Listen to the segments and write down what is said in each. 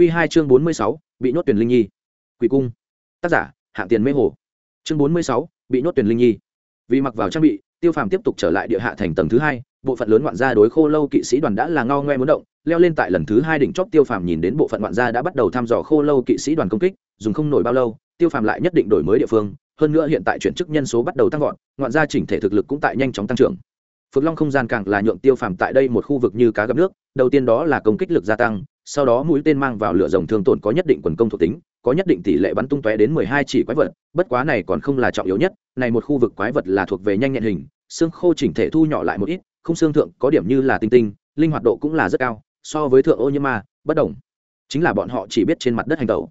Q2 chương bốn mươi sáu, bị nhốt tuyển linh nhi. Quỷ cung. Tác giả, hạng tiền mê hồ. Chương bốn mươi sáu, bị nhốt tuyển linh nhi. Vì mặc vào trang bị, tiêu phàm tiếp tục trở lại địa hạ thành tầng thứ hai, bộ phận lớn ngoạn gia đối khô lâu kỵ sĩ đoàn đã là ngao ngoe muốn động, leo lên tại lần thứ hai đỉnh chóp tiêu phàm nhìn đến bộ phận ngoạn gia đã bắt đầu thăm dò khô lâu kỵ sĩ đoàn công kích, dùng không nổi bao lâu, tiêu phàm lại nhất định đổi mới địa phương, hơn nữa hiện tại chuyển chức nhân số bắt đầu tăng vọt, ngoạn gia chỉnh thể thực lực cũng tại nhanh chóng tăng trưởng. Phượng long không gian càng là nhượng tiêu phàm tại đây một khu vực như cá gặp nước, đầu tiên đó là công kích lực gia tăng sau đó mũi tên mang vào lửa rồng thương tổn có nhất định quần công thuộc tính, có nhất định tỷ lệ bắn tung tóe đến mười hai chỉ quái vật, bất quá này còn không là trọng yếu nhất, này một khu vực quái vật là thuộc về nhanh nhẹn hình, xương khô chỉnh thể thu nhỏ lại một ít không xương thượng có điểm như là tinh tinh, linh hoạt độ cũng là rất cao, so với thượng ô nhiễm ma, bất đồng. Chính là bọn họ chỉ biết trên mặt đất hành tẩu.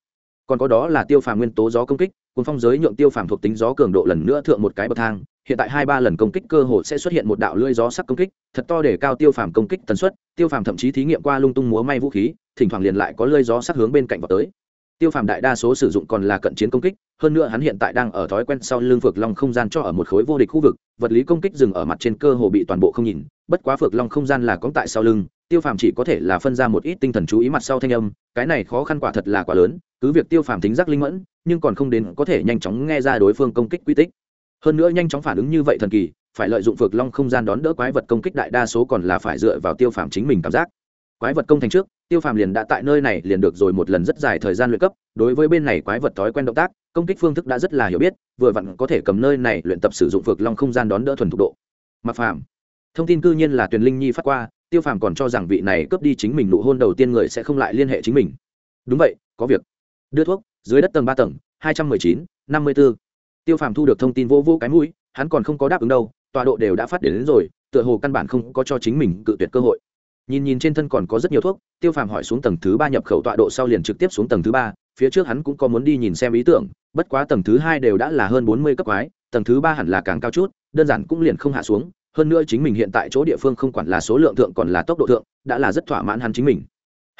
Còn có đó là tiêu phàm nguyên tố gió công kích cuốn phong giới nhượng tiêu phàm thuộc tính gió cường độ lần nữa thượng một cái bậc thang hiện tại hai ba lần công kích cơ hội sẽ xuất hiện một đạo lưỡi gió sắc công kích, thật to để cao tiêu phàm công kích tần suất, tiêu phàm thậm chí thí nghiệm qua lung tung múa may vũ khí, thỉnh thoảng liền lại có lưỡi gió sắc hướng bên cạnh vào tới. Tiêu phàm đại đa số sử dụng còn là cận chiến công kích, hơn nữa hắn hiện tại đang ở thói quen sau lưng phược long không gian cho ở một khối vô địch khu vực, vật lý công kích dừng ở mặt trên cơ hồ bị toàn bộ không nhìn, bất quá phược long không gian là có tại sau lưng, tiêu phàm chỉ có thể là phân ra một ít tinh thần chú ý mặt sau thanh âm, cái này khó khăn quả thật là quá lớn, cứ việc tiêu phàm tính giác linh mẫn, nhưng còn không đến có thể nhanh chóng nghe ra đối phương công kích quy tích hơn nữa nhanh chóng phản ứng như vậy thần kỳ, phải lợi dụng phược long không gian đón đỡ quái vật công kích đại đa số còn là phải dựa vào tiêu phàm chính mình cảm giác. Quái vật công thành trước, tiêu phàm liền đã tại nơi này liền được rồi một lần rất dài thời gian luyện cấp, đối với bên này quái vật thói quen động tác, công kích phương thức đã rất là hiểu biết, vừa vặn có thể cầm nơi này luyện tập sử dụng phược long không gian đón đỡ thuần thục độ. Mặc phàm, thông tin cư nhiên là tuyền linh nhi phát qua, tiêu phàm còn cho rằng vị này cướp đi chính mình nụ hôn đầu tiên người sẽ không lại liên hệ chính mình. Đúng vậy, có việc. Đưa thuốc, dưới đất tầng ba tầng, hai trăm mười chín, năm mươi bốn tiêu phàm thu được thông tin vô vô cái mũi hắn còn không có đáp ứng đâu tọa độ đều đã phát đến, đến rồi tựa hồ căn bản không có cho chính mình cự tuyệt cơ hội. Nhìn nhìn trên thân còn có rất nhiều thuốc tiêu phàm hỏi xuống tầng thứ ba nhập khẩu tọa độ sau liền trực tiếp xuống tầng thứ ba phía trước hắn cũng có muốn đi nhìn xem ý tưởng bất quá tầng thứ hai đều đã là hơn bốn mươi cấp quái tầng thứ ba hẳn là càng cao chút đơn giản cũng liền không hạ xuống hơn nữa chính mình hiện tại chỗ địa phương không quản là số lượng thượng còn là tốc độ thượng đã là rất thỏa mãn hắn chính mình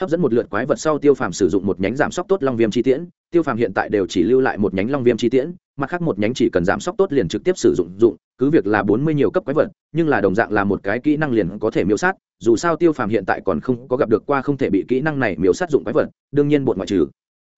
hấp dẫn một lượt quái vật sau tiêu phàm sử dụng một nhánh giảm sốc tốt long viêm chi tiễn. Tiêu phàm hiện tại đều chỉ lưu lại một nhánh long viêm chi tiễn, mặt khác một nhánh chỉ cần giảm sốc tốt liền trực tiếp sử dụng dụng, cứ việc là bốn mươi nhiều cấp quái vật, nhưng là đồng dạng là một cái kỹ năng liền có thể miêu sát, dù sao tiêu phàm hiện tại còn không có gặp được qua không thể bị kỹ năng này miêu sát dụng quái vật, đương nhiên bột ngoại trừ.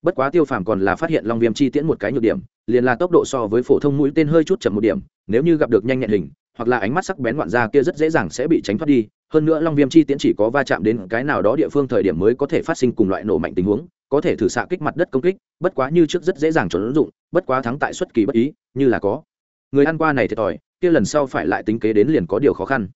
Bất quá tiêu phàm còn là phát hiện long viêm chi tiễn một cái nhược điểm, liền là tốc độ so với phổ thông mũi tên hơi chút chậm một điểm, nếu như gặp được nhanh nhẹn hình hoặc là ánh mắt sắc bén ngoạn ra kia rất dễ dàng sẽ bị tránh thoát đi. Hơn nữa long viêm chi tiễn chỉ có va chạm đến cái nào đó địa phương thời điểm mới có thể phát sinh cùng loại nổ mạnh tình huống, có thể thử xạ kích mặt đất công kích, bất quá như trước rất dễ dàng trốn ứng dụng, bất quá thắng tại xuất kỳ bất ý, như là có. Người ăn qua này thiệt thòi, kia lần sau phải lại tính kế đến liền có điều khó khăn.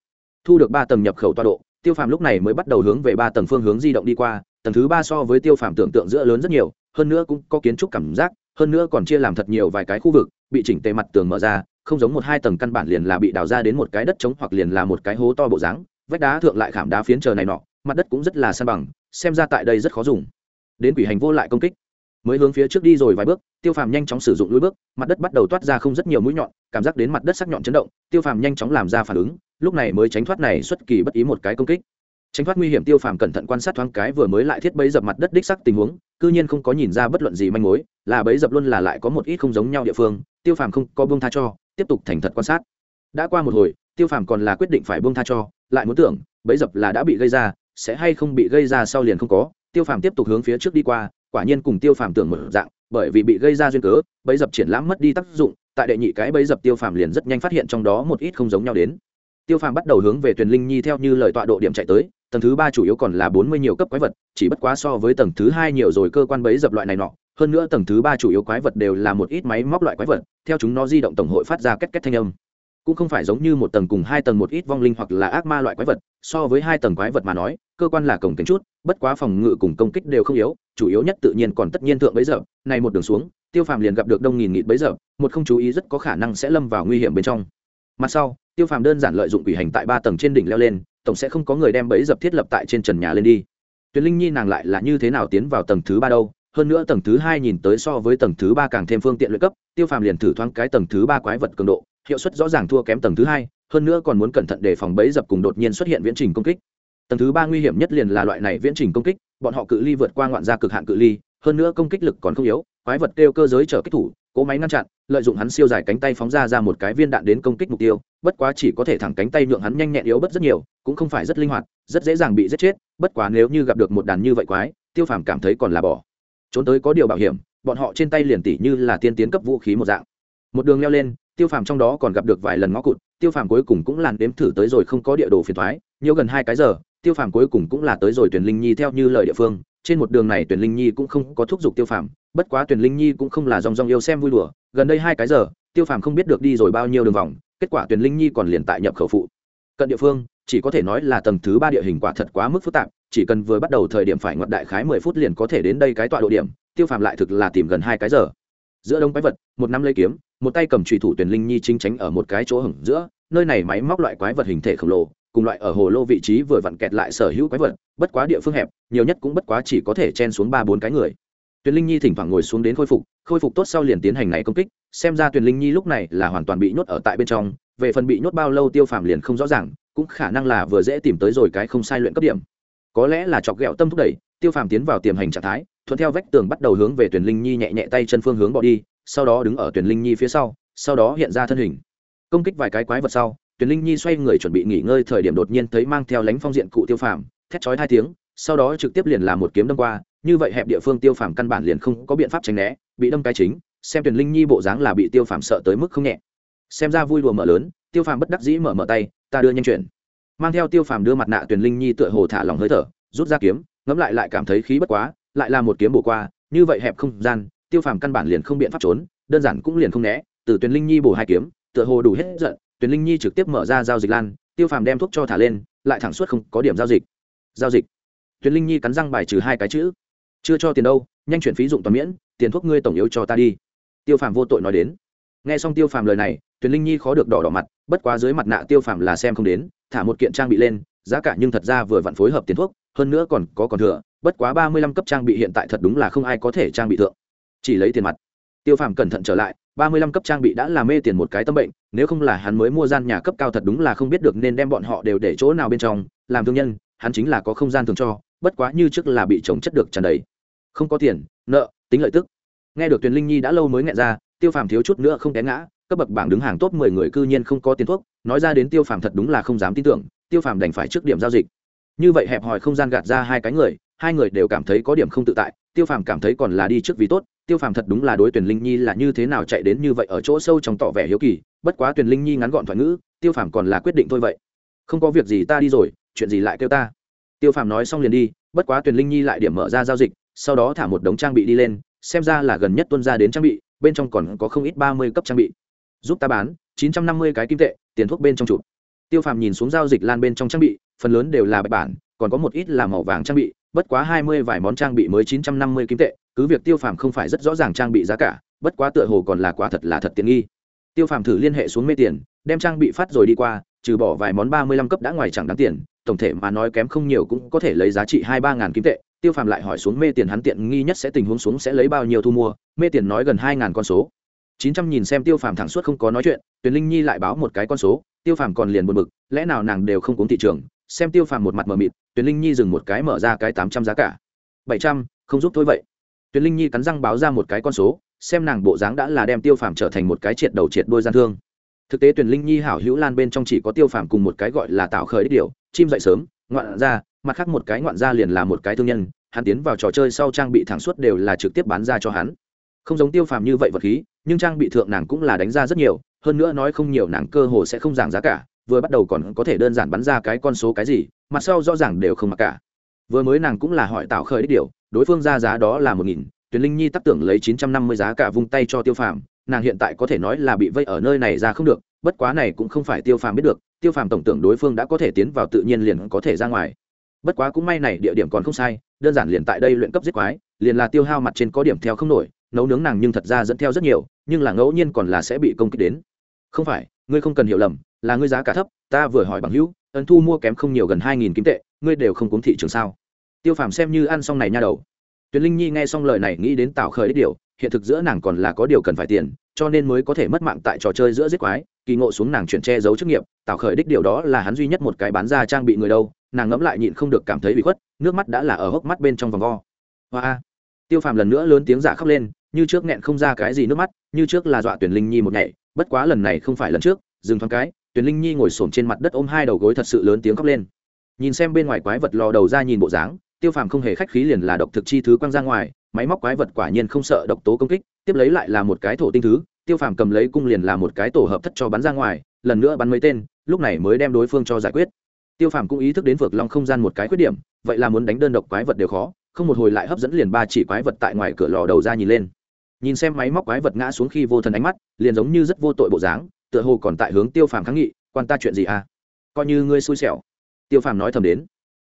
Thu được ba tầng nhập khẩu toa độ, tiêu phàm lúc này mới bắt đầu hướng về ba tầng phương hướng di động đi qua, tầng thứ ba so với tiêu phàm tưởng tượng giữa lớn rất nhiều, hơn nữa cũng có kiến trúc cảm giác hơn nữa còn chia làm thật nhiều vài cái khu vực, bị chỉnh tề mặt tường mở ra, không giống một hai tầng căn bản liền là bị đào ra đến một cái đất trống hoặc liền là một cái hố to bộ dáng, vách đá thượng lại khảm đá phiến chờ này nọ, mặt đất cũng rất là san bằng, xem ra tại đây rất khó dùng. Đến quỷ hành vô lại công kích. Mới hướng phía trước đi rồi vài bước, tiêu phàm nhanh chóng sử dụng lối bước, mặt đất bắt đầu toát ra không rất nhiều mũi nhọn, cảm giác đến mặt đất sắc nhọn chấn động, tiêu phàm nhanh chóng làm ra phản ứng, lúc này mới tránh thoát này xuất kỳ bất ý một cái công kích tránh thoát nguy hiểm tiêu phàm cẩn thận quan sát thoáng cái vừa mới lại thiết bấy dập mặt đất đích sắc tình huống, cư nhiên không có nhìn ra bất luận gì manh mối, là bấy dập luôn là lại có một ít không giống nhau địa phương, tiêu phàm không có buông tha cho, tiếp tục thành thật quan sát. Đã qua một hồi, tiêu phàm còn là quyết định phải buông tha cho, lại muốn tưởng bấy dập là đã bị gây ra, sẽ hay không bị gây ra sau liền không có, tiêu phàm tiếp tục hướng phía trước đi qua, quả nhiên cùng tiêu phàm tưởng một dạng, bởi vì bị gây ra duyên cớ bấy dập triển lãm mất đi tác dụng, tại đệ nhị cái bấy dập tiêu phàm liền rất nhanh phát hiện trong đó một ít không giống nhau đến. Tiêu phàm bắt đầu hướng về tuyền linh nhi theo như lời tọa độ điểm chạy tới tầng thứ ba chủ yếu còn là bốn mươi nhiều cấp quái vật, chỉ bất quá so với tầng thứ hai nhiều rồi cơ quan bấy dập loại này nọ, hơn nữa tầng thứ ba chủ yếu quái vật đều là một ít máy móc loại quái vật, theo chúng nó di động tổng hội phát ra két két thanh âm. Cũng không phải giống như một tầng cùng hai tầng một ít vong linh hoặc là ác ma loại quái vật, so với hai tầng quái vật mà nói, cơ quan là cổng kính chút, bất quá phòng ngự cùng công kích đều không yếu, chủ yếu nhất tự nhiên còn tất nhiên thượng bấy giờ này một đường xuống, tiêu phàm liền gặp được đông nghìn nghịt bấy giờ một không chú ý rất có khả năng sẽ lâm vào nguy hiểm bên trong. Mặt sau, tiêu phàm đơn giản lợi dụng quỷ hành tại ba tầng trên đỉnh leo lên tổng sẽ không có người đem bẫy dập thiết lập tại trên trần nhà lên đi. Tuyền linh nhi nàng lại là như thế nào tiến vào tầng thứ ba đâu? Hơn nữa tầng thứ hai nhìn tới so với tầng thứ ba càng thêm phương tiện luyện cấp, tiêu phàm liền thử thoáng cái tầng thứ ba quái vật cường độ, hiệu suất rõ ràng thua kém tầng thứ hai, hơn nữa còn muốn cẩn thận để phòng bẫy dập cùng đột nhiên xuất hiện viễn trình công kích. Tầng thứ ba nguy hiểm nhất liền là loại này viễn trình công kích, bọn họ cự ly vượt qua ngoạn gia cực hạn cự ly, hơn nữa công kích lực còn không yếu, quái vật kêu cơ giới trở kích thủ cỗ máy ngăn chặn, lợi dụng hắn siêu dài cánh tay phóng ra ra một cái viên đạn đến công kích mục tiêu, bất quá chỉ có thể thẳng cánh tay nhượng hắn nhanh nhẹn yếu bất rất nhiều, cũng không phải rất linh hoạt, rất dễ dàng bị giết chết, bất quá nếu như gặp được một đàn như vậy quái, tiêu phàm cảm thấy còn là bỏ. Trốn tới có điều bảo hiểm, bọn họ trên tay liền tỷ như là tiên tiến cấp vũ khí một dạng. Một đường leo lên, tiêu phàm trong đó còn gặp được vài lần ngõ cụt, tiêu phàm cuối cùng cũng làn đếm thử tới rồi không có địa đồ phiền thoái nhiều gần hai cái giờ, tiêu phàm cuối cùng cũng là tới rồi tuyển linh nhi theo như lời địa phương, trên một đường này tuyển linh nhi cũng không có thúc giục tiêu phàm bất quá tuyển linh nhi cũng không là dòng dòng yêu xem vui đùa, gần đây hai cái giờ, tiêu phàm không biết được đi rồi bao nhiêu đường vòng, kết quả tuyển linh nhi còn liền tại nhập khẩu phụ. Cận địa phương, chỉ có thể nói là tầng thứ ba địa hình quả thật quá mức phức tạp, chỉ cần vừa bắt đầu thời điểm phải ngoặt đại khái mười phút liền có thể đến đây cái tọa độ điểm, tiêu phàm lại thực là tìm gần hai cái giờ. Giữa đông quái vật, một năm lấy kiếm, một tay cầm trùy thủ tuyển linh nhi chính tránh ở một cái chỗ hửng giữa, nơi này máy móc loại quái vật hình thể khổng lồ, cùng loại ở hồ lô vị trí vừa vặn kẹt lại sở hữu quái vật, bất quá địa phương hẹp, nhiều nhất cũng bất quá chỉ có thể chen xuống ba bốn cái người tuyền linh nhi thỉnh thoảng ngồi xuống đến khôi phục khôi phục tốt sau liền tiến hành này công kích, xem ra tuyền linh nhi lúc này là hoàn toàn bị nhốt ở tại bên trong, về phần bị nhốt bao lâu tiêu phàm liền không rõ ràng, cũng khả năng là vừa dễ tìm tới rồi cái không sai luyện cấp điểm. Có lẽ là chọc ghẹo tâm thúc đẩy, tiêu phàm tiến vào tiềm hành trạng thái, thuận theo vách tường bắt đầu hướng về tuyển linh nhi nhẹ nhẹ tay chân phương hướng bỏ đi, sau đó đứng ở tuyển linh nhi phía sau sau đó hiện ra thân hình. Công kích vài cái quái vật sau tuyển linh nhi xoay người chuẩn bị nghỉ ngơi thời điểm đột nhiên thấy mang theo lánh phong diện cụ tiêu phàm, thét chói hai tiếng, sau đó trực tiếp liền làm một kiếm đâm qua như vậy hẹp địa phương tiêu phàm căn bản liền không có biện pháp tránh né, bị đâm cái chính, xem tuyển linh nhi bộ dáng là bị tiêu phàm sợ tới mức không nhẹ. Xem ra vui đùa mở lớn, tiêu phàm bất đắc dĩ mở mở tay, ta đưa nhanh chuyển. Mang theo tiêu phàm đưa mặt nạ tuyển linh nhi tựa hồ thả lòng hơi thở, rút ra kiếm, ngẫm lại lại cảm thấy khí bất quá, lại là một kiếm bổ qua, như vậy hẹp không gian, tiêu phàm căn bản liền không biện pháp trốn, đơn giản cũng liền không né, từ tuyển linh nhi bổ hai kiếm, tựa hồ đủ hết giận tuyển linh nhi trực tiếp mở ra giao dịch lan, tiêu phàm đem thuốc cho thả lên, lại thẳng suốt không có điểm giao dịch. Giao dịch. Tuyển linh nhi cắn răng bài trừ hai cái chữ chưa cho tiền đâu, nhanh chuyển phí dụng toàn miễn, tiền thuốc ngươi tổng yếu cho ta đi. Tiêu phàm vô tội nói đến. Nghe xong tiêu phàm lời này, Tuyền linh nhi khó được đỏ đỏ mặt, bất quá dưới mặt nạ tiêu phàm là xem không đến, thả một kiện trang bị lên, giá cả nhưng thật ra vừa vặn phối hợp tiền thuốc, hơn nữa còn có còn thừa, bất quá ba mươi lăm cấp trang bị hiện tại thật đúng là không ai có thể trang bị thượng. Chỉ lấy tiền mặt. Tiêu phàm cẩn thận trở lại, ba mươi lăm cấp trang bị đã làm mê tiền một cái tâm bệnh, nếu không là hắn mới mua gian nhà cấp cao thật đúng là không biết được nên đem bọn họ đều để chỗ nào bên trong, làm thương nhân, hắn chính là có không gian thường cho, bất quá như trước là bị chồng chất được tràn đầy không có tiền, nợ, tính lợi tức. Nghe được tuyền linh nhi đã lâu mới nghẹn ra, tiêu phàm thiếu chút nữa không té ngã, cấp bậc bảng đứng hàng top mười người cư nhiên không có tiền thuốc, nói ra đến tiêu phàm thật đúng là không dám tin tưởng, tiêu phàm đành phải trước điểm giao dịch. Như vậy hẹp hòi không gian gạt ra hai cái người, hai người đều cảm thấy có điểm không tự tại, tiêu phàm cảm thấy còn là đi trước vì tốt, tiêu phàm thật đúng là đối tuyển linh nhi là như thế nào chạy đến như vậy ở chỗ sâu trong tỏ vẻ hiếu kỳ, bất quá tuyển linh nhi ngắn gọn thoại ngữ, tiêu phàm còn là quyết định thôi vậy. Không có việc gì ta đi rồi, chuyện gì lại kêu ta? Tiêu phàm nói xong liền đi, bất quá tuyển linh nhi lại điểm mở ra giao dịch sau đó thả một đống trang bị đi lên, xem ra là gần nhất tuân ra đến trang bị, bên trong còn có không ít ba mươi cấp trang bị. Giúp ta bán, chín trăm năm mươi cái kim tệ, tiền thuốc bên trong chụp. Tiêu phàm nhìn xuống giao dịch lan bên trong trang bị, phần lớn đều là bạch bản, còn có một ít là màu vàng trang bị, bất quá hai mươi vài món trang bị mới chín trăm năm mươi kim tệ, cứ việc tiêu phàm không phải rất rõ ràng trang bị giá cả, bất quá tựa hồ còn là quả thật là thật tiện nghi. Tiêu phàm thử liên hệ xuống mê tiền, đem trang bị phát rồi đi qua, trừ bỏ vài món ba mươi lăm cấp đã ngoài chẳng đáng tiền, tổng thể mà nói kém không nhiều cũng có thể lấy giá trị hai ba ngàn kim tệ tiêu phàm lại hỏi xuống mê tiền hắn tiện nghi nhất sẽ tình huống xuống sẽ lấy bao nhiêu thu mua, mê tiền nói gần hai ngàn con số. Chín trăm nhìn xem tiêu phàm thẳng suốt không có nói chuyện, tuyền linh nhi lại báo một cái con số, tiêu phàm còn liền buồn bực, lẽ nào nàng đều không cúng thị trường, xem tiêu phàm một mặt mờ mịt, tuyền linh nhi dừng một cái mở ra cái tám trăm giá cả. Bảy trăm, không giúp thôi vậy. Tuyền linh nhi cắn răng báo ra một cái con số, xem nàng bộ dáng đã là đem tiêu phàm trở thành một cái triệt đầu triệt đôi gian thương. Thực tế tuyền linh nhi hảo hữu lan bên trong chỉ có tiêu phàm cùng một cái gọi là tạo khởi đích điều chim dậy sớm, ngoạn ra mặt khác một cái ngoạn gia liền là một cái thương nhân, hắn tiến vào trò chơi sau trang bị thẳng suốt đều là trực tiếp bán ra cho hắn. Không giống tiêu phàm như vậy vật khí, nhưng trang bị thượng nàng cũng là đánh ra rất nhiều, hơn nữa nói không nhiều nàng cơ hồ sẽ không giảm giá cả, vừa bắt đầu còn có thể đơn giản bắn ra cái con số cái gì mặt sau rõ ràng đều không mặc cả. Vừa mới nàng cũng là hỏi tạo khởi đích điều, đối phương ra giá đó là một nghìn, tuyền linh nhi tắc tưởng lấy chín trăm năm mươi giá cả vung tay cho tiêu phàm, nàng hiện tại có thể nói là bị vây ở nơi này ra không được, bất quá này cũng không phải tiêu phàm biết được, tiêu phàm tổng tưởng đối phương đã có thể tiến vào tự nhiên liền có thể ra ngoài bất quá cũng may này địa điểm còn không sai, đơn giản liền tại đây luyện cấp giết quái, liền là tiêu hao mặt trên có điểm theo không nổi, nấu nướng nàng nhưng thật ra dẫn theo rất nhiều, nhưng là ngẫu nhiên còn là sẽ bị công kích đến. Không phải, ngươi không cần hiểu lầm, là ngươi giá cả thấp, ta vừa hỏi bằng hữu ấn thu mua kém không nhiều gần hai nghìn kim tệ, ngươi đều không cúng thị trường sao? Tiêu phàm xem như ăn xong này nha đầu. Tuyền linh nhi nghe xong lời này nghĩ đến tạo khởi đích điều, hiện thực giữa nàng còn là có điều cần phải tiền cho nên mới có thể mất mạng tại trò chơi giữa giết quái, kỳ ngộ xuống nàng chuyển che giấu chức nghiệp, tạo khởi đích điều đó là hắn duy nhất một cái bán ra trang bị người đâu, nàng ngẫm lại nhịn không được cảm thấy bị khuất, nước mắt đã là ở hốc mắt bên trong vòng vo. Hoa! Tiêu phàm lần nữa lớn tiếng giả khóc lên, như trước nghẹn không ra cái gì nước mắt, như trước là dọa tuyển linh nhi một ngày bất quá lần này không phải lần trước, dừng thoáng cái, tuyển linh nhi ngồi xổm trên mặt đất ôm hai đầu gối thật sự lớn tiếng khóc lên. Nhìn xem bên ngoài quái vật lò đầu ra nhìn bộ dáng, tiêu phàm không hề khách khí liền là độc thực chi thứ quăng ra ngoài, máy móc quái vật quả nhiên không sợ độc tố công kích tiếp lấy lại là một cái thổ tinh thứ, tiêu phàm cầm lấy cung liền là một cái tổ hợp thất cho bắn ra ngoài, lần nữa bắn mấy tên, lúc này mới đem đối phương cho giải quyết. Tiêu phàm cũng ý thức đến vượt long không gian một cái khuyết điểm, vậy là muốn đánh đơn độc quái vật đều khó, không một hồi lại hấp dẫn liền ba chỉ quái vật tại ngoài cửa lò đầu ra nhìn lên. Nhìn xem máy móc quái vật ngã xuống khi vô thần ánh mắt, liền giống như rất vô tội bộ dáng, tựa hồ còn tại hướng tiêu phàm kháng nghị, quan ta chuyện gì à? Coi như ngươi xui xẻo. Tiêu phàm nói thầm đến.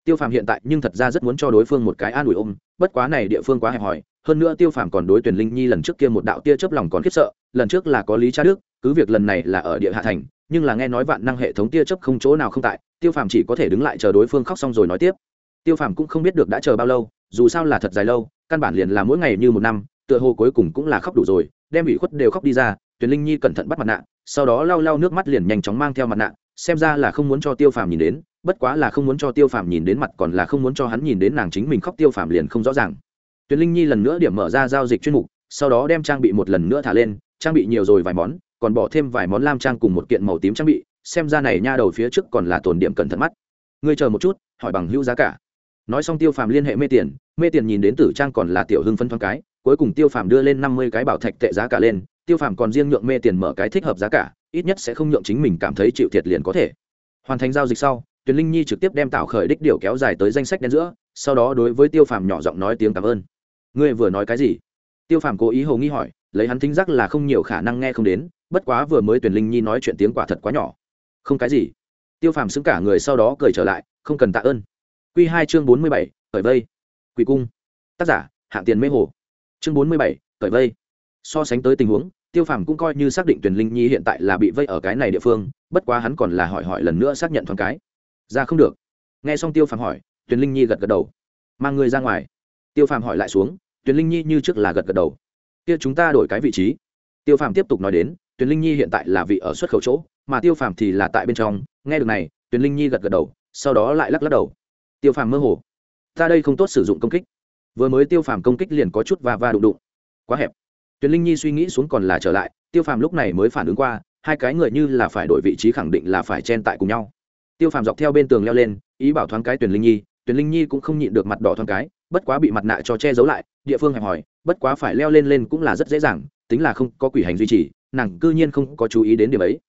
Tiêu phàm hiện tại nhưng thật ra rất muốn cho đối phương một cái an ủi ôm bất quá này địa phương quá hẹp hòi, hơn nữa tiêu phàm còn đối tuyển linh nhi lần trước kia một đạo tia chớp lòng còn khiếp sợ, lần trước là có lý cha đức, cứ việc lần này là ở địa hạ thành, nhưng là nghe nói vạn năng hệ thống tia chớp không chỗ nào không tại, tiêu phàm chỉ có thể đứng lại chờ đối phương khóc xong rồi nói tiếp. Tiêu phàm cũng không biết được đã chờ bao lâu, dù sao là thật dài lâu, căn bản liền là mỗi ngày như một năm, tựa hồ cuối cùng cũng là khóc đủ rồi, đem ủy khuất đều khóc đi ra, tuyển linh nhi cẩn thận bắt mặt nạ, sau đó lau lau nước mắt liền nhanh chóng mang theo mặt nạ xem ra là không muốn cho tiêu phàm nhìn đến, bất quá là không muốn cho tiêu phàm nhìn đến mặt còn là không muốn cho hắn nhìn đến nàng chính mình khóc tiêu phàm liền không rõ ràng. Tuyền linh nhi lần nữa điểm mở ra giao dịch chuyên mục, sau đó đem trang bị một lần nữa thả lên, trang bị nhiều rồi vài món, còn bỏ thêm vài món lam trang cùng một kiện màu tím trang bị, xem ra này nha đầu phía trước còn là tồn điểm cẩn thận mắt. Ngươi chờ một chút, hỏi bằng hữu giá cả. Nói xong tiêu phàm liên hệ mê tiền mê tiền nhìn đến tử trang còn là tiểu hưng phân thoáng cái, cuối cùng tiêu phàm đưa lên năm mươi cái bảo thạch tệ giá cả lên, tiêu phàm còn riêng nhượng mê tiền mở cái thích hợp giá cả ít nhất sẽ không nhượng chính mình cảm thấy chịu thiệt liền có thể. Hoàn thành giao dịch sau, tuyền linh nhi trực tiếp đem tạo khởi đích điều kéo dài tới danh sách đen giữa, sau đó đối với tiêu phàm nhỏ giọng nói tiếng cảm ơn. Ngươi vừa nói cái gì? Tiêu phàm cố ý hầu nghi hỏi, lấy hắn thính giác là không nhiều khả năng nghe không đến, bất quá vừa mới tuyền linh nhi nói chuyện tiếng quả thật quá nhỏ. Không cái gì. Tiêu phàm xứng cả người sau đó cười trở lại, không cần tạ ơn. Q hai chương bốn mươi bảy, khởi vây. Quỷ cung. Tác giả, hạng tiền mê hồ. Chương bốn mươi bảy, khởi vây. So sánh tới tình huống tiêu phàm cũng coi như xác định tuyền linh nhi hiện tại là bị vây ở cái này địa phương, bất quá hắn còn là hỏi hỏi lần nữa xác nhận thoáng cái. Ra không được. Nghe xong tiêu phàm hỏi, tuyền linh nhi gật gật đầu. Mang người ra ngoài. Tiêu phàm hỏi lại xuống, tuyền linh nhi như trước là gật gật đầu. Kia chúng ta đổi cái vị trí. Tiêu phàm tiếp tục nói đến, tuyền linh nhi hiện tại là vị ở xuất khẩu chỗ, mà tiêu phàm thì là tại bên trong. Nghe được này, tuyền linh nhi gật gật đầu, sau đó lại lắc lắc đầu. Tiêu phàm mơ hồ. Ta đây không tốt sử dụng công kích. Vừa mới tiêu phàm công kích liền có chút và va đụng đụng. Quá hẹp tuyền linh nhi suy nghĩ xuống còn là trở lại, tiêu phàm lúc này mới phản ứng qua, hai cái người như là phải đổi vị trí khẳng định là phải chen tại cùng nhau. Tiêu phàm dọc theo bên tường leo lên, ý bảo thoáng cái tuyền linh nhi, tuyền linh nhi cũng không nhịn được mặt đỏ thoáng cái, bất quá bị mặt nạ cho che giấu lại, địa phương hẹp hòi, bất quá phải leo lên lên cũng là rất dễ dàng, tính là không có quỷ hành duy trì, nàng cư nhiên không có chú ý đến điểm ấy.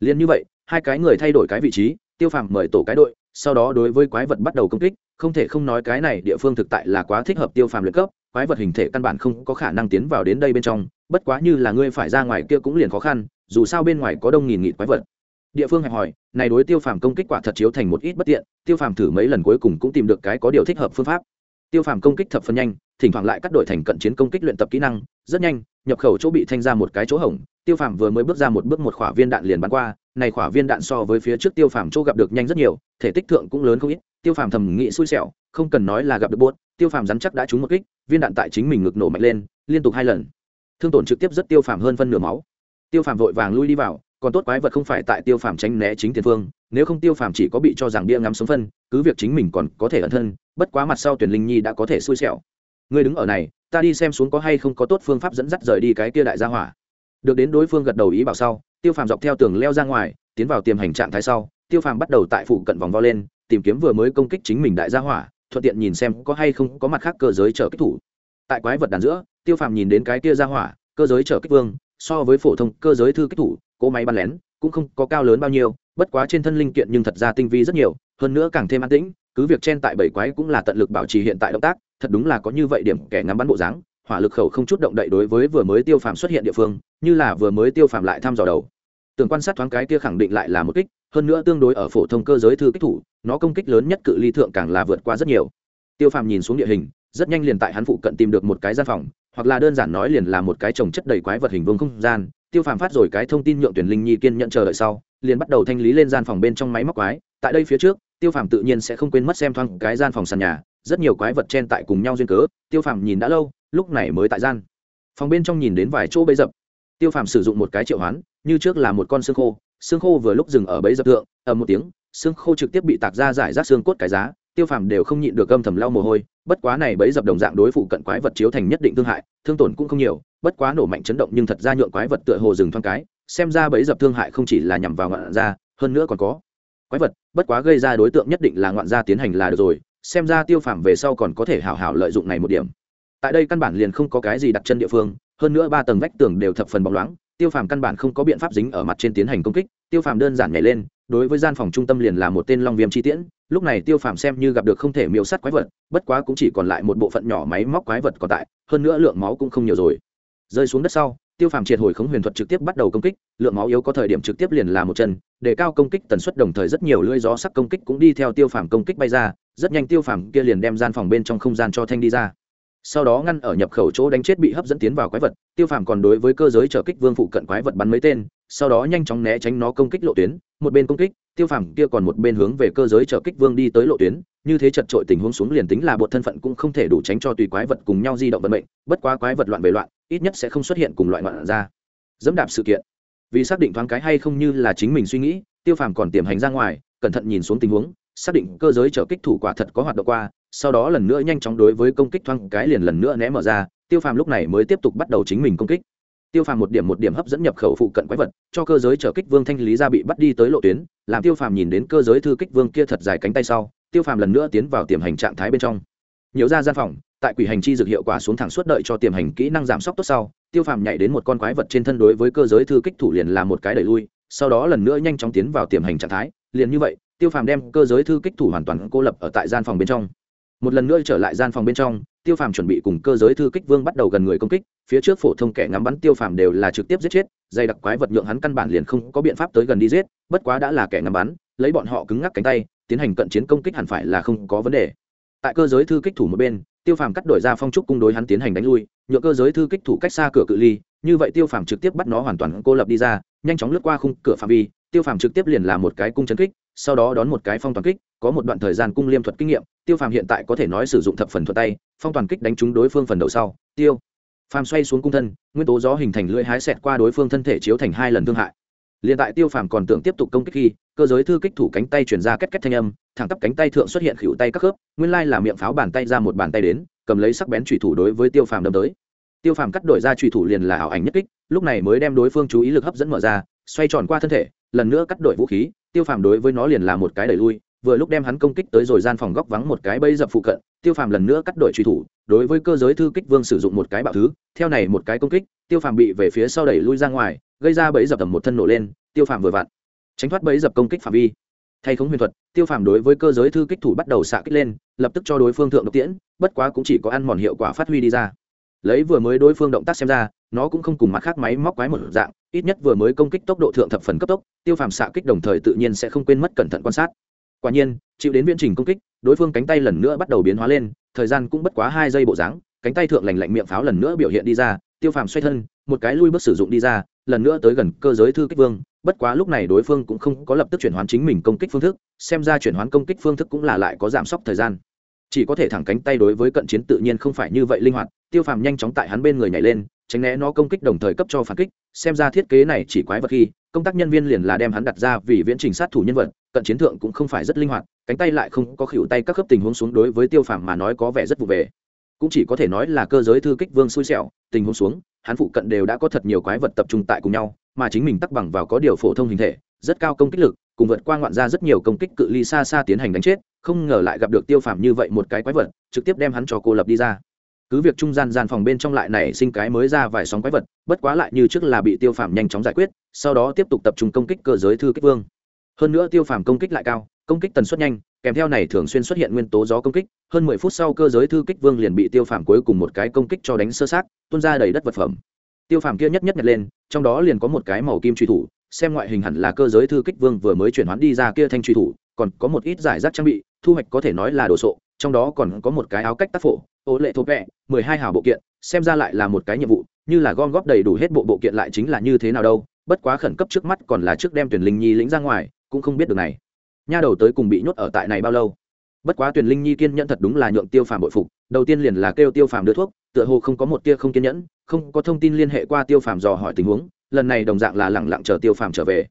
Liền như vậy, hai cái người thay đổi cái vị trí, tiêu phàm mời tổ cái đội, sau đó đối với quái vật bắt đầu công kích, không thể không nói cái này địa phương thực tại là quá thích hợp tiêu phàm luyện cấp quái vật hình thể căn bản không có khả năng tiến vào đến đây bên trong, bất quá như là ngươi phải ra ngoài kia cũng liền khó khăn, dù sao bên ngoài có đông nghìn nghị quái vật. Địa phương hẹp hòi, này đối tiêu phàm công kích quả thật chiếu thành một ít bất tiện, tiêu phàm thử mấy lần cuối cùng cũng tìm được cái có điều thích hợp phương pháp. Tiêu phàm công kích thập phân nhanh, thỉnh thoảng lại cắt đổi thành cận chiến công kích luyện tập kỹ năng, rất nhanh nhập khẩu chỗ bị thanh ra một cái chỗ hổng tiêu phàm vừa mới bước ra một bước một khỏa viên đạn liền bắn qua, này khỏa viên đạn so với phía trước tiêu phàm chỗ gặp được nhanh rất nhiều, thể tích thượng cũng lớn không ít, tiêu phàm thầm nghĩ xui xẻo, không cần nói là gặp được buốt, tiêu phàm rắn chắc đã trúng một kích, viên đạn tại chính mình ngực nổ mạnh lên, liên tục hai lần. Thương tổn trực tiếp rất tiêu phàm hơn phân nửa máu. Tiêu phàm vội vàng lui đi vào, còn tốt quái vật không phải tại tiêu phàm tránh né chính tiền phương, nếu không tiêu phàm chỉ có bị cho rằng bia ngắm sống phân, cứ việc chính mình còn có thể ẩn thân, bất quá mặt sau tuyển linh nhi đã có thể xui xẻo. Ngươi đứng ở này ta đi xem xuống có hay không có tốt phương pháp dẫn dắt rời đi cái kia đại gia hỏa. Được đến đối phương gật đầu ý bảo sau, tiêu phàm dọc theo tường leo ra ngoài, tiến vào tiềm hành trạng thái sau, tiêu phàm bắt đầu tại phụ cận vòng vo lên, tìm kiếm vừa mới công kích chính mình đại gia hỏa, thuận tiện nhìn xem có hay không có mặt khác cơ giới chở kích thủ. Tại quái vật đàn giữa, tiêu phàm nhìn đến cái kia gia hỏa, cơ giới chở kích vương, so với phổ thông cơ giới thư kích thủ, cỗ máy bắn lén, cũng không có cao lớn bao nhiêu, bất quá trên thân linh kiện nhưng thật ra tinh vi rất nhiều, hơn nữa càng thêm an tĩnh, cứ việc chen tại bảy quái cũng là tận lực bảo trì hiện tại động tác thật đúng là có như vậy điểm kẻ ngắm bắn bộ dáng, hỏa lực khẩu không chút động đậy đối với vừa mới tiêu phàm xuất hiện địa phương, như là vừa mới tiêu phàm lại thăm dò đầu. Tường quan sát thoáng cái kia khẳng định lại là một kích, hơn nữa tương đối ở phổ thông cơ giới thư kích thủ, nó công kích lớn nhất cự ly thượng càng là vượt qua rất nhiều. Tiêu phàm nhìn xuống địa hình, rất nhanh liền tại hắn phụ cận tìm được một cái gian phòng, hoặc là đơn giản nói liền là một cái trồng chất đầy quái vật hình vương không gian. Tiêu phàm phát rồi cái thông tin nhượng tuyển linh nhi kiên nhận chờ đợi sau, liền bắt đầu thanh lý lên gian phòng bên trong máy móc quái. Tại đây phía trước, tiêu phàm tự nhiên sẽ không quên mất xem thoáng cái gian phòng sàn nhà rất nhiều quái vật chen tại cùng nhau duyên cớ, tiêu phàm nhìn đã lâu, lúc này mới tại gian. Phòng bên trong nhìn đến vài chỗ bấy dập. Tiêu phàm sử dụng một cái triệu hoán, như trước là một con xương khô xương khô vừa lúc dừng ở bấy dập thượng, ầm một tiếng, xương khô trực tiếp bị tạc ra giải rác xương cốt cái giá, tiêu phàm đều không nhịn được âm thầm lau mồ hôi, bất quá này bấy dập đồng dạng đối phụ cận quái vật chiếu thành nhất định thương hại, thương tổn cũng không nhiều, bất quá nổ mạnh chấn động nhưng thật ra nhượng quái vật tựa hồ dừng thoáng cái, xem ra bấy dập thương hại không chỉ là nhằm vào ngoạn gia, hơn nữa còn có quái vật, bất quá gây ra đối tượng nhất định là ngoạn gia tiến hành là được rồi xem ra tiêu phàm về sau còn có thể hảo hảo lợi dụng này một điểm. Tại đây căn bản liền không có cái gì đặt chân địa phương, hơn nữa ba tầng vách tường đều thập phần bóng loáng, tiêu phàm căn bản không có biện pháp dính ở mặt trên tiến hành công kích, tiêu phàm đơn giản nhảy lên, đối với gian phòng trung tâm liền là một tên long viêm chi tiễn, lúc này tiêu phàm xem như gặp được không thể miêu sát quái vật, bất quá cũng chỉ còn lại một bộ phận nhỏ máy móc quái vật còn tại, hơn nữa lượng máu cũng không nhiều rồi. Rơi xuống đất sau, tiêu phàm triệt hồi khống huyền thuật trực tiếp bắt đầu công kích, lượng máu yếu có thời điểm trực tiếp liền là một chân, để cao công kích tần suất đồng thời rất nhiều lưỡi gió sắc công kích cũng đi theo tiêu phàm công kích bay ra rất nhanh tiêu phàm kia liền đem gian phòng bên trong không gian cho thanh đi ra. Sau đó ngăn ở nhập khẩu chỗ đánh chết bị hấp dẫn tiến vào quái vật, tiêu phàm còn đối với cơ giới trở kích vương phụ cận quái vật bắn mấy tên, sau đó nhanh chóng né tránh nó công kích lộ tuyến, một bên công kích, tiêu phàm kia còn một bên hướng về cơ giới trở kích vương đi tới lộ tuyến, như thế chật trội tình huống xuống liền tính là bột thân phận cũng không thể đủ tránh cho tùy quái vật cùng nhau di động vận mệnh, bất quá quái vật loạn về loạn, ít nhất sẽ không xuất hiện cùng loại loạn ra. Dẫm đạp sự kiện. Vì xác định thoáng cái hay không như là chính mình suy nghĩ, tiêu phàm còn tiềm hành ra ngoài, cẩn thận nhìn xuống tình huống xác định cơ giới trở kích thủ quả thật có hoạt động qua, sau đó lần nữa nhanh chóng đối với công kích thoáng cái liền lần nữa né mở ra, tiêu phàm lúc này mới tiếp tục bắt đầu chính mình công kích. Tiêu phàm một điểm một điểm hấp dẫn nhập khẩu phụ cận quái vật, cho cơ giới trở kích vương thanh lý ra bị bắt đi tới lộ tuyến, làm tiêu phàm nhìn đến cơ giới thư kích vương kia thật dài cánh tay sau, tiêu phàm lần nữa tiến vào tiềm hành trạng thái bên trong. Nhiều ra gian phòng, tại quỷ hành chi dược hiệu quả xuống thẳng suốt đợi cho tiềm hành kỹ năng giảm sốc tốt sau, tiêu phàm nhảy đến một con quái vật trên thân đối với cơ giới thư kích thủ liền làm một cái đẩy lui, sau đó lần nữa nhanh chóng tiến vào tiềm hành trạng thái, liền như vậy tiêu phàm đem cơ giới thư kích thủ hoàn toàn cô lập ở tại gian phòng bên trong. Một lần nữa trở lại gian phòng bên trong, tiêu phàm chuẩn bị cùng cơ giới thư kích vương bắt đầu gần người công kích. Phía trước phổ thông kẻ ngắm bắn tiêu phàm đều là trực tiếp giết chết dày đặc quái vật nhượng hắn căn bản liền không có biện pháp tới gần đi giết, bất quá đã là kẻ ngắm bắn, lấy bọn họ cứng ngắc cánh tay, tiến hành cận chiến công kích hẳn phải là không có vấn đề. Tại cơ giới thư kích thủ một bên, tiêu phàm cắt đổi ra phong trúc cung đối hắn tiến hành đánh lui, nhượng cơ giới thư kích thủ cách xa cửa cự ly, như vậy tiêu phàm trực tiếp bắt nó hoàn toàn cô lập đi ra, nhanh chóng lướt qua khung cửa phạm vi, tiêu phàm trực tiếp liền là một cái cung chấn kích sau đó đón một cái phong toàn kích, có một đoạn thời gian cung liêm thuật kinh nghiệm, tiêu phàm hiện tại có thể nói sử dụng thập phần thuật tay, phong toàn kích đánh trúng đối phương phần đầu sau, tiêu phàm xoay xuống cung thân, nguyên tố gió hình thành lưỡi hái xẹt qua đối phương thân thể chiếu thành hai lần thương hại. Liền tại tiêu phàm còn tưởng tiếp tục công kích khi, cơ giới thư kích thủ cánh tay chuyển ra két két thanh âm, thẳng tắp cánh tay thượng xuất hiện khỉu tay các khớp, nguyên lai là miệng pháo bàn tay ra một bàn tay đến, cầm lấy sắc bén trùy thủ đối với tiêu phàm đâm tới. Tiêu phàm cắt đổi ra trùy thủ liền là ảo ảnh nhất kích, lúc này mới đem đối phương chú ý lực hấp dẫn mở ra xoay tròn qua thân thể, lần nữa cắt đổi vũ khí, tiêu phàm đối với nó liền là một cái đẩy lui, vừa lúc đem hắn công kích tới rồi gian phòng góc vắng một cái bẫy dập phụ cận, tiêu phàm lần nữa cắt đổi truy thủ, đối với cơ giới thư kích vương sử dụng một cái bạo thứ, theo này một cái công kích, tiêu phàm bị về phía sau đẩy lui ra ngoài, gây ra bẫy dập tầm một thân nổ lên, tiêu phàm vừa vặn tránh thoát bẫy dập công kích phạm vi. Thay khống huyền thuật, tiêu phàm đối với cơ giới thư kích thủ bắt đầu xạ kích lên, lập tức cho đối phương thượng độc tiễn, bất quá cũng chỉ có ăn mòn hiệu quả phát huy đi ra lấy vừa mới đối phương động tác xem ra, nó cũng không cùng mặt khác máy móc quái một dạng, ít nhất vừa mới công kích tốc độ thượng thập phần cấp tốc, tiêu phàm xạ kích đồng thời tự nhiên sẽ không quên mất cẩn thận quan sát. Quả nhiên, chịu đến viễn trình công kích, đối phương cánh tay lần nữa bắt đầu biến hóa lên, thời gian cũng bất quá hai giây bộ dáng, cánh tay thượng lành lạnh miệng pháo lần nữa biểu hiện đi ra, tiêu phàm xoay thân, một cái lui bước sử dụng đi ra, lần nữa tới gần cơ giới thư kích vương, bất quá lúc này đối phương cũng không có lập tức chuyển hoán chính mình công kích phương thức, xem ra chuyển hoán công kích phương thức cũng là lại có giảm sốc thời gian chỉ có thể thẳng cánh tay đối với cận chiến tự nhiên không phải như vậy linh hoạt, tiêu phàm nhanh chóng tại hắn bên người nhảy lên, tránh né nó công kích đồng thời cấp cho phản kích, xem ra thiết kế này chỉ quái vật khi, công tác nhân viên liền là đem hắn đặt ra vì viễn trình sát thủ nhân vật, cận chiến thượng cũng không phải rất linh hoạt, cánh tay lại không có khỉu tay các khớp tình huống xuống đối với tiêu phàm mà nói có vẻ rất vụ về. Cũng chỉ có thể nói là cơ giới thư kích vương xui xẻo, tình huống xuống, hắn phụ cận đều đã có thật nhiều quái vật tập trung tại cùng nhau, mà chính mình tắc bằng vào có điều phổ thông hình thể, rất cao công kích lực, cùng vượt qua ngoạn ra rất nhiều công kích cự ly xa xa tiến hành đánh chết không ngờ lại gặp được tiêu phàm như vậy một cái quái vật, trực tiếp đem hắn cho cô lập đi ra. Cứ việc trung gian gian phòng bên trong lại nảy sinh cái mới ra vài sóng quái vật, bất quá lại như trước là bị tiêu phàm nhanh chóng giải quyết, sau đó tiếp tục tập trung công kích cơ giới thư kích vương. Hơn nữa tiêu phàm công kích lại cao, công kích tần suất nhanh, kèm theo này thường xuyên xuất hiện nguyên tố gió công kích, hơn mười phút sau cơ giới thư kích vương liền bị tiêu phàm cuối cùng một cái công kích cho đánh sơ sát tuôn ra đầy đất vật phẩm. Tiêu phàm kia nhất nhất nhặt lên, trong đó liền có một cái màu kim truy thủ xem ngoại hình hẳn là cơ giới thư kích vương vừa mới chuyển hoán đi ra kia thanh truy thủ, còn có một ít giải rác trang bị, thu hoạch có thể nói là đồ sộ, trong đó còn có một cái áo cách tác phổ, ô lệ thô vẹ, mười hai hào bộ kiện, xem ra lại là một cái nhiệm vụ, như là gom góp đầy đủ hết bộ bộ kiện lại chính là như thế nào đâu, bất quá khẩn cấp trước mắt còn là trước đem tuyển linh nhi lĩnh ra ngoài, cũng không biết được này. Nha đầu tới cùng bị nhốt ở tại này bao lâu? Bất quá tuyển linh nhi kiên nhẫn thật đúng là nhượng tiêu phàm bội phục, đầu tiên liền là kêu tiêu phàm đưa thuốc, tựa hồ không có một tia không kiên nhẫn, không có thông tin liên hệ qua tiêu phàm dò hỏi tình huống lần này đồng dạng là lẳng lặng chờ tiêu phàm trở về.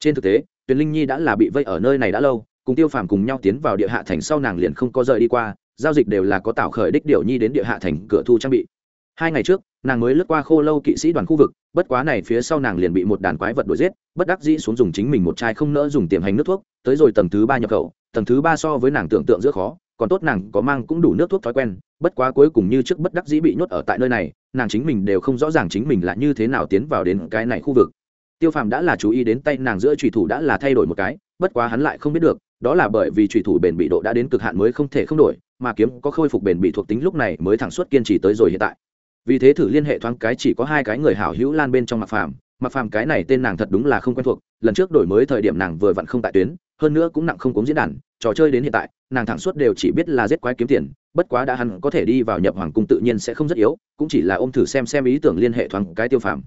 Trên thực tế, tuyền linh nhi đã là bị vây ở nơi này đã lâu, cùng tiêu phàm cùng nhau tiến vào địa hạ thành sau nàng liền không có rời đi qua, giao dịch đều là có tạo khởi đích điệu nhi đến địa hạ thành cửa thu trang bị. Hai ngày trước, nàng mới lướt qua khô lâu kỵ sĩ đoàn khu vực, bất quá này phía sau nàng liền bị một đàn quái vật đuổi giết, bất đắc dĩ xuống dùng chính mình một chai không nỡ dùng tiềm hành nước thuốc, tới rồi tầng thứ ba nhập khẩu, tầng thứ ba so với nàng tưởng tượng giữa khó còn tốt nàng có mang cũng đủ nước thuốc thói quen, bất quá cuối cùng như trước bất đắc dĩ bị nhốt ở tại nơi này, nàng chính mình đều không rõ ràng chính mình là như thế nào tiến vào đến cái này khu vực. Tiêu phàm đã là chú ý đến tay nàng giữa trùy thủ đã là thay đổi một cái, bất quá hắn lại không biết được, đó là bởi vì trùy thủ bền bị độ đã đến cực hạn mới không thể không đổi, mà kiếm có khôi phục bền bị thuộc tính lúc này mới thẳng suốt kiên trì tới rồi hiện tại. Vì thế thử liên hệ thoáng cái chỉ có hai cái người hảo hữu lan bên trong mặt phàm mặc phàm cái này tên nàng thật đúng là không quen thuộc, lần trước đổi mới thời điểm nàng vừa vặn không tại tuyến, hơn nữa cũng nặng không cúng diễn đàn, trò chơi đến hiện tại, nàng thẳng suốt đều chỉ biết là giết quái kiếm tiền, bất quá đã hắn có thể đi vào nhập hoàng cung tự nhiên sẽ không rất yếu, cũng chỉ là ôm thử xem xem ý tưởng liên hệ thoáng cái tiêu phàm.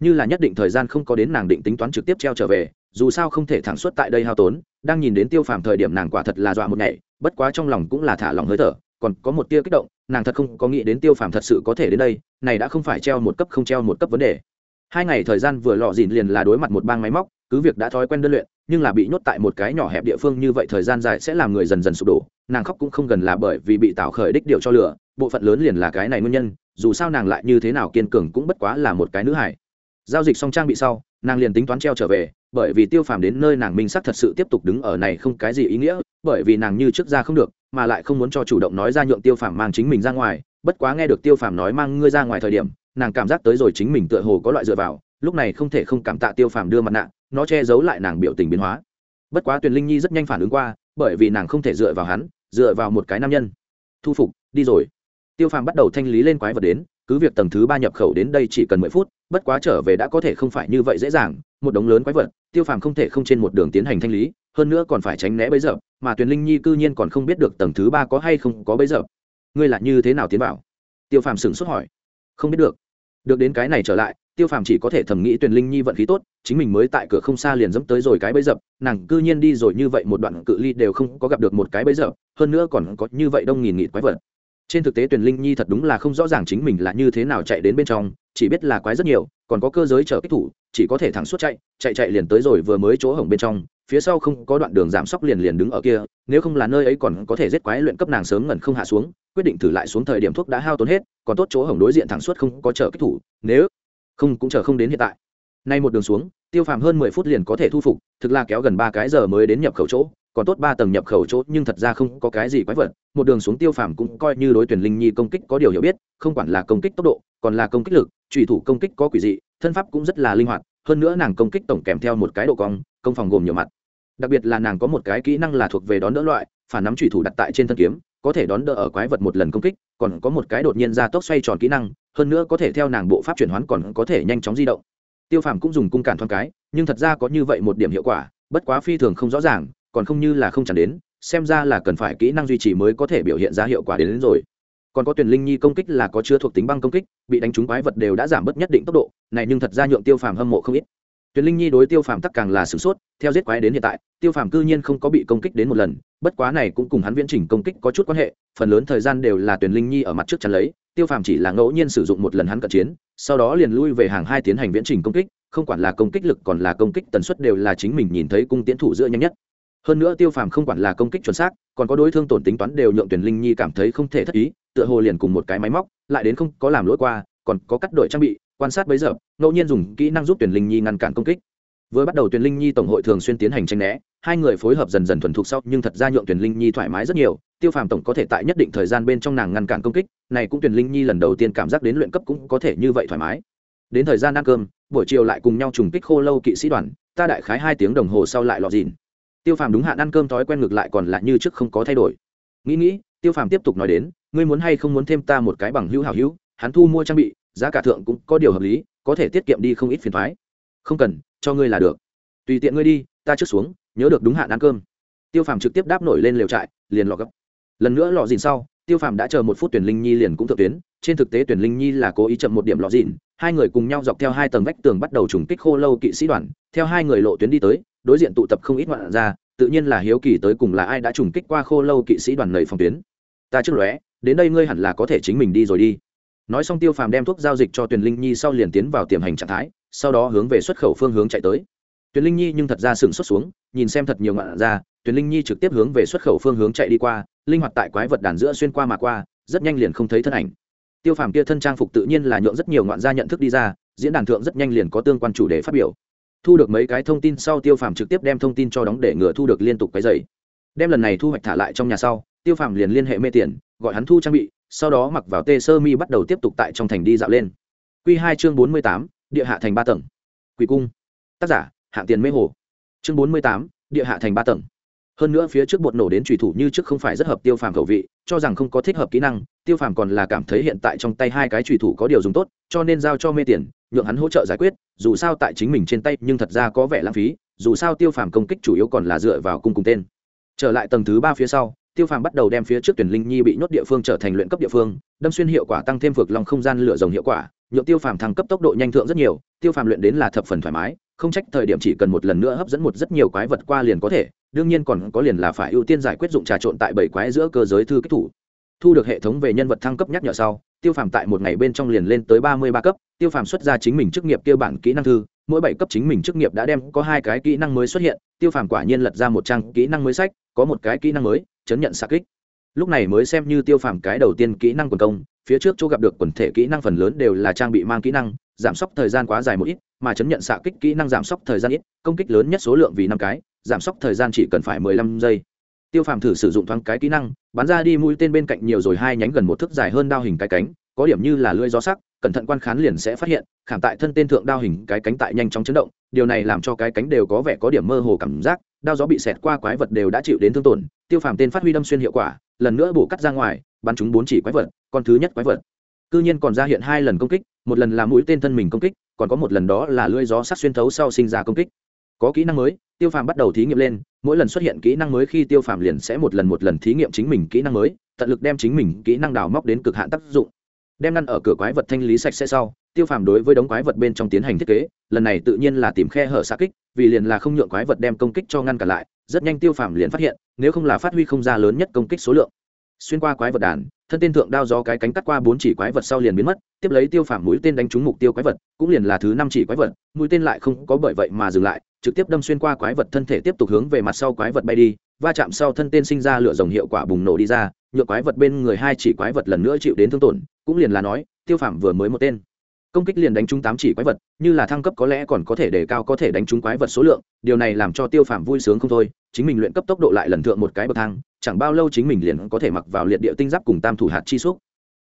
Như là nhất định thời gian không có đến nàng định tính toán trực tiếp treo trở về, dù sao không thể thẳng suốt tại đây hao tốn, đang nhìn đến tiêu phàm thời điểm nàng quả thật là dọa một ngày, bất quá trong lòng cũng là thả lòng hơi thở, còn có một tia kích động, nàng thật không có nghĩ đến tiêu phàm thật sự có thể đến đây, này đã không phải treo một cấp không treo một cấp vấn đề hai ngày thời gian vừa lọ dìn liền là đối mặt một bang máy móc, cứ việc đã thói quen đơn luyện, nhưng là bị nhốt tại một cái nhỏ hẹp địa phương như vậy thời gian dài sẽ làm người dần dần sụp đổ, nàng khóc cũng không gần là bởi vì bị tạo khởi đích điệu cho lửa, bộ phận lớn liền là cái này nguyên nhân, dù sao nàng lại như thế nào kiên cường cũng bất quá là một cái nữ hải giao dịch xong trang bị sau, nàng liền tính toán treo trở về, bởi vì tiêu phàm đến nơi nàng minh sắc thật sự tiếp tục đứng ở này không cái gì ý nghĩa, bởi vì nàng như trước ra không được, mà lại không muốn cho chủ động nói ra nhượng tiêu phàm mang chính mình ra ngoài, bất quá nghe được tiêu phàm nói mang ngươi ra ngoài thời điểm nàng cảm giác tới rồi chính mình tựa hồ có loại dựa vào, lúc này không thể không cảm tạ tiêu phàm đưa mặt nạ, nó che giấu lại nàng biểu tình biến hóa. Bất quá tuyền linh nhi rất nhanh phản ứng qua, bởi vì nàng không thể dựa vào hắn, dựa vào một cái nam nhân. Thu phục, đi rồi. Tiêu phàm bắt đầu thanh lý lên quái vật đến, cứ việc tầng thứ ba nhập khẩu đến đây chỉ cần mười phút, bất quá trở về đã có thể không phải như vậy dễ dàng, một đống lớn quái vật, tiêu phàm không thể không trên một đường tiến hành thanh lý, hơn nữa còn phải tránh né bấy giờ, mà tuyền linh nhi cư nhiên còn không biết được tầng thứ ba có hay không có bấy giờ. Ngươi là như thế nào tiến vào? Tiêu phàm sửng sốt hỏi. Không biết được được đến cái này trở lại, tiêu phàm chỉ có thể thầm nghĩ tuyền linh nhi vận khí tốt, chính mình mới tại cửa không xa liền dẫm tới rồi cái bấy dập, nàng cư nhiên đi rồi như vậy một đoạn cự ly đều không có gặp được một cái bấy dập, hơn nữa còn có như vậy đông nghìn nghịt quái vật. Trên thực tế tuyền linh nhi thật đúng là không rõ ràng chính mình là như thế nào chạy đến bên trong, chỉ biết là quái rất nhiều, còn có cơ giới chở kích thủ, chỉ có thể thẳng suốt chạy chạy chạy liền tới rồi vừa mới chỗ hổng bên trong, phía sau không có đoạn đường giảm sóc liền liền đứng ở kia, nếu không là nơi ấy còn có thể giết quái luyện cấp nàng sớm ngẩn không hạ xuống quyết định thử lại xuống thời điểm thuốc đã hao tốn hết, còn tốt chỗ hổng đối diện thẳng suốt không có chờ kích thủ, nếu không cũng chờ không đến hiện tại. Nay một đường xuống, tiêu phàm hơn mười phút liền có thể thu phục, thực là kéo gần ba cái giờ mới đến nhập khẩu chỗ, còn tốt ba tầng nhập khẩu chỗ, nhưng thật ra không có cái gì quái vật, một đường xuống tiêu phàm cũng coi như đối tuyển linh nhi công kích có điều hiểu biết, không quản là công kích tốc độ, còn là công kích lực, trùy thủ công kích có quỷ dị, thân pháp cũng rất là linh hoạt, hơn nữa nàng công kích tổng kèm theo một cái độ cong, công phòng gồm nhiều mặt. Đặc biệt là nàng có một cái kỹ năng là thuộc về đón đỡ loại, phản nắm trùy thủ đặt tại trên thân kiếm có thể đón đỡ ở quái vật một lần công kích còn có một cái đột nhiên ra tốc xoay tròn kỹ năng hơn nữa có thể theo nàng bộ pháp chuyển hoán còn có thể nhanh chóng di động. Tiêu phàm cũng dùng cung cản thoáng cái nhưng thật ra có như vậy một điểm hiệu quả bất quá phi thường không rõ ràng còn không như là không chẳng đến xem ra là cần phải kỹ năng duy trì mới có thể biểu hiện ra hiệu quả đến, đến rồi. Còn có tuyển linh nhi công kích là có chứa thuộc tính băng công kích bị đánh trúng quái vật đều đã giảm bớt nhất định tốc độ này nhưng thật ra nhượng tiêu phàm hâm mộ không ít tuyển linh nhi đối tiêu phàm tắc càng là sử sốt, theo giết quái đến hiện tại, tiêu phàm cư nhiên không có bị công kích đến một lần, bất quá này cũng cùng hắn viễn trình công kích có chút quan hệ, phần lớn thời gian đều là Tuyền linh nhi ở mặt trước chắn lấy, tiêu phàm chỉ là ngẫu nhiên sử dụng một lần hắn cận chiến, sau đó liền lui về hàng hai tiến hành viễn trình công kích, không quản là công kích lực còn là công kích tần suất đều là chính mình nhìn thấy cung tiến thủ giữa nhanh nhất. Hơn nữa tiêu phàm không quản là công kích chuẩn xác, còn có đối thương tổn tính toán đều nhượng Tuyền linh nhi cảm thấy không thể thất ý, tựa hồ liền cùng một cái máy móc, lại đến không có làm lỗi qua, còn có cắt đổi trang bị quan sát bấy giờ, ngẫu nhiên dùng kỹ năng giúp tuyển linh nhi ngăn cản công kích. Vừa bắt đầu tuyển linh nhi tổng hội thường xuyên tiến hành tranh né, hai người phối hợp dần dần thuần thục sau, nhưng thật ra nhượng tuyển linh nhi thoải mái rất nhiều, tiêu phàm tổng có thể tại nhất định thời gian bên trong nàng ngăn cản công kích, này cũng tuyển linh nhi lần đầu tiên cảm giác đến luyện cấp cũng có thể như vậy thoải mái. Đến thời gian ăn cơm, buổi chiều lại cùng nhau trùng kích khô lâu kỵ sĩ đoàn, ta đại khái hai tiếng đồng hồ sau lại lọt dìn tiêu phàm đúng hạn ăn cơm thói quen ngược lại còn lại như trước không có thay đổi. Nghĩ nghĩ, tiêu phàm tiếp tục nói đến, ngươi muốn hay không muốn thêm ta một cái bằng hữu hảo hữu, hắn thu mua trang bị giá cả thượng cũng có điều hợp lý, có thể tiết kiệm đi không ít phiền thoái không cần, cho ngươi là được. Tùy tiện ngươi đi, ta trước xuống, nhớ được đúng hạn ăn cơm. Tiêu phàm trực tiếp đáp nổi lên lều trại, liền lò gấp. Lần nữa lò dìn sau, tiêu phàm đã chờ một phút tuyển linh nhi liền cũng thượng tuyến. Trên thực tế tuyển linh nhi là cố ý chậm một điểm lò dìn. Hai người cùng nhau dọc theo hai tầng vách tường bắt đầu trùng kích khô lâu kỵ sĩ đoàn. Theo hai người lộ tuyến đi tới, đối diện tụ tập không ít ngoạn ra tự nhiên là hiếu kỳ tới cùng là ai đã trùng kích qua khô lâu kỵ sĩ đoàn nầy phòng tuyến. Ta trước lóe, đến đây ngươi hẳn là có thể chính mình đi rồi đi nói xong tiêu phàm đem thuốc giao dịch cho tuyền linh nhi sau liền tiến vào tiềm hành trạng thái, sau đó hướng về xuất khẩu phương hướng chạy tới. Tuyền linh nhi nhưng thật ra sừng xuất xuống, nhìn xem thật nhiều ngọn ra, tuyền linh nhi trực tiếp hướng về xuất khẩu phương hướng chạy đi qua, linh hoạt tại quái vật đàn giữa xuyên qua mà qua, rất nhanh liền không thấy thân ảnh. Tiêu phàm kia thân trang phục tự nhiên là nhượng rất nhiều ngọn gia nhận thức đi ra, diễn đàn thượng rất nhanh liền có tương quan chủ đề phát biểu. Thu được mấy cái thông tin sau tiêu phàm trực tiếp đem thông tin cho đóng để ngừa thu được liên tục cái dày đem lần này thu hoạch thả lại trong nhà sau, tiêu phàm liền liên hệ mê tiền, gọi hắn thu trang bị sau đó mặc vào tê sơ mi bắt đầu tiếp tục tại trong thành đi dạo lên. Q hai chương bốn mươi tám, địa hạ thành ba tầng. Quỷ cung. Tác giả, hạng tiền mê hồ. Chương bốn mươi tám, địa hạ thành ba tầng. Hơn nữa phía trước bột nổ đến trùy thủ như trước không phải rất hợp tiêu phàm khẩu vị, cho rằng không có thích hợp kỹ năng, tiêu phàm còn là cảm thấy hiện tại trong tay hai cái trùy thủ có điều dùng tốt, cho nên giao cho mê tiền, nhượng hắn hỗ trợ giải quyết, dù sao tại chính mình trên tay nhưng thật ra có vẻ lãng phí, dù sao tiêu phàm công kích chủ yếu còn là dựa vào cung cùng tên. Trở lại tầng thứ ba phía sau tiêu phàm bắt đầu đem phía trước tuyển linh nhi bị nhốt địa phương trở thành luyện cấp địa phương, đâm xuyên hiệu quả tăng thêm vực lòng không gian lửa rồng hiệu quả nhựa tiêu phàm thăng cấp tốc độ nhanh thượng rất nhiều, tiêu phàm luyện đến là thập phần thoải mái, không trách thời điểm chỉ cần một lần nữa hấp dẫn một rất nhiều quái vật qua liền có thể, đương nhiên còn có liền là phải ưu tiên giải quyết dụng trà trộn tại bảy quái giữa cơ giới thư kích thủ. Thu được hệ thống về nhân vật thăng cấp nhắc nhở sau, tiêu phàm tại một ngày bên trong liền lên tới ba mươi ba cấp, tiêu phàm xuất ra chính mình chức nghiệp kia bản kỹ năng thư, mỗi bảy cấp chính mình chức nghiệp đã đem có hai cái kỹ năng mới xuất hiện, tiêu phàm quả nhiên lật ra một trang kỹ năng mới sách, có một cái kỹ năng mới chấn nhận xạ kích. Lúc này mới xem như tiêu phàm cái đầu tiên kỹ năng quần công, phía trước chỗ gặp được quần thể kỹ năng phần lớn đều là trang bị mang kỹ năng, giảm sốc thời gian quá dài một ít, mà chấn nhận xạ kích kỹ năng giảm sốc thời gian ít, công kích lớn nhất số lượng vì năm cái, giảm sốc thời gian chỉ cần phải mười lăm giây. Tiêu phàm thử sử dụng thoáng cái kỹ năng, bắn ra đi mũi tên bên cạnh nhiều rồi hai nhánh gần một thước dài hơn đao hình cái cánh, có điểm như là lưỡi gió sắc, cẩn thận quan khán liền sẽ phát hiện, khảm tại thân tên thượng đao hình cái cánh tại nhanh chóng chấn động, điều này làm cho cái cánh đều có vẻ có điểm mơ hồ cảm giác đao gió bị xẹt qua quái vật đều đã chịu đến thương tổn, tiêu phàm tên phát huy đâm xuyên hiệu quả, lần nữa bổ cắt ra ngoài, bắn chúng bốn chỉ quái vật, con thứ nhất quái vật. Cư nhiên còn ra hiện hai lần công kích, một lần là mũi tên thân mình công kích, còn có một lần đó là lưỡi gió sắc xuyên thấu sau sinh ra công kích. Có kỹ năng mới, tiêu phàm bắt đầu thí nghiệm lên, mỗi lần xuất hiện kỹ năng mới khi tiêu phàm liền sẽ một lần một lần thí nghiệm chính mình kỹ năng mới, tận lực đem chính mình kỹ năng đào móc đến cực hạn tác dụng đem ngăn ở cửa quái vật thanh lý sạch sẽ sau, tiêu phàm đối với đống quái vật bên trong tiến hành thiết kế, lần này tự nhiên là tìm khe hở xa kích, vì liền là không nhượng quái vật đem công kích cho ngăn cả lại, rất nhanh tiêu phàm liền phát hiện, nếu không là phát huy không ra lớn nhất công kích số lượng. Xuyên qua quái vật đàn, thân tên thượng đao do cái cánh cắt qua bốn chỉ quái vật sau liền biến mất, tiếp lấy tiêu phàm mũi tên đánh trúng mục tiêu quái vật, cũng liền là thứ năm chỉ quái vật, mũi tên lại không có bởi vậy mà dừng lại, trực tiếp đâm xuyên qua quái vật thân thể tiếp tục hướng về mặt sau quái vật bay đi, va chạm sau thân tên sinh ra lửa rồng hiệu quả bùng nổ đi ra nhựa quái vật bên người hai chỉ quái vật lần nữa chịu đến thương tổn cũng liền là nói, tiêu phàm vừa mới một tên. Công kích liền đánh trúng tám chỉ quái vật, như là thăng cấp có lẽ còn có thể đề cao có thể đánh trúng quái vật số lượng, điều này làm cho tiêu phàm vui sướng không thôi, chính mình luyện cấp tốc độ lại lần thượng một cái bậc thang, chẳng bao lâu chính mình liền có thể mặc vào liệt địa tinh giáp cùng tam thủ hạt chi xúc.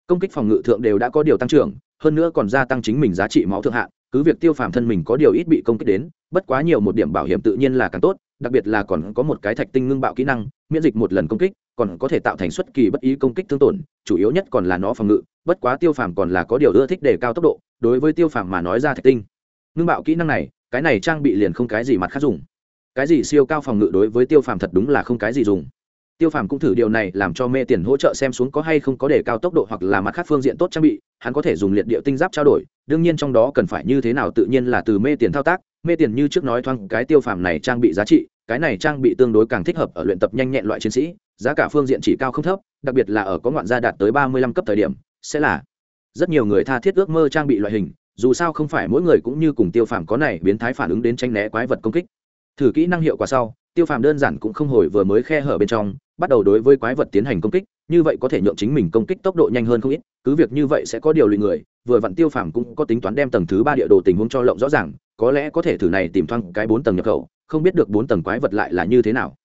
Công kích phòng ngự thượng đều đã có điều tăng trưởng, hơn nữa còn gia tăng chính mình giá trị máu thượng hạn cứ việc tiêu phàm thân mình có điều ít bị công kích đến, bất quá nhiều một điểm bảo hiểm tự nhiên là càng tốt, đặc biệt là còn có một cái thạch tinh ngưng bạo kỹ năng, miễn dịch một lần công kích, còn có thể tạo thành xuất kỳ bất ý công kích thương tổn, chủ yếu nhất còn là nó phòng ngự bất quá tiêu phàm còn là có điều ưa thích đề cao tốc độ, đối với tiêu phàm mà nói ra thạch tinh. Ngưng bạo kỹ năng này, cái này trang bị liền không cái gì mặt khác dùng. Cái gì siêu cao phòng ngự đối với tiêu phàm thật đúng là không cái gì dùng. Tiêu phàm cũng thử điều này làm cho mê tiền hỗ trợ xem xuống có hay không có đề cao tốc độ hoặc là mặt khác phương diện tốt trang bị, hắn có thể dùng liệt địa tinh giáp trao đổi, đương nhiên trong đó cần phải như thế nào tự nhiên là từ mê tiền thao tác. Mê tiền như trước nói thoáng, cái tiêu phàm này trang bị giá trị, cái này trang bị tương đối càng thích hợp ở luyện tập nhanh nhẹn loại chiến sĩ, giá cả phương diện chỉ cao không thấp, đặc biệt là ở có ngoạn gia đạt tới ba mươi lăm cấp thời điểm sẽ là. Rất nhiều người tha thiết ước mơ trang bị loại hình, dù sao không phải mỗi người cũng như cùng tiêu phàm có này biến thái phản ứng đến tranh né quái vật công kích. Thử kỹ năng hiệu quả sau, tiêu phàm đơn giản cũng không hồi vừa mới khe hở bên trong, bắt đầu đối với quái vật tiến hành công kích, như vậy có thể nhượng chính mình công kích tốc độ nhanh hơn không ít, cứ việc như vậy sẽ có điều lụy người, vừa vặn tiêu phàm cũng có tính toán đem tầng thứ ba địa đồ tình huống cho lộng rõ ràng, có lẽ có thể thử này tìm thoang cái bốn tầng nhập khẩu, không biết được bốn tầng quái vật lại là như thế nào.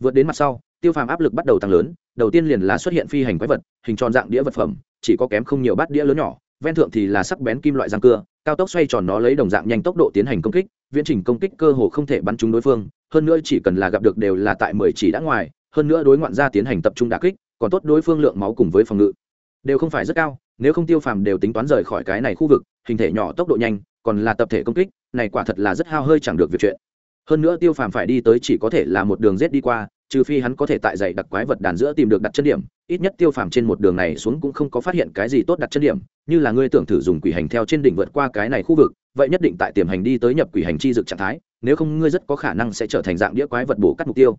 Vượt đến mặt sau, tiêu phàm áp lực bắt đầu tăng lớn, đầu tiên liền là xuất hiện phi hành quái vật, hình tròn dạng đĩa vật phẩm chỉ có kém không nhiều bát đĩa lớn nhỏ, ven thượng thì là sắc bén kim loại răng cưa, cao tốc xoay tròn nó lấy đồng dạng nhanh tốc độ tiến hành công kích, viễn trình công kích cơ hồ không thể bắn trúng đối phương, hơn nữa chỉ cần là gặp được đều là tại mười chỉ đã ngoài, hơn nữa đối ngoạn gia tiến hành tập trung đà kích, còn tốt đối phương lượng máu cùng với phòng ngự. Đều không phải rất cao, nếu không tiêu phàm đều tính toán rời khỏi cái này khu vực, hình thể nhỏ tốc độ nhanh, còn là tập thể công kích, này quả thật là rất hao hơi chẳng được việc chuyện. Hơn nữa tiêu phàm phải đi tới chỉ có thể là một đường rết đi qua trừ phi hắn có thể tại dạy đặc quái vật đàn giữa tìm được đặt chân điểm, ít nhất tiêu phàm trên một đường này xuống cũng không có phát hiện cái gì tốt đặt chân điểm, như là ngươi tưởng thử dùng quỷ hành theo trên đỉnh vượt qua cái này khu vực, vậy nhất định tại tiềm hành đi tới nhập quỷ hành chi dực trạng thái, nếu không ngươi rất có khả năng sẽ trở thành dạng đĩa quái vật bổ cắt mục tiêu.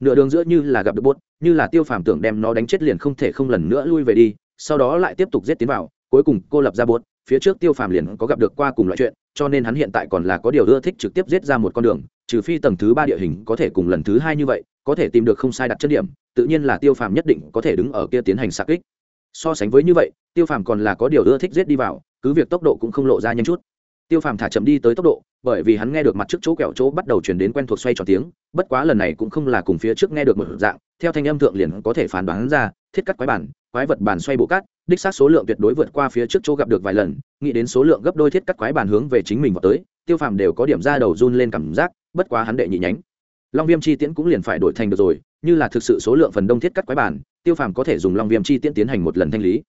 Nửa đường giữa như là gặp được bốt, như là tiêu phàm tưởng đem nó đánh chết liền không thể không lần nữa lui về đi, sau đó lại tiếp tục giết tiến vào, cuối cùng cô lập ra bốt phía trước tiêu phàm liền có gặp được qua cùng loại chuyện, cho nên hắn hiện tại còn là có điều ưa thích trực tiếp giết ra một con đường, trừ phi tầng thứ ba địa hình có thể cùng lần thứ hai như vậy, có thể tìm được không sai đặt chân điểm, tự nhiên là tiêu phàm nhất định có thể đứng ở kia tiến hành sạc kích. So sánh với như vậy, tiêu phàm còn là có điều ưa thích giết đi vào, cứ việc tốc độ cũng không lộ ra nhanh chút. Tiêu phàm thả chậm đi tới tốc độ, bởi vì hắn nghe được mặt trước chỗ kẹo chỗ bắt đầu chuyển đến quen thuộc xoay tròn tiếng, bất quá lần này cũng không là cùng phía trước nghe được một dạng, theo thanh âm thượng liền có thể phán đoán ra thiết cắt quái bản, quái vật bản xoay bộ cát, đích xác số lượng tuyệt đối vượt qua phía trước chỗ gặp được vài lần, nghĩ đến số lượng gấp đôi thiết cắt quái bản hướng về chính mình vào tới, tiêu phàm đều có điểm ra đầu run lên cảm giác, bất quá hắn đệ nhị nhánh. Long viêm chi tiễn cũng liền phải đổi thành được rồi, như là thực sự số lượng phần đông thiết cắt quái bản, tiêu phàm có thể dùng long viêm chi tiễn tiến hành một lần thanh lý.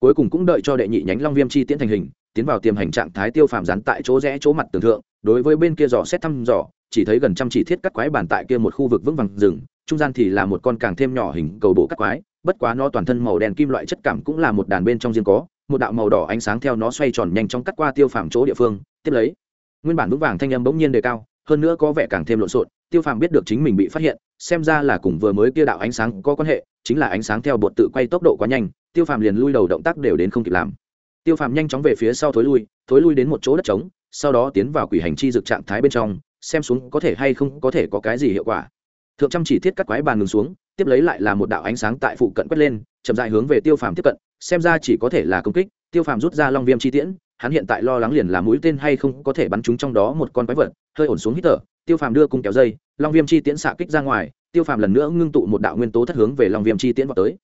Cuối cùng cũng đợi cho đệ nhị nhánh long viêm chi tiễn thành hình, tiến vào tiềm hành trạng thái tiêu phàm dán tại chỗ rẽ chỗ mặt tường thượng, đối với bên kia dò xét thăm dò, chỉ thấy gần trăm chỉ thiết cắt quái bản tại kia một khu vực vững vàng rừng, trung gian thì là một con càng thêm nhỏ hình cầu bộ cắt quái bất quá nó toàn thân màu đen kim loại chất cảm cũng là một đàn bên trong riêng có, một đạo màu đỏ ánh sáng theo nó xoay tròn nhanh chóng cắt qua tiêu phàm chỗ địa phương, tiếp lấy, nguyên bản vững vàng thanh âm bỗng nhiên đề cao, hơn nữa có vẻ càng thêm lộn xộn, tiêu phàm biết được chính mình bị phát hiện, xem ra là cùng vừa mới kia đạo ánh sáng có quan hệ, chính là ánh sáng theo bột tự quay tốc độ quá nhanh, tiêu phàm liền lui đầu động tác đều đến không kịp làm. Tiêu phàm nhanh chóng về phía sau thối lui thối lui đến một chỗ đất trống, sau đó tiến vào quỷ hành chi dực trạng thái bên trong, xem xuống có thể hay không có thể có cái gì hiệu quả. Thượng trăm chỉ thiết cắt quái bàn ngừng xuống tiếp lấy lại là một đạo ánh sáng tại phụ cận quét lên, chậm dại hướng về tiêu phàm tiếp cận, xem ra chỉ có thể là công kích. Tiêu phàm rút ra long viêm chi tiễn, hắn hiện tại lo lắng liền là mũi tên hay không có thể bắn chúng trong đó một con quái vật, hơi ổn xuống hít thở, tiêu phàm đưa cung kéo dây, long viêm chi tiễn xạ kích ra ngoài, tiêu phàm lần nữa ngưng tụ một đạo nguyên tố thất hướng về long viêm chi tiễn vào tới.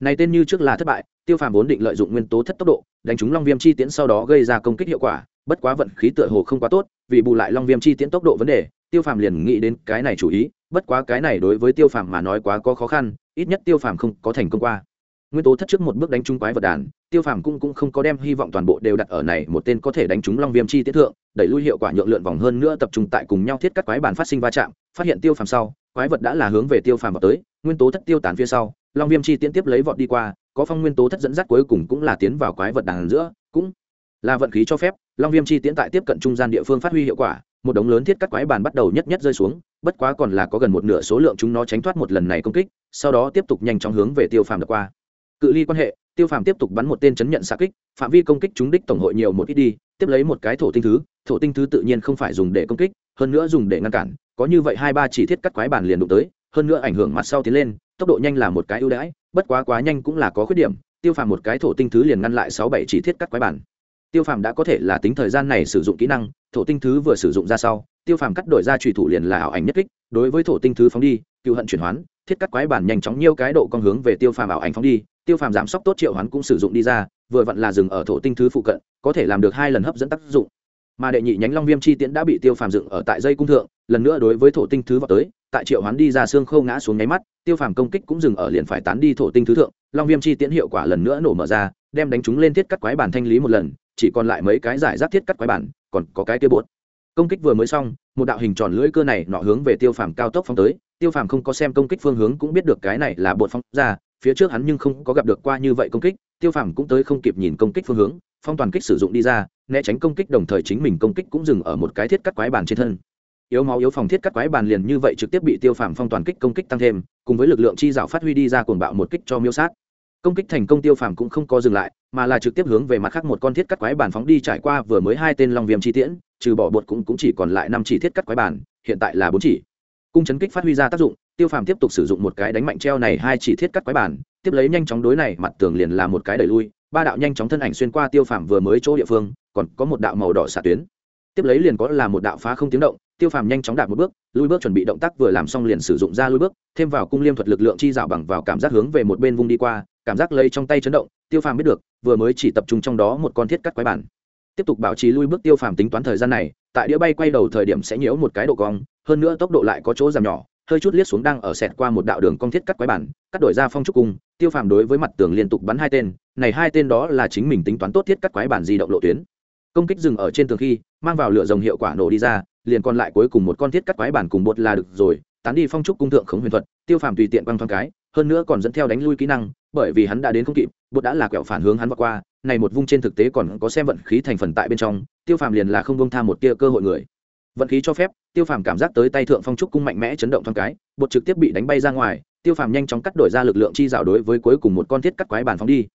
Này tên như trước là thất bại, tiêu phàm vốn định lợi dụng nguyên tố thất tốc độ, đánh trúng long viêm chi tiễn sau đó gây ra công kích hiệu quả, bất quá vận khí tựa hồ không quá tốt, vì bù lại long viêm chi tiễn tốc độ vấn đề, tiêu phàm liền nghĩ đến cái này chủ ý bất quá cái này đối với tiêu phàm mà nói quá có khó khăn ít nhất tiêu phàm không có thành công qua. Nguyên tố thất trước một bước đánh trúng quái vật đàn tiêu phàm cũng, cũng không có đem hy vọng toàn bộ đều đặt ở này một tên có thể đánh trúng long viêm chi tiết thượng đẩy lui hiệu quả nhượng lượn vòng hơn nữa tập trung tại cùng nhau thiết các quái bản phát sinh va chạm phát hiện tiêu phàm sau quái vật đã là hướng về tiêu phàm vào tới nguyên tố thất tiêu tán phía sau long viêm chi tiễn tiếp lấy vọt đi qua có phong nguyên tố thất dẫn dắt cuối cùng cũng là tiến vào quái vật đàn giữa cũng là vận khí cho phép long viêm chi tiễn tại tiếp cận trung gian địa phương phát huy hiệu quả một đống lớn thiết cắt quái bàn bắt đầu nhất nhất rơi xuống, bất quá còn là có gần một nửa số lượng chúng nó tránh thoát một lần này công kích, sau đó tiếp tục nhanh chóng hướng về tiêu phàm đập qua. Cự ly quan hệ, tiêu phàm tiếp tục bắn một tên chấn nhận xa kích, phạm vi công kích chúng đích tổng hội nhiều một ít đi, tiếp lấy một cái thổ tinh thứ, thổ tinh thứ tự nhiên không phải dùng để công kích, hơn nữa dùng để ngăn cản, có như vậy hai ba chỉ thiết cắt quái bàn liền đụng tới, hơn nữa ảnh hưởng mặt sau tiến lên, tốc độ nhanh là một cái ưu đãi, bất quá quá nhanh cũng là có khuyết điểm, tiêu phàm một cái thổ tinh thứ liền ngăn lại sáu bảy chỉ thiết cắt quái bàn. Tiêu phàm đã có thể là tính thời gian này sử dụng kỹ năng thổ tinh thứ vừa sử dụng ra sau, tiêu phàm cắt đổi ra trùy thủ liền là ảo ảnh nhất kích, đối với thổ tinh thứ phóng đi, cựu hận chuyển hoán, thiết cắt quái bản nhanh chóng nhiều cái độ con hướng về tiêu phàm ảo ảnh phóng đi, tiêu phàm giảm sốc tốt triệu hoán cũng sử dụng đi ra, vừa vặn là dừng ở thổ tinh thứ phụ cận, có thể làm được hai lần hấp dẫn tác dụng. Mà đệ nhị nhánh long viêm chi tiễn đã bị tiêu phàm dựng ở tại dây cung thượng, lần nữa đối với thổ tinh thứ vào tới, tại triệu hoán đi ra xương khâu ngã xuống nháy mắt, tiêu phàm công kích cũng dừng ở liền phải tán đi thổ tinh thứ thượng, long viêm chi tiễn hiệu quả lần nữa nổ mở ra, đem đánh chúng lên thiết cắt quái bản thanh lý một lần, chỉ còn lại mấy cái giải rác thiết cắt quái bản còn có cái kia bột công kích vừa mới xong, một đạo hình tròn lưỡi cơ này nọ hướng về tiêu phàm cao tốc phóng tới. Tiêu phàm không có xem công kích phương hướng cũng biết được cái này là bột phóng ra, phía trước hắn nhưng không có gặp được qua như vậy công kích. Tiêu phàm cũng tới không kịp nhìn công kích phương hướng, phong toàn kích sử dụng đi ra, né tránh công kích đồng thời chính mình công kích cũng dừng ở một cái thiết cắt quái bàn trên thân. Yếu máu yếu phòng thiết cắt quái bàn liền như vậy trực tiếp bị tiêu phàm phong toàn kích công kích tăng thêm, cùng với lực lượng chi dạo phát huy đi ra cuồng bạo một kích cho miêu sát công kích thành công tiêu phàm cũng không có dừng lại mà là trực tiếp hướng về mặt khác một con thiết cắt quái bàn phóng đi trải qua vừa mới hai tên long viêm chi tiễn trừ bỏ bột cũng, cũng chỉ còn lại năm chỉ thiết cắt quái bàn hiện tại là bốn chỉ. Cung chấn kích phát huy ra tác dụng tiêu phàm tiếp tục sử dụng một cái đánh mạnh treo này hai chỉ thiết cắt quái bàn tiếp lấy nhanh chóng đối này mặt tường liền là một cái đẩy lui ba đạo nhanh chóng thân ảnh xuyên qua tiêu phàm vừa mới chỗ địa phương còn có một đạo màu đỏ xạ tuyến. Tiếp lấy liền có là một đạo phá không tiếng động tiêu phàm nhanh chóng đạt một bước, lui bước chuẩn bị động tác vừa làm xong liền sử dụng ra lui bước, thêm vào cung liêm thuật lực lượng chi dạo bằng vào cảm giác hướng về một bên vung đi qua, cảm giác lây trong tay chấn động, tiêu phàm biết được, vừa mới chỉ tập trung trong đó một con thiết cắt quái bản. Tiếp tục bảo trì lui bước, tiêu phàm tính toán thời gian này, tại đĩa bay quay đầu thời điểm sẽ nhiễu một cái độ cong, hơn nữa tốc độ lại có chỗ giảm nhỏ, hơi chút liếc xuống đang ở sẹt qua một đạo đường cong thiết cắt quái bản, cắt đổi ra phong trúc cung, tiêu phàm đối với mặt tường liên tục bắn hai tên, này hai tên đó là chính mình tính toán tốt thiết cắt quái bản di động lộ tuyến công kích dừng ở trên tường khi, mang vào lửa rồng hiệu quả nổ đi ra, liền còn lại cuối cùng một con thiết cắt quái bản cùng bột là được rồi, tán đi phong trúc cung thượng khống huyền thuật, tiêu phàm tùy tiện băng thoáng cái, hơn nữa còn dẫn theo đánh lui kỹ năng, bởi vì hắn đã đến không kịp, bột đã là quẹo phản hướng hắn vượt qua, này một vung trên thực tế còn có xem vận khí thành phần tại bên trong, tiêu phàm liền là không bông tha một tia cơ hội người. Vận khí cho phép, tiêu phàm cảm giác tới tay thượng phong trúc cung mạnh mẽ chấn động thoáng cái, bột trực tiếp bị đánh bay ra ngoài, tiêu phàm nhanh chóng cắt đổi ra lực lượng chi dạo đối với cuối cùng một con thiết cắt quái bản phóng đi.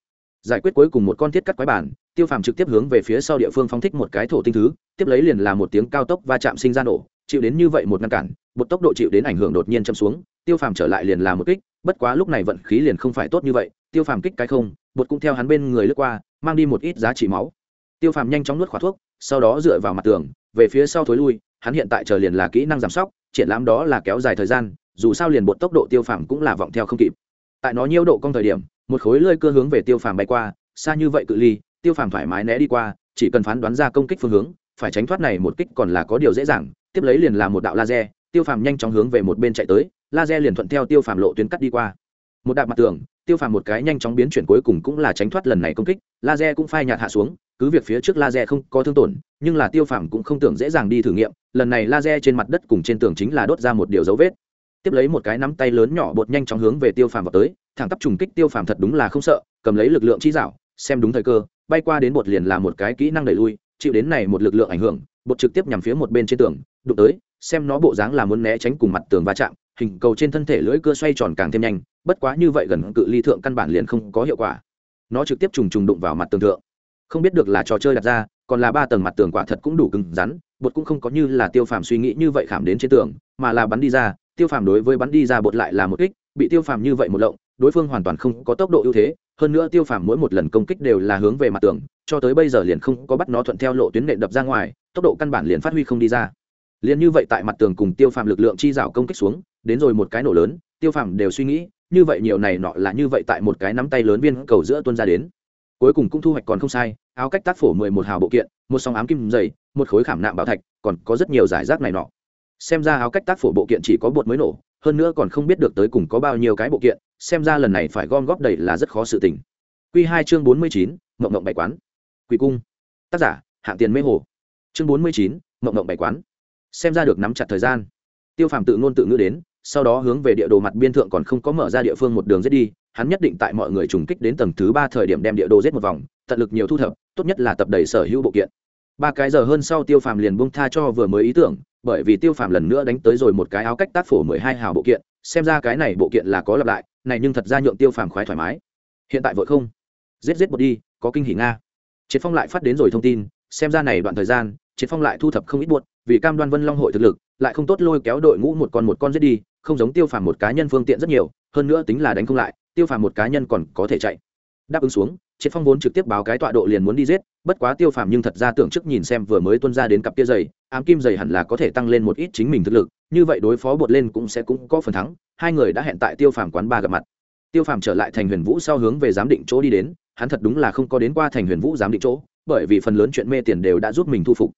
Giải quyết cuối cùng một con thiết cắt quái bản tiêu phàm trực tiếp hướng về phía sau địa phương phóng thích một cái thổ tinh thứ, tiếp lấy liền là một tiếng cao tốc va chạm sinh ra nổ, chịu đến như vậy một ngăn cản, một tốc độ chịu đến ảnh hưởng đột nhiên châm xuống, tiêu phàm trở lại liền là một kích, bất quá lúc này vận khí liền không phải tốt như vậy, tiêu phàm kích cái không, bột cũng theo hắn bên người lướt qua, mang đi một ít giá trị máu. Tiêu phàm nhanh chóng nuốt khóa thuốc, sau đó dựa vào mặt tường, về phía sau thối lui, hắn hiện tại chờ liền là kỹ năng giảm sóc, triển lãm đó là kéo dài thời gian, dù sao liền bột tốc độ tiêu phàm cũng là vọng theo không kịp. Tại nó nhiêu độ cong thời điểm, một khối lơi cơ hướng về tiêu phàm bay qua, xa như vậy cự ly tiêu phàm thoải mái né đi qua, chỉ cần phán đoán ra công kích phương hướng, phải tránh thoát này một kích còn là có điều dễ dàng, tiếp lấy liền là một đạo laser, tiêu phàm nhanh chóng hướng về một bên chạy tới, laser liền thuận theo tiêu phàm lộ tuyến cắt đi qua. Một đạp mặt tường, tiêu phàm một cái nhanh chóng biến chuyển cuối cùng cũng là tránh thoát lần này công kích, laser cũng phai nhạt hạ xuống, cứ việc phía trước laser không có thương tổn, nhưng là tiêu phàm cũng không tưởng dễ dàng đi thử nghiệm, lần này laser trên mặt đất cùng trên tường chính là đốt ra một điều dấu vết. Tiếp lấy một cái nắm tay lớn nhỏ bột nhanh chóng hướng về tiêu phàm vào tới, thẳng tắp trùng kích tiêu phàm thật đúng là không sợ, cầm lấy lực lượng chi dạo, xem đúng thời cơ bay qua đến bột liền là một cái kỹ năng đẩy lui, chịu đến này một lực lượng ảnh hưởng, bột trực tiếp nhằm phía một bên trên tường, đụng tới, xem nó bộ dáng là muốn né tránh cùng mặt tường va chạm, hình cầu trên thân thể lưỡi cưa xoay tròn càng thêm nhanh, bất quá như vậy gần cự ly thượng căn bản liền không có hiệu quả. Nó trực tiếp trùng trùng đụng vào mặt tường thượng. Không biết được là trò chơi đặt ra, còn là ba tầng mặt tường quả thật cũng đủ cứng rắn, bột cũng không có như là tiêu phàm suy nghĩ như vậy khảm đến trên tường, mà là bắn đi ra, tiêu phàm đối với bắn đi ra bột lại là một kích, bị tiêu phàm như vậy một lộng đối phương hoàn toàn không có tốc độ ưu thế, hơn nữa tiêu phàm mỗi một lần công kích đều là hướng về mặt tường, cho tới bây giờ liền không có bắt nó thuận theo lộ tuyến nệ đập ra ngoài, tốc độ căn bản liền phát huy không đi ra. Liền như vậy tại mặt tường cùng tiêu phàm lực lượng chi rào công kích xuống, đến rồi một cái nổ lớn, tiêu phàm đều suy nghĩ, như vậy nhiều này nọ là như vậy tại một cái nắm tay lớn viên cầu giữa tuân ra đến. Cuối cùng cũng thu hoạch còn không sai, áo cách tác phổ mười một hào bộ kiện, một song ám kim dày, một khối khảm nạm bảo thạch, còn có rất nhiều giải rác này nọ. Xem ra áo cách tác phổ bộ kiện chỉ có bột mới nổ hơn nữa còn không biết được tới cùng có bao nhiêu cái bộ kiện, xem ra lần này phải gom góp đầy là rất khó sự tình. Q hai chương bốn mươi chín, mộng mộng bảy quán. Quỷ cung. Tác giả, hạng tiền mê hồ. Chương bốn mươi chín, mộng mộng bảy quán. Xem ra được nắm chặt thời gian. Tiêu phàm tự ngôn tự ngữ đến, sau đó hướng về địa đồ mặt biên thượng còn không có mở ra địa phương một đường giết đi, hắn nhất định tại mọi người trùng kích đến tầng thứ ba thời điểm đem địa đồ giết một vòng, tận lực nhiều thu thập, tốt nhất là tập đầy sở hữu bộ kiện. Ba cái giờ hơn sau tiêu phàm liền buông tha cho vừa mới ý tưởng bởi vì tiêu phàm lần nữa đánh tới rồi một cái áo cách tác phổ mười hai hào bộ kiện, xem ra cái này bộ kiện là có lặp lại, này nhưng thật ra nhượng tiêu phàm khoái thoải mái. Hiện tại vội không? Giết giết một đi, có kinh hỉ nga. Triệt phong lại phát đến rồi thông tin, xem ra này đoạn thời gian, triệt phong lại thu thập không ít buốt vì cam đoan vân long hội thực lực, lại không tốt lôi kéo đội ngũ một con một con giết đi, không giống tiêu phàm một cá nhân phương tiện rất nhiều, hơn nữa tính là đánh không lại, tiêu phàm một cá nhân còn có thể chạy. Đáp ứng xuống triệt phong vốn trực tiếp báo cái tọa độ liền muốn đi giết, bất quá tiêu phàm nhưng thật ra tưởng trước nhìn xem vừa mới tuân ra đến cặp kia giày, ám kim giày hẳn là có thể tăng lên một ít chính mình thực lực, như vậy đối phó bột lên cũng sẽ cũng có phần thắng, hai người đã hẹn tại tiêu phàm quán ba gặp mặt. Tiêu phàm trở lại thành huyền vũ sau hướng về giám định chỗ đi đến, hắn thật đúng là không có đến qua thành huyền vũ giám định chỗ, bởi vì phần lớn chuyện mê tiền đều đã giúp mình thu phục.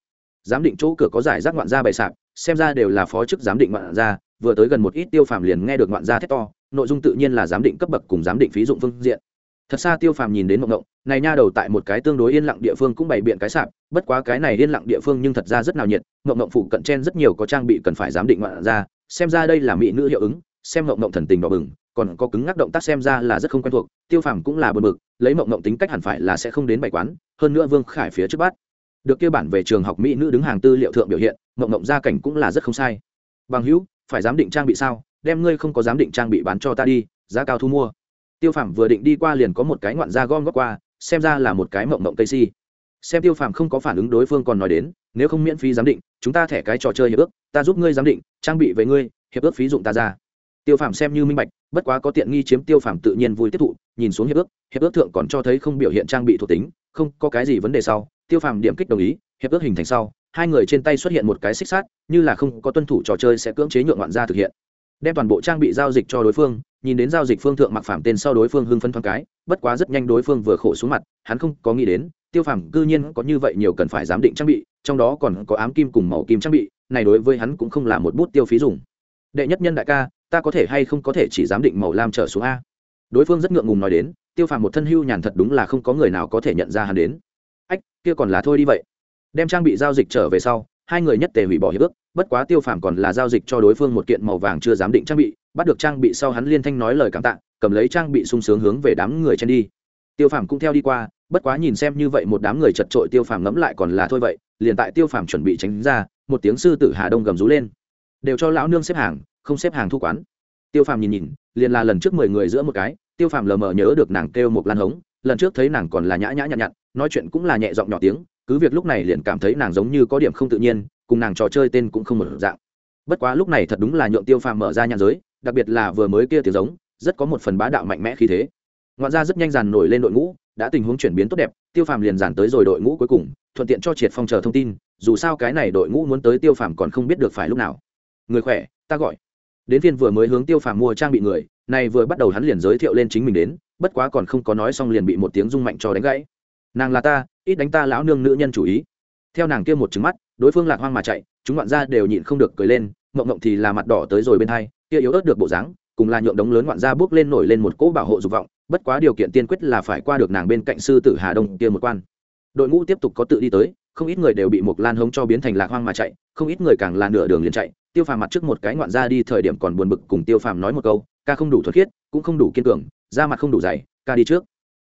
Giám định chỗ cửa có giải rác ngoạn gia bày sạp, xem ra đều là phó chức giám định ngoạn gia, vừa tới gần một ít tiêu phàm liền nghe được ngoạn gia thét to, nội dung tự nhiên là giám định cấp bậc cùng giám định phí dụng phương diện thật xa tiêu phàm nhìn đến mộng ngộng này nha đầu tại một cái tương đối yên lặng địa phương cũng bày biện cái sạp bất quá cái này yên lặng địa phương nhưng thật ra rất nào nhiệt mộng ngộng phụ cận trên rất nhiều có trang bị cần phải giám định ngoạn ra xem ra đây là mỹ nữ hiệu ứng xem mộng ngộng thần tình đỏ bừng còn có cứng ngắc động tác xem ra là rất không quen thuộc tiêu phàm cũng là bờ bực, lấy mộng ngộng tính cách hẳn phải là sẽ không đến bày quán hơn nữa vương khải phía trước bát được kia bản về trường học mỹ nữ đứng hàng tư liệu thượng biểu hiện mộng ngộng gia cảnh cũng là rất không sai. Bằng hữu phải giám định trang bị sao? Đem ngươi không có giám định trang bị bán cho ta đi giá cao thu mua tiêu phàm vừa định đi qua liền có một cái ngoạn da gom góp qua, xem ra là một cái mộng mộng tây si. Xem tiêu phàm không có phản ứng đối phương còn nói đến, nếu không miễn phí giám định, chúng ta thẻ cái trò chơi hiệp ước, ta giúp ngươi giám định, trang bị với ngươi, hiệp ước phí dụng ta ra. Tiêu phàm xem như minh bạch, bất quá có tiện nghi chiếm tiêu phàm tự nhiên vui tiếp thụ, nhìn xuống hiệp ước hiệp ước thượng còn cho thấy không biểu hiện trang bị thuộc tính, không có cái gì vấn đề sau, tiêu phàm điểm kích đồng ý, hiệp ước hình thành sau, hai người trên tay xuất hiện một cái xích sát như là không có tuân thủ trò chơi sẽ cưỡng chế nhượng ngoạn gia thực hiện. Đem toàn bộ trang bị giao dịch cho đối phương nhìn đến giao dịch phương thượng mặc phàm tên sau đối phương hưng phân thoáng cái, bất quá rất nhanh đối phương vừa khổ xuống mặt, hắn không có nghĩ đến, tiêu phàm cư nhiên có như vậy nhiều cần phải giám định trang bị, trong đó còn có ám kim cùng màu kim trang bị, này đối với hắn cũng không là một bút tiêu phí dùng. Đệ nhất nhân đại ca, ta có thể hay không có thể chỉ giám định màu lam trở xuống a? Đối phương rất ngượng ngùng nói đến, tiêu phàm một thân hưu nhàn thật đúng là không có người nào có thể nhận ra hắn đến. Ách, kia còn là thôi đi vậy. Đem trang bị giao dịch trở về sau hai người nhất tề hủy bỏ hiệp ước, bất quá tiêu phàm còn là giao dịch cho đối phương một kiện màu vàng chưa giám định trang bị, bắt được trang bị sau hắn liên thanh nói lời cảm tạ, cầm lấy trang bị sung sướng hướng về đám người chen đi. Tiêu phàm cũng theo đi qua, bất quá nhìn xem như vậy một đám người chật trội tiêu phàm ngẫm lại còn là thôi vậy, liền tại tiêu phàm chuẩn bị tránh ra, một tiếng sư tử hà đông gầm rú lên. Đều cho lão nương xếp hàng, không xếp hàng thu quán. Tiêu phàm nhìn nhìn, liền là lần trước mười người giữa một cái, tiêu phàm lờ mờ nhớ được nàng kêu một lan hống, lần trước thấy nàng còn là nhã nhã nhặn nhặn, nói chuyện cũng là nhẹ giọng nhỏ tiếng cứ việc lúc này liền cảm thấy nàng giống như có điểm không tự nhiên, cùng nàng trò chơi tên cũng không một dạng. Bất quá lúc này thật đúng là nhượng tiêu phàm mở ra nhãn giới, đặc biệt là vừa mới kia tiếng giống, rất có một phần bá đạo mạnh mẽ khí thế. Ngoạn ra rất nhanh dàn nổi lên đội ngũ, đã tình huống chuyển biến tốt đẹp, tiêu phàm liền dàn tới rồi đội ngũ cuối cùng, thuận tiện cho triệt phong chờ thông tin, dù sao cái này đội ngũ muốn tới tiêu phàm còn không biết được phải lúc nào. Người khỏe, ta gọi. Đến phiên vừa mới hướng tiêu phàm mua trang bị người, này vừa bắt đầu hắn liền giới thiệu lên chính mình đến, bất quá còn không có nói xong liền bị một tiếng rung mạnh cho đánh gãy. Nàng là ta ít đánh ta lão nương nữ nhân chủ ý. Theo nàng kia một trứng mắt, đối phương lạc hoang mà chạy, chúng ngoạn gia đều nhịn không được cười lên, mộng mộng thì là mặt đỏ tới rồi bên hai, kia yếu ớt được bộ dáng, cùng là nhượng đống lớn ngoạn gia bước lên nổi lên một cỗ bảo hộ dục vọng, bất quá điều kiện tiên quyết là phải qua được nàng bên cạnh sư tử hà đông kia một quan. Đội ngũ tiếp tục có tự đi tới, không ít người đều bị một lan hống cho biến thành lạc hoang mà chạy, không ít người càng là nửa đường liền chạy, tiêu phàm mặt trước một cái ngoạn gia đi thời điểm còn buồn bực cùng tiêu phàm nói một câu, ca không đủ thuật khiết, cũng không đủ kiên cường, da mặt không đủ dày, ca đi trước.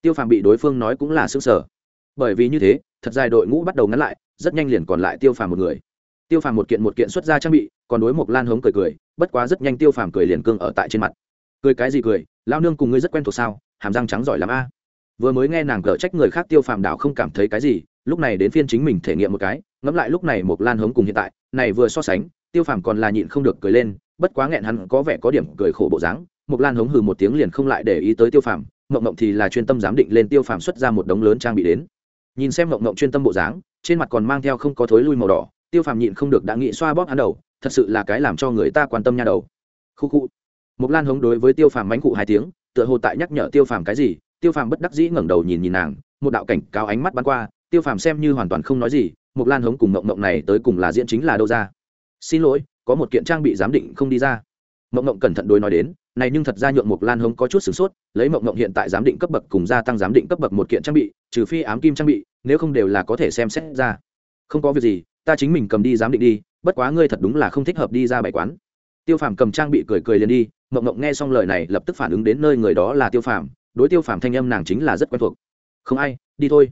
Tiêu phàm bị đối phương nói cũng là s ư ơ n g sở bởi vì như thế, thật dài đội ngũ bắt đầu ngắn lại, rất nhanh liền còn lại tiêu phàm một người. Tiêu phàm một kiện một kiện xuất ra trang bị, còn đối một lan hống cười cười, bất quá rất nhanh tiêu phàm cười liền cương ở tại trên mặt. Cười cái gì cười lao nương cùng ngươi rất quen thuộc sao, hàm răng trắng giỏi lắm a. Vừa mới nghe nàng cở trách người khác tiêu phàm đảo không cảm thấy cái gì, lúc này đến phiên chính mình thể nghiệm một cái, ngẫm lại lúc này một lan hống cùng hiện tại, này vừa so sánh, tiêu phàm còn là nhịn không được cười lên, bất quá nghẹn hắn có vẻ có điểm cười khổ bộ dáng. Một lan hống hừ một tiếng liền không lại để ý tới tiêu phàm, mộng mộng thì là chuyên tâm giám định lên tiêu phàm xuất ra một đống lớn trang bị đến nhìn xem mộng mộng chuyên tâm bộ dáng, trên mặt còn mang theo không có thối lui màu đỏ, tiêu phàm nhịn không được đã nghĩ xoa bóp hắn đầu, thật sự là cái làm cho người ta quan tâm nha đầu. Khu khu. Một lan hống đối với tiêu phàm bánh cụ hai tiếng, tựa hồ tại nhắc nhở tiêu phàm cái gì, tiêu phàm bất đắc dĩ ngẩng đầu nhìn nhìn nàng, một đạo cảnh cáo ánh mắt bắn qua, tiêu phàm xem như hoàn toàn không nói gì một lan hống cùng mộng mộng này tới cùng là diễn chính là đâu ra. Xin lỗi, có một kiện trang bị giám định không đi ra mộng mộng cẩn thận đối nói đến, này nhưng thật ra nhượng Mục lan hống có chút sửng sốt, lấy mộng mộng hiện tại giám định cấp bậc cùng gia tăng giám định cấp bậc một kiện trang bị, trừ phi ám kim trang bị, nếu không đều là có thể xem xét ra. Không có việc gì, ta chính mình cầm đi giám định đi, bất quá ngươi thật đúng là không thích hợp đi ra bài quán. Tiêu phàm cầm trang bị cười cười liền đi, mộng mộng nghe xong lời này lập tức phản ứng đến nơi người đó là tiêu phàm, đối tiêu phàm thanh âm nàng chính là rất quen thuộc. Không ai, đi thôi.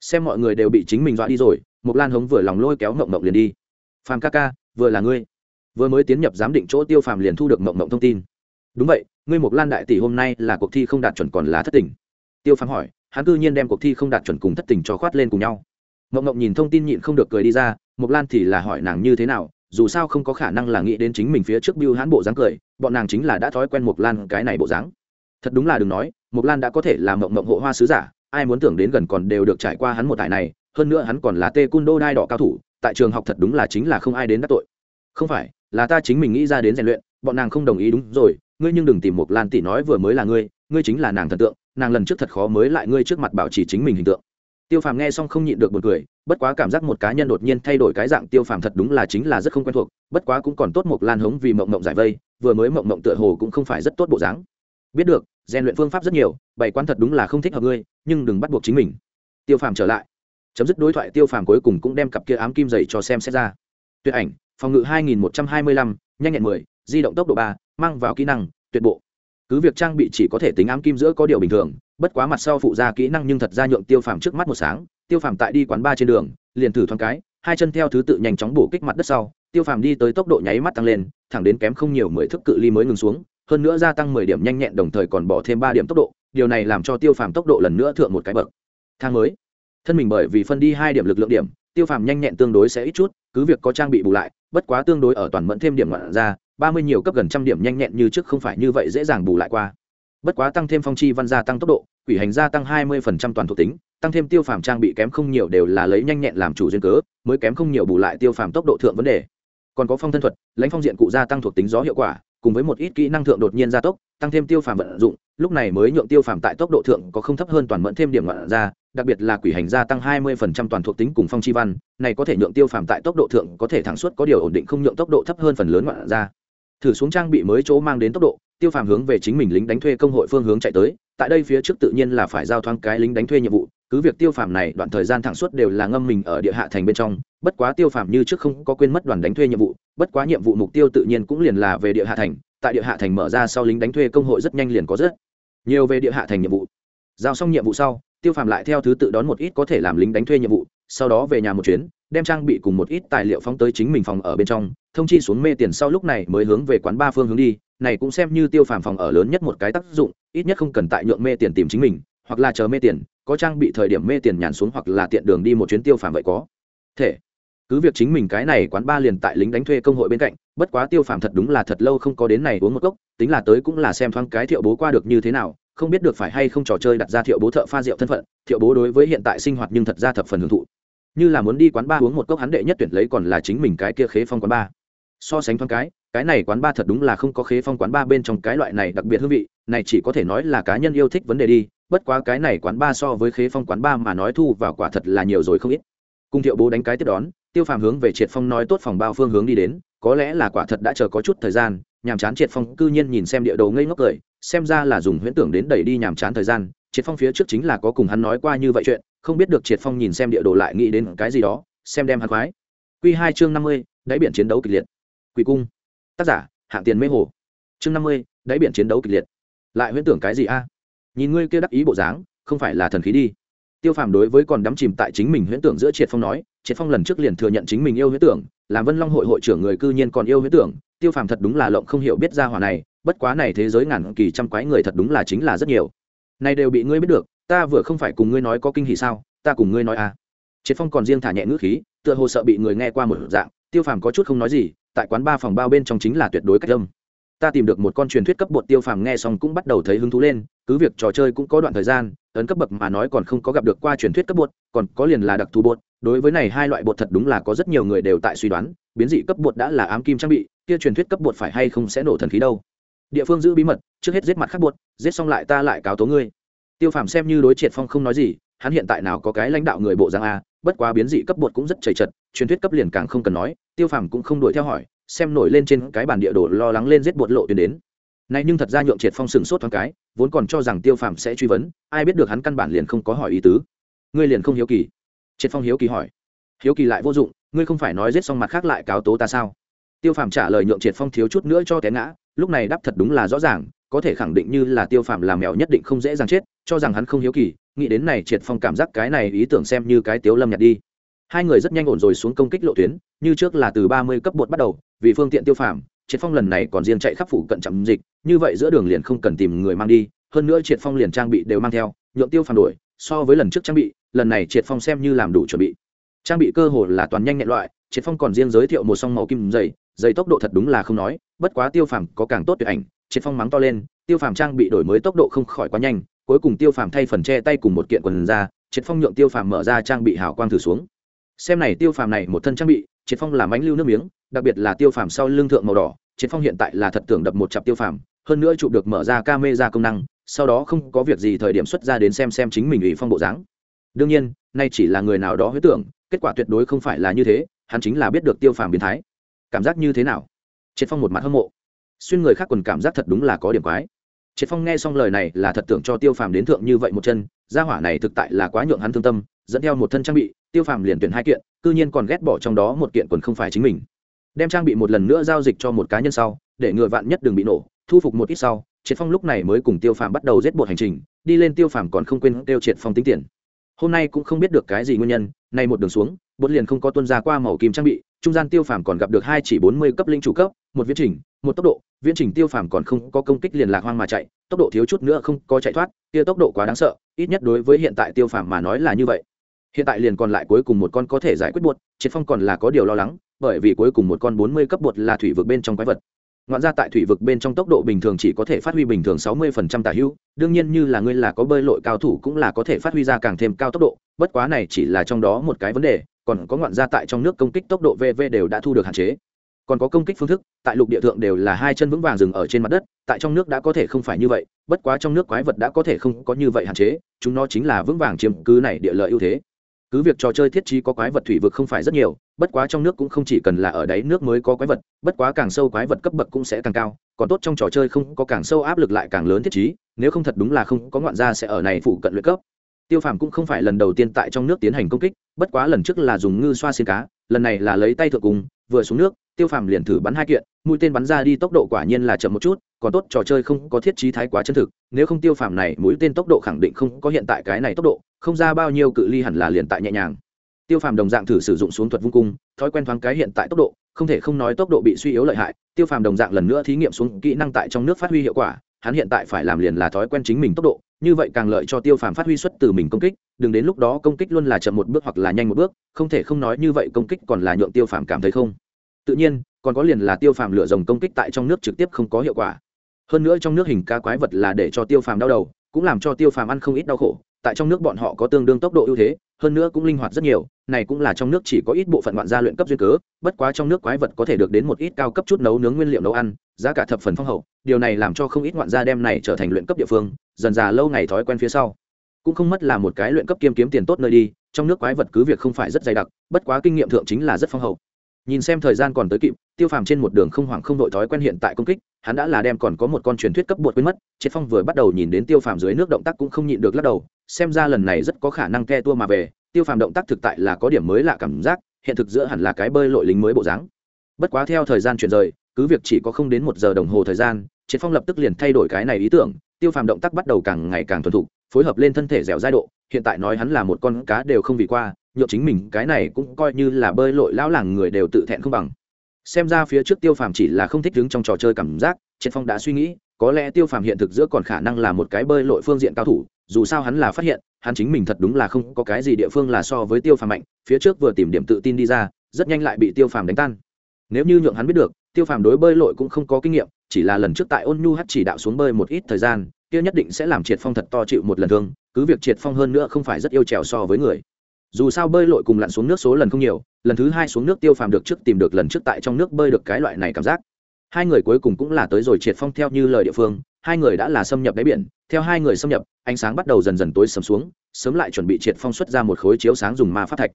Xem mọi người đều bị chính mình dọa đi rồi Mục lan hống vừa lòng lôi kéo mộng mộng liền đi. Phàm ca ca, vừa là ngươi vừa mới tiến nhập giám định chỗ tiêu phàm liền thu được mộng mộng thông tin. Đúng vậy, ngươi mục lan đại tỷ hôm nay là cuộc thi không đạt chuẩn còn là thất tình. Tiêu phàm hỏi, hắn cư nhiên đem cuộc thi không đạt chuẩn cùng thất tình cho khoát lên cùng nhau. Mộng mộng nhìn thông tin nhịn không được cười đi ra, mộc lan thì là hỏi nàng như thế nào, dù sao không có khả năng là nghĩ đến chính mình phía trước biêu hãn bộ dáng cười, bọn nàng chính là đã thói quen mộc lan cái này bộ dáng. Thật đúng là đừng nói, mộc lan đã có thể là mộng mộng hộ hoa sứ giả, ai muốn tưởng đến gần còn đều được trải qua hắn một tài này, hơn nữa hắn còn là tê cun đô đai đỏ cao thủ, tại trường học thật đúng là chính là không ai đến đắc tội. Không phải là ta chính mình nghĩ ra đến rèn luyện, bọn nàng không đồng ý đúng rồi, ngươi nhưng đừng tìm một lan tỷ nói vừa mới là ngươi ngươi chính là nàng thần tượng, nàng lần trước thật khó mới lại ngươi trước mặt bảo trì chính mình hình tượng. Tiêu phàm nghe xong không nhịn được một cười, bất quá cảm giác một cá nhân đột nhiên thay đổi cái dạng tiêu phàm thật đúng là chính là rất không quen thuộc, bất quá cũng còn tốt một lan hống vì mộng mộng giải vây, vừa mới mộng mộng tựa hồ cũng không phải rất tốt bộ dáng. Biết được, rèn luyện phương pháp rất nhiều, bảy quan thật đúng là không thích hợp ngươi, nhưng đừng bắt buộc chính mình. Tiêu phàm trở lại. Chấm dứt đối thoại, tiêu phàm cuối cùng cũng đem cặp kia ám kim dày cho xem xét ra. Tuyệt ảnh phòng ngự 2125, nhanh nhẹn 10, di động tốc độ 3, mang vào kỹ năng tuyệt bộ. Cứ việc trang bị chỉ có thể tính ám kim giữa có điều bình thường bất quá mặt sau phụ ra kỹ năng nhưng thật ra nhượng tiêu phàm trước mắt một sáng tiêu phàm tại đi quán ba trên đường liền thử thoáng cái hai chân theo thứ tự nhanh chóng bổ kích mặt đất sau tiêu phàm đi tới tốc độ nháy mắt tăng lên thẳng đến kém không nhiều mười thước cự ly mới ngừng xuống hơn nữa gia tăng mười điểm nhanh nhẹn đồng thời còn bỏ thêm ba điểm tốc độ điều này làm cho tiêu phàm tốc độ lần nữa thượng một cái bậc. Thang mới. Thân mình bởi vì phân đi hai điểm lực lượng điểm tiêu phàm nhanh nhẹn tương đối sẽ ít chút cứ việc có trang bị bù lại bất quá tương đối ở toàn mẫn thêm điểm ngoạn ra, ba mươi nhiều cấp gần trăm điểm nhanh nhẹn như trước không phải như vậy dễ dàng bù lại qua. Bất quá tăng thêm phong chi văn gia tăng tốc độ, quỷ hành gia tăng hai mươi phần trăm toàn thuộc tính, tăng thêm tiêu phàm trang bị kém không nhiều đều là lấy nhanh nhẹn làm chủ duyên cớ, mới kém không nhiều bù lại tiêu phàm tốc độ thượng vấn đề. Còn có phong thân thuật, lãnh phong diện cụ gia tăng thuộc tính gió hiệu quả, cùng với một ít kỹ năng thượng đột nhiên gia tốc, tăng thêm tiêu phàm vận dụng, lúc này mới nhượng tiêu phàm tại tốc độ thượng có không thấp hơn toàn mẫn thêm điểm ngoạn ra đặc biệt là quỷ hành gia tăng hai mươi phần trăm toàn thuộc tính cùng phong chi văn, này có thể nhượng tiêu phàm tại tốc độ thượng có thể thẳng suốt, có điều ổn định không nhượng tốc độ thấp hơn phần lớn ngoạn ra thử xuống trang bị mới chỗ mang đến tốc độ, tiêu phàm hướng về chính mình lính đánh thuê công hội phương hướng chạy tới, tại đây phía trước tự nhiên là phải giao thoáng cái lính đánh thuê nhiệm vụ, cứ việc tiêu phàm này đoạn thời gian thẳng suốt đều là ngâm mình ở địa hạ thành bên trong, bất quá tiêu phàm như trước không có quên mất đoàn đánh thuê nhiệm vụ, bất quá nhiệm vụ mục tiêu tự nhiên cũng liền là về địa hạ thành, tại địa hạ thành mở ra sau lính đánh thuê công hội rất nhanh liền có rất nhiều về địa hạ thành nhiệm vụ. Giao xong nhiệm vụ sau tiêu phàm lại theo thứ tự đón một ít có thể làm lính đánh thuê nhiệm vụ, sau đó về nhà một chuyến, đem trang bị cùng một ít tài liệu phóng tới chính mình phòng ở bên trong, thông chi xuống mê tiền sau lúc này mới hướng về quán ba phương hướng đi, này cũng xem như tiêu phàm phòng ở lớn nhất một cái tác dụng, ít nhất không cần tại nhượng mê tiền tìm chính mình, hoặc là chờ mê tiền, có trang bị thời điểm mê tiền nhàn xuống hoặc là tiện đường đi một chuyến tiêu phàm vậy có thể. Cứ việc chính mình cái này quán ba liền tại lính đánh thuê công hội bên cạnh, bất quá tiêu phàm thật đúng là thật lâu không có đến này uống một cốc, tính là tới cũng là xem thoáng cái thiệu bố qua được như thế nào không biết được phải hay không trò chơi đặt ra thiệu bố thợ pha rượu thân phận, thiệu bố đối với hiện tại sinh hoạt nhưng thật ra thập phần hưởng thụ. Như là muốn đi quán ba uống một cốc hắn đệ nhất tuyển lấy còn là chính mình cái kia khế phong quán ba. So sánh thoáng cái cái này quán ba thật đúng là không có khế phong quán ba bên trong cái loại này đặc biệt hương vị, này chỉ có thể nói là cá nhân yêu thích vấn đề đi, bất quá cái này quán ba so với khế phong quán ba mà nói thu vào quả thật là nhiều rồi không ít. Cung thiệu bố đánh cái tiếp đón, tiêu phàm hướng về triệt phong nói tốt phòng bao phương hướng đi đến, có lẽ là quả thật đã chờ có chút thời gian nhàm chán triệt phong cư nhiên nhìn xem địa đồ ngây ngốc cười, xem ra là dùng huyễn tưởng đến đẩy đi nhàm chán thời gian. Triệt phong phía trước chính là có cùng hắn nói qua như vậy chuyện, không biết được triệt phong nhìn xem địa đồ lại nghĩ đến cái gì đó, xem đem hắn khoái. Q hai chương năm mươi, đáy biển chiến đấu kịch liệt. Quỷ cung. Tác giả, hạng tiền mê hồ. Chương năm mươi, đáy biển chiến đấu kịch liệt. Lại huyễn tưởng cái gì a? Nhìn ngươi kia đắc ý bộ dáng, không phải là thần khí đi. Tiêu phàm đối với còn đắm chìm tại chính mình huyễn tưởng giữa triệt phong nói, triệt phong lần trước liền thừa nhận chính mình yêu huyễn tưởng, làm vân long hội hội trưởng người cư nhiên còn yêu huyễn tưởng tiêu phàm thật đúng là lộng không hiểu biết ra hỏa này, bất quá này thế giới ngàn kỳ trăm quái người thật đúng là chính là rất nhiều. Này đều bị ngươi biết được, ta vừa không phải cùng ngươi nói có kinh hỉ sao, ta cùng ngươi nói à. Triệt phong còn riêng thả nhẹ ngữ khí, tựa hồ sợ bị người nghe qua một dạng, tiêu phàm có chút không nói gì, tại quán ba phòng bao bên trong chính là tuyệt đối cách âm. Ta tìm được một con truyền thuyết cấp bột tiêu phàm nghe xong cũng bắt đầu thấy hứng thú lên, cứ việc trò chơi cũng có đoạn thời gian, ấn cấp bậc mà nói còn không có gặp được qua truyền thuyết cấp bột, còn có liền là đặc thù bột, đối với này hai loại bột thật đúng là có rất nhiều người đều tại suy đoán, biến dị cấp bột đã là ám kim trang bị kia truyền thuyết cấp bột phải hay không sẽ nổ thần khí đâu. Địa phương giữ bí mật, trước hết giết mặt khác bột, giết xong lại ta lại cáo tố ngươi. Tiêu phàm xem như đối triệt phong không nói gì, hắn hiện tại nào có cái lãnh đạo người bộ giang a, bất quá biến dị cấp bột cũng rất chảy chật, truyền thuyết cấp liền càng không cần nói, tiêu phàm cũng không đuổi theo hỏi, xem nổi lên trên cái bản địa đồ lo lắng lên giết bột lộ tuyến đến. Này nhưng thật ra nhượng triệt phong sừng sốt thoáng cái, vốn còn cho rằng tiêu phàm sẽ truy vấn, ai biết được hắn căn bản liền không có hỏi ý tứ. Ngươi liền không hiếu kỳ. Triệt phong hiếu kỳ hỏi. Hiếu kỳ lại vô dụng, ngươi không phải nói giết xong mặt khác lại cáo tố ta sao? Tiêu phàm trả lời nhượng triệt phong thiếu chút nữa cho té ngã, lúc này đáp thật đúng là rõ ràng, có thể khẳng định như là tiêu phàm làm mèo nhất định không dễ dàng chết, cho rằng hắn không hiếu kỳ, nghĩ đến này triệt phong cảm giác cái này ý tưởng xem như cái tiếu lâm nhặt đi. Hai người rất nhanh ổn rồi xuống công kích lộ tuyến, như trước là từ ba mươi cấp bột bắt đầu, vì phương tiện tiêu phàm, triệt phong lần này còn riêng chạy khắp phủ cận chậm dịch, như vậy giữa đường liền không cần tìm người mang đi, hơn nữa triệt phong liền trang bị đều mang theo, nhượng tiêu phàm đổi, so với lần trước trang bị, lần này triệt phong xem như làm đủ chuẩn bị. Trang bị cơ hồ là toàn nhanh nhẹn loại, triệt phong còn riêng giới thiệu một song màu kim dày dày tốc độ thật đúng là không nói, bất quá tiêu phàm có càng tốt tuyệt ảnh, triệt phong mắng to lên, tiêu phàm trang bị đổi mới tốc độ không khỏi quá nhanh, cuối cùng tiêu phàm thay phần che tay cùng một kiện quần ra, triệt phong nhượng tiêu phàm mở ra trang bị hào quang thử xuống. Xem này, tiêu phàm này một thân trang bị, triệt phong làm ánh lưu nước miếng, đặc biệt là tiêu phàm sau lưng thượng màu đỏ, triệt phong hiện tại là thật tưởng đập một chặp tiêu phàm, hơn nữa chụp được mở ra ca mê ra công năng, sau đó không có việc gì thời điểm xuất ra đến xem xem chính mình ủy phong bộ dáng. Đương nhiên, nay chỉ là người nào đó huyết tưởng, kết quả tuyệt đối không phải là như thế, hắn chính là biết được tiêu phàm biến thái cảm giác như thế nào? Triệt phong một mặt hâm mộ. Xuyên người khác quần cảm giác thật đúng là có điểm quái. Triệt phong nghe xong lời này là thật tưởng cho tiêu phàm đến thượng như vậy một chân, gia hỏa này thực tại là quá nhượng hắn thương tâm, dẫn theo một thân trang bị, tiêu phàm liền tuyển hai kiện, cư nhiên còn ghét bỏ trong đó một kiện quần không phải chính mình. Đem trang bị một lần nữa giao dịch cho một cá nhân sau, để ngựa vạn nhất đừng bị nổ, thu phục một ít sau, triệt phong lúc này mới cùng tiêu phàm bắt đầu giết bột hành trình, đi lên tiêu phàm còn không quên kêu triệt phong tính tiền. Hôm nay cũng không biết được cái gì nguyên nhân, nay một đường xuống bột liền không có tuân ra qua màu kim trang bị, trung gian tiêu phàm còn gặp được hai chỉ bốn mươi cấp linh chủ cấp, một viễn trình, một tốc độ, viễn trình tiêu phàm còn không có công kích liền lạc hoang mà chạy, tốc độ thiếu chút nữa không có chạy thoát, kia tốc độ quá đáng sợ, ít nhất đối với hiện tại tiêu phàm mà nói là như vậy. Hiện tại liền còn lại cuối cùng một con có thể giải quyết buột triệt phong còn là có điều lo lắng, bởi vì cuối cùng một con bốn mươi cấp bột là thủy vực bên trong quái vật. Ngoạn ra tại thủy vực bên trong tốc độ bình thường chỉ có thể phát huy bình thường sáu mươi phần trăm tả hữu, đương nhiên như là ngươi là có bơi lội cao thủ cũng là có thể phát huy ra càng thêm cao tốc độ, bất quá này chỉ là trong đó một cái vấn đề còn có ngoạn gia tại trong nước công kích tốc độ vv đều đã thu được hạn chế. Còn có công kích phương thức, tại lục địa thượng đều là hai chân vững vàng dừng ở trên mặt đất, tại trong nước đã có thể không phải như vậy, bất quá trong nước quái vật đã có thể không có như vậy hạn chế, chúng nó chính là vững vàng chiếm cứ này địa lợi ưu thế. Cứ việc trò chơi thiết trí có quái vật thủy vực không phải rất nhiều, bất quá trong nước cũng không chỉ cần là ở đáy nước mới có quái vật, bất quá càng sâu quái vật cấp bậc cũng sẽ càng cao, còn tốt trong trò chơi không có càng sâu áp lực lại càng lớn thiết trí, nếu không thật đúng là không có ngoạn gia sẽ ở này phụ cận luyện cấp tiêu phàm cũng không phải lần đầu tiên tại trong nước tiến hành công kích, bất quá lần trước là dùng ngư xoa xiên cá, lần này là lấy tay thượng cùng, vừa xuống nước, tiêu phàm liền thử bắn hai kiện, mũi tên bắn ra đi tốc độ quả nhiên là chậm một chút, còn tốt trò chơi không có thiết trí thái quá chân thực, nếu không tiêu phàm này mũi tên tốc độ khẳng định không có hiện tại cái này tốc độ, không ra bao nhiêu cự ly hẳn là liền tại nhẹ nhàng. Tiêu phàm đồng dạng thử sử dụng xuống thuật vung cung, thói quen thoáng cái hiện tại tốc độ, không thể không nói tốc độ bị suy yếu lợi hại, tiêu phàm đồng dạng lần nữa thí nghiệm xuống kỹ năng tại trong nước phát huy hiệu quả hắn hiện tại phải làm liền là thói quen chính mình tốc độ, như vậy càng lợi cho tiêu phàm phát huy xuất từ mình công kích, đừng đến lúc đó công kích luôn là chậm một bước hoặc là nhanh một bước, không thể không nói như vậy công kích còn là nhượng tiêu phàm cảm thấy không. Tự nhiên, còn có liền là tiêu phàm lựa dòng công kích tại trong nước trực tiếp không có hiệu quả. Hơn nữa trong nước hình ca quái vật là để cho tiêu phàm đau đầu, cũng làm cho tiêu phàm ăn không ít đau khổ, tại trong nước bọn họ có tương đương tốc độ ưu thế, hơn nữa cũng linh hoạt rất nhiều, này cũng là trong nước chỉ có ít bộ phận ngoạn gia luyện cấp duyên cớ, bất quá trong nước quái vật có thể được đến một ít cao cấp chút nấu nướng nguyên liệu nấu ăn, giá cả thập phần phong hậu điều này làm cho không ít ngoạn gia đem này trở thành luyện cấp địa phương, dần già lâu ngày thói quen phía sau. Cũng không mất là một cái luyện cấp kiêm kiếm tiền tốt nơi đi, trong nước quái vật cứ việc không phải rất dày đặc, bất quá kinh nghiệm thượng chính là rất phong hậu. Nhìn xem thời gian còn tới kịp, tiêu phàm trên một đường không hoảng không đội thói quen hiện tại công kích, hắn đã là đem còn có một con truyền thuyết cấp bột quên mất, triệt phong vừa bắt đầu nhìn đến tiêu phàm dưới nước động tác cũng không nhịn được lắc đầu, xem ra lần này rất có khả năng ke tua mà về, tiêu phàm động tác thực tại là có điểm mới lạ cảm giác, hiện thực giữa hẳn là cái bơi lội lính mới bộ dáng. Bất quá theo thời gian chuyển rời, cứ việc chỉ có không đến một giờ đồng hồ thời gian triệt phong lập tức liền thay đổi cái này ý tưởng, tiêu phàm động tác bắt đầu càng ngày càng thuần thục, phối hợp lên thân thể dẻo dai độ, hiện tại nói hắn là một con cá đều không vì qua nhộn chính mình cái này cũng coi như là bơi lội lão làng người đều tự thẹn không bằng. Xem ra phía trước tiêu phàm chỉ là không thích đứng trong trò chơi cảm giác, triệt phong đã suy nghĩ, có lẽ tiêu phàm hiện thực giữa còn khả năng là một cái bơi lội phương diện cao thủ, dù sao hắn là phát hiện, hắn chính mình thật đúng là không có cái gì địa phương là so với tiêu phàm mạnh, phía trước vừa tìm điểm tự tin đi ra, rất nhanh lại bị tiêu phàm đánh tan. Nếu như nhượng hắn biết được, tiêu phàm đối bơi lội cũng không có kinh nghiệm chỉ là lần trước tại ôn nhu hát chỉ đạo xuống bơi một ít thời gian, kia nhất định sẽ làm triệt phong thật to chịu một lần thương, cứ việc triệt phong hơn nữa không phải rất yêu trèo so với người. Dù sao bơi lội cùng lặn xuống nước số lần không nhiều, lần thứ hai xuống nước tiêu phàm được trước tìm được lần trước tại trong nước bơi được cái loại này cảm giác. Hai người cuối cùng cũng là tới rồi triệt phong theo như lời địa phương, hai người đã là xâm nhập đáy biển, theo hai người xâm nhập, ánh sáng bắt đầu dần dần tối sầm xuống, sớm lại chuẩn bị triệt phong xuất ra một khối chiếu sáng dùng ma phát thạch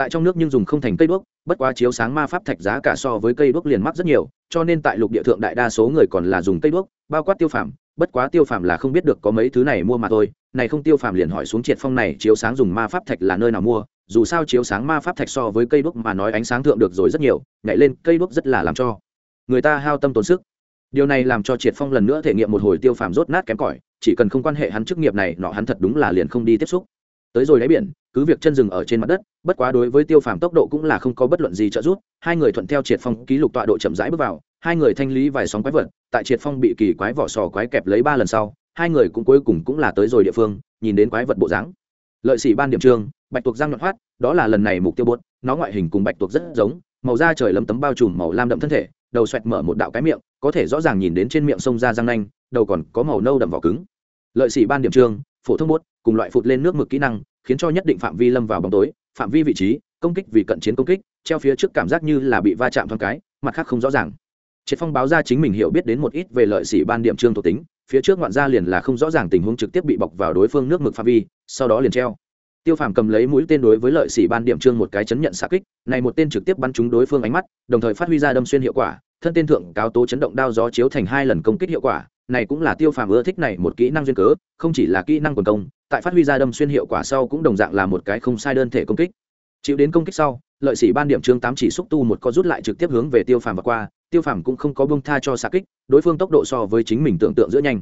tại trong nước nhưng dùng không thành cây đuốc, bất quá chiếu sáng ma pháp thạch giá cả so với cây đuốc liền mắc rất nhiều, cho nên tại lục địa thượng đại đa số người còn là dùng cây đuốc, bao quát tiêu phàm, bất quá tiêu phàm là không biết được có mấy thứ này mua mà thôi. Này không tiêu phàm liền hỏi xuống triệt phong này chiếu sáng dùng ma pháp thạch là nơi nào mua, dù sao chiếu sáng ma pháp thạch so với cây đuốc mà nói ánh sáng thượng được rồi rất nhiều, nhảy lên cây đuốc rất là làm cho người ta hao tâm tốn sức. Điều này làm cho triệt phong lần nữa thể nghiệm một hồi tiêu phàm rốt nát kém cỏi, chỉ cần không quan hệ hắn chức nghiệp này, nọ hắn thật đúng là liền không đi tiếp xúc tới rồi đáy biển cứ việc chân rừng ở trên mặt đất bất quá đối với tiêu phàm tốc độ cũng là không có bất luận gì trợ giúp. Hai người thuận theo triệt phong ký lục tọa độ chậm rãi bước vào hai người thanh lý vài sóng quái vật tại triệt phong bị kỳ quái vỏ sò quái kẹp lấy ba lần sau hai người cũng cuối cùng cũng là tới rồi địa phương nhìn đến quái vật bộ dáng. Lợi sĩ ban điểm trường bạch tuộc giang nhọn thoát, đó là lần này mục tiêu bốt nó ngoại hình cùng bạch tuộc rất giống màu da trời lấm tấm bao trùm màu lam đậm thân thể đầu xoẹt mở một đạo cái miệng có thể rõ ràng nhìn đến trên miệng sông ra răng nanh đầu còn có màu nâu đậm vỏ cứng. Lợi sĩ ban điểm trường phổ thông bốt cùng loại phụt lên nước mực kỹ năng, khiến cho nhất định phạm vi lâm vào bóng tối, phạm vi vị trí, công kích vì cận chiến công kích, treo phía trước cảm giác như là bị va chạm thoáng cái, mặt khác không rõ ràng. Triệt phong báo ra chính mình hiểu biết đến một ít về lợi sĩ ban điểm trương thuộc tính, phía trước ngoạn gia liền là không rõ ràng tình huống trực tiếp bị bọc vào đối phương nước mực phạm vi, sau đó liền treo. Tiêu phàm cầm lấy mũi tên đối với lợi sĩ ban điểm trương một cái chấn nhận xạ kích, này một tên trực tiếp bắn trúng đối phương ánh mắt, đồng thời phát huy ra đâm xuyên hiệu quả, thân tên thượng cáo tố chấn động đao gió chiếu thành hai lần công kích hiệu quả này cũng là tiêu phàm ưa thích này một kỹ năng duyên cớ, không chỉ là kỹ năng quần công, tại phát huy ra đâm xuyên hiệu quả sau cũng đồng dạng là một cái không sai đơn thể công kích. Chịu đến công kích sau, lợi sĩ ban điểm chương tám chỉ xúc tu một co rút lại trực tiếp hướng về tiêu phàm và qua, tiêu phàm cũng không có bông tha cho xa kích, đối phương tốc độ so với chính mình tưởng tượng giữa nhanh.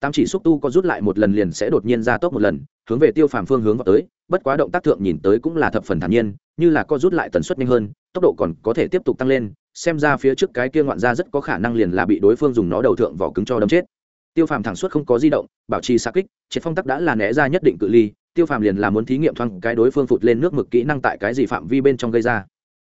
Tám chỉ xúc tu có rút lại một lần liền sẽ đột nhiên ra tốc một lần, hướng về tiêu phàm phương hướng vào tới, bất quá động tác thượng nhìn tới cũng là thập phần thản nhiên, như là co rút lại tần suất nhanh hơn, tốc độ còn có thể tiếp tục tăng lên xem ra phía trước cái kia ngoạn ra rất có khả năng liền là bị đối phương dùng nó đầu thượng vỏ cứng cho đâm chết. Tiêu phàm thẳng suốt không có di động, bảo trì xa kích, triệt phong tắc đã là né ra nhất định cự ly, tiêu phàm liền là muốn thí nghiệm thoáng cái đối phương phụt lên nước mực kỹ năng tại cái gì phạm vi bên trong gây ra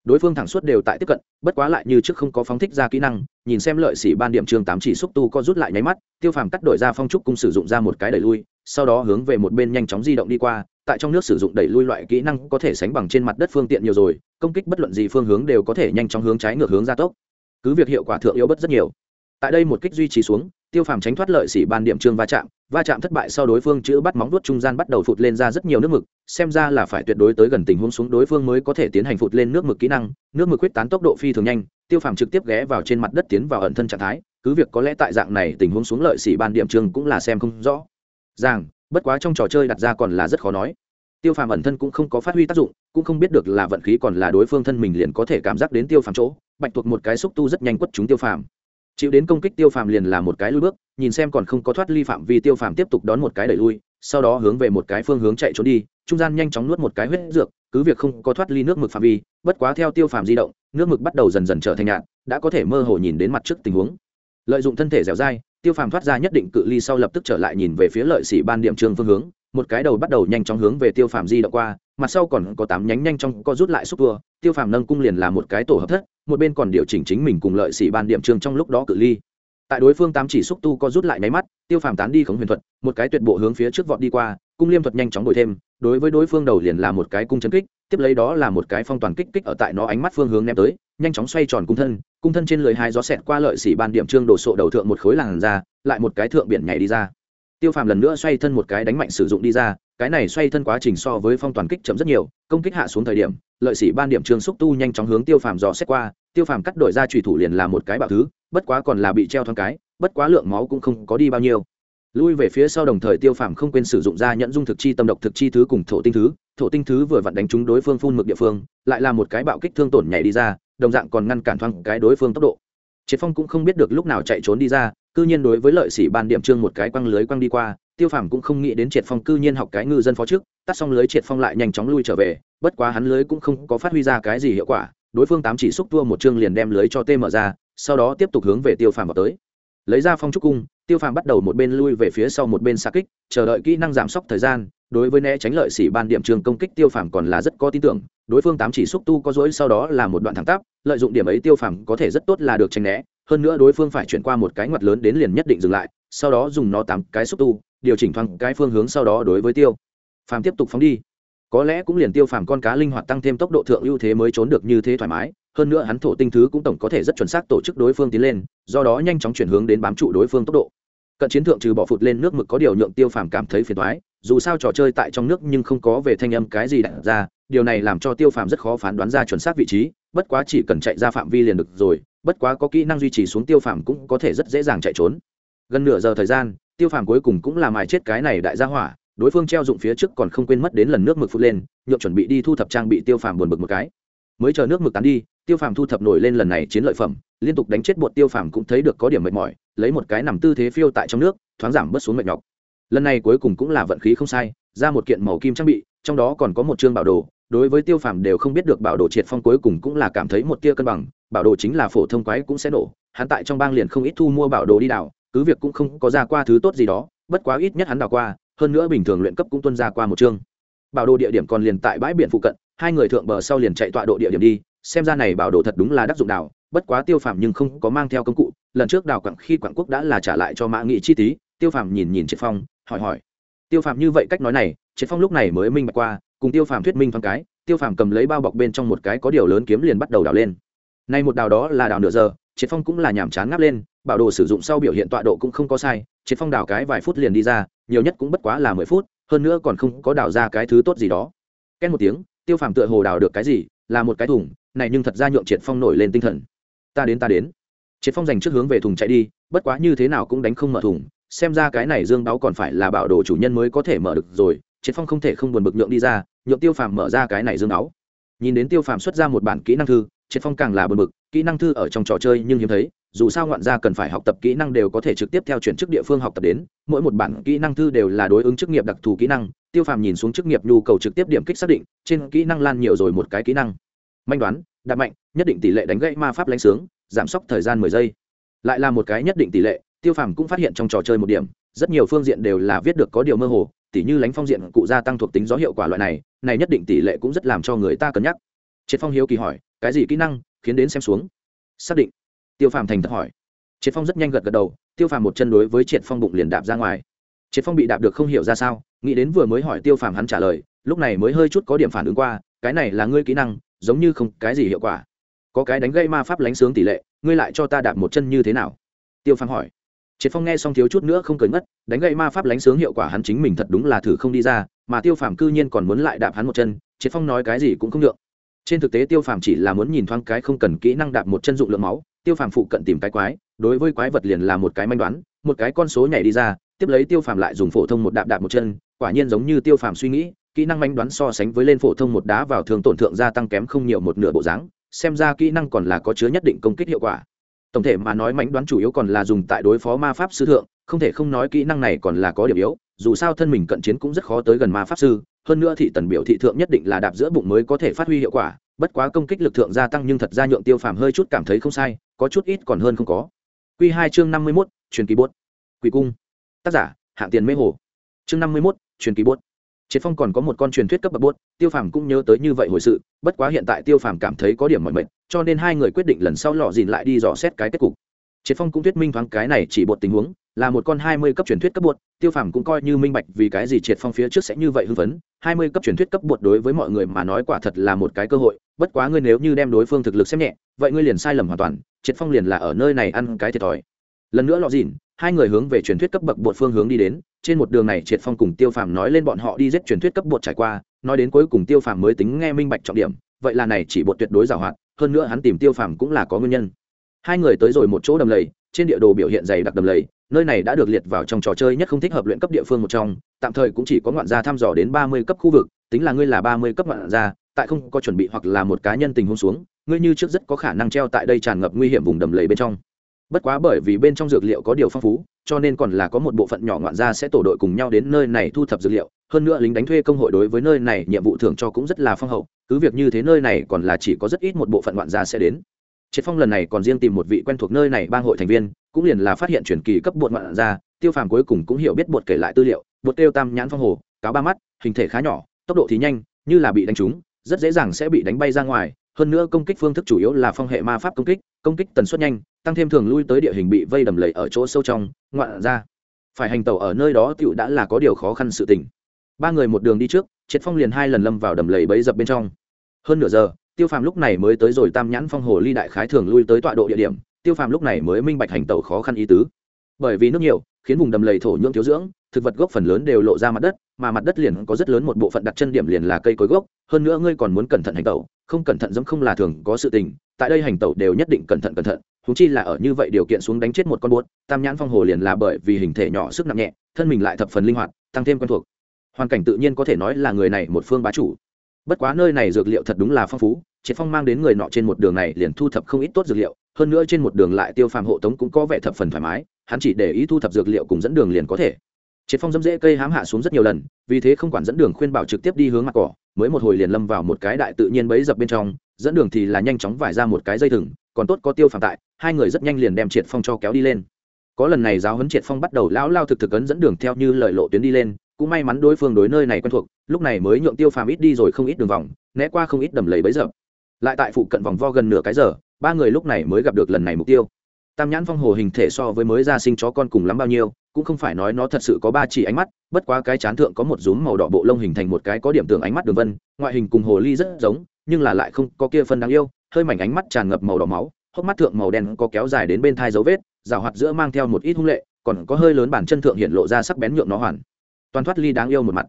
đối phương thẳng suốt đều tại tiếp cận, bất quá lại như trước không có phóng thích ra kỹ năng, nhìn xem lợi sĩ ban điểm trường tám chỉ xúc tu có rút lại nháy mắt, tiêu phàm cắt đổi ra phong trúc cung sử dụng ra một cái đẩy lui, sau đó hướng về một bên nhanh chóng di động đi qua, tại trong nước sử dụng đẩy lui loại kỹ năng có thể sánh bằng trên mặt đất phương tiện nhiều rồi, công kích bất luận gì phương hướng đều có thể nhanh chóng hướng trái ngược hướng gia tốc. Cứ việc hiệu quả thượng yếu bất rất nhiều. Tại đây một kích duy trì xuống tiêu phàm tránh thoát lợi sĩ ban điểm trương va chạm va chạm thất bại sau đối phương chữ bắt móng đuốt trung gian bắt đầu phụt lên ra rất nhiều nước mực, xem ra là phải tuyệt đối tới gần tình huống xuống đối phương mới có thể tiến hành phụt lên nước mực kỹ năng, nước mực quyết tán tốc độ phi thường nhanh, tiêu phàm trực tiếp ghé vào trên mặt đất tiến vào ẩn thân trạng thái, cứ việc có lẽ tại dạng này tình huống xuống lợi sĩ ban điểm trương cũng là xem không rõ. Ràng, bất quá trong trò chơi đặt ra còn là rất khó nói. Tiêu phàm ẩn thân cũng không có phát huy tác dụng, cũng không biết được là vận khí còn là đối phương thân mình liền có thể cảm giác đến tiêu phàm chỗ, bạch tuộc một cái xúc tu rất nhanh quất chúng tiêu phàm chịu đến công kích tiêu phàm liền là một cái lui bước, nhìn xem còn không có thoát ly phạm vi tiêu phàm tiếp tục đón một cái đẩy lui, sau đó hướng về một cái phương hướng chạy trốn đi, trung gian nhanh chóng nuốt một cái huyết dược, cứ việc không có thoát ly nước mực phạm vi, bất quá theo tiêu phàm di động, nước mực bắt đầu dần dần trở thành nhạt, đã có thể mơ hồ nhìn đến mặt trước tình huống. Lợi dụng thân thể dẻo dai, tiêu phàm thoát ra nhất định cự ly sau lập tức trở lại nhìn về phía lợi sĩ ban điểm trường phương hướng một cái đầu bắt đầu nhanh chóng hướng về tiêu phàm di động qua, mặt sau còn có tám nhánh nhanh chóng co rút lại xúc tua, tiêu phàm nâng cung liền là một cái tổ hợp thất, một bên còn điều chỉnh chính mình cùng lợi sĩ ban điểm trường trong lúc đó cự ly. Tại đối phương tám chỉ xúc tu co rút lại nháy mắt, tiêu phàm tán đi khống huyền thuật, một cái tuyệt bộ hướng phía trước vọt đi qua, cung liêm thuật nhanh chóng đổi thêm, đối với đối phương đầu liền là một cái cung chấn kích, tiếp lấy đó là một cái phong toàn kích kích ở tại nó ánh mắt phương hướng ném tới, nhanh chóng xoay tròn cung thân cung thân trên lưới hai gió xẹt qua lợi xỉ ban điểm trương đổ sộ đầu thượng một khối làn ra lại một cái thượng biển nhảy đi ra tiêu phàm lần nữa xoay thân một cái đánh mạnh sử dụng đi ra, cái này xoay thân quá trình so với phong toàn kích chậm rất nhiều, công kích hạ xuống thời điểm, lợi sĩ ban điểm trương xúc tu nhanh chóng hướng tiêu phàm dò xét qua, tiêu phàm cắt đổi ra trùy thủ liền là một cái bạo thứ, bất quá còn là bị treo thoáng cái, bất quá lượng máu cũng không có đi bao nhiêu. Lui về phía sau đồng thời tiêu phàm không quên sử dụng ra nhận dung thực chi tâm độc thực chi thứ cùng thổ tinh thứ, thổ tinh thứ vừa vặn đánh trúng đối phương phun mực địa phương, lại là một cái bạo kích thương tổn nhảy đi ra, đồng dạng còn ngăn cản thoáng cái đối phương tốc độ. Triệt phong cũng không biết được lúc nào chạy trốn đi ra cư nhiên đối với lợi sĩ ban điểm trương một cái quăng lưới quăng đi qua, tiêu phàm cũng không nghĩ đến triệt phong cư nhiên học cái ngư dân phó trước, tắt xong lưới triệt phong lại nhanh chóng lui trở về, bất quá hắn lưới cũng không có phát huy ra cái gì hiệu quả, đối phương tám chỉ xúc tua một chương liền đem lưới cho tê mở ra, sau đó tiếp tục hướng về tiêu phàm vào tới. Lấy ra phong trúc cung, tiêu phàm bắt đầu một bên lui về phía sau một bên xa kích, chờ đợi kỹ năng giảm sốc thời gian, đối với né tránh lợi sĩ ban điểm trường công kích tiêu phàm còn là rất có tin tưởng, đối phương tám chỉ xúc tu có dối sau đó là một đoạn thẳng tắp, lợi dụng điểm ấy tiêu phàm có thể rất tốt là được tránh né hơn nữa đối phương phải chuyển qua một cái ngoặt lớn đến liền nhất định dừng lại, sau đó dùng nó tám cái xúc tu, điều chỉnh thoáng cái phương hướng sau đó đối với tiêu phàm tiếp tục phóng đi. Có lẽ cũng liền tiêu phàm con cá linh hoạt tăng thêm tốc độ thượng ưu thế mới trốn được như thế thoải mái, hơn nữa hắn thổ tinh thứ cũng tổng có thể rất chuẩn xác tổ chức đối phương tiến lên, do đó nhanh chóng chuyển hướng đến bám trụ đối phương tốc độ. Cận chiến thượng trừ bỏ phụt lên nước mực có điều nhượng tiêu phàm cảm thấy phiền thoái dù sao trò chơi tại trong nước nhưng không có về thanh âm cái gì đặt ra, điều này làm cho tiêu phàm rất khó phán đoán ra chuẩn xác vị trí, bất quá chỉ cần chạy ra phạm vi liền được rồi bất quá có kỹ năng duy trì xuống tiêu phàm cũng có thể rất dễ dàng chạy trốn. Gần nửa giờ thời gian, tiêu phàm cuối cùng cũng là mài chết cái này đại gia hỏa, đối phương treo dụng phía trước còn không quên mất đến lần nước mực phút lên, nhượng chuẩn bị đi thu thập trang bị tiêu phàm buồn bực một cái. Mới chờ nước mực tán đi, tiêu phàm thu thập nổi lên lần này chiến lợi phẩm, liên tục đánh chết bột tiêu phàm cũng thấy được có điểm mệt mỏi, lấy một cái nằm tư thế phiêu tại trong nước, thoáng giảm bớt xuống mệt nhọc. Lần này cuối cùng cũng là vận khí không sai, ra một kiện màu kim trang bị, trong đó còn có một chương bảo đồ đối với tiêu phàm đều không biết được bảo đồ triệt phong cuối cùng cũng là cảm thấy một tia cân bằng, bảo đồ chính là phổ thông quái cũng sẽ nổ, hắn tại trong bang liền không ít thu mua bảo đồ đi đảo, cứ việc cũng không có ra qua thứ tốt gì đó, bất quá ít nhất hắn đảo qua, hơn nữa bình thường luyện cấp cũng tuân ra qua một chương. Bảo đồ địa điểm còn liền tại bãi biển phụ cận, hai người thượng bờ sau liền chạy tọa độ địa điểm đi, xem ra này bảo đồ thật đúng là đắc dụng đảo, bất quá tiêu phàm nhưng không có mang theo công cụ, lần trước đảo quặng khi quảng quốc đã là trả lại cho mã nghị chi tí, tiêu phàm nhìn nhìn triệt phong, hỏi hỏi. Tiêu phàm như vậy cách nói này, triệt phong lúc này mới minh bạch qua cùng tiêu phàm thuyết minh thoáng cái, tiêu phàm cầm lấy bao bọc bên trong một cái có điều lớn kiếm liền bắt đầu đào lên. Nay một đào đó là đào nửa giờ, triệt phong cũng là nhàm chán ngáp lên, bảo đồ sử dụng sau biểu hiện tọa độ cũng không có sai, triệt phong đào cái vài phút liền đi ra, nhiều nhất cũng bất quá là mười phút, hơn nữa còn không có đào ra cái thứ tốt gì đó. Két một tiếng, tiêu phàm tựa hồ đào được cái gì, là một cái thùng, này nhưng thật ra nhượng triệt phong nổi lên tinh thần. Ta đến ta đến. Triệt phong dành trước hướng về thùng chạy đi, bất quá như thế nào cũng đánh không mở thùng, xem ra cái này dương báo còn phải là bảo đồ chủ nhân mới có thể mở được rồi triệt phong không thể không buồn bực nhượng đi ra nhượng tiêu phàm mở ra cái này dương áo, nhìn đến tiêu phàm xuất ra một bản kỹ năng thư triệt phong càng là buồn bực kỹ năng thư ở trong trò chơi nhưng hiếm thấy dù sao ngoạn gia cần phải học tập kỹ năng đều có thể trực tiếp theo chuyển chức địa phương học tập đến mỗi một bản kỹ năng thư đều là đối ứng chức nghiệp đặc thù kỹ năng tiêu phàm nhìn xuống chức nghiệp nhu cầu trực tiếp điểm kích xác định trên kỹ năng lan nhiều rồi một cái kỹ năng. Manh đoán đạt mạnh nhất định tỷ lệ đánh gãy ma pháp lãnh sướng giảm sốc thời gian mười giây. Lại là một cái nhất định tỷ lệ tiêu phàm cũng phát hiện trong trò chơi một điểm rất nhiều phương diện đều là viết được có điều mơ hồ tỉ như lánh phong diện cụ gia tăng thuộc tính gió hiệu quả loại này này nhất định tỷ lệ cũng rất làm cho người ta cân nhắc. Triệt phong hiếu kỳ hỏi, cái gì kỹ năng khiến đến xem xuống? Xác định. Tiêu phàm thành thật hỏi. Triệt phong rất nhanh gật gật đầu, tiêu phàm một chân đối với triệt phong bụng liền đạp ra ngoài. Triệt phong bị đạp được không hiểu ra sao, nghĩ đến vừa mới hỏi tiêu phàm hắn trả lời, lúc này mới hơi chút có điểm phản ứng qua, cái này là ngươi kỹ năng, giống như không cái gì hiệu quả. Có cái đánh gây ma pháp lánh sướng tỷ lệ, ngươi lại cho ta đạp một chân như thế nào? Tiêu phàm hỏi triệt phong nghe xong thiếu chút nữa không cười ngất, đánh gây ma pháp lánh sướng hiệu quả hắn chính mình thật đúng là thử không đi ra, mà tiêu phàm cư nhiên còn muốn lại đạp hắn một chân, triệt phong nói cái gì cũng không được trên thực tế tiêu phàm chỉ là muốn nhìn thoáng cái không cần kỹ năng đạp một chân dụng lượng máu, tiêu phàm phụ cận tìm cái quái, đối với quái vật liền là một cái manh đoán, một cái con số nhảy đi ra, tiếp lấy tiêu phàm lại dùng phổ thông một đạp đạp một chân, quả nhiên giống như tiêu phàm suy nghĩ, kỹ năng manh đoán so sánh với lên phổ thông một đá vào thường tổn thượng gia tăng kém không nhiều một nửa bộ dáng, xem ra kỹ năng còn là có chứa nhất định công kích hiệu quả tổng thể mà nói mánh đoán chủ yếu còn là dùng tại đối phó ma pháp sư thượng, không thể không nói kỹ năng này còn là có điểm yếu, dù sao thân mình cận chiến cũng rất khó tới gần ma pháp sư, hơn nữa thị tần biểu thị thượng nhất định là đạp giữa bụng mới có thể phát huy hiệu quả, bất quá công kích lực thượng gia tăng nhưng thật ra nhượng tiêu phàm hơi chút cảm thấy không sai, có chút ít còn hơn không có. Q hai chương năm mươi mốt, truyền kỳ bốt. Quỷ cung. Tác giả, hạng tiền mê hồ. Chương năm mươi mốt, truyền kỳ bốt. Triệt phong còn có một con truyền thuyết cấp bậc bốt, tiêu phàm cũng nhớ tới như vậy hồi sự, bất quá hiện tại tiêu phàm cảm thấy có điểm mọi mệnh cho nên hai người quyết định lần sau lọ dìn lại đi dò xét cái kết cục. Triệt phong cũng thuyết minh thoáng cái này chỉ bột tình huống, là một con hai mươi cấp truyền thuyết cấp bột, tiêu phàm cũng coi như minh bạch vì cái gì triệt phong phía trước sẽ như vậy hưng phấn. Hai mươi cấp truyền thuyết cấp bột đối với mọi người mà nói quả thật là một cái cơ hội, bất quá ngươi nếu như đem đối phương thực lực xem nhẹ, vậy ngươi liền sai lầm hoàn toàn, triệt phong liền là ở nơi này ăn cái thiệt thòi. Lần nữa lọ dìn, hai người hướng về truyền thuyết cấp bậc bột phương hướng đi đến, trên một đường này triệt phong cùng tiêu phàm nói lên bọn họ đi giết truyền thuyết cấp bột trải qua, nói đến cuối cùng tiêu phàm mới tính nghe minh bạch trọng điểm, vậy là này chỉ bột tuyệt đối giảo hoạt hơn nữa hắn tìm tiêu phàm cũng là có nguyên nhân. Hai người tới rồi một chỗ đầm lầy, trên địa đồ biểu hiện dày đặc đầm lầy, nơi này đã được liệt vào trong trò chơi nhất không thích hợp luyện cấp địa phương một trong, tạm thời cũng chỉ có ngoạn gia thăm dò đến ba mươi cấp khu vực, tính là ngươi là ba mươi cấp ngoạn gia, tại không có chuẩn bị hoặc là một cá nhân tình huống xuống, ngươi như trước rất có khả năng treo tại đây tràn ngập nguy hiểm vùng đầm lầy bên trong bất quá bởi vì bên trong dược liệu có điều phong phú, cho nên còn là có một bộ phận nhỏ ngoạn gia sẽ tổ đội cùng nhau đến nơi này thu thập dược liệu. Hơn nữa lính đánh thuê công hội đối với nơi này nhiệm vụ thưởng cho cũng rất là phong hậu, cứ việc như thế nơi này còn là chỉ có rất ít một bộ phận ngoạn gia sẽ đến. Triệt phong lần này còn riêng tìm một vị quen thuộc nơi này bang hội thành viên, cũng liền là phát hiện truyền kỳ cấp bột ngoạn gia tiêu phàm cuối cùng cũng hiểu biết bột kể lại tư liệu, bột tiêu tam nhãn phong hồ, cáo ba mắt, hình thể khá nhỏ, tốc độ thì nhanh, như là bị đánh trúng, rất dễ dàng sẽ bị đánh bay ra ngoài. Hơn nữa công kích phương thức chủ yếu là phong hệ ma pháp công kích công kích tần suất nhanh tăng thêm thường lui tới địa hình bị vây đầm lầy ở chỗ sâu trong, ngoạn ra. Phải hành tàu ở nơi đó tựu đã là có điều khó khăn sự tình. Ba người một đường đi trước, triệt phong liền hai lần lâm vào đầm lầy bấy dập bên trong. Hơn nửa giờ, tiêu phàm lúc này mới tới rồi tam nhãn phong hồ ly đại khái thường lui tới tọa độ địa điểm, tiêu phàm lúc này mới minh bạch hành tàu khó khăn ý tứ. Bởi vì nước nhiều, khiến vùng đầm lầy thổ nhưỡng thiếu dưỡng, thực vật gốc phần lớn đều lộ ra mặt đất, mà mặt đất liền có rất lớn một bộ phận đặt chân điểm liền là cây cối gốc, hơn nữa ngươi còn muốn cẩn thận hành tẩu, không cẩn thận giống không là thường có sự tình tại đây hành tẩu đều nhất định cẩn thận cẩn thận húng chi là ở như vậy điều kiện xuống đánh chết một con buốt, tam nhãn phong hồ liền là bởi vì hình thể nhỏ sức nặng nhẹ, thân mình lại thập phần linh hoạt, tăng thêm quen thuộc. Hoàn cảnh tự nhiên có thể nói là người này một phương bá chủ. Bất quá nơi này dược liệu thật đúng là phong phú, triệt phong mang đến người nọ trên một đường này liền thu thập không ít tốt dược liệu, hơn nữa trên một đường lại tiêu phàm hộ tống cũng có vẻ thập phần thoải mái, hắn chỉ để ý thu thập dược liệu cùng dẫn đường liền có thể. Triệt phong dẫm dễ cây hám hạ xuống rất nhiều lần, vì thế không quản dẫn đường khuyên bảo trực tiếp đi hướng mặt cỏ, mới một hồi liền lâm vào một cái đại tự nhiên bấy dập bên trong dẫn đường thì là nhanh chóng vải ra một cái dây thừng, còn tốt có tiêu phàm tại, hai người rất nhanh liền đem triệt phong cho kéo đi lên. Có lần này giáo huấn triệt phong bắt đầu lão lao thực thực ấn dẫn đường theo như lời lộ tuyến đi lên, cũng may mắn đối phương đối nơi này quen thuộc, lúc này mới nhượng tiêu phàm ít đi rồi không ít đường vòng, né qua không ít đầm lầy bấy giờ. Lại tại phụ cận vòng vo gần nửa cái giờ, ba người lúc này mới gặp được lần này mục tiêu. Tam nhãn phong hồ hình thể so với mới ra sinh chó con cùng lắm bao nhiêu, cũng không phải nói nó thật sự có ba chỉ ánh mắt, bất quá cái chán thượng có một rúm màu đỏ bộ lông hình thành một cái có điểm tưởng ánh mắt đường vân, ngoại hình cùng hồ ly rất giống nhưng là lại không có kia phân đáng yêu, hơi mảnh ánh mắt tràn ngập màu đỏ máu, hốc mắt thượng màu đen có kéo dài đến bên thai dấu vết, rào hoạt giữa mang theo một ít hung lệ, còn có hơi lớn bản chân thượng hiện lộ ra sắc bén nhượng nó hoàn. Toàn thoát ly đáng yêu một mặt.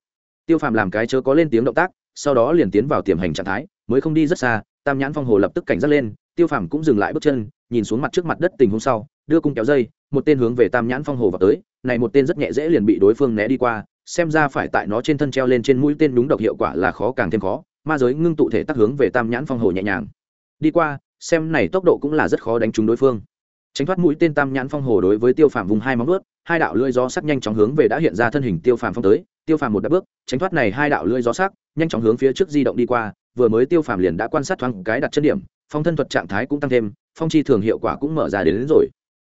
Tiêu phàm làm cái chớ có lên tiếng động tác, sau đó liền tiến vào tiềm hành trạng thái, mới không đi rất xa, tam nhãn phong hồ lập tức cảnh giác lên, tiêu phàm cũng dừng lại bước chân, nhìn xuống mặt trước mặt đất tình huống sau, đưa cung kéo dây, một tên hướng về tam nhãn phong hồ vào tới, này một tên rất nhẹ dễ liền bị đối phương né đi qua, xem ra phải tại nó trên thân treo lên trên mũi tên đúng độc hiệu quả là khó càng thêm khó ma giới ngưng tụ thể tác hướng về tam nhãn phong hồ nhẹ nhàng. Đi qua xem này tốc độ cũng là rất khó đánh trúng đối phương. Tránh thoát mũi tên tam nhãn phong hồ đối với tiêu phàm vùng hai móng ướt hai đạo lưỡi gió sắc nhanh chóng hướng về đã hiện ra thân hình tiêu phàm phong tới tiêu phàm một đập bước tránh thoát này hai đạo lưỡi gió sắc nhanh chóng hướng phía trước di động đi qua vừa mới tiêu phàm liền đã quan sát thoáng cái đặt chân điểm phong thân thuật trạng thái cũng tăng thêm phong chi thường hiệu quả cũng mở ra đến, đến rồi.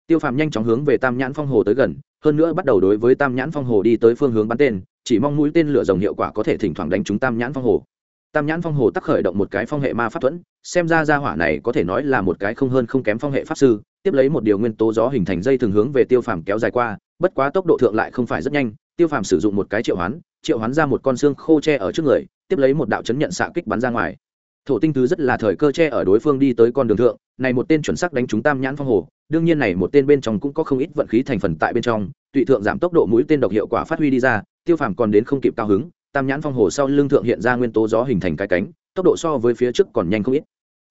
Tiêu phàm nhanh chóng hướng về tam nhãn phong hồ tới gần hơn nữa bắt đầu đối với tam nhãn phong hồ đi tới phương hướng bắn tên chỉ mong mũi tên lửa rồng hiệu quả có thể thỉnh thoảng đánh trúng tam nhãn phong hồ tam nhãn phong hồ tắc khởi động một cái phong hệ ma pháp thuẫn, xem ra ra hỏa này có thể nói là một cái không hơn không kém phong hệ pháp sư, tiếp lấy một điều nguyên tố gió hình thành dây thường hướng về tiêu phàm kéo dài qua, bất quá tốc độ thượng lại không phải rất nhanh, tiêu phàm sử dụng một cái triệu hoán triệu hoán ra một con xương khô tre ở trước người, tiếp lấy một đạo chấn nhận xạ kích bắn ra ngoài. Thổ tinh thứ rất là thời cơ che ở đối phương đi tới con đường thượng, này một tên chuẩn sắc đánh trúng tam nhãn phong hồ, đương nhiên này một tên bên trong cũng có không ít vận khí thành phần tại bên trong, tùy thượng giảm tốc độ mũi tên độc hiệu quả phát huy đi ra, tiêu phàm còn đến không kịp cao hứng tam nhãn phong hồ sau lưng thượng hiện ra nguyên tố gió hình thành cái cánh, tốc độ so với phía trước còn nhanh không ít.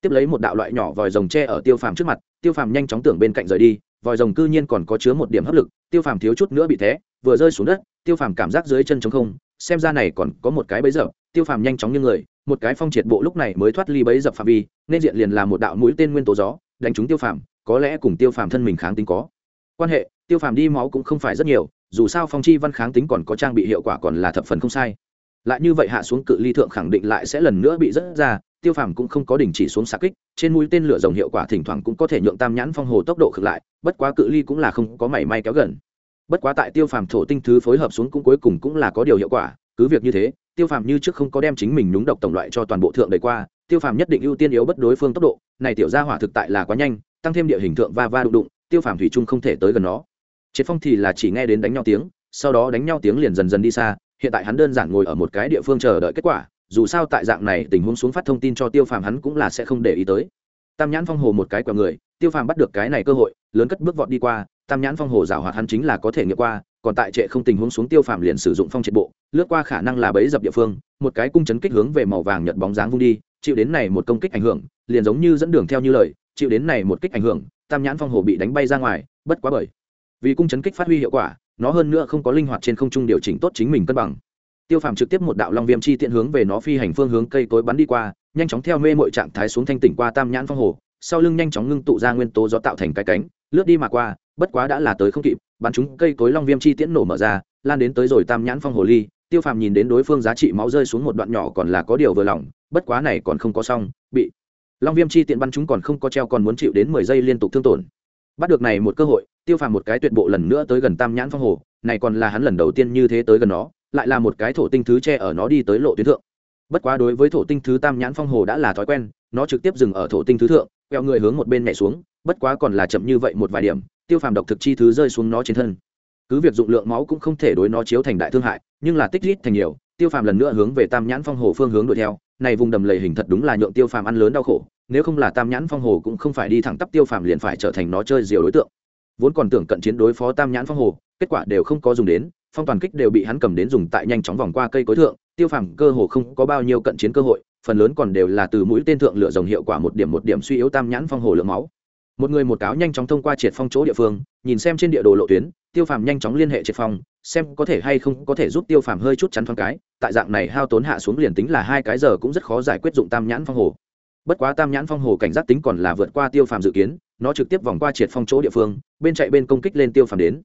Tiếp lấy một đạo loại nhỏ vòi rồng tre ở tiêu phàm trước mặt, tiêu phàm nhanh chóng tưởng bên cạnh rời đi, vòi rồng cư nhiên còn có chứa một điểm hấp lực, tiêu phàm thiếu chút nữa bị té, vừa rơi xuống đất, tiêu phàm cảm giác dưới chân trống không, xem ra này còn có một cái bấy dập, tiêu phàm nhanh chóng như người, một cái phong triệt bộ lúc này mới thoát ly bấy dập phạm vi, nên diện liền là một đạo mũi tên nguyên tố gió, đánh trúng tiêu phàm, có lẽ cùng tiêu phàm thân mình kháng tính có quan hệ, tiêu phàm đi máu cũng không phải rất nhiều, dù sao phong chi văn kháng tính còn có trang bị hiệu quả còn là thập phần không sai lại như vậy hạ xuống cự ly thượng khẳng định lại sẽ lần nữa bị rớt ra, tiêu phàm cũng không có đình chỉ xuống xa kích, trên mũi tên lửa rồng hiệu quả thỉnh thoảng cũng có thể nhượng tam nhãn phong hồ tốc độ khực lại, bất quá cự ly cũng là không có mảy may kéo gần. Bất quá tại tiêu phàm thổ tinh thứ phối hợp xuống cũng cuối cùng cũng là có điều hiệu quả, cứ việc như thế, tiêu phàm như trước không có đem chính mình nhúng độc tổng loại cho toàn bộ thượng đầy qua, tiêu phàm nhất định ưu tiên yếu bất đối phương tốc độ, này tiểu ra hỏa thực tại là quá nhanh, tăng thêm địa hình thượng va va đụng đụng, tiêu phàm thủy trung không thể tới gần nó. Triệt phong thì là chỉ nghe đến đánh nhau tiếng, sau đó đánh nhau tiếng liền dần dần đi xa hiện tại hắn đơn giản ngồi ở một cái địa phương chờ đợi kết quả, dù sao tại dạng này tình huống xuống phát thông tin cho tiêu phàm hắn cũng là sẽ không để ý tới. Tam nhãn phong hồ một cái quả người, tiêu phàm bắt được cái này cơ hội, lớn cất bước vọt đi qua, tam nhãn phong hồ giảo hoạt hắn chính là có thể nghiệm qua, còn tại trệ không tình huống xuống tiêu phàm liền sử dụng phong triệt bộ, lướt qua khả năng là bẫy dập địa phương, một cái cung chấn kích hướng về màu vàng nhật bóng dáng vung đi, chịu đến này một công kích ảnh hưởng, liền giống như dẫn đường theo như lời, chịu đến này một kích ảnh hưởng, tam nhãn phong hồ bị đánh bay ra ngoài, bất quá bởi vì cung chấn kích phát huy hiệu quả nó hơn nữa không có linh hoạt trên không trung điều chỉnh tốt chính mình cân bằng. Tiêu phàm trực tiếp một đạo long viêm chi tiện hướng về nó phi hành phương hướng cây cối bắn đi qua, nhanh chóng theo mê mội trạng thái xuống thanh tỉnh qua tam nhãn phong hồ, sau lưng nhanh chóng ngưng tụ ra nguyên tố gió tạo thành cái cánh, lướt đi mà qua, bất quá đã là tới không kịp, bắn chúng cây cối long viêm chi tiễn nổ mở ra, lan đến tới rồi tam nhãn phong hồ ly, tiêu phàm nhìn đến đối phương giá trị máu rơi xuống một đoạn nhỏ còn là có điều vừa lòng, bất quá này còn không có xong, bị long viêm chi tiện bắn chúng còn không có treo còn muốn chịu đến mười giây liên tục thương tổn. Bắt được này một cơ hội tiêu phàm một cái tuyệt bộ lần nữa tới gần tam nhãn phong hồ, này còn là hắn lần đầu tiên như thế tới gần nó, lại là một cái thổ tinh thứ che ở nó đi tới lộ tuyến thượng. Bất quá đối với thổ tinh thứ tam nhãn phong hồ đã là thói quen, nó trực tiếp dừng ở thổ tinh thứ thượng, quẹo người hướng một bên nhảy xuống, bất quá còn là chậm như vậy một vài điểm, tiêu phàm độc thực chi thứ rơi xuống nó trên thân. Cứ việc dụng lượng máu cũng không thể đối nó chiếu thành đại thương hại, nhưng là tích rít thành nhiều, tiêu phàm lần nữa hướng về tam nhãn phong hồ phương hướng đuổi theo, này vùng đầm lầy hình thật đúng là nhượng tiêu phàm ăn lớn đau khổ, nếu không là tam nhãn phong hồ cũng không phải đi thẳng tắp tiêu phàm liền phải trở thành nó chơi diều đối tượng vốn còn tưởng cận chiến đối phó tam nhãn phong hồ, kết quả đều không có dùng đến, phong toàn kích đều bị hắn cầm đến dùng tại nhanh chóng vòng qua cây cối thượng, tiêu phàm cơ hồ không có bao nhiêu cận chiến cơ hội, phần lớn còn đều là từ mũi tên thượng lựa dòng hiệu quả một điểm một điểm suy yếu tam nhãn phong hồ lượng máu. Một người một cáo nhanh chóng thông qua triệt phong chỗ địa phương, nhìn xem trên địa đồ lộ tuyến, tiêu phàm nhanh chóng liên hệ triệt phong, xem có thể hay không có thể giúp tiêu phàm hơi chút chắn thoáng cái, tại dạng này hao tốn hạ xuống liền tính là hai cái giờ cũng rất khó giải quyết dụng tam nhãn phong hồ. Bất quá tam nhãn phong hồ cảnh giác tính còn là vượt qua tiêu phàm dự kiến nó trực tiếp vòng qua triệt phong chỗ địa phương, bên chạy bên công kích lên tiêu phàm đến.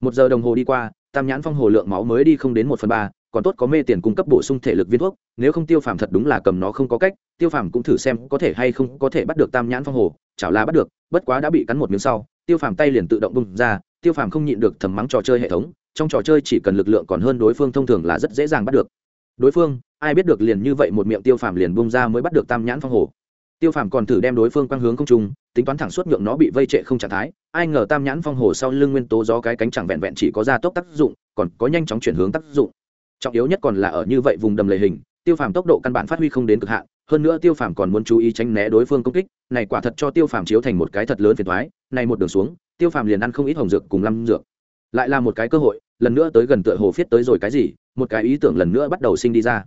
Một giờ đồng hồ đi qua, tam nhãn phong hồ lượng máu mới đi không đến một phần ba, còn tốt có mê tiền cung cấp bổ sung thể lực viên thuốc, nếu không tiêu phàm thật đúng là cầm nó không có cách, tiêu phàm cũng thử xem có thể hay không có thể bắt được tam nhãn phong hồ, chảo là bắt được, bất quá đã bị cắn một miếng sau, tiêu phàm tay liền tự động bung ra, tiêu phàm không nhịn được thầm mắng trò chơi hệ thống, trong trò chơi chỉ cần lực lượng còn hơn đối phương thông thường là rất dễ dàng bắt được. Đối phương, ai biết được liền như vậy một miệng tiêu phàm liền bung ra mới bắt được tam nhãn phong hồ tiêu phàm còn thử đem đối phương quang hướng không trung, tính toán thẳng suốt nhượng nó bị vây trệ không trạng thái, ai ngờ tam nhãn phong hồ sau lưng nguyên tố gió cái cánh chẳng vẹn vẹn chỉ có gia tốc tác dụng, còn có nhanh chóng chuyển hướng tác dụng. Trọng yếu nhất còn là ở như vậy vùng đầm lầy hình, tiêu phàm tốc độ căn bản phát huy không đến cực hạn, hơn nữa tiêu phàm còn muốn chú ý tránh né đối phương công kích, này quả thật cho tiêu phàm chiếu thành một cái thật lớn phiền thoái này một đường xuống, tiêu phàm liền ăn không ít hồng dược cùng lâm dược. Lại là một cái cơ hội, lần nữa tới gần tựa hồ phiết tới rồi cái gì, một cái ý tưởng lần nữa bắt đầu sinh đi ra.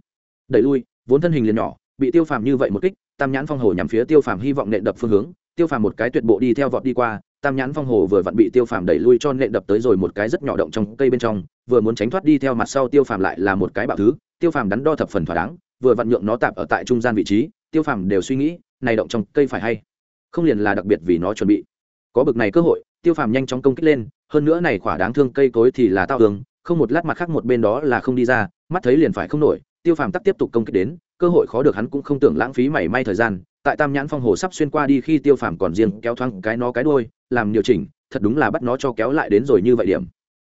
Đẩy lui, vốn thân hình liền nhỏ, bị tiêu phàm như vậy một kích tam nhãn phong hồ nhằm phía tiêu phàm hy vọng nện đập phương hướng, tiêu phàm một cái tuyệt bộ đi theo vọt đi qua, tam nhãn phong hồ vừa vặn bị tiêu phàm đẩy lui cho nện đập tới rồi một cái rất nhỏ động trong cây bên trong, vừa muốn tránh thoát đi theo mặt sau tiêu phàm lại là một cái bạo thứ, tiêu phàm đắn đo thập phần thỏa đáng, vừa vặn nhượng nó tạm ở tại trung gian vị trí, tiêu phàm đều suy nghĩ, này động trong cây phải hay không liền là đặc biệt vì nó chuẩn bị. Có bực này cơ hội, tiêu phàm nhanh chóng công kích lên, hơn nữa này khỏa đáng thương cây cối thì là tao tường, không một lát mặt khác một bên đó là không đi ra, mắt thấy liền phải không nổi tiêu phàm tắc tiếp tục công kích đến, cơ hội khó được hắn cũng không tưởng lãng phí mảy may thời gian, tại tam nhãn phong hồ sắp xuyên qua đi khi tiêu phàm còn riêng kéo thoáng cái nó cái đôi làm điều chỉnh, thật đúng là bắt nó cho kéo lại đến rồi như vậy điểm.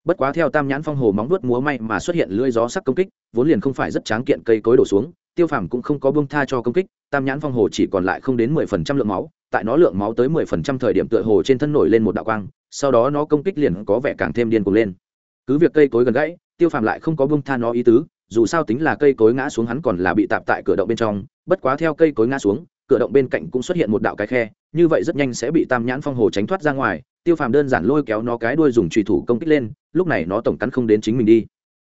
Bất quá theo tam nhãn phong hồ móng vuốt múa may mà xuất hiện lưỡi gió sắc công kích, vốn liền không phải rất tráng kiện cây cối đổ xuống, tiêu phàm cũng không có bông tha cho công kích, tam nhãn phong hồ chỉ còn lại không đến mười phần trăm lượng máu, tại nó lượng máu tới mười phần trăm thời điểm tựa hồ trên thân nổi lên một đạo quang, sau đó nó công kích liền có vẻ càng thêm điên cuồng lên. Cứ việc cây cối gần gãy, tiêu phàm lại không có bông tha nó ý tứ dù sao tính là cây cối ngã xuống hắn còn là bị tạp tại cửa động bên trong, bất quá theo cây cối ngã xuống, cửa động bên cạnh cũng xuất hiện một đạo cái khe, như vậy rất nhanh sẽ bị tam nhãn phong hồ tránh thoát ra ngoài, tiêu phàm đơn giản lôi kéo nó cái đuôi dùng trùy thủ công kích lên, lúc này nó tổng cắn không đến chính mình đi.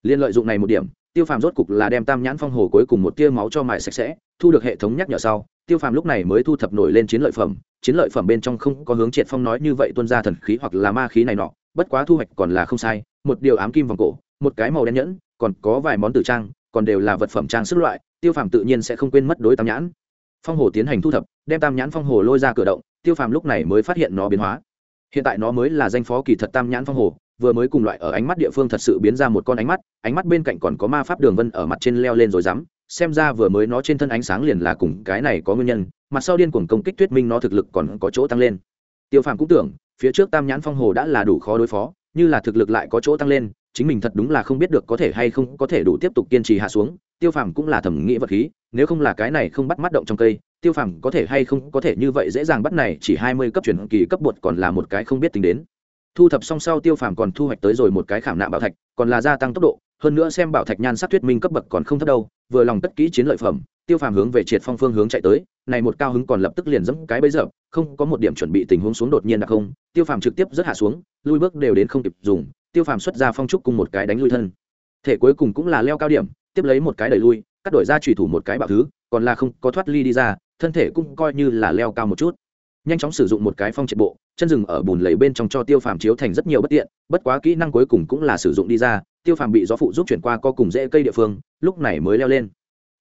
Liên lợi dụng này một điểm, tiêu phàm rốt cục là đem tam nhãn phong hồ cuối cùng một tia máu cho mại sạch sẽ, thu được hệ thống nhắc nhở sau, tiêu phàm lúc này mới thu thập nổi lên chiến lợi phẩm, chiến lợi phẩm bên trong không có hướng triệt phong nói như vậy tuân ra thần khí hoặc là ma khí này nọ, bất quá thu hoạch còn là không sai, một điều ám kim vòng cổ một cái màu đen nhẫn, còn có vài món tử trang, còn đều là vật phẩm trang sức loại, tiêu phàm tự nhiên sẽ không quên mất đối tam nhãn. Phong hồ tiến hành thu thập, đem tam nhãn phong hồ lôi ra cửa động, tiêu phàm lúc này mới phát hiện nó biến hóa. Hiện tại nó mới là danh phó kỳ thật tam nhãn phong hồ, vừa mới cùng loại ở ánh mắt địa phương thật sự biến ra một con ánh mắt ánh mắt bên cạnh còn có ma pháp đường vân ở mặt trên leo lên rồi dám xem ra vừa mới nó trên thân ánh sáng liền là cùng cái này có nguyên nhân, mặt sau điên cuồng công kích thuyết minh nó thực lực còn có chỗ tăng lên. Tiêu phàm cũng tưởng, phía trước tam nhãn phong hồ đã là đủ khó đối phó, như là thực lực lại có chỗ tăng lên chính mình thật đúng là không biết được có thể hay không có thể đủ tiếp tục kiên trì hạ xuống, tiêu phàm cũng là thẩm nghĩ vật khí, nếu không là cái này không bắt mắt động trong cây, tiêu phàm có thể hay không có thể như vậy dễ dàng bắt này chỉ hai mươi cấp chuyển kỳ cấp bột còn là một cái không biết tính đến. Thu thập xong sau tiêu phàm còn thu hoạch tới rồi một cái khảm nạm bảo thạch, còn là gia tăng tốc độ, hơn nữa xem bảo thạch nhan sắc thuyết minh cấp bậc còn không thấp đâu, vừa lòng tất kỹ chiến lợi phẩm, tiêu phàm hướng về triệt phong phương hướng chạy tới, này một cao hứng còn lập tức liền dẫm cái bấy giờ, không có một điểm chuẩn bị tình huống xuống đột nhiên đặc không, tiêu phàm trực tiếp rất hạ xuống, lui bước đều đến không kịp dùng tiêu phàm xuất ra phong trúc cùng một cái đánh lui thân. Thể cuối cùng cũng là leo cao điểm, tiếp lấy một cái đẩy lui, cắt đổi ra trùy thủ một cái bạo thứ, còn là không có thoát ly đi ra, thân thể cũng coi như là leo cao một chút. Nhanh chóng sử dụng một cái phong triệt bộ, chân rừng ở bùn lầy bên trong cho tiêu phàm chiếu thành rất nhiều bất tiện, bất quá kỹ năng cuối cùng cũng là sử dụng đi ra, tiêu phàm bị gió phụ giúp chuyển qua co cùng dễ cây địa phương, lúc này mới leo lên.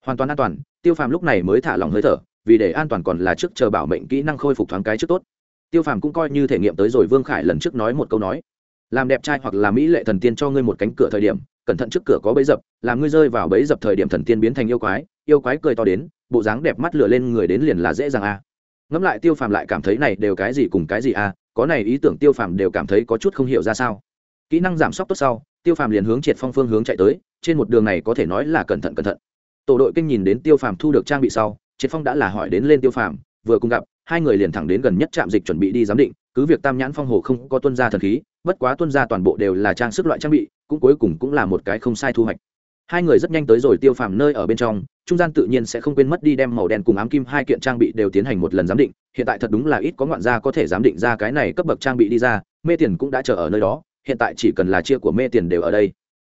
Hoàn toàn an toàn, tiêu phàm lúc này mới thả lỏng hơi thở, vì để an toàn còn là trước chờ bảo mệnh kỹ năng khôi phục thoáng cái trước tốt. Tiêu phàm cũng coi như thể nghiệm tới rồi vương khải lần trước nói một câu nói làm đẹp trai hoặc là mỹ lệ thần tiên cho ngươi một cánh cửa thời điểm, cẩn thận trước cửa có bẫy dập, làm ngươi rơi vào bẫy dập thời điểm thần tiên biến thành yêu quái yêu quái cười to đến, bộ dáng đẹp mắt lửa lên người đến liền là dễ dàng a à. ngẫm lại tiêu phàm lại cảm thấy này đều cái gì cùng cái gì a à. có này ý tưởng tiêu phàm đều cảm thấy có chút không hiểu ra sao kỹ năng giảm sốc tốt sau, tiêu phàm liền hướng triệt phong phương hướng chạy tới, trên một đường này có thể nói là cẩn thận cẩn thận tổ đội kinh nhìn đến tiêu phàm thu được trang bị sau, triệt phong đã là hỏi đến lên tiêu phàm, vừa cùng gặp, hai người liền thẳng đến gần nhất trạm dịch chuẩn bị đi giám định, cứ việc tam nhãn phong hồ không có tuân gia thần khí bất quá tuân ra toàn bộ đều là trang sức loại trang bị, cũng cuối cùng cũng là một cái không sai thu hoạch. Hai người rất nhanh tới rồi tiêu phàm nơi ở bên trong, trung gian tự nhiên sẽ không quên mất đi đem màu đen cùng ám kim hai kiện trang bị đều tiến hành một lần giám định, hiện tại thật đúng là ít có ngoạn gia có thể giám định ra cái này cấp bậc trang bị đi ra, mê tiền cũng đã chờ ở nơi đó, hiện tại chỉ cần là chia của mê tiền đều ở đây.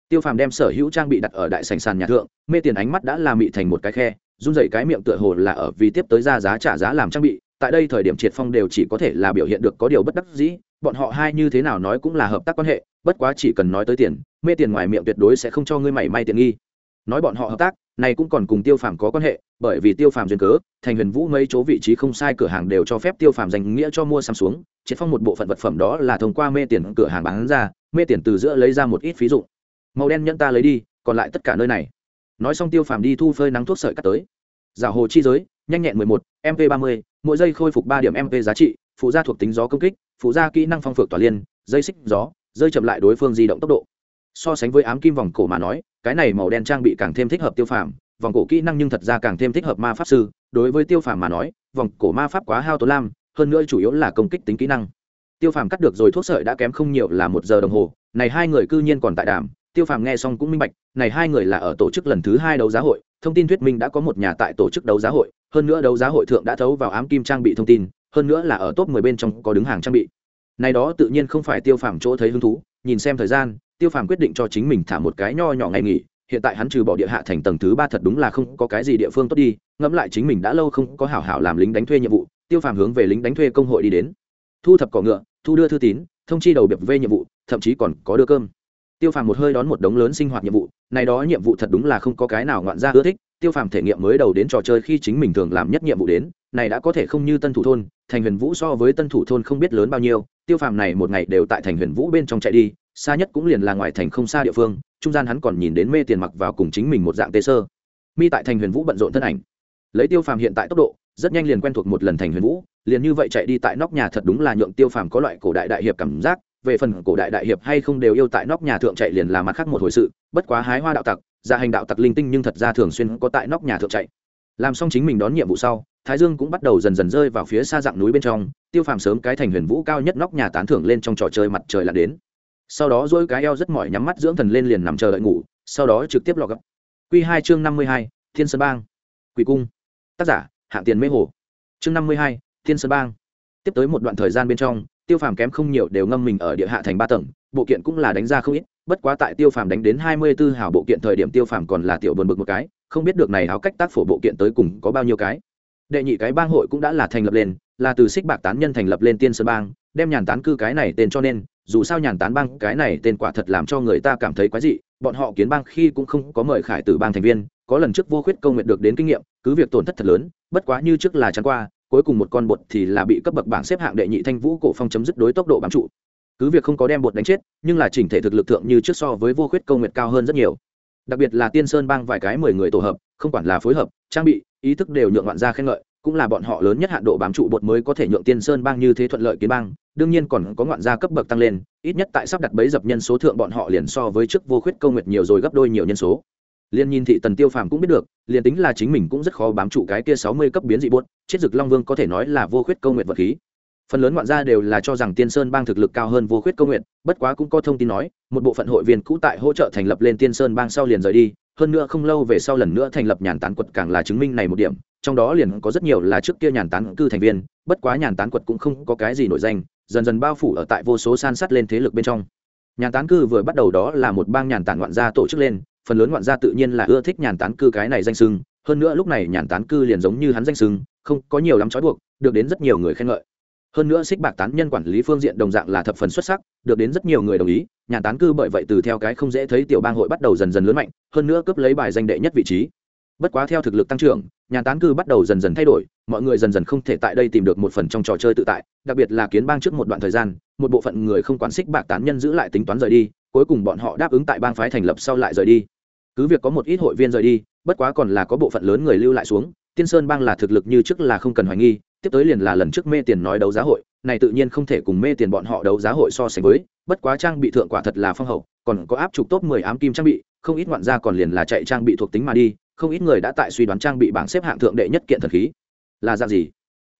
Tiêu phàm đem sở hữu trang bị đặt ở đại sành sàn nhà thượng, mê tiền ánh mắt đã làm mị thành một cái khe, run dậy cái miệng tựa hồ là ở vì tiếp tới ra giá trả giá làm trang bị tại đây thời điểm triệt phong đều chỉ có thể là biểu hiện được có điều bất đắc dĩ bọn họ hai như thế nào nói cũng là hợp tác quan hệ bất quá chỉ cần nói tới tiền mê tiền ngoài miệng tuyệt đối sẽ không cho ngươi mảy may tiện nghi. Nói bọn họ hợp tác này cũng còn cùng tiêu phàm có quan hệ bởi vì tiêu phàm duyên cớ thành huyền vũ mấy chỗ vị trí không sai cửa hàng đều cho phép tiêu phàm dành nghĩa cho mua xăm xuống triệt phong một bộ phận vật phẩm đó là thông qua mê tiền cửa hàng bán ra mê tiền từ giữa lấy ra một ít ví dụ màu đen nhẫn ta lấy đi còn lại tất cả nơi này. Nói xong tiêu phàm đi thu phơi nắng thuốc sợi cắt tới. Giả hồ chi giới nhanh nhẹn 11, mp 30, mỗi giây khôi phục 3 điểm mp giá trị, phụ gia thuộc tính gió công kích, phụ gia kỹ năng phong phược tỏa liên, dây xích gió, rơi chậm lại đối phương di động tốc độ. So sánh với ám kim vòng cổ mà nói, cái này màu đen trang bị càng thêm thích hợp tiêu phàm, vòng cổ kỹ năng nhưng thật ra càng thêm thích hợp ma pháp sư. Đối với tiêu phàm mà nói, vòng cổ ma pháp quá hao tố lam, hơn nữa chủ yếu là công kích tính kỹ năng. Tiêu phàm cắt được rồi thuốc sợi đã kém không nhiều là một giờ đồng hồ, này hai người cư nhiên còn tại đàm, tiêu phàm nghe xong cũng minh bạch, này hai người là ở tổ chức lần thứ hai đấu giá hội, thông tin thuyết minh đã có một nhà tại tổ chức đấu giá hội hơn nữa đấu giá hội thượng đã thấu vào ám kim trang bị thông tin, hơn nữa là ở top 10 bên trong có đứng hàng trang bị. Này đó tự nhiên không phải tiêu phàm chỗ thấy hứng thú, nhìn xem thời gian, tiêu phàm quyết định cho chính mình thả một cái nho nhỏ ngày nghỉ, hiện tại hắn trừ bỏ địa hạ thành tầng thứ ba thật đúng là không có cái gì địa phương tốt đi, ngẫm lại chính mình đã lâu không có hảo hảo làm lính đánh thuê nhiệm vụ, tiêu phàm hướng về lính đánh thuê công hội đi đến. Thu thập cỏ ngựa, thu đưa thư tín, thông chi đầu biệp về nhiệm vụ, thậm chí còn có đưa cơm. Tiêu phàm một hơi đón một đống lớn sinh hoạt nhiệm vụ, này đó nhiệm vụ thật đúng là không có cái nào ngoạn ra ưa thích tiêu phàm thể nghiệm mới đầu đến trò chơi khi chính mình thường làm nhất nhiệm vụ đến, này đã có thể không như tân thủ thôn, thành huyền vũ so với tân thủ thôn không biết lớn bao nhiêu, tiêu phàm này một ngày đều tại thành huyền vũ bên trong chạy đi, xa nhất cũng liền là ngoài thành không xa địa phương, trung gian hắn còn nhìn đến mê tiền mặc vào cùng chính mình một dạng tê sơ. Mi tại thành huyền vũ bận rộn thân ảnh. Lấy tiêu phàm hiện tại tốc độ, rất nhanh liền quen thuộc một lần thành huyền vũ, liền như vậy chạy đi tại nóc nhà thật đúng là nhượng tiêu phàm có loại cổ đại đại hiệp cảm giác, về phần cổ đại đại hiệp hay không đều yêu tại nóc nhà thượng chạy liền là mặt khác một hồi sự, bất quá hái hoa đạo tặc gia hành đạo tặc linh tinh nhưng thật ra thường xuyên có tại nóc nhà thượng chạy. Làm xong chính mình đón nhiệm vụ sau, thái dương cũng bắt đầu dần dần rơi vào phía xa dạng núi bên trong, tiêu phàm sớm cái thành huyền vũ cao nhất nóc nhà tán thưởng lên trong trò chơi mặt trời là đến. Sau đó dỗi cái eo rất mỏi nhắm mắt dưỡng thần lên liền nằm chờ đợi ngủ, sau đó trực tiếp lọc gấp q hai chương năm mươi hai, thiên sơn bang. Quỷ cung. Tác giả, hạng tiền mê hồ. Chương năm mươi hai, thiên sơn bang. Tiếp tới một đoạn thời gian bên trong, tiêu phàm kém không nhiều đều ngâm mình ở địa hạ thành ba tầng bộ kiện cũng là đánh ra không ít, bất quá tại tiêu phàm đánh đến hai mươi 24 hào bộ kiện thời điểm tiêu phàm còn là tiểu buồn bực một cái, không biết được này áo cách tác phổ bộ kiện tới cùng có bao nhiêu cái. Đệ nhị cái bang hội cũng đã là thành lập lên, là từ xích bạc tán nhân thành lập lên tiên sơn bang, đem nhàn tán cư cái này tên cho nên, dù sao nhàn tán bang cái này tên quả thật làm cho người ta cảm thấy quái dị, bọn họ kiến bang khi cũng không có mời khải tử bang thành viên, có lần trước vô khuyết công nguyện được đến kinh nghiệm, cứ việc tổn thất thật lớn, bất quá như trước là chắn qua, cuối cùng một con bột thì là bị cấp bậc bảng xếp hạng đệ nhị thanh vũ cổ phong chấm dứt đối tốc độ bám trụ cứ việc không có đem bột đánh chết, nhưng là chỉnh thể thực lực thượng như trước so với vô khuyết công nguyệt cao hơn rất nhiều. Đặc biệt là tiên sơn bang vài cái mười người tổ hợp, không quản là phối hợp, trang bị, ý thức đều nhượng ngoạn ra khen ngợi, cũng là bọn họ lớn nhất hạn độ bám trụ bột mới có thể nhượng tiên sơn bang như thế thuận lợi kiến bang đương nhiên còn có ngoạn gia cấp bậc tăng lên, ít nhất tại sắp đặt bấy dập nhân số thượng bọn họ liền so với trước vô khuyết công nguyệt nhiều rồi gấp đôi nhiều nhân số. Liền nhìn thị tần tiêu phàm cũng biết được, liền tính là chính mình cũng rất khó bám trụ cái kia sáu mươi cấp biến dị buốt chết dực long vương có thể nói là vô khuyết công nguyện vật khí phần lớn ngoạn gia đều là cho rằng tiên sơn bang thực lực cao hơn vô khuyết công nguyện, bất quá cũng có thông tin nói, một bộ phận hội viên cũ tại hỗ trợ thành lập lên tiên sơn bang sau liền rời đi, hơn nữa không lâu về sau lần nữa thành lập nhàn tán quật càng là chứng minh này một điểm, trong đó liền có rất nhiều là trước kia nhàn tán cư thành viên, bất quá nhàn tán quật cũng không có cái gì nổi danh, dần dần bao phủ ở tại vô số san sát lên thế lực bên trong. Nhàn tán cư vừa bắt đầu đó là một bang nhàn tản ngoạn gia tổ chức lên, phần lớn ngoạn gia tự nhiên là ưa thích nhàn tán cư cái này danh sưng hơn nữa lúc này nhàn tán cư liền giống như hắn danh sưng không có nhiều lắm trói buộc, được đến rất nhiều người khen ngợi hơn nữa xích bạc tán nhân quản lý phương diện đồng dạng là thập phần xuất sắc, được đến rất nhiều người đồng ý, nhà tán cư bởi vậy từ theo cái không dễ thấy tiểu bang hội bắt đầu dần dần lớn mạnh, hơn nữa cướp lấy bài danh đệ nhất vị trí. Bất quá theo thực lực tăng trưởng, nhà tán cư bắt đầu dần dần thay đổi, mọi người dần dần không thể tại đây tìm được một phần trong trò chơi tự tại, đặc biệt là kiến bang trước một đoạn thời gian, một bộ phận người không quản xích bạc tán nhân giữ lại tính toán rời đi, cuối cùng bọn họ đáp ứng tại bang phái thành lập sau lại rời đi. Cứ việc có một ít hội viên rời đi, bất quá còn là có bộ phận lớn người lưu lại xuống, tiên sơn bang là thực lực như trước là không cần hoài nghi tiếp tới liền là lần trước mê tiền nói đấu giá hội, này tự nhiên không thể cùng mê tiền bọn họ đấu giá hội so sánh với, bất quá trang bị thượng quả thật là phong hậu, còn có áp trục top 10 ám kim trang bị, không ít ngoạn gia còn liền là chạy trang bị thuộc tính mà đi, không ít người đã tại suy đoán trang bị bảng xếp hạng thượng đệ nhất kiện thần khí. Là dạng gì?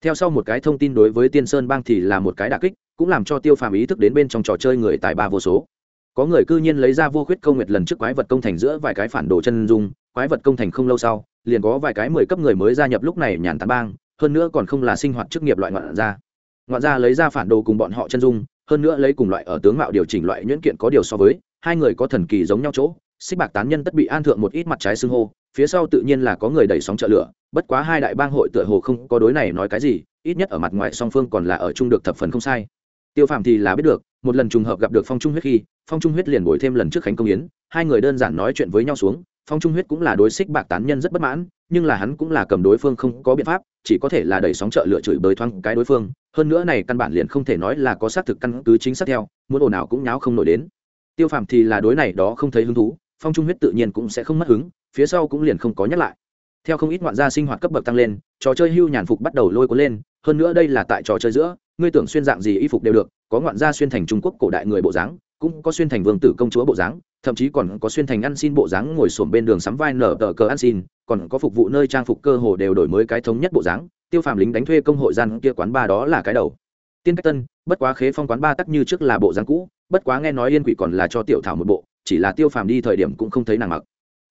Theo sau một cái thông tin đối với tiên sơn bang thì là một cái đả kích, cũng làm cho tiêu phàm ý thức đến bên trong trò chơi người tài ba vô số. Có người cư nhiên lấy ra vô khuyết công nguyệt lần trước quái vật công thành giữa vài cái phản đồ chân dung, quái vật công thành không lâu sau, liền có vài cái mười cấp người mới gia nhập lúc này nhàn tán bang hơn nữa còn không là sinh hoạt chức nghiệp loại ngoạn gia. Ngoạn gia lấy ra phản đồ cùng bọn họ chân dung, hơn nữa lấy cùng loại ở tướng mạo điều chỉnh loại nhuyễn kiện có điều so với, hai người có thần kỳ giống nhau chỗ, xích bạc tán nhân tất bị an thượng một ít mặt trái xưng hô, phía sau tự nhiên là có người đẩy sóng trợ lửa, bất quá hai đại bang hội tựa hồ không có đối này nói cái gì, ít nhất ở mặt ngoài song phương còn là ở chung được thập phần không sai. Tiêu phàm thì là biết được, một lần trùng hợp gặp được phong trung huyết khi, phong trung huyết liền bồi thêm lần trước khánh công yến, hai người đơn giản nói chuyện với nhau xuống phong trung huyết cũng là đối xích bạc tán nhân rất bất mãn, nhưng là hắn cũng là cầm đối phương không có biện pháp, chỉ có thể là đẩy sóng trợ lựa chửi bới thoáng cái đối phương. Hơn nữa này căn bản liền không thể nói là có xác thực căn cứ chính xác theo, muốn ồn nào cũng nháo không nổi đến. Tiêu phàm thì là đối này đó không thấy hứng thú, phong trung huyết tự nhiên cũng sẽ không mất hứng, phía sau cũng liền không có nhắc lại. Theo không ít ngoạn gia sinh hoạt cấp bậc tăng lên, trò chơi hưu nhàn phục bắt đầu lôi cuốn lên, hơn nữa đây là tại trò chơi giữa, ngươi tưởng xuyên dạng gì y phục đều được, có ngoạn gia xuyên thành trung quốc cổ đại người bộ dáng cũng có xuyên thành vương tử công chúa bộ dáng, thậm chí còn có xuyên thành ăn xin bộ dáng ngồi xổm bên đường sắm vai nở tờ cờ ăn xin, còn có phục vụ nơi trang phục cơ hồ đều đổi mới cái thống nhất bộ dáng, tiêu phàm lính đánh thuê công hội gian kia quán ba đó là cái đầu. Tiên cách tân, bất quá khế phong quán ba tắc như trước là bộ dáng cũ, bất quá nghe nói yên quỷ còn là cho tiểu thảo một bộ, chỉ là tiêu phàm đi thời điểm cũng không thấy nàng mặc.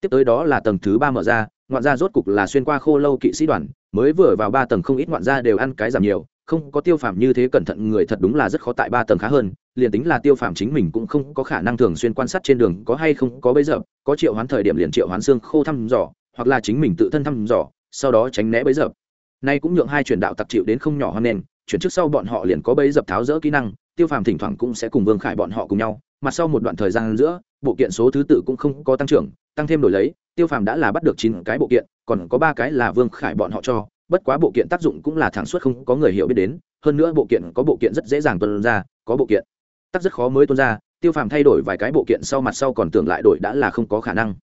Tiếp tới đó là tầng thứ ba mở ra, ngoạn gia rốt cục là xuyên qua khô lâu kỵ sĩ đoàn, mới vừa vào ba tầng không ít ngoạn gia đều ăn cái giảm nhiều không có tiêu phàm như thế cẩn thận người thật đúng là rất khó tại ba tầng khá hơn, liền tính là tiêu phàm chính mình cũng không có khả năng thường xuyên quan sát trên đường có hay không có bấy giờ, có triệu hoán thời điểm liền triệu hoán xương khô thăm dò, hoặc là chính mình tự thân thăm dò, sau đó tránh né bấy giờ. Nay cũng nhượng hai truyền đạo tặc chịu đến không nhỏ hơn nền chuyển trước sau bọn họ liền có bấy dập tháo rỡ kỹ năng, tiêu phàm thỉnh thoảng cũng sẽ cùng vương khải bọn họ cùng nhau, mà sau một đoạn thời gian giữa, bộ kiện số thứ tự cũng không có tăng trưởng, tăng thêm đổi lấy, tiêu phàm đã là bắt được chín cái bộ kiện, còn có ba cái là vương khải bọn họ cho bất quá bộ kiện tác dụng cũng là thẳng suốt không có người hiểu biết đến, hơn nữa bộ kiện có bộ kiện rất dễ dàng tuân ra, có bộ kiện tác rất khó mới tuân ra, tiêu phàm thay đổi vài cái bộ kiện sau mặt sau còn tưởng lại đổi đã là không có khả năng.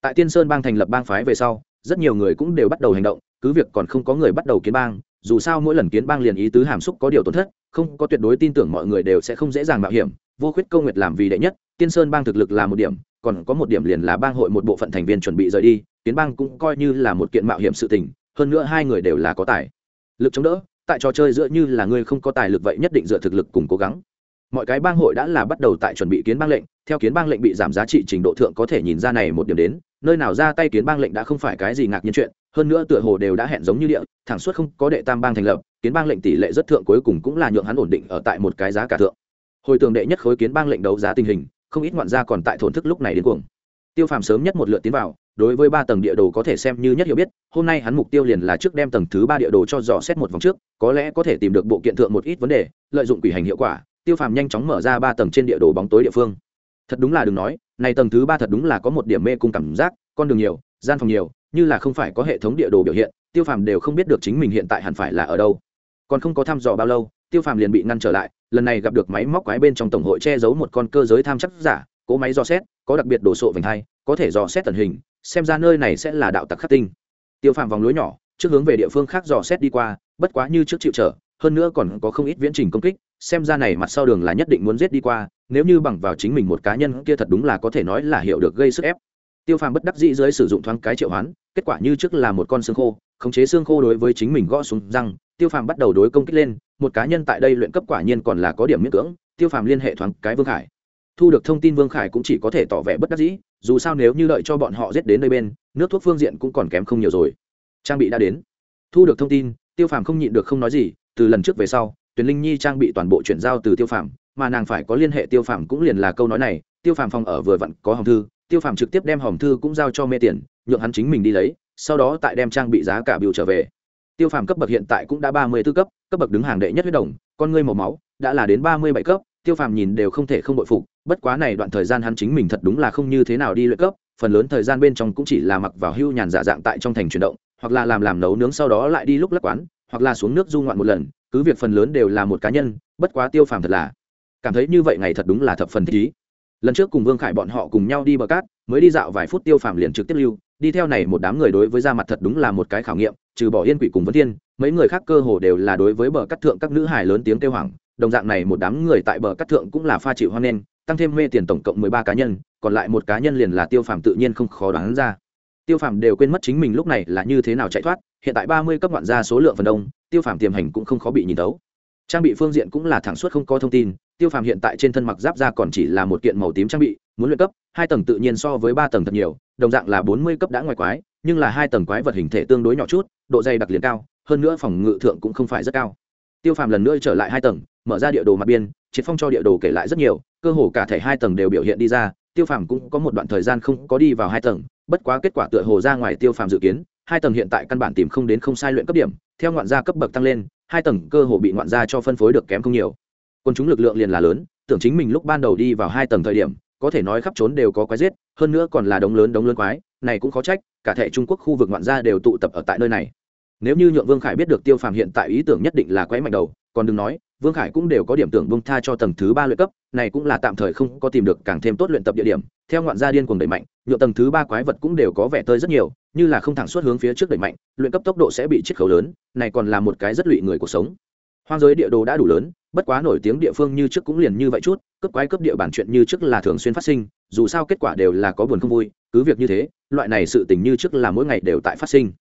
Tại tiên sơn bang thành lập bang phái về sau, rất nhiều người cũng đều bắt đầu hành động, cứ việc còn không có người bắt đầu kiến bang, dù sao mỗi lần kiến bang liền ý tứ hàm xúc có điều tổn thất, không có tuyệt đối tin tưởng mọi người đều sẽ không dễ dàng mạo hiểm, vô khuyết công nguyệt làm vì đệ nhất, tiên sơn bang thực lực là một điểm, còn có một điểm liền là bang hội một bộ phận thành viên chuẩn bị rời đi, kiến bang cũng coi như là một kiện mạo hiểm sự tình hơn nữa hai người đều là có tài. Lực chống đỡ, tại trò chơi giữa như là ngươi không có tài lực vậy nhất định dựa thực lực cùng cố gắng. Mọi cái bang hội đã là bắt đầu tại chuẩn bị kiến bang lệnh, theo kiến bang lệnh bị giảm giá trị trình độ thượng có thể nhìn ra này một điểm đến, nơi nào ra tay kiến bang lệnh đã không phải cái gì ngạc nhiên chuyện, hơn nữa tựa hồ đều đã hẹn giống như địa, thẳng suốt không có đệ tam bang thành lập, kiến bang lệnh tỷ lệ rất thượng cuối cùng cũng là nhượng hắn ổn định ở tại một cái giá cả thượng. Hồi tường đệ nhất khối kiến bang lệnh đấu giá tình hình, không ít ngoạn gia còn tại thổn thức lúc này đến cuồng. Tiêu phàm sớm nhất một lượt tiến vào đối với ba tầng địa đồ có thể xem như nhất hiểu biết, hôm nay hắn mục tiêu liền là trước đem tầng thứ ba địa đồ cho dò xét một vòng trước, có lẽ có thể tìm được bộ kiện thượng một ít vấn đề, lợi dụng quỷ hành hiệu quả, tiêu phàm nhanh chóng mở ra ba tầng trên địa đồ bóng tối địa phương. Thật đúng là đừng nói, này tầng thứ ba thật đúng là có một điểm mê cung cảm giác, con đường nhiều, gian phòng nhiều, như là không phải có hệ thống địa đồ biểu hiện, tiêu phàm đều không biết được chính mình hiện tại hẳn phải là ở đâu. Còn không có thăm dò bao lâu, tiêu phàm liền bị ngăn trở lại, lần này gặp được máy móc quái bên trong tổng hội che giấu một con cơ giới tham chắc giả cỗ máy dò xét, có đặc biệt đồ sộ vành hai, có thể dò xét tần hình xem ra nơi này sẽ là đạo tặc khắc tinh. Tiêu phàm vòng lối nhỏ, trước hướng về địa phương khác dò xét đi qua, bất quá như trước chịu trở, hơn nữa còn có không ít viễn trình công kích, xem ra này mặt sau đường là nhất định muốn giết đi qua, nếu như bằng vào chính mình một cá nhân kia thật đúng là có thể nói là hiểu được gây sức ép. Tiêu phàm bất đắc dĩ dưới sử dụng thoáng cái triệu hoán, kết quả như trước là một con xương khô, khống chế xương khô đối với chính mình gõ xuống răng, tiêu phàm bắt đầu đối công kích lên, một cá nhân tại đây luyện cấp quả nhiên còn là có điểm miễn cưỡng, tiêu phàm liên hệ thoáng cái vương khải. Thu được thông tin vương khải cũng chỉ có thể tỏ vẻ bất đắc dĩ dù sao nếu như đợi cho bọn họ giết đến nơi bên, nước thuốc phương diện cũng còn kém không nhiều rồi. Trang bị đã đến. Thu được thông tin, tiêu phàm không nhịn được không nói gì, từ lần trước về sau tuyển linh nhi trang bị toàn bộ chuyển giao từ tiêu phàm, mà nàng phải có liên hệ tiêu phàm cũng liền là câu nói này, tiêu phàm phòng ở vừa vặn có hòm thư, tiêu phàm trực tiếp đem hòm thư cũng giao cho mê tiền, nhượng hắn chính mình đi lấy, sau đó tại đem trang bị giá cả biểu trở về. Tiêu phàm cấp bậc hiện tại cũng đã ba mươi b ố cấp cấp bậc đứng hàng đệ nhất huyết đồng, con ngươi màu máu, đã là đến ba mươi bảy cấp tiêu phàm nhìn đều không thể không bội phục, bất quá này đoạn thời gian hắn chính mình thật đúng là không như thế nào đi luyện cấp, phần lớn thời gian bên trong cũng chỉ là mặc vào hưu nhàn dạ dạng tại trong thành chuyển động, hoặc là làm làm nấu nướng sau đó lại đi lúc lắc quán, hoặc là xuống nước du ngoạn một lần, cứ việc phần lớn đều là một cá nhân, bất quá tiêu phàm thật là cảm thấy như vậy ngày thật đúng là thập phần thích ý. Lần trước cùng vương khải bọn họ cùng nhau đi bờ cát, mới đi dạo vài phút tiêu phàm liền trực tiếp lưu, đi theo này một đám người đối với da mặt thật đúng là một cái khảo nghiệm, trừ bỏ yên quỷ cùng vấn thiên, mấy người khác cơ hồ đều là đối với bờ cát thượng các nữ hài lớn tiếng kêu hoảng đồng dạng này một đám người tại bờ cát thượng cũng là pha chịu hoan nghênh, tăng thêm mê tiền tổng cộng mười ba cá nhân, còn lại một cá nhân liền là tiêu phàm tự nhiên không khó đoán ra. Tiêu phàm đều quên mất chính mình lúc này là như thế nào chạy thoát, hiện tại ba mươi cấp ngoạn gia số lượng phần đông, tiêu phàm tiềm hành cũng không khó bị nhìn tấu trang bị phương diện cũng là thẳng suốt không có thông tin, tiêu phàm hiện tại trên thân mặc giáp ra còn chỉ là một kiện màu tím trang bị, muốn luyện cấp, hai tầng tự nhiên so với ba tầng thật nhiều, đồng dạng là bốn mươi cấp đã ngoài quái, nhưng là hai tầng quái vật hình thể tương đối nhỏ chút, độ dày đặc liền cao, hơn nữa phòng ngự thượng cũng không phải rất cao. Tiêu phàm lần nữa trở lại hai tầng mở ra địa đồ mặt biên, triệt phong cho địa đồ kể lại rất nhiều, cơ hồ cả thể hai tầng đều biểu hiện đi ra, tiêu phàm cũng có một đoạn thời gian không có đi vào hai tầng, bất quá kết quả tựa hồ ra ngoài tiêu phàm dự kiến, hai tầng hiện tại căn bản tìm không đến không sai luyện cấp điểm, theo ngoạn gia cấp bậc tăng lên, hai tầng cơ hồ bị ngoạn gia cho phân phối được kém không nhiều. Quân chúng lực lượng liền là lớn, tưởng chính mình lúc ban đầu đi vào hai tầng thời điểm, có thể nói khắp trốn đều có quái giết, hơn nữa còn là đống lớn đống lớn quái, này cũng khó trách, cả thể trung quốc khu vực ngoạn gia đều tụ tập ở tại nơi này. Nếu như nhượng vương khải biết được tiêu phàm hiện tại ý tưởng nhất định là quái mạnh đầu còn đừng nói, vương khải cũng đều có điểm tưởng bông tha cho tầng thứ ba luyện cấp, này cũng là tạm thời không có tìm được càng thêm tốt luyện tập địa điểm. Theo ngoạn gia điên cuồng đẩy mạnh, nhựa tầng thứ ba quái vật cũng đều có vẻ tơi rất nhiều, như là không thẳng suốt hướng phía trước đẩy mạnh, luyện cấp tốc độ sẽ bị chiết khấu lớn, này còn là một cái rất lụy người cuộc sống. Hoang giới địa đồ đã đủ lớn, bất quá nổi tiếng địa phương như trước cũng liền như vậy chút cấp quái cấp địa bản chuyện như trước là thường xuyên phát sinh, dù sao kết quả đều là có buồn không vui, cứ việc như thế, loại này sự tình như trước là mỗi ngày đều tại phát sinh.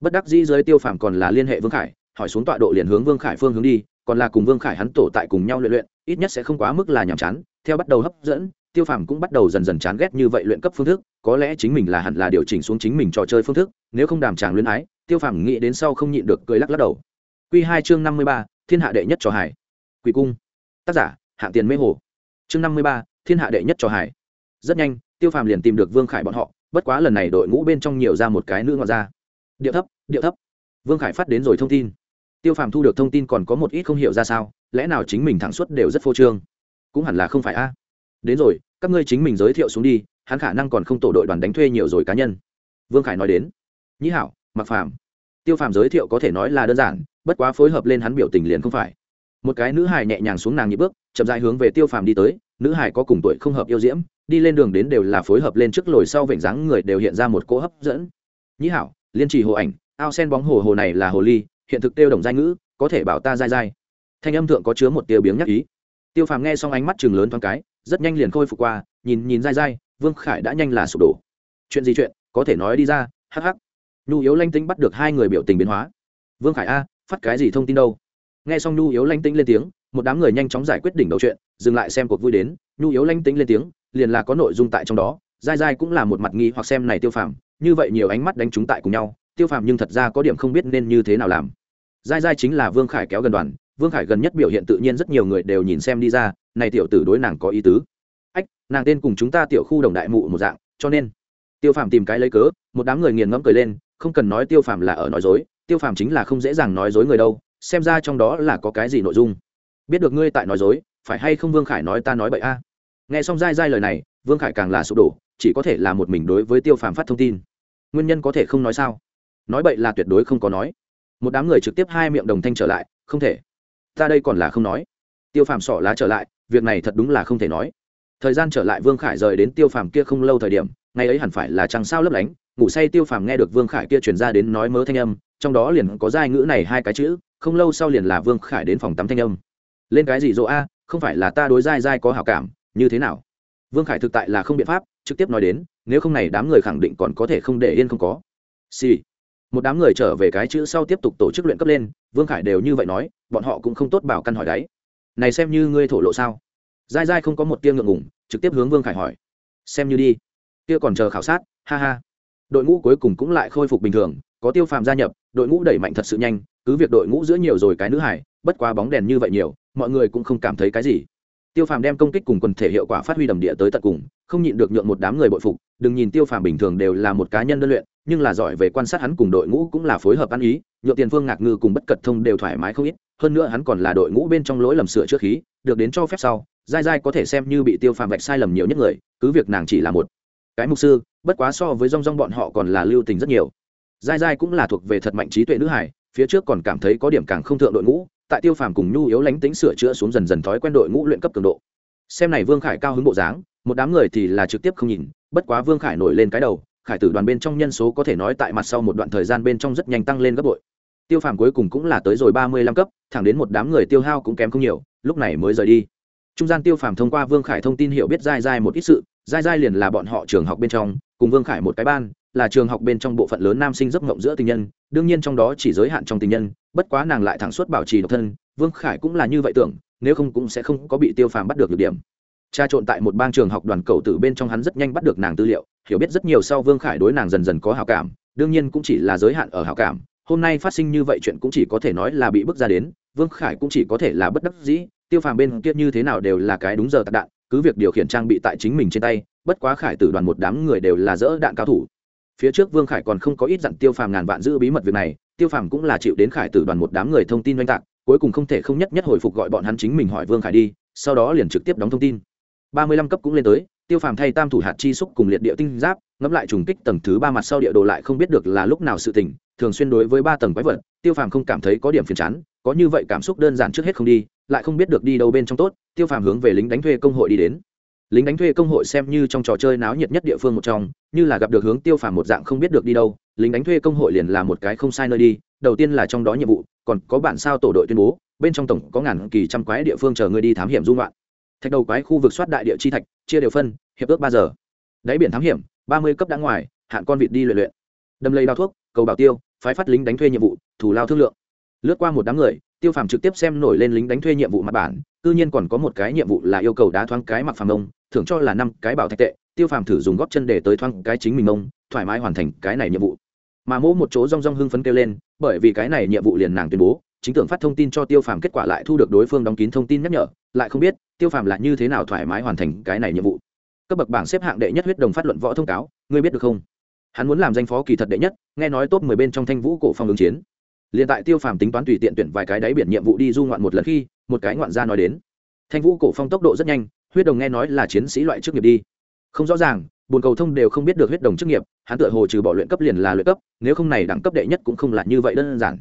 Bất đắc dĩ giới tiêu phàm còn là liên hệ vương khải, hỏi xuống tọa độ liền hướng vương khải phương hướng đi còn là cùng vương khải hắn tổ tại cùng nhau luyện luyện, ít nhất sẽ không quá mức là nhàm chán, theo bắt đầu hấp dẫn, tiêu phàm cũng bắt đầu dần dần chán ghét như vậy luyện cấp phương thức, có lẽ chính mình là hẳn là điều chỉnh xuống chính mình trò chơi phương thức, nếu không đàm tràng luyến ái, tiêu phàm nghĩ đến sau không nhịn được cười lắc lắc đầu. Q hai chương năm mươi ba, thiên hạ đệ nhất trò hải quỷ cung. Tác giả, hạng tiền mê hồ. Chương năm mươi ba, thiên hạ đệ nhất trò hải rất nhanh, tiêu phàm liền tìm được vương khải bọn họ, bất quá lần này đội ngũ bên trong nhiều ra một cái nữ ngoại ra điệu thấp điệu thấp. Vương khải phát đến rồi thông tin tiêu phàm thu được thông tin còn có một ít không hiểu ra sao, lẽ nào chính mình thẳng suất đều rất phô trương? Cũng hẳn là không phải a. Đến rồi, các ngươi chính mình giới thiệu xuống đi, hắn khả năng còn không tổ đội đoàn đánh thuê nhiều rồi cá nhân. Vương khải nói đến. Nhĩ hảo mặc phàm. Tiêu phàm giới thiệu có thể nói là đơn giản, bất quá phối hợp lên hắn biểu tình liền không phải. Một cái nữ hài nhẹ nhàng xuống nàng nhị bước, chậm dài hướng về tiêu phàm đi tới, nữ hài có cùng tuổi không hợp yêu diễm, đi lên đường đến đều là phối hợp lên trước lồi sau vểnh dáng người đều hiện ra một cỗ hấp dẫn. Nhĩ hảo, liên trì hồ ảnh, ao sen bóng hồ hồ này là hồ ly hiện thực tiêu đồng giai ngữ, có thể bảo ta dai dai thanh âm thượng có chứa một tiêu biếng nhắc ý. Tiêu phàm nghe xong ánh mắt chừng lớn thoáng cái, rất nhanh liền khôi phục qua, nhìn nhìn dai dai vương khải đã nhanh là sụp đổ. Chuyện gì chuyện? Có thể nói đi ra, hắc hắc. Nhu yếu lanh tính bắt được hai người biểu tình biến hóa. Vương khải a, phát cái gì thông tin đâu? Nghe xong nhu yếu lanh tính lên tiếng, một đám người nhanh chóng giải quyết đỉnh đầu chuyện, dừng lại xem cuộc vui đến. Nhu yếu lanh tính lên tiếng, liền là có nội dung tại trong đó dai dai cũng là một mặt nghi hoặc xem này tiêu phàm. Như vậy nhiều ánh mắt đánh chúng tại cùng nhau tiêu phàm nhưng thật ra có điểm không biết nên như thế nào làm. Dai dai chính là vương khải kéo gần đoàn, vương khải gần nhất biểu hiện tự nhiên rất nhiều người đều nhìn xem đi ra, này tiểu tử đối nàng có ý tứ. Ách, nàng tên cùng chúng ta tiểu khu đồng đại mụ một dạng, cho nên. Tiêu phàm tìm cái lấy cớ, một đám người nghiền ngẫm cười lên, không cần nói tiêu phàm là ở nói dối, tiêu phàm chính là không dễ dàng nói dối người đâu, xem ra trong đó là có cái gì nội dung. Biết được ngươi tại nói dối, phải hay không vương khải nói ta nói bậy a? Nghe xong dai dai lời này, vương khải càng là sụp đổ, chỉ có thể là một mình đối với tiêu phàm phát thông tin. Nguyên nhân có thể không nói sao? Nói bậy là tuyệt đối không có nói. Một đám người trực tiếp hai miệng đồng thanh trở lại, không thể. Ta đây còn là không nói. Tiêu phàm sỏ lá trở lại, việc này thật đúng là không thể nói. Thời gian trở lại vương khải rời đến tiêu phàm kia không lâu thời điểm, ngày ấy hẳn phải là trăng sao lấp lánh, ngủ say tiêu phàm nghe được vương khải kia chuyển ra đến nói mớ thanh âm, trong đó liền có giai ngữ này hai cái chữ, không lâu sau liền là vương khải đến phòng tắm thanh âm. Lên cái gì dỗ a, không phải là ta đối giai giai có hảo cảm, như thế nào? Vương khải thực tại là không biện pháp, trực tiếp nói đến, nếu không này đám người khẳng định còn có thể không để yên không có. Xì、sì một đám người trở về cái chữ sau tiếp tục tổ chức luyện cấp lên, vương khải đều như vậy nói, bọn họ cũng không tốt bảo căn hỏi đáy này xem như ngươi thổ lộ sao? Dai dai không có một tia ngượng ngùng, trực tiếp hướng vương khải hỏi. Xem như đi. Kia còn chờ khảo sát, ha ha. Đội ngũ cuối cùng cũng lại khôi phục bình thường, có tiêu phàm gia nhập, đội ngũ đẩy mạnh thật sự nhanh, cứ việc đội ngũ giữa nhiều rồi cái nữ hải bất quá bóng đèn như vậy nhiều, mọi người cũng không cảm thấy cái gì tiêu phàm đem công kích cùng quần thể hiệu quả phát huy đầm địa tới tận cùng, không nhịn được nhượng một đám người bội phục, đừng nhìn tiêu phàm bình thường đều là một cá nhân đơn luyện, nhưng là giỏi về quan sát hắn cùng đội ngũ cũng là phối hợp ăn ý, nhượng tiền phương ngạc ngư cùng bất cật thông đều thoải mái không ít, hơn nữa hắn còn là đội ngũ bên trong lỗi lầm sửa trước khí, được đến cho phép sau dai dai có thể xem như bị tiêu phàm vạch sai lầm nhiều nhất người, cứ việc nàng chỉ là một cái mục sư, bất quá so với rong rong bọn họ còn là lưu tình rất nhiều. Dai dai cũng là thuộc về thật mạnh trí tuệ nữ hải, phía trước còn cảm thấy có điểm càng không thượng đội ngũ tại tiêu phàm cùng nhu yếu lánh tính sửa chữa xuống dần dần thói quen đội ngũ luyện cấp cường độ. Xem này vương khải cao hứng bộ dáng, một đám người thì là trực tiếp không nhìn, bất quá vương khải nổi lên cái đầu, khải tử đoàn bên trong nhân số có thể nói tại mặt sau một đoạn thời gian bên trong rất nhanh tăng lên gấp bội. Tiêu phàm cuối cùng cũng là tới rồi ba mươi lăm cấp, thẳng đến một đám người tiêu hao cũng kém không nhiều, lúc này mới rời đi. Trung gian tiêu phàm thông qua vương khải thông tin hiểu biết dai dai một ít sự dai dai liền là bọn họ trường học bên trong, cùng vương khải một cái ban, là trường học bên trong bộ phận lớn nam sinh giấc mộng giữa tình nhân, đương nhiên trong đó chỉ giới hạn trong tình nhân bất quá nàng lại thẳng suốt bảo trì độc thân, vương khải cũng là như vậy tưởng, nếu không cũng sẽ không có bị tiêu phàm bắt được được điểm. Tra trộn tại một bang trường học đoàn cầu từ bên trong hắn rất nhanh bắt được nàng tư liệu, hiểu biết rất nhiều sau vương khải đối nàng dần dần có hào cảm, đương nhiên cũng chỉ là giới hạn ở hào cảm. Hôm nay phát sinh như vậy chuyện cũng chỉ có thể nói là bị bước ra đến, vương khải cũng chỉ có thể là bất đắc dĩ, tiêu phàm bên kia như thế nào đều là cái đúng giờ tạc đạn, cứ việc điều khiển trang bị tại chính mình trên tay, bất quá khải tử đoàn một đám người đều là dỡ đạn cao thủ. Phía trước vương khải còn không có ít dặn tiêu phàm ngàn vạn giữ bí mật việc này tiêu phàm cũng là chịu đến khải tử đoàn một đám người thông tin oanh tạc, cuối cùng không thể không nhất nhất hồi phục gọi bọn hắn chính mình hỏi vương khải đi, sau đó liền trực tiếp đóng thông tin. Ba mươi lăm cấp cũng lên tới, tiêu phàm thay tam thủ hạt chi xúc cùng liệt địa tinh giáp, ngẫm lại trùng kích tầng thứ ba mặt sau địa đồ lại không biết được là lúc nào sự tỉnh thường xuyên đối với ba tầng quái vật, tiêu phàm không cảm thấy có điểm phiền chán, có như vậy cảm xúc đơn giản trước hết không đi, lại không biết được đi đâu bên trong tốt, tiêu phàm hướng về lính đánh thuê công hội đi đến lính đánh thuê công hội xem như trong trò chơi náo nhiệt nhất địa phương một trong, như là gặp được hướng tiêu phàm một dạng không biết được đi đâu, lính đánh thuê công hội liền là một cái không sai nơi đi, đầu tiên là trong đó nhiệm vụ, còn có bản sao tổ đội tuyên bố, bên trong tổng có ngàn kỳ trăm quái địa phương chờ người đi thám hiểm dung loạn thạch đầu quái khu vực soát đại địa chi thạch, chia đều phân, hiệp ước ba giờ. Đáy biển thám hiểm, ba mươi cấp đã ngoài, hạn con vịt đi luyện luyện. Đâm lấy đao thuốc, cầu bảo tiêu, phái phát lính đánh thuê nhiệm vụ, thủ lao thương lượng. Lướt qua một đám người, tiêu phàm trực tiếp xem nổi lên lính đánh thuê nhiệm vụ mặt bản tư nhiên còn có một cái nhiệm vụ là yêu cầu đá thoáng cái mặc phàm ông thưởng cho là năm cái bảo thạch tệ, tiêu phàm thử dùng góp chân để tới thoáng cái chính mình ông, thoải mái hoàn thành cái này nhiệm vụ. Mà mỗ một chỗ rong rong hưng phấn kêu lên, bởi vì cái này nhiệm vụ liền nàng tuyên bố, chính tưởng phát thông tin cho tiêu phàm kết quả lại thu được đối phương đóng kín thông tin nhắc nhở, lại không biết tiêu phàm là như thế nào thoải mái hoàn thành cái này nhiệm vụ. Cấp bậc bảng xếp hạng đệ nhất huyết đồng phát luận võ thông cáo, ngươi biết được không? Hắn muốn làm danh phó kỳ thật đệ nhất, nghe nói top mười bên trong thanh vũ cổ phong ứng chiến. Liền tại tiêu phàm tính toán tùy tiện tuyển vài cái đáy biển nhiệm vụ đi du ngoạn một lần khi, một cái ngoạn gia nói đến. Thanh vũ cổ phong tốc độ rất nhanh huyết đồng nghe nói là chiến sĩ loại chức nghiệp đi. Không rõ ràng bồn cầu thông đều không biết được huyết đồng chức nghiệp, hắn tựa hồ trừ bỏ luyện cấp liền là luyện cấp, nếu không này đẳng cấp đệ nhất cũng không là như vậy đơn giản.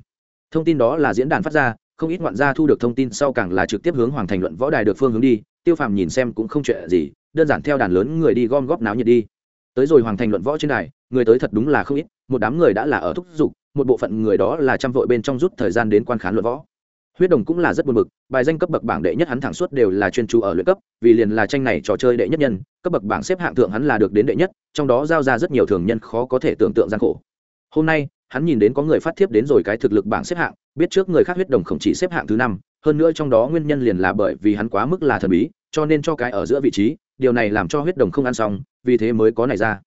Thông tin đó là diễn đàn phát ra, không ít ngoạn gia thu được thông tin sau càng là trực tiếp hướng hoàng thành luận võ đài được phương hướng đi, tiêu phàm nhìn xem cũng không chuyện gì, đơn giản theo đàn lớn người đi gom góp náo nhiệt đi. Tới rồi hoàng thành luận võ trên đài, người tới thật đúng là không ít, một đám người đã là ở thúc giục, một bộ phận người đó là trăm vội bên trong rút thời gian đến quan khán luận võ huyết đồng cũng là rất buồn bực, bài danh cấp bậc bảng đệ nhất hắn thẳng suốt đều là chuyên chú ở luyện cấp, vì liền là tranh này trò chơi đệ nhất nhân, cấp bậc bảng xếp hạng thượng hắn là được đến đệ nhất, trong đó giao ra rất nhiều thường nhân khó có thể tưởng tượng gian khổ. Hôm nay, hắn nhìn đến có người phát thiếp đến rồi cái thực lực bảng xếp hạng, biết trước người khác huyết đồng không chỉ xếp hạng thứ năm, hơn nữa trong đó nguyên nhân liền là bởi vì hắn quá mức là thần bí, cho nên cho cái ở giữa vị trí, điều này làm cho huyết đồng không ăn xong, vì thế mới có này ra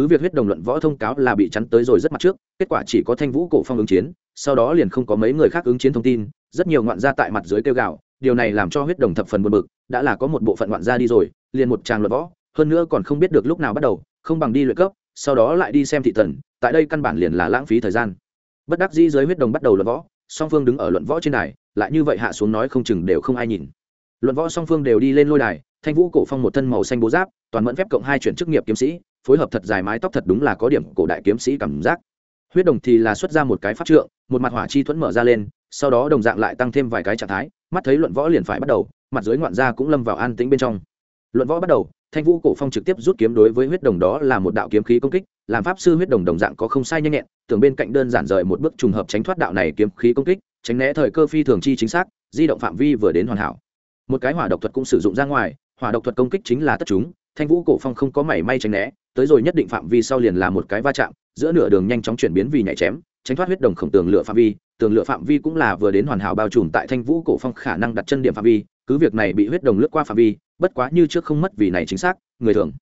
cứ việc huyết đồng luận võ thông cáo là bị chắn tới rồi rất mặt trước, kết quả chỉ có thanh vũ cổ phong ứng chiến, sau đó liền không có mấy người khác ứng chiến thông tin, rất nhiều ngoạn gia tại mặt dưới kêu gạo điều này làm cho huyết đồng thập phần buồn bực, đã là có một bộ phận ngoạn gia đi rồi, liền một tràng luận võ, hơn nữa còn không biết được lúc nào bắt đầu, không bằng đi luyện cấp, sau đó lại đi xem thị tần, tại đây căn bản liền là lãng phí thời gian. Bất đắc dĩ giới huyết đồng bắt đầu luận võ, song phương đứng ở luận võ trên đài, lại như vậy hạ xuống nói không chừng đều không ai nhìn. Luận võ song phương đều đi lên lôi đài, thanh vũ cổ phong một thân màu xanh bố giáp, toàn mẫn phép cộng hai chuyển chức nghiệp kiếm sĩ phối hợp thật dài mái tóc thật đúng là có điểm cổ đại kiếm sĩ cảm giác. Huyết đồng thì là xuất ra một cái pháp trượng, một mặt hỏa chi thuẫn mở ra lên, sau đó đồng dạng lại tăng thêm vài cái trạng thái, mắt thấy luận võ liền phải bắt đầu, mặt dưới ngoạn gia cũng lâm vào an tĩnh bên trong. Luận võ bắt đầu, thanh vũ cổ phong trực tiếp rút kiếm đối với huyết đồng đó là một đạo kiếm khí công kích, làm pháp sư huyết đồng đồng dạng có không sai nhanh nhẹn, tưởng bên cạnh đơn giản rời một bước trùng hợp tránh thoát đạo này kiếm khí công kích, tránh né thời cơ phi thường chi chính xác, di động phạm vi vừa đến hoàn hảo. Một cái hỏa độc thuật cũng sử dụng ra ngoài, hỏa độc thuật công kích chính là tất chúng, thanh vũ cổ phong không có mảy may tránh né tới rồi nhất định phạm vi sau liền là một cái va chạm, giữa nửa đường nhanh chóng chuyển biến vì nhảy chém, tránh thoát huyết đồng khổng tường lửa phạm vi, tường lửa phạm vi cũng là vừa đến hoàn hảo bao trùm tại thanh vũ cổ phong khả năng đặt chân điểm phạm vi, cứ việc này bị huyết đồng lướt qua phạm vi, bất quá như trước không mất vì này chính xác, người thường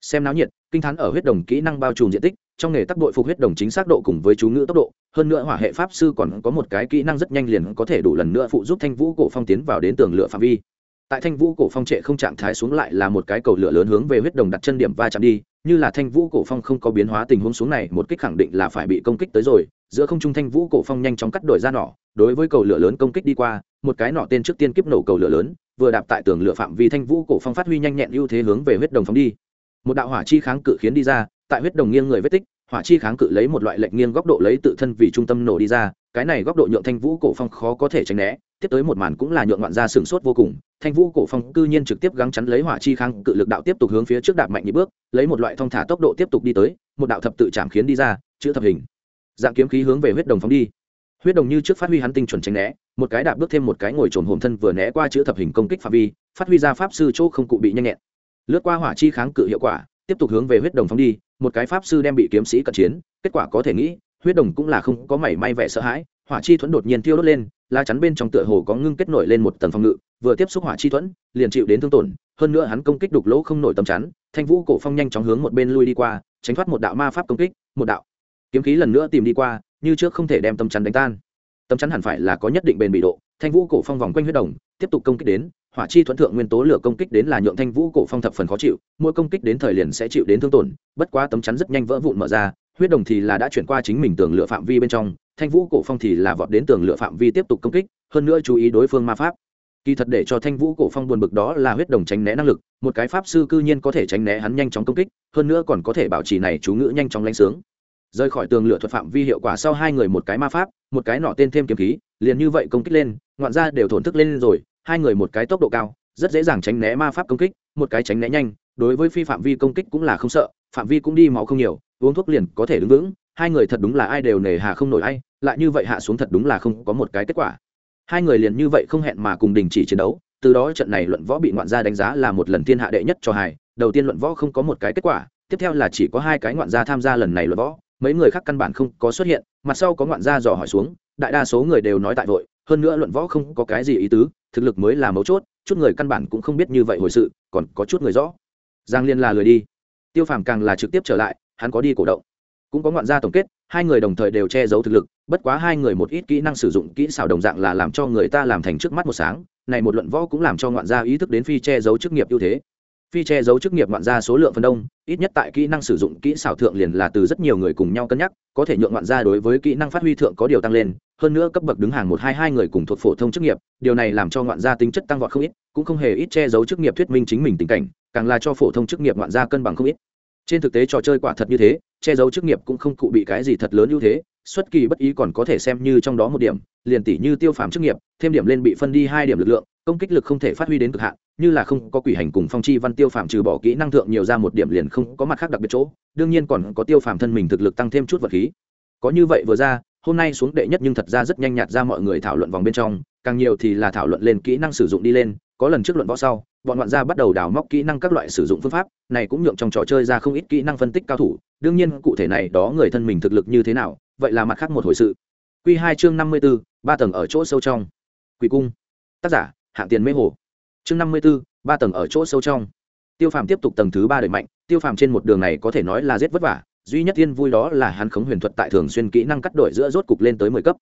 xem náo nhiệt, kinh thán ở huyết đồng kỹ năng bao trùm diện tích, trong nghề tác đội phục huyết đồng chính xác độ cùng với chú ngữ tốc độ, hơn nữa hỏa hệ pháp sư còn có một cái kỹ năng rất nhanh liền có thể đủ lần nữa phụ giúp thanh vũ cổ phong tiến vào đến tường lửa phạm vi. Tại thanh vũ cổ phong trệ không trạng thái xuống lại là một cái cầu lửa lớn hướng về huyết đồng đặt chân điểm va chạm đi như là thanh vũ cổ phong không có biến hóa tình huống xuống này, một kích khẳng định là phải bị công kích tới rồi, giữa không trung thanh vũ cổ phong nhanh chóng cắt đổi ra nỏ, đối với cầu lửa lớn công kích đi qua, một cái nỏ tên trước tiên kiếp nổ cầu lửa lớn, vừa đạp tại tường lửa phạm vi thanh vũ cổ phong phát huy nhanh nhẹn ưu thế hướng về huyết đồng phóng đi. Một đạo hỏa chi kháng cự khiến đi ra, tại huyết đồng nghiêng người vết tích hỏa chi kháng cự lấy một loại lệnh nghiêng góc độ lấy tự thân vì trung tâm nổ đi ra, cái này góc độ nhượng thanh vũ cổ phong khó có thể tránh né, tiếp tới một màn cũng là nhượng ngoạn ra sửng sốt vô cùng. Thanh vũ cổ phong cư nhiên trực tiếp gắng chắn lấy hỏa chi kháng cự lực đạo tiếp tục hướng phía trước đạp mạnh nhị bước, lấy một loại thong thả tốc độ tiếp tục đi tới, một đạo thập tự chạm khiến đi ra, chữ thập hình. Dạng kiếm khí hướng về huyết đồng phóng đi. Huyết đồng như trước phát huy hắn tinh chuẩn tránh né, một cái đạp bước thêm một cái ngồi trồn hồn thân vừa né qua chữ thập hình công kích phạm vi, phát huy ra pháp sư chỗ không cụ bị nhanh nhẹn. Lướt qua hỏa chi kháng cự hiệu quả, tiếp tục hướng về huyết đồng phóng đi một cái pháp sư đem bị kiếm sĩ cận chiến, kết quả có thể nghĩ, huyết đồng cũng là không có mảy may vẻ sợ hãi, hỏa chi thuẫn đột nhiên tiêu đốt lên la chắn bên trong tựa hồ có ngưng kết nổi lên một tầng phòng ngự, vừa tiếp xúc hỏa chi thuẫn, liền chịu đến thương tổn, hơn nữa hắn công kích đục lỗ không nổi tầm chắn, thanh vũ cổ phong nhanh chóng hướng một bên lui đi qua, tránh thoát một đạo ma pháp công kích, một đạo kiếm khí lần nữa tìm đi qua, như trước không thể đem tầm chắn đánh tan. Tấm chắn hẳn phải là có nhất định bền bị độ, thanh vũ cổ phong vòng quanh huyết đồng, tiếp tục công kích đến, hỏa chi thuẫn thượng nguyên tố lửa công kích đến là nhượng thanh vũ cổ phong thập phần khó chịu, mỗi công kích đến thời liền sẽ chịu đến thương tổn, bất quá tấm chắn rất nhanh vỡ vụn mở ra, huyết đồng thì là đã chuyển qua chính mình tường lửa phạm vi bên trong, thanh vũ cổ phong thì là vọt đến tường lửa phạm vi tiếp tục công kích, hơn nữa chú ý đối phương ma pháp. Kỳ thật để cho thanh vũ cổ phong buồn bực đó là huyết đồng tránh né năng lực, một cái pháp sư cư nhiên có thể tránh né hắn nhanh chóng công kích, hơn nữa còn có thể bảo trì này chú ngữ nhanh chóng lánh sướng rời khỏi tường lửa thuật phạm vi hiệu quả sau hai người một cái ma pháp, một cái nọ tên thêm kiếm khí, liền như vậy công kích lên, ngoạn ra đều thổn thức lên rồi, hai người một cái tốc độ cao, rất dễ dàng tránh né ma pháp công kích, một cái tránh né nhanh, đối với phi phạm vi công kích cũng là không sợ, phạm vi cũng đi máu không nhiều, uống thuốc liền có thể đứng vững, hai người thật đúng là ai đều nề hà không nổi ai, lại như vậy hạ xuống thật đúng là không có một cái kết quả. Hai người liền như vậy không hẹn mà cùng đình chỉ chiến đấu, từ đó trận này luận võ bị ngoạn gia đánh giá là một lần thiên hạ đệ nhất cho hài, đầu tiên luận võ không có một cái kết quả, tiếp theo là chỉ có hai cái ngoạn gia tham gia lần này luận võ mấy người khác căn bản không có xuất hiện, mặt sau có ngoạn gia dò hỏi xuống, đại đa số người đều nói tại vội, hơn nữa luận võ không có cái gì ý tứ, thực lực mới là mấu chốt, chút người căn bản cũng không biết như vậy hồi sự, còn có chút người rõ. Giang liên là lười đi. Tiêu phàm càng là trực tiếp trở lại, hắn có đi cổ động. Cũng có ngoạn gia tổng kết, hai người đồng thời đều che giấu thực lực, bất quá hai người một ít kỹ năng sử dụng kỹ xảo đồng dạng là làm cho người ta làm thành trước mắt một sáng, này một luận võ cũng làm cho ngoạn gia ý thức đến phi che giấu chức nghiệp ưu thế phi che giấu chức nghiệp ngoạn gia số lượng phần đông, ít nhất tại kỹ năng sử dụng kỹ xảo thượng liền là từ rất nhiều người cùng nhau cân nhắc, có thể nhượng ngoạn gia đối với kỹ năng phát huy thượng có điều tăng lên, hơn nữa cấp bậc đứng hàng một hai hai người cùng thuộc phổ thông chức nghiệp, điều này làm cho ngoạn gia tính chất tăng vọt không ít, cũng không hề ít che giấu chức nghiệp thuyết minh chính mình tình cảnh, càng là cho phổ thông chức nghiệp ngoạn gia cân bằng không ít. Trên thực tế trò chơi quả thật như thế, che giấu chức nghiệp cũng không cụ bị cái gì thật lớn ưu thế, xuất kỳ bất ý còn có thể xem như trong đó một điểm, liền tỷ như tiêu phàm chức nghiệp, thêm điểm lên bị phân đi hai điểm lực lượng công kích lực không thể phát huy đến cực hạn, như là không có quỷ hành cùng phong chi văn tiêu phàm trừ bỏ kỹ năng thượng nhiều ra một điểm liền không có mặt khác đặc biệt chỗ, đương nhiên còn có tiêu phàm thân mình thực lực tăng thêm chút vật khí. Có như vậy vừa ra, hôm nay xuống đệ nhất nhưng thật ra rất nhanh nhạt ra mọi người thảo luận vòng bên trong, càng nhiều thì là thảo luận lên kỹ năng sử dụng đi lên, có lần trước luận võ sau, bọn ngoạn gia bắt đầu đào móc kỹ năng các loại sử dụng phương pháp, này cũng nhượng trong trò chơi ra không ít kỹ năng phân tích cao thủ, đương nhiên cụ thể này đó người thân mình thực lực như thế nào, vậy là mặt khác một hồi sự. Q hai chương năm mươi b ố ba tầng ở chỗ sâu trong. Quỷ cung. Tác giả hạng tiền mê hồ. Chương năm mươi b ố ba tầng ở chỗ sâu trong. Tiêu phàm tiếp tục tầng thứ ba đẩy mạnh tiêu phàm trên một đường này có thể nói là rất vất vả duy nhất tiên vui đó là hắn khống huyền thuật tại thường xuyên kỹ năng cắt đổi giữa rốt cục lên tới mười cấp.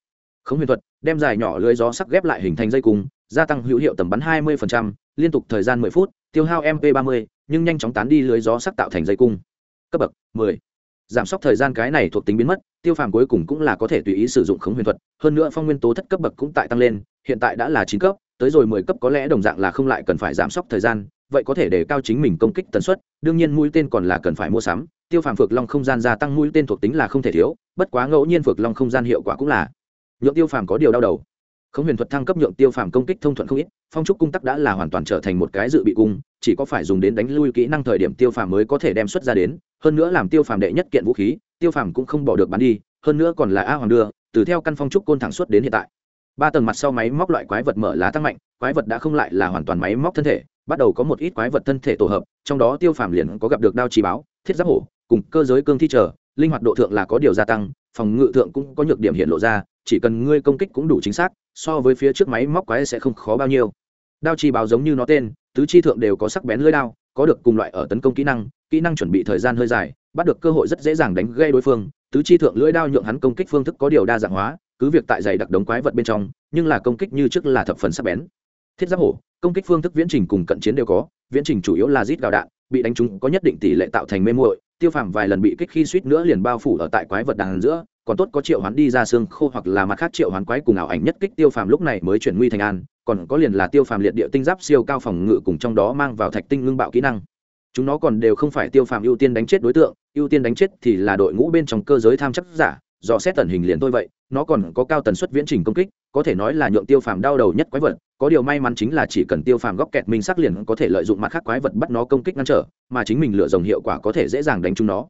Khống huyền thuật đem dài nhỏ lưới gió sắc ghép lại hình thành dây cung gia tăng hữu hiệu tầm bắn 20%, liên tục thời gian 10 phút tiêu hao mp 30, nhưng nhanh chóng tán đi lưới gió sắc tạo thành dây cung. Cấp bậc 10. giảm sốc thời gian cái này thuộc tính biến mất tiêu phàm cuối cùng cũng là có thể tùy ý sử dụng khống huyền thuật hơn nữa phong nguyên tố thất cấp bậc cũng tại tăng lên hiện tại đã là chín cấp tới rồi mười cấp có lẽ đồng dạng là không lại cần phải giảm sốc thời gian, vậy có thể để cao chính mình công kích tần suất, đương nhiên mũi tên còn là cần phải mua sắm, tiêu phàm phược long không gian gia tăng mũi tên thuộc tính là không thể thiếu, bất quá ngẫu nhiên phược long không gian hiệu quả cũng là. Nhượng tiêu phàm có điều đau đầu. Khống huyền thuật thăng cấp nhượng tiêu phàm công kích thông thuận không ít, phong trúc cung tắc đã là hoàn toàn trở thành một cái dự bị cung, chỉ có phải dùng đến đánh lui kỹ năng thời điểm tiêu phàm mới có thể đem xuất ra đến, hơn nữa làm tiêu phàm đệ nhất kiện vũ khí, tiêu phàm cũng không bỏ được bán đi, hơn nữa còn là a hoàng đưa, từ theo căn phong trúc côn thẳng suốt đến hiện tại ba tầng mặt sau máy móc loại quái vật mở lá tăng mạnh, quái vật đã không lại là hoàn toàn máy móc thân thể, bắt đầu có một ít quái vật thân thể tổ hợp, trong đó tiêu phàm liền có gặp được đao trì báo, thiết giáp hổ, cùng cơ giới cương thi trở, linh hoạt độ thượng là có điều gia tăng, phòng ngự thượng cũng có nhược điểm hiện lộ ra, chỉ cần ngươi công kích cũng đủ chính xác, so với phía trước máy móc quái sẽ không khó bao nhiêu. Đao chi báo giống như nó tên, tứ chi thượng đều có sắc bén lưỡi đao, có được cùng loại ở tấn công kỹ năng kỹ năng chuẩn bị thời gian hơi dài, bắt được cơ hội rất dễ dàng đánh gây đối phương, tứ chi thượng lưỡi đao nhượng hắn công kích phương thức có điều đa dạng hóa cứ việc tại dày đặc đống quái vật bên trong, nhưng là công kích như trước là thập phần sắc bén. Thiết giáp hổ, công kích phương thức viễn trình cùng cận chiến đều có, viễn trình chủ yếu là rít gào đạn, bị đánh trúng có nhất định tỷ lệ tạo thành mê muội, tiêu phàm vài lần bị kích khi suýt nữa liền bao phủ ở tại quái vật đàn giữa, còn tốt có triệu hoán đi ra xương khô hoặc là mặt khác triệu hoán quái cùng ảo ảnh nhất kích tiêu phàm lúc này mới chuyển nguy thành an, còn có liền là tiêu phàm liệt địa tinh giáp siêu cao phòng ngự cùng trong đó mang vào thạch tinh ngưng bạo kỹ năng. Chúng nó còn đều không phải tiêu phàm ưu tiên đánh chết đối tượng, ưu tiên đánh chết thì là đội ngũ bên trong cơ giới tham chắc giả do xét tần hình liền thôi vậy nó còn có cao tần suất viễn trình công kích, có thể nói là nhượng tiêu phàm đau đầu nhất quái vật, có điều may mắn chính là chỉ cần tiêu phàm góc kẹt mình sắc liền có thể lợi dụng mặt khác quái vật bắt nó công kích ngăn trở, mà chính mình lựa dòng hiệu quả có thể dễ dàng đánh chúng nó.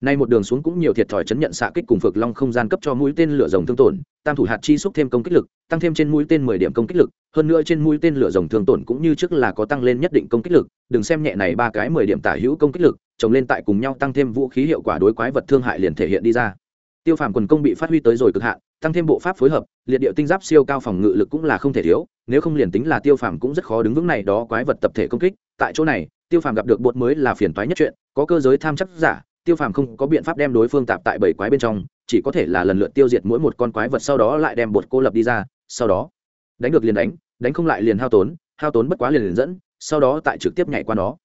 Nay một đường xuống cũng nhiều thiệt thòi chấn nhận xạ kích cùng phược long không gian cấp cho mũi tên lửa rồng thương tổn, tam thủ hạt chi xúc thêm công kích lực, tăng thêm trên mũi tên mười điểm công kích lực, hơn nữa trên mũi tên lửa rồng thương tổn cũng như trước là có tăng lên nhất định công kích lực, đừng xem nhẹ này ba cái mười điểm tả hữu công kích lực, chồng lên tại cùng nhau tăng thêm vũ khí hiệu quả đối quái vật thương hại liền thể hiện đi ra. Tiêu phàm quần công bị phát huy tới rồi cực hạn tăng thêm bộ pháp phối hợp, liệt điệu tinh giáp siêu cao phòng ngự lực cũng là không thể thiếu, nếu không liền tính là tiêu phàm cũng rất khó đứng vững này đó quái vật tập thể công kích. Tại chỗ này, tiêu phàm gặp được bột mới là phiền toái nhất chuyện, có cơ giới tham chắc giả, tiêu phàm không có biện pháp đem đối phương tạp tại bảy quái bên trong, chỉ có thể là lần lượt tiêu diệt mỗi một con quái vật sau đó lại đem bột cô lập đi ra, sau đó đánh được liền đánh đánh không lại liền hao tốn hao tốn bất quá liền liền dẫn, sau đó tại trực tiếp nhảy qua nó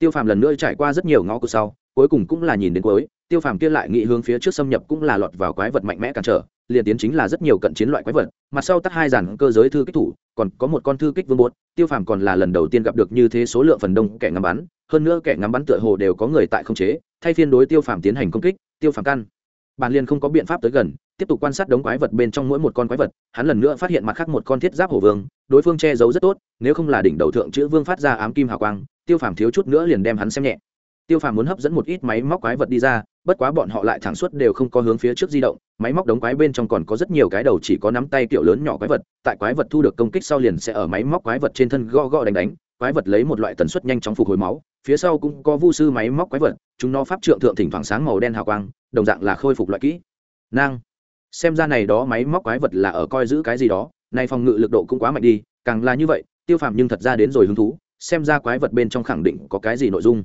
tiêu phàm lần nữa trải qua rất nhiều ngõ cụt sau, cuối cùng cũng là nhìn đến cuối, tiêu phàm kia lại nghị hướng phía trước xâm nhập cũng là lọt vào quái vật mạnh mẽ cản trở, liền tiến chính là rất nhiều cận chiến loại quái vật, mặt sau tắt hai dàn cơ giới thư kích thủ, còn có một con thư kích vương bột, tiêu phàm còn là lần đầu tiên gặp được như thế số lượng phần đông kẻ ngắm bắn, hơn nữa kẻ ngắm bắn tựa hồ đều có người tại không chế, thay phiên đối tiêu phàm tiến hành công kích, tiêu phàm căn. Bản liền không có biện pháp tới gần, tiếp tục quan sát đống quái vật bên trong mỗi một con quái vật, hắn lần nữa phát hiện mặt khác một con thiết giáp hổ vương, đối phương che giấu rất tốt, nếu không là đỉnh đầu thượng chữ vương phát ra ám kim hào quang tiêu phàm thiếu chút nữa liền đem hắn xem nhẹ. Tiêu phàm muốn hấp dẫn một ít máy móc quái vật đi ra, bất quá bọn họ lại thẳng suốt đều không có hướng phía trước di động. Máy móc đống quái bên trong còn có rất nhiều cái đầu chỉ có nắm tay kiểu lớn nhỏ quái vật, tại quái vật thu được công kích sau liền sẽ ở máy móc quái vật trên thân go go đánh đánh, quái vật lấy một loại tần suất nhanh chóng phục hồi máu, phía sau cũng có vu sư máy móc quái vật, chúng nó pháp trượng thượng thỉnh thoảng sáng màu đen hào quang, đồng dạng là khôi phục loại kỹ. Năng xem ra này đó máy móc quái vật là ở coi giữ cái gì đó nay phòng ngự lực độ cũng quá mạnh đi, càng là như vậy, tiêu phàm nhưng thật ra đến rồi hứng thú xem ra quái vật bên trong khẳng định có cái gì nội dung.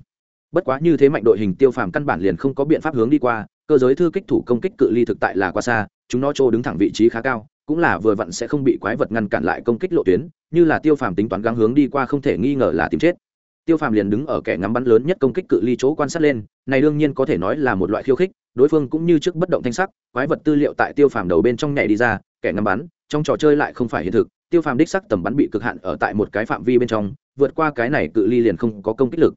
Bất quá như thế mạnh đội hình tiêu phàm căn bản liền không có biện pháp hướng đi qua, cơ giới thư kích thủ công kích cự ly thực tại là quá xa, chúng nó trô đứng thẳng vị trí khá cao, cũng là vừa vặn sẽ không bị quái vật ngăn cản lại công kích lộ tuyến, như là tiêu phàm tính toán gắng hướng đi qua không thể nghi ngờ là tìm chết. Tiêu phàm liền đứng ở kẻ ngắm bắn lớn nhất công kích cự ly chỗ quan sát lên, này đương nhiên có thể nói là một loại khiêu khích, đối phương cũng như trước bất động thanh sắc, quái vật tư liệu tại tiêu phàm đầu bên trong nhảy đi ra, kẻ ngắm bắn, trong trò chơi lại không phải hiện thực tiêu phàm đích sắc tầm bắn bị cực hạn ở tại một cái phạm vi bên trong, vượt qua cái này cự ly liền không có công kích lực.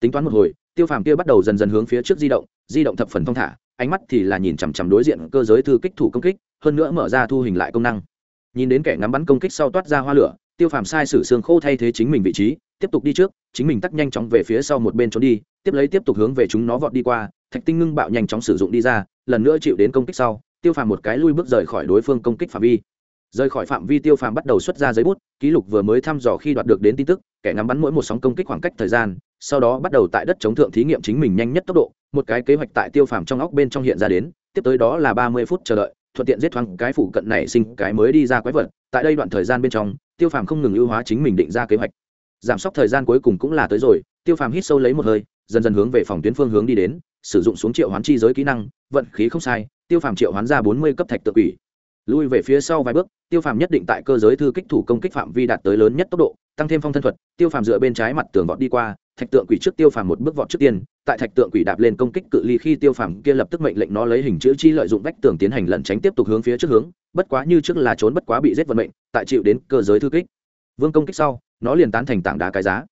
Tính toán một hồi, tiêu phàm kia bắt đầu dần dần hướng phía trước di động di động thập phần thong thả, ánh mắt thì là nhìn chằm chằm đối diện cơ giới thư kích thủ công kích, hơn nữa mở ra thu hình lại công năng. Nhìn đến kẻ ngắm bắn công kích sau toát ra hoa lửa, tiêu phàm sai sử xương khô thay thế chính mình vị trí, tiếp tục đi trước, chính mình tắt nhanh chóng về phía sau một bên trốn đi, tiếp lấy tiếp tục hướng về chúng nó vọt đi qua, thạch tinh ngưng bạo nhanh chóng sử dụng đi ra, lần nữa chịu đến công kích sau, tiêu phàm một cái lui bước rời khỏi đối phương công kích phạm vi rời khỏi phạm vi tiêu phàm bắt đầu xuất ra giấy bút, ký lục vừa mới thăm dò khi đoạt được đến tin tức, kẻ ngắm bắn mỗi một sóng công kích khoảng cách thời gian, sau đó bắt đầu tại đất chống thượng thí nghiệm chính mình nhanh nhất tốc độ, một cái kế hoạch tại tiêu phàm trong óc bên trong hiện ra đến, tiếp tới đó là ba mươi phút chờ đợi, thuận tiện giết thoáng cái phủ cận này sinh cái mới đi ra quái vật, tại đây đoạn thời gian bên trong, tiêu phàm không ngừng ưu hóa chính mình định ra kế hoạch. Giảm sốc thời gian cuối cùng cũng là tới rồi, tiêu phàm hít sâu lấy một hơi, dần dần hướng về phòng tuyến phương hướng đi đến, sử dụng xuống triệu hoán chi giới kỹ năng, vận khí không sai, tiêu phàm triệu hoán ra bốn mươi cấp thạch tự quỷ lui về phía sau vài bước, tiêu phàm nhất định tại cơ giới thư kích thủ công kích phạm vi đạt tới lớn nhất tốc độ, tăng thêm phong thân thuật, tiêu phàm dựa bên trái mặt tường vọt đi qua, thạch tượng quỷ trước tiêu phàm một bước vọt trước tiên, tại thạch tượng quỷ đạp lên công kích cự ly khi tiêu phàm kia lập tức mệnh lệnh nó lấy hình chữ chi lợi dụng vách tường tiến hành lẩn tránh tiếp tục hướng phía trước hướng, bất quá như trước là trốn bất quá bị giết vận mệnh, tại chịu đến cơ giới thư kích. Vương công kích sau, nó liền tán thành tảng đá cái giá.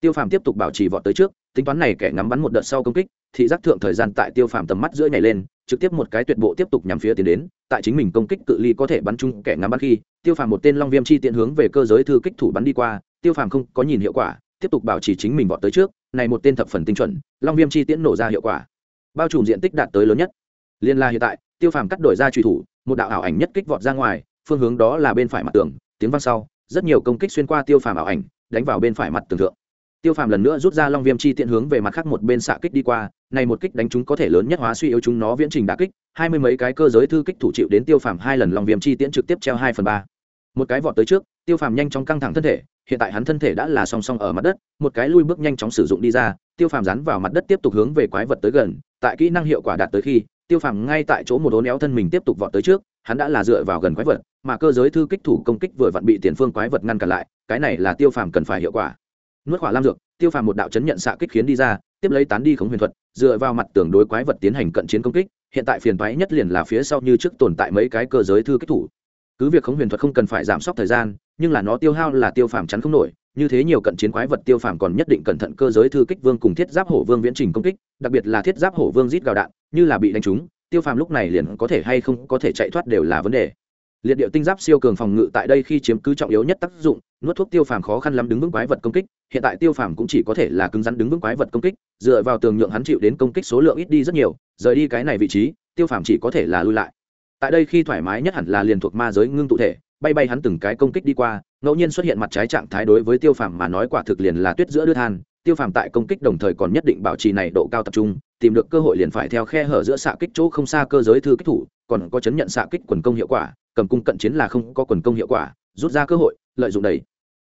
Tiêu phàm tiếp tục bảo trì vọt tới trước, tính toán này kẻ ngắm bắn một đợt sau công kích, thị giác thượng thời gian tại tiêu phàm tầm mắt giữa nhảy lên, trực tiếp một cái tuyệt bộ tiếp tục nhằm phía tiến đến tại chính mình công kích cự ly có thể bắn chung kẻ ngắm bắn khi, tiêu phàm một tên long viêm chi tiện hướng về cơ giới thư kích thủ bắn đi qua, tiêu phàm không có nhìn hiệu quả, tiếp tục bảo trì chính mình vọt tới trước, này một tên thập phần tinh chuẩn, long viêm chi tiễn nổ ra hiệu quả. Bao trùm diện tích đạt tới lớn nhất. Liên la hiện tại, tiêu phàm cắt đổi ra truy thủ, một đạo ảo ảnh nhất kích vọt ra ngoài, phương hướng đó là bên phải mặt tường, tiếng vang sau, rất nhiều công kích xuyên qua tiêu phàm ảo ảnh, đánh vào bên phải mặt tường thượng tiêu phàm lần nữa rút ra long viêm chi tiện hướng về mặt khác một bên xạ kích đi qua, này một kích đánh chúng có thể lớn nhất hóa suy yếu chúng nó viễn trình đã kích, hai mươi mấy cái cơ giới thư kích thủ chịu đến tiêu phàm hai lần long viêm chi tiễn trực tiếp treo hai phần ba. Một cái vọt tới trước, tiêu phàm nhanh chóng căng thẳng thân thể, hiện tại hắn thân thể đã là song song ở mặt đất, một cái lui bước nhanh chóng sử dụng đi ra, tiêu phàm dán vào mặt đất tiếp tục hướng về quái vật tới gần, tại kỹ năng hiệu quả đạt tới khi, tiêu phàm ngay tại chỗ một hố néo thân mình tiếp tục vọt tới trước, hắn đã là dựa vào gần quái vật, mà cơ giới thư kích thủ công kích vừa vặn bị tiền phương quái vật ngăn cản lại, cái này là tiêu phàm cần phải hiệu quả nuốt khỏa lam dược, tiêu phàm một đạo chấn nhận xạ kích khiến đi ra, tiếp lấy tán đi khống huyền thuật, dựa vào mặt tường đối quái vật tiến hành cận chiến công kích, hiện tại phiền thoái nhất liền là phía sau như trước tồn tại mấy cái cơ giới thư kích thủ. Cứ việc khống huyền thuật không cần phải giảm sốc thời gian, nhưng là nó tiêu hao là tiêu phàm chắn không nổi, như thế nhiều cận chiến quái vật tiêu phàm còn nhất định cẩn thận cơ giới thư kích vương cùng thiết giáp hổ vương viễn trình công kích, đặc biệt là thiết giáp hổ vương rít gào đạn, như là bị đánh trúng, tiêu phàm lúc này liền có thể hay không có thể chạy thoát đều là vấn đề. Liệt điệu tinh giáp siêu cường phòng ngự tại đây khi chiếm cứ trọng yếu nhất tác dụng, nuốt thuốc tiêu phàm khó khăn lắm đứng vững quái vật công kích hiện tại tiêu phàm cũng chỉ có thể là cứng rắn đứng vững quái vật công kích, dựa vào tường nhượng hắn chịu đến công kích số lượng ít đi rất nhiều, rời đi cái này vị trí, tiêu phàm chỉ có thể là lui lại. Tại đây khi thoải mái nhất hẳn là liền thuộc ma giới ngưng tụ thể, bay bay hắn từng cái công kích đi qua, ngẫu nhiên xuất hiện mặt trái trạng thái đối với tiêu phàm mà nói quả thực liền là tuyết giữa đưa than, tiêu phàm tại công kích đồng thời còn nhất định bảo trì này độ cao tập trung, tìm được cơ hội liền phải theo khe hở giữa xạ kích chỗ không xa cơ giới thư kích thủ, còn có chấn nhận xạ kích quần công hiệu quả, cầm cung cận chiến là không có quần công hiệu quả, rút ra cơ hội, lợi dụng đầy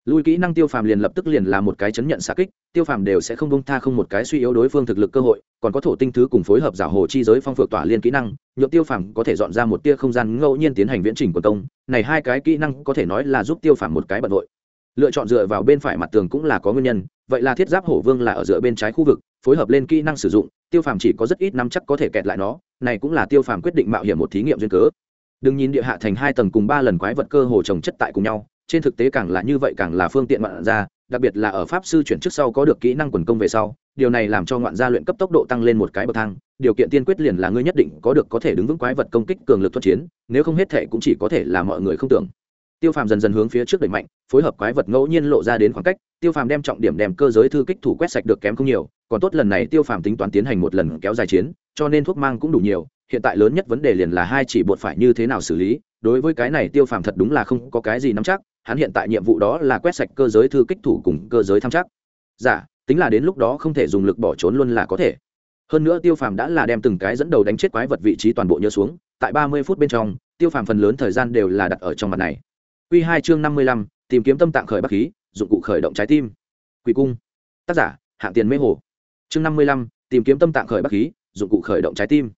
lui kỹ năng tiêu phàm liền lập tức liền là một cái chấn nhận xạ kích, tiêu phàm đều sẽ không bông tha không một cái suy yếu đối phương thực lực cơ hội, còn có thổ tinh thứ cùng phối hợp giả hồ chi giới phong phược tỏa liên kỹ năng nhuộm tiêu phàm có thể dọn ra một tia không gian ngẫu nhiên tiến hành viễn trình quần công. Này hai cái kỹ năng có thể nói là giúp tiêu phàm một cái bận vội lựa chọn dựa vào bên phải mặt tường cũng là có nguyên nhân, vậy là thiết giáp hổ vương là ở dựa bên trái khu vực, phối hợp lên kỹ năng sử dụng, tiêu phàm chỉ có rất ít năm chắc có thể kẹt lại nó, này cũng là tiêu phàm quyết định mạo hiểm một thí nghiệm duyên cớ. Đừng nhìn địa hạ thành hai tầng cùng ba lần quái vật cơ hồ trồng chất tại cùng nhau trên thực tế càng là như vậy càng là phương tiện ngoạn gia, đặc biệt là ở pháp sư chuyển trước sau có được kỹ năng quần công về sau điều này làm cho ngoạn gia luyện cấp tốc độ tăng lên một cái bậc thang. Điều kiện tiên quyết liền là ngươi nhất định có được có thể đứng vững quái vật công kích cường lực thuận chiến nếu không hết thể cũng chỉ có thể là mọi người không tưởng. Tiêu phàm dần dần hướng phía trước đẩy mạnh phối hợp quái vật ngẫu nhiên lộ ra đến khoảng cách tiêu phàm đem trọng điểm đem cơ giới thư kích thủ quét sạch được kém không nhiều còn tốt lần này tiêu phàm tính toán tiến hành một lần kéo dài chiến cho nên thuốc mang cũng đủ nhiều hiện tại lớn nhất vấn đề liền là hai chỉ bột phải như thế nào xử lý đối với cái này tiêu phàm thật đúng là không có cái gì nắm chắc hắn hiện tại nhiệm vụ đó là quét sạch cơ giới thư kích thủ cùng cơ giới tham chắc. Giả dạ, tính là đến lúc đó không thể dùng lực bỏ trốn luôn là có thể. Hơn nữa tiêu phàm đã là đem từng cái dẫn đầu đánh chết quái vật vị trí toàn bộ nhớ xuống tại ba mươi phút bên trong tiêu phàm phần lớn thời gian đều là đặt ở trong mặt này. Q hai chương năm mươi lăm tìm kiếm tâm tạng khởi bắc khí dụng cụ khởi động trái tim. Quỷ cung. Tác giả hạng tiền mê hồ. Chương năm mươi lăm tìm kiếm tâm tạng khởi bắc khí dụng cụ khởi động trái tim.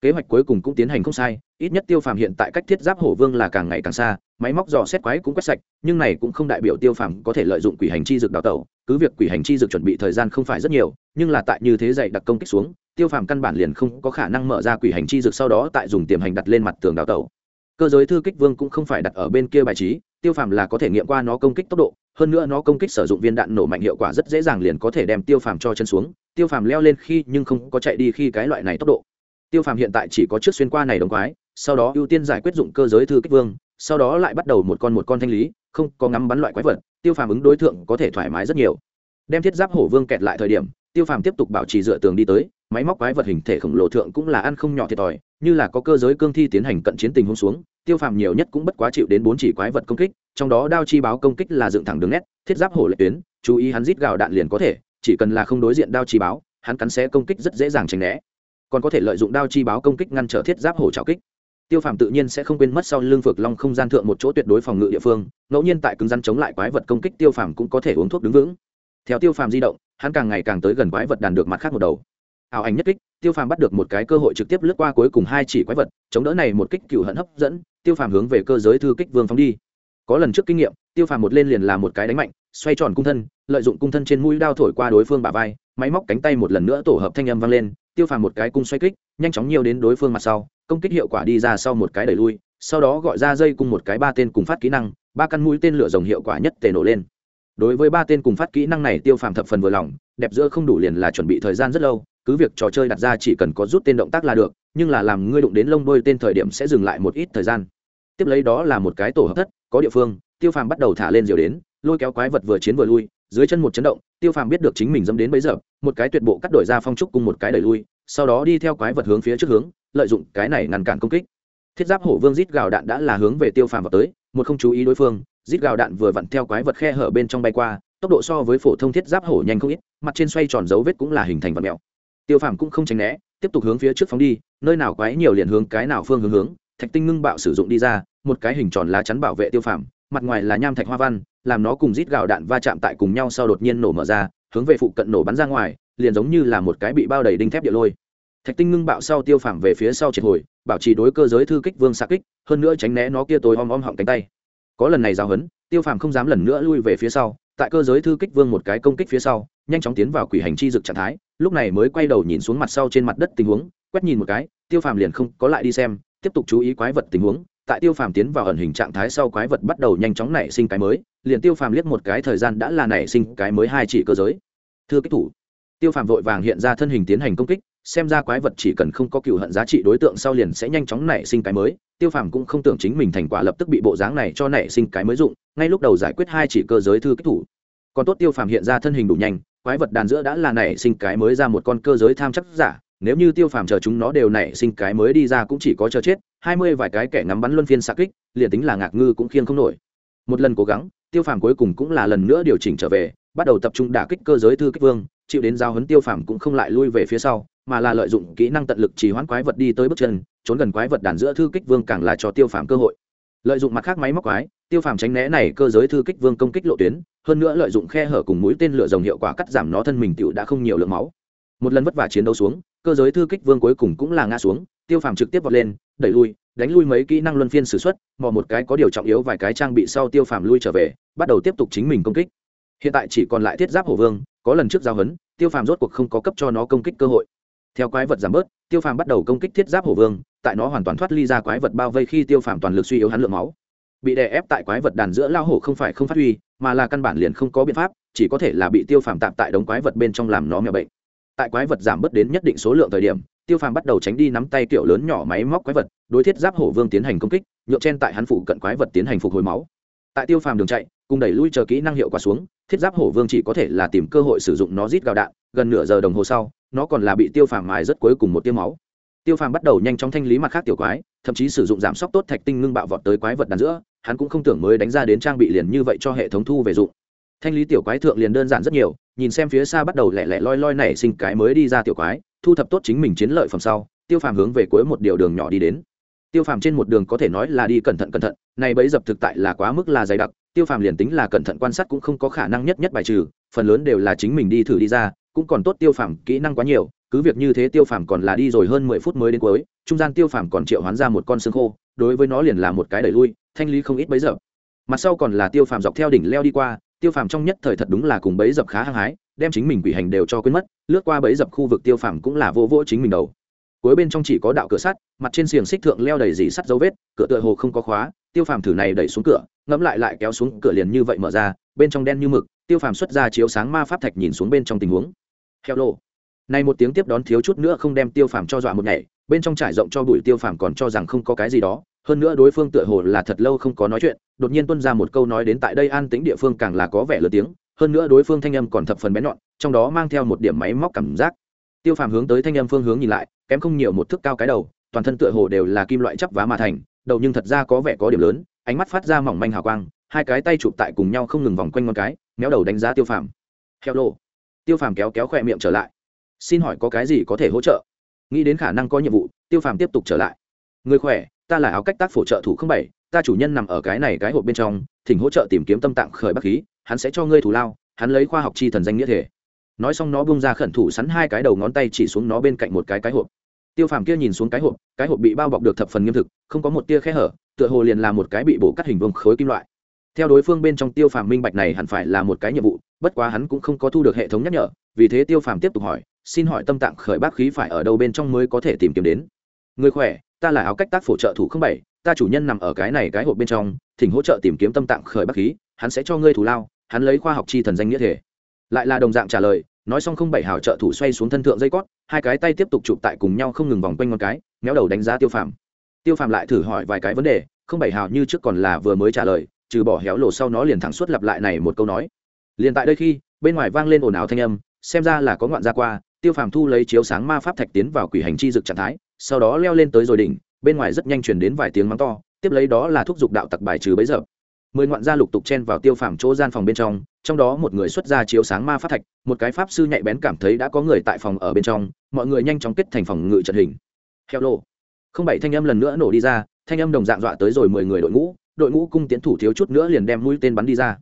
Kế hoạch cuối cùng cũng tiến hành không sai ít nhất tiêu phàm hiện tại cách thiết giáp hổ vương là càng ngày càng xa máy móc dò xét quái cũng quét sạch, nhưng này cũng không đại biểu tiêu phàm có thể lợi dụng quỷ hành chi dược đào tẩu, cứ việc quỷ hành chi dược chuẩn bị thời gian không phải rất nhiều, nhưng là tại như thế dạy đặc công kích xuống, tiêu phàm căn bản liền không có khả năng mở ra quỷ hành chi dược sau đó tại dùng tiềm hành đặt lên mặt tường đào tẩu. Cơ giới thư kích vương cũng không phải đặt ở bên kia bài trí, tiêu phàm là có thể nghiệm qua nó công kích tốc độ, hơn nữa nó công kích sử dụng viên đạn nổ mạnh hiệu quả rất dễ dàng liền có thể đem tiêu phàm cho chân xuống, tiêu phàm leo lên khi nhưng không có chạy đi khi cái loại này tốc độ. Tiêu phàm hiện tại chỉ có trước xuyên qua này đồng quái, sau đó ưu tiên giải quyết dụng cơ giới thư kích vương sau đó lại bắt đầu một con một con thanh lý, không có ngắm bắn loại quái vật, tiêu phàm ứng đối tượng có thể thoải mái rất nhiều. Đem thiết giáp hổ vương kẹt lại thời điểm, tiêu phàm tiếp tục bảo trì dựa tường đi tới, máy móc quái vật hình thể khổng lồ thượng cũng là ăn không nhỏ thiệt thòi, như là có cơ giới cương thi tiến hành cận chiến tình huống xuống, tiêu phàm nhiều nhất cũng bất quá chịu đến bốn chỉ quái vật công kích, trong đó đao chi báo công kích là dựng thẳng đường nét, thiết giáp hổ lệ tuyến, chú ý hắn rít gào đạn liền có thể, chỉ cần là không đối diện đao chi báo, hắn cắn xé công kích rất dễ dàng tránh né. Còn có thể lợi dụng đao chi báo công kích ngăn trở thiết giáp hổ trào kích tiêu phàm tự nhiên sẽ không quên mất sau lưng phược long không gian thượng một chỗ tuyệt đối phòng ngự địa phương, ngẫu nhiên tại cứng rắn chống lại quái vật công kích tiêu phàm cũng có thể uống thuốc đứng vững. Theo tiêu phàm di động, hắn càng ngày càng tới gần quái vật đàn được mặt khác một đầu. Ảo ảnh nhất kích, tiêu phàm bắt được một cái cơ hội trực tiếp lướt qua cuối cùng hai chỉ quái vật, chống đỡ này một kích cựu hận hấp dẫn, tiêu phàm hướng về cơ giới thư kích vương phóng đi. Có lần trước kinh nghiệm, tiêu phàm một lên liền là một cái đánh mạnh, xoay tròn cung thân, lợi dụng cung thân trên mũi đao thổi qua đối phương bả vai, máy móc cánh tay một lần nữa tổ hợp thanh âm vang lên tiêu phàm một cái cung xoay kích, nhanh chóng nhiều đến đối phương mặt sau, công kích hiệu quả đi ra sau một cái đẩy lui, sau đó gọi ra dây cùng một cái ba tên cùng phát kỹ năng, ba căn mũi tên lửa rồng hiệu quả nhất tề nổ lên. Đối với ba tên cùng phát kỹ năng này, tiêu phàm thập phần vừa lòng, đẹp giữa không đủ liền là chuẩn bị thời gian rất lâu, cứ việc trò chơi đặt ra chỉ cần có rút tên động tác là được, nhưng là làm ngươi đụng đến lông đôi tên thời điểm sẽ dừng lại một ít thời gian. Tiếp lấy đó là một cái tổ hợp thất, có địa phương, tiêu phàm bắt đầu thả lên diều đến, lôi kéo quái vật vừa chiến vừa lui dưới chân một chấn động, tiêu phàm biết được chính mình dẫm đến bấy giờ, một cái tuyệt bộ cắt đổi ra phong trúc cùng một cái đẩy lui, sau đó đi theo quái vật hướng phía trước hướng, lợi dụng cái này ngăn cản công kích. Thiết giáp hổ vương rít gào đạn đã là hướng về tiêu phàm vào tới, một không chú ý đối phương, rít gào đạn vừa vặn theo quái vật khe hở bên trong bay qua, tốc độ so với phổ thông thiết giáp hổ nhanh không ít, mặt trên xoay tròn dấu vết cũng là hình thành vật mèo. Tiêu phàm cũng không tránh né, tiếp tục hướng phía trước phóng đi, nơi nào quái nhiều liền hướng cái nào phương hướng hướng, thạch tinh ngưng bạo sử dụng đi ra, một cái hình tròn lá chắn bảo vệ tiêu phàm, mặt ngoài là nham thạch hoa văn làm nó cùng rít gạo đạn va chạm tại cùng nhau sau đột nhiên nổ mở ra, hướng về phụ cận nổ bắn ra ngoài, liền giống như là một cái bị bao đầy đinh thép địa lôi. Thạch tinh ngưng bạo sau tiêu phàm về phía sau triệt hồi, bảo trì đối cơ giới thư kích vương xa kích, hơn nữa tránh né nó kia tối om om họng cánh tay. Có lần này giao hấn, tiêu phàm không dám lần nữa lui về phía sau, tại cơ giới thư kích vương một cái công kích phía sau, nhanh chóng tiến vào quỷ hành chi dực trạng thái, lúc này mới quay đầu nhìn xuống mặt sau trên mặt đất tình huống, quét nhìn một cái, tiêu phàm liền không có lại đi xem, tiếp tục chú ý quái vật tình huống tại tiêu phàm tiến vào ẩn hình trạng thái sau quái vật bắt đầu nhanh chóng nảy sinh cái mới, liền tiêu phàm liếc một cái thời gian đã là nảy sinh cái mới hai chỉ cơ giới. Thưa kích thủ, tiêu phàm vội vàng hiện ra thân hình tiến hành công kích, xem ra quái vật chỉ cần không có cựu hận giá trị đối tượng sau liền sẽ nhanh chóng nảy sinh cái mới. Tiêu phàm cũng không tưởng chính mình thành quả lập tức bị bộ dáng này cho nảy sinh cái mới dụng, ngay lúc đầu giải quyết hai chỉ cơ giới thư kích thủ. Còn tốt tiêu phàm hiện ra thân hình đủ nhanh, quái vật đàn giữa đã là nảy sinh cái mới ra một con cơ giới tham chắc giả, nếu như tiêu phàm chờ chúng nó đều nảy sinh cái mới đi ra cũng chỉ có chờ chết hai mươi vài cái kẻ ngắm bắn luân phiên xa kích, liền tính là ngạc ngư cũng khiêng không nổi. Một lần cố gắng, tiêu phàm cuối cùng cũng là lần nữa điều chỉnh trở về, bắt đầu tập trung đả kích cơ giới thư kích vương, chịu đến giao hấn tiêu phàm cũng không lại lui về phía sau, mà là lợi dụng kỹ năng tận lực trì hoãn quái vật đi tới bước chân, trốn gần quái vật đàn giữa thư kích vương càng là cho tiêu phàm cơ hội. Lợi dụng mặt khác máy móc quái, tiêu phàm tránh né này cơ giới thư kích vương công kích lộ tuyến, hơn nữa lợi dụng khe hở cùng mũi tên lửa dòng hiệu quả cắt giảm nó thân mình tựu đã không nhiều lượng máu. Một lần vất vả chiến đấu xuống, cơ giới thư kích vương cuối cùng cũng là ngã xuống tiêu phàm trực tiếp vọt lên, đẩy lui, đánh lui mấy kỹ năng luân phiên xử x u ấ t mò một cái có điều trọng yếu vài cái trang bị sau tiêu phàm lui trở về, bắt đầu tiếp tục chính mình công kích. Hiện tại chỉ còn lại thiết giáp hổ vương, có lần trước giao hấn, tiêu phàm rốt cuộc không có cấp cho nó công kích cơ hội. Theo quái vật giảm bớt, tiêu phàm bắt đầu công kích thiết giáp hổ vương, tại nó hoàn toàn thoát ly ra quái vật bao vây khi tiêu phàm toàn lực suy yếu hắn lượng máu. Bị đè ép tại quái vật đàn giữa lao hổ không phải không phát huy, mà là căn bản liền không có biện pháp, chỉ có thể là bị tiêu phàm tạm tại đống quái vật bên trong làm nó mèo bệnh. Tại quái vật giảm bớt đến nhất định số lượng thời điểm tiêu phàm bắt đầu tránh đi nắm tay kiểu lớn nhỏ máy móc quái vật, đối thiết giáp hổ vương tiến hành công kích, nhựa trên tại hắn phụ cận quái vật tiến hành phục hồi máu. Tại tiêu phàm đường chạy, cùng đẩy lui chờ kỹ năng hiệu quả xuống, thiết giáp hổ vương chỉ có thể là tìm cơ hội sử dụng nó rít gào đạn, gần nửa giờ đồng hồ sau, nó còn là bị tiêu phàm mài rất cuối cùng một tiêu máu. Tiêu phàm bắt đầu nhanh chóng thanh lý mặt khác tiểu quái, thậm chí sử dụng giảm sốc tốt thạch tinh ngưng bạo vọt tới quái vật đàn giữa, hắn cũng không tưởng mới đánh ra đến trang bị liền như vậy cho hệ thống thu về dụng thanh lý tiểu quái thượng liền đơn giản rất nhiều, nhìn xem phía xa bắt đầu lẹ lẹ loi loi nảy sinh cái mới đi ra tiểu quái, thu thập tốt chính mình chiến lợi phẩm sau, tiêu phàm hướng về cuối một điều đường nhỏ đi đến. Tiêu phàm trên một đường có thể nói là đi cẩn thận cẩn thận, này bấy dập thực tại là quá mức là dày đặc, tiêu phàm liền tính là cẩn thận quan sát cũng không có khả năng nhất nhất bài trừ, phần lớn đều là chính mình đi thử đi ra, cũng còn tốt tiêu phàm kỹ năng quá nhiều, cứ việc như thế tiêu phàm còn là đi rồi hơn mười phút mới đến cuối, trung gian tiêu phàm còn triệu hoán ra một con xương khô, đối với nó liền là một cái đẩy lui, thanh lý không ít bấy giờ mặt sau còn là tiêu phàm dọc theo đỉnh leo đi qua tiêu phàm trong nhất thời thật đúng là cùng bấy dập khá hăng hái, đem chính mình quỷ hành đều cho quên mất, lướt qua bấy dập khu vực tiêu phàm cũng là vô vô chính mình đầu. Cuối bên trong chỉ có đạo cửa sắt, mặt trên xiềng xích thượng leo đầy dì sắt dấu vết, cửa tựa hồ không có khóa, tiêu phàm thử này đẩy xuống cửa, ngẫm lại lại kéo xuống cửa liền như vậy mở ra, bên trong đen như mực, tiêu phàm xuất ra chiếu sáng ma pháp thạch nhìn xuống bên trong tình huống. Heo lô. Này một tiếng tiếp đón thiếu chút nữa không đem tiêu phàm cho dọa một ngày bên trong trải rộng cho bụi tiêu phàm còn cho rằng không có cái gì đó hơn nữa đối phương tựa hồ là thật lâu không có nói chuyện, đột nhiên tuân ra một câu nói đến tại đây an tính địa phương càng là có vẻ lớn tiếng, hơn nữa đối phương thanh âm còn thập phần bén nhọn, trong đó mang theo một điểm máy móc cảm giác. Tiêu phàm hướng tới thanh âm phương hướng nhìn lại, kém không nhiều một thước cao cái đầu, toàn thân tựa hồ đều là kim loại chắp vá mà thành, đầu nhưng thật ra có vẻ có điểm lớn, ánh mắt phát ra mỏng manh hào quang, hai cái tay chụp tại cùng nhau không ngừng vòng quanh ngón cái, méo đầu đánh giá tiêu phàm. Heo lô tiêu phàm kéo kéo khỏe miệng trở lại. Xin hỏi có cái gì có thể hỗ trợ? Nghĩ đến khả năng có nhiệm vụ, tiêu phàm tiếp tục trở lại. Người khỏe? Ta là áo cách tác phổ trợ thủ không bảy, ta chủ nhân nằm ở cái này cái hộp bên trong, thỉnh hỗ trợ tìm kiếm tâm tạng khởi bắc khí, hắn sẽ cho ngươi thủ lao, hắn lấy khoa học chi thần danh nghĩa thể. Nói xong nó bung ra khẩn thủ sắn hai cái đầu ngón tay chỉ xuống nó bên cạnh một cái cái hộp. Tiêu phàm kia nhìn xuống cái hộp cái hộp bị bao bọc được thập phần nghiêm thực, không có một tia khe hở, tựa hồ liền là một cái bị bổ cắt hình vương khối kim loại. Theo đối phương bên trong tiêu phàm minh bạch này hẳn phải là một cái nhiệm vụ, bất quá hắn cũng không có thu được hệ thống nhắc nhở, vì thế tiêu phàm tiếp tục hỏi, xin hỏi tâm tạng khởi bác khí phải ở đâu bên trong mới có thể tìm kiếm đến? Người khỏe ta là áo cách tác phổ trợ thủ không bảy, ta chủ nhân nằm ở cái này cái hộp bên trong, thỉnh hỗ trợ tìm kiếm tâm tạng khởi bác khí, hắn sẽ cho ngươi thủ lao, hắn lấy khoa học chi thần danh nghĩa thể. Lại là đồng dạng trả lời, nói xong không bảy hào trợ thủ xoay xuống thân thượng dây cót, hai cái tay tiếp tục chụp tại cùng nhau không ngừng vòng quanh ngón cái, méo đầu đánh giá tiêu phàm. Tiêu phàm lại thử hỏi vài cái vấn đề, không bảy hào như trước còn là vừa mới trả lời, trừ bỏ héo lộ sau nó liền thẳng suốt lặp lại này một câu nói. Liền tại đây khi, bên ngoài vang lên ồn ào thanh âm, xem ra là có ngoạn ra qua tiêu phàm thu lấy chiếu sáng ma pháp thạch tiến vào quỷ hành chi dực trạng thái, sau đó leo lên tới rồi đỉnh, bên ngoài rất nhanh chuyển đến vài tiếng mắng to, tiếp lấy đó là thúc giục đạo tặc bài trừ bấy giờ. Mười ngoạn gia lục tục chen vào tiêu phàm chỗ gian phòng bên trong trong đó một người xuất ra chiếu sáng ma pháp thạch, một cái pháp sư nhạy bén cảm thấy đã có người tại phòng ở bên trong, mọi người nhanh chóng kết thành phòng ngự trận hình. Heo lô không bảy thanh âm lần nữa nổ đi ra, thanh âm đồng dạng dọa tới rồi mười người đội ngũ đội ngũ cung tiến thủ thiếu chút nữa liền đem mũi tên bắn đi ra.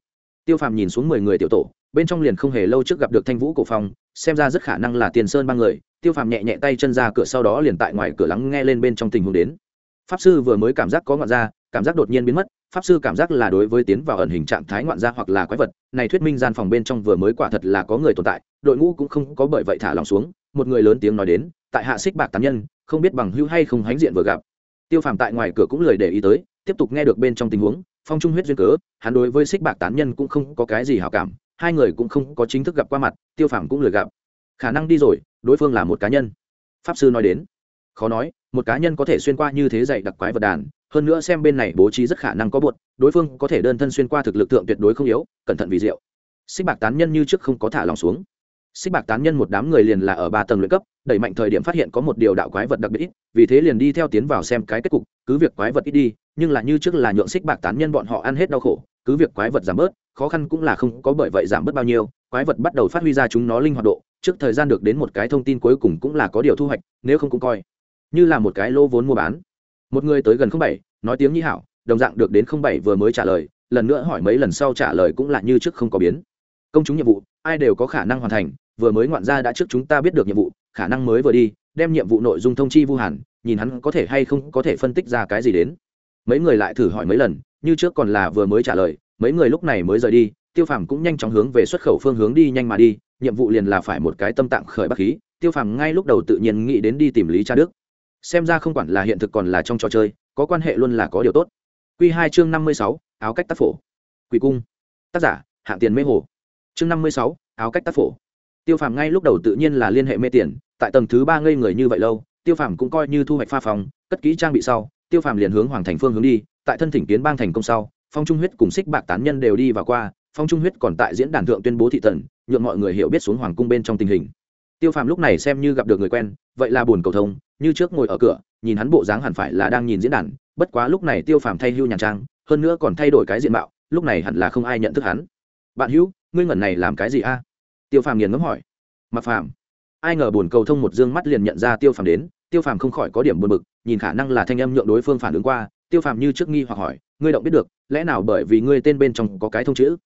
Tiêu phàm nhìn xuống mười người tiểu tổ bên trong liền không hề lâu trước gặp được thanh vũ cổ phong, xem ra rất khả năng là tiền sơn ba người, tiêu phàm nhẹ nhẹ tay chân ra cửa sau đó liền tại ngoài cửa lắng nghe lên bên trong tình huống đến. Pháp sư vừa mới cảm giác có ngoạn ra cảm giác đột nhiên biến mất, pháp sư cảm giác là đối với tiến vào ẩn hình trạng thái ngoạn gia hoặc là quái vật, này thuyết minh gian phòng bên trong vừa mới quả thật là có người tồn tại, đội ngũ cũng không có bởi vậy thả lòng xuống, một người lớn tiếng nói đến, tại hạ xích bạc tán nhân, không biết bằng hữu hay không hánh diện vừa gặp. Tiêu phàm tại ngoài cửa cũng lời để ý tới, tiếp tục nghe được bên trong tình huống, phong trung huyết duyên cớ, hắn đối với xích bạc tán nhân cũng không có cái gì hảo cảm hai người cũng không có chính thức gặp qua mặt, tiêu phàm cũng lười gặp. Khả năng đi rồi, đối phương là một cá nhân. Pháp sư nói đến. Khó nói, một cá nhân có thể xuyên qua như thế dạy đặc quái vật đàn, hơn nữa xem bên này bố trí rất khả năng có bột, đối phương có thể đơn thân xuyên qua thực lực tượng tuyệt đối không yếu, cẩn thận vì diệu. Xích bạc tán nhân như trước không có thả lòng xuống. Xích bạc tán nhân một đám người liền là ở ba tầng luyện cấp, đẩy mạnh thời điểm phát hiện có một điều đạo quái vật đặc biệt ít, vì thế liền đi theo tiến vào xem cái kết cục, cứ việc quái vật ít đi, nhưng là như trước là nhượng xích bạc tán nhân bọn họ ăn hết đau khổ cứ việc quái vật giảm bớt, khó khăn cũng là không có bởi vậy giảm bớt bao nhiêu, quái vật bắt đầu phát huy ra chúng nó linh hoạt độ, trước thời gian được đến một cái thông tin cuối cùng cũng là có điều thu hoạch, nếu không cũng coi như là một cái lô vốn mua bán. Một người tới gần không bảy, nói tiếng nhi hảo, đồng dạng được đến không bảy vừa mới trả lời, lần nữa hỏi mấy lần sau trả lời cũng là như trước không có biến. Công chúng nhiệm vụ, ai đều có khả năng hoàn thành, vừa mới ngoạn ra đã trước chúng ta biết được nhiệm vụ, khả năng mới vừa đi, đem nhiệm vụ nội dung thông chi vu hàn, nhìn hắn có thể hay không có thể phân tích ra cái gì đến. Mấy người lại thử hỏi mấy lần như trước còn là vừa mới trả lời, mấy người lúc này mới rời đi, tiêu phàm cũng nhanh chóng hướng về xuất khẩu phương hướng đi nhanh mà đi, nhiệm vụ liền là phải một cái tâm tạng khởi bắc khí, tiêu phàm ngay lúc đầu tự nhiên nghĩ đến đi tìm lý cha đức. Xem ra không quản là hiện thực còn là trong trò chơi, có quan hệ luôn là có điều tốt. Q hai chương năm mươi sáu, áo cách tác phổ. Quỷ cung. Tác giả, hạng tiền mê hồ. Chương năm mươi sáu, áo cách tác phổ. Tiêu phàm ngay lúc đầu tự nhiên là liên hệ mê tiền, tại tầng thứ ba ngây người như vậy lâu, tiêu phàm cũng coi như thu hoạch pha phòng, cất kỹ trang bị sau, tiêu phàm liền hướng hoàng thành phương hướng đi tại thân thỉnh kiến bang thành công sau, phong trung huyết cùng xích bạc tán nhân đều đi và qua, phong trung huyết còn tại diễn đàn thượng tuyên bố thị tần nhượng mọi người hiểu biết xuống hoàng cung bên trong tình hình. Tiêu phàm lúc này xem như gặp được người quen, vậy là buồn cầu thông, như trước ngồi ở cửa, nhìn hắn bộ dáng hẳn phải là đang nhìn diễn đàn, bất quá lúc này tiêu phàm thay hưu nhàn trang, hơn nữa còn thay đổi cái diện mạo, lúc này hẳn là không ai nhận thức hắn. Bạn hữu, ngươi ngẩn này làm cái gì a? Tiêu phàm nghiền ngẫm hỏi. Mặc phàm. Ai ngờ buồn cầu thông một dương mắt liền nhận ra tiêu phàm đến, tiêu phàm không khỏi có điểm buồn bực, nhìn khả năng là thanh âm nhượng đối phương phản ứng qua tiêu phàm như trước nghi hoặc hỏi, ngươi động biết được, lẽ nào bởi vì ngươi tên bên trong có cái thông chữ?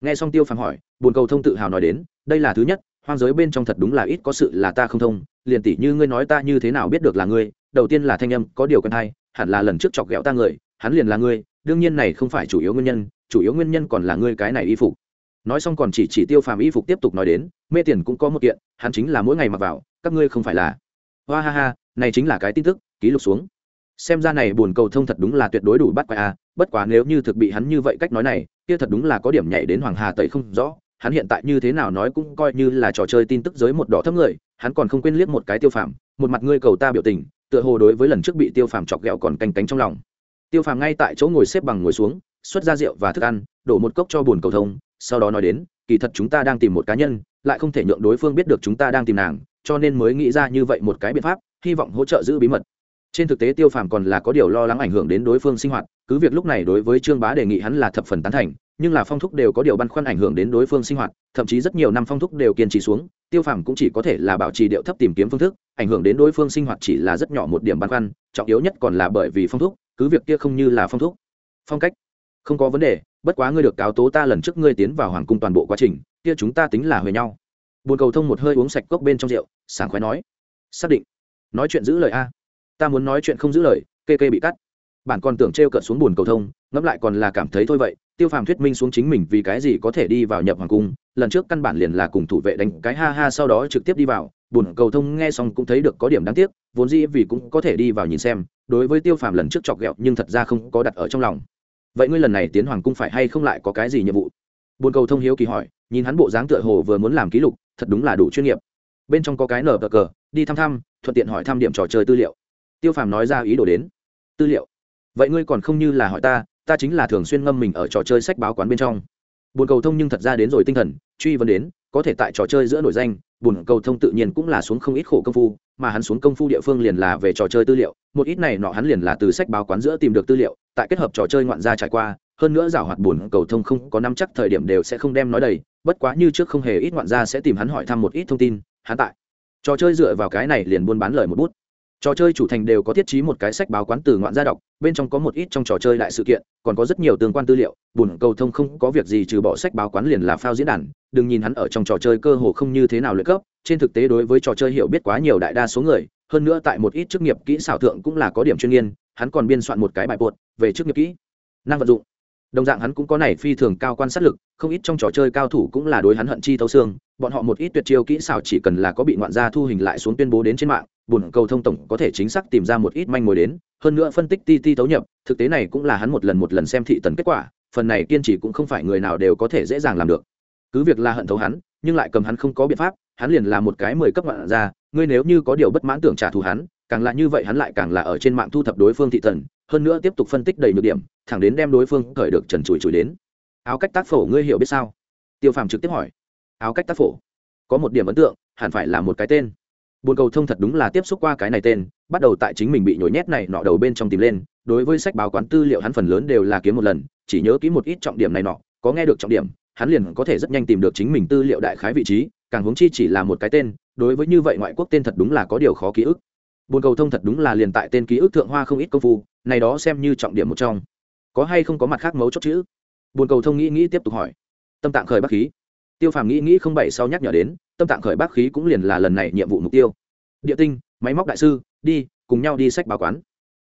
Nghe xong tiêu phàm hỏi, buồn cầu thông tự hào nói đến, đây là thứ nhất, hoang giới bên trong thật đúng là ít có sự là ta không thông, liền tỷ như ngươi nói ta như thế nào biết được là ngươi, đầu tiên là thanh âm, có điều cần hay, hẳn là lần trước chọc ghẹo ta người, hắn liền là ngươi, đương nhiên này không phải chủ yếu nguyên nhân, chủ yếu nguyên nhân còn là ngươi cái này y phục. Nói xong còn chỉ chỉ tiêu phàm y phục tiếp tục nói đến, mê tiền cũng có một kiện, hắn chính là mỗi ngày mặc vào, các ngươi không phải là. Hoa ha ha, này chính là cái tin tức, ký lục xuống xem ra này buồn cầu thông thật đúng là tuyệt đối đủ bắt quái a bất quá nếu như thực bị hắn như vậy cách nói này, kia thật đúng là có điểm nhảy đến hoàng hà tẩy không rõ. Hắn hiện tại như thế nào nói cũng coi như là trò chơi tin tức giới một đỏ thấp người, hắn còn không quên liếc một cái tiêu phàm, một mặt ngươi cầu ta biểu tình, tựa hồ đối với lần trước bị tiêu phàm chọc ghẹo còn canh cánh trong lòng. Tiêu phàm ngay tại chỗ ngồi xếp bằng ngồi xuống, xuất ra rượu và thức ăn, đổ một cốc cho buồn cầu thông, sau đó nói đến, kỳ thật chúng ta đang tìm một cá nhân, lại không thể nhượng đối phương biết được chúng ta đang tìm nàng, cho nên mới nghĩ ra như vậy một cái biện pháp, hy vọng hỗ trợ giữ bí mật trên thực tế tiêu phàm còn là có điều lo lắng ảnh hưởng đến đối phương sinh hoạt, cứ việc lúc này đối với trương bá đề nghị hắn là thập phần tán thành, nhưng là phong thúc đều có điều băn khoăn ảnh hưởng đến đối phương sinh hoạt, thậm chí rất nhiều năm phong thúc đều kiên trì xuống, tiêu phàm cũng chỉ có thể là bảo trì điệu thấp tìm kiếm phương thức, ảnh hưởng đến đối phương sinh hoạt chỉ là rất nhỏ một điểm băn khoăn, trọng yếu nhất còn là bởi vì phong thúc, cứ việc kia không như là phong thúc. Phong cách? Không có vấn đề, bất quá ngươi được cáo tố ta lần trước ngươi tiến vào hoàng cung toàn bộ quá trình, kia chúng ta tính là huề nhau. Bồn cầu thông một hơi uống sạch cốc bên trong rượu, sảng khoái nói. Xác định. Nói chuyện giữ lời a ta muốn nói chuyện không giữ lời, kê kê bị cắt. Bản còn tưởng t r e o cợt xuống bồn cầu thông, ngẫm lại còn là cảm thấy thôi vậy, tiêu phàm thuyết minh xuống chính mình vì cái gì có thể đi vào nhập hoàng cung, lần trước căn bản liền là cùng thủ vệ đánh cái ha ha sau đó trực tiếp đi vào bồn cầu thông nghe xong cũng thấy được có điểm đáng tiếc, vốn dĩ vì cũng có thể đi vào nhìn xem, đối với tiêu phàm lần trước chọc ghẹo nhưng thật ra không có đặt ở trong lòng. Vậy ngươi lần này tiến hoàng cung phải hay không lại có cái gì nhiệm vụ? Bồn cầu thông hiếu kỳ hỏi, nhìn hắn bộ dáng tựa hồ vừa muốn làm ký lục, thật đúng là đủ chuyên nghiệp. Bên trong có cái nở cờ, đi thăm thăm, thuận tiện hỏi thăm điểm trò chơi tư liệu tiêu phàm nói ra ý đồ đến. Tư liệu. Vậy ngươi còn không như là hỏi ta ta chính là thường xuyên ngâm mình ở trò chơi sách báo quán bên trong. Bồn cầu thông nhưng thật ra đến rồi tinh thần, truy vấn đến, có thể tại trò chơi giữa nổi danh bồn cầu thông tự nhiên cũng là xuống không ít khổ công phu, mà hắn xuống công phu địa phương liền là về trò chơi tư liệu, một ít này nọ hắn liền là từ sách báo quán giữa tìm được tư liệu, tại kết hợp trò chơi ngoạn gia trải qua, hơn nữa giảo hoạt buồn cầu thông không có năm chắc thời điểm đều sẽ không đem nói đầy, bất quá như trước không hề ít ngoạn gia sẽ tìm hắn hỏi thăm một ít thông tin, hắn tại. Trò chơi dựa vào cái này liền buôn bán lời một bút trò chơi chủ thành đều có thiết trí một cái sách báo quán từ ngoạn gia đọc, bên trong có một ít trong trò chơi đại sự kiện, còn có rất nhiều tương quan tư liệu bùn cầu thông không có việc gì trừ bỏ sách báo quán liền là phao diễn đàn, đừng nhìn hắn ở trong trò chơi cơ hồ không như thế nào lợi cấp, trên thực tế đối với trò chơi hiểu biết quá nhiều đại đa số người, hơn nữa tại một ít chức nghiệp kỹ xảo thượng cũng là có điểm chuyên nghiên, hắn còn biên soạn một cái bài bột về chức nghiệp kỹ, năng vận dụng. Đồng dạng hắn cũng có này phi thường cao quan sát lực, không ít trong trò chơi cao thủ cũng là đối hắn hận chi thấu xương bọn họ một ít tuyệt chiêu kỹ xảo chỉ cần là có bị ngoạn gia thu hình lại xuống tuyên bố đến trên mạng bùn cầu thông tổng có thể chính xác tìm ra một ít manh mối đến, hơn nữa phân tích ti ti thấu nhập, thực tế này cũng là hắn một lần một lần xem thị tần kết quả, phần này kiên trì cũng không phải người nào đều có thể dễ dàng làm được. Cứ việc là hận thấu hắn, nhưng lại cầm hắn không có biện pháp, hắn liền là một cái mười cấp ngoạn ra ngươi nếu như có điều bất mãn tưởng trả thù hắn, càng là như vậy hắn lại càng là ở trên mạng thu thập đối phương thị tần, hơn nữa tiếp tục phân tích đầy nhược điểm, thẳng đến đem đối phương khởi được trần chùi chùi đến. Áo cách tác phổ ngươi hiểu biết sao? Tiêu phàm trực tiếp hỏi áo cách tác phổ. Có một điểm ấn tượng, hẳn phải là một cái tên. Buồn cầu thông thật đúng là tiếp xúc qua cái này tên, bắt đầu tại chính mình bị nhồi nhét này nọ đầu bên trong tìm lên, đối với sách báo quán tư liệu hắn phần lớn đều là kiếm một lần, chỉ nhớ ký một ít trọng điểm này nọ, có nghe được trọng điểm, hắn liền có thể rất nhanh tìm được chính mình tư liệu đại khái vị trí, càng huống chi chỉ là một cái tên, đối với như vậy ngoại quốc tên thật đúng là có điều khó ký ức. Buồn cầu thông thật đúng là liền tại tên ký ức thượng hoa không ít công phu, này đó xem như trọng điểm một trong. Có hay không có mặt khác mấu chốt chữ buồn cầu thông nghĩ nghĩ tiếp tục hỏi. Tâm tạng khởi bác khí tiêu phàm nghĩ nghĩ không bảy sau nhắc nhở đến, tâm tạng khởi bác khí cũng liền là lần này nhiệm vụ mục tiêu. Địa tinh, máy móc đại sư, đi, cùng nhau đi sách báo quán.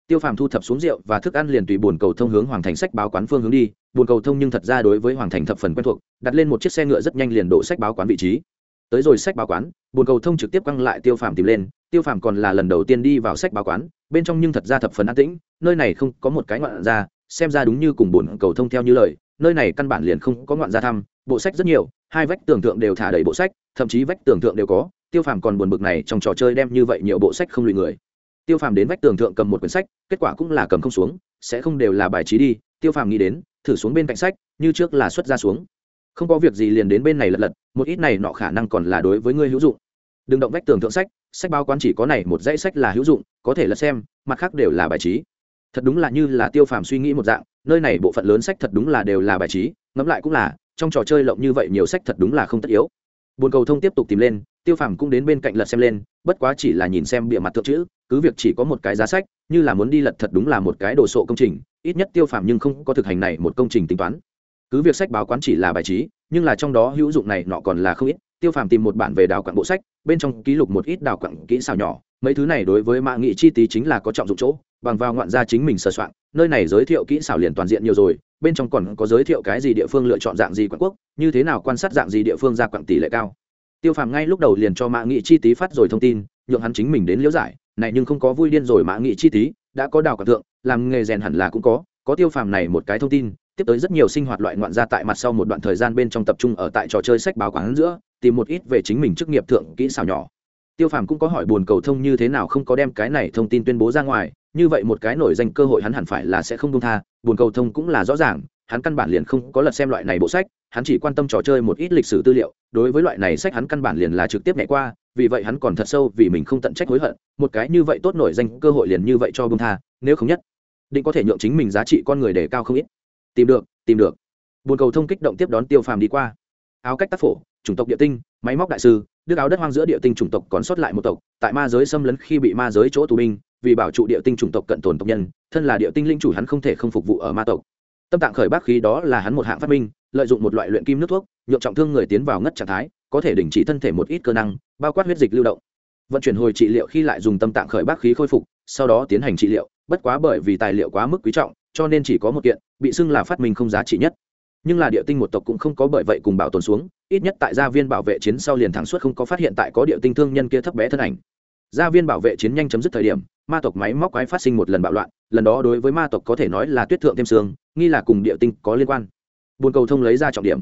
Tiêu phàm thu thập xuống rượu và thức ăn liền tùy buồn cầu thông hướng hoàng thành sách báo quán phương hướng đi. Buồn cầu thông nhưng thật ra đối với hoàng thành thập phần quen thuộc, đặt lên một chiếc xe ngựa rất nhanh liền đổ sách báo quán vị trí. Tới rồi sách báo quán, buồn cầu thông trực tiếp quăng lại tiêu phàm tìm lên. Tiêu phàm còn là lần đầu tiên đi vào sách báo quán, bên trong nhưng thật ra thập phần an tĩnh, nơi này không có một cái ngoạn ra xem ra đúng như cùng buồn cầu thông theo như lời, nơi này căn bản liền không có ngoạn gia thăm bộ sách rất nhiều, hai vách tường tượng đều thả đầy bộ sách, thậm chí vách tường tượng đều có. Tiêu phàm còn buồn bực này, trong trò chơi đem như vậy nhiều bộ sách không lụy người. Tiêu phàm đến vách tường thượng cầm một quyển sách, kết quả cũng là cầm không xuống, sẽ không đều là bài trí đi. Tiêu phàm nghĩ đến, thử xuống bên cạnh sách, như trước là xuất ra xuống. Không có việc gì liền đến bên này lật lật, một ít này nọ khả năng còn là đối với ngươi hữu dụng. Đừng động vách tường thượng sách sách bao quán chỉ có này một dãy sách là hữu dụng, có thể lật xem, mặt khác đều là bài trí. Thật đúng là như là tiêu phàm suy nghĩ một dạng, nơi này bộ phận lớn sách thật đúng là đều là bài trí, ngẫm lại cũng là trong trò chơi lộng như vậy nhiều sách thật đúng là không tất yếu. Buồn cầu thông tiếp tục tìm lên, tiêu phàm cũng đến bên cạnh lật xem lên, bất quá chỉ là nhìn xem bịa mặt thượng chữ, cứ việc chỉ có một cái giá sách, như là muốn đi lật thật đúng là một cái đồ sộ công trình, ít nhất tiêu phàm nhưng không có thực hành này một công trình tính toán. Cứ việc sách báo quán chỉ là bài trí, nhưng là trong đó hữu dụng này nọ còn là không ít, tiêu phàm tìm một bản về đào quặng bộ sách, bên trong ký lục một ít đào quặng kỹ xảo nhỏ, mấy thứ này đối với mạng nghị chi tí chính là có trọng dụng chỗ, bằng vào ngoạn gia chính mình sờ soạn nơi này giới thiệu kỹ xảo liền toàn diện nhiều rồi, bên trong còn có giới thiệu cái gì địa phương lựa chọn dạng gì quảng quốc, như thế nào quan sát dạng gì địa phương ra quảng tỷ lệ cao. Tiêu phàm ngay lúc đầu liền cho mã nghị chi tí phát rồi thông tin, nhượng hắn chính mình đến liễu giải, này nhưng không có vui điên rồi mã nghị chi tí đã có đào quảng thượng, làm nghề rèn hẳn là cũng có có tiêu phàm này một cái thông tin, tiếp tới rất nhiều sinh hoạt loại ngoạn gia tại mặt sau một đoạn thời gian bên trong tập trung ở tại trò chơi sách báo quán giữa, tìm một ít về chính mình chức nghiệp thượng kỹ xảo nhỏ. Tiêu phàm cũng có hỏi buồn cầu thông như thế nào không có đem cái này thông tin tuyên bố ra ngoài như vậy một cái nổi danh cơ hội hắn hẳn phải là sẽ không công tha, buồn cầu thông cũng là rõ ràng, hắn căn bản liền không có lật xem loại này bộ sách, hắn chỉ quan tâm trò chơi một ít lịch sử tư liệu, đối với loại này sách hắn căn bản liền là trực tiếp nhảy qua, vì vậy hắn còn thật sâu vì mình không tận trách hối hận, một cái như vậy tốt nổi danh cơ hội liền như vậy cho bông tha, nếu không nhất, định có thể nhượng chính mình giá trị con người đề cao không ít. Tìm được tìm được. Buồn cầu thông kích động tiếp đón tiêu phàm đi qua. Áo cách tác phổ, chủng tộc địa tinh, máy móc đại sư, đức áo đất hoang giữa địa tinh chủng tộc còn sót lại một tộc, tại ma giới xâm lấn khi bị ma giới chỗ tù binh vì bảo trụ địa tinh chủng tộc cận tồn tộc nhân, thân là địa tinh linh chủ hắn không thể không phục vụ ở ma tộc. Tâm tạng khởi bác khí đó là hắn một hạng phát minh, lợi dụng một loại luyện kim nước thuốc, nhượng trọng thương người tiến vào ngất trạng thái, có thể đình chỉ thân thể một ít cơ năng, bao quát huyết dịch lưu động. Vận chuyển hồi trị liệu khi lại dùng tâm tạng khởi bác khí khôi phục, sau đó tiến hành trị liệu, bất quá bởi vì tài liệu quá mức quý trọng, cho nên chỉ có một kiện, bị xưng là phát minh không giá trị nhất. Nhưng là địa tinh một tộc cũng không có bởi vậy cùng bảo tồn xuống, ít nhất tại gia viên bảo vệ chiến sau liền thẳng suốt không có phát hiện tại có địa tinh thương nhân kia thấp bé thân ảnh. Gia viên bảo vệ chiến nhanh chấm dứt thời điểm ma tộc máy móc quái phát sinh một lần bạo loạn, lần đó đối với ma tộc có thể nói là tuyết thượng thêm sương, nghi là cùng địa tinh có liên quan. Buồn cầu thông lấy ra trọng điểm.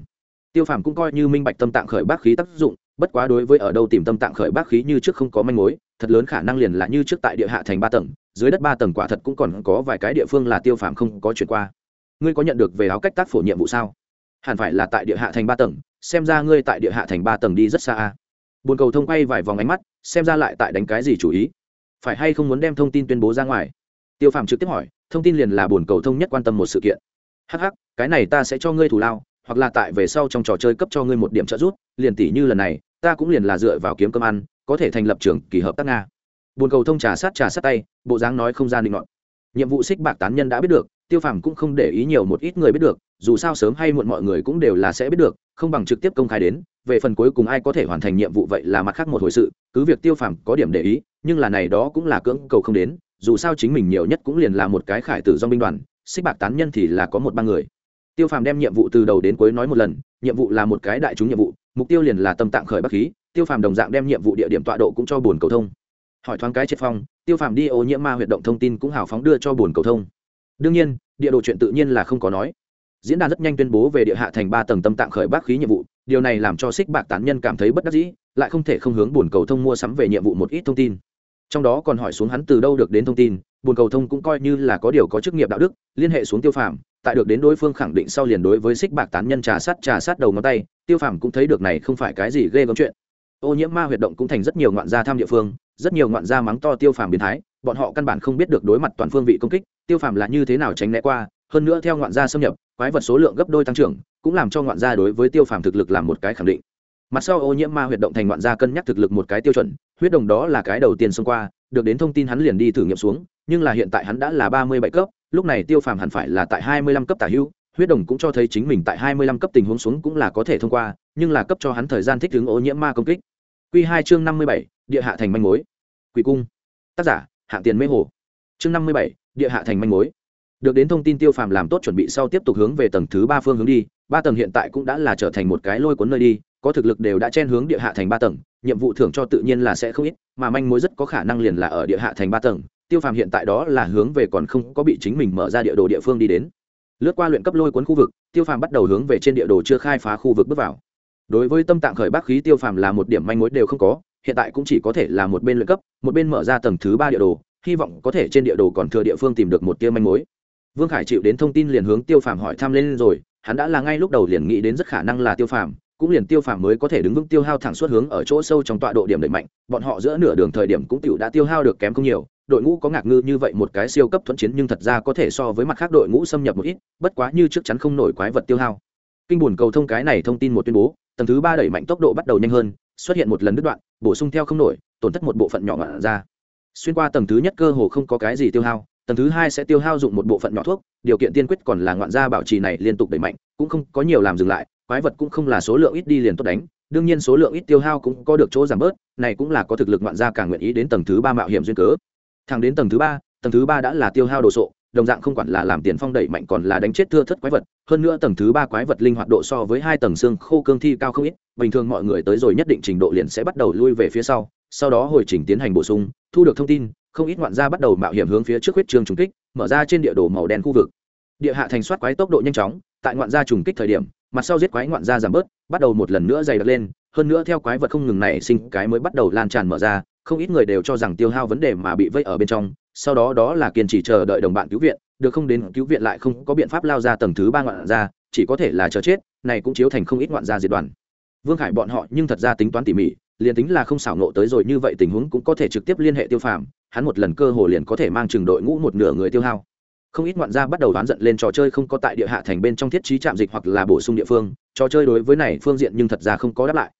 Tiêu phàm cũng coi như minh bạch tâm tạng khởi bác khí tác dụng, bất quá đối với ở đâu tìm tâm tạng khởi bác khí như trước không có manh mối, thật lớn khả năng liền là như trước tại địa hạ thành ba tầng, dưới đất ba tầng quả thật cũng còn có vài cái địa phương là tiêu phàm không có chuyển qua. Ngươi có nhận được về áo cách tác phổ nhiệm vụ sao? Hẳn phải là tại địa hạ thành ba tầng, xem ra ngươi tại địa hạ thành ba tầng đi rất xa a. Buồn cầu thông quay vài vòng ánh mắt, xem ra lại tại đánh cái gì chủ ý phải hay không muốn đem thông tin tuyên bố ra ngoài? Tiêu phàm trực tiếp hỏi, thông tin liền là buồn cầu thông nhất quan tâm một sự kiện. Hh cái này ta sẽ cho ngươi thủ lao, hoặc là tại về sau trong trò chơi cấp cho ngươi một điểm trợ giúp, liền tỷ như lần này, ta cũng liền là dựa vào kiếm cơm ăn, có thể thành lập trường kỳ hợp tác nga. Buồn cầu thông trà sát trà sát tay, bộ dáng nói không gian định ngọn nhiệm vụ xích bạc tán nhân đã biết được, tiêu phàm cũng không để ý nhiều một ít người biết được, dù sao sớm hay muộn mọi người cũng đều là sẽ biết được, không bằng trực tiếp công khai đến, về phần cuối cùng ai có thể hoàn thành nhiệm vụ vậy là mặt khác một hồi sự, cứ việc tiêu phàm có điểm để ý nhưng là này đó cũng là cưỡng cầu không đến, dù sao chính mình nhiều nhất cũng liền là một cái khải tử do binh đoàn, xích bạc tán nhân thì là có một ba người. Tiêu phàm đem nhiệm vụ từ đầu đến cuối nói một lần, nhiệm vụ là một cái đại chúng nhiệm vụ, mục tiêu liền là tâm tạng khởi bắc khí, tiêu phàm đồng dạng đem nhiệm vụ địa điểm tọa độ cũng cho bồn cầu thông. Hỏi thoáng cái triệt phong, tiêu phàm đi ô nhiễm ma huyệt động thông tin cũng hào phóng đưa cho bồn cầu thông. Đương nhiên, địa đồ chuyện tự nhiên là không có nói. Diễn đàn rất nhanh tuyên bố về địa hạ thành ba tầng tâm tạng khởi bắc khí nhiệm vụ, điều này làm cho xích bạc tán nhân cảm thấy bất đắc dĩ, lại không thể không hướng bồn cầu thông mua sắm về nhiệm vụ một ít thông tin trong đó còn hỏi xuống hắn từ đâu được đến thông tin bồn cầu thông cũng coi như là có điều có chức nghiệp đạo đức, liên hệ xuống tiêu phàm, tại được đến đối phương khẳng định sau liền đối với xích bạc tán nhân trà sát trà sát đầu ngón tay, tiêu phàm cũng thấy được này không phải cái gì ghê gớm chuyện. Ô nhiễm ma huyệt động cũng thành rất nhiều ngoạn gia tham địa phương, rất nhiều ngoạn gia mắng to tiêu phàm biến thái, bọn họ căn bản không biết được đối mặt toàn phương vị công kích, tiêu phàm là như thế nào tránh né qua, hơn nữa theo ngoạn gia xâm nhập, quái vật số lượng gấp đôi tăng trưởng, cũng làm cho ngoạn gia đối với tiêu phàm thực lực làm một cái khẳng định mặt sau ô nhiễm ma huyệt động thành ngoạn gia cân nhắc thực lực một cái tiêu chuẩn huyết đồng đó là cái đầu tiên xông qua được đến thông tin hắn liền đi thử nghiệm xuống nhưng là hiện tại hắn đã là ba mươi bảy cấp lúc này tiêu phàm hẳn phải là tại hai mươi lăm cấp tả hưu, huyết đồng cũng cho thấy chính mình tại hai mươi lăm cấp tình huống xuống cũng là có thể thông qua nhưng là cấp cho hắn thời gian thích ứng ô nhiễm ma công kích. Q hai chương năm mươi bảy địa hạ thành manh mối. Quỷ cung. Tác giả hạng tiền mê hồ. Chương năm mươi bảy địa hạ thành manh mối. Được đến thông tin tiêu phàm làm tốt chuẩn bị sau tiếp tục hướng về tầng thứ ba phương hướng đi ba tầng hiện tại cũng đã là trở thành một cái lôi cuốn nơi đi có thực lực đều đã chen hướng địa hạ thành ba tầng, nhiệm vụ thưởng cho tự nhiên là sẽ không ít, mà manh mối rất có khả năng liền là ở địa hạ thành ba tầng, tiêu phàm hiện tại đó là hướng về còn không có bị chính mình mở ra địa đồ địa phương đi đến. Lướt qua luyện cấp lôi cuốn khu vực, tiêu phàm bắt đầu hướng về trên địa đồ chưa khai phá khu vực bước vào. Đối với tâm tạng khởi bác khí tiêu phàm là một điểm manh mối đều không có, hiện tại cũng chỉ có thể là một bên luyện cấp, một bên mở ra tầng thứ ba địa đồ, hy vọng có thể trên địa đồ còn thừa địa phương tìm được một tia manh mối. Vương khải chịu đến thông tin liền hướng tiêu phàm hỏi thăm lên rồi, hắn đã là ngay lúc đầu liền nghĩ đến rất khả năng là tiêu phàm cũng liền tiêu phàm mới có thể đứng vững tiêu hao thẳng suốt hướng ở chỗ sâu trong tọa độ điểm đẩy mạnh, bọn họ giữa nửa đường thời điểm cũng tiểu đã tiêu hao được kém không nhiều, đội ngũ có ngạc ngư như vậy một cái siêu cấp thuận chiến nhưng thật ra có thể so với mặt khác đội ngũ xâm nhập một ít, bất quá như trước chắn không nổi quái vật tiêu hao. Kinh buồn cầu thông cái này thông tin một tuyên bố, tầng thứ ba đẩy mạnh tốc độ bắt đầu nhanh hơn, xuất hiện một lần đứt đoạn, bổ sung theo không nổi, tổn thất một bộ phận nhỏ ngọn ra. Xuyên qua tầng thứ nhất cơ hồ không có cái gì tiêu hao, tầng thứ hai sẽ tiêu hao dụng một bộ phận nhỏ thuốc, điều kiện tiên quyết còn là ngoạn gia bảo trì này liên tục đẩy mạnh, cũng không có nhiều làm dừng lại quái vật cũng không là số lượng ít đi liền tốt đánh, đương nhiên số lượng ít tiêu hao cũng có được chỗ giảm bớt, này cũng là có thực lực ngoạn gia càng nguyện ý đến tầng thứ ba mạo hiểm duyên cớ. Thẳng đến tầng thứ ba, tầng thứ ba đã là tiêu hao đồ sộ, đồng dạng không quản là làm tiền phong đẩy mạnh còn là đánh chết thưa thất quái vật, hơn nữa tầng thứ ba quái vật linh hoạt độ so với hai tầng xương khô cương thi cao không ít, bình thường mọi người tới rồi nhất định trình độ liền sẽ bắt đầu lui về phía sau sau đó hồi chỉnh tiến hành bổ sung, thu được thông tin, không ít ngoạn gia bắt đầu mạo hiểm hướng phía trước huyết trường trùng kích, mở ra trên địa đồ màu đen khu vực. Địa hạ thành soát quái tốc độ nhanh chóng, tại ngoạn gia trùng kích thời điểm mặt sau giết quái ngoạn ra giảm bớt, bắt đầu một lần nữa dày đặc lên, hơn nữa theo quái vật không ngừng nảy sinh, cái mới bắt đầu lan tràn mở ra, không ít người đều cho rằng tiêu hao vấn đề mà bị vây ở bên trong, sau đó đó là kiên trì chờ đợi đồng bạn cứu viện, được không đến cứu viện lại không có biện pháp lao ra tầng thứ ba ngoạn ra, chỉ có thể là chờ chết, này cũng chiếu thành không ít ngoạn gia diệt đoàn. Vương khải bọn họ nhưng thật ra tính toán tỉ mỉ, liền tính là không xảo nộ tới rồi như vậy tình huống cũng có thể trực tiếp liên hệ tiêu phàm, hắn một lần cơ hồ liền có thể mang chừng đội ngũ một nửa người tiêu hao không ít ngoạn gia bắt đầu đoán giận lên trò chơi không có tại địa hạ thành bên trong thiết trí trạm dịch hoặc là bổ sung địa phương. Trò chơi đối với này phương diện nhưng thật ra không có đáp lại.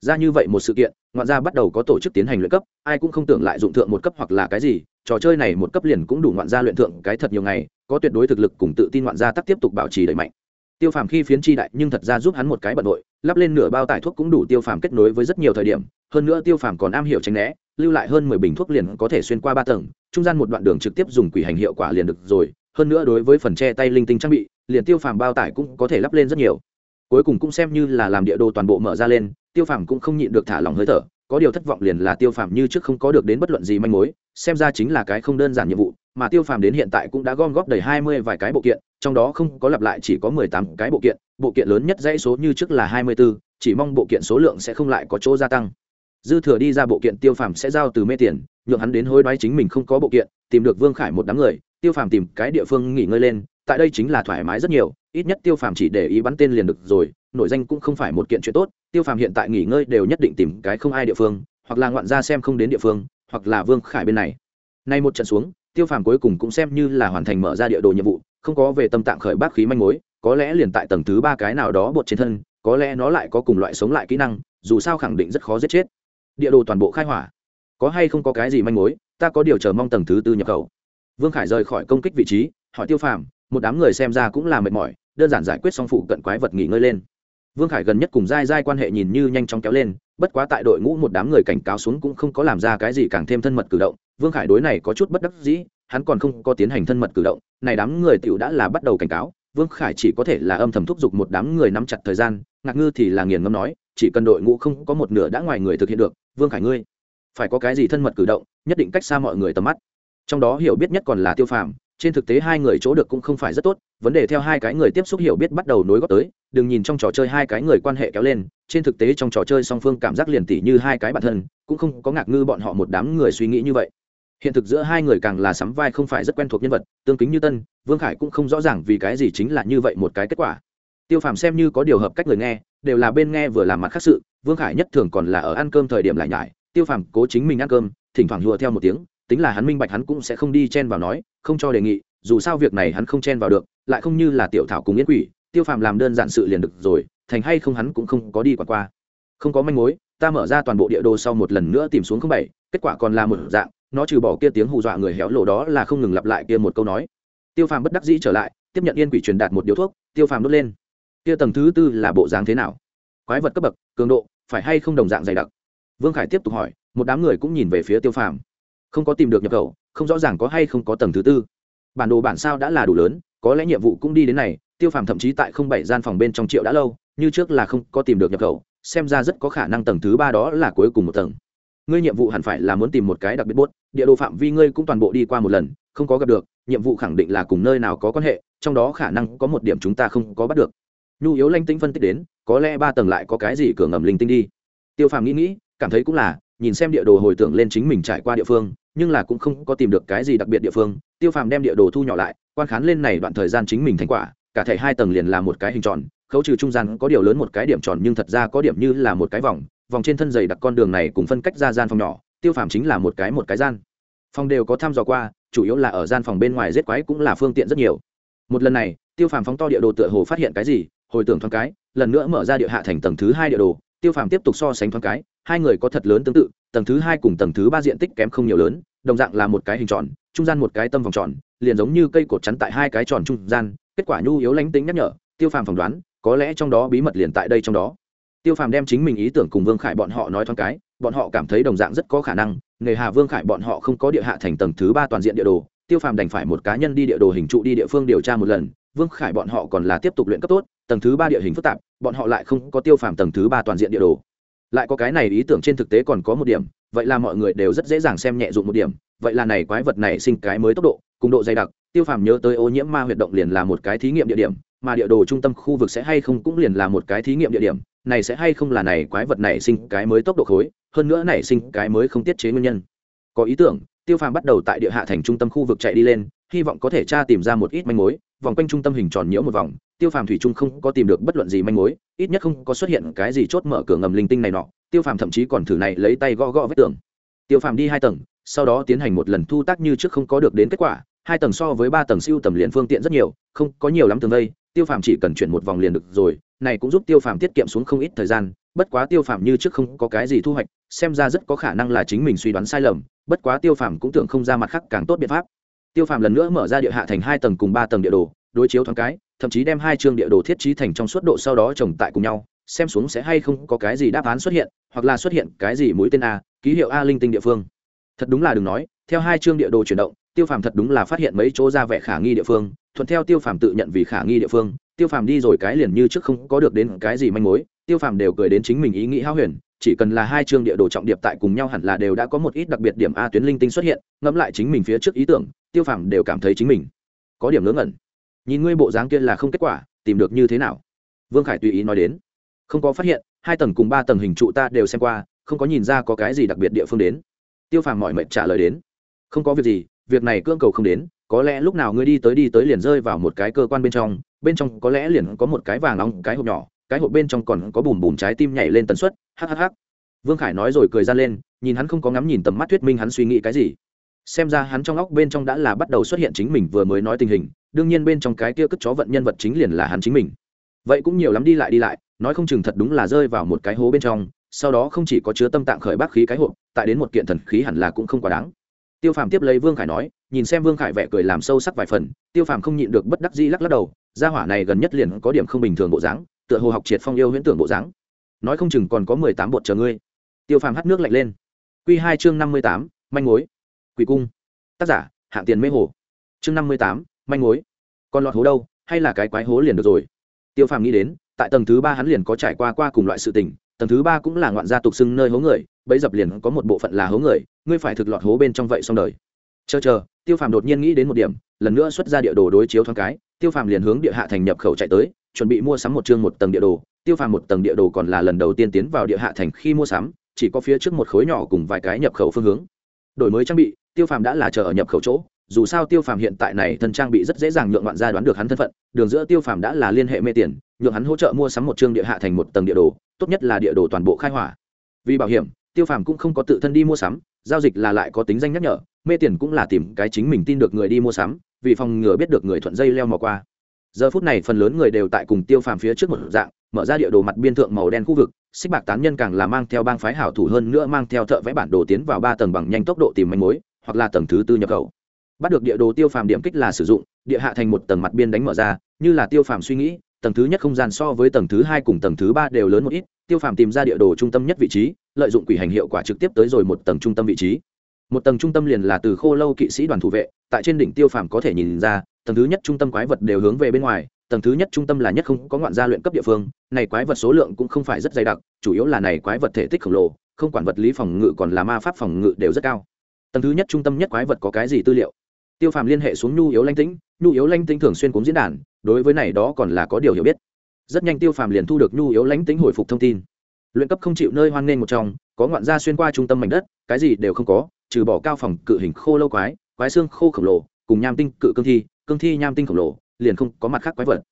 Ra như vậy một sự kiện, ngoạn gia bắt đầu có tổ chức tiến hành luyện cấp, ai cũng không tưởng lại dụng thượng một cấp hoặc là cái gì. Trò chơi này một cấp liền cũng đủ ngoạn gia luyện thượng cái thật nhiều ngày, có tuyệt đối thực lực cùng tự tin ngoạn gia tắc tiếp tục bảo trì đẩy mạnh. Tiêu phàm khi phiến chi đại nhưng thật ra giúp hắn một cái bận đội lắp lên nửa bao tải thuốc cũng đủ tiêu phàm kết nối với rất nhiều thời điểm. Hơn nữa tiêu phàm còn am hiểu tránh né, lưu lại hơn mười bình thuốc liền có thể xuyên qua ba tầng, trung gian một đoạn đường trực tiếp dùng quỷ hành hiệu quả liền được rồi hơn nữa đối với phần che tay linh tinh trang bị, liền tiêu phàm bao tải cũng có thể lắp lên rất nhiều. Cuối cùng cũng xem như là làm địa đồ toàn bộ mở ra lên, tiêu phàm cũng không nhịn được thả lỏng hơi thở, có điều thất vọng liền là tiêu phàm như trước không có được đến bất luận gì manh mối, xem ra chính là cái không đơn giản nhiệm vụ, mà tiêu phàm đến hiện tại cũng đã gom góp đầy hai mươi vài cái bộ kiện, trong đó không có lặp lại chỉ có mười tám cái bộ kiện bộ kiện lớn nhất dãy số như trước là hai mươi bốn, chỉ mong bộ kiện số lượng sẽ không lại có chỗ gia tăng. Dư thừa đi ra bộ kiện tiêu phàm sẽ giao từ mê tiền nhượng hắn đến hối đoái chính mình không có bộ kiện, tìm được vương khải một đám người, tiêu phàm tìm cái địa phương nghỉ ngơi lên, tại đây chính là thoải mái rất nhiều, ít nhất tiêu phàm chỉ để ý bắn tên liền được rồi, nội danh cũng không phải một kiện chuyện tốt, tiêu phàm hiện tại nghỉ ngơi đều nhất định tìm cái không ai địa phương, hoặc là ngoạn ra xem không đến địa phương, hoặc là vương khải bên này. Nay một trận xuống, tiêu phàm cuối cùng cũng xem như là hoàn thành mở ra địa đồ nhiệm vụ, không có về tâm tạng khởi bác khí manh mối, có lẽ liền tại tầng thứ ba cái nào đó bột trên thân, có lẽ nó lại có cùng loại sống lại kỹ năng, dù sao khẳng định rất khó giết chết. Địa đồ toàn bộ khai hỏa có hay không có cái gì manh mối, ta có điều chờ mong tầng thứ tư nhập khẩu. Vương khải rời khỏi công kích vị trí, hỏi tiêu phàm, một đám người xem ra cũng là mệt mỏi, đơn giản giải quyết xong phụ cận quái vật nghỉ ngơi lên. Vương khải gần nhất cùng dai dai quan hệ nhìn như nhanh chóng kéo lên, bất quá tại đội ngũ một đám người cảnh cáo xuống cũng không có làm ra cái gì càng thêm thân mật cử động. Vương khải đối này có chút bất đắc dĩ, hắn còn không có tiến hành thân mật cử động, này đám người t đã là bắt đầu cảnh cáo, vương khải chỉ có thể là âm thầm thúc giục một đám người nắm chặt thời gian, ngạc ngư thì là nghiền ngâm nói, chỉ cần đội ngũ không có một nửa đã ngoài người thực hiện được, vương khải ngươi phải có cái gì thân mật cử động, nhất định cách xa mọi người tầm mắt. Trong đó hiểu biết nhất còn là tiêu phàm, trên thực tế hai người chỗ được cũng không phải rất tốt, vấn đề theo hai cái người tiếp xúc hiểu biết bắt đầu nối góp tới, đừng nhìn trong trò chơi hai cái người quan hệ kéo lên, trên thực tế trong trò chơi song phương cảm giác liền tỉ như hai cái bản thân, cũng không có ngạc ngư bọn họ một đám người suy nghĩ như vậy. Hiện thực giữa hai người càng là sắm vai không phải rất quen thuộc nhân vật, tương kính như tân, vương khải cũng không rõ ràng vì cái gì chính là như vậy một cái kết quả. Tiêu phàm xem như có điều hợp cách người nghe, đều là bên nghe vừa làm mặt khác sự, vương khải nhất thường còn là ở ăn cơm thời điểm lại nhải tiêu phàm cố chính mình ăn cơm, thỉnh thoảng hùa theo một tiếng, tính là hắn minh bạch hắn cũng sẽ không đi chen vào nói, không cho đề nghị, dù sao việc này hắn không chen vào được, lại không như là tiểu thảo cùng yến quỷ, tiêu phàm làm đơn giản sự liền được rồi, thành hay không hắn cũng không có đi quả qua. Không có manh mối, ta mở ra toàn bộ địa đồ sau một lần nữa tìm xuống không bảy, kết quả còn là một dạng, nó trừ bỏ kia tiếng hù dọa người héo lộ đó là không ngừng lặp lại kia một câu nói. Tiêu phàm bất đắc dĩ trở lại, tiếp nhận yên quỷ truyền đạt một điếu thuốc, tiêu phàm đốt lên. Kia tầng thứ tư là bộ dáng thế nào? Quái vật cấp bậc, cường độ, phải hay không đồng dạng dày đặc? Vương khải tiếp tục hỏi, một đám người cũng nhìn về phía tiêu phàm. Không có tìm được nhập khẩu, không rõ ràng có hay không có tầng thứ tư. Bản đồ bản sao đã là đủ lớn, có lẽ nhiệm vụ cũng đi đến này, tiêu phàm thậm chí tại không bảy gian phòng bên trong triệu đã lâu, như trước là không có tìm được nhập khẩu, xem ra rất có khả năng tầng thứ ba đó là cuối cùng một tầng. Ngươi nhiệm vụ hẳn phải là muốn tìm một cái đặc biệt bốt địa đồ phạm vi ngươi cũng toàn bộ đi qua một lần, không có gặp được, nhiệm vụ khẳng định là cùng nơi nào có quan hệ, trong đó khả năng có một điểm chúng ta không có bắt được. Nhu yếu lanh tinh phân tích đến, có lẽ ba tầng lại có cái gì cửa ngầm linh tinh đi. Tiêu phàm nghĩ nghĩ cảm thấy cũng là, nhìn xem địa đồ hồi tưởng lên chính mình trải qua địa phương, nhưng là cũng không có tìm được cái gì đặc biệt địa phương. Tiêu phàm đem địa đồ thu nhỏ lại, quan khán lên này đoạn thời gian chính mình thành quả, cả thể hai tầng liền là một cái hình tròn, khấu trừ trung gian có điều lớn một cái điểm tròn nhưng thật ra có điểm như là một cái vòng vòng trên thân dày đặc con đường này cùng phân cách ra gian phòng nhỏ, tiêu phàm chính là một cái một cái gian. Phòng đều có thăm dò qua, chủ yếu là ở gian phòng bên ngoài giết quái cũng là phương tiện rất nhiều. Một lần này, tiêu phàm phóng to địa đồ tựa hồ phát hiện cái gì, hồi tưởng thoáng cái, lần nữa mở ra địa hạ thành tầng thứ hai địa đồ tiêu phàm tiếp tục so sánh thoáng cái, hai người có thật lớn tương tự, tầng thứ hai cùng tầng thứ ba diện tích kém không nhiều lớn, đồng dạng là một cái hình tròn, trung gian một cái tâm vòng tròn, liền giống như cây cột chắn tại hai cái tròn trung gian, kết quả nhu yếu lánh tính nhắc nhở, tiêu phàm phỏng đoán, có lẽ trong đó bí mật liền tại đây trong đó. Tiêu phàm đem chính mình ý tưởng cùng vương khải bọn họ nói thoáng cái, bọn họ cảm thấy đồng dạng rất có khả năng, nghề hà vương khải bọn họ không có địa hạ thành tầng thứ ba toàn diện địa đồ, tiêu phàm đành phải một cá nhân đi địa đồ hình trụ đi địa phương điều tra một lần, vương khải bọn họ còn là tiếp tục luyện cấp tốt tầng thứ ba địa hình phức tạp, bọn họ lại không có tiêu phàm tầng thứ ba toàn diện địa đồ. Lại có cái này ý tưởng trên thực tế còn có một điểm, vậy là mọi người đều rất dễ dàng xem nhẹ dụng một điểm, vậy là này quái vật này sinh cái mới tốc độ, cùng độ dày đặc, tiêu phàm nhớ tới ô nhiễm ma huyệt động liền là một cái thí nghiệm địa điểm, mà địa đồ trung tâm khu vực sẽ hay không cũng liền là một cái thí nghiệm địa điểm, này sẽ hay không là này quái vật này sinh cái mới tốc độ khối, hơn nữa này sinh cái mới không tiết chế nguyên nhân. Có ý tưởng, tiêu phàm bắt đầu tại địa hạ thành trung tâm khu vực chạy đi lên, hy vọng có thể tra tìm ra một ít manh mối, vòng quanh trung tâm hình tròn nhiễu một vòng tiêu phàm thủy trung không có tìm được bất luận gì manh mối, ít nhất không có xuất hiện cái gì chốt mở cửa ngầm linh tinh này nọ. Tiêu phàm thậm chí còn thử này lấy tay gõ gõ vết tường. Tiêu phàm đi hai tầng, sau đó tiến hành một lần thu tác như trước không có được đến kết quả. Hai tầng so với ba tầng siêu tầm liền phương tiện rất nhiều, không có nhiều lắm tường đây tiêu phàm chỉ cần chuyển một vòng liền được rồi, này cũng giúp tiêu phàm tiết kiệm xuống không ít thời gian. Bất quá tiêu phàm như trước không có cái gì thu hoạch, xem ra rất có khả năng là chính mình suy đoán sai lầm. Bất quá tiêu phàm cũng tưởng không ra mặt khác càng tốt biện pháp. Tiêu phàm lần nữa mở ra địa hạ thành hai tầng cùng ba tầng địa đồ, đối chiếu thoáng cái thậm chí đem hai chương địa đồ thiết trí thành trong suốt độ sau đó trồng tại cùng nhau, xem xuống sẽ hay không có cái gì đáp án xuất hiện, hoặc là xuất hiện cái gì mũi tên a, ký hiệu a linh tinh địa phương. Thật đúng là đừng nói, theo hai chương địa đồ chuyển động, tiêu phàm thật đúng là phát hiện mấy chỗ ra vẻ khả nghi địa phương, thuận theo tiêu phàm tự nhận vì khả nghi địa phương, tiêu phàm đi rồi cái liền như trước không có được đến cái gì manh mối, tiêu phàm đều cười đến chính mình ý nghĩ hao huyền, chỉ cần là hai chương địa đồ trọng điệp tại cùng nhau hẳn là đều đã có một ít đặc biệt điểm a tuyến linh tinh xuất hiện, ngẫm lại chính mình phía trước ý tưởng, tiêu phàm đều cảm thấy chính mình có điểm ngớ ngẩn nhìn ngươi bộ dáng kia là không kết quả, tìm được như thế nào? Vương khải tùy ý nói đến. Không có phát hiện, hai tầng cùng ba tầng hình trụ ta đều xem qua, không có nhìn ra có cái gì đặc biệt địa phương đến. Tiêu phàm mọi mệnh trả lời đến. Không có việc gì, việc này cưỡng cầu không đến, có lẽ lúc nào ngươi đi tới đi tới liền rơi vào một cái cơ quan bên trong bên trong có lẽ liền có một cái vàng nóng cái hộp nhỏ, cái hộp bên trong còn có bùm bùm trái tim nhảy lên tần suất hhh vương khải nói rồi cười ra lên, nhìn hắn không có ngắm nhìn tầm mắt thuyết minh hắn suy nghĩ cái gì. Xem ra hắn trong óc bên trong đã là bắt đầu xuất hiện chính mình vừa mới nói tình hình đương nhiên bên trong cái kia cất chó vận nhân vật chính liền là hắn chính mình. Vậy cũng nhiều lắm đi lại đi lại, nói không chừng thật đúng là rơi vào một cái hố bên trong, sau đó không chỉ có chứa tâm tạng khởi bác khí cái hộp, tại đến một kiện thần khí hẳn là cũng không quá đáng. Tiêu phàm tiếp lấy vương khải nói, nhìn xem vương khải vẻ cười làm sâu sắc vài phần, tiêu phàm không nhịn được bất đắc di lắc lắc đầu, gia hỏa này gần nhất liền có điểm không bình thường bộ dáng, tựa hồ học triệt phong yêu huyễn tưởng bộ dáng. Nói không chừng còn có mười tám bột chờ ngươi. Tiêu phàm hắt nước lạnh lên. Q hai chương năm mươi tám, manh mối. Quỷ cung. Tác giả, hạng tiền mê hồ. Chương năm mươi tám manh mối. Còn lọt hố đâu? Hay là cái quái hố liền được rồi? Tiêu phàm nghĩ đến, tại tầng thứ ba hắn liền có trải qua qua cùng loại sự tình. Tầng thứ ba cũng là ngoạn gia tục xưng nơi hố người, bấy dập liền có một bộ phận là hố người, ngươi phải thực lọt hố bên trong vậy xong đời. Chờ chờ, tiêu phàm đột nhiên nghĩ đến một điểm, lần nữa xuất ra địa đồ đối chiếu thoáng cái, tiêu phàm liền hướng địa hạ thành nhập khẩu chạy tới, chuẩn bị mua sắm một chương một tầng địa đồ. Tiêu phàm một tầng địa đồ còn là lần đầu tiên tiến vào địa hạ thành khi mua sắm, chỉ có phía trước một khối nhỏ cùng vài cái nhập khẩu phương hướng. Đổi mới trang bị, tiêu phàm đã là chờ ở nhập khẩu chỗ dù sao tiêu phàm hiện tại này thân trang bị rất dễ dàng nhượng ngoạn gia đoán được hắn thân phận, đường giữa tiêu phàm đã là liên hệ mê tiền, nhượng hắn hỗ trợ mua sắm một chương địa hạ thành một tầng địa đồ, tốt nhất là địa đồ toàn bộ khai hỏa. Vì bảo hiểm, tiêu phàm cũng không có tự thân đi mua sắm, giao dịch là lại có tính danh nhắc nhở, mê tiền cũng là tìm cái chính mình tin được người đi mua sắm, vì phòng ngừa biết được người thuận dây leo mò qua. Giờ phút này phần lớn người đều tại cùng tiêu phàm phía trước một dạng, mở ra địa đồ mặt biên thượng màu đen khu vực, xích bạc tán nhân càng là mang theo bang phái hảo thủ hơn nữa mang theo thợ vẽ bản đồ tiến vào ba tầng bằng nhanh tốc độ tìm manh mối, hoặc là tầng thứ tư nhập khẩu bắt được địa đồ tiêu phàm điểm kích là sử dụng, địa hạ thành một tầng mặt biên đánh mở ra, như là tiêu phàm suy nghĩ, tầng thứ nhất không gian so với tầng thứ hai cùng tầng thứ ba đều lớn một ít, tiêu phàm tìm ra địa đồ trung tâm nhất vị trí, lợi dụng quỷ hành hiệu quả trực tiếp tới rồi một tầng trung tâm vị trí. Một tầng trung tâm liền là từ khô lâu kỵ sĩ đoàn thủ vệ, tại trên đỉnh tiêu phàm có thể nhìn ra, tầng thứ nhất trung tâm quái vật đều hướng về bên ngoài, tầng thứ nhất trung tâm là nhất không có ngoạn gia luyện cấp địa phương, này quái vật số lượng cũng không phải rất dày đặc, chủ yếu là này quái vật thể tích khổng lồ, không quản vật lý phòng ngự còn là ma pháp phòng ngự đều rất cao. Tầng thứ nhất trung tâm nhất quái vật có cái gì tư liệu? Tiêu phàm liên hệ xuống nhu yếu lanh tĩnh, nhu yếu lanh tĩnh thường xuyên cúng diễn đàn, đối với này đó còn là có điều hiểu biết. Rất nhanh tiêu phàm liền thu được nhu yếu lãnh tĩnh hồi phục thông tin. Luyện cấp không chịu nơi hoan nghênh một trong, có ngoạn gia xuyên qua trung tâm mảnh đất, cái gì đều không có, trừ bỏ cao phòng cự hình khô lâu quái quái xương khô khổng lồ, cùng nham tinh cự cương thi cương thi nham tinh khổng lồ, liền không có mặt khác quái vật.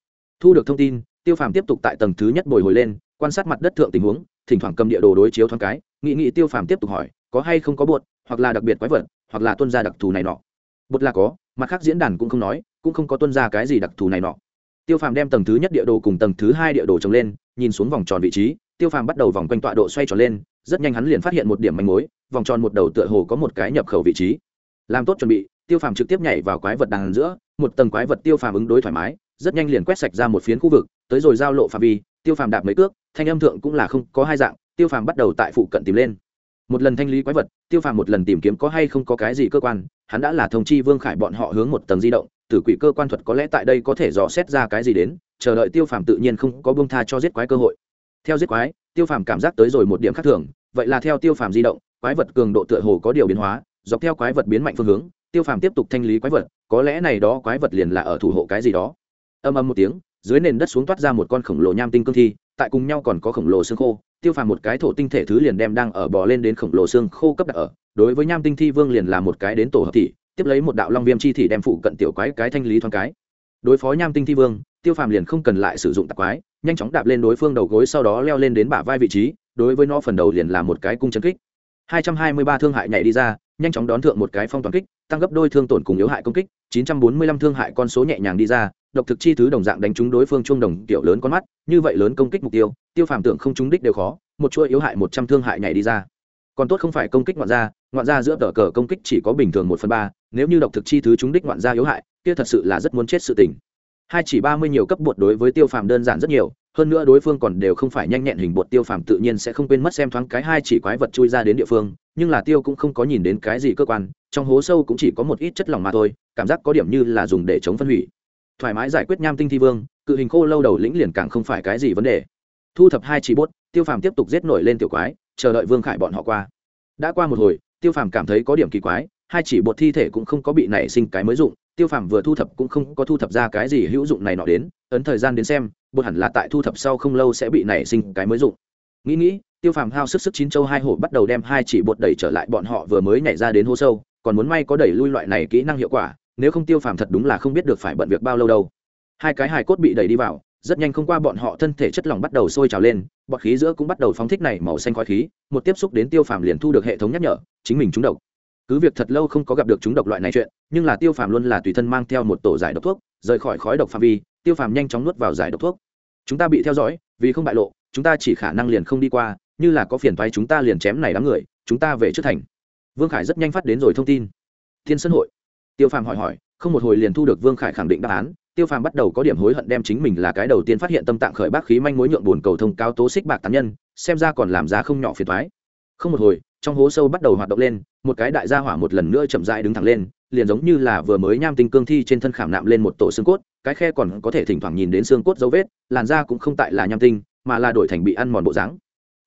Thu được thông tin, tiêu phàm tiếp tục tại tầng thứ nhất bồi hồi lên, quan sát mặt đất thượng tình huống, thỉnh thoảng cầm địa đồ đối chiếu thoáng cái nghị nghị tiêu phàm tiếp tục hỏi, có hay không có bột, hoặc là đặc biệt quái vật, hoặc là tuân gia đặc thù này nọ bột là có, mặt khác diễn đàn cũng không nói, cũng không có tuân ra cái gì đặc thù này nọ. Tiêu phàm đem tầng thứ nhất địa đồ cùng tầng thứ hai địa đồ trồng lên, nhìn xuống vòng tròn vị trí, tiêu phàm bắt đầu vòng quanh tọa độ xoay tròn lên, rất nhanh hắn liền phát hiện một điểm manh mối, vòng tròn một đầu tựa hồ có một cái nhập khẩu vị trí. Làm tốt chuẩn bị, tiêu phàm trực tiếp nhảy vào quái vật đằng giữa, một tầng quái vật tiêu phàm ứng đối thoải mái, rất nhanh liền quét sạch ra một phiến khu vực, tới rồi giao lộ phạm vi, tiêu phàm đạp mấy cước, thanh âm thượng cũng là không có hai dạng, tiêu phàm bắt đầu tại phụ cận tìm lên một lần thanh lý quái vật, tiêu phàm một lần tìm kiếm có hay không có cái gì cơ quan, hắn đã là thông chi vương khải bọn họ hướng một tầng di động, tử quỷ cơ quan thuật có lẽ tại đây có thể dò xét ra cái gì đến, chờ đợi tiêu phàm tự nhiên không có bông tha cho giết quái cơ hội. Theo giết quái, tiêu phàm cảm giác tới rồi một điểm khác thường, vậy là theo tiêu phàm di động, quái vật cường độ tựa hồ có điều biến hóa, dọc theo quái vật biến mạnh phương hướng, tiêu phàm tiếp tục thanh lý quái vật, có lẽ này đó quái vật liền là ở thủ hộ cái gì đó. Âm âm một tiếng, dưới nền đất xuống toát ra một con khổng lồ nham tinh cương thi, tại cùng nhau còn có khổng lồ xương khô tiêu phàm một cái thổ tinh thể thứ liền đem đang ở bò lên đến khổng lồ xương khô cấp đặt ở, đối với nham tinh thi vương liền là một cái đến tổ hợp thị, tiếp lấy một đạo long viêm chi thị đem phụ cận tiểu quái cái thanh lý thoáng cái. Đối phó nham tinh thi vương, tiêu phàm liền không cần lại sử dụng tạp quái, nhanh chóng đạp lên đối phương đầu gối sau đó leo lên đến bả vai vị trí, đối với nó phần đầu liền là một cái cung chân kích. 223 thương hại nhảy đi ra, nhanh chóng đón thượng một cái phong toàn kích, tăng gấp đôi thương tổn cùng yếu hại công kích. 945 thương hại con số nhẹ nhàng đi ra, độc thực chi thứ đồng dạng đánh trúng đối phương trung đồng tiểu lớn con mắt, như vậy lớn công kích mục tiêu tiêu phàm tưởng không trúng đích đều khó, một chuỗi yếu hại một trăm thương hại nhảy đi ra. Còn tốt không phải công kích ngoạn gia ngoạn gia giữa tờ cờ công kích chỉ có bình thường một phần ba, nếu như độc thực chi thứ trúng đích ngoạn gia yếu hại, kia thật sự là rất muốn chết sự tình. Hai chỉ ba mươi nhiều cấp bột đối với tiêu phàm đơn giản rất nhiều hơn nữa đối phương còn đều không phải nhanh nhẹn hình bột tiêu phàm tự nhiên sẽ không quên mất xem thoáng cái hai chỉ quái vật chui ra đến địa phương, nhưng là tiêu cũng không có nhìn đến cái gì cơ quan, trong hố sâu cũng chỉ có một ít chất lỏng mà thôi, cảm giác có điểm như là dùng để chống phân hủy. Thoải mái giải quyết nham tinh thi vương, cự hình khô lâu đầu lĩnh liền càng không phải cái gì vấn đề. Thu thập hai chỉ bốt, tiêu phàm tiếp tục giết nổi lên tiểu quái, chờ đợi vương khải bọn họ qua. Đã qua một hồi, tiêu phàm cảm thấy có điểm kỳ quái, hai chỉ bột thi thể cũng không có bị nảy sinh cái mới dụng, tiêu phàm vừa thu thập cũng không có thu thập ra cái gì hữu dụng này nọ đến, ấn thời gian đến xem bột hẳn là tại thu thập sau không lâu sẽ bị nảy sinh cái mới dụng. Nghĩ nghĩ, tiêu phàm hao sức sức chín châu hai hổ bắt đầu đem hai chỉ bột đẩy trở lại bọn họ vừa mới nhảy ra đến hố sâu, còn muốn may có đẩy lui loại này kỹ năng hiệu quả, nếu không tiêu phàm thật đúng là không biết được phải bận việc bao lâu đâu. Hai cái hài cốt bị đẩy đi vào, rất nhanh không qua bọn họ thân thể chất lỏng bắt đầu sôi trào lên, bọt khí giữa cũng bắt đầu phóng thích này màu xanh khói khí, một tiếp xúc đến tiêu phàm liền thu được hệ thống nhắc nhở, chính mình trúng độc. Cứ việc thật lâu không có gặp được chúng độc loại này chuyện, nhưng là tiêu phàm luôn là tùy thân mang theo một tổ giải độc thuốc, rời khỏi khói độc phạm vi tiêu phàm nhanh chóng nuốt vào giải độc thuốc. Chúng ta bị theo dõi, vì không bại lộ, chúng ta chỉ khả năng liền không đi qua, như là có phiền thoái chúng ta liền chém này đám người, chúng ta về trước thành. Vương khải rất nhanh phát đến rồi thông tin. Thiên sân hội. Tiêu phàm hỏi hỏi, không một hồi liền thu được vương khải khẳng định đáp án. Tiêu phàm bắt đầu có điểm hối hận đem chính mình là cái đầu tiên phát hiện tâm tạng khởi bác khí manh mối nhượng buồn cầu thông cao tố xích bạc tán nhân, xem ra còn làm ra không nhỏ phiền thoái không một hồi trong hố sâu bắt đầu hoạt động lên, một cái đại gia hỏa một lần nữa chậm rãi đứng thẳng lên, liền giống như là vừa mới nham tinh cương thi trên thân khảm nạm lên một tổ xương cốt, cái khe còn có thể thỉnh thoảng nhìn đến xương cốt dấu vết, làn da cũng không tại là nham tinh, mà là đổi thành bị ăn mòn bộ dáng.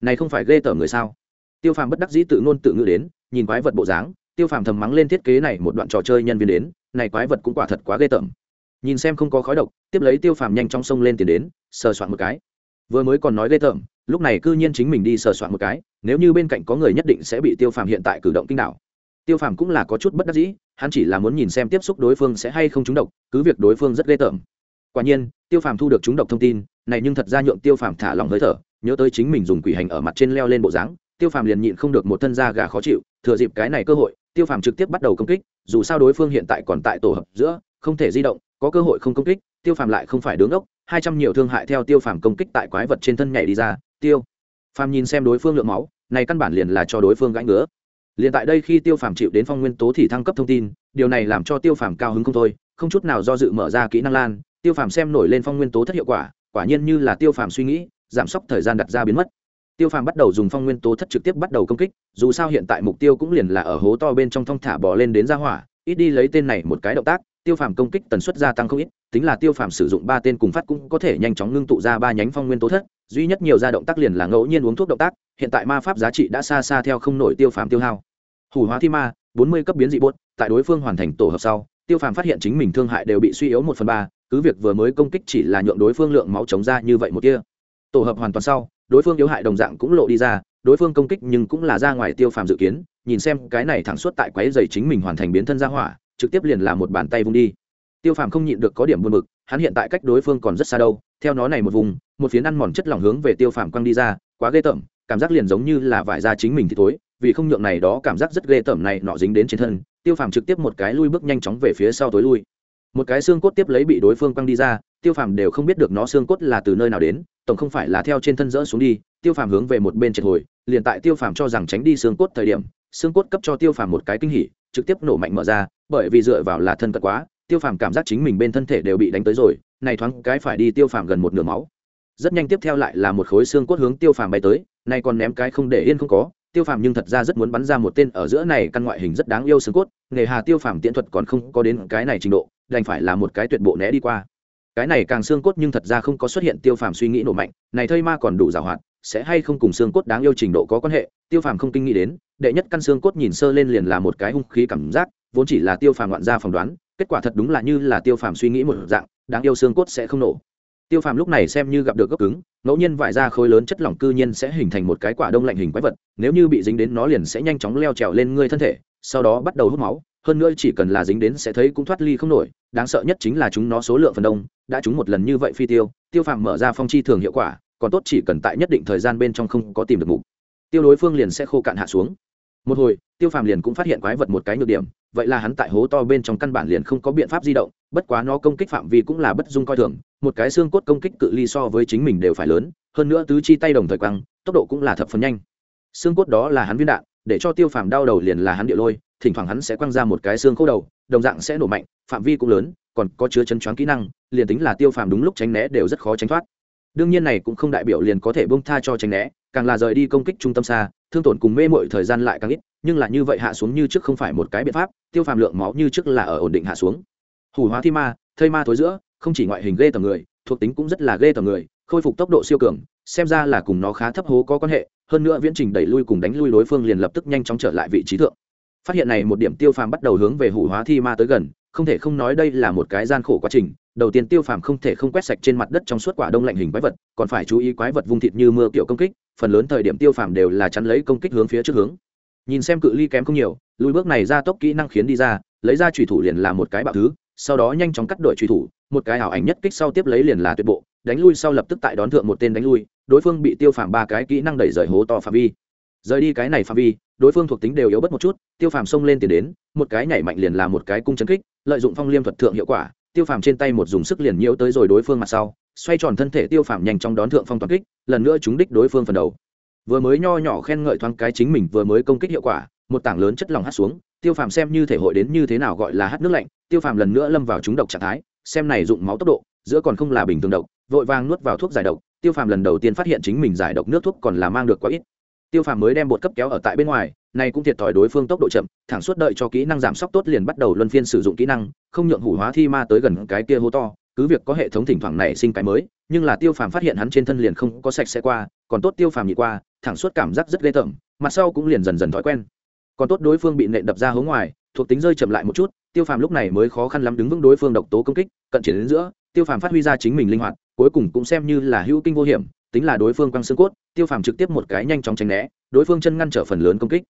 Này không phải ghê tởm người sao? Tiêu phàm bất đắc dĩ tự ngôn tự ngữ đến, nhìn quái vật bộ dáng, tiêu phàm thầm mắng lên thiết kế này một đoạn trò chơi nhân viên đến, này quái vật cũng quả thật quá ghê tởm. Nhìn xem không có khói độc, tiếp lấy tiêu phàm nhanh trong sông lên tiền đến, sờ soạn một cái vừa mới còn nói ghê tởm, lúc này cư nhiên chính mình đi sờ soạn một cái, nếu như bên cạnh có người nhất định sẽ bị tiêu phàm hiện tại cử động kinh đảo. Tiêu phàm cũng là có chút bất đắc dĩ, hắn chỉ là muốn nhìn xem tiếp xúc đối phương sẽ hay không trúng độc, cứ việc đối phương rất ghê tởm. Quả nhiên, tiêu phàm thu được trúng độc thông tin, này nhưng thật ra nhượng tiêu phàm thả lòng hơi thở, nhớ tới chính mình dùng quỷ hành ở mặt trên leo lên bộ dáng, tiêu phàm liền nhịn không được một thân da gà khó chịu, thừa dịp cái này cơ hội, tiêu phàm trực tiếp bắt đầu công kích, dù sao đối phương hiện tại còn tại tổ hợp giữa, không thể di động, có cơ hội không công kích, tiêu phàm lại không phải đứng ốc hai trăm nhiều thương hại theo tiêu phàm công kích tại quái vật trên thân nhảy đi ra, tiêu phàm nhìn xem đối phương lượng máu, này căn bản liền là cho đối phương gãy ngứa. Liền tại đây khi tiêu phàm chịu đến phong nguyên tố thì thăng cấp thông tin, điều này làm cho tiêu phàm cao hứng không thôi, không chút nào do dự mở ra kỹ năng lan, tiêu phàm xem nổi lên phong nguyên tố thất hiệu quả quả nhiên như là tiêu phàm suy nghĩ, giảm sốc thời gian đặt ra biến mất. Tiêu phàm bắt đầu dùng phong nguyên tố thất trực tiếp bắt đầu công kích, dù sao hiện tại mục tiêu cũng liền là ở hố to bên trong thong thả bò lên đến ra hỏa, ít đi lấy tên này một cái động tác tiêu phàm công kích tần suất gia tăng không ít, tính là tiêu phàm sử dụng ba tên cùng phát cũng có thể nhanh chóng ngưng tụ ra ba nhánh phong nguyên tố thất, duy nhất nhiều ra động tác liền là ngẫu nhiên uống thuốc động tác, hiện tại ma pháp giá trị đã xa xa theo không nổi tiêu phàm tiêu hao. Hủ hóa thi ma, bốn mươi cấp biến dị bốt tại đối phương hoàn thành tổ hợp sau, tiêu phàm phát hiện chính mình thương hại đều bị suy yếu một phần ba, cứ việc vừa mới công kích chỉ là nhượng đối phương lượng máu chống ra như vậy một kia tổ hợp hoàn toàn sau, đối phương yếu hại đồng dạng cũng lộ đi ra, đối phương công kích nhưng cũng là ra ngoài tiêu phàm dự kiến, nhìn xem cái này thẳng suốt tại quái dày chính mình hoàn thành biến thân ra hỏa trực tiếp liền là một bàn tay vung đi. Tiêu phàm không nhịn được có điểm buồn bực, hắn hiện tại cách đối phương còn rất xa đâu, theo nó này một vùng, một phiến ăn mòn chất lỏng hướng về tiêu phàm quăng đi ra, quá ghê tởm, cảm giác liền giống như là vải ra chính mình thì thối, vì không nhượng này đó cảm giác rất ghê tởm này nọ dính đến trên thân, tiêu phàm trực tiếp một cái lui bước nhanh chóng về phía sau tối lui. Một cái xương cốt tiếp lấy bị đối phương quăng đi ra, tiêu phàm đều không biết được nó xương cốt là từ nơi nào đến, tổng không phải là theo trên thân dỡ xuống đi, tiêu phàm hướng về một bên triệt hồi, liền tại tiêu phàm cho rằng tránh đi xương cốt thời điểm, xương cốt cấp cho tiêu phàm một cái kinh hỉ trực tiếp nổ mạnh mở ra, bởi vì dựa vào là thân cận quá, tiêu phàm cảm giác chính mình bên thân thể đều bị đánh tới rồi, này thoáng cái phải đi tiêu phàm gần một nửa máu. Rất nhanh tiếp theo lại là một khối xương cốt hướng tiêu phàm bay tới nay còn ném cái không để yên không có, tiêu phàm nhưng thật ra rất muốn bắn ra một tên ở giữa này căn ngoại hình rất đáng yêu xương cốt, nghề hà tiêu phàm tiễn thuật còn không có đến cái này trình độ, đành phải là một cái tuyệt bộ né đi qua. Cái này càng xương cốt nhưng thật ra không có xuất hiện tiêu phàm suy nghĩ nổ mạnh, này thây ma còn đủ giàu hoạt sẽ hay không cùng xương cốt đáng yêu trình độ có quan hệ, tiêu phàm không kinh nghĩ đến, đệ nhất căn xương cốt nhìn sơ lên liền là một cái hung khí cảm giác, vốn chỉ là tiêu phàm loạn ra phỏng đoán, kết quả thật đúng là như là tiêu phàm suy nghĩ một dạng, đáng yêu xương cốt sẽ không nổ. Tiêu phàm lúc này xem như gặp được gốc cứng, ngẫu nhiên vải ra khối lớn chất lỏng cư nhiên sẽ hình thành một cái quả đông lạnh hình quái vật, nếu như bị dính đến nó liền sẽ nhanh chóng leo trèo lên ngươi thân thể, sau đó bắt đầu hút máu, hơn nữa chỉ cần là dính đến sẽ thấy cũng thoát ly không nổi, đáng sợ nhất chính là chúng nó số lượng phần đông, đã chúng một lần như vậy phi tiêu tiêu phàm mở ra phong chi thường hiệu quả còn tốt chỉ cần tại nhất định thời gian bên trong không có tìm được mục. Tiêu đối phương liền sẽ khô cạn hạ xuống. Một hồi, tiêu phàm liền cũng phát hiện quái vật một cái nhược điểm, vậy là hắn tại hố to bên trong căn bản liền không có biện pháp di động, bất quá nó công kích phạm vi cũng là bất dung coi thường, một cái xương cốt công kích cự ly so với chính mình đều phải lớn, hơn nữa tứ chi tay đồng thời quăng, tốc độ cũng là thập phần nhanh. Xương cốt đó là hắn viên đạn, để cho tiêu phàm đau đầu liền là hắn địa lôi, thỉnh thoảng hắn sẽ quăng ra một cái xương khô đầu, đồng dạng sẽ nổ mạnh, phạm vi cũng lớn, còn có chứa chân choáng kỹ năng, liền tính là tiêu phàm đúng lúc tránh né đều rất khó tránh thoát đương nhiên này cũng không đại biểu liền có thể bông tha cho tránh né, càng là rời đi công kích trung tâm xa, thương tổn cùng mê mội thời gian lại càng ít, nhưng là như vậy hạ xuống như trước không phải một cái biện pháp, tiêu phàm lượng máu như trước là ở ổn định hạ xuống. Hủ hóa thi ma, thây ma thối giữa, không chỉ ngoại hình ghê tầm người, thuộc tính cũng rất là ghê tầm người, khôi phục tốc độ siêu cường, xem ra là cùng nó khá thấp hố có quan hệ, hơn nữa viễn trình đẩy lui cùng đánh lui đối phương liền lập tức nhanh chóng trở lại vị trí thượng. Phát hiện này một điểm tiêu phàm bắt đầu hướng về hủ hóa thi ma tới gần, không thể không nói đây là một cái gian khổ quá trình đầu tiên tiêu phàm không thể không quét sạch trên mặt đất trong suốt quả đông lạnh hình quái vật, còn phải chú ý quái vật vung thịt như mưa kiểu công kích, phần lớn thời điểm tiêu phàm đều là chắn lấy công kích hướng phía trước hướng. Nhìn xem cự ly kém không nhiều, lùi bước này ra tốc kỹ năng khiến đi ra, lấy ra trùy thủ liền là một cái bạo thứ, sau đó nhanh chóng cắt đổi trùy thủ, một cái ảo ảnh nhất kích sau tiếp lấy liền là tuyệt bộ, đánh lui sau lập tức tại đón thượng một tên đánh lui, đối phương bị tiêu phàm ba cái kỹ năng đẩy rời hố to phạm vi. Rời đi cái này phạm vi, đối phương thuộc tính đều yếu bất một chút, tiêu phàm xông lên tiền đến, một cái nhảy mạnh liền là một cái cung chấn kích, lợi dụng phong liêm thuật thượng hiệu quả tiêu phàm trên tay một dùng sức liền nhiễu tới rồi đối phương mặt sau, xoay tròn thân thể tiêu phàm nhanh chóng đón thượng phong toàn kích, lần nữa trúng đích đối phương phần đầu. Vừa mới nho nhỏ khen ngợi thoáng cái chính mình vừa mới công kích hiệu quả, một tảng lớn chất lỏng hát xuống, tiêu phàm xem như thể hội đến như thế nào gọi là hát nước lạnh, tiêu phàm lần nữa lâm vào trúng độc trạng thái, xem này dụng máu tốc độ, giữa còn không là bình thường độc, vội vàng nuốt vào thuốc giải độc, tiêu phàm lần đầu tiên phát hiện chính mình giải độc nước thuốc còn là mang được quá ít tiêu phàm mới đem bột cấp kéo ở tại bên ngoài, này cũng thiệt thòi đối phương tốc độ chậm, thẳng suốt đợi cho kỹ năng giảm sốc tốt liền bắt đầu luân phiên sử dụng kỹ năng, không nhượng hủ hóa thi ma tới gần cái kia hô to, cứ việc có hệ thống thỉnh thoảng nảy sinh cái mới, nhưng là tiêu phàm phát hiện hắn trên thân liền không có sạch sẽ qua, còn tốt tiêu phàm nhị qua, thẳng suốt cảm giác rất ghê tởm, mặt sau cũng liền dần dần thói quen. Còn tốt đối phương bị nện đập ra hướng ngoài, thuộc tính rơi chậm lại một chút, tiêu phàm lúc này mới khó khăn lắm đứng vững đối phương độc tố công kích, cận triển đến giữa, tiêu phàm phát huy ra chính mình linh hoạt, cuối cùng cũng xem như là hữu kinh vô hiểm tính là đối phương quăng xương cốt, tiêu phàm trực tiếp một cái nhanh chóng tránh né, đối phương chân ngăn trở phần lớn công kích.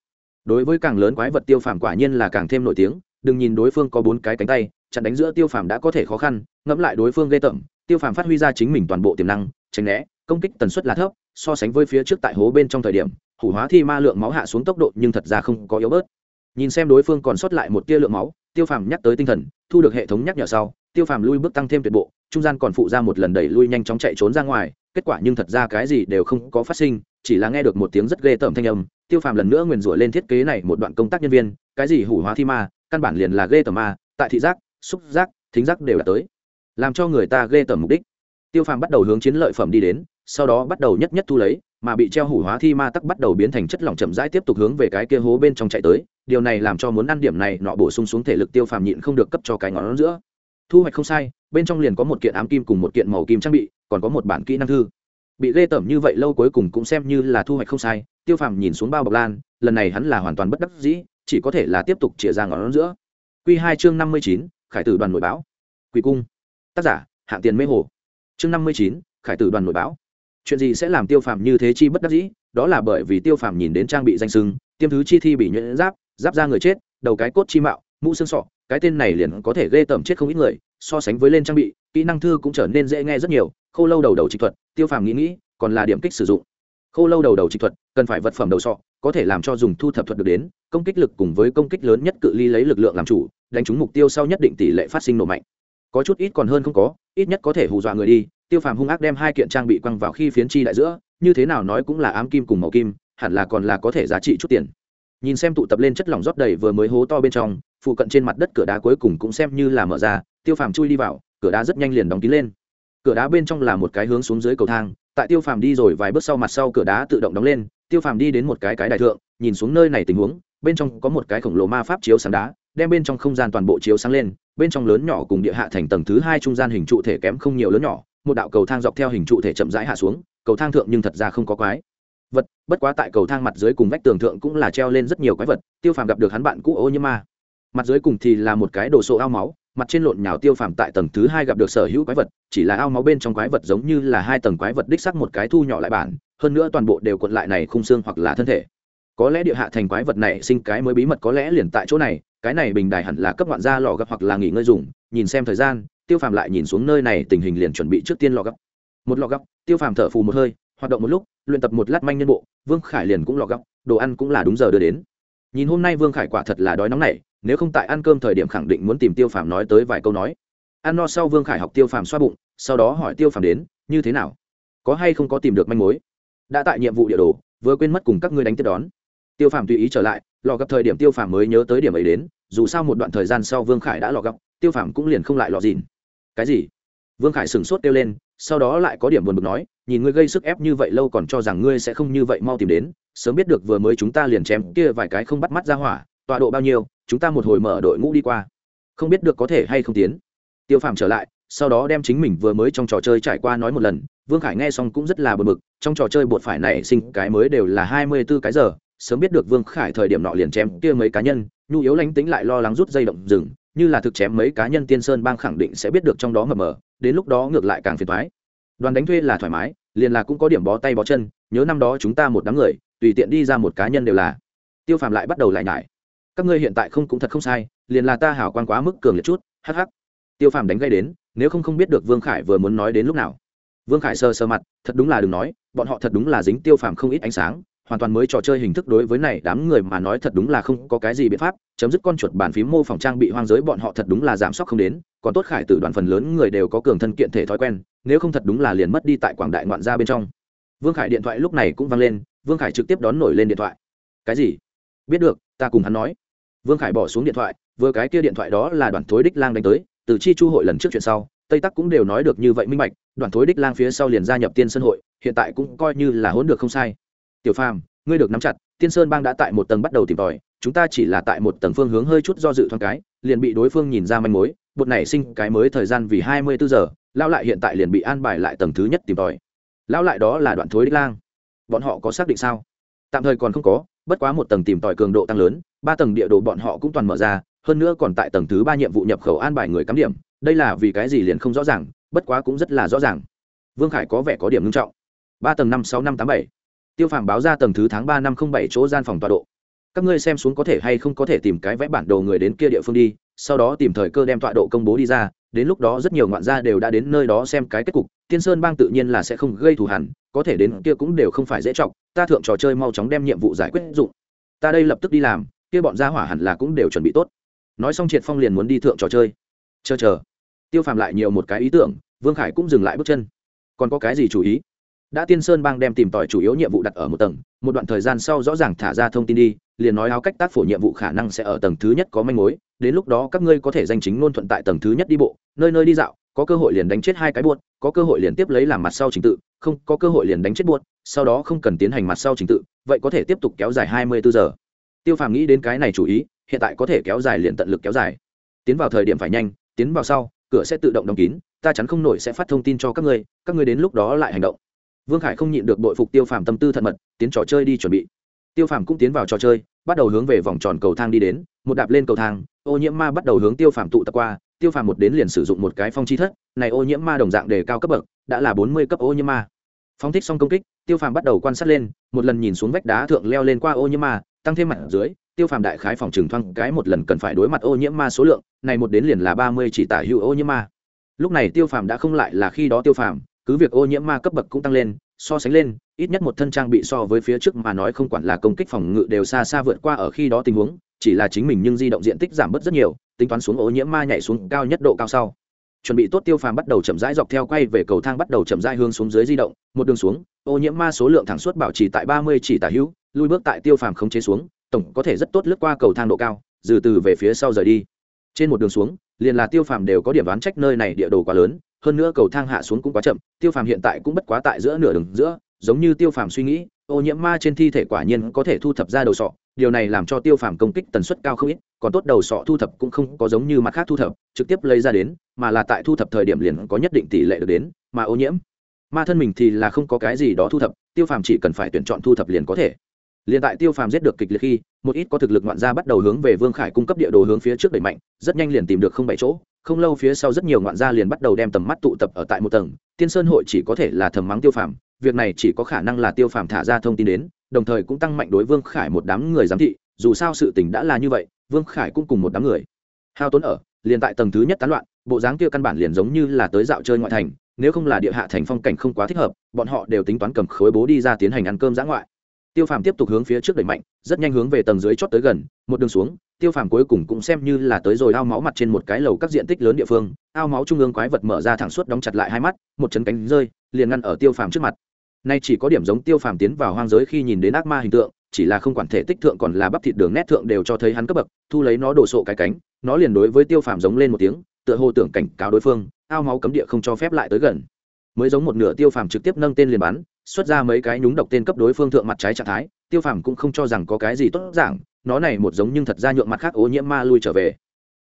Đối với càng lớn quái vật tiêu phàm quả nhiên là càng thêm nổi tiếng, đừng nhìn đối phương có bốn cái cánh tay, chặn đánh giữa tiêu phàm đã có thể khó khăn, ngẫm lại đối phương ghê tởm, tiêu phàm phát huy ra chính mình toàn bộ tiềm năng, tránh né, công kích tần suất là thấp, so sánh với phía trước tại hố bên trong thời điểm, hủ hóa thi ma lượng máu hạ xuống tốc độ nhưng thật ra không có yếu bớt. Nhìn xem đối phương còn sót lại một tia lượng máu, tiêu phàm nhắc tới tinh thần, thu được hệ thống nhắc nhở sau, tiêu phàm lui bước tăng thêm tuyệt bộ, trung gian còn phụ ra một lần đẩy lui nhanh chóng chạy trốn ra ngoài kết quả nhưng thật ra cái gì đều không có phát sinh, chỉ là nghe được một tiếng rất ghê tởm thanh âm, tiêu phàm lần nữa nguyền rủa lên thiết kế này một đoạn công tác nhân viên, cái gì hủ hóa thi ma, căn bản liền là ghê tởm ma, tại thị giác, xúc giác, thính giác đều đã tới. Làm cho người ta ghê tởm mục đích. Tiêu phàm bắt đầu hướng chiến lợi phẩm đi đến, sau đó bắt đầu nhất nhất thu lấy, mà bị treo hủ hóa thi ma tắc bắt đầu biến thành chất lỏng chậm rãi tiếp tục hướng về cái kia hố bên trong chạy tới. Điều này làm cho muốn ăn điểm này nọ bổ sung xuống thể lực tiêu phàm nhịn không được cấp cho cái ngón giữa. Thu hoạch không sai bên trong liền có một kiện ám kim cùng một kiện màu kim trang bị, còn có một bản kỹ năng thư. Bị ghê tởm như vậy lâu cuối cùng cũng xem như là thu hoạch không sai, tiêu phàm nhìn xuống bao bọc lan, lần này hắn là hoàn toàn bất đắc dĩ, chỉ có thể là tiếp tục chĩa ra ngón giữa. Q hai chương năm mươi chín, khải tử đoàn nội báo. Quỳ cung. Tác giả, hạng tiền mê hồ. Chương năm mươi chín, khải tử đoàn nội báo. Chuyện gì sẽ làm tiêu phàm như thế chi bất đắc dĩ? Đó là bởi vì tiêu phàm nhìn đến trang bị danh sưng, tiêm thứ chi thi bị nhuyễn giáp giáp ra người chết, đầu cái cốt chi mạo, mũ xương sọ, cái tên này liền có thể ghê tởm chết không ít người so sánh với lên trang bị, kỹ năng thư cũng trở nên dễ nghe rất nhiều khô lâu đầu đầu trịch thuật, tiêu phàm nghĩ nghĩ, còn là điểm kích sử dụng. Khô lâu đầu đầu trịch thuật, cần phải vật phẩm đầu sọ, có thể làm cho dùng thu thập thuật được đến, công kích lực cùng với công kích lớn nhất cự ly lấy lực lượng làm chủ, đánh trúng mục tiêu sau nhất định tỷ lệ phát sinh nổ mạnh. Có chút ít còn hơn không có, ít nhất có thể hù dọa người đi, tiêu phàm hung ác đem hai kiện trang bị quăng vào khi phiến chi đại giữa, như thế nào nói cũng là ám kim cùng màu kim, hẳn là còn là có thể giá trị chút tiền. Nhìn xem tụ tập lên chất lỏng rót đầy vừa mới hố to bên trong phụ cận trên mặt đất cửa đá cuối cùng cũng xem như là mở ra, tiêu phàm chui đi vào, cửa đá rất nhanh liền đóng kín lên. Cửa đá bên trong là một cái hướng xuống dưới cầu thang, tại tiêu phàm đi rồi vài bước sau mặt sau cửa đá tự động đóng lên, tiêu phàm đi đến một cái cái đại thượng, nhìn xuống nơi này tình huống, bên trong có một cái khổng lồ ma pháp chiếu sáng đá, đem bên trong không gian toàn bộ chiếu sáng lên, bên trong lớn nhỏ cùng địa hạ thành tầng thứ hai trung gian hình trụ thể kém không nhiều lớn nhỏ, một đạo cầu thang dọc theo hình trụ thể chậm rãi hạ xuống, cầu thang thượng nhưng thật ra không có quái vật, bất quá tại cầu thang mặt dưới cùng vách tường thượng cũng là treo lên rất nhiều quái vật, tiêu phàm gặp được hắn bạn cũ ô nhiễm ma mặt dưới cùng thì là một cái đồ sộ ao máu, mặt trên lộn nhào tiêu phàm tại tầng thứ hai gặp được sở hữu quái vật, chỉ là ao máu bên trong quái vật giống như là hai tầng quái vật đích sắc một cái thu nhỏ lại bản, hơn nữa toàn bộ đều cuộn lại này khung xương hoặc là thân thể. Có lẽ địa hạ thành quái vật này sinh cái mới bí mật có lẽ liền tại chỗ này, cái này bình đài hẳn là cấp ngoạn gia lò gấp hoặc là nghỉ ngơi dùng, nhìn xem thời gian, tiêu phàm lại nhìn xuống nơi này tình hình liền chuẩn bị trước tiên lò gấp. Một lò gấp, tiêu phàm thở phù một hơi, hoạt động một lúc, luyện tập một lát manh nhân bộ, vương khải liền cũng lò gấp, đồ ăn cũng là đúng giờ đưa đến. Nhìn hôm nay vương khải quả thật là đói nóng này nếu không tại ăn cơm thời điểm khẳng định muốn tìm tiêu phàm nói tới vài câu nói. Ăn no sau vương khải học tiêu phàm xoa bụng, sau đó hỏi tiêu phàm đến, như thế nào? Có hay không có tìm được manh mối? Đã tại nhiệm vụ địa đồ, vừa quên mất cùng các ngươi đánh tiếp đón. Tiêu phàm tùy ý trở lại lò gặp thời điểm tiêu phàm mới nhớ tới điểm ấy đến, dù sao một đoạn thời gian sau vương khải đã lò gặp, tiêu phàm cũng liền không lại lò dìn cái gì? Vương khải sửng sốt kêu lên, sau đó lại có điểm buồn bực nói, nhìn ngươi gây sức ép như vậy lâu còn cho rằng ngươi sẽ không như vậy mau tìm đến, sớm biết được vừa mới chúng ta liền chém kia vài cái không bắt mắt ra hỏa tọa độ bao nhiêu, chúng ta một hồi mở đội ngũ đi qua. Không biết được có thể hay không tiến. Tiêu phàm trở lại, sau đó đem chính mình vừa mới trong trò chơi trải qua nói một lần, vương khải nghe xong cũng rất là bực bực, trong trò chơi bột phải nảy sinh cái mới đều là hai mươi b ố cái giờ, sớm biết được vương khải thời điểm nọ liền chém kia mấy cá nhân, nhu yếu lánh tính lại lo lắng rút dây động rừng, như là thực chém mấy cá nhân tiên sơn bang khẳng định sẽ biết được trong đó mờ mờ, đến lúc đó ngược lại càng phiền thoái đoàn đánh thuê là thoải mái, liền là cũng có điểm bó tay bó chân, nhớ năm đó chúng ta một đám người, tùy tiện đi ra một cá nhân đều là. Tiêu phàm lại bắt đầu lại nhải các ngươi hiện tại không cũng thật không sai, liền là ta hảo quan quá mức cường liệt chút hh tiêu phàm đánh gây đến, nếu không không biết được vương khải vừa muốn nói đến lúc nào. Vương khải sơ sơ mặt, thật đúng là đừng nói, bọn họ thật đúng là dính tiêu phàm không ít ánh sáng, hoàn toàn mới trò chơi hình thức đối với này đám người mà nói thật đúng là không có cái gì biện pháp, chấm dứt con chuột bàn phím mô phỏng trang bị hoang giới bọn họ thật đúng là giảm sốc không đến, còn tốt khải tử đoàn phần lớn người đều có cường thân kiện thể thói quen, nếu không thật đúng là liền mất đi tại quảng đại ngoạn gia bên trong. Vương khải điện thoại lúc này cũng vang lên, vương khải trực tiếp đón nổi lên điện thoại. Cái gì? Biết được, ta cùng hắn nói vương khải bỏ xuống điện thoại, vừa cái kia điện thoại đó là đoàn thối đích lang đánh tới, từ chi chu hội lần trước chuyện sau, tây tắc cũng đều nói được như vậy minh bạch, đoàn thối đích lang phía sau liền gia nhập tiên sơn hội, hiện tại cũng coi như là hỗn được không sai. Tiểu phàm, ngươi được nắm chặt, tiên sơn bang đã tại một tầng bắt đầu tìm tòi, chúng ta chỉ là tại một tầng phương hướng hơi chút do dự thoáng cái, liền bị đối phương nhìn ra manh mối, bột này sinh cái mới thời gian vì hai mươi bốn giờ lao lại hiện tại liền bị an bài lại tầng thứ nhất tìm tòi. Lao lại đó là đoạn thối đích lang. Bọn họ có xác định sao? Tạm thời còn không có, bất quá một tầng tìm tòi cường độ tăng lớn ba tầng địa đồ bọn họ cũng toàn mở ra, hơn nữa còn tại tầng thứ ba nhiệm vụ nhập khẩu an bài người cắm điểm. Đây là vì cái gì liền không rõ ràng, bất quá cũng rất là rõ ràng. Vương khải có vẻ có điểm nghiêm trọng. Ba tầng năm sáu năm tám bảy. Tiêu phàm báo ra tầng thứ tháng ba năm không bảy chỗ gian phòng tọa độ. Các ngươi xem xuống có thể hay không có thể tìm cái vẽ bản đồ người đến kia địa phương đi, sau đó tìm thời cơ đem tọa độ công bố đi ra. Đến lúc đó rất nhiều ngoạn gia đều đã đến nơi đó xem cái kết cục, tiên sơn bang tự nhiên là sẽ không gây thù hẳn, có thể đến kia cũng đều không phải dễ chọc. Ta thượng trò chơi mau chóng đem nhiệm vụ giải quyết dụng. Ta đây lập tức đi làm kia bọn gia hỏa hẳn là cũng đều chuẩn bị tốt. Nói xong triệt phong liền muốn đi thượng trò chơi. Chờ chờ. Tiêu phàm lại nhiều một cái ý tưởng, vương khải cũng dừng lại bước chân. Còn có cái gì chủ ý? Đã tiên sơn bang đem tìm tòi chủ yếu nhiệm vụ đặt ở một tầng, một đoạn thời gian sau rõ ràng thả ra thông tin đi, liền nói áo cách tác phổ nhiệm vụ khả năng sẽ ở tầng thứ nhất có manh mối, đến lúc đó các ngươi có thể danh chính ngôn thuận tại tầng thứ nhất đi bộ, nơi nơi đi dạo, có cơ hội liền đánh chết hai cái buốt có cơ hội liền tiếp lấy làm mặt sau trình tự, không, có cơ hội liền đánh chết buốt sau đó không cần tiến hành mặt sau trình tự, vậy có thể tiếp tục kéo dài hai mươi bốn giờ tiêu phàm nghĩ đến cái này chủ ý, hiện tại có thể kéo dài liền tận lực kéo dài. Tiến vào thời điểm phải nhanh, tiến vào sau, cửa sẽ tự động đóng kín, ta chắn không nổi sẽ phát thông tin cho các ngươi các ngươi đến lúc đó lại hành động. Vương khải không nhịn được đội phục tiêu phàm tâm tư thận mật, tiến trò chơi đi chuẩn bị. Tiêu phàm cũng tiến vào trò chơi, bắt đầu hướng về vòng tròn cầu thang đi đến, một đạp lên cầu thang, ô nhiễm ma bắt đầu hướng tiêu phàm tụ tập qua, tiêu phàm một đến liền sử dụng một cái phong chi thất, này ô nhiễm ma đồng dạng đề cao cấp bậc, đã là bốn mươi cấp ô nhiễm ma. Phong thích xong công kích, tiêu phàm bắt đầu quan sát lên, một lần nhìn xuống vách đá thượng leo lên qua ô nhiễm ma tăng thêm mặt dưới, tiêu phàm đại khái phòng trừng thoang cái một lần cần phải đối mặt ô nhiễm ma số lượng, này một đến liền là ba mươi chỉ tả hữu ô nhiễm ma. Lúc này tiêu phàm đã không lại là khi đó tiêu phàm, cứ việc ô nhiễm ma cấp bậc cũng tăng lên, so sánh lên, ít nhất một thân trang bị so với phía trước mà nói không quản là công kích phòng ngự đều xa xa vượt qua ở khi đó tình huống, chỉ là chính mình nhưng di động diện tích giảm bớt rất nhiều, tính toán xuống ô nhiễm ma nhảy xuống cao nhất độ cao sau. Chuẩn bị tốt tiêu phàm bắt đầu chậm rãi dọc theo quay về cầu thang bắt đầu chậm rãi hướng xuống dưới di động, một đường xuống, ô nhiễm ma số lượng thẳng suốt bảo trì tại ba mươi chỉ tả hữu lui bước tại tiêu phàm không chế xuống, tổng có thể rất tốt lướt qua cầu thang độ cao, từ từ về phía sau rời đi. Trên một đường xuống, liền là tiêu phàm đều có điểm đoán trách nơi này địa đồ quá lớn, hơn nữa cầu thang hạ xuống cũng quá chậm, tiêu phàm hiện tại cũng bất quá tại giữa nửa đường giữa, giống như tiêu phàm suy nghĩ, ô nhiễm ma trên thi thể quả nhiên có thể thu thập ra đầu sọ, điều này làm cho tiêu phàm công kích tần suất cao không ít, còn tốt đầu sọ thu thập cũng không có giống như mặt khác thu thập, trực tiếp lấy ra đến, mà là tại thu thập thời điểm liền có nhất định tỷ lệ được đến, mà ô nhiễm ma thân mình thì là không có cái gì đó thu thập, tiêu phàm chỉ cần phải tuyển chọn thu thập liền có thể liền tại tiêu phàm giết được kịch liệt khi, một ít có thực lực ngoạn gia bắt đầu hướng về vương khải cung cấp địa đồ hướng phía trước đẩy mạnh, rất nhanh liền tìm được không bảy chỗ. Không lâu phía sau rất nhiều ngoạn gia liền bắt đầu đem tầm mắt tụ tập ở tại một tầng. Tiên sơn hội chỉ có thể là thầm mắng tiêu phàm, việc này chỉ có khả năng là tiêu phàm thả ra thông tin đến, đồng thời cũng tăng mạnh đối vương khải một đám người giám thị, dù sao sự tình đã là như vậy, vương khải cũng cùng một đám người. Hao tốn ở, liền tại tầng thứ nhất tán loạn, bộ dáng kia căn bản liền giống như là tới dạo chơi ngoại thành, nếu không là địa hạ thành phong cảnh không quá thích hợp, bọn họ đều tính toán cầm khối bố đi ra tiến hành ăn cơm dã ngoại tiêu phàm tiếp tục hướng phía trước đẩy mạnh, rất nhanh hướng về tầng dưới chót tới gần, một đường xuống, tiêu phàm cuối cùng cũng xem như là tới rồi ao máu mặt trên một cái lầu các diện tích lớn địa phương, ao máu trung ương quái vật mở ra thẳng suốt đóng chặt lại hai mắt, một chấn cánh rơi, liền ngăn ở tiêu phàm trước mặt. Nay chỉ có điểm giống tiêu phàm tiến vào hoang giới khi nhìn đến ác ma hình tượng, chỉ là không quản thể tích thượng còn là bắp thịt đường nét thượng đều cho thấy hắn cấp bậc, thu lấy nó đổ sộ cái cánh, nó liền đối với tiêu phàm giống lên một tiếng, tựa hồ tưởng cảnh cáo đối phương, ao máu cấm địa không cho phép lại tới gần. Mới giống một nửa tiêu phàm trực tiếp nâng tên liền bắn xuất ra mấy cái nhúng độc tên cấp đối phương thượng mặt trái trạng thái, tiêu phàm cũng không cho rằng có cái gì tốt giảng nó này một giống nhưng thật ra nhượng mặt khác ô nhiễm ma lui trở về.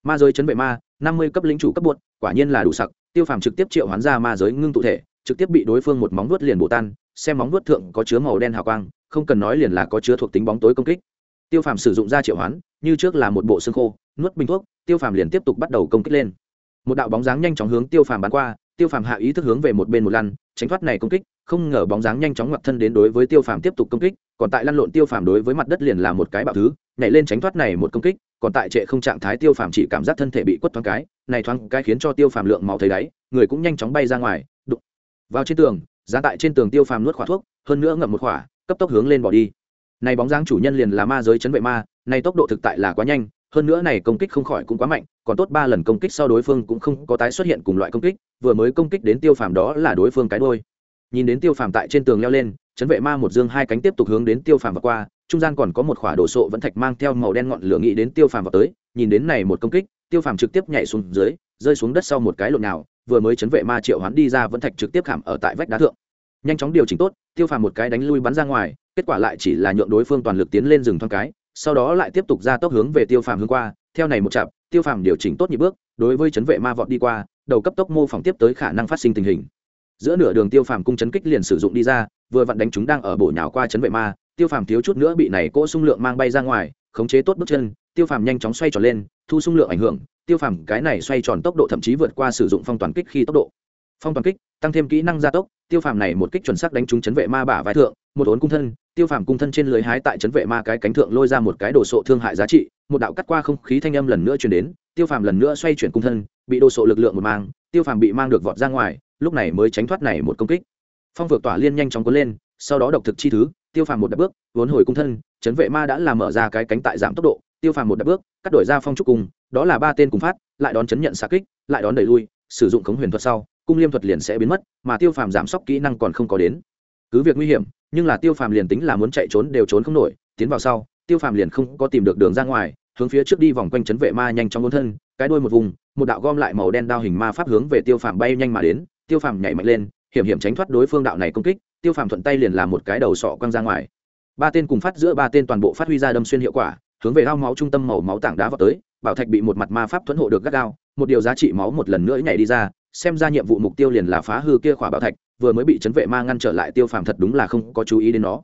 Ma giới chấn vệ ma, năm mươi cấp lính chủ cấp buốt quả nhiên là đủ sặc, tiêu phàm trực tiếp triệu hoán ra ma giới ngưng tụ thể, trực tiếp bị đối phương một móng vuốt liền bổ tan, xem móng vuốt thượng có chứa màu đen hào quang, không cần nói liền là có chứa thuộc tính bóng tối công kích. Tiêu phàm sử dụng ra triệu hoán, như trước là một bộ xương khô, nuốt bình thuốc, tiêu phàm liền tiếp tục bắt đầu công kích lên. Một đạo bóng dáng nhanh chóng hướng tiêu phàm bắn qua, tiêu phàm hạ ý thức hướng về một bên một lăn, tránh thoát này công kích không ngờ bóng dáng nhanh chóng ngoặt thân đến đối với tiêu phàm tiếp tục công kích, còn tại lăn lộn tiêu phàm đối với mặt đất liền là một cái bạo thứ, nhảy lên tránh thoát này một công kích, còn tại trệ không trạng thái tiêu phàm chỉ cảm giác thân thể bị quất thoáng cái, này thoáng cái khiến cho tiêu phàm lượng máu thấy đáy, người cũng nhanh chóng bay ra ngoài, đụng vào trên tường, giá tại trên tường tiêu phàm nuốt khỏa thuốc, hơn nữa ngậm một khỏa, cấp tốc hướng lên bỏ đi. Này bóng dáng chủ nhân liền là ma giới chấn vệ ma, này tốc độ thực tại là quá nhanh, hơn nữa này công kích không khỏi cũng quá mạnh, còn tốt ba lần công kích sau đối phương cũng không có tái xuất hiện cùng loại công kích, vừa mới công kích đến tiêu phàm đó là đối phương cái đôi nhìn đến tiêu phàm tại trên tường leo lên, chấn vệ ma một dương hai cánh tiếp tục hướng đến tiêu phàm và qua, trung gian còn có một khỏa đồ sộ vẫn thạch mang theo màu đen ngọn lửa nghĩ đến tiêu phàm vào tới, nhìn đến này một công kích, tiêu phàm trực tiếp nhảy xuống dưới, rơi xuống đất sau một cái lộn nào, vừa mới chấn vệ ma triệu hoán đi ra vẫn thạch trực tiếp khảm ở tại vách đá thượng. Nhanh chóng điều chỉnh tốt, tiêu phàm một cái đánh lui bắn ra ngoài, kết quả lại chỉ là nhượng đối phương toàn lực tiến lên rừng thoáng cái, sau đó lại tiếp tục ra tốc hướng về tiêu phàm hướng qua, theo này một chặp tiêu phàm điều chỉnh tốt nhịp bước, đối với chấn vệ ma vọt đi qua, đầu cấp tốc mô phỏng tiếp tới khả năng phát sinh tình hình giữa nửa đường tiêu phàm cung chấn kích liền sử dụng đi ra, vừa vặn đánh chúng đang ở bổ nhào qua chấn vệ ma, tiêu phàm thiếu chút nữa bị này cỗ xung lượng mang bay ra ngoài, khống chế tốt bước chân, tiêu phàm nhanh chóng xoay tròn lên, thu xung lượng ảnh hưởng, tiêu phàm cái này xoay tròn tốc độ thậm chí vượt qua sử dụng phong toàn kích khi tốc độ. Phong toàn kích, tăng thêm kỹ năng gia tốc, tiêu phàm này một kích chuẩn xác đánh trúng chấn vệ ma bả vai thượng, một ốn cung thân, tiêu phàm cung thân trên lưới hái tại chấn vệ ma cái cánh thượng lôi ra một cái đồ sộ thương hại giá trị, một đạo cắt qua không khí thanh âm lần nữa truyền đến, tiêu phàm lần nữa xoay chuyển cung thân, bị đồ sộ lực lượng một mang, tiêu phàm bị mang được vọt ra ngoài lúc này mới tránh thoát này một công kích. Phong vượt tỏa liên nhanh chóng cuốn lên, sau đó độc thực chi thứ, tiêu phàm một đập bước, vốn hồi cung thân, chấn vệ ma đã làm mở ra cái cánh tại giảm tốc độ, tiêu phàm một đập bước, cắt đổi ra phong trúc cung đó là ba tên cùng phát, lại đón chấn nhận xạ kích, lại đón đẩy lui, sử dụng khống huyền thuật sau, cung liêm thuật liền sẽ biến mất, mà tiêu phàm giảm sốc kỹ năng còn không có đến. Cứ việc nguy hiểm, nhưng là tiêu phàm liền tính là muốn chạy trốn đều trốn không nổi, tiến vào sau, tiêu phàm liền không có tìm được đường ra ngoài, hướng phía trước đi vòng quanh chấn vệ ma nhanh chóng bốn thân, cái đuôi một vùng, một đạo gom lại màu đen đao hình ma pháp hướng về tiêu phàm bay nhanh mà đến tiêu phàm nhảy mạnh lên, hiểm hiểm tránh thoát đối phương đạo này công kích, tiêu phàm thuận tay liền làm một cái đầu sọ quăng ra ngoài. Ba tên cùng phát giữa ba tên toàn bộ phát huy ra đâm xuyên hiệu quả, hướng về ao máu trung tâm màu máu tảng đá vào tới, bảo thạch bị một mặt ma pháp thuẫn hộ được gắt gao, một điều giá trị máu một lần nữa nhảy đi ra, xem ra nhiệm vụ mục tiêu liền là phá hư kia khỏa bảo thạch, vừa mới bị chấn vệ ma ngăn trở lại tiêu phàm thật đúng là không có chú ý đến nó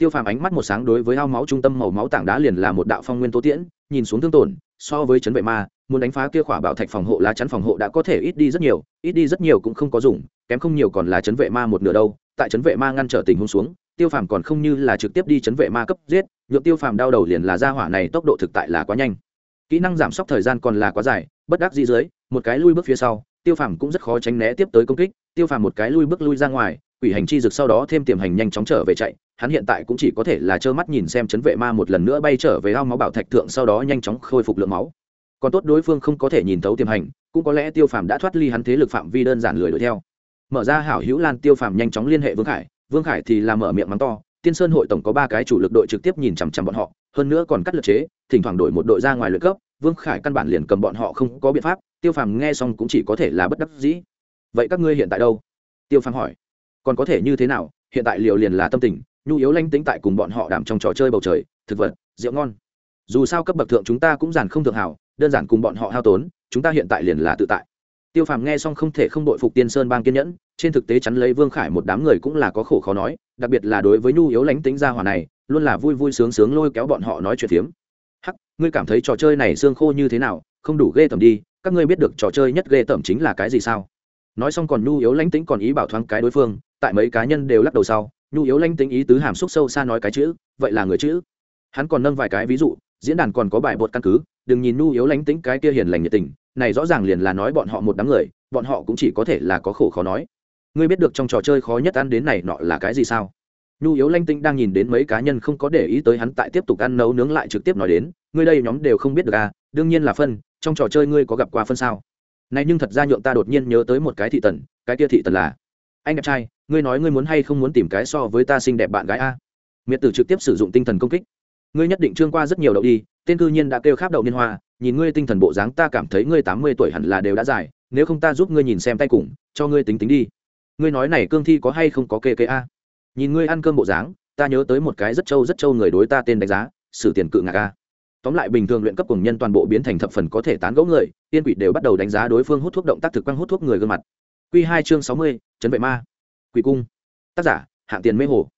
tiêu phàm ánh mắt một sáng đối với ao máu trung tâm màu máu tảng đá liền là một đạo phong nguyên tố tiễn, nhìn xuống thương tổn, so với chấn vệ ma, muốn đánh phá kia khỏa bảo thạch phòng hộ lá chắn phòng hộ đã có thể ít đi rất nhiều, ít đi rất nhiều cũng không có dùng, kém không nhiều còn là chấn vệ ma một nửa đâu. Tại chấn vệ ma ngăn trở tình huống xuống, tiêu phàm còn không như là trực tiếp đi chấn vệ ma cấp giết, nhượng tiêu phàm đau đầu liền là ra hỏa này tốc độ thực tại là quá nhanh. Kỹ năng giảm sốc thời gian còn là quá dài, bất đắc dĩ dưới, một cái lui bước phía sau, tiêu phàm cũng rất khó tránh né tiếp tới công kích. Tiêu phàm một cái lui bước lui ra ngoài, quỷ hành chi rực sau đó thêm tiềm hành nhanh chóng trở về chạy hắn hiện tại cũng chỉ có thể là trơ mắt nhìn xem chấn vệ ma một lần nữa bay trở về ao máu bảo thạch thượng sau đó nhanh chóng khôi phục lượng máu. Còn tốt đối phương không có thể nhìn thấu tiềm hành, cũng có lẽ tiêu phàm đã thoát ly hắn thế lực phạm vi đơn giản lười đuổi theo. Mở ra hảo hữu lan, tiêu phàm nhanh chóng liên hệ vương khải vương khải thì làm mở miệng mắng to, tiên sơn hội tổng có ba cái chủ lực đội trực tiếp nhìn chằm chằm bọn họ, hơn nữa còn cắt lượt chế, thỉnh thoảng đổi một đội ra ngoài lượt cấp, vương khải căn bản liền cầm bọn họ không có biện pháp, tiêu phàm nghe xong cũng chỉ có thể là bất đắc dĩ. Vậy các ngươi hiện tại đâu? Tiêu phàm hỏi. Còn có thể như thế nào? Hiện tại liều liền là tâm tình nhu yếu lanh tính tại cùng bọn họ đảm trong trò chơi bầu trời, thực vật, rượu ngon. Dù sao cấp bậc thượng chúng ta cũng giản không thượng hảo, đơn giản cùng bọn họ hao tốn, chúng ta hiện tại liền là tự tại. Tiêu phàm nghe xong không thể không đội phục tiên sơn bang kiên nhẫn, trên thực tế chắn lấy vương khải một đám người cũng là có khổ khó nói, đặc biệt là đối với nhu yếu lánh tính gia hỏa này, luôn là vui vui sướng sướng lôi kéo bọn họ nói chuyện phiếm. Hắc, ngươi cảm thấy trò chơi này xương khô như thế nào? Không đủ ghê tởm đi, các ngươi biết được trò chơi nhất ghê tởm chính là cái gì sao? Nói xong còn nhu yếu lánh tính còn ý bảo thoáng cái đối phương, tại mấy cá nhân đều lắc đầu sau nhu yếu lanh tính ý tứ hàm xúc sâu xa nói cái chữ, vậy là người chữ. Hắn còn nâng vài cái ví dụ, diễn đàn còn có bài bột căn cứ, đừng nhìn nhu yếu lánh tính cái kia hiền lành nhiệt tình, này rõ ràng liền là nói bọn họ một đám người, bọn họ cũng chỉ có thể là có khổ khó nói. Ngươi biết được trong trò chơi khó nhất ăn đến này nọ là cái gì sao? Nhu yếu lanh tinh đang nhìn đến mấy cá nhân không có để ý tới hắn tại tiếp tục ăn nấu nướng lại trực tiếp nói đến, ngươi đây nhóm đều không biết được à đương nhiên là phân, trong trò chơi ngươi có gặp qua phân sao? Này nhưng thật ra nhượng ta đột nhiên nhớ tới một cái thị tần, cái kia thị tần là, anh đẹp trai ngươi nói ngươi muốn hay không muốn tìm cái so với ta xinh đẹp bạn gái a? Miệt tử trực tiếp sử dụng tinh thần công kích. Ngươi nhất định trương qua rất nhiều đậu đi, tên cư nhiên đã kêu kháp đậu niên hoa, nhìn ngươi tinh thần bộ dáng ta cảm thấy ngươi tám mươi tuổi hẳn là đều đã dài, nếu không ta giúp ngươi nhìn xem tay cùng, cho ngươi tính tính đi. Ngươi nói này cương thi có hay không có kê kê a? Nhìn ngươi ăn cơm bộ dáng, ta nhớ tới một cái rất trâu rất trâu người đối ta tên đánh giá, sử tiền cự ngạc a. Tóm lại bình thường luyện cấp cùng nhân toàn bộ biến thành thập phần có thể tán gẫu người, tiên quỷ đều bắt đầu đánh giá đối phương hút thuốc động tác thực quang hút thuốc người gương mặt. Q hai chương sáu mươi, chấn vệ ma quỷ cung. Tác giả, hạng tiền mê hồ.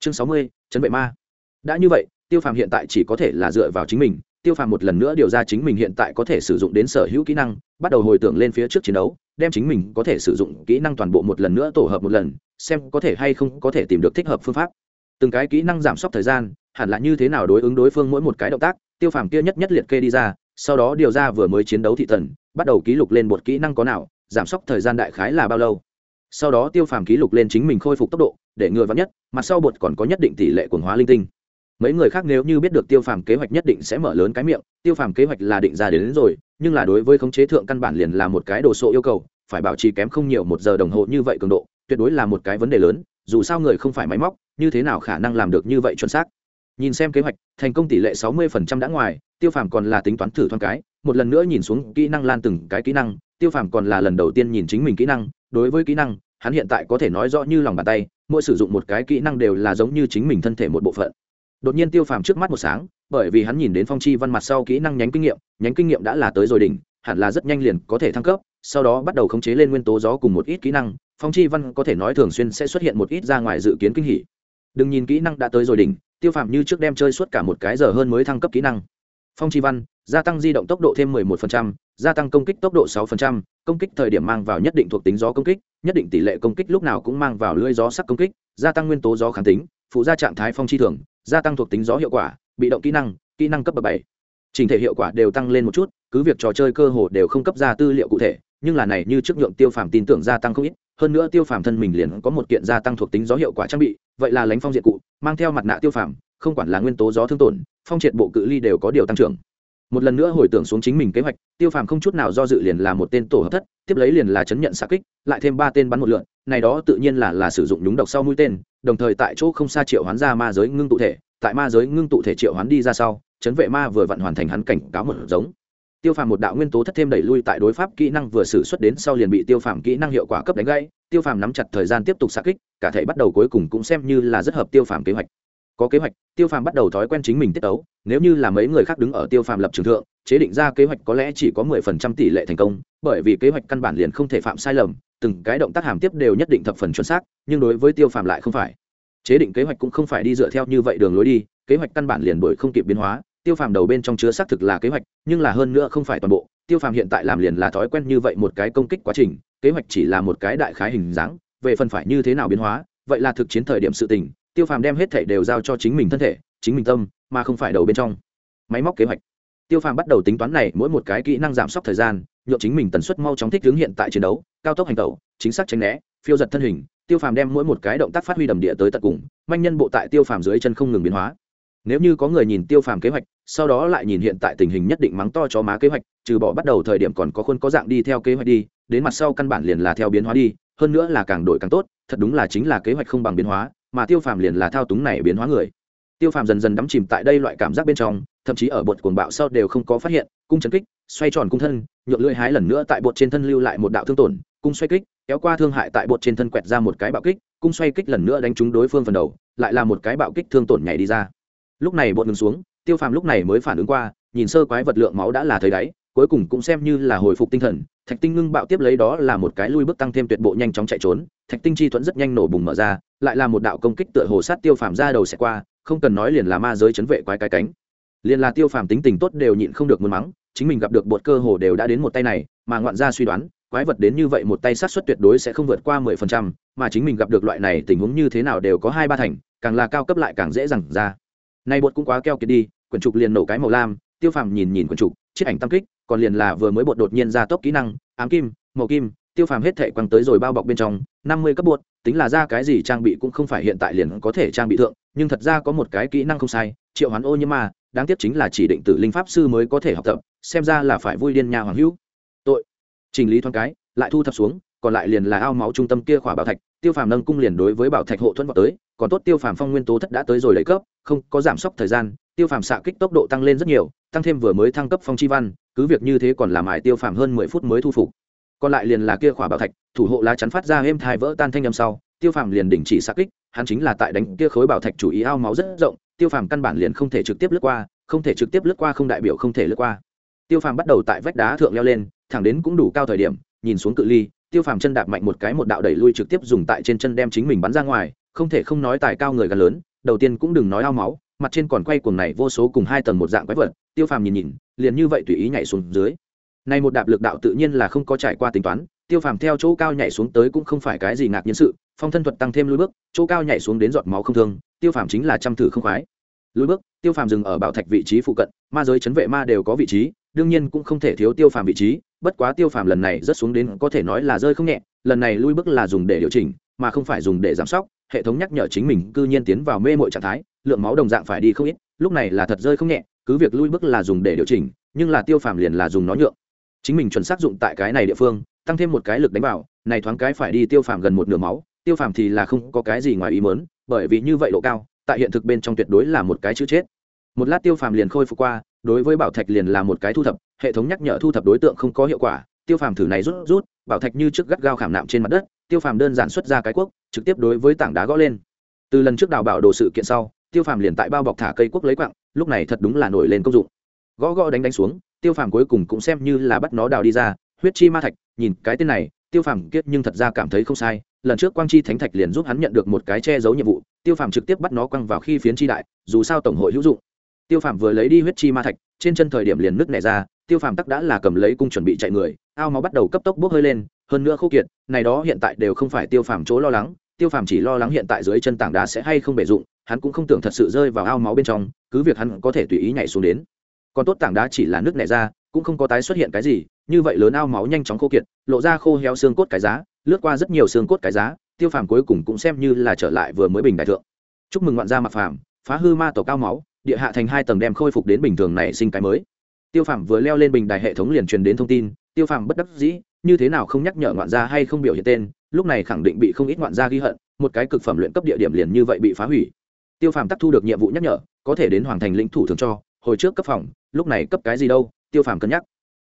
Chương sáu mươi chấn vệ ma. Đã như vậy, tiêu phàm hiện tại chỉ có thể là dựa vào chính mình, tiêu phàm một lần nữa điều ra chính mình hiện tại có thể sử dụng đến sở hữu kỹ năng, bắt đầu hồi tưởng lên phía trước chiến đấu, đem chính mình có thể sử dụng kỹ năng toàn bộ một lần nữa tổ hợp một lần, xem có thể hay không có thể tìm được thích hợp phương pháp. Từng cái kỹ năng giảm sốc thời gian, hẳn là như thế nào đối ứng đối phương mỗi một cái động tác, tiêu phàm kia nhất nhất liệt kê đi ra, sau đó điều ra vừa mới chiến đấu thị thần bắt đầu ký lục lên một kỹ năng có nào, giảm sốc thời gian đại khái là bao lâu sau đó tiêu phàm ký lục lên chính mình khôi phục tốc độ để ngừa vắn nhất mặt sau bột còn có nhất định tỷ lệ quần hóa linh tinh. Mấy người khác nếu như biết được tiêu phàm kế hoạch nhất định sẽ mở lớn cái miệng tiêu phàm kế hoạch là định ra đến, đến rồi nhưng là đối với khống chế thượng căn bản liền là một cái đồ sộ yêu cầu phải bảo trì kém không nhiều một giờ đồng hồ như vậy cường độ tuyệt đối là một cái vấn đề lớn dù sao người không phải máy móc như thế nào khả năng làm được như vậy chuẩn xác? Nhìn xem kế hoạch thành công tỷ lệ sáu mươi phần trăm đã ngoài tiêu phàm còn là tính toán thử thoáng cái một lần nữa nhìn xuống kỹ năng lan từng cái kỹ năng tiêu phàm còn là lần đầu tiên nhìn chính mình kỹ năng đối với kỹ năng hắn hiện tại có thể nói rõ như lòng bàn tay mỗi sử dụng một cái kỹ năng đều là giống như chính mình thân thể một bộ phận. Đột nhiên tiêu phàm trước mắt một sáng bởi vì hắn nhìn đến phong chi văn mặt sau kỹ năng nhánh kinh nghiệm nhánh kinh nghiệm đã là tới rồi đỉnh hẳn là rất nhanh liền có thể thăng cấp sau đó bắt đầu khống chế lên nguyên tố gió cùng một ít kỹ năng phong chi văn có thể nói thường xuyên sẽ xuất hiện một ít ra ngoài dự kiến kinh hỉ. Đừng nhìn kỹ năng đã tới rồi đỉnh tiêu phàm như trước đem chơi suốt cả một cái giờ hơn mới thăng cấp kỹ năng. Phong chi văn gia tăng di động tốc độ thêm 11%, gia tăng công kích tốc độ 6%, công kích thời điểm mang vào nhất định thuộc tính gió công kích nhất định tỷ lệ công kích lúc nào cũng mang vào lưỡi gió sắc công kích gia tăng nguyên tố gió kháng tính phụ gia trạng thái phong chi thường gia tăng thuộc tính gió hiệu quả bị động kỹ năng kỹ năng cấp bậc bảy. Trình thể hiệu quả đều tăng lên một chút cứ việc trò chơi cơ hồ đều không cấp ra tư liệu cụ thể nhưng là này như trước nhượng tiêu phàm tin tưởng gia tăng không ít hơn nữa tiêu phàm thân mình liền có một kiện gia tăng thuộc tính gió hiệu quả trang bị vậy là lánh phong diện cụ mang theo mặt nạ tiêu phàm không quản là nguyên tố gió thương tổn phong triệt bộ cự ly đều có điều tăng trưởng một lần nữa hồi tưởng xuống chính mình kế hoạch, tiêu phàm không chút nào do dự liền là một tên tổ hợp thất, tiếp lấy liền là chấn nhận xạ kích, lại thêm ba tên bắn một lượn, này đó tự nhiên là là sử dụng đúng độc sau mũi tên, đồng thời tại chỗ không xa triệu hoán ra ma giới ngưng tụ thể, tại ma giới ngưng tụ thể triệu hoán đi ra sau, chấn vệ ma vừa vặn hoàn thành hắn cảnh cáo một giống. Tiêu phàm một đạo nguyên tố thất thêm đẩy lui tại đối pháp kỹ năng vừa xử xuất đến sau liền bị tiêu phàm kỹ năng hiệu quả cấp đánh gãy, tiêu phàm nắm chặt thời gian tiếp tục xạ kích, cả thể bắt đầu cuối cùng cũng xem như là rất hợp tiêu phàm kế hoạch có kế hoạch, tiêu phàm bắt đầu thói quen chính mình tiết ấu nếu như là mấy người khác đứng ở tiêu phàm lập trường thượng, chế định ra kế hoạch có lẽ chỉ có mười phần trăm tỷ lệ thành công, bởi vì kế hoạch căn bản liền không thể phạm sai lầm, từng cái động tác hàm tiếp đều nhất định thập phần chuẩn xác, nhưng đối với tiêu phàm lại không phải. Chế định kế hoạch cũng không phải đi dựa theo như vậy đường lối đi, kế hoạch căn bản liền đổi không kịp biến hóa, tiêu phàm đầu bên trong chứa xác thực là kế hoạch, nhưng là hơn nữa không phải toàn bộ, tiêu phàm hiện tại làm liền là thói quen như vậy một cái công kích quá trình, kế hoạch chỉ là một cái đại khái hình dáng, về phần phải như thế nào biến hóa, vậy là thực chiến thời điểm sự tình tiêu phàm đem hết thể đều giao cho chính mình thân thể, chính mình tâm, mà không phải đầu bên trong. Máy móc kế hoạch. Tiêu phàm bắt đầu tính toán này, mỗi một cái kỹ năng giảm sốc thời gian nhộn chính mình tần suất mau chóng thích hướng hiện tại chiến đấu, cao tốc hành tẩu, chính xác tránh né, phiêu giật thân hình, tiêu phàm đem mỗi một cái động tác phát huy đầm địa tới tận cùng, manh nhân bộ tại tiêu phàm dưới chân không ngừng biến hóa. Nếu như có người nhìn tiêu phàm kế hoạch, sau đó lại nhìn hiện tại tình hình nhất định mắng to cho má kế hoạch, trừ bỏ bắt đầu thời điểm còn có khuôn có dạng đi theo kế hoạch đi, đến mặt sau căn bản liền là theo biến hóa đi, hơn nữa là càng đổi càng tốt, thật đúng là chính là kế hoạch không bằng biến hóa mà tiêu phàm liền là thao túng này biến hóa người. Tiêu phàm dần dần đắm chìm tại đây loại cảm giác bên trong, thậm chí ở bột cuồng bạo sau đều không có phát hiện, cung chấn kích, xoay tròn cung thân, nhượng lưỡi hái lần nữa tại bột trên thân lưu lại một đạo thương tổn, cung xoay kích, kéo qua thương hại tại bột trên thân quẹt ra một cái bạo kích, cung xoay kích lần nữa đánh trúng đối phương phần đầu, lại là một cái bạo kích thương tổn nhảy đi ra. Lúc này bột ngừng xuống, tiêu phàm lúc này mới phản ứng qua, nhìn sơ quái vật lượng máu đã là thấy đáy, cuối cùng cũng xem như là hồi phục tinh thần thạch tinh ngưng bạo tiếp lấy đó là một cái lui bước tăng thêm tuyệt bộ nhanh chóng chạy trốn. Thạch tinh chi thuẫn rất nhanh nổ bùng mở ra, lại là một đạo công kích tựa hồ sát tiêu phàm ra đầu sẽ qua, không cần nói liền là ma giới chấn vệ quái cái cánh. Liền là tiêu phàm tính tình tốt đều nhịn không được muốn mắng, chính mình gặp được bột cơ hồ đều đã đến một tay này, mà ngoạn ra suy đoán, quái vật đến như vậy một tay sát xuất tuyệt đối sẽ không vượt qua mười phần trăm, mà chính mình gặp được loại này tình huống như thế nào đều có hai ba thành, càng là cao cấp lại càng dễ dàng ra. Nay bột cũng quá keo kiệt đi, quyển trục liền nổ cái màu lam, tiêu phàm nhìn nhìn quyển trục, chiếc ảnh tam kích còn liền là vừa mới bột đột nhiên ra tốc kỹ năng, ám kim, màu kim, tiêu phàm hết thể quăng tới rồi bao bọc bên trong, năm mươi cấp bột, tính là ra cái gì trang bị cũng không phải hiện tại liền có thể trang bị thượng, nhưng thật ra có một cái kỹ năng không sai, triệu hoán ô nhưng mà đáng tiếc chính là chỉ định tử linh pháp sư mới có thể học tập, xem ra là phải vui điên nhà hoàng hữu. Tội. Trình lý thoáng cái, lại thu thập xuống còn lại liền là ao máu trung tâm kia khỏa bảo thạch, tiêu phàm nâng cung liền đối với bảo thạch hộ thuẫn vào tới, còn tốt tiêu phàm phong nguyên tố thất đã tới rồi lấy cấp, không có giảm sốc thời gian, tiêu phàm xạ kích tốc độ tăng lên rất nhiều, tăng thêm vừa mới thăng cấp phong chi văn, cứ việc như thế còn làm ải tiêu phàm hơn mười phút mới thu phục. Còn lại liền là kia khỏa bảo thạch, thủ hộ lá chắn phát ra êm thai vỡ tan thanh âm sau, tiêu phàm liền đình chỉ xạ kích, hắn chính là tại đánh kia khối bảo thạch chủ ý ao máu rất rộng, tiêu phàm căn bản liền không thể trực tiếp lướt qua, không thể trực tiếp lướt qua không đại biểu không thể lướt qua. Tiêu phàm bắt đầu tại vách đá thượng leo lên, thẳng đến cũng đủ cao thời điểm, nhìn xuống cự ly tiêu phàm chân đạp mạnh một cái một đạo đẩy lui trực tiếp dùng tại trên chân đem chính mình bắn ra ngoài, không thể không nói tài cao người gần lớn, đầu tiên cũng đừng nói ao máu, mặt trên còn quay cuồng này vô số cùng hai tầng một dạng quái vật, tiêu phàm nhìn nhìn, liền như vậy tùy ý nhảy xuống dưới. Này một đạp lực đạo tự nhiên là không có trải qua tính toán, tiêu phàm theo chỗ cao nhảy xuống tới cũng không phải cái gì ngạc nhiên sự, phong thân thuật tăng thêm lùi bước, chỗ cao nhảy xuống đến giọt máu không thương, tiêu phàm chính là trăm thử không khoái. Lùi bước, tiêu phàm dừng ở bảo thạch vị trí phụ cận, ma giới chấn vệ ma đều có vị trí đương nhiên cũng không thể thiếu tiêu phàm vị trí, bất quá tiêu phàm lần này rất xuống đến có thể nói là rơi không nhẹ, lần này lui bước là dùng để điều chỉnh, mà không phải dùng để giảm sóc, hệ thống nhắc nhở chính mình cư nhiên tiến vào mê mội trạng thái, lượng máu đồng dạng phải đi không ít, lúc này là thật rơi không nhẹ, cứ việc lui bước là dùng để điều chỉnh, nhưng là tiêu phàm liền là dùng nó nhượng. Chính mình chuẩn xác dụng tại cái này địa phương, tăng thêm một cái lực đánh vào, này thoáng cái phải đi tiêu phàm gần một nửa máu, tiêu phàm thì là không có cái gì ngoài ý mớn bởi vì như vậy độ cao, tại hiện thực bên trong tuyệt đối là một cái chữ chết. Một lát tiêu phàm liền khôi phục qua đối với bảo thạch liền là một cái thu thập, hệ thống nhắc nhở thu thập đối tượng không có hiệu quả, tiêu phàm thử này rút rút, bảo thạch như trước gắt gao khảm nạm trên mặt đất, tiêu phàm đơn giản xuất ra cái quốc trực tiếp đối với tảng đá gõ lên. Từ lần trước đào bảo đồ sự kiện sau, tiêu phàm liền tại bao bọc thả cây quốc lấy quặng, lúc này thật đúng là nổi lên công dụng. Gõ gõ đánh đánh xuống, tiêu phàm cuối cùng cũng xem như là bắt nó đào đi ra, huyết chi ma thạch, nhìn cái tên này, tiêu phàm kiết nhưng thật ra cảm thấy không sai, lần trước quang chi thánh thạch liền giúp hắn nhận được một cái che giấu nhiệm vụ, tiêu phàm trực tiếp bắt nó quăng vào khi phiến chi đại, dù sao tổng hội hữu dụng tiêu phàm vừa lấy đi huyết chi ma thạch, trên chân thời điểm liền nước nẻ ra, tiêu phàm tắc đã là cầm lấy cung chuẩn bị chạy người, ao máu bắt đầu cấp tốc bốc hơi lên, hơn nữa khô kiệt, này đó hiện tại đều không phải tiêu phàm chỗ lo lắng, tiêu phàm chỉ lo lắng hiện tại dưới chân tảng đá sẽ hay không bể dụng hắn cũng không tưởng thật sự rơi vào ao máu bên trong, cứ việc hắn có thể tùy ý nhảy xuống đến. Còn tốt tảng đá chỉ là nước nẻ ra, cũng không có tái xuất hiện cái gì, như vậy lớn ao máu nhanh chóng khô kiệt, lộ ra khô héo xương cốt cái giá, lướt qua rất nhiều xương cốt cái giá, tiêu phàm cuối cùng cũng xem như là trở lại vừa mới bình đại thượng. Chúc mừng ngoạn gia mặc phàm, phá hư ma tổ cao máu địa hạ thành hai tầng đem khôi phục đến bình thường này sinh cái mới. Tiêu phàm vừa leo lên bình đài hệ thống liền truyền đến thông tin, tiêu phàm bất đắc dĩ, như thế nào không nhắc nhở ngoạn gia hay không biểu hiện tên, lúc này khẳng định bị không ít ngoạn gia ghi hận, một cái cực phẩm luyện cấp địa điểm liền như vậy bị phá hủy. Tiêu phàm tắc thu được nhiệm vụ nhắc nhở, có thể đến hoàng thành lĩnh thủ thường cho, hồi trước cấp phòng, lúc này cấp cái gì đâu, tiêu phàm cân nhắc.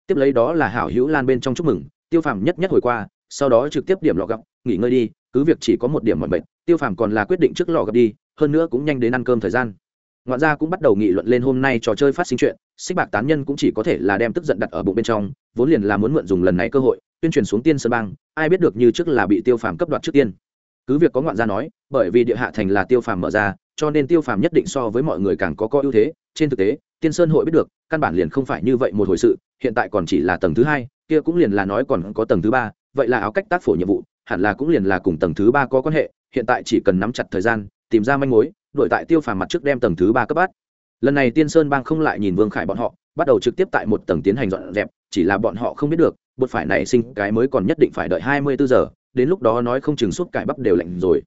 Tiếp lấy đó là hảo hữu lan bên trong chúc mừng, tiêu phàm nhất nhất hồi qua, sau đó trực tiếp điểm lọ gặp, nghỉ ngơi đi, cứ việc chỉ có một điểm mọi bệnh tiêu phàm còn là quyết định trước lọ gặp đi, hơn nữa cũng nhanh đến ăn cơm thời gian ngoạn gia cũng bắt đầu nghị luận lên hôm nay trò chơi phát sinh chuyện xích bạc tán nhân cũng chỉ có thể là đem tức giận đặt ở bụng bên trong, vốn liền là muốn mượn dùng lần này cơ hội, tuyên truyền xuống tiên sơn bang, ai biết được như trước là bị tiêu phàm cấp đoạt trước tiên. Cứ việc có ngoạn gia nói, bởi vì địa hạ thành là tiêu phàm mở ra, cho nên tiêu phàm nhất định so với mọi người càng có có ưu thế, trên thực tế, tiên sơn hội biết được, căn bản liền không phải như vậy một hồi sự, hiện tại còn chỉ là tầng thứ hai, kia cũng liền là nói còn có tầng thứ ba, vậy là áo cách tác phổ nhiệm vụ, hẳn là cũng liền là cùng tầng thứ ba có quan hệ, hiện tại chỉ cần nắm chặt thời gian, tìm ra manh mối đổi tại tiêu phàm mặt trước đem tầng thứ ba cấp bát. Lần này tiên sơn bang không lại nhìn vương khải bọn họ, bắt đầu trực tiếp tại một tầng tiến hành dọn dẹp, chỉ là bọn họ không biết được, bột phải nảy sinh cái mới còn nhất định phải đợi hai mươi bốn giờ, đến lúc đó nói không chừng suốt cải bắp đều lạnh rồi.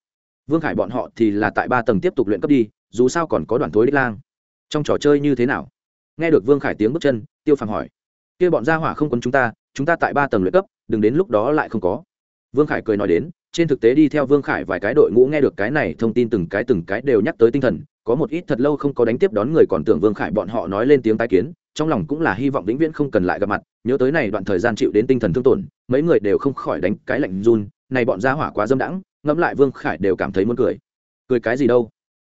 Vương khải bọn họ thì là tại ba tầng tiếp tục luyện cấp đi, dù sao còn có đoàn thối đích lang. Trong trò chơi như thế nào? Nghe được vương khải tiếng bước chân, tiêu phàm hỏi. Kia bọn gia hỏa không quấn chúng ta chúng ta tại ba tầng luyện cấp, đừng đến lúc đó lại không có vương khải cười nói đến, trên thực tế đi theo vương khải vài cái đội ngũ nghe được cái này thông tin từng cái từng cái đều nhắc tới tinh thần, có một ít thật lâu không có đánh tiếp đón người còn tưởng vương khải bọn họ nói lên tiếng tái kiến, trong lòng cũng là hy vọng vĩnh viễn không cần lại gặp mặt, nhớ tới này đoạn thời gian chịu đến tinh thần thương tổn, mấy người đều không khỏi đánh cái lạnh run, này bọn gia hỏa quá dâm đãng, ngẫm lại vương khải đều cảm thấy muốn cười. Cười cái gì đâu?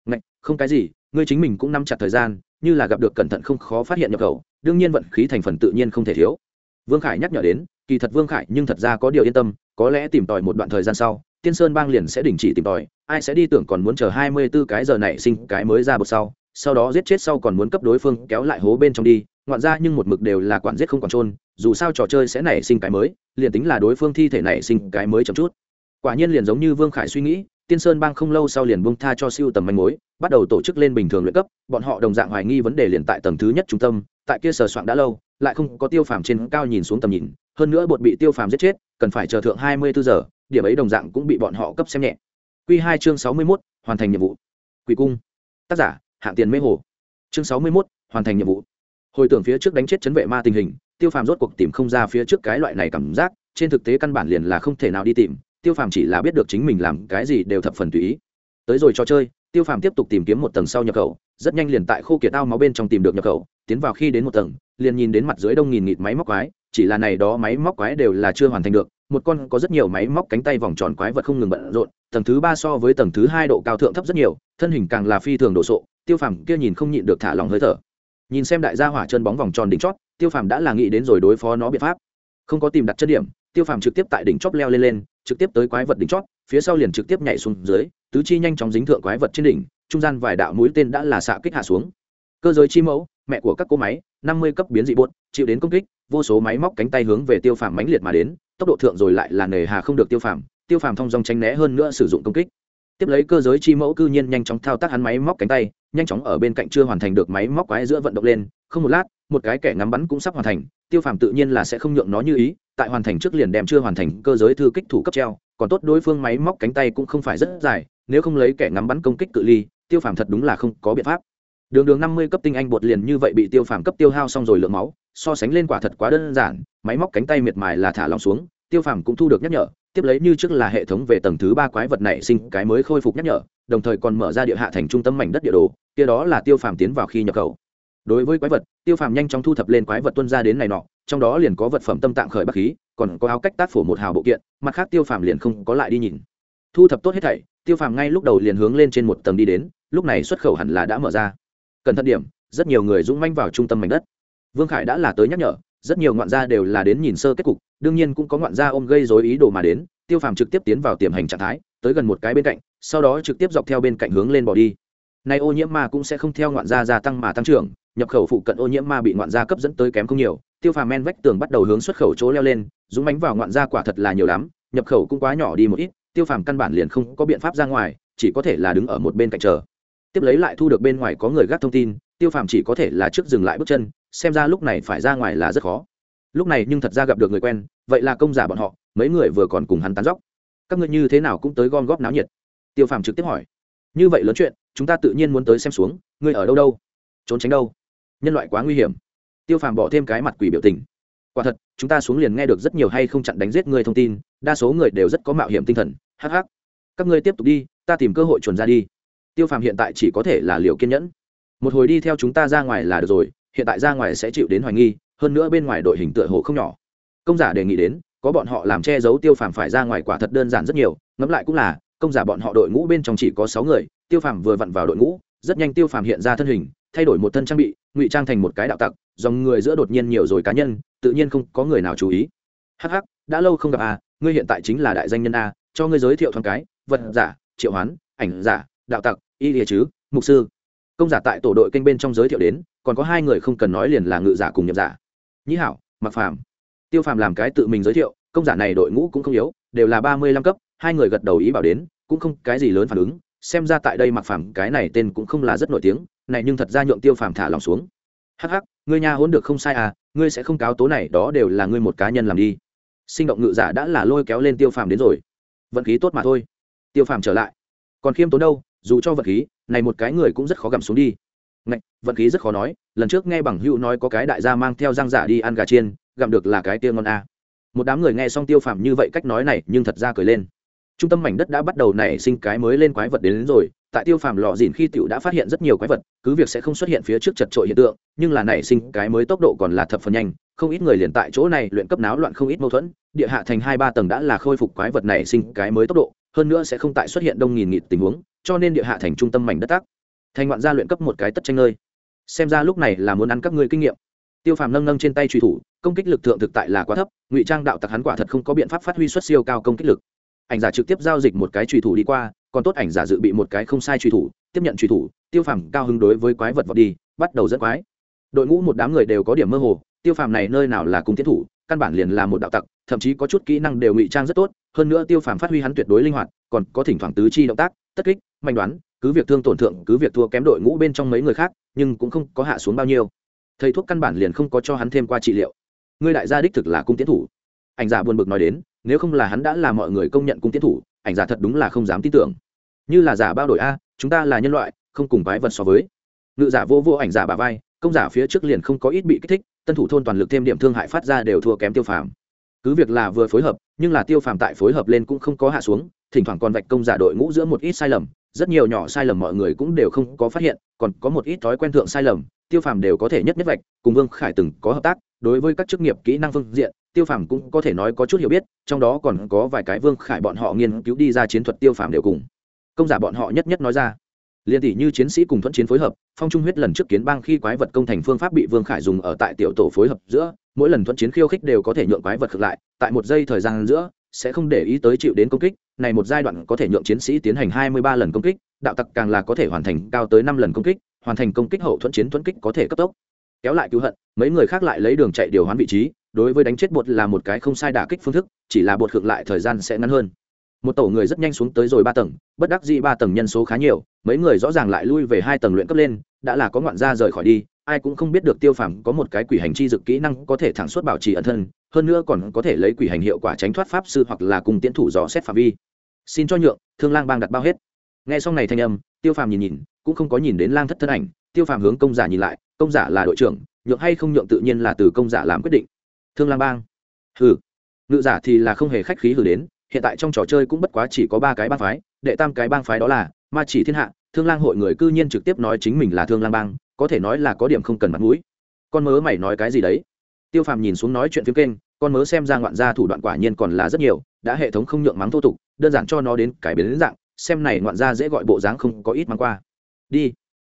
Ngạch, không cái gì, ngươi chính mình cũng nắm chặt thời gian, như là gặp được cẩn thận không khó phát hiện nhập khẩu, đương nhiên vận khí thành phần tự nhiên không thể thiếu. Vương khải nhắc nhở đến, kỳ thật vương khải nhưng thật ra có điều yên tâm có lẽ tìm tòi một đoạn thời gian sau, tiên sơn bang liền sẽ đình chỉ tìm tòi, ai sẽ đi tưởng còn muốn chờ hai mươi b ố cái giờ này sinh cái mới ra bột sau sau đó giết chết sau còn muốn cấp đối phương kéo lại hố bên trong đi, ngoạn ra nhưng một mực đều là quản giết không còn trôn dù sao trò chơi sẽ nảy sinh cái mới, liền tính là đối phương thi thể nảy sinh cái mới chậm chút. Quả nhiên liền giống như vương khải suy nghĩ, tiên sơn bang không lâu sau liền bông tha cho siêu tầm manh mối, bắt đầu tổ chức lên bình thường luyện cấp, bọn họ đồng dạng hoài nghi vấn đề liền tại tầng thứ nhất trung tâm, tại kia sờ soạn đã lâu, lại không có tiêu phàm trên cao nhìn xuống tầm nhìn hơn nữa bột bị tiêu phàm giết chết, cần phải chờ thượng hai mươi bốn giờ, điểm ấy đồng dạng cũng bị bọn họ cấp xem nhẹ. Q hai chương sáu mươi mốt, hoàn thành nhiệm vụ. Quỷ cung. Tác giả, hạng tiền mê hồ. Chương sáu mươi mốt, hoàn thành nhiệm vụ. Hồi tưởng phía trước đánh chết chấn vệ ma tình hình, tiêu phàm rốt cuộc tìm không ra phía trước cái loại này cảm giác, trên thực tế căn bản liền là không thể nào đi tìm, tiêu phàm chỉ là biết được chính mình làm cái gì đều thập phần tùy ý. Tới rồi cho chơi, tiêu phàm tiếp tục tìm kiếm một tầng sau nhập khẩu, rất nhanh liền tại khô kiệt ao máu bên trong tìm được nhập khẩu, tiến vào khi đến một tầng, liền nhìn đến mặt dưới đông nghìn nghịt máy móc quái chỉ là này đó máy móc quái đều là chưa hoàn thành được, một con có rất nhiều máy móc cánh tay vòng tròn quái vật không ngừng bận rộn, tầng thứ ba so với tầng thứ hai độ cao thượng thấp rất nhiều, thân hình càng là phi thường đồ sộ, tiêu phàm kia nhìn không nhịn được thả lòng hơi thở. Nhìn xem đại gia hỏa chân bóng vòng tròn đỉnh chót, tiêu phàm đã là nghĩ đến rồi đối phó nó biện pháp. Không có tìm đặt chân điểm, tiêu phàm trực tiếp tại đỉnh chót leo lên lên, trực tiếp tới quái vật đỉnh chót, phía sau liền trực tiếp nhảy xuống dưới, tứ chi nhanh chóng dính thượng quái vật trên đỉnh, trung gian vài đạo mũi tên đã là xạ kích hạ xuống. Cơ giới chi mẫu, mẹ của các cỗ máy, năm mươi cấp biến dị buốt chịu đến công kích vô số máy móc cánh tay hướng về tiêu phàm mãnh liệt mà đến, tốc độ thượng rồi lại là nề hà không được tiêu phàm tiêu phàm thông dong tránh né hơn nữa sử dụng công kích. Tiếp lấy cơ giới chi mẫu cư nhiên nhanh chóng thao tác hắn máy móc cánh tay, nhanh chóng ở bên cạnh chưa hoàn thành được máy móc quái giữa vận động lên, không một lát, một cái kẻ ngắm bắn cũng sắp hoàn thành, tiêu phàm tự nhiên là sẽ không nhượng nó như ý, tại hoàn thành trước liền đem chưa hoàn thành cơ giới thư kích thủ cấp treo, còn tốt đối phương máy móc cánh tay cũng không phải rất dài, nếu không lấy kẻ ngắm bắn công kích cự ly, tiêu phàm thật đúng là không có biện pháp đường đường năm mươi cấp tinh anh bột liền như vậy bị tiêu phàm cấp tiêu hao xong rồi lượng máu, so sánh lên quả thật quá đơn giản, máy móc cánh tay miệt mài là thả lòng xuống, tiêu phàm cũng thu được nhắc nhở, tiếp lấy như trước là hệ thống về tầng thứ ba quái vật này sinh cái mới khôi phục nhắc nhở, đồng thời còn mở ra địa hạ thành trung tâm mảnh đất địa đồ, kia đó là tiêu phàm tiến vào khi nhập khẩu. Đối với quái vật, tiêu phàm nhanh chóng thu thập lên quái vật tuân ra đến này nọ, trong đó liền có vật phẩm tâm tạng khởi bắc khí, còn có áo cách tác phổ một hào bộ kiện, mặt khác tiêu phàm liền không có lại đi nhìn. Thu thập tốt hết thảy, tiêu phàm ngay lúc đầu liền hướng lên trên một tầng đi đến, lúc này xuất khẩu hẳn là đã mở ra cẩn thận điểm, rất nhiều người dũng manh vào trung tâm mảnh đất. Vương khải đã là tới nhắc nhở, rất nhiều ngoạn gia đều là đến nhìn sơ kết cục, đương nhiên cũng có ngoạn gia ôm gây dối ý đồ mà đến, tiêu phàm trực tiếp tiến vào tiềm hành trạng thái, tới gần một cái bên cạnh, sau đó trực tiếp dọc theo bên cạnh hướng lên bỏ đi. Nay ô nhiễm ma cũng sẽ không theo ngoạn gia gia tăng mà tăng trưởng, nhập khẩu phụ cận ô nhiễm ma bị ngoạn gia cấp dẫn tới kém không nhiều, tiêu phàm men vách tường bắt đầu hướng xuất khẩu chỗ leo lên, dũng mánh vào ngoạn gia quả thật là nhiều lắm, nhập khẩu cũng quá nhỏ đi một ít, tiêu phàm căn bản liền không có biện pháp ra ngoài, chỉ có thể là đứng ở một bên cạnh chờ tiếp lấy lại thu được bên ngoài có người gác thông tin, tiêu phàm chỉ có thể là trước dừng lại bước chân, xem ra lúc này phải ra ngoài là rất khó. Lúc này nhưng thật ra gặp được người quen, vậy là công giả bọn họ, mấy người vừa còn cùng hắn tán dóc. Các ngươi như thế nào cũng tới gom góp náo nhiệt. Tiêu phàm trực tiếp hỏi. Như vậy lớn chuyện, chúng ta tự nhiên muốn tới xem xuống, ngươi ở đâu đâu? Trốn tránh đâu? Nhân loại quá nguy hiểm. Tiêu phàm bỏ thêm cái mặt quỷ biểu tình. Quả thật, chúng ta xuống liền nghe được rất nhiều hay không chặn đánh giết người thông tin, đa số người đều rất có mạo hiểm tinh thần. Hh các ngươi tiếp tục đi, ta tìm cơ hội chuẩn ra đi tiêu phàm hiện tại chỉ có thể là liều kiên nhẫn. Một hồi đi theo chúng ta ra ngoài là được rồi, hiện tại ra ngoài sẽ chịu đến hoài nghi, hơn nữa bên ngoài đội hình tựa hồ không nhỏ. Công giả đề nghị đến, có bọn họ làm che giấu tiêu phàm phải ra ngoài quả thật đơn giản rất nhiều, ngẫm lại cũng là, công giả bọn họ đội ngũ bên trong chỉ có sáu người, tiêu phàm vừa vặn vào đội ngũ, rất nhanh tiêu phàm hiện ra thân hình, thay đổi một thân trang bị, ngụy trang thành một cái đạo tặc, dòng người giữa đột nhiên nhiều rồi cá nhân, tự nhiên không có người nào chú ý. Hh đã lâu không gặp a ngươi hiện tại chính là đại danh nhân a, cho ngươi giới thiệu thoáng cái, vật giả, triệu hoán, ảnh giả, đạo tặc y lìa chứ, mục sư. Công giả tại tổ đội kênh bên trong giới thiệu đến, còn có hai người không cần nói liền là ngự giả cùng nhập giả. Nhĩ hảo mặc phàm. Tiêu phàm làm cái tự mình giới thiệu, công giả này đội ngũ cũng không yếu, đều là ba mươi lăm cấp, hai người gật đầu ý bảo đến, cũng không cái gì lớn phản ứng, xem ra tại đây mặc phàm cái này tên cũng không là rất nổi tiếng, này nhưng thật ra nhượng tiêu phàm thả lòng xuống. Hắc hắc, ngươi nha hỗn được không sai à ngươi sẽ không cáo tố này, đó đều là ngươi một cá nhân làm đi. Sinh động ngự giả đã là lôi kéo lên tiêu phàm đến rồi. Vận khí tốt mà thôi. Tiêu phàm trở lại. Còn khiêm tốn đâu dù cho vận khí này một cái người cũng rất khó gặm xuống đi. Ngạch, vận khí rất khó nói lần trước nghe bằng hữu nói có cái đại gia mang theo răng giả đi ăn gà chiên gặm được là cái tiêu ngon a. Một đám người nghe xong tiêu phàm như vậy cách nói này nhưng thật ra cười lên. Trung tâm mảnh đất đã bắt đầu nảy sinh cái mới lên quái vật đến, đến rồi tại tiêu phàm lọ dìn khi tiểu đã phát hiện rất nhiều quái vật cứ việc sẽ không xuất hiện phía trước chật trội hiện tượng nhưng là nảy sinh cái mới tốc độ còn là thập phần nhanh không ít người liền tại chỗ này luyện cấp náo loạn không ít mâu thuẫn địa hạ thành hai ba tầng đã là khôi phục quái vật nảy sinh cái mới tốc độ hơn nữa sẽ không tại xuất hiện đông nghìn nghịt tình huống cho nên địa hạ thành trung tâm mảnh đất tắc thành ngoạn gia luyện cấp một cái tất tranh nơi. Xem ra lúc này là muốn ăn các ngươi kinh nghiệm. Tiêu phàm nâng nâng trên tay truy thủ, công kích lực thượng thực tại là quá thấp, ngụy trang đạo tặc hắn quả thật không có biện pháp phát huy xuất siêu cao công kích lực. Ảnh giả trực tiếp giao dịch một cái truy thủ đi qua, còn tốt ảnh giả dự bị một cái không sai truy thủ, tiếp nhận truy thủ, tiêu phàm cao hứng đối với quái vật vọt đi, bắt đầu dẫn quái. Đội ngũ một đám người đều có điểm mơ hồ, tiêu phàm này nơi nào là cung tiến thủ, căn bản liền là một đạo tặc thậm chí có chút kỹ năng đều ngụy trang rất tốt, hơn nữa tiêu phàm phát huy hắn tuyệt đối linh hoạt, còn có thỉnh thoảng tứ chi động tác, tất kích, manh đoán, cứ việc thương tổn thượng, cứ việc thua kém đội ngũ bên trong mấy người khác, nhưng cũng không có hạ xuống bao nhiêu. Thầy thuốc căn bản liền không có cho hắn thêm qua trị liệu. Ngươi đại gia đích thực là cung tiến thủ. Ảnh giả buồn bực nói đến, nếu không là hắn đã là mọi người công nhận cung tiến thủ, ảnh giả thật đúng là không dám tin tưởng. Như là giả bao đổi a, chúng ta là nhân loại, không cùng quái vật so với. Ngự giả vô vô ảnh giả bà vai, công giả phía trước liền không có ít bị kích thích, tân thủ thôn toàn lực thêm điểm thương hại phát ra đều thua kém tiêu phàm cứ việc là vừa phối hợp, nhưng là tiêu phàm tại phối hợp lên cũng không có hạ xuống, thỉnh thoảng còn vạch công giả đội ngũ giữa một ít sai lầm, rất nhiều nhỏ sai lầm mọi người cũng đều không có phát hiện, còn có một ít thói quen thượng sai lầm, tiêu phàm đều có thể nhất nhất vạch, cùng vương khải từng có hợp tác, đối với các chức nghiệp kỹ năng phương diện, tiêu phàm cũng có thể nói có chút hiểu biết, trong đó còn có vài cái vương khải bọn họ nghiên cứu đi ra chiến thuật tiêu phàm đều cùng. Công giả bọn họ nhất nhất nói ra liên tỷ như chiến sĩ cùng thuận chiến phối hợp, phong trung huyết lần trước kiến bang khi quái vật công thành phương pháp bị vương khải dùng ở tại tiểu tổ phối hợp giữa, mỗi lần thuận chiến khiêu khích đều có thể nhượng quái vật ngược lại, tại một giây thời gian giữa, sẽ không để ý tới chịu đến công kích, này một giai đoạn có thể nhượng chiến sĩ tiến hành hai mươi ba lần công kích, đạo tặc càng là có thể hoàn thành cao tới năm lần công kích, hoàn thành công kích hậu thuận chiến thuận kích có thể cấp tốc. Kéo lại cứu hận, mấy người khác lại lấy đường chạy điều hoán vị trí, đối với đánh chết bột là một cái không sai đả kích phương thức, chỉ là bột ngược lại thời gian sẽ ngắn hơn một tổ người rất nhanh xuống tới rồi ba tầng, bất đắc dĩ ba tầng nhân số khá nhiều, mấy người rõ ràng lại lui về hai tầng luyện cấp lên, đã là có ngoạn gia rời khỏi đi, ai cũng không biết được tiêu phàm có một cái quỷ hành chi dực kỹ năng có thể thẳng suốt bảo trì ẩn thân, hơn nữa còn có thể lấy quỷ hành hiệu quả tránh thoát pháp sư hoặc là cùng tiến thủ dò xét phạm vi. Xin cho nhượng, thương lang bang đặt bao hết. Nghe xong này thanh âm, tiêu phàm nhìn nhìn, cũng không có nhìn đến lang thất thân ảnh, tiêu phàm hướng công giả nhìn lại, công giả là đội trưởng, nhượng hay không nhượng tự nhiên là từ công giả làm quyết định. Thương lang bang. Hừ. Ngự giả thì là không hề khách khí hử đến hiện tại trong trò chơi cũng bất quá chỉ có ba cái bang phái, đệ tam cái bang phái đó là ma chỉ thiên hạ, thương lang hội người cư nhiên trực tiếp nói chính mình là thương lang bang, có thể nói là có điểm không cần mặt mũi. Con mớ mày nói cái gì đấy? Tiêu phàm nhìn xuống nói chuyện phiếm kênh, con mớ xem ra ngoạn gia thủ đoạn quả nhiên còn là rất nhiều, đã hệ thống không nhượng mắng thô tục, đơn giản cho nó đến cải biến đến dạng, xem này ngoạn gia dễ gọi bộ dáng không có ít mắng qua. Đi.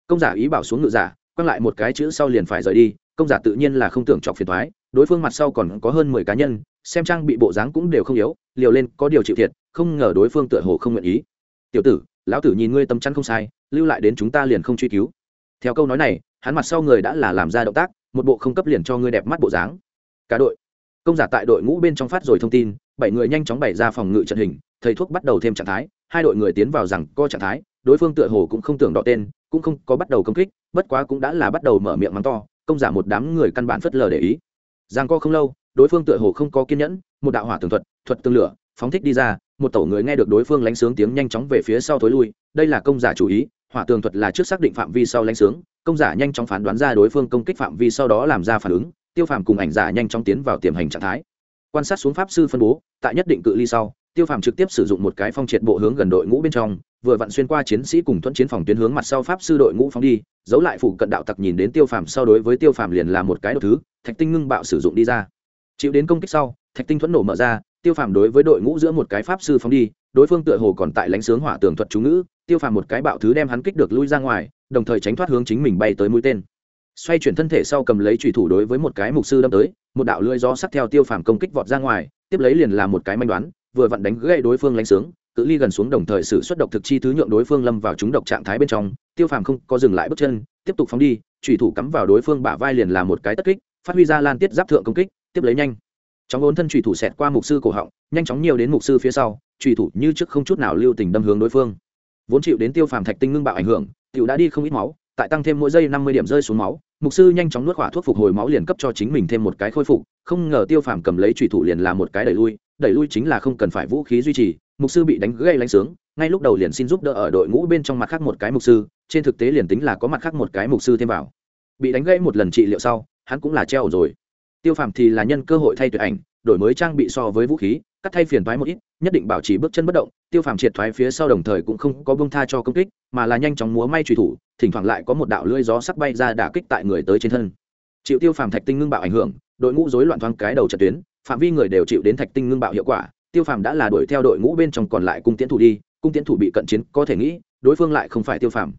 Công giả ý bảo xuống ngự giả, quăng lại một cái chữ sau liền phải rời đi, công giả tự nhiên là không tưởng chọc phiền thoái đối phương mặt sau còn có hơn mười cá nhân xem trang bị bộ dáng cũng đều không yếu, liều lên có điều chịu thiệt, không ngờ đối phương tựa hồ không nguyện ý. Tiểu tử, lão tử nhìn ngươi tâm chắn không sai, lưu lại đến chúng ta liền không truy cứu. Theo câu nói này, hắn mặt sau người đã là làm ra động tác, một bộ không cấp liền cho ngươi đẹp mắt bộ dáng. Cả đội. Công giả tại đội ngũ bên trong phát rồi thông tin, bảy người nhanh chóng bày ra phòng ngự trận hình, thầy thuốc bắt đầu thêm trạng thái, hai đội người tiến vào rằng co trạng thái, đối phương tựa hồ cũng không tưởng đọ tên, cũng không có bắt đầu công kích, bất quá cũng đã là bắt đầu mở miệng mắng to, công giả một đám người căn bản phất lờ để ý. Giang co không lâu đối phương tựa hồ không có kiên nhẫn, một đạo hỏa tường thuật thuật tương lửa, phóng thích đi ra, một tổ người nghe được đối phương lánh sướng tiếng nhanh chóng về phía sau thối lui, đây là công giả chủ ý, hỏa tường thuật là trước xác định phạm vi sau lánh sướng, công giả nhanh chóng phán đoán ra đối phương công kích phạm vi sau đó làm ra phản ứng, tiêu phàm cùng ảnh giả nhanh chóng tiến vào tiềm hành trạng thái. Quan sát xuống pháp sư phân bố, tại nhất định cự ly sau, tiêu phàm trực tiếp sử dụng một cái phong triệt bộ hướng gần đội ngũ bên trong, vừa vặn xuyên qua chiến sĩ cùng thuẫn chiến phòng tuyến hướng mặt sau pháp sư đội ngũ phóng đi, giấu lại phụ cận đạo tặc nhìn đến tiêu phàm sau đối với tiêu phàm liền là một cái đ thứ, thạch tinh ngưng bạo sử dụng đi ra chịu đến công kích sau, thạch tinh thuẫn nổ mở ra, tiêu phàm đối với đội ngũ giữa một cái pháp sư phóng đi, đối phương tựa hồ còn tại lãnh sướng hỏa tường thuật chú ngữ, tiêu phàm một cái bạo thứ đem hắn kích được lui ra ngoài, đồng thời tránh thoát hướng chính mình bay tới mũi tên. Xoay chuyển thân thể sau cầm lấy trùy thủ đối với một cái mục sư đâm tới, một đạo lưỡi gió sắc theo tiêu phàm công kích vọt ra ngoài, tiếp lấy liền là một cái manh đoán, vừa vặn đánh gãy đối phương lãnh sướng, cự ly gần xuống đồng thời sử xuất độc thực chi thứ nhượng đối phương lâm vào chúng độc trạng thái bên trong, tiêu phàm không có dừng lại bước chân, tiếp tục phóng đi trùy thủ cắm vào đối phương bả vai liền là một cái tất kích, phát huy ra lan tiết giáp thượng công kích tiếp lấy nhanh. Chóng ốn thân trùy thủ xẹt qua mục sư cổ họng, nhanh chóng nhiều đến mục sư phía sau trùy thủ như trước không chút nào lưu tình đâm hướng đối phương. Vốn chịu đến tiêu phàm thạch tinh ngưng bạo ảnh hưởng, tiểu đã đi không ít máu, tại tăng thêm mỗi giây năm mươi điểm rơi xuống máu, mục sư nhanh chóng nuốt khỏa thuốc phục hồi máu liền cấp cho chính mình thêm một cái khôi phục, không ngờ tiêu phàm cầm lấy trùy thủ liền là một cái đẩy lui đẩy lui chính là không cần phải vũ khí duy trì, mục sư bị đánh gây lánh sướng, ngay lúc đầu liền xin giúp đỡ ở đội ngũ bên trong mặt khác một cái mục sư, trên thực tế liền tính là có mặt khác một cái mục sư thêm vào. Bị đánh gây một lần trị liệu sau, hắn cũng là treo rồi tiêu phàm thì là nhân cơ hội thay tuyệt ảnh, đổi mới trang bị so với vũ khí, cắt thay phiền thoái một ít, nhất định bảo trì bước chân bất động. Tiêu phàm triệt thoái phía sau đồng thời cũng không có bông tha cho công kích, mà là nhanh chóng múa may trùy thủ, thỉnh thoảng lại có một đạo lưỡi gió sắc bay ra đả kích tại người tới trên thân. Chịu tiêu phàm thạch tinh ngưng bạo ảnh hưởng, đội ngũ rối loạn thoáng cái đầu trận tuyến, phạm vi người đều chịu đến thạch tinh ngưng bạo hiệu quả. Tiêu phàm đã là đuổi theo đội ngũ bên trong còn lại cung tiến thủ đi, cung tiến thủ bị cận chiến, có thể nghĩ, đối phương lại không phải tiêu phàm.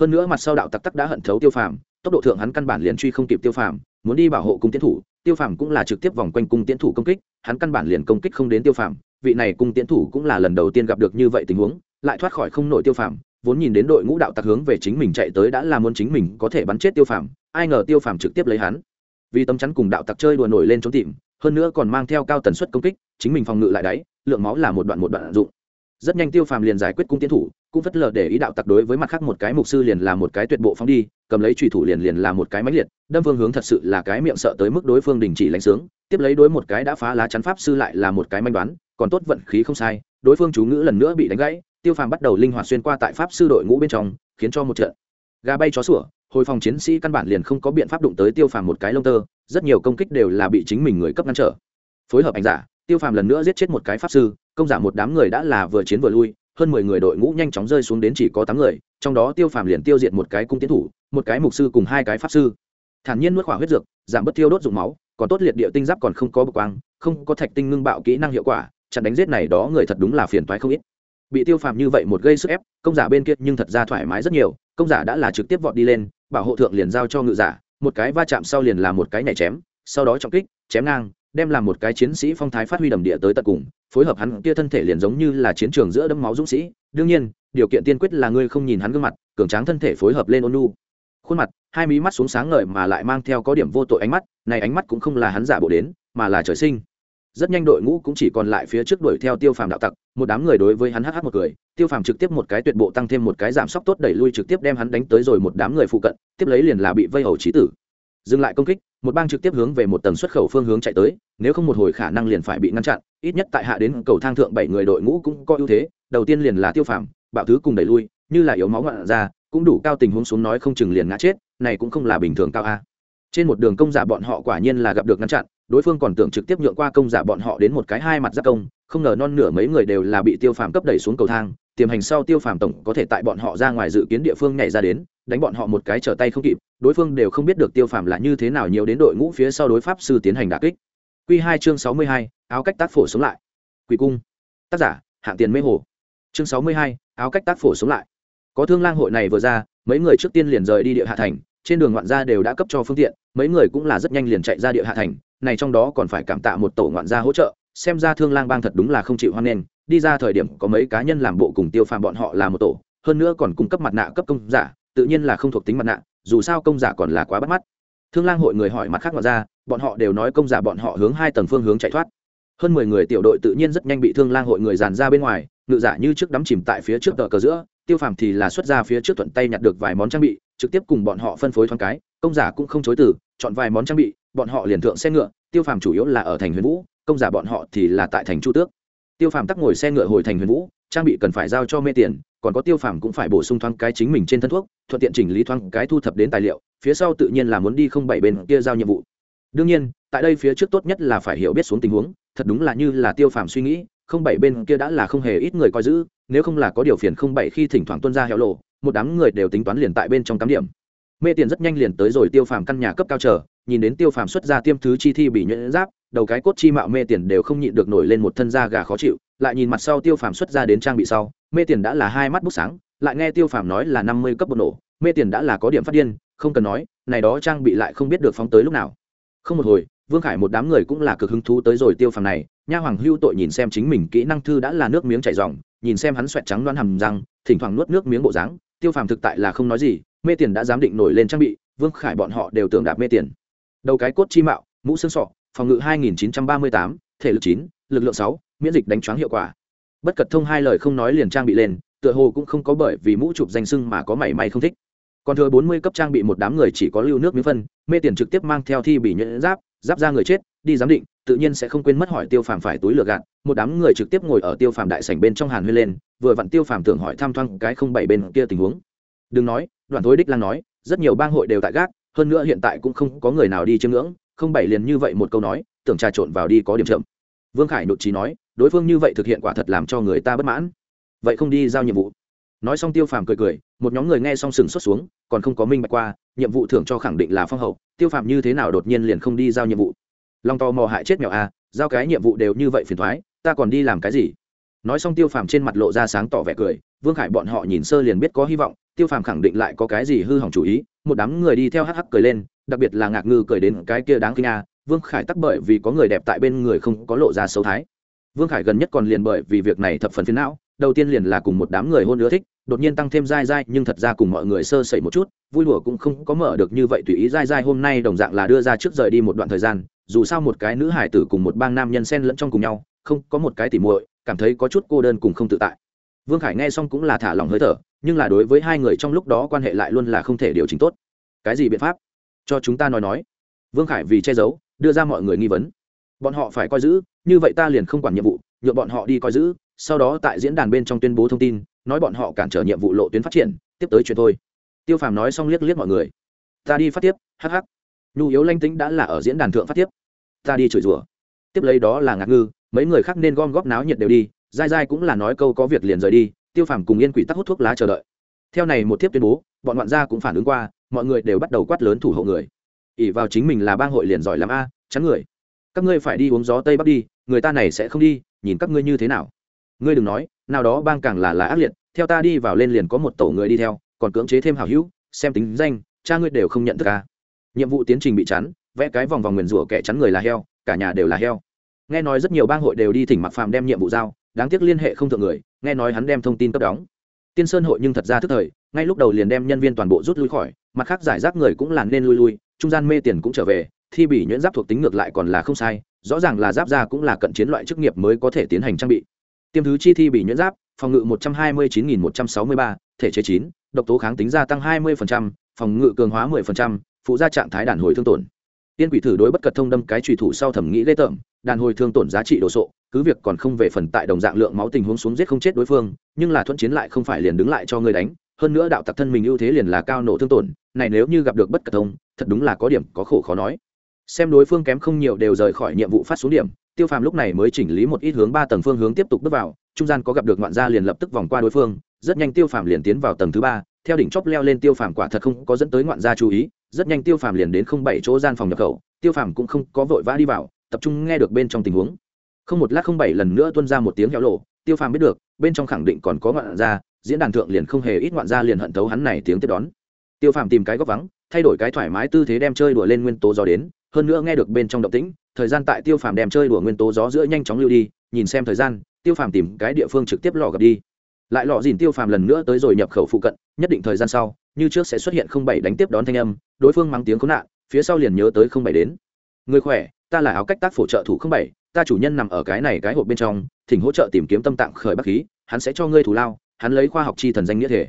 Hơn nữa mặt sau đạo tặc tắc đã hận thấu tiêu phàm, tốc độ thượng hắn căn bản liền truy không kịp tiêu phàm muốn đi bảo hộ cung tiến thủ, tiêu phàm cũng là trực tiếp vòng quanh cung tiến thủ công kích, hắn căn bản liền công kích không đến tiêu phàm, vị này cung tiến thủ cũng là lần đầu tiên gặp được như vậy tình huống, lại thoát khỏi không nổi tiêu phàm, vốn nhìn đến đội ngũ đạo tặc hướng về chính mình chạy tới đã là muốn chính mình có thể bắn chết tiêu phàm, ai ngờ tiêu phàm trực tiếp lấy hắn. Vì tấm chắn cùng đạo tặc chơi đùa nổi lên trốn tìm, hơn nữa còn mang theo cao tần suất công kích, chính mình phòng ngự lại đáy, lượng máu là một đoạn một đoạn dụng. Rất nhanh tiêu phàm liền giải quyết cung tiến thủ cũng phất lờ để ý đạo tặc đối với mặt khác một cái mục sư liền là một cái tuyệt bộ phóng đi, cầm lấy trùy thủ liền liền là một cái máy liệt, đâm phương hướng thật sự là cái miệng sợ tới mức đối phương đình chỉ lãnh sướng, tiếp lấy đối một cái đã phá lá chắn pháp sư lại là một cái manh đoán, còn tốt vận khí không sai, đối phương chú ngữ lần nữa bị đánh gãy, tiêu phàm bắt đầu linh hoạt xuyên qua tại pháp sư đội ngũ bên trong, khiến cho một trận gà bay chó sủa, hồi phòng chiến sĩ căn bản liền không có biện pháp đụng tới tiêu phàm một cái lông tơ, rất nhiều công kích đều là bị chính mình người cấp ngăn trở. Phối hợp ảnh giả, tiêu phàm lần nữa giết chết một cái pháp sư, công giả một đám người đã là vừa chiến vừa lui hơn mười người đội ngũ nhanh chóng rơi xuống đến chỉ có tám người, trong đó tiêu phàm liền tiêu diệt một cái cung tiến thủ, một cái mục sư cùng hai cái pháp sư. Thản nhiên nuốt khỏa huyết dược, giảm bớt tiêu đốt dụng máu, còn tốt liệt địa tinh giáp còn không có bực quang, không có thạch tinh ngưng bạo kỹ năng hiệu quả, chặn đánh giết này đó người thật đúng là phiền toái không ít. Bị tiêu phàm như vậy một gây sức ép, công giả bên kia nhưng thật ra thoải mái rất nhiều, công giả đã là trực tiếp vọt đi lên, bảo hộ thượng liền giao cho ngự giả, một cái va chạm sau liền là một cái nhảy chém, sau đó trọng kích, chém ngang đem làm một cái chiến sĩ phong thái phát huy đầm địa tới tận cùng, phối hợp hắn kia thân thể liền giống như là chiến trường giữa đấm máu dũng sĩ. Đương nhiên, điều kiện tiên quyết là ngươi không nhìn hắn gương mặt, cường tráng thân thể phối hợp lên ôn nu khuôn mặt, hai mí mắt xuống sáng ngời mà lại mang theo có điểm vô tội ánh mắt, này ánh mắt cũng không là hắn giả bộ đến, mà là trời sinh. Rất nhanh đội ngũ cũng chỉ còn lại phía trước đuổi theo tiêu phàm đạo tặc, một đám người đối với hắn hh một cười, tiêu phàm trực tiếp một cái tuyệt bộ tăng thêm một cái giảm sốc tốt đẩy lui trực tiếp đem hắn đánh tới rồi một đám người phụ cận, tiếp lấy liền là bị vây hầu trí tử. Dừng lại công kích một bang trực tiếp hướng về một tầng xuất khẩu phương hướng chạy tới nếu không một hồi khả năng liền phải bị ngăn chặn ít nhất tại hạ đến cầu thang thượng bảy người đội ngũ cũng có ưu thế đầu tiên liền là tiêu phạm, bạo thứ cùng đẩy lui như là yếu máu ngoạn ra cũng đủ cao tình huống xuống nói không chừng liền ngã chết này cũng không là bình thường cao a. Trên một đường công giả bọn họ quả nhiên là gặp được ngăn chặn đối phương còn tưởng trực tiếp nhượng qua công giả bọn họ đến một cái hai mặt giáp công không ngờ non nửa mấy người đều là bị tiêu phàm cấp đẩy xuống cầu thang tiềm hành sau tiêu phàm tổng có thể tại bọn họ ra ngoài dự kiến địa phương nhảy ra đến đánh bọn họ một cái trở tay không kịp, đối phương đều không biết được tiêu phàm là như thế nào nhiều đến đội ngũ phía sau đối pháp sư tiến hành đà kích. Q hai chương sáu mươi hai, áo cách tác phổ sống lại. Quỷ cung. Tác giả, hạng tiền mê hồ. Chương sáu mươi hai, áo cách tác phổ sống lại. Có thương lang hội này vừa ra, mấy người trước tiên liền rời đi địa hạ thành, trên đường ngoạn gia đều đã cấp cho phương tiện, mấy người cũng là rất nhanh liền chạy ra địa hạ thành, này trong đó còn phải cảm tạ một tổ ngoạn gia hỗ trợ, xem ra thương lang bang thật đúng là không chịu hoan nghênh, đi ra thời điểm có mấy cá nhân làm bộ cùng tiêu phàm bọn họ là một tổ, hơn nữa còn cung cấp mặt nạ cấp công giả tự nhiên là không thuộc tính mặt nạ dù sao công giả còn là quá bắt mắt. Thương lang hội người hỏi mặt khác ngoài ra, bọn họ đều nói công giả bọn họ hướng hai tầng phương hướng chạy thoát. Hơn mười người tiểu đội tự nhiên rất nhanh bị thương lang hội người dàn ra bên ngoài ngự giả như trước đắm chìm tại phía trước tờ cờ giữa tiêu phàm thì là xuất ra phía trước thuận tay nhặt được vài món trang bị trực tiếp cùng bọn họ phân phối thoáng cái công giả cũng không chối từ chọn vài món trang bị bọn họ liền thượng xe ngựa tiêu phàm chủ yếu là ở thành huyền vũ công giả bọn họ thì là tại thành chu tước. Tiêu phàm tắc ngồi xe ngựa hồi thành huyền vũ trang bị cần phải giao cho mê tiền còn có tiêu phàm cũng phải bổ sung thoáng cái chính mình trên thân thuốc, thuận tiện chỉnh lý thoáng cái thu thập đến tài liệu, phía sau tự nhiên là muốn đi không bảy bên kia giao nhiệm vụ. Đương nhiên, tại đây phía trước tốt nhất là phải hiểu biết xuống tình huống, thật đúng là như là tiêu phàm suy nghĩ, không bảy bên kia đã là không hề ít người coi giữ, nếu không là có điều phiền không bảy khi thỉnh thoảng tuân ra hẻo lộ, một đám người đều tính toán liền tại bên trong tám điểm mê tiền rất nhanh liền tới rồi tiêu phàm căn nhà cấp cao chờ, nhìn đến tiêu phàm xuất ra tiêm thứ chi thi bị nhuyễn giáp, đầu cái cốt chi mạo mê tiền đều không nhịn được nổi lên một thân da gà khó chịu, lại nhìn mặt sau tiêu phàm xuất ra đến trang bị sau, mê tiền đã là hai mắt bút sáng, lại nghe tiêu phàm nói là năm mươi cấp bột nổ, mê tiền đã là có điểm phát điên, không cần nói, này đó trang bị lại không biết được phóng tới lúc nào. Không một hồi, vương khải một đám người cũng là cực hứng thú tới rồi tiêu phàm này, nha hoàng hưu tội nhìn xem chính mình kỹ năng thư đã là nước miếng chảy dòng nhìn xem hắn xoẹt trắng đoan hầm răng, thỉnh thoảng nuốt nước miếng bộ dáng, tiêu phàm thực tại là không nói gì mê tiền đã dám định nổi lên trang bị vương khải bọn họ đều tưởng đạp mê tiền. Đầu cái cốt chi mạo mũ xương sọ phòng ngự 2938, thể lực 9, lực lượng 6, miễn dịch đánh choáng hiệu quả. Bất cật thông hai lời không nói liền trang bị lên tựa hồ cũng không có bởi vì mũ chụp danh sưng mà có mảy may không thích. Còn thừa 40 cấp trang bị một đám người chỉ có lưu nước miếng phân mê tiền trực tiếp mang theo thi bị nhuyễn giáp giáp ra người chết đi giám định tự nhiên sẽ không quên mất hỏi tiêu phàm phải túi lừa gạt. Một đám người trực tiếp ngồi ở tiêu phàm đại sảnh bên trong hàn huyên lên vừa vặn tiêu phàm tưởng hỏi tham thoang cái không bảy bên kia tình huống. Đừng nói đoàn thối đích lan nói, rất nhiều bang hội đều tại gác, hơn nữa hiện tại cũng không có người nào đi chiêm ngưỡng, không bảy liền như vậy một câu nói, tưởng trà trộn vào đi có điểm chậm. Vương khải nội trí nói, đối phương như vậy thực hiện quả thật làm cho người ta bất mãn. Vậy không đi giao nhiệm vụ. Nói xong tiêu phàm cười cười, một nhóm người nghe xong sừng xuất xuống, còn không có minh bạch qua, nhiệm vụ thưởng cho khẳng định là phong hậu, tiêu phàm như thế nào đột nhiên liền không đi giao nhiệm vụ. Lòng tò mò hại chết mèo à giao cái nhiệm vụ đều như vậy phiền thoái, ta còn đi làm cái gì? Nói xong tiêu phàm trên mặt lộ ra sáng tỏ vẻ cười, vương khải bọn họ nhìn sơ liền biết có hy vọng, tiêu phàm khẳng định lại có cái gì hư hỏng chủ ý, một đám người đi theo hắc hắc cười lên, đặc biệt là ngạc ngư cười đến cái kia đáng kinh a, vương khải tắc bởi vì có người đẹp tại bên người không có lộ ra xấu thái. Vương khải gần nhất còn liền bởi vì việc này thập phần phiến não, đầu tiên liền là cùng một đám người hôn ưa thích, đột nhiên tăng thêm dai dai, nhưng thật ra cùng mọi người sơ sẩy một chút, vui đùa cũng không có mở được như vậy tùy ý dai dai hôm nay đồng dạng là đưa ra trước rời đi một đoạn thời gian, dù sao một cái nữ hải tử cùng một bang nam nhân xen lẫn trong cùng nhau, không có một cái tỉ muội cảm thấy có chút cô đơn cùng không tự tại. Vương khải nghe xong cũng là thả lòng hơi thở, nhưng là đối với hai người trong lúc đó quan hệ lại luôn là không thể điều chỉnh tốt. Cái gì biện pháp? Cho chúng ta nói nói. Vương khải vì che giấu, đưa ra mọi người nghi vấn. Bọn họ phải coi giữ, như vậy ta liền không quản nhiệm vụ nhựa bọn họ đi coi giữ, sau đó tại diễn đàn bên trong tuyên bố thông tin, nói bọn họ cản trở nhiệm vụ lộ tuyến phát triển, tiếp tới chuyện thôi. Tiêu phàm nói xong liếc liếc mọi người. Ta đi phát tiếp hh nhu yếu lanh tính đã là ở diễn đàn thượng phát tiếp. Ta đi chửi rủa. Tiếp lấy đó là ngạc ngư mấy người khác nên gom góp náo nhiệt đều đi dai dai cũng là nói câu có việc liền rời đi, tiêu phàm cùng yên quỷ tắc hút thuốc lá chờ đợi. Theo này một tiếp tuyên bố, bọn ngoạn gia cũng phản ứng qua, mọi người đều bắt đầu quát lớn thủ hộ người. Ỉ vào chính mình là bang hội liền giỏi làm a chắn người. Các ngươi phải đi uống gió tây bắc đi, người ta này sẽ không đi, nhìn các ngươi như thế nào. Ngươi đừng nói, nào đó bang càng là là ác liệt, theo ta đi vào lên liền có một tổ người đi theo, còn cưỡng chế thêm hảo hữu, xem tính danh, cha ngươi đều không nhận thức ca nhiệm vụ tiến trình bị chắn vẽ cái vòng vòng nguyền rủa kẻ chắn người là heo, cả nhà đều là heo nghe nói rất nhiều bang hội đều đi thỉnh mặc phàm đem nhiệm vụ giao đáng tiếc liên hệ không thượng người nghe nói hắn đem thông tin cấp đóng. Tiên sơn hội nhưng thật ra thức thời ngay lúc đầu liền đem nhân viên toàn bộ rút lui khỏi mặt khác giải rác người cũng làn nên lui lui trung gian mê tiền cũng trở về thi bỉ nhuyễn giáp thuộc tính ngược lại còn là không sai rõ ràng là giáp ra cũng là cận chiến loại chức nghiệp mới có thể tiến hành trang bị. Tiêm thứ chi thi bỉ nhuyễn giáp phòng ngự một trăm hai mươi chín nghìn một trăm sáu mươi ba thể chế chín độc tố kháng tính gia tăng hai mươi phòng ngự cường hóa 10%, phụ gia trạng thái đàn hồi thương tổn. Tiên quỷ thử đối bất cật thông đâm cái trùy thủ sau thẩm nghĩ lê tởm đàn hồi thương tổn giá trị đồ sộ, cứ việc còn không về phần tại đồng dạng lượng máu tình huống xuống giết không chết đối phương, nhưng là thuận chiến lại không phải liền đứng lại cho ngươi đánh, hơn nữa đạo tặc thân mình ưu thế liền là cao nổ thương tổn, này nếu như gặp được bất cật thông, thật đúng là có điểm có khổ khó nói. Xem đối phương kém không nhiều đều rời khỏi nhiệm vụ phát xuống điểm, tiêu phàm lúc này mới chỉnh lý một ít hướng ba tầng phương hướng tiếp tục bước vào, trung gian có gặp được ngoạn gia liền lập tức vòng qua đối phương, rất nhanh tiêu phàm liền tiến vào tầng thứ ba, theo đỉnh chóp leo lên tiêu phàm quả thật không có dẫn tới ngoạn gia chú ý, rất nhanh tiêu phàm liền đến không bảy chỗ gian phòng nhập khẩu, tiêu phàm cũng không có vội vã đi vào tập trung nghe được bên trong tình huống. Không một lát không bảy lần nữa tuân ra một tiếng heo lộ, tiêu phàm biết được, bên trong khẳng định còn có ngoạn gia, diễn đàn thượng liền không hề ít ngoạn gia liền hận thấu hắn này tiếng tiếp đón. Tiêu phàm tìm cái góc vắng, thay đổi cái thoải mái tư thế đem chơi đùa lên nguyên tố gió đến, hơn nữa nghe được bên trong động tĩnh, thời gian tại tiêu phàm đem chơi đùa nguyên tố gió giữa nhanh chóng lưu đi, nhìn xem thời gian, tiêu phàm tìm cái địa phương trực tiếp lò gặp đi. Lại lọ dìn tiêu phàm lần nữa tới rồi nhập khẩu phụ cận, nhất định thời gian sau, như trước sẽ xuất hiện không bảy đánh tiếp đón thanh âm, đối phương mang tiếng khốn nạn, phía sau liền nhớ tới không bảy đến. Người khỏe ta là áo cách tác phổ trợ thủ không bảy, ta chủ nhân nằm ở cái này cái hộp bên trong, thỉnh hỗ trợ tìm kiếm tâm tạng khởi bắc khí, hắn sẽ cho ngươi thủ lao, hắn lấy khoa học chi thần danh nghĩa thể.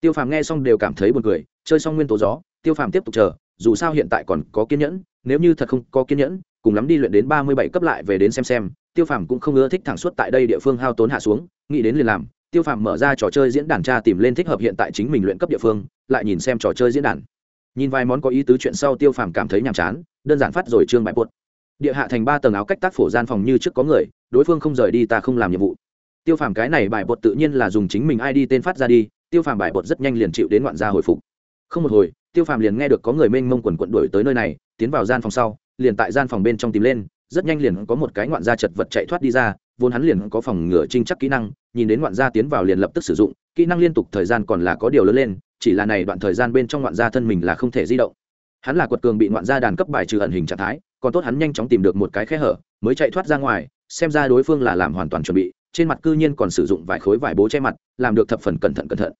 Tiêu phàm nghe xong đều cảm thấy buồn cười, chơi xong nguyên tố gió, tiêu phàm tiếp tục chờ, dù sao hiện tại còn có kiên nhẫn, nếu như thật không có kiên nhẫn, cùng lắm đi luyện đến ba mươi bảy cấp lại về đến xem xem, tiêu phàm cũng không ưa thích thẳng suốt tại đây địa phương hao tốn hạ xuống, nghĩ đến liền làm, tiêu phàm mở ra trò chơi diễn đàn tra tìm lên thích hợp hiện tại chính mình luyện cấp địa phương, lại nhìn xem trò chơi diễn đàn. Nhìn vài món có ý tứ chuyện sau tiêu phàm cảm thấy nhàm chán, đơn giản phát rồi trương bại buốt địa hạ thành ba tầng áo cách tác phổ gian phòng như trước có người, đối phương không rời đi ta không làm nhiệm vụ. Tiêu phàm cái này bài bột tự nhiên là dùng chính mình id tên phát ra đi, tiêu phàm bài bột rất nhanh liền chịu đến ngoạn gia hồi phục. Không một hồi, tiêu phàm liền nghe được có người mênh mông quần quận đuổi tới nơi này, tiến vào gian phòng sau, liền tại gian phòng bên trong tìm lên, rất nhanh liền có một cái ngoạn gia chật vật chạy thoát đi ra, vốn hắn liền có phòng ngừa trinh chắc kỹ năng, nhìn đến ngoạn gia tiến vào liền lập tức sử dụng, kỹ năng liên tục thời gian còn là có điều lớn lên, chỉ là này đoạn thời gian bên trong ngoạn gia thân mình là không thể di động. Hắn là quật cường bị ngoạn gia đàn cấp bài trừ ẩn hình trạng thái còn tốt hắn nhanh chóng tìm được một cái khe hở, mới chạy thoát ra ngoài, xem ra đối phương là làm hoàn toàn chuẩn bị, trên mặt cư nhiên còn sử dụng vài khối vải bố che mặt, làm được thập phần cẩn thận cẩn thận.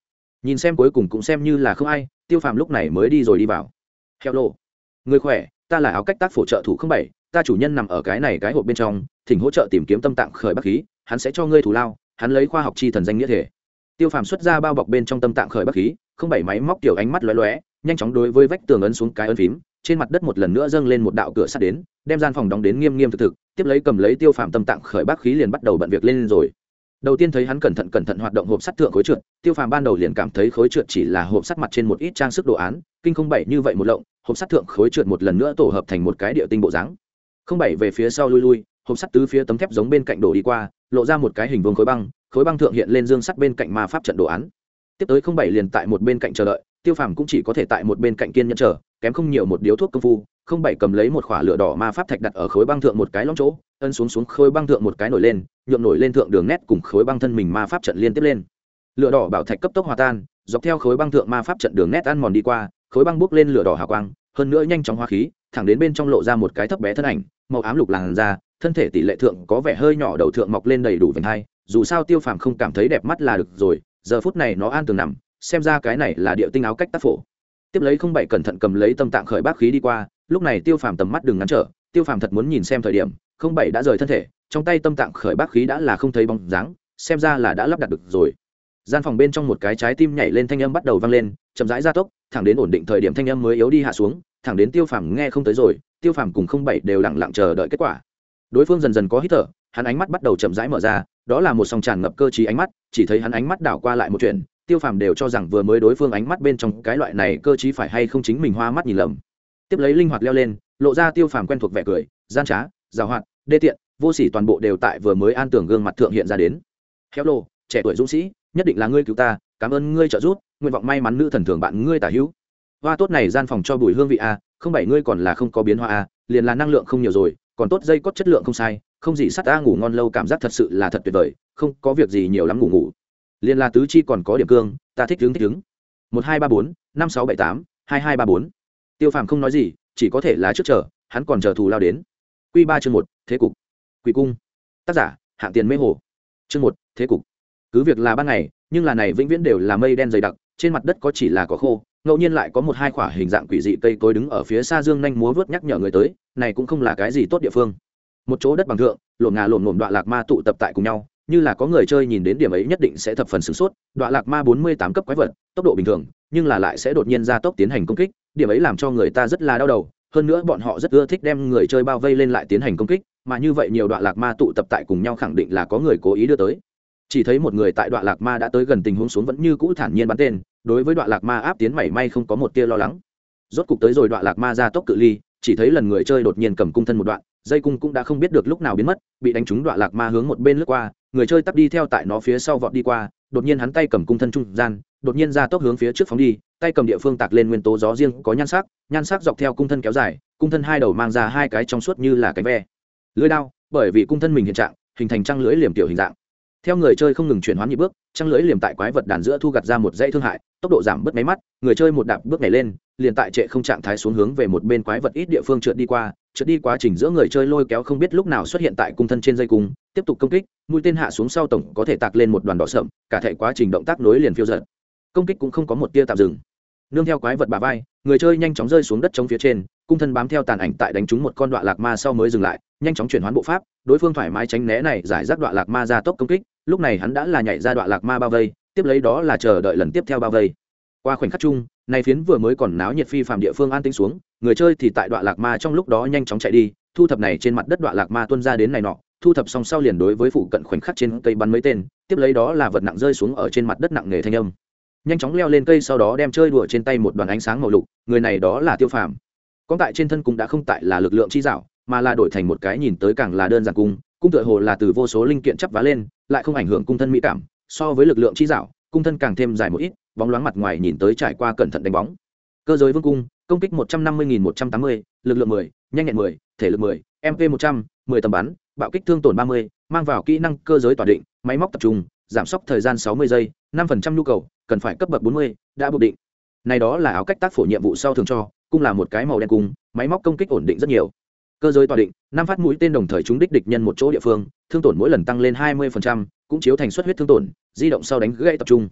Nhìn xem cuối cùng cũng xem như là không ai, tiêu phàm lúc này mới đi rồi đi vào. Heo lô người khỏe, ta là áo cách tác phổ trợ thủ không bảy, ta chủ nhân nằm ở cái này cái hộp bên trong, thỉnh hỗ trợ tìm kiếm tâm tạng khởi bắc khí, hắn sẽ cho ngươi thủ lao, hắn lấy khoa học chi thần danh nghĩa thể. Tiêu phàm xuất ra bao bọc bên trong tâm tạng khởi bắc khí, không bảy máy móc kiểu ánh mắt lóe lóe, nhanh chóng đối với vách tường ấn xuống cái ấn phím trên mặt đất một lần nữa dâng lên một đạo cửa sắt đến, đem gian phòng đóng đến nghiêm nghiêm thực thực, tiếp lấy cầm lấy tiêu phàm tâm tạng khởi bắc khí liền bắt đầu bận việc lên rồi. Đầu tiên thấy hắn cẩn thận cẩn thận hoạt động hộp sắt thượng khối trượt, tiêu phàm ban đầu liền cảm thấy khối trượt chỉ là hộp sắt mặt trên một ít trang sức đồ án, kinh không bảy như vậy một lộng, hộp sắt thượng khối trượt một lần nữa tổ hợp thành một cái địa tinh bộ dáng. Không bảy về phía sau lui lui, hộp sắt tứ phía tấm thép giống bên cạnh đổ đi qua, lộ ra một cái hình vuông khối băng khối băng thượng hiện lên dương sắt bên cạnh ma pháp trận đồ án. Tiếp tới không bảy liền tại một bên cạnh chờ đợi, tiêu phàm cũng chỉ có thể tại một bên cạnh kiên nhẫn chờ kém không nhiều một điếu thuốc công phu, không bảy cầm lấy một khỏa lửa đỏ ma pháp thạch đặt ở khối băng thượng một cái lõm chỗ, ân xuống xuống khối băng thượng một cái nổi lên nhuộm nổi lên thượng đường nét cùng khối băng thân mình ma pháp trận liên tiếp lên. Lửa đỏ bảo thạch cấp tốc hòa tan, dọc theo khối băng thượng ma pháp trận đường nét ăn mòn đi qua, khối băng bốc lên lửa đỏ hào quang, hơn nữa nhanh chóng hoa khí, thẳng đến bên trong lộ ra một cái thấp bé thân ảnh, màu ám lục làn da, thân thể tỷ lệ thượng có vẻ hơi nhỏ đầu thượng mọc lên đầy đủ vành hai, dù sao tiêu phàm không cảm thấy đẹp mắt là được rồi, giờ phút này nó an tường nằm, xem ra cái này là điệu tinh áo cách tác phổ tiếp lấy không bảy cẩn thận cầm lấy tâm tạng khởi bác khí đi qua, lúc này tiêu phàm tầm mắt đừng ngắn trở, tiêu phàm thật muốn nhìn xem thời điểm, không bảy đã rời thân thể, trong tay tâm tạng khởi bác khí đã là không thấy bóng dáng, xem ra là đã lắp đặt được rồi. Gian phòng bên trong một cái trái tim nhảy lên thanh âm bắt đầu vang lên, chậm rãi gia tốc, thẳng đến ổn định thời điểm thanh âm mới yếu đi hạ xuống, thẳng đến tiêu phàm nghe không tới rồi, tiêu phàm cùng không bảy đều lặng lặng chờ đợi kết quả. Đối phương dần dần có hít thở, hắn ánh mắt bắt đầu chậm rãi mở ra, đó là một sòng tràn ngập cơ trí ánh mắt, chỉ thấy hắn ánh mắt đảo qua lại một chuyện tiêu phàm đều cho rằng vừa mới đối phương ánh mắt bên trong cái loại này cơ trí phải hay không chính mình hoa mắt nhìn lầm. Tiếp lấy linh hoạt leo lên, lộ ra tiêu phàm quen thuộc vẻ cười, gian trá, giàu hoạt, đê tiện, vô sỉ toàn bộ đều tại vừa mới an tưởng gương mặt thượng hiện ra đến. Héo lô, trẻ tuổi dũng sĩ, nhất định là ngươi cứu ta, cảm ơn ngươi trợ giúp, nguyện vọng may mắn nữ thần thường bạn ngươi tả hữu. Hoa tốt này gian phòng cho bùi hương vị a, không bảy ngươi còn là không có biến hoa a, liền là năng lượng không nhiều rồi, còn tốt dây cốt chất lượng không sai, không gì sắt ta ngủ ngon lâu cảm giác thật sự là thật tuyệt vời, không có việc gì nhiều lắm ngủ ngủ liền là tứ chi còn có điểm cương, ta thích đứng thích đứng một hai ba bốn, năm sáu bảy tám, hai hai ba bốn. Tiêu phàm không nói gì, chỉ có thể là trước chờ, hắn còn chờ thù lao đến. Q ba chương một, thế cục. Quỷ cung. Tác giả, hạng tiền mê hồ. Chương một, thế cục. Cứ việc là ban ngày, nhưng là này vĩnh viễn đều là mây đen dày đặc, trên mặt đất có chỉ là có khô, ngẫu nhiên lại có một hai khoả hình dạng quỷ dị cây cối đứng ở phía xa dương nhanh múa vớt nhắc nhở người tới, này cũng không là cái gì tốt địa phương. Một chỗ đất bằng thượng, lộn ngà lộn ngộm đoạn lạc ma tụ tập tại cùng nhau như là có người chơi nhìn đến điểm ấy nhất định sẽ thập phần sửng sốt đoạn lạc ma bốn mươi tám cấp quái vật, tốc độ bình thường, nhưng là lại sẽ đột nhiên ra tốc tiến hành công kích, điểm ấy làm cho người ta rất là đau đầu, hơn nữa bọn họ rất ưa thích đem người chơi bao vây lên lại tiến hành công kích, mà như vậy nhiều đoạn lạc ma tụ tập tại cùng nhau khẳng định là có người cố ý đưa tới. Chỉ thấy một người tại đoạn lạc ma đã tới gần tình huống xuống vẫn như cũ thản nhiên bắn tên, đối với đoạn lạc ma áp tiến mảy may không có một tia lo lắng. Rốt cục tới rồi đoạn lạc ma ra tốc cự ly, chỉ thấy lần người chơi đột nhiên cầm cung thân một đoạn, dây cung cũng đã không biết được lúc nào biến mất, bị đánh trúng đoạn lạc ma hướng một bên lướt qua người chơi tắt đi theo tại nó phía sau vọt đi qua, đột nhiên hắn tay cầm cung thân trung gian, đột nhiên ra tốc hướng phía trước phóng đi, tay cầm địa phương tạc lên nguyên tố gió riêng, có nhan sắc nhan sắc dọc theo cung thân kéo dài, cung thân hai đầu mang ra hai cái trong suốt như là cánh ve. Lưới đao, bởi vì cung thân mình hiện trạng, hình thành trăng lưới liềm tiểu hình dạng. Theo người chơi không ngừng chuyển hoán nhị bước, trăng lưới liềm tại quái vật đàn giữa thu gặt ra một dãy thương hại, tốc độ giảm bớt máy mắt, người chơi một đạp bước này lên, liền tại trệ không trạng thái xuống hướng về một bên quái vật ít địa phương trượt đi qua trượt đi quá trình giữa người chơi lôi kéo không biết lúc nào xuất hiện tại cung thân trên dây cung, tiếp tục công kích, mũi tên hạ xuống sau tổng có thể tạc lên một đoàn đỏ sậm, cả thể quá trình động tác nối liền phiêu giật công kích cũng không có một tia tạm dừng. Nương theo quái vật bà vai, người chơi nhanh chóng rơi xuống đất chống phía trên, cung thân bám theo tàn ảnh tại đánh trúng một con đoạn lạc ma sau mới dừng lại, nhanh chóng chuyển hoán bộ pháp, đối phương thoải mái tránh né này giải rác đoạn lạc ma ra tốc công kích, lúc này hắn đã là nhảy ra đoạn lạc ma bao vây, tiếp lấy đó là chờ đợi lần tiếp theo bao vây. Qua khoảnh khắc chung này phiến vừa mới còn náo nhiệt phi phạm địa phương an tĩnh xuống người chơi thì tại đoạn lạc ma trong lúc đó nhanh chóng chạy đi, thu thập này trên mặt đất đoạn lạc ma tuân ra đến này nọ, thu thập xong sau liền đối với phụ cận khoảnh khắc trên cây bắn mấy tên, tiếp lấy đó là vật nặng rơi xuống ở trên mặt đất nặng nghề thanh âm. Nhanh chóng leo lên cây sau đó đem chơi đùa trên tay một đoàn ánh sáng màu lục, người này đó là tiêu phàm. Con tại trên thân cũng đã không tại là lực lượng chi dạo, mà là đổi thành một cái nhìn tới càng là đơn giản cung cung tựa hồ là từ vô số linh kiện chắp vá lên, lại không ảnh hưởng cung thân mỹ cảm, so với lực lượng chi dạo, cung thân càng thêm dài một ít, bóng loáng mặt ngoài nhìn tới trải qua cẩn thận đánh bóng cơ giới vương cung, công kích một trăm năm mươi nghìn một trăm tám mươi, lực lượng mười, nhanh nhẹn mười, thể lực mười mp một trăm, mười tầm bắn, bạo kích thương tổn ba mươi, mang vào kỹ năng cơ giới tỏa định, máy móc tập trung, giảm sốc thời gian sáu mươi giây, năm phần trăm nhu cầu, cần phải cấp bậc bốn mươi, đã buộc định. Này đó là áo cách tác phổ nhiệm vụ sau thường cho cung là một cái màu đen cung, máy móc công kích ổn định rất nhiều. Cơ giới tỏa định, năm phát mũi tên đồng thời trúng đích địch nhân một chỗ địa phương, thương tổn mỗi lần tăng lên hai mươi cũng chiếu thành suất huyết thương tổn, di động sau đánh gãy tập trung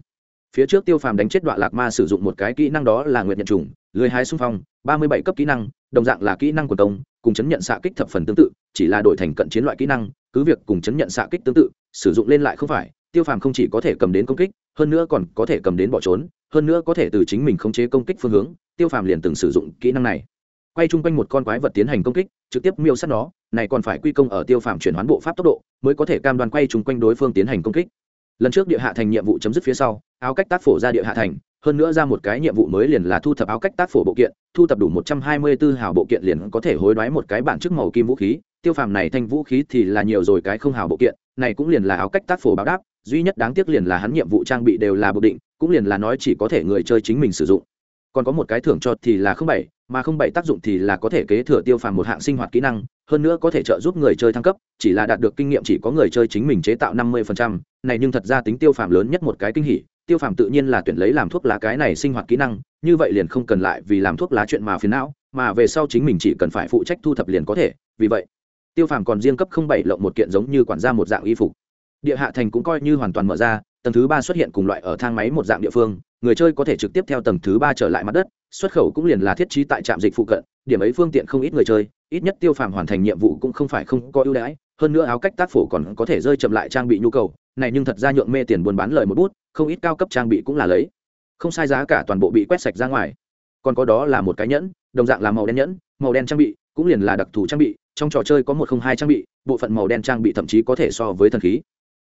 phía trước tiêu phàm đánh chết đoạn lạc ma sử dụng một cái kỹ năng đó là nguyện nhận trùng lưới hái xung phong, ba mươi bảy cấp kỹ năng, đồng dạng là kỹ năng của công, cùng chấn nhận xạ kích thập phần tương tự, chỉ là đổi thành cận chiến loại kỹ năng, cứ việc cùng chấn nhận xạ kích tương tự, sử dụng lên lại không phải, tiêu phàm không chỉ có thể cầm đến công kích, hơn nữa còn có thể cầm đến bỏ trốn, hơn nữa có thể từ chính mình khống chế công kích phương hướng, tiêu phàm liền từng sử dụng kỹ năng này. Quay chung quanh một con quái vật tiến hành công kích, trực tiếp miêu sát nó, này còn phải quy công ở tiêu phàm chuyển hoán bộ pháp tốc độ, mới có thể cam đoan quay chung quanh đối phương tiến hành công kích. Lần trước địa hạ thành nhiệm vụ chấm dứt phía sau áo cách tác phổ ra địa hạ thành, hơn nữa ra một cái nhiệm vụ mới liền là thu thập áo cách tác phổ bộ kiện, thu thập đủ một trăm hai mươi 124 hào bộ kiện liền có thể hối đoái một cái bản chức màu kim vũ khí, tiêu phàm này thanh vũ khí thì là nhiều rồi cái không hào bộ kiện, này cũng liền là áo cách tác phổ báo đáp, duy nhất đáng tiếc liền là hắn nhiệm vụ trang bị đều là bộ định, cũng liền là nói chỉ có thể người chơi chính mình sử dụng. Còn có một cái thưởng cho thì là không bảy, mà không bảy tác dụng thì là có thể kế thừa tiêu phàm một hạng sinh hoạt kỹ năng, hơn nữa có thể trợ giúp người chơi thăng cấp, chỉ là đạt được kinh nghiệm chỉ có người chơi chính mình chế tạo năm mươi này nhưng thật ra tính tiêu phàm lớn nhất một cái kinh hỉ tiêu phàm tự nhiên là tuyển lấy làm thuốc lá cái này sinh hoạt kỹ năng, như vậy liền không cần lại vì làm thuốc lá chuyện mà phiền não, mà về sau chính mình chỉ cần phải phụ trách thu thập liền có thể, vì vậy, tiêu phàm còn riêng cấp không bảy lộng một kiện giống như quản gia một dạng y phục. Địa hạ thành cũng coi như hoàn toàn mở ra, tầng thứ ba xuất hiện cùng loại ở thang máy một dạng địa phương, người chơi có thể trực tiếp theo tầng thứ ba trở lại mặt đất, xuất khẩu cũng liền là thiết trí tại trạm dịch phụ cận, điểm ấy phương tiện không ít người chơi ít nhất tiêu phàm hoàn thành nhiệm vụ cũng không phải không có ưu đãi, hơn nữa áo cách tác phổ còn có thể rơi chậm lại trang bị nhu cầu, này nhưng thật ra nhượng mê tiền buôn bán lời một bút, không ít cao cấp trang bị cũng là lấy. Không sai giá cả toàn bộ bị quét sạch ra ngoài. Còn có đó là một cái nhẫn, đồng dạng là màu đen nhẫn, màu đen trang bị, cũng liền là đặc thù trang bị, trong trò chơi có một không hai trang bị, bộ phận màu đen trang bị thậm chí có thể so với thần khí.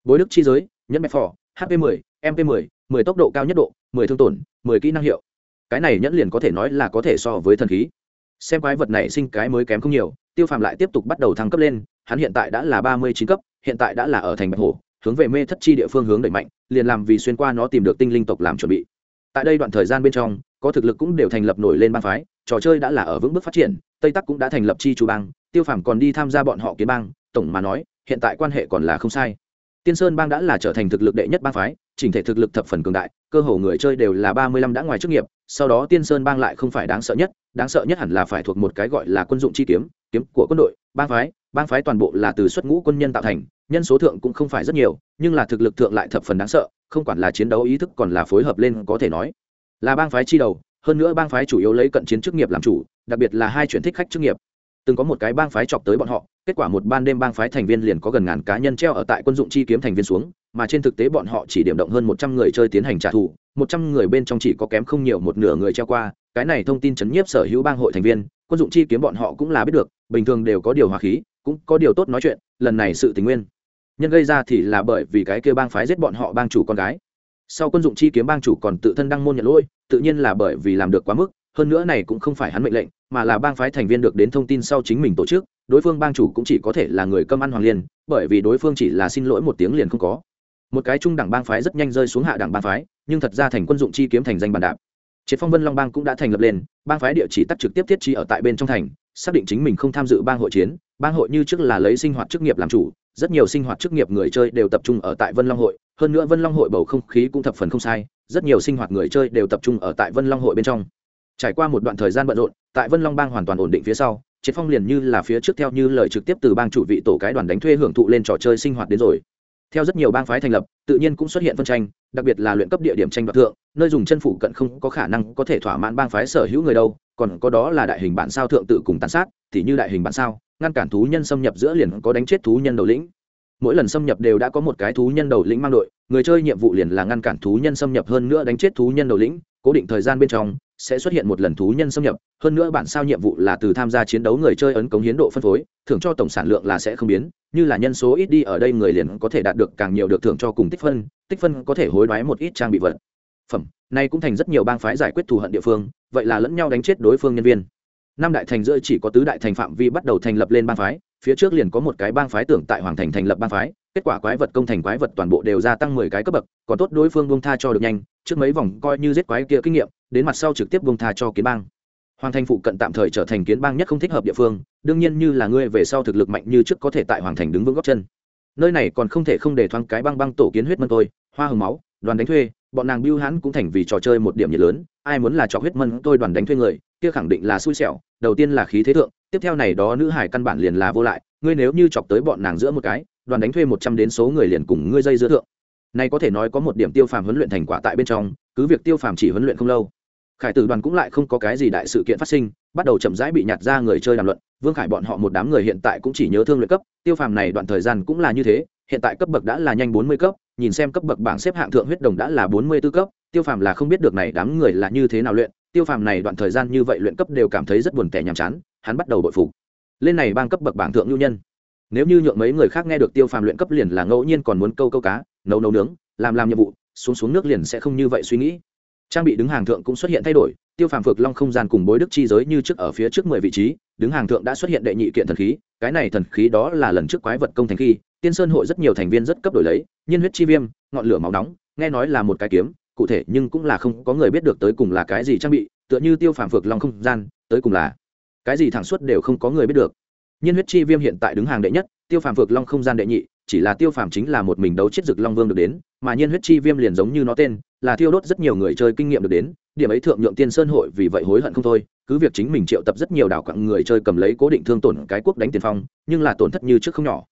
Bối đức chi giới, nhẫn mẹ phò hp 10 mp 10 10 tốc độ cao nhất độ 10 thương tổn 10 kỹ năng hiệu. Cái này nhẫn liền có thể nói là có thể so với thần khí xem quái vật này sinh cái mới kém không nhiều, tiêu phàm lại tiếp tục bắt đầu thăng cấp lên, hắn hiện tại đã là ba mươi chín cấp, hiện tại đã là ở thành bạch hổ, hướng về mê thất chi địa phương hướng đẩy mạnh, liền làm vì xuyên qua nó tìm được tinh linh tộc làm chuẩn bị. Tại đây đoạn thời gian bên trong, có thực lực cũng đều thành lập nổi lên bang phái, trò chơi đã là ở vững bước phát triển, tây tắc cũng đã thành lập chi chủ bang, tiêu phàm còn đi tham gia bọn họ kiến bang, tổng mà nói, hiện tại quan hệ còn là không sai. Tiên sơn bang đã là trở thành thực lực đệ nhất bang phái, chỉnh thể thực lực thập phần cường đại, cơ hồ người chơi đều là ba mươi lăm đã ngoài chức nghiệp, sau đó tiên sơn bang lại không phải đáng sợ nhất đáng sợ nhất hẳn là phải thuộc một cái gọi là quân dụng chi kiếm kiếm của quân đội, bang phái bang phái toàn bộ là từ xuất ngũ quân nhân tạo thành, nhân số thượng cũng không phải rất nhiều, nhưng là thực lực thượng lại thập phần đáng sợ, không quản là chiến đấu ý thức còn là phối hợp lên có thể nói. Là bang phái chi đầu, hơn nữa bang phái chủ yếu lấy cận chiến chức nghiệp làm chủ, đặc biệt là hai chuyển thích khách chức nghiệp. Từng có một cái bang phái chọc tới bọn họ, kết quả một ban đêm bang phái thành viên liền có gần ngàn cá nhân treo ở tại quân dụng chi kiếm thành viên xuống, mà trên thực tế bọn họ chỉ điểm động hơn một trăm người chơi tiến hành trả thù, một trăm người bên trong chỉ có kém không nhiều một nửa người treo qua cái này thông tin chấn nhiếp sở hữu bang hội thành viên, quân dụng chi kiếm bọn họ cũng là biết được, bình thường đều có điều hòa khí, cũng có điều tốt nói chuyện, lần này sự tình nguyên. Nhân gây ra thì là bởi vì cái kia bang phái giết bọn họ bang chủ con gái. Sau quân dụng chi kiếm bang chủ còn tự thân đăng môn nhận lỗi, tự nhiên là bởi vì làm được quá mức, hơn nữa này cũng không phải hắn mệnh lệnh, mà là bang phái thành viên được đến thông tin sau chính mình tổ chức, đối phương bang chủ cũng chỉ có thể là người cơm ăn hoàng liên, bởi vì đối phương chỉ là xin lỗi một tiếng liền không có. Một cái trung đẳng bang phái rất nhanh rơi xuống hạ đẳng bang phái, nhưng thật ra thành quân dụng chi kiếm thành danh bàn đạp triệt phong vân long bang cũng đã thành lập lên bang phái địa chỉ tắt trực tiếp thiết chi ở tại bên trong thành xác định chính mình không tham dự bang hội chiến bang hội như trước là lấy sinh hoạt chức nghiệp làm chủ rất nhiều sinh hoạt chức nghiệp người chơi đều tập trung ở tại vân long hội hơn nữa vân long hội bầu không khí cũng thập phần không sai rất nhiều sinh hoạt người chơi đều tập trung ở tại vân long hội bên trong trải qua một đoạn thời gian bận rộn tại vân long bang hoàn toàn ổn định phía sau triệt phong liền như là phía trước theo như lời trực tiếp từ bang chủ vị tổ cái đoàn đánh thuê hưởng thụ lên trò chơi sinh hoạt đến rồi theo rất nhiều bang phái thành lập, tự nhiên cũng xuất hiện phân tranh, đặc biệt là luyện cấp địa điểm tranh đoạt thượng, nơi dùng chân phủ cận không có khả năng có thể thỏa mãn bang phái sở hữu người đâu, còn có đó là đại hình bản sao thượng tự cùng tàn sát, thì như đại hình bản sao, ngăn cản thú nhân xâm nhập giữa liền có đánh chết thú nhân đầu lĩnh mỗi lần xâm nhập đều đã có một cái thú nhân đầu lĩnh mang đội, người chơi nhiệm vụ liền là ngăn cản thú nhân xâm nhập hơn nữa đánh chết thú nhân đầu lĩnh, cố định thời gian bên trong sẽ xuất hiện một lần thú nhân xâm nhập, hơn nữa bản sao nhiệm vụ là từ tham gia chiến đấu người chơi ấn cống hiến độ phân phối, thưởng cho tổng sản lượng là sẽ không biến, như là nhân số ít đi ở đây người liền có thể đạt được càng nhiều được thưởng cho cùng tích phân tích phân có thể hối đoái một ít trang bị vật. Phẩm nay cũng thành rất nhiều bang phái giải quyết thù hận địa phương, vậy là lẫn nhau đánh chết đối phương nhân viên. Năm đại thành giữa chỉ có tứ đại thành phạm vi bắt đầu thành lập lên bang phái phía trước liền có một cái bang phái tưởng tại hoàng thành thành lập bang phái, kết quả quái vật công thành quái vật toàn bộ đều gia tăng mười cái cấp bậc, còn tốt đối phương buông tha cho được nhanh, trước mấy vòng coi như giết quái kia kinh nghiệm, đến mặt sau trực tiếp buông tha cho kiến bang. Hoàng thành phụ cận tạm thời trở thành kiến bang nhất không thích hợp địa phương, đương nhiên như là ngươi về sau thực lực mạnh như trước có thể tại hoàng thành đứng vững góc chân. Nơi này còn không thể không để thoáng cái băng băng tổ kiến huyết mân tôi hoa hồng máu, đoàn đánh thuê, bọn nàng bưu hãn cũng thành vì trò chơi một điểm nhiệt lớn, ai muốn là trò huyết mân tôi đoàn đánh thuê người, kia khẳng định là xui xẻo, đầu tiên là khí thế thượng tiếp theo này đó nữ hải căn bản liền là vô lại, ngươi nếu như chọc tới bọn nàng giữa một cái, đoàn đánh thuê một trăm đến số người liền cùng ngươi dây giữa thượng. Này có thể nói có một điểm tiêu phàm huấn luyện thành quả tại bên trong, cứ việc tiêu phàm chỉ huấn luyện không lâu. Khải tử đoàn cũng lại không có cái gì đại sự kiện phát sinh, bắt đầu chậm rãi bị nhạt ra người chơi đàm luận. Vương khải bọn họ một đám người hiện tại cũng chỉ nhớ thương luyện cấp, tiêu phàm này đoạn thời gian cũng là như thế, hiện tại cấp bậc đã là nhanh bốn mươi cấp, nhìn xem cấp bậc bảng xếp hạng thượng huyết đồng đã là bốn mươi 44 cấp, tiêu phàm là không biết được này đám người là như thế nào luyện, tiêu phàm này đoạn thời gian như vậy luyện cấp đều cảm thấy rất buồn tẻ nhàm chán hắn bắt đầu bội phục. Lên này bang cấp bậc bảng thượng nhu nhân. Nếu như nhượng mấy người khác nghe được tiêu phàm luyện cấp liền là ngẫu nhiên còn muốn câu câu cá, nấu nấu nướng, làm làm nhiệm vụ, xuống xuống nước liền sẽ không như vậy suy nghĩ. Trang bị đứng hàng thượng cũng xuất hiện thay đổi, tiêu phàm phược long không gian cùng bối đức chi giới như trước ở phía trước mười vị trí, đứng hàng thượng đã xuất hiện đệ nhị kiện thần khí, cái này thần khí đó là lần trước quái vật công thành khi, tiên sơn hội rất nhiều thành viên rất cấp đổi lấy, nhiên huyết chi viêm, ngọn lửa máu nóng, nghe nói là một cái kiếm, cụ thể nhưng cũng là không có người biết được tới cùng là cái gì trang bị, tựa như tiêu phàm phược long không gian, tới cùng là cái gì thẳng suốt đều không có người biết được. Nhiên huyết chi viêm hiện tại đứng hàng đệ nhất, tiêu phàm vượt long không gian đệ nhị, chỉ là tiêu phàm chính là một mình đấu chết rực long vương được đến, mà nhiên huyết chi viêm liền giống như nó tên, là thiêu đốt rất nhiều người chơi kinh nghiệm được đến, điểm ấy thượng nhượng tiên sơn hội vì vậy hối hận không thôi, cứ việc chính mình triệu tập rất nhiều đảo quặng người chơi cầm lấy cố định thương tổn cái quốc đánh tiền phong, nhưng là tổn thất như trước không nhỏ.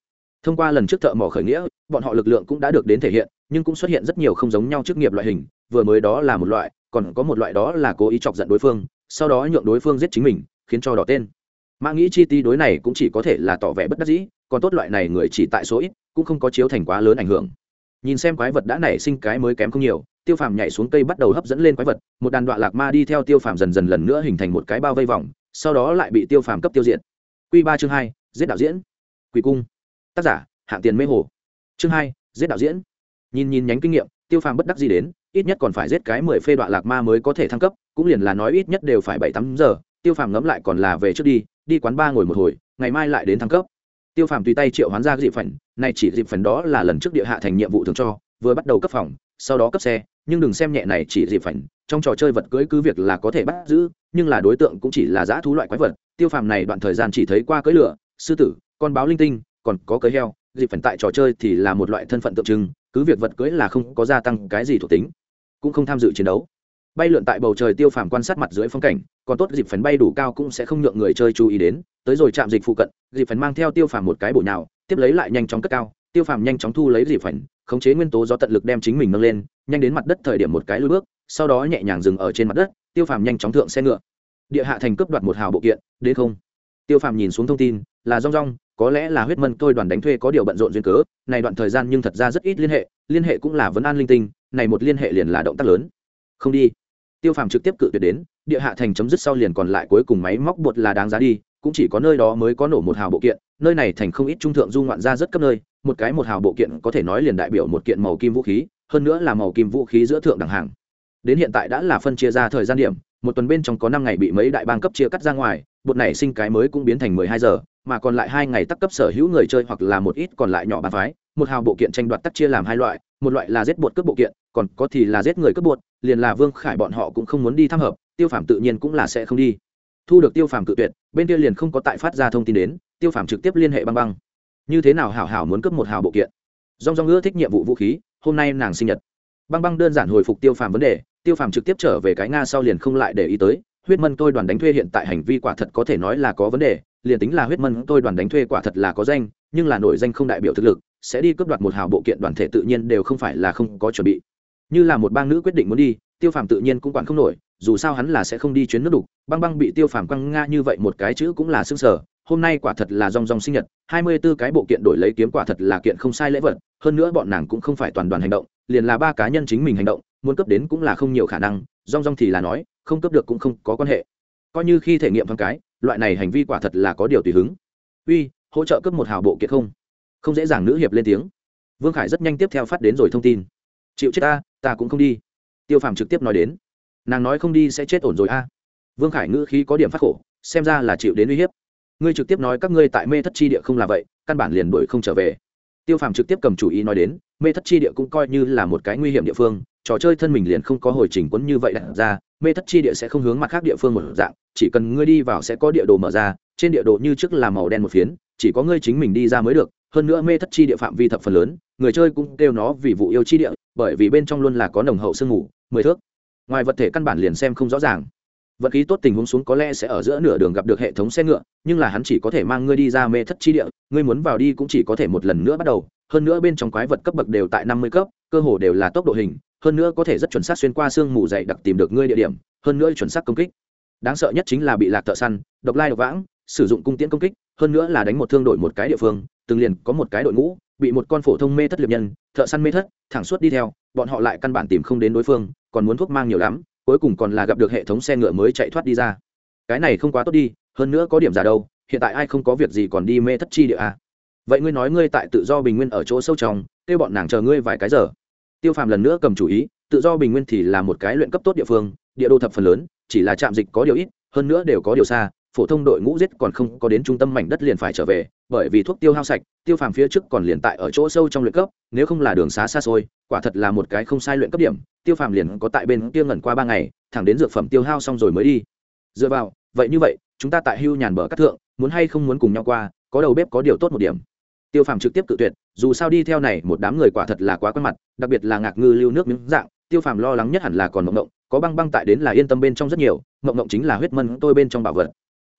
Thông qua lần trước thợ mỏ khởi nghĩa, bọn họ lực lượng cũng đã được đến thể hiện, nhưng cũng xuất hiện rất nhiều không giống nhau chức nghiệp loại hình, vừa mới đó là một loại, còn có một loại đó là cố ý chọc giận đối phương, sau đó nhượng đối phương giết chính mình khiến cho đỏ tên. Mã nghĩ chi ti đối này cũng chỉ có thể là tỏ vẻ bất đắc dĩ, còn tốt loại này người chỉ tại số ít, cũng không có chiếu thành quá lớn ảnh hưởng. Nhìn xem quái vật đã nảy sinh cái mới kém không nhiều, tiêu phàm nhảy xuống cây bắt đầu hấp dẫn lên quái vật, một đàn đoạn lạc ma đi theo tiêu phàm dần dần lần nữa hình thành một cái bao vây vòng, sau đó lại bị tiêu phàm cấp tiêu diệt. Q ba chương hai, giết đạo diễn. Quỷ cung. Tác giả, hạng tiền mê hồ. Chương hai, giết đạo diễn. Nhìn nhìn nhánh kinh nghiệm, tiêu phàm bất đắc gì đến, ít nhất còn phải giết cái mười phê đoạn lạc ma mới có thể thăng cấp, cũng liền là nói ít nhất đều phải bảy tám giờ tiêu phàm ngẫm lại còn là về trước đi đi quán ba ngồi một hồi, ngày mai lại đến thăng cấp. Tiêu phàm tùy tay triệu hoán ra dịp phần này chỉ dịp phần đó là lần trước địa hạ thành nhiệm vụ thường cho, vừa bắt đầu cấp phòng, sau đó cấp xe, nhưng đừng xem nhẹ này chỉ dịp phần trong trò chơi vật cưỡi cứ việc là có thể bắt giữ, nhưng là đối tượng cũng chỉ là giã thú loại quái vật. Tiêu phàm này đoạn thời gian chỉ thấy qua cưỡi lửa, sư tử, con báo linh tinh, còn có cưỡi heo. Dịp phần tại trò chơi thì là một loại thân phận tượng trưng, cứ việc vật cưỡi là không có gia tăng cái gì thuộc tính, cũng không tham dự chiến đấu bay lượn tại bầu trời tiêu phàm quan sát mặt dưới phong cảnh, còn tốt dịp phần bay đủ cao cũng sẽ không nhượng người chơi chú ý đến, tới rồi chạm dịch phụ cận, dịp phần mang theo tiêu phàm một cái bổ nhào, tiếp lấy lại nhanh chóng cất cao, tiêu phàm nhanh chóng thu lấy dịp phần khống chế nguyên tố do tận lực đem chính mình nâng lên, nhanh đến mặt đất thời điểm một cái lùi bước, sau đó nhẹ nhàng dừng ở trên mặt đất, tiêu phàm nhanh chóng thượng xe ngựa. Địa hạ thành cướp đoạt một hào bộ kiện, đến không? Tiêu phàm nhìn xuống thông tin, là rong rong, có lẽ là huyết mân tôi đoàn đánh thuê có điều bận rộn duyên cớ, này đoạn thời gian nhưng thật ra rất ít liên hệ liên hệ cũng là vấn an linh tinh, này một liên hệ liền là động tác lớn. Không đi tiêu phàm trực tiếp cự tuyệt đến, địa hạ thành chấm dứt sau liền còn lại cuối cùng máy móc bột là đáng giá đi, cũng chỉ có nơi đó mới có nổ một hào bộ kiện, nơi này thành không ít trung thượng du ngoạn ra rất cấp nơi, một cái một hào bộ kiện có thể nói liền đại biểu một kiện màu kim vũ khí, hơn nữa là màu kim vũ khí giữa thượng đẳng hàng. Đến hiện tại đã là phân chia ra thời gian điểm một tuần bên trong có năm ngày bị mấy đại bang cấp chia cắt ra ngoài, bột này sinh cái mới cũng biến thành mười hai giờ, mà còn lại hai ngày tắc cấp sở hữu người chơi hoặc là một ít còn lại nhỏ bàn phái, một hào bộ kiện tranh đoạt tắc chia làm hai loại, một loại là giết bột cướp bộ kiện, còn có thì là giết người cướp bột, liền là vương khải bọn họ cũng không muốn đi tham hợp, tiêu phàm tự nhiên cũng là sẽ không đi. Thu được tiêu phàm cự tuyệt, bên kia liền không có tại phát ra thông tin đến, tiêu phàm trực tiếp liên hệ băng băng. Như thế nào hảo hảo muốn cướp một hào bộ kiện? Dong dong ưa thích nhiệm vụ vũ khí, hôm nay nàng sinh nhật. Băng băng đơn giản hồi phục tiêu phàm vấn đề tiêu phàm trực tiếp trở về cái nga sau liền không lại để ý tới, huyết mân tôi đoàn đánh thuê hiện tại hành vi quả thật có thể nói là có vấn đề, liền tính là huyết mân tôi đoàn đánh thuê quả thật là có danh, nhưng là nổi danh không đại biểu thực lực, sẽ đi cướp đoạt một hào bộ kiện đoàn thể tự nhiên đều không phải là không có chuẩn bị. Như là một bang nữ quyết định muốn đi, tiêu phàm tự nhiên cũng quản không nổi, dù sao hắn là sẽ không đi chuyến nước đục, băng băng bị tiêu phàm quăng nga như vậy một cái chữ cũng là xương sở hôm nay quả thật là rong rong sinh nhật, hai mươi b ố cái bộ kiện đổi lấy kiếm quả thật là kiện không sai lễ vật, hơn nữa bọn nàng cũng không phải toàn đoàn hành động, liền là ba cá nhân chính mình hành động muốn cấp đến cũng là không nhiều khả năng, rong rong thì là nói, không cấp được cũng không có quan hệ. Coi như khi thể nghiệm thoáng cái, loại này hành vi quả thật là có điều tùy hứng. Uy, hỗ trợ cấp một hào bộ kiện không? Không dễ dàng nữ hiệp lên tiếng. Vương khải rất nhanh tiếp theo phát đến rồi thông tin. Chịu chết ta ta cũng không đi. Tiêu phàm trực tiếp nói đến. Nàng nói không đi sẽ chết ổn rồi a. Vương khải ngữ khí có điểm phát khổ, xem ra là chịu đến uy hiếp. Ngươi trực tiếp nói các ngươi tại mê thất chi địa không là vậy, căn bản liền đuổi không trở về. Tiêu phàm trực tiếp cầm chủ ý nói đến, mê thất chi địa cũng coi như là một cái nguy hiểm địa phương trò chơi thân mình liền không có hồi trình quấn như vậy đặt ra, mê thất chi địa sẽ không hướng mặt khác địa phương một dạng, chỉ cần ngươi đi vào sẽ có địa đồ mở ra, trên địa đồ như trước là màu đen một phiến, chỉ có ngươi chính mình đi ra mới được, hơn nữa mê thất chi địa phạm vi thập phần lớn, người chơi cũng kêu nó vì vụ yêu chi địa, bởi vì bên trong luôn là có nồng hậu sương mù, mười thước. Ngoài vật thể căn bản liền xem không rõ ràng. Vật khí tốt tình huống xuống có lẽ sẽ ở giữa nửa đường gặp được hệ thống xe ngựa, nhưng là hắn chỉ có thể mang ngươi đi ra mê thất chi địa, ngươi muốn vào đi cũng chỉ có thể một lần nữa bắt đầu, hơn nữa bên trong quái vật cấp bậc đều tại năm mươi cấp, cơ hồ đều là tốc độ hình hơn nữa có thể rất chuẩn xác xuyên qua sương mù dày đặc tìm được ngươi địa điểm, hơn nữa chuẩn xác công kích. Đáng sợ nhất chính là bị lạc thợ săn, độc lai độc vãng, sử dụng cung tiễn công kích, hơn nữa là đánh một thương đội một cái địa phương, từng liền có một cái đội ngũ, bị một con phổ thông mê thất liệp nhân, thợ săn mê thất, thẳng suốt đi theo, bọn họ lại căn bản tìm không đến đối phương, còn muốn thuốc mang nhiều lắm, cuối cùng còn là gặp được hệ thống xe ngựa mới chạy thoát đi ra. Cái này không quá tốt đi, hơn nữa có điểm giả đâu, hiện tại ai không có việc gì còn đi mê thất chi địa à. vậy ngươi nói ngươi tại tự do bình nguyên ở chỗ sâu trong, kêu bọn nàng chờ ngươi vài cái giờ tiêu phàm lần nữa cầm chủ ý, tự do bình nguyên thì là một cái luyện cấp tốt địa phương, địa đô thập phần lớn, chỉ là trạm dịch có điều ít, hơn nữa đều có điều xa, phổ thông đội ngũ giết còn không có đến trung tâm mảnh đất liền phải trở về, bởi vì thuốc tiêu hao sạch, tiêu phàm phía trước còn liền tại ở chỗ sâu trong luyện cấp, nếu không là đường xá xa xôi, quả thật là một cái không sai luyện cấp điểm, tiêu phàm liền có tại bên kia ngẩn qua ba ngày, thẳng đến dược phẩm tiêu hao xong rồi mới đi. Dựa vào, vậy như vậy, chúng ta tại hưu nhàn bờ cát thượng, muốn hay không muốn cùng nhau qua, có đầu bếp có điều tốt một điểm tiêu phàm trực tiếp cự tuyệt, dù sao đi theo này một đám người quả thật là quá quen mặt, đặc biệt là ngạc ngư lưu nước miếng dạng, tiêu phàm lo lắng nhất hẳn là còn mộng mộng có băng băng tại đến là yên tâm bên trong rất nhiều, mộng mộng chính là huyết mân tôi bên trong bảo vật.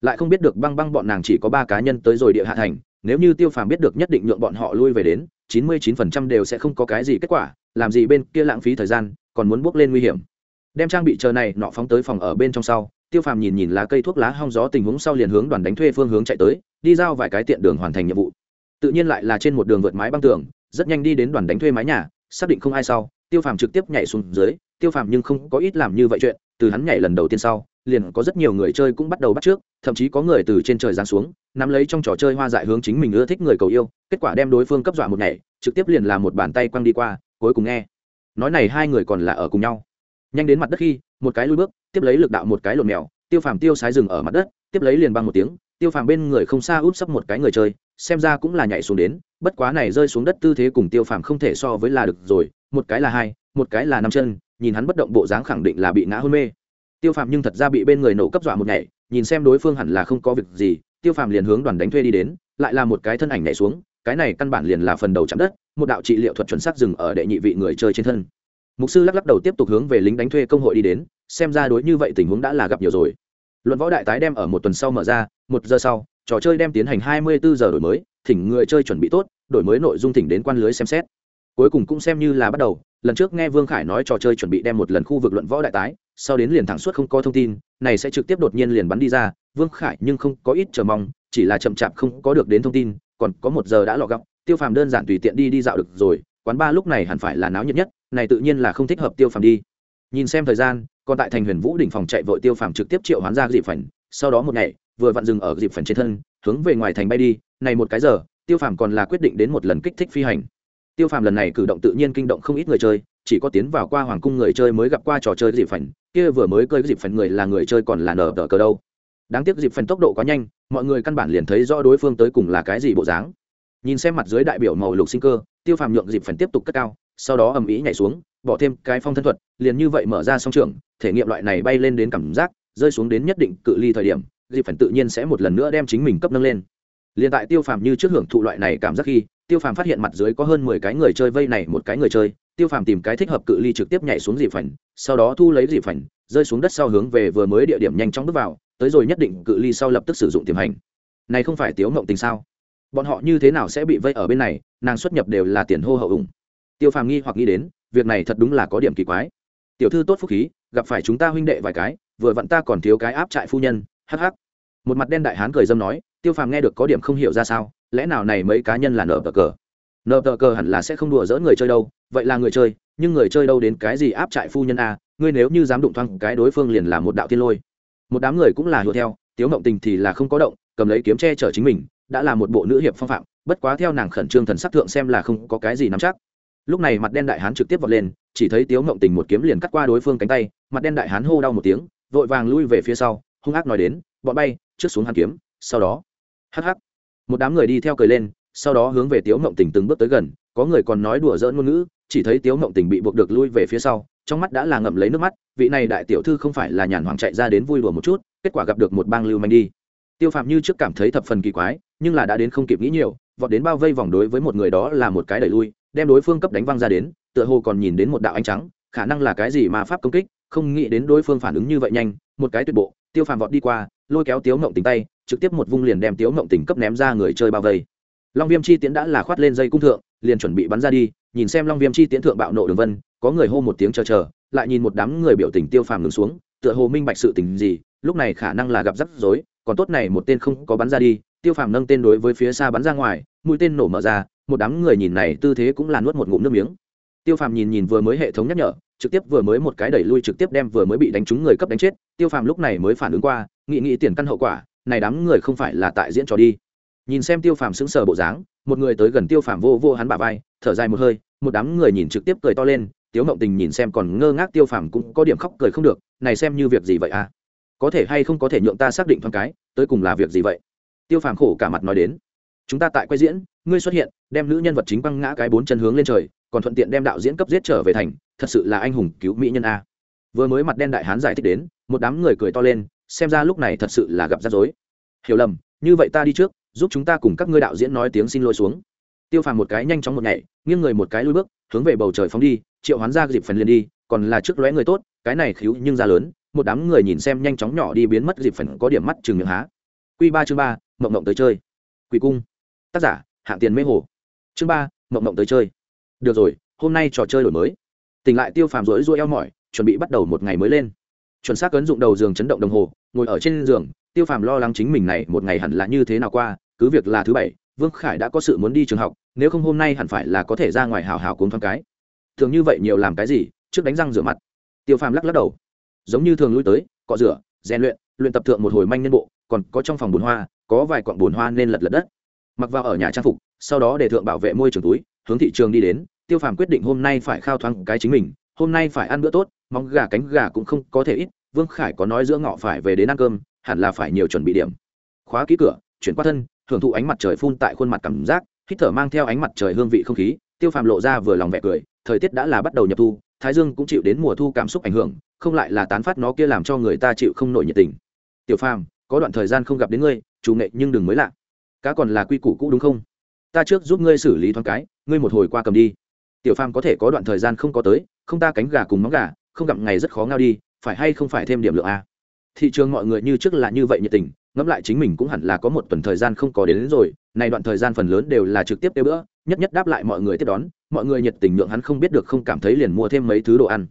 Lại không biết được băng băng bọn nàng chỉ có ba cá nhân tới rồi địa hạ thành, nếu như tiêu phàm biết được nhất định nhượng bọn họ lui về đến, chín mươi chín phần trăm đều sẽ không có cái gì kết quả, làm gì bên kia lãng phí thời gian, còn muốn bước lên nguy hiểm. Đem trang bị chờ này nọ phóng tới phòng ở bên trong sau, tiêu phàm nhìn nhìn lá cây thuốc lá hong gió tình huống sau liền hướng đoàn đánh thuê phương hướng chạy tới, đi giao vài cái tiện đường hoàn thành nhiệm vụ tự nhiên lại là trên một đường vượt mái băng tường, rất nhanh đi đến đoàn đánh thuê mái nhà, xác định không ai sau, tiêu phàm trực tiếp nhảy xuống dưới, tiêu phàm nhưng không có ít làm như vậy chuyện, từ hắn nhảy lần đầu tiên sau, liền có rất nhiều người chơi cũng bắt đầu bắt trước, thậm chí có người từ trên trời giáng xuống, nắm lấy trong trò chơi hoa dại hướng chính mình ưa thích người cầu yêu, kết quả đem đối phương cấp dọa một nhảy, trực tiếp liền làm một bàn tay quăng đi qua, cuối cùng nghe. Nói này hai người còn là ở cùng nhau. Nhanh đến mặt đất khi, một cái lui bước, tiếp lấy lực đạo một cái lộn mèo, tiêu phàm tiêu sái rừng ở mặt đất, tiếp lấy liền băng một tiếng, tiêu phàm bên người không xa úp sấp một cái người chơi xem ra cũng là nhảy xuống đến, bất quá này rơi xuống đất tư thế cùng tiêu phàm không thể so với là được rồi, một cái là hai, một cái là năm chân, nhìn hắn bất động bộ dáng khẳng định là bị ngã hôn mê. Tiêu phàm nhưng thật ra bị bên người nổ cấp dọa một nhảy, nhìn xem đối phương hẳn là không có việc gì, tiêu phàm liền hướng đoàn đánh thuê đi đến, lại là một cái thân ảnh nhảy xuống, cái này căn bản liền là phần đầu chạm đất, một đạo trị liệu thuật chuẩn xác dừng ở đệ nhị vị người chơi trên thân. Mục sư lắc lắc đầu tiếp tục hướng về lính đánh thuê công hội đi đến, xem ra đối như vậy tình huống đã là gặp nhiều rồi. Luận võ đại tái đem ở một tuần sau mở ra, một giờ sau trò chơi đem tiến hành hai mươi bốn giờ đổi mới thỉnh người chơi chuẩn bị tốt đổi mới nội dung thỉnh đến quan lưới xem xét. Cuối cùng cũng xem như là bắt đầu lần trước nghe vương khải nói trò chơi chuẩn bị đem một lần khu vực luận võ đại tái sau đến liền thẳng suốt không có thông tin này sẽ trực tiếp đột nhiên liền bắn đi ra vương khải nhưng không có ít chờ mong chỉ là chậm chạp không có được đến thông tin còn có một giờ đã lọ gặp, tiêu phàm đơn giản tùy tiện đi đi dạo được rồi quán ba lúc này hẳn phải là náo nhiệt nhất này tự nhiên là không thích hợp tiêu phàm đi. Nhìn xem thời gian còn tại thành huyền vũ đỉnh phòng chạy vội tiêu phàm trực tiếp triệu hoán ra dị phảnh, sau đó một ngày vừa vặn dừng ở dịp phần trên thân, hướng về ngoài thành bay đi, này một cái giờ, tiêu phàm còn là quyết định đến một lần kích thích phi hành. Tiêu phàm lần này cử động tự nhiên kinh động không ít người chơi, chỉ có tiến vào qua hoàng cung người chơi mới gặp qua trò chơi dịp phần, kia vừa mới cơi dịp phần người là người chơi còn là nở đỡ cờ đâu. Đáng tiếc dịp phần tốc độ quá nhanh, mọi người căn bản liền thấy rõ đối phương tới cùng là cái gì bộ dáng. Nhìn xem mặt dưới đại biểu màu lục sinh cơ, tiêu phàm nhượng dịp phần tiếp tục cất cao, sau đó ầm ĩ nhảy xuống, bỏ thêm cái phong thân thuật, liền như vậy mở ra song trường, thể nghiệm loại này bay lên đến cảm giác, rơi xuống đến nhất định cự ly thời điểm dịp phần tự nhiên sẽ một lần nữa đem chính mình cấp nâng lên. Liền tại tiêu phàm như trước hưởng thụ loại này cảm giác khi, tiêu phàm phát hiện mặt dưới có hơn mười cái người chơi vây này một cái người chơi, tiêu phàm tìm cái thích hợp cự ly trực tiếp nhảy xuống dịp phần sau đó thu lấy dịp phần rơi xuống đất sau hướng về vừa mới địa điểm nhanh chóng bước vào, tới rồi nhất định cự ly sau lập tức sử dụng tiềm hành. Này không phải tiếu mộng tình sao? Bọn họ như thế nào sẽ bị vây ở bên này, nàng xuất nhập đều là tiền hô hậu ủng. Tiêu phàm nghi hoặc nghĩ đến, việc này thật đúng là có điểm kỳ quái. Tiểu thư tốt phúc khí, gặp phải chúng ta huynh đệ vài cái, vừa vặn ta còn thiếu cái áp trại phu nhân hh một mặt đen đại hán cười dâm nói, tiêu phàm nghe được có điểm không hiểu ra sao, lẽ nào này mấy cá nhân là nợ tờ cờ? Nợ tờ cờ hẳn là sẽ không đùa dỡ người chơi đâu, vậy là người chơi, nhưng người chơi đâu đến cái gì áp trại phu nhân a, ngươi nếu như dám đụng thoang cái đối phương liền là một đạo thiên lôi. Một đám người cũng là hiểu theo, tiếu mộng tình thì là không có động, cầm lấy kiếm che chở chính mình, đã là một bộ nữ hiệp phong phạm, bất quá theo nàng khẩn trương thần sắc thượng xem là không có cái gì nắm chắc. Lúc này mặt đen đại hán trực tiếp vọt lên, chỉ thấy tiếu mộng tình một kiếm liền cắt qua đối phương cánh tay, mặt đen đại hán hô đau một tiếng, vội vàng lui về phía sau, hung ác nói đến, bọn bay trước xuống hàn kiếm, sau đó hh một đám người đi theo cười lên, sau đó hướng về tiếu mộng tình từng bước tới gần, có người còn nói đùa dỡn ngôn ngữ, chỉ thấy tiếu mộng tình bị buộc được lui về phía sau, trong mắt đã là ngậm lấy nước mắt, vị này đại tiểu thư không phải là nhàn hoàng chạy ra đến vui đùa một chút, kết quả gặp được một bang lưu manh đi. Tiêu phạm như trước cảm thấy thập phần kỳ quái, nhưng là đã đến không kịp nghĩ nhiều, vọt đến bao vây vòng đối với một người đó là một cái đẩy lui, đem đối phương cấp đánh văng ra đến, tựa hồ còn nhìn đến một đạo ánh trắng, khả năng là cái gì mà pháp công kích, không nghĩ đến đối phương phản ứng như vậy nhanh một cái tuyệt bộ, tiêu phàm vọt đi qua, lôi kéo tiếu mộng tình tay, trực tiếp một vung liền đem tiếu mộng tình cấp ném ra người chơi bao vây. Long viêm chi tiến đã là khoát lên dây cung thượng, liền chuẩn bị bắn ra đi, nhìn xem long viêm chi tiến thượng bạo nộ đường vân, có người hô một tiếng chờ chờ, lại nhìn một đám người biểu tình tiêu phàm ngừng xuống, tựa hồ minh bạch sự tình gì, lúc này khả năng là gặp rắc rối, còn tốt này một tên không có bắn ra đi, tiêu phàm nâng tên đối với phía xa bắn ra ngoài, mũi tên nổ mở ra, một đám người nhìn này tư thế cũng là nuốt một ngụm nước miếng. Tiêu phàm nhìn nhìn vừa mới hệ thống nhắc nhở trực tiếp vừa mới một cái đẩy lui trực tiếp đem vừa mới bị đánh trúng người cấp đánh chết, tiêu phàm lúc này mới phản ứng qua, nghĩ nghĩ tiền căn hậu quả, này đám người không phải là tại diễn trò đi. Nhìn xem tiêu phàm sững sờ bộ dáng, một người tới gần tiêu phàm vô vô hắn bả vai, thở dài một hơi, một đám người nhìn trực tiếp cười to lên, tiếu mộng tình nhìn xem còn ngơ ngác tiêu phàm cũng có điểm khóc cười không được, này xem như việc gì vậy à? Có thể hay không có thể nhượng ta xác định thoáng cái, tới cùng là việc gì vậy? Tiêu phàm khổ cả mặt nói đến, chúng ta tại quay diễn, ngươi xuất hiện, đem nữ nhân vật chính băng ngã cái bốn chân hướng lên trời còn thuận tiện đem đạo diễn cấp giết trở về thành, thật sự là anh hùng cứu mỹ nhân a. Vừa mới mặt đen đại hán giải thích đến, một đám người cười to lên, xem ra lúc này thật sự là gặp rắc rối. Hiểu lầm, như vậy ta đi trước, giúp chúng ta cùng các ngươi đạo diễn nói tiếng xin lỗi xuống. Tiêu phàm một cái nhanh chóng một nhảy, nghiêng người một cái lui bước, hướng về bầu trời phóng đi, triệu hoán ra dịp phần liền đi, còn là trước lóe người tốt, cái này khiếu nhưng ra lớn, một đám người nhìn xem nhanh chóng nhỏ đi biến mất dịp phần có điểm mắt chừng miệng há. Q ba chương ba, mộng mộng tới chơi. Quỷ cung. Tác giả, hạng tiền mê hồ. Chương ba, mộng mộng tới chơi được rồi, hôm nay trò chơi đổi mới. Tỉnh lại tiêu phàm rỗi rỗi eo mỏi, chuẩn bị bắt đầu một ngày mới lên. Chuẩn xác ấn dụng đầu giường chấn động đồng hồ, ngồi ở trên giường, tiêu phàm lo lắng chính mình này một ngày hẳn là như thế nào qua, cứ việc là thứ bảy, vương khải đã có sự muốn đi trường học, nếu không hôm nay hẳn phải là có thể ra ngoài hào hào cuốn thoáng cái. Thường như vậy nhiều làm cái gì, trước đánh răng rửa mặt. Tiêu phàm lắc lắc đầu. Giống như thường lui tới, cọ rửa, rèn luyện luyện tập thượng một hồi manh nhân bộ, còn có trong phòng bùn hoa, có vài quặng bùn hoa nên lật lật đất. Mặc vào ở nhà trang phục, sau đó để thượng bảo vệ môi trường túi, hướng thị trường đi đến tiêu phàm quyết định hôm nay phải khao thoáng cái chính mình, hôm nay phải ăn bữa tốt, móng gà cánh gà cũng không có thể ít, vương khải có nói giữa ngọ phải về đến ăn cơm, hẳn là phải nhiều chuẩn bị điểm. Khóa ký cửa, chuyển qua thân, hưởng thụ ánh mặt trời phun tại khuôn mặt cảm giác, hít thở mang theo ánh mặt trời hương vị không khí, tiêu phàm lộ ra vừa lòng vẻ cười, thời tiết đã là bắt đầu nhập thu, thái dương cũng chịu đến mùa thu cảm xúc ảnh hưởng, không lại là tán phát nó kia làm cho người ta chịu không nổi nhiệt tình. Tiểu phàm, có đoạn thời gian không gặp đến ngươi, chủ nghệ nhưng đừng mới lạ. Cá còn là quy củ cũ đúng không? Ta trước giúp ngươi xử lý thoáng cái, ngươi một hồi qua cầm đi tiểu phàm có thể có đoạn thời gian không có tới không ta cánh gà cùng móng gà không gặp ngày rất khó ngao đi phải hay không phải thêm điểm lượng a? Thị trường mọi người như trước là như vậy nhiệt tình ngẫm lại chính mình cũng hẳn là có một tuần thời gian không có đến, đến rồi này đoạn thời gian phần lớn đều là trực tiếp tiêu bữa nhất nhất đáp lại mọi người tiếp đón mọi người nhiệt tình nhượng hắn không biết được không cảm thấy liền mua thêm mấy thứ đồ ăn.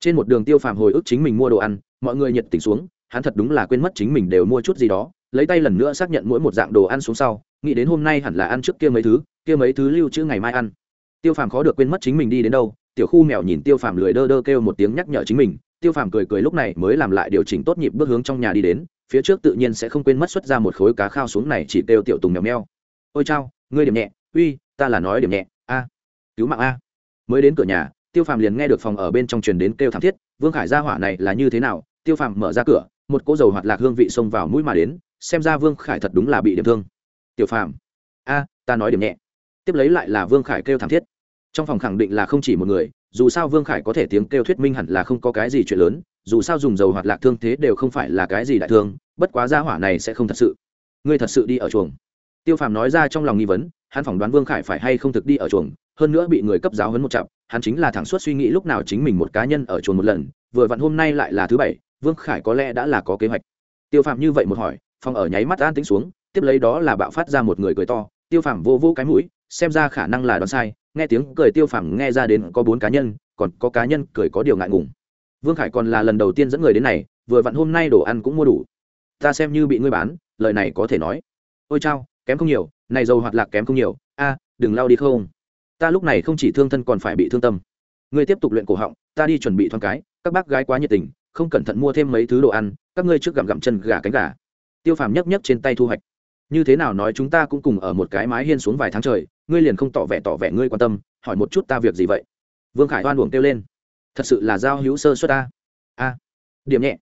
Trên một đường tiêu phàm hồi ức chính mình mua đồ ăn mọi người nhiệt tình xuống hắn thật đúng là quên mất chính mình đều mua chút gì đó lấy tay lần nữa xác nhận mỗi một dạng đồ ăn xuống sau nghĩ đến hôm nay hẳn là ăn trước kia mấy thứ kia mấy thứ lưu trữ ngày mai ăn tiêu phàm khó được quên mất chính mình đi đến đâu, tiểu khu mèo nhìn tiêu phàm lười đơ đơ kêu một tiếng nhắc nhở chính mình, tiêu phàm cười cười lúc này mới làm lại điều chỉnh tốt nhịp bước hướng trong nhà đi đến, phía trước tự nhiên sẽ không quên mất xuất ra một khối cá khao xuống này chỉ kêu tiểu tùng mèo meo. Ôi chao, ngươi điểm nhẹ, uy, ta là nói điểm nhẹ, a, cứu mạng a. Mới đến cửa nhà, tiêu phàm liền nghe được phòng ở bên trong truyền đến kêu thảm thiết, vương khải gia hỏa này là như thế nào? Tiêu phàm mở ra cửa, một cỗ dầu hoạt lạc hương vị xông vào mũi mà đến, xem ra vương khải thật đúng là bị điểm thương. Tiểu phàm, a, ta nói điểm nhẹ. Tiếp lấy lại là vương khải kêu thảm thiết trong phòng khẳng định là không chỉ một người, dù sao vương khải có thể tiếng kêu thuyết minh hẳn là không có cái gì chuyện lớn, dù sao dùng dầu hoạt lạc thương thế đều không phải là cái gì đại thương, bất quá gia hỏa này sẽ không thật sự. Ngươi thật sự đi ở chuồng. Tiêu phàm nói ra trong lòng nghi vấn, hắn phỏng đoán vương khải phải hay không thực đi ở chuồng, hơn nữa bị người cấp giáo hấn một chặp, hắn chính là thẳng suốt suy nghĩ lúc nào chính mình một cá nhân ở chuồng một lần, vừa vặn hôm nay lại là thứ bảy, vương khải có lẽ đã là có kế hoạch. Tiêu phàm như vậy một hỏi, phòng ở nháy mắt an tính xuống, tiếp lấy đó là bạo phát ra một người cười to, tiêu phàm vô vô cái mũi, xem ra khả năng là đoán sai nghe tiếng cười tiêu phàm nghe ra đến có bốn cá nhân, còn có cá nhân cười có điều ngại ngùng. Vương khải còn là lần đầu tiên dẫn người đến này, vừa vặn hôm nay đồ ăn cũng mua đủ. Ta xem như bị ngươi bán, lời này có thể nói. Ôi chao, kém không nhiều, này dầu hoạt lạc kém không nhiều. A, đừng lao đi không. Ta lúc này không chỉ thương thân còn phải bị thương tâm. Ngươi tiếp tục luyện cổ họng, ta đi chuẩn bị thoáng cái, các bác gái quá nhiệt tình, không cẩn thận mua thêm mấy thứ đồ ăn, các ngươi trước gặm gặm chân gà cánh gà. Tiêu phàm nhấc nhấc trên tay thu hoạch như thế nào nói chúng ta cũng cùng ở một cái mái hiên xuống vài tháng trời ngươi liền không tỏ vẻ tỏ vẻ ngươi quan tâm hỏi một chút ta việc gì vậy? Vương khải oan uổng kêu lên. Thật sự là giao hữu sơ suất ta. A. Điểm nhẹ.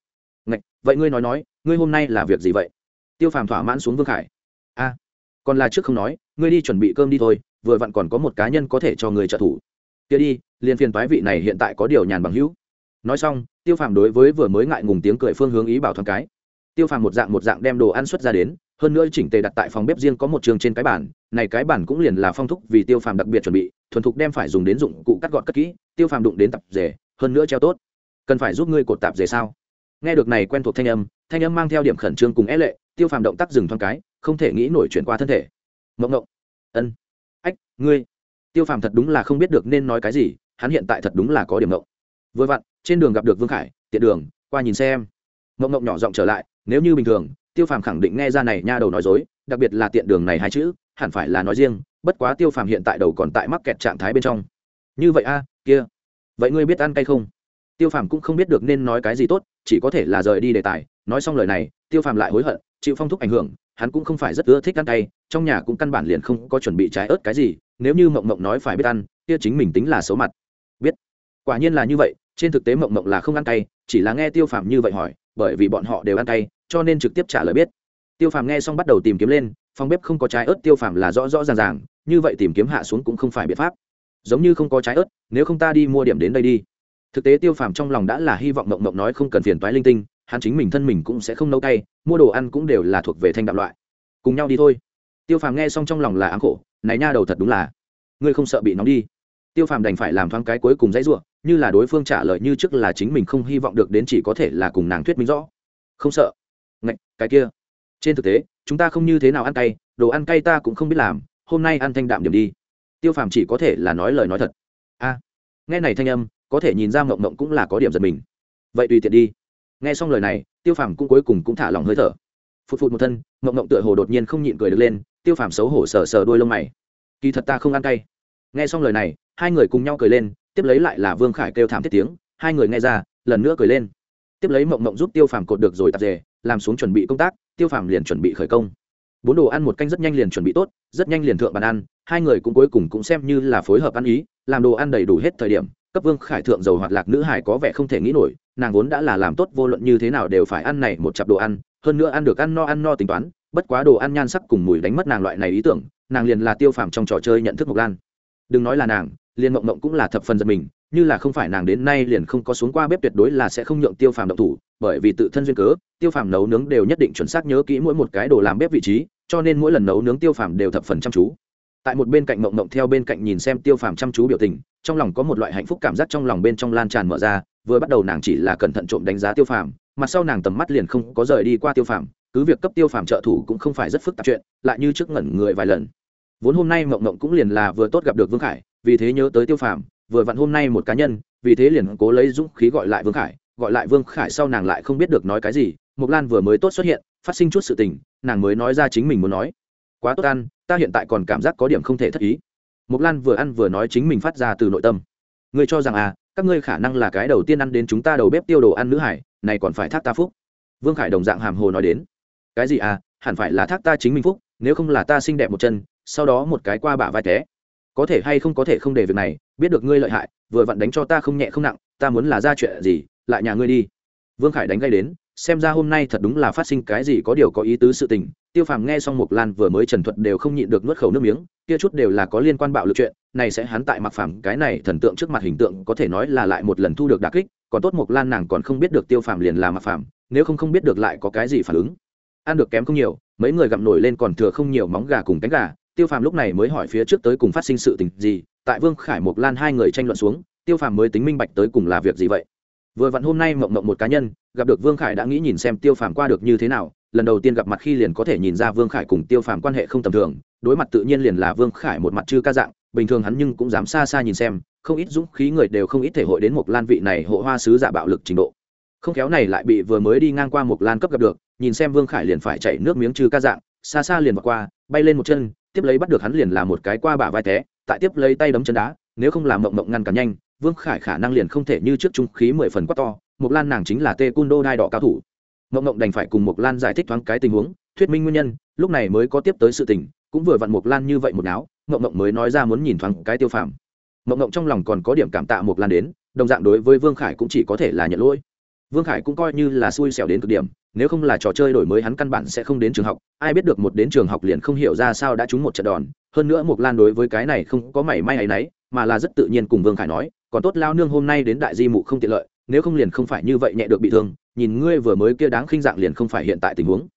Ngạch, vậy ngươi nói nói ngươi hôm nay là việc gì vậy? Tiêu phàm thỏa mãn xuống vương khải. A. Còn là trước không nói ngươi đi chuẩn bị cơm đi thôi vừa vặn còn có một cá nhân có thể cho người trợ thủ. Kia đi liền phiền toái vị này hiện tại có điều nhàn bằng hữu. Nói xong tiêu phàm đối với vừa mới ngại ngùng tiếng cười phương hướng ý bảo thoáng cái. Tiêu phàm một dạng một dạng đem đồ ăn xuất ra đến hơn nữa chỉnh tề đặt tại phòng bếp riêng có một trường trên cái bản này cái bản cũng liền là phong thúc vì tiêu phàm đặc biệt chuẩn bị, thuần thục đem phải dùng đến dụng cụ cắt gọn cất kỹ, tiêu phàm đụng đến tập dề, hơn nữa treo tốt. Cần phải giúp ngươi cột tạp dề sao? Nghe được này quen thuộc thanh âm thanh âm mang theo điểm khẩn trương cùng é lệ, tiêu phàm động tác dừng thoáng cái, không thể nghĩ nổi chuyển qua thân thể. Mộng mộng ân. Ách, ngươi. Tiêu phàm thật đúng là không biết được nên nói cái gì, hắn hiện tại thật đúng là có điểm mộng vừa vặn, trên đường gặp được vương khải, tiện đường, qua nhìn xem. Mộng mộng nhỏ giọng trở lại, nếu như bình thường tiêu phàm khẳng định nghe ra này nha đầu nói dối, đặc biệt là tiện đường này hai chữ, hẳn phải là nói riêng, bất quá tiêu phàm hiện tại đầu còn tại mắc kẹt trạng thái bên trong. Như vậy a, kia, vậy ngươi biết ăn cay không? Tiêu phàm cũng không biết được nên nói cái gì tốt, chỉ có thể là rời đi đề tài, nói xong lời này, tiêu phàm lại hối hận, chịu phong thúc ảnh hưởng, hắn cũng không phải rất ưa thích ăn cay, trong nhà cũng căn bản liền không có chuẩn bị trái ớt cái gì, nếu như mộng mộng nói phải biết ăn, kia chính mình tính là xấu mặt. Biết. Quả nhiên là như vậy, trên thực tế mộng mộng là không ăn cay, chỉ là nghe tiêu phàm như vậy hỏi, bởi vì bọn họ đều ăn cay cho nên trực tiếp trả lời biết. Tiêu phàm nghe xong bắt đầu tìm kiếm lên, phòng bếp không có trái ớt, tiêu phàm là rõ rõ ràng ràng, như vậy tìm kiếm hạ xuống cũng không phải biện pháp. Giống như không có trái ớt, nếu không ta đi mua điểm đến đây đi. Thực tế tiêu phàm trong lòng đã là hy vọng mộng mộng nói không cần phiền toái linh tinh, hắn chính mình thân mình cũng sẽ không nấu tay mua đồ ăn cũng đều là thuộc về thanh đạm loại. Cùng nhau đi thôi. Tiêu phàm nghe xong trong lòng là áng khổ, này nha đầu thật đúng là, ngươi không sợ bị nóng đi. Tiêu phàm đành phải làm thoáng cái cuối cùng dãy ruộng như là đối phương trả lời như trước là chính mình không hy vọng được đến chỉ có thể là cùng nàng thuyết minh rõ. Không sợ cái kia. Trên thực tế, chúng ta không như thế nào ăn cay, đồ ăn cay ta cũng không biết làm, hôm nay ăn thanh đạm điểm đi. Tiêu phàm chỉ có thể là nói lời nói thật. A, nghe này thanh âm, có thể nhìn ra mộng mộng cũng là có điểm giật mình. Vậy tùy tiện đi. Nghe xong lời này, tiêu phàm cũng cuối cùng cũng thả lòng hơi thở. Phụt phụt một thân mộng mộng tựa hồ đột nhiên không nhịn cười được lên, tiêu phàm xấu hổ sờ sờ đôi lông mày. Kỳ thật ta không ăn cay. Nghe xong lời này, hai người cùng nhau cười lên, tiếp lấy lại là vương khải kêu thảm thiết tiếng, hai người nghe ra, lần nữa cười lên. Tiếp lấy mộng mộng giúp tiêu phàm cột được rồi tạp dề làm xuống chuẩn bị công tác, tiêu phàm liền chuẩn bị khởi công. Bốn đồ ăn một canh rất nhanh liền chuẩn bị tốt, rất nhanh liền thượng bàn ăn, hai người cũng cuối cùng cũng xem như là phối hợp ăn ý, làm đồ ăn đầy đủ hết thời điểm, cấp vương khải thượng dầu hoạt lạc nữ hải có vẻ không thể nghĩ nổi, nàng vốn đã là làm tốt vô luận như thế nào đều phải ăn này một chặp đồ ăn, hơn nữa ăn được ăn no ăn no tính toán, bất quá đồ ăn nhan sắc cùng mùi đánh mất nàng loại này ý tưởng, nàng liền là tiêu phàm trong trò chơi nhận thức mộc lan. Đừng nói là nàng, liền mộng mộng cũng là thập phần giật mình, như là không phải nàng đến nay liền không có xuống qua bếp tuyệt đối là sẽ không nhượng tiêu phàm động thủ bởi vì tự thân duyên cớ, tiêu phàm nấu nướng đều nhất định chuẩn xác nhớ kỹ mỗi một cái đồ làm bếp vị trí, cho nên mỗi lần nấu nướng tiêu phàm đều thập phần chăm chú. Tại một bên cạnh mộng mộng theo bên cạnh nhìn xem tiêu phàm chăm chú biểu tình, trong lòng có một loại hạnh phúc cảm giác trong lòng bên trong lan tràn mở ra, vừa bắt đầu nàng chỉ là cẩn thận trộm đánh giá tiêu phàm mặt sau nàng tầm mắt liền không có rời đi qua tiêu phàm, cứ việc cấp tiêu phàm trợ thủ cũng không phải rất phức tạp chuyện, lại như trước ngẩn người vài lần. Vốn hôm nay mộng mộng cũng liền là vừa tốt gặp được vương khải, vì thế nhớ tới tiêu phàm, vừa vặn hôm nay một cá nhân, vì thế liền cố lấy dũng khí gọi lại vương khải gọi lại vương khải sau nàng lại không biết được nói cái gì, mộc lan vừa mới tốt xuất hiện, phát sinh chút sự tình, nàng mới nói ra chính mình muốn nói. Quá tốt ăn, ta hiện tại còn cảm giác có điểm không thể thất ý. Mộc lan vừa ăn vừa nói chính mình phát ra từ nội tâm. Ngươi cho rằng à các ngươi khả năng là cái đầu tiên ăn đến chúng ta đầu bếp tiêu đồ ăn nữ hải, này còn phải thác ta phúc. Vương khải đồng dạng hàm hồ nói đến. Cái gì à hẳn phải là thác ta chính mình phúc, nếu không là ta xinh đẹp một chân, sau đó một cái qua bả vai té. Có thể hay không có thể không để việc này, biết được ngươi lợi hại, vừa vặn đánh cho ta không nhẹ không nặng, ta muốn là ra chuyện gì lại nhà ngươi đi. Vương khải đánh gây đến, xem ra hôm nay thật đúng là phát sinh cái gì có điều có ý tứ sự tình. Tiêu phàm nghe xong mục lan vừa mới trần thuật đều không nhịn được nuốt khẩu nước miếng, kia chút đều là có liên quan bạo lực chuyện, này sẽ hắn tại mặc phàm, cái này thần tượng trước mặt hình tượng có thể nói là lại một lần thu được đà kích, còn tốt mục lan nàng còn không biết được tiêu phàm liền là mặc phàm, nếu không không biết được lại có cái gì phản ứng. Ăn được kém không nhiều, mấy người gặm nổi lên còn thừa không nhiều móng gà cùng cánh gà, tiêu phàm lúc này mới hỏi phía trước tới cùng phát sinh sự tình gì, tại vương khải mục lan hai người tranh luận xuống, tiêu phàm mới tính minh bạch tới cùng là việc gì vậy vừa vặn hôm nay mộng mộng một cá nhân, gặp được vương khải đã nghĩ nhìn xem tiêu phàm qua được như thế nào, lần đầu tiên gặp mặt khi liền có thể nhìn ra vương khải cùng tiêu phàm quan hệ không tầm thường, đối mặt tự nhiên liền là vương khải một mặt chư ca dạng, bình thường hắn nhưng cũng dám xa xa nhìn xem, không ít dũng khí người đều không ít thể hội đến một lan vị này hộ hoa sứ giả bạo lực trình độ. Không khéo này lại bị vừa mới đi ngang qua một lan cấp gặp được, nhìn xem vương khải liền phải chạy nước miếng chư ca dạng, xa xa liền vượt qua, bay lên một chân, tiếp lấy bắt được hắn liền là một cái qua bả vai té, tại tiếp lấy tay đấm chân đá, nếu không làm mộng mộng ngăn cản nhanh vương khải khả năng liền không thể như trước trung khí mười phần quá to, mộc lan nàng chính là tê cun đô đai đỏ cao thủ. Mộng mộng đành phải cùng mộc lan giải thích thoáng cái tình huống, thuyết minh nguyên nhân, lúc này mới có tiếp tới sự tình, cũng vừa vặn mộc lan như vậy một náo mộng mộng mới nói ra muốn nhìn thoáng cái tiêu phàm. Mộng mộng trong lòng còn có điểm cảm tạ mộc lan đến, đồng dạng đối với vương khải cũng chỉ có thể là nhận lỗi. Vương khải cũng coi như là xui xẻo đến cực điểm, nếu không là trò chơi đổi mới hắn căn bản sẽ không đến trường học, ai biết được một đến trường học liền không hiểu ra sao đã trúng một trận đòn, hơn nữa mộc lan đối với cái này không có mảy may áy nấy mà là rất tự nhiên cùng vương khải nói còn tốt lao nương hôm nay đến đại di mụ không tiện lợi, nếu không liền không phải như vậy nhẹ được bị thương, nhìn ngươi vừa mới kia đáng khinh dạng liền không phải hiện tại tình huống.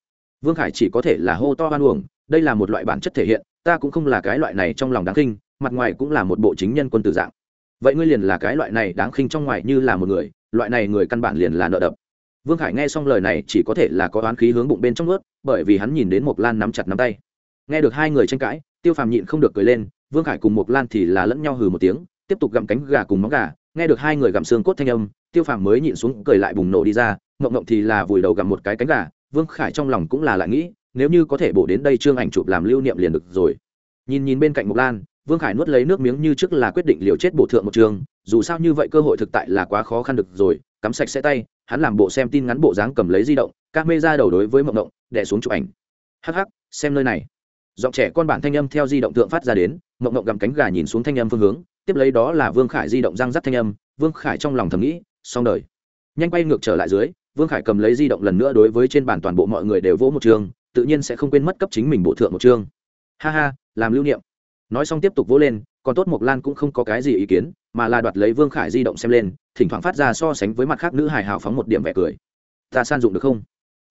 Vương khải chỉ có thể là hô to hoan uổng, đây là một loại bản chất thể hiện, ta cũng không là cái loại này trong lòng đáng khinh, mặt ngoài cũng là một bộ chính nhân quân tử dạng. Vậy ngươi liền là cái loại này đáng khinh trong ngoài như là một người, loại này người căn bản liền là nợ đập. Vương khải nghe xong lời này chỉ có thể là có oán khí hướng bụng bên trong ướt bởi vì hắn nhìn đến mộc lan nắm chặt nắm tay. Nghe được hai người tranh cãi, tiêu phàm nhịn không được cười lên, vương khải cùng mộc lan thì là lẫn nhau hừ một tiếng tiếp tục gặm cánh gà cùng móng gà, nghe được hai người gặm xương cốt thanh âm, tiêu phàm mới nhịn xuống cười lại bùng nổ đi ra, ngộng ngộng thì là vùi đầu gặm một cái cánh gà, vương khải trong lòng cũng là lại nghĩ, nếu như có thể bổ đến đây trương ảnh chụp làm lưu niệm liền được rồi. Nhìn nhìn bên cạnh mộc lan, vương khải nuốt lấy nước miếng như trước là quyết định liều chết bổ thượng một trường, dù sao như vậy cơ hội thực tại là quá khó khăn được rồi, cắm sạch sẽ tay, hắn làm bộ xem tin ngắn bộ dáng cầm lấy di động các mê ra đầu đối với mộng mộng đẻ xuống chụp ảnh. Hắc hắc, xem nơi này. Giọng trẻ con bản thanh âm theo di động thượng phát ra đến, mộng mộng gặm cánh gà nhìn xuống thanh âm phương hướng tiếp lấy đó là vương khải di động răng rắc thanh âm, vương khải trong lòng thầm nghĩ, xong đời. Nhanh quay ngược trở lại dưới, vương khải cầm lấy di động lần nữa đối với trên bàn toàn bộ mọi người đều vỗ một trường, tự nhiên sẽ không quên mất cấp chính mình bộ thượng một chương ha ha, làm lưu niệm. Nói xong tiếp tục vỗ lên, còn tốt mộc lan cũng không có cái gì ý kiến, mà là đoạt lấy vương khải di động xem lên, thỉnh thoảng phát ra so sánh với mặt khác nữ hài hào phóng một điểm vẻ cười. Ta san dụng được không?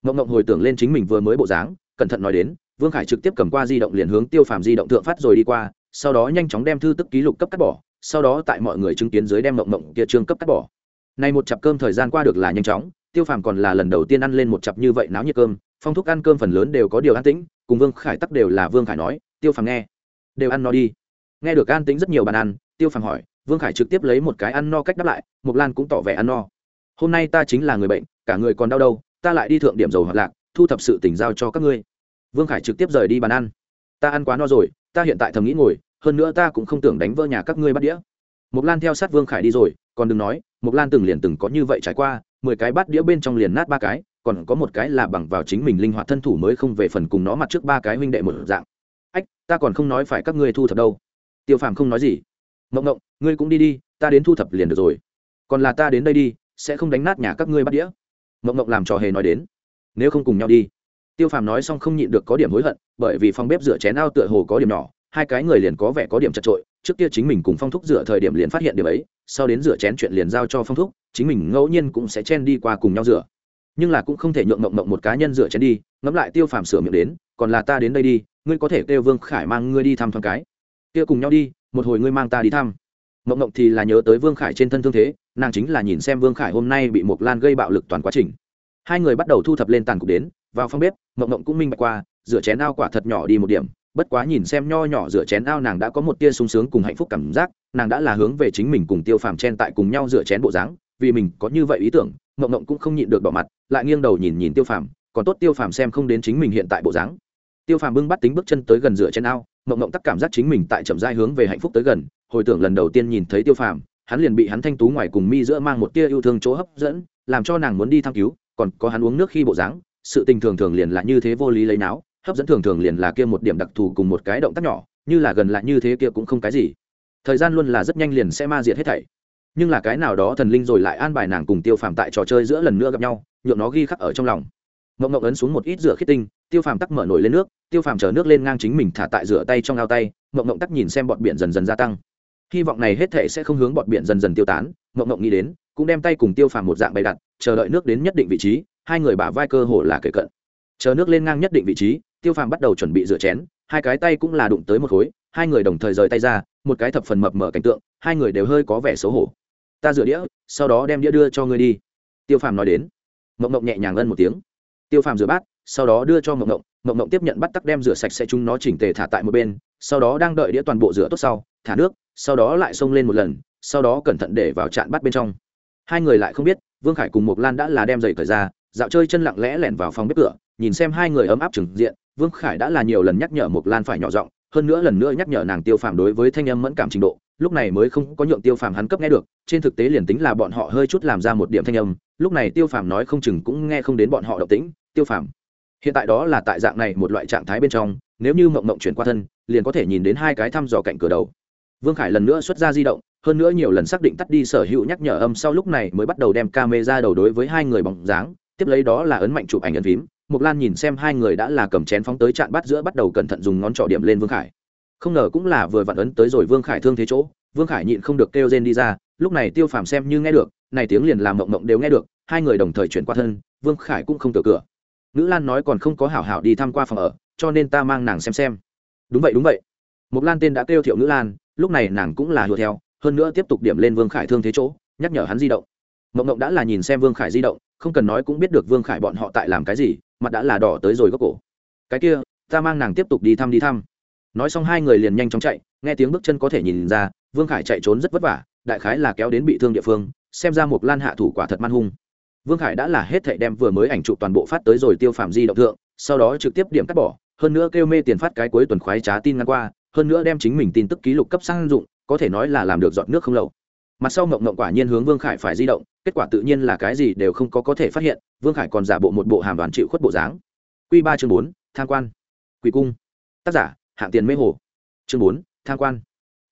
Mộng mộng hồi tưởng lên chính mình vừa mới bộ dáng, cẩn thận nói đến, vương khải trực tiếp cầm qua di động liền hướng tiêu phàm di động thượng phát rồi đi qua sau đó nhanh chóng đem thư tức ký lục cấp cắt bỏ, sau đó tại mọi người chứng kiến dưới đem mộng mộng kia trương cấp cắt bỏ. Nay một chặp cơm thời gian qua được là nhanh chóng, tiêu phàm còn là lần đầu tiên ăn lên một chặp như vậy náo nhiệt cơm, phong thúc ăn cơm phần lớn đều có điều an tĩnh, cùng vương khải tắc đều là vương khải nói, tiêu phàm nghe, đều ăn no đi. Nghe được an tĩnh rất nhiều bàn ăn, tiêu phàm hỏi, vương khải trực tiếp lấy một cái ăn no cách đáp lại, mộc lan cũng tỏ vẻ ăn no. Hôm nay ta chính là người bệnh, cả người còn đau đâu, ta lại đi thượng điểm dầu hoạt lạc, thu thập sự tỉnh giao cho các ngươi. Vương khải trực tiếp rời đi bàn ăn. Ta ăn quá no rồi ta hiện tại thầm nghĩ ngồi, hơn nữa ta cũng không tưởng đánh vỡ nhà các ngươi bắt đĩa. Mộc lan theo sát vương khải đi rồi, còn đừng nói, mộc lan từng liền từng có như vậy trải qua, mười cái bát đĩa bên trong liền nát ba cái, còn có một cái là bằng vào chính mình linh hoạt thân thủ mới không về phần cùng nó mặt trước ba cái huynh đệ một dạng. Ách, ta còn không nói phải các ngươi thu thập đâu. Tiêu phàm không nói gì. Mộng mộng, ngươi cũng đi đi, ta đến thu thập liền được rồi. Còn là ta đến đây đi, sẽ không đánh nát nhà các ngươi bắt đĩa. Mộng mộng làm trò hề nói đến. Nếu không cùng nhau đi tiêu phàm nói xong không nhịn được có điểm hối hận, bởi vì phòng bếp rửa chén ao tựa hồ có điểm nhỏ, hai cái người liền có vẻ có điểm chật trội trước kia chính mình cùng phong thúc rửa thời điểm liền phát hiện điểm ấy, sau đến rửa chén chuyện liền giao cho phong thúc, chính mình ngẫu nhiên cũng sẽ chen đi qua cùng nhau rửa. Nhưng là cũng không thể nhượng mộng mộng một cá nhân rửa chén đi, ngẫm lại tiêu phàm sửa miệng đến, còn là ta đến đây đi, ngươi có thể kêu vương khải mang ngươi đi thăm thoáng cái. Kia cùng nhau đi, một hồi ngươi mang ta đi thăm. Mộng mộng thì là nhớ tới vương khải trên thân thương thế, nàng chính là nhìn xem vương khải hôm nay bị mộc lan gây bạo lực toàn quá trình. Hai người bắt đầu thu thập lên tàn cục đến vào phòng bếp, mộng mộng cũng minh bạch qua, rửa chén ao quả thật nhỏ đi một điểm, bất quá nhìn xem nho nhỏ rửa chén ao nàng đã có một tia sung sướng cùng hạnh phúc cảm giác, nàng đã là hướng về chính mình cùng tiêu phàm chen tại cùng nhau rửa chén bộ dáng, vì mình có như vậy ý tưởng, mộng mộng cũng không nhịn được bỏ mặt, lại nghiêng đầu nhìn nhìn tiêu phàm, còn tốt tiêu phàm xem không đến chính mình hiện tại bộ dáng. Tiêu phàm bưng bắt tính bước chân tới gần rửa chén ao, mộng mộng tắc cảm giác chính mình tại chậm dai hướng về hạnh phúc tới gần, hồi tưởng lần đầu tiên nhìn thấy tiêu phàm, hắn liền bị hắn thanh tú ngoài cùng mi giữa mang một tia yêu thương chỗ hấp dẫn, làm cho nàng muốn đi thăm cứu, còn có hắn uống nước khi bộ dáng sự tình thường thường liền là như thế vô lý lấy náo, hấp dẫn thường thường liền là kia một điểm đặc thù cùng một cái động tác nhỏ, như là gần lại như thế kia cũng không cái gì. Thời gian luôn là rất nhanh liền sẽ ma diệt hết thảy. Nhưng là cái nào đó thần linh rồi lại an bài nàng cùng tiêu phàm tại trò chơi giữa lần nữa gặp nhau, nhượng nó ghi khắc ở trong lòng. Mộng mộng ấn xuống một ít rửa khít tinh, tiêu phàm tắc mở nổi lên nước, tiêu phàm chở nước lên ngang chính mình thả tại rửa tay trong ao tay mộng mộng tắc nhìn xem bọn biển dần dần gia tăng. Hy vọng này hết thể sẽ không hướng bọn biển dần dần tiêu tán mộng mộng nghĩ đến, cũng đem tay cùng tiêu phàm một dạng bày đặt, chờ đợi nước đến nhất định vị trí hai người bả vai cơ hồ là kể cận. Chờ nước lên ngang nhất định vị trí, tiêu phàm bắt đầu chuẩn bị rửa chén, hai cái tay cũng là đụng tới một khối, hai người đồng thời rời tay ra, một cái thập phần mập mở cảnh tượng, hai người đều hơi có vẻ xấu hổ. Ta rửa đĩa, sau đó đem đĩa đưa cho ngươi đi. Tiêu phàm nói đến. Mộng mộng nhẹ nhàng ân một tiếng. Tiêu phàm rửa bát, sau đó đưa cho mộng mộng mộng mộng tiếp nhận bắt tắc đem rửa sạch sẽ chúng nó chỉnh tề thả tại một bên, sau đó đang đợi đĩa toàn bộ rửa tốt sau, thả nước, sau đó lại xông lên một lần, sau đó cẩn thận để vào chạn bắt bên trong. Hai người lại không biết, vương khải cùng mộc lan đã là đem giày cởi ra dạo chơi chân lặng lẽ lẻn vào phòng bếp cửa, nhìn xem hai người ấm áp trừng diện, vương khải đã là nhiều lần nhắc nhở mộc lan phải nhỏ giọng, hơn nữa lần nữa nhắc nhở nàng tiêu phàm đối với thanh âm mẫn cảm trình độ, lúc này mới không có nhượng tiêu phàm hắn cấp nghe được, trên thực tế liền tính là bọn họ hơi chút làm ra một điểm thanh âm, lúc này tiêu phàm nói không chừng cũng nghe không đến bọn họ động tĩnh, tiêu phàm, hiện tại đó là tại dạng này một loại trạng thái bên trong, nếu như mộng mộng chuyển qua thân, liền có thể nhìn đến hai cái thăm dò cạnh cửa đầu. Vương khải lần nữa xuất ra di động, hơn nữa nhiều lần xác định tắt đi sở hữu nhắc nhở âm sau lúc này mới bắt đầu đem ca mê ra đầu đối với hai người bóng dáng tiếp lấy đó là ấn mạnh chụp ảnh ấn phím mục lan nhìn xem hai người đã là cầm chén phóng tới chạn bắt giữa bắt đầu cẩn thận dùng ngón trỏ điểm lên vương khải. Không ngờ cũng là vừa vặn ấn tới rồi vương khải thương thế chỗ, vương khải nhịn không được kêu rên đi ra, lúc này tiêu phàm xem như nghe được, này tiếng liền làm mộng mộng đều nghe được, hai người đồng thời chuyển qua thân, vương khải cũng không tự cửa. Nữ lan nói còn không có hảo hảo đi thăm qua phòng ở, cho nên ta mang nàng xem xem. Đúng vậy đúng vậy. Mục lan tên đã kêu thiệu nữ lan, lúc này nàng cũng là hùa theo, hơn nữa tiếp tục điểm lên vương khải thương thế chỗ, nhắc nhở hắn di động mộng mộng đã là nhìn xem vương khải di động, không cần nói cũng biết được vương khải bọn họ tại làm cái gì, mặt đã là đỏ tới rồi gốc cổ. Cái kia, ta mang nàng tiếp tục đi thăm đi thăm. Nói xong hai người liền nhanh chóng chạy, nghe tiếng bước chân có thể nhìn ra, vương khải chạy trốn rất vất vả, đại khái là kéo đến bị thương địa phương, xem ra một lan hạ thủ quả thật man hung. Vương khải đã là hết thệ đem vừa mới ảnh chụp toàn bộ phát tới rồi tiêu phạm di động thượng, sau đó trực tiếp điểm cắt bỏ, hơn nữa kêu mê tiền phát cái cuối tuần khoái trá tin ngăn qua, hơn nữa đem chính mình tin tức ký lục cấp sang dụng, có thể nói là làm được dọn nước không lậu mặt sau mộng mộng quả nhiên hướng vương khải phải di động, kết quả tự nhiên là cái gì đều không có có thể phát hiện, vương khải còn giả bộ một bộ hàm đoàn chịu khuất bộ dáng. Q ba chương bốn, tham quan. Quỷ cung. Tác giả, hạng tiền mê hồ. Chương bốn, tham quan.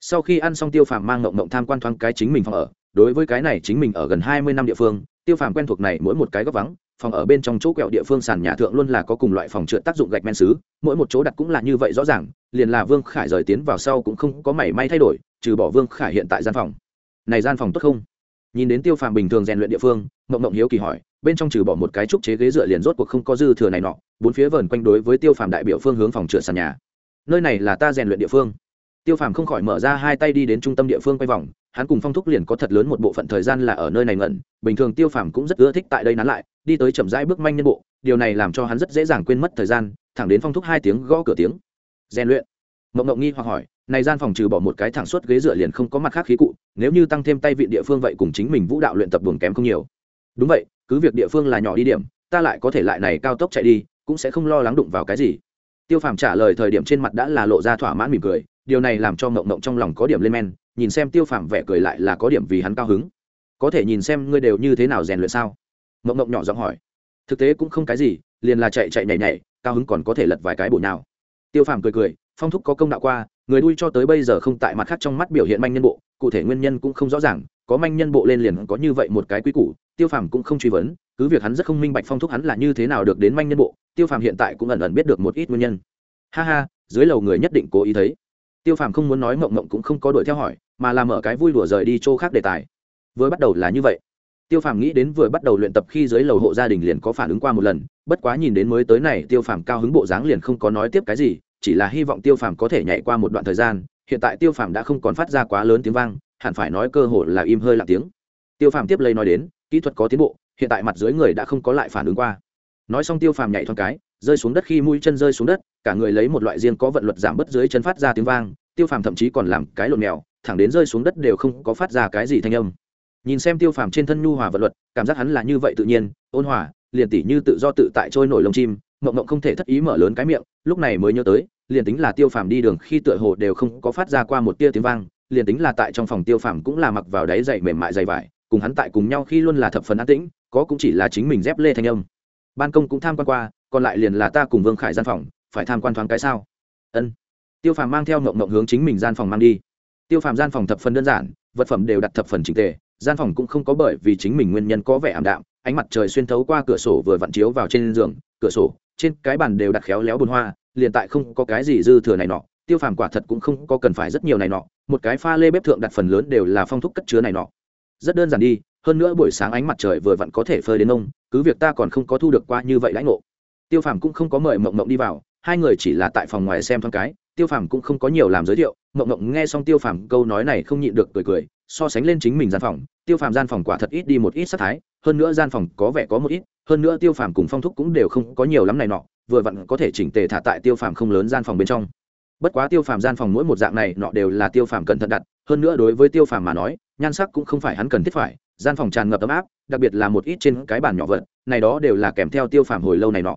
Sau khi ăn xong tiêu phàm mang mộng mộng tham quan thoáng cái chính mình phòng ở, đối với cái này chính mình ở gần hai mươi năm địa phương, tiêu phàm quen thuộc này mỗi một cái góc vắng, phòng ở bên trong chỗ quẹo địa phương sàn nhà thượng luôn là có cùng loại phòng trượt tác dụng gạch men xứ, mỗi một chỗ đặt cũng là như vậy rõ ràng, liền là vương khải rời tiến vào sau cũng không có mảy may thay đổi, trừ bỏ vương khải hiện tại gian phòng này gian phòng tốt không? Nhìn đến tiêu phàm bình thường rèn luyện địa phương, mộng mộng hiếu kỳ hỏi, bên trong trừ bỏ một cái trúc chế ghế dựa liền rốt cuộc không có dư thừa này nọ, bốn phía vờn quanh đối với tiêu phàm đại biểu phương hướng phòng trượt sàn nhà. Nơi này là ta rèn luyện địa phương. Tiêu phàm không khỏi mở ra hai tay đi đến trung tâm địa phương quay vòng, hắn cùng phong thúc liền có thật lớn một bộ phận thời gian là ở nơi này ngẩn, bình thường tiêu phàm cũng rất ưa thích tại đây nán lại, đi tới chậm rãi bước manh nhân bộ, điều này làm cho hắn rất dễ dàng quên mất thời gian, thẳng đến phong thúc hai tiếng gõ cửa tiếng. Rèn luyện. Mộng mộng nghi hoặc hỏi này gian phòng trừ bỏ một cái thẳng suốt ghế dựa liền không có mặt khác khí cụ, nếu như tăng thêm tay vị địa phương vậy cùng chính mình vũ đạo luyện tập buồn kém không nhiều. Đúng vậy, cứ việc địa phương là nhỏ đi điểm, ta lại có thể lại này cao tốc chạy đi, cũng sẽ không lo lắng đụng vào cái gì. Tiêu phàm trả lời thời điểm trên mặt đã là lộ ra thỏa mãn mỉm cười, điều này làm cho mộng mộng trong lòng có điểm lên men, nhìn xem tiêu phàm vẻ cười lại là có điểm vì hắn cao hứng. Có thể nhìn xem ngươi đều như thế nào rèn luyện sao? Mộng mộng nhỏ giọng hỏi. Thực tế cũng không cái gì, liền là chạy chạy nhảy nhảy, cao hứng còn có thể lật vài cái bổ nào tiêu phàm cười cười, phong thúc có công đạo qua người đuôi cho tới bây giờ không tại mặt khác trong mắt biểu hiện manh nhân bộ, cụ thể nguyên nhân cũng không rõ ràng, có manh nhân bộ lên liền có như vậy một cái quy củ, tiêu phàm cũng không truy vấn, cứ việc hắn rất không minh bạch phong thúc hắn là như thế nào được đến manh nhân bộ, tiêu phàm hiện tại cũng ẩn ẩn biết được một ít nguyên nhân. Ha ha, dưới lầu người nhất định cố ý thấy. Tiêu phàm không muốn nói mộng mộng cũng không có đuổi theo hỏi, mà làm ở cái vui đùa rời đi chỗ khác đề tài. Vừa bắt đầu là như vậy. Tiêu phàm nghĩ đến vừa bắt đầu luyện tập khi dưới lầu hộ gia đình liền có phản ứng qua một lần, bất quá nhìn đến mới tới này, tiêu phàm cao hứng bộ dáng liền không có nói tiếp cái gì chỉ là hy vọng tiêu phàm có thể nhảy qua một đoạn thời gian, hiện tại tiêu phàm đã không còn phát ra quá lớn tiếng vang, hẳn phải nói cơ hội là im hơi lặng tiếng. Tiêu phàm tiếp lấy nói đến, kỹ thuật có tiến bộ, hiện tại mặt dưới người đã không có lại phản ứng qua. Nói xong tiêu phàm nhảy thoáng cái, rơi xuống đất khi mũi chân rơi xuống đất, cả người lấy một loại riêng có vận luật giảm bớt dưới chân phát ra tiếng vang, tiêu phàm thậm chí còn làm cái lộn mèo, thẳng đến rơi xuống đất đều không có phát ra cái gì thanh âm. Nhìn xem tiêu phàm trên thân nhu hòa vận luật, cảm giác hắn là như vậy tự nhiên, ôn hòa, liền tỉ như tự do tự tại trôi nổi lông chim mộng mộng không thể thất ý mở lớn cái miệng, lúc này mới nhớ tới, liền tính là tiêu phàm đi đường khi tựa hồ đều không có phát ra qua một tia tiếng vang, liền tính là tại trong phòng tiêu phàm cũng là mặc vào đáy dậy mềm mại dày vải, cùng hắn tại cùng nhau khi luôn là thập phần an tĩnh, có cũng chỉ là chính mình dép lê thanh âm. Ban công cũng tham quan qua, còn lại liền là ta cùng vương khải gian phòng, phải tham quan thoáng cái sao? Ân. Tiêu phàm mang theo mộng mộng hướng chính mình gian phòng mang đi. Tiêu phàm gian phòng thập phần đơn giản, vật phẩm đều đặt thập phần trình tề, gian phòng cũng không có bởi vì chính mình nguyên nhân có vẻ ảm đạm, ánh mặt trời xuyên thấu qua cửa sổ vừa vặn chiếu vào trên giường, cửa sổ trên cái bàn đều đặt khéo léo bồn hoa, liền tại không có cái gì dư thừa này nọ, tiêu phàm quả thật cũng không có cần phải rất nhiều này nọ, một cái pha lê bếp thượng đặt phần lớn đều là phong thúc cất chứa này nọ. Rất đơn giản đi, hơn nữa buổi sáng ánh mặt trời vừa vặn có thể phơi đến ông, cứ việc ta còn không có thu được qua như vậy lãnh ngộ. Tiêu phàm cũng không có mời mộng mộng đi vào, hai người chỉ là tại phòng ngoài xem thoáng cái, tiêu phàm cũng không có nhiều làm giới thiệu, mộng mộng nghe xong tiêu phàm câu nói này không nhịn được cười cười, so sánh lên chính mình gian phòng, tiêu phàm gian phòng quả thật ít đi một ít sắc thái hơn nữa gian phòng có vẻ có một ít, hơn nữa tiêu phàm cùng phong thúc cũng đều không có nhiều lắm này nọ, vừa vặn có thể chỉnh tề thả tại tiêu phàm không lớn gian phòng bên trong. Bất quá tiêu phàm gian phòng mỗi một dạng này nọ đều là tiêu phàm cẩn thận đặt, hơn nữa đối với tiêu phàm mà nói, nhan sắc cũng không phải hắn cần thiết phải, gian phòng tràn ngập ấm áp, đặc biệt là một ít trên cái bàn nhỏ vật, này đó đều là kèm theo tiêu phàm hồi lâu này nọ.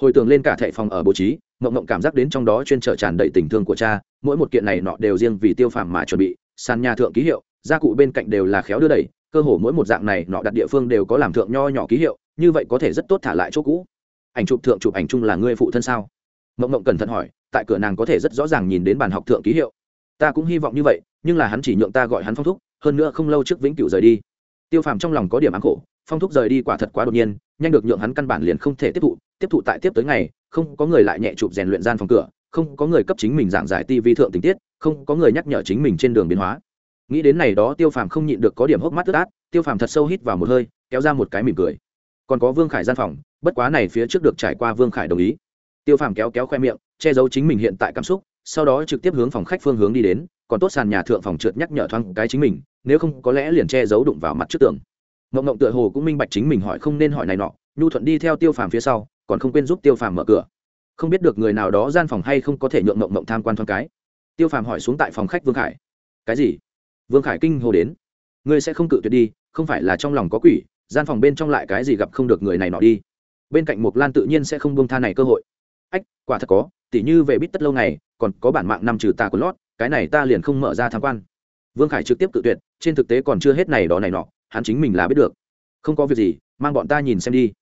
Hồi tưởng lên cả thệ phòng ở bố trí, mộng mộng cảm giác đến trong đó chuyên trở tràn đầy tình thương của cha, mỗi một kiện này nọ đều riêng vì tiêu phàm mà chuẩn bị, sàn nhà thượng ký hiệu gia cụ bên cạnh đều là khéo đưa đẩy, cơ hồ mỗi một dạng này nọ đặt địa phương đều có làm thượng nho nhỏ ký hiệu, như vậy có thể rất tốt thả lại chỗ cũ. Ảnh chụp thượng chụp ảnh chung là ngươi phụ thân sao? Mộng mộng cẩn thận hỏi, tại cửa nàng có thể rất rõ ràng nhìn đến bàn học thượng ký hiệu. Ta cũng hy vọng như vậy, nhưng là hắn chỉ nhượng ta gọi hắn phong thúc, hơn nữa không lâu trước vĩnh cửu rời đi. Tiêu phàm trong lòng có điểm ám khổ, phong thúc rời đi quả thật quá đột nhiên, nhanh được nhượng hắn căn bản liền không thể tiếp thụ tiếp thụ tại tiếp tới ngày, không có người lại nhẹ chụp rèn luyện gian phòng cửa, không có người cấp chính mình giảng giải ti vi thượng tình tiết, không có người nhắc nhở chính mình trên đường biến hóa nghĩ đến này đó, tiêu phàm không nhịn được có điểm hốc mắt tức át tiêu phàm thật sâu hít vào một hơi, kéo ra một cái mỉm cười. Còn có vương khải gian phòng, bất quá này phía trước được trải qua vương khải đồng ý. Tiêu phàm kéo kéo khoe miệng, che giấu chính mình hiện tại cảm xúc, sau đó trực tiếp hướng phòng khách phương hướng đi đến, còn tốt sàn nhà thượng phòng trượt nhắc nhở thoáng cái chính mình, nếu không có lẽ liền che giấu đụng vào mặt trước tường. Ngộng ngộng tựa hồ cũng minh bạch chính mình hỏi không nên hỏi này nọ, nhu thuận đi theo tiêu phàm phía sau, còn không quên giúp tiêu phàm mở cửa. Không biết được người nào đó gian phòng hay không có thể nhượng ngộng ngộng tham quan thoáng cái. Tiêu phàm hỏi xuống tại phòng khách vương khải. Cái gì? Vương khải kinh hô đến. Ngươi sẽ không cự tuyệt đi, không phải là trong lòng có quỷ, gian phòng bên trong lại cái gì gặp không được người này nọ đi. Bên cạnh mục lan tự nhiên sẽ không buông tha này cơ hội. Ách, quả thật có, tỉ như về bít tất lâu ngày còn có bản mạng năm trừ tà của lót, cái này ta liền không mở ra tham quan. Vương khải trực tiếp cự tuyệt, trên thực tế còn chưa hết này đó này nọ, hắn chính mình là biết được. Không có việc gì, mang bọn ta nhìn xem đi.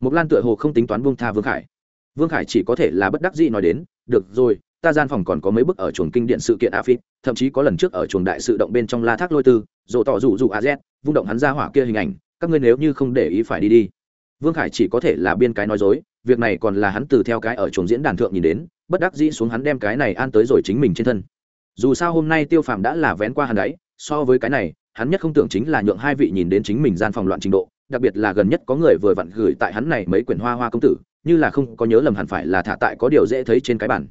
Mục lan tựa hồ không tính toán buông tha vương khải. Vương khải chỉ có thể là bất đắc dĩ nói đến, được rồi ta gian phòng còn có mấy bức ở chuồng kinh điện sự kiện a phít thậm chí có lần trước ở chuồng đại sự động bên trong la thác lôi tư dồ tỏ rủ rủ a z, vung động hắn ra hỏa kia hình ảnh, các ngươi nếu như không để ý phải đi đi. Vương khải chỉ có thể là biên cái nói dối, việc này còn là hắn từ theo cái ở chuồng diễn đàn thượng nhìn đến, bất đắc dĩ xuống hắn đem cái này an tới rồi chính mình trên thân. Dù sao hôm nay tiêu phàm đã là vén qua hắn đáy so với cái này, hắn nhất không tưởng chính là nhượng hai vị nhìn đến chính mình gian phòng loạn trình độ, đặc biệt là gần nhất có người vừa vặn gửi tại hắn này mấy quyển hoa hoa công tử, như là không có nhớ lầm hẳn phải là thả tại có điều dễ thấy trên cái bản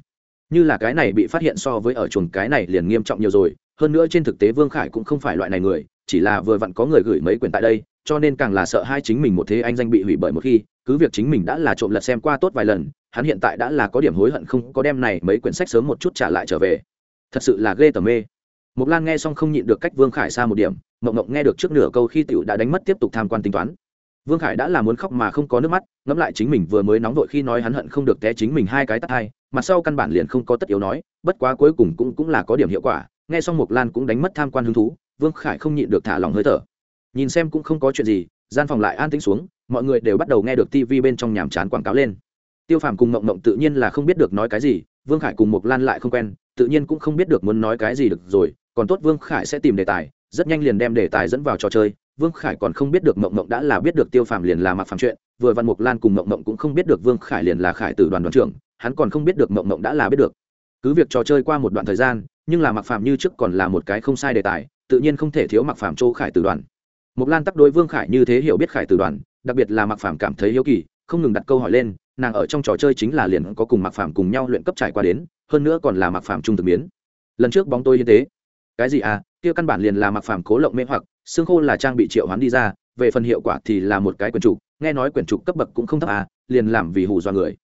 như là cái này bị phát hiện so với ở chuồng cái này liền nghiêm trọng nhiều rồi, hơn nữa trên thực tế vương khải cũng không phải loại này người, chỉ là vừa vặn có người gửi mấy quyển tại đây, cho nên càng là sợ hai chính mình một thế anh danh bị hủy bởi một khi, cứ việc chính mình đã là trộm lật xem qua tốt vài lần, hắn hiện tại đã là có điểm hối hận không có đem này mấy quyển sách sớm một chút trả lại trở về. Thật sự là ghê tởm mê. Mộc lan nghe xong không nhịn được cách vương khải xa một điểm mộng mộng nghe được trước nửa câu khi tiểu đã đánh mất tiếp tục tham quan tính toán. Vương khải đã là muốn khóc mà không có nước mắt, ngẫm lại chính mình vừa mới nóng vội khi nói hắn hận không được té chính mình hai cái tắt hai mặt sau căn bản liền không có tất yếu nói, bất quá cuối cùng cũng cũng là có điểm hiệu quả. Nghe xong mục lan cũng đánh mất tham quan hứng thú, vương khải không nhịn được thả lòng hơi thở. Nhìn xem cũng không có chuyện gì, gian phòng lại an tĩnh xuống, mọi người đều bắt đầu nghe được tv bên trong nhàm chán quảng cáo lên. Tiêu phàm cùng mộng mộng tự nhiên là không biết được nói cái gì, vương khải cùng mục lan lại không quen, tự nhiên cũng không biết được muốn nói cái gì được rồi, còn tốt vương khải sẽ tìm đề tài, rất nhanh liền đem đề tài dẫn vào trò chơi. Vương khải còn không biết được mộng mộng đã là biết được tiêu phàm liền là mặc phàm chuyện, vừa văn mục lan cùng mộng mộng cũng không biết được vương khải liền là khải từ đoàn đoàn trưởng hắn còn không biết được mộng mộng đã là biết được. Cứ việc trò chơi qua một đoạn thời gian, nhưng là mặc phàm như trước còn là một cái không sai đề tài, tự nhiên không thể thiếu mặc phàm chỗ khải từ đoàn. Mục lan tắc đối vương khải như thế hiểu biết khải từ đoàn, đặc biệt là mặc phàm cảm thấy hiếu kỳ, không ngừng đặt câu hỏi lên, nàng ở trong trò chơi chính là liền có cùng mặc phàm cùng nhau luyện cấp trải qua đến, hơn nữa còn là mặc phàm trung thực biến. Lần trước bóng tôi như thế cái gì à? Kia căn bản liền là mặc phàm cố lộng mê hoặc, xương khô là trang bị triệu hoán đi ra, về phần hiệu quả thì là một cái quyển trục, nghe nói quyển trục cấp bậc cũng không thấp à liền làm vì hù do người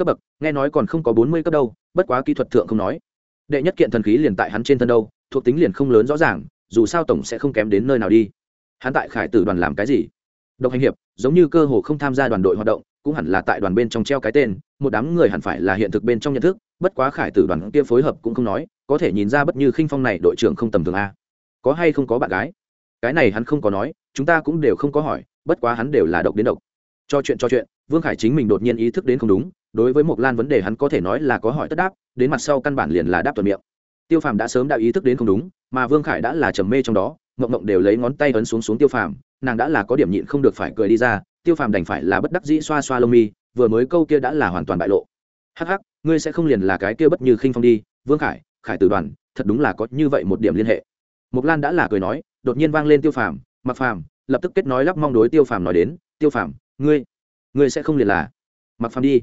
cấp bậc, nghe nói còn không có bốn mươi cấp đâu, bất quá kỹ thuật thượng không nói. Đệ nhất kiện thần khí liền tại hắn trên thân đâu, thuộc tính liền không lớn rõ ràng, dù sao tổng sẽ không kém đến nơi nào đi. Hắn tại khải tử đoàn làm cái gì? Độc hành hiệp, giống như cơ hồ không tham gia đoàn đội hoạt động, cũng hẳn là tại đoàn bên trong treo cái tên, một đám người hẳn phải là hiện thực bên trong nhận thức, bất quá khải tử đoàn kia phối hợp cũng không nói, có thể nhìn ra bất như khinh phong này đội trưởng không tầm thường a. Có hay không có bạn gái? Cái này hắn không có nói, chúng ta cũng đều không có hỏi, bất quá hắn đều là độc đến độc. Cho chuyện cho chuyện, vương khải chính mình đột nhiên ý thức đến không đúng đối với một lan vấn đề hắn có thể nói là có hỏi tất đáp, đến mặt sau căn bản liền là đáp thuận miệng. Tiêu phàm đã sớm đã ý thức đến không đúng, mà vương khải đã là trầm mê trong đó, mộng mộng đều lấy ngón tay ấn xuống xuống tiêu phàm, nàng đã là có điểm nhịn không được phải cười đi ra, tiêu phàm đành phải là bất đắc dĩ xoa xoa lông mi, vừa mới câu kia đã là hoàn toàn bại lộ. Hắc hắc, ngươi sẽ không liền là cái kia bất như khinh phong đi, vương khải khải tử đoàn, thật đúng là có như vậy một điểm liên hệ. Mục lan đã là cười nói, đột nhiên vang lên tiêu phàm mặc phàm, lập tức kết nói lắp mong đối tiêu phàm nói đến, tiêu phàm, ngươi ngươi sẽ không liền là mặc phàm đi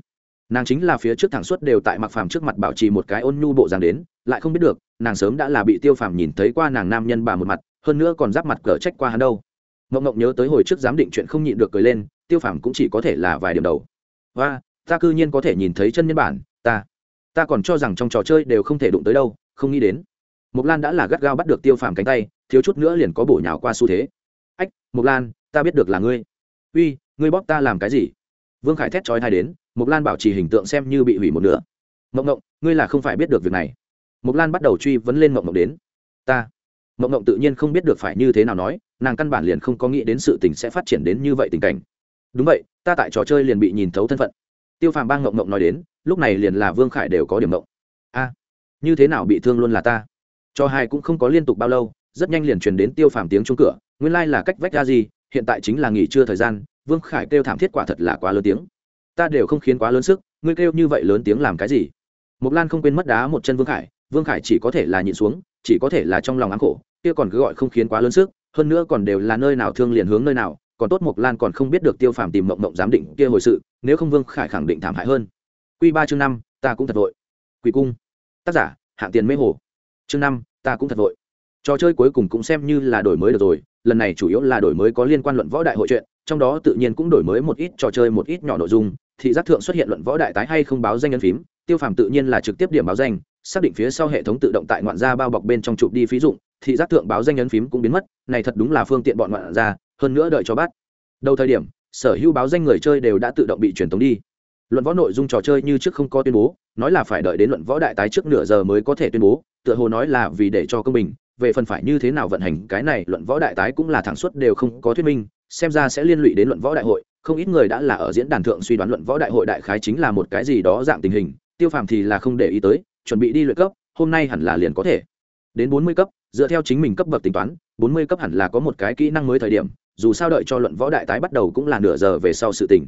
nàng chính là phía trước thẳng suốt đều tại mặc phàm trước mặt bảo trì một cái ôn nhu bộ dáng đến, lại không biết được, nàng sớm đã là bị tiêu phàm nhìn thấy qua nàng nam nhân bà một mặt, hơn nữa còn giáp mặt cờ trách qua hắn đâu. Mộng mộng nhớ tới hồi trước giám định chuyện không nhịn được cười lên, tiêu phàm cũng chỉ có thể là vài điểm đầu. Và ta cư nhiên có thể nhìn thấy chân nhân bản, ta ta còn cho rằng trong trò chơi đều không thể đụng tới đâu, không nghĩ đến. Mục lan đã là gắt gao bắt được tiêu phàm cánh tay, thiếu chút nữa liền có bổ nhào qua xu thế. Ách mục lan, ta biết được là ngươi. Uy, ngươi bóp ta làm cái gì? Vương khải thét trói thai đến Mộc lan bảo trì hình tượng xem như bị hủy một nửa. Mộng mộng ngươi là không phải biết được việc này. Mộc lan bắt đầu truy vấn lên mộng mộng đến. Ta. Mộng mộng tự nhiên không biết được phải như thế nào nói, nàng căn bản liền không có nghĩ đến sự tình sẽ phát triển đến như vậy tình cảnh. Đúng vậy, ta tại trò chơi liền bị nhìn thấu thân phận. Tiêu phàm bang mộng mộng nói đến, lúc này liền là vương khải đều có điểm mộng. A, như thế nào bị thương luôn là ta. Cho hai cũng không có liên tục bao lâu, rất nhanh liền truyền đến tiêu phàm tiếng chung cửa. Nguyên lai là cách vách ra gì, hiện tại chính là nghỉ trưa thời gian, vương khải kêu thảm thiết quả thật là quá lớn tiếng ta đều không khiến quá lớn sức, ngươi kêu như vậy lớn tiếng làm cái gì? Mộc lan không quên mất đá một chân vương khải vương khải chỉ có thể là nhịn xuống, chỉ có thể là trong lòng ám khổ, kia còn cứ gọi không khiến quá lớn sức, hơn nữa còn đều là nơi nào thương liền hướng nơi nào, còn tốt mộc lan còn không biết được tiêu phàm tìm mộng mộng giám định kia hồi sự, nếu không vương khải khẳng định thảm hại hơn. Q ba chương năm, ta cũng thật vội. Quỷ cung. Tác giả, hạng tiền mê hồ. Chương năm, ta cũng thật vội. Trò chơi cuối cùng cũng xem như là đổi mới được rồi, lần này chủ yếu là đổi mới có liên quan luận võ đại hội chuyện, trong đó tự nhiên cũng đổi mới một ít trò chơi một ít nhỏ nội dung thị giác thượng xuất hiện luận võ đại tái hay không báo danh nhân phím, tiêu phàm tự nhiên là trực tiếp điểm báo danh, xác định phía sau hệ thống tự động tại ngoạn gia bao bọc bên trong chụp đi phí dụng, thị giác thượng báo danh ấn phím cũng biến mất, này thật đúng là phương tiện bọn ngoạn gia, hơn nữa đợi cho bắt. Đầu thời điểm, sở hữu báo danh người chơi đều đã tự động bị truyền tống đi. Luận võ nội dung trò chơi như trước không có tuyên bố, nói là phải đợi đến luận võ đại tái trước nửa giờ mới có thể tuyên bố, tựa hồ nói là vì để cho công bình, về phần phải như thế nào vận hành cái này, luận võ đại tái cũng là thẳng suất đều không có thuyết minh, xem ra sẽ liên lụy đến luận võ đại hội không ít người đã là ở diễn đàn thượng suy đoán luận võ đại hội đại khái chính là một cái gì đó dạng tình hình, tiêu phàm thì là không để ý tới, chuẩn bị đi luyện cấp, hôm nay hẳn là liền có thể. Đến bốn mươi cấp, dựa theo chính mình cấp bậc tính toán, bốn mươi cấp hẳn là có một cái kỹ năng mới thời điểm, dù sao đợi cho luận võ đại tái bắt đầu cũng là nửa giờ về sau sự tình.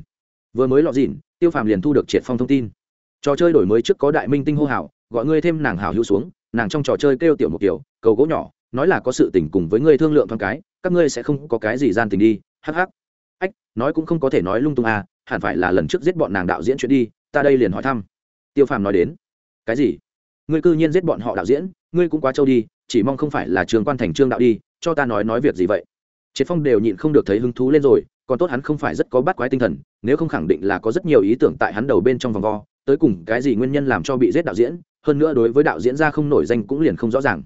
Vừa mới lọt dìn, tiêu phàm liền thu được triệt phong thông tin. Trò chơi đổi mới trước có đại minh tinh hô hào, gọi ngươi thêm nàng hào hữu xuống, nàng trong trò chơi kêu tiểu một kiểu, cầu gỗ nhỏ, nói là có sự tình cùng với ngươi thương lượng thoáng cái, các ngươi sẽ không có cái gì gian tình đi, hắc hắc ách, nói cũng không có thể nói lung tung à hẳn phải là lần trước giết bọn nàng đạo diễn chuyện đi, ta đây liền hỏi thăm. Tiêu phàm nói đến. Cái gì? Ngươi cư nhiên giết bọn họ đạo diễn, ngươi cũng quá trâu đi, chỉ mong không phải là trường quan thành trương đạo đi, cho ta nói nói việc gì vậy? Triệt phong đều nhịn không được thấy hứng thú lên rồi, còn tốt hắn không phải rất có bắt quái tinh thần, nếu không khẳng định là có rất nhiều ý tưởng tại hắn đầu bên trong vòng vo, tới cùng cái gì nguyên nhân làm cho bị giết đạo diễn, hơn nữa đối với đạo diễn ra không nổi danh cũng liền không rõ ràng.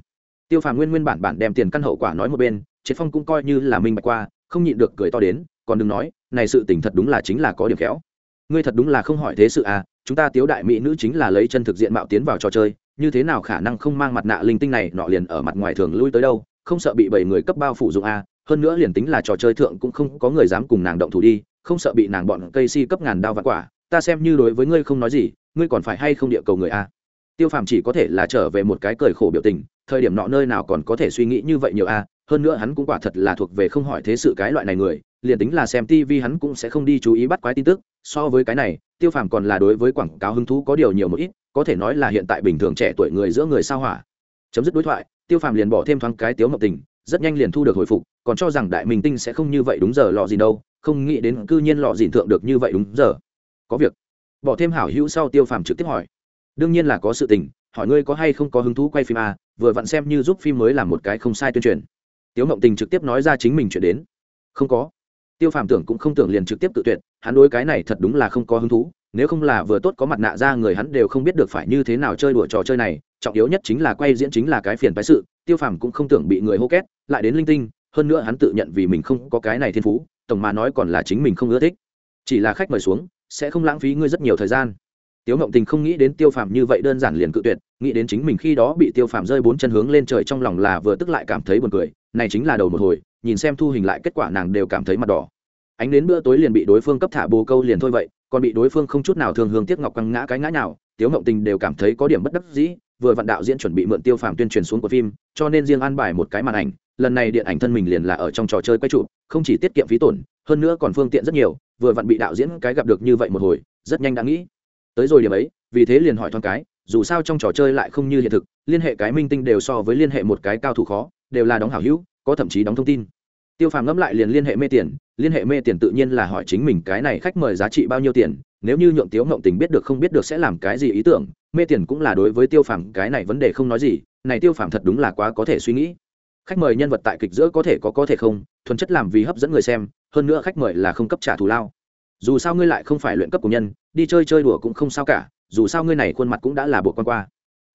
Tiêu phàm nguyên nguyên bản bản đem tiền căn hậu quả nói một bên, triệt phong cũng coi như là minh bạch qua, không nhịn được cười to đến còn đừng nói, này sự tình thật đúng là chính là có điểm khéo. Ngươi thật đúng là không hỏi thế sự à chúng ta tiếu đại mỹ nữ chính là lấy chân thực diện mạo tiến vào trò chơi, như thế nào khả năng không mang mặt nạ linh tinh này nọ liền ở mặt ngoài thường lui tới đâu, không sợ bị bảy người cấp bao phủ dụng a hơn nữa liền tính là trò chơi thượng cũng không có người dám cùng nàng động thủ đi, không sợ bị nàng bọn cây si cấp ngàn đao vặt quả, ta xem như đối với ngươi không nói gì, ngươi còn phải hay không địa cầu người a tiêu phàm chỉ có thể là trở về một cái cười khổ biểu tình, thời điểm nọ nơi nào còn có thể suy nghĩ như vậy nhiều a hơn nữa hắn cũng quả thật là thuộc về không hỏi thế sự cái loại này người liền tính là xem tv hắn cũng sẽ không đi chú ý bắt quái tin tức so với cái này tiêu phàm còn là đối với quảng cáo hứng thú có điều nhiều một ít có thể nói là hiện tại bình thường trẻ tuổi người giữa người sao hỏa. Chấm dứt đối thoại tiêu phàm liền bỏ thêm thoáng cái tiếu ngọc tình rất nhanh liền thu được hồi phục còn cho rằng đại minh tinh sẽ không như vậy đúng giờ lọ gì đâu không nghĩ đến cư nhiên lọ dìn thượng được như vậy đúng giờ. Có việc. Bỏ thêm hảo hữu sau tiêu phàm trực tiếp hỏi. Đương nhiên là có sự tình hỏi ngươi có hay không có hứng thú quay phim à, vừa vặn xem như giúp phim mới làm một cái không sai tuyên truyền. Tiếu ngọc tình trực tiếp nói ra chính mình chuyện đến. Không có tiêu phàm tưởng cũng không tưởng liền trực tiếp tự tuyệt, hắn đối cái này thật đúng là không có hứng thú, nếu không là vừa tốt có mặt nạ ra người hắn đều không biết được phải như thế nào chơi đùa trò chơi này, trọng yếu nhất chính là quay diễn chính là cái phiền phái sự, tiêu phàm cũng không tưởng bị người hô két, lại đến linh tinh, hơn nữa hắn tự nhận vì mình không có cái này thiên phú, tổng mà nói còn là chính mình không ưa thích. Chỉ là khách mời xuống, sẽ không lãng phí ngươi rất nhiều thời gian. Tiếu ngộng tình không nghĩ đến tiêu phàm như vậy đơn giản liền cự tuyệt, nghĩ đến chính mình khi đó bị tiêu phàm rơi bốn chân hướng lên trời trong lòng là vừa tức lại cảm thấy buồn cười, này chính là đầu một hồi, nhìn xem thu hình lại kết quả nàng đều cảm thấy mặt đỏ ánh đến bữa tối liền bị đối phương cấp thả bồ câu liền thôi vậy, còn bị đối phương không chút nào thường hương tiếc ngọc quăng ngã cái ngã nào tiếu mộng tình đều cảm thấy có điểm bất đắc dĩ, vừa vặn đạo diễn chuẩn bị mượn tiêu phàm tuyên truyền xuống của phim, cho nên riêng an bài một cái màn ảnh, lần này điện ảnh thân mình liền là ở trong trò chơi quay trụ, không chỉ tiết kiệm phí tổn, hơn nữa còn phương tiện rất nhiều, vừa vặn bị đạo diễn cái gặp được như vậy một hồi, rất nhanh đã nghĩ. Tới rồi điểm ấy, vì thế liền hỏi thoáng cái, dù sao trong trò chơi lại không như hiện thực, liên hệ cái minh tinh đều so với liên hệ một cái cao thủ khó, đều là đóng hảo hữu, có thậm chí đóng thông tin tiêu phàm ngẫm lại liền liên hệ mê tiền, liên hệ mê tiền tự nhiên là hỏi chính mình cái này khách mời giá trị bao nhiêu tiền, nếu như nhượng tiếu ngộng tình biết được không biết được sẽ làm cái gì ý tưởng, mê tiền cũng là đối với tiêu phàm cái này vấn đề không nói gì, này tiêu phàm thật đúng là quá có thể suy nghĩ. Khách mời nhân vật tại kịch giữa có thể có có thể không, thuần chất làm vì hấp dẫn người xem, hơn nữa khách mời là không cấp trả thù lao. Dù sao ngươi lại không phải luyện cấp của nhân, đi chơi chơi đùa cũng không sao cả, dù sao ngươi này khuôn mặt cũng đã là bộ quan qua.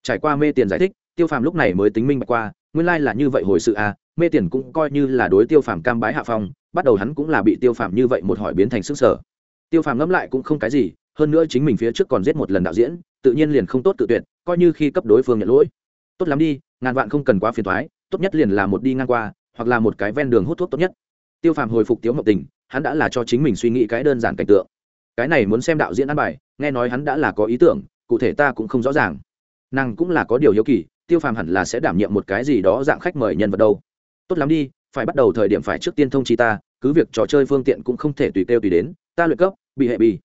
Trải qua mê tiền giải thích, tiêu phàm lúc này mới tính minh bạch qua, nguyên lai là như vậy hồi sự à mê tiền cũng coi như là đối tiêu phàm cam bái hạ phong, bắt đầu hắn cũng là bị tiêu phàm như vậy một hỏi biến thành sức sở. Tiêu phàm ngẫm lại cũng không cái gì, hơn nữa chính mình phía trước còn giết một lần đạo diễn, tự nhiên liền không tốt tự tuyệt, coi như khi cấp đối phương nhận lỗi. Tốt lắm đi, ngàn vạn không cần quá phiền thoái tốt nhất liền là một đi ngang qua, hoặc là một cái ven đường hút thuốc tốt nhất. Tiêu phàm hồi phục tiếu mộng tình, hắn đã là cho chính mình suy nghĩ cái đơn giản cảnh tượng. Cái này muốn xem đạo diễn ăn bài, nghe nói hắn đã là có ý tưởng, cụ thể ta cũng không rõ ràng. Nàng cũng là có điều hiếu kỳ, tiêu phàm hẳn là sẽ đảm nhiệm một cái gì đó dạng khách mời nhân vật đâu tốt lắm đi, phải bắt đầu thời điểm phải trước tiên thông chi ta, cứ việc trò chơi phương tiện cũng không thể tùy kêu tùy đến, ta luyện cấp, bị hệ bị.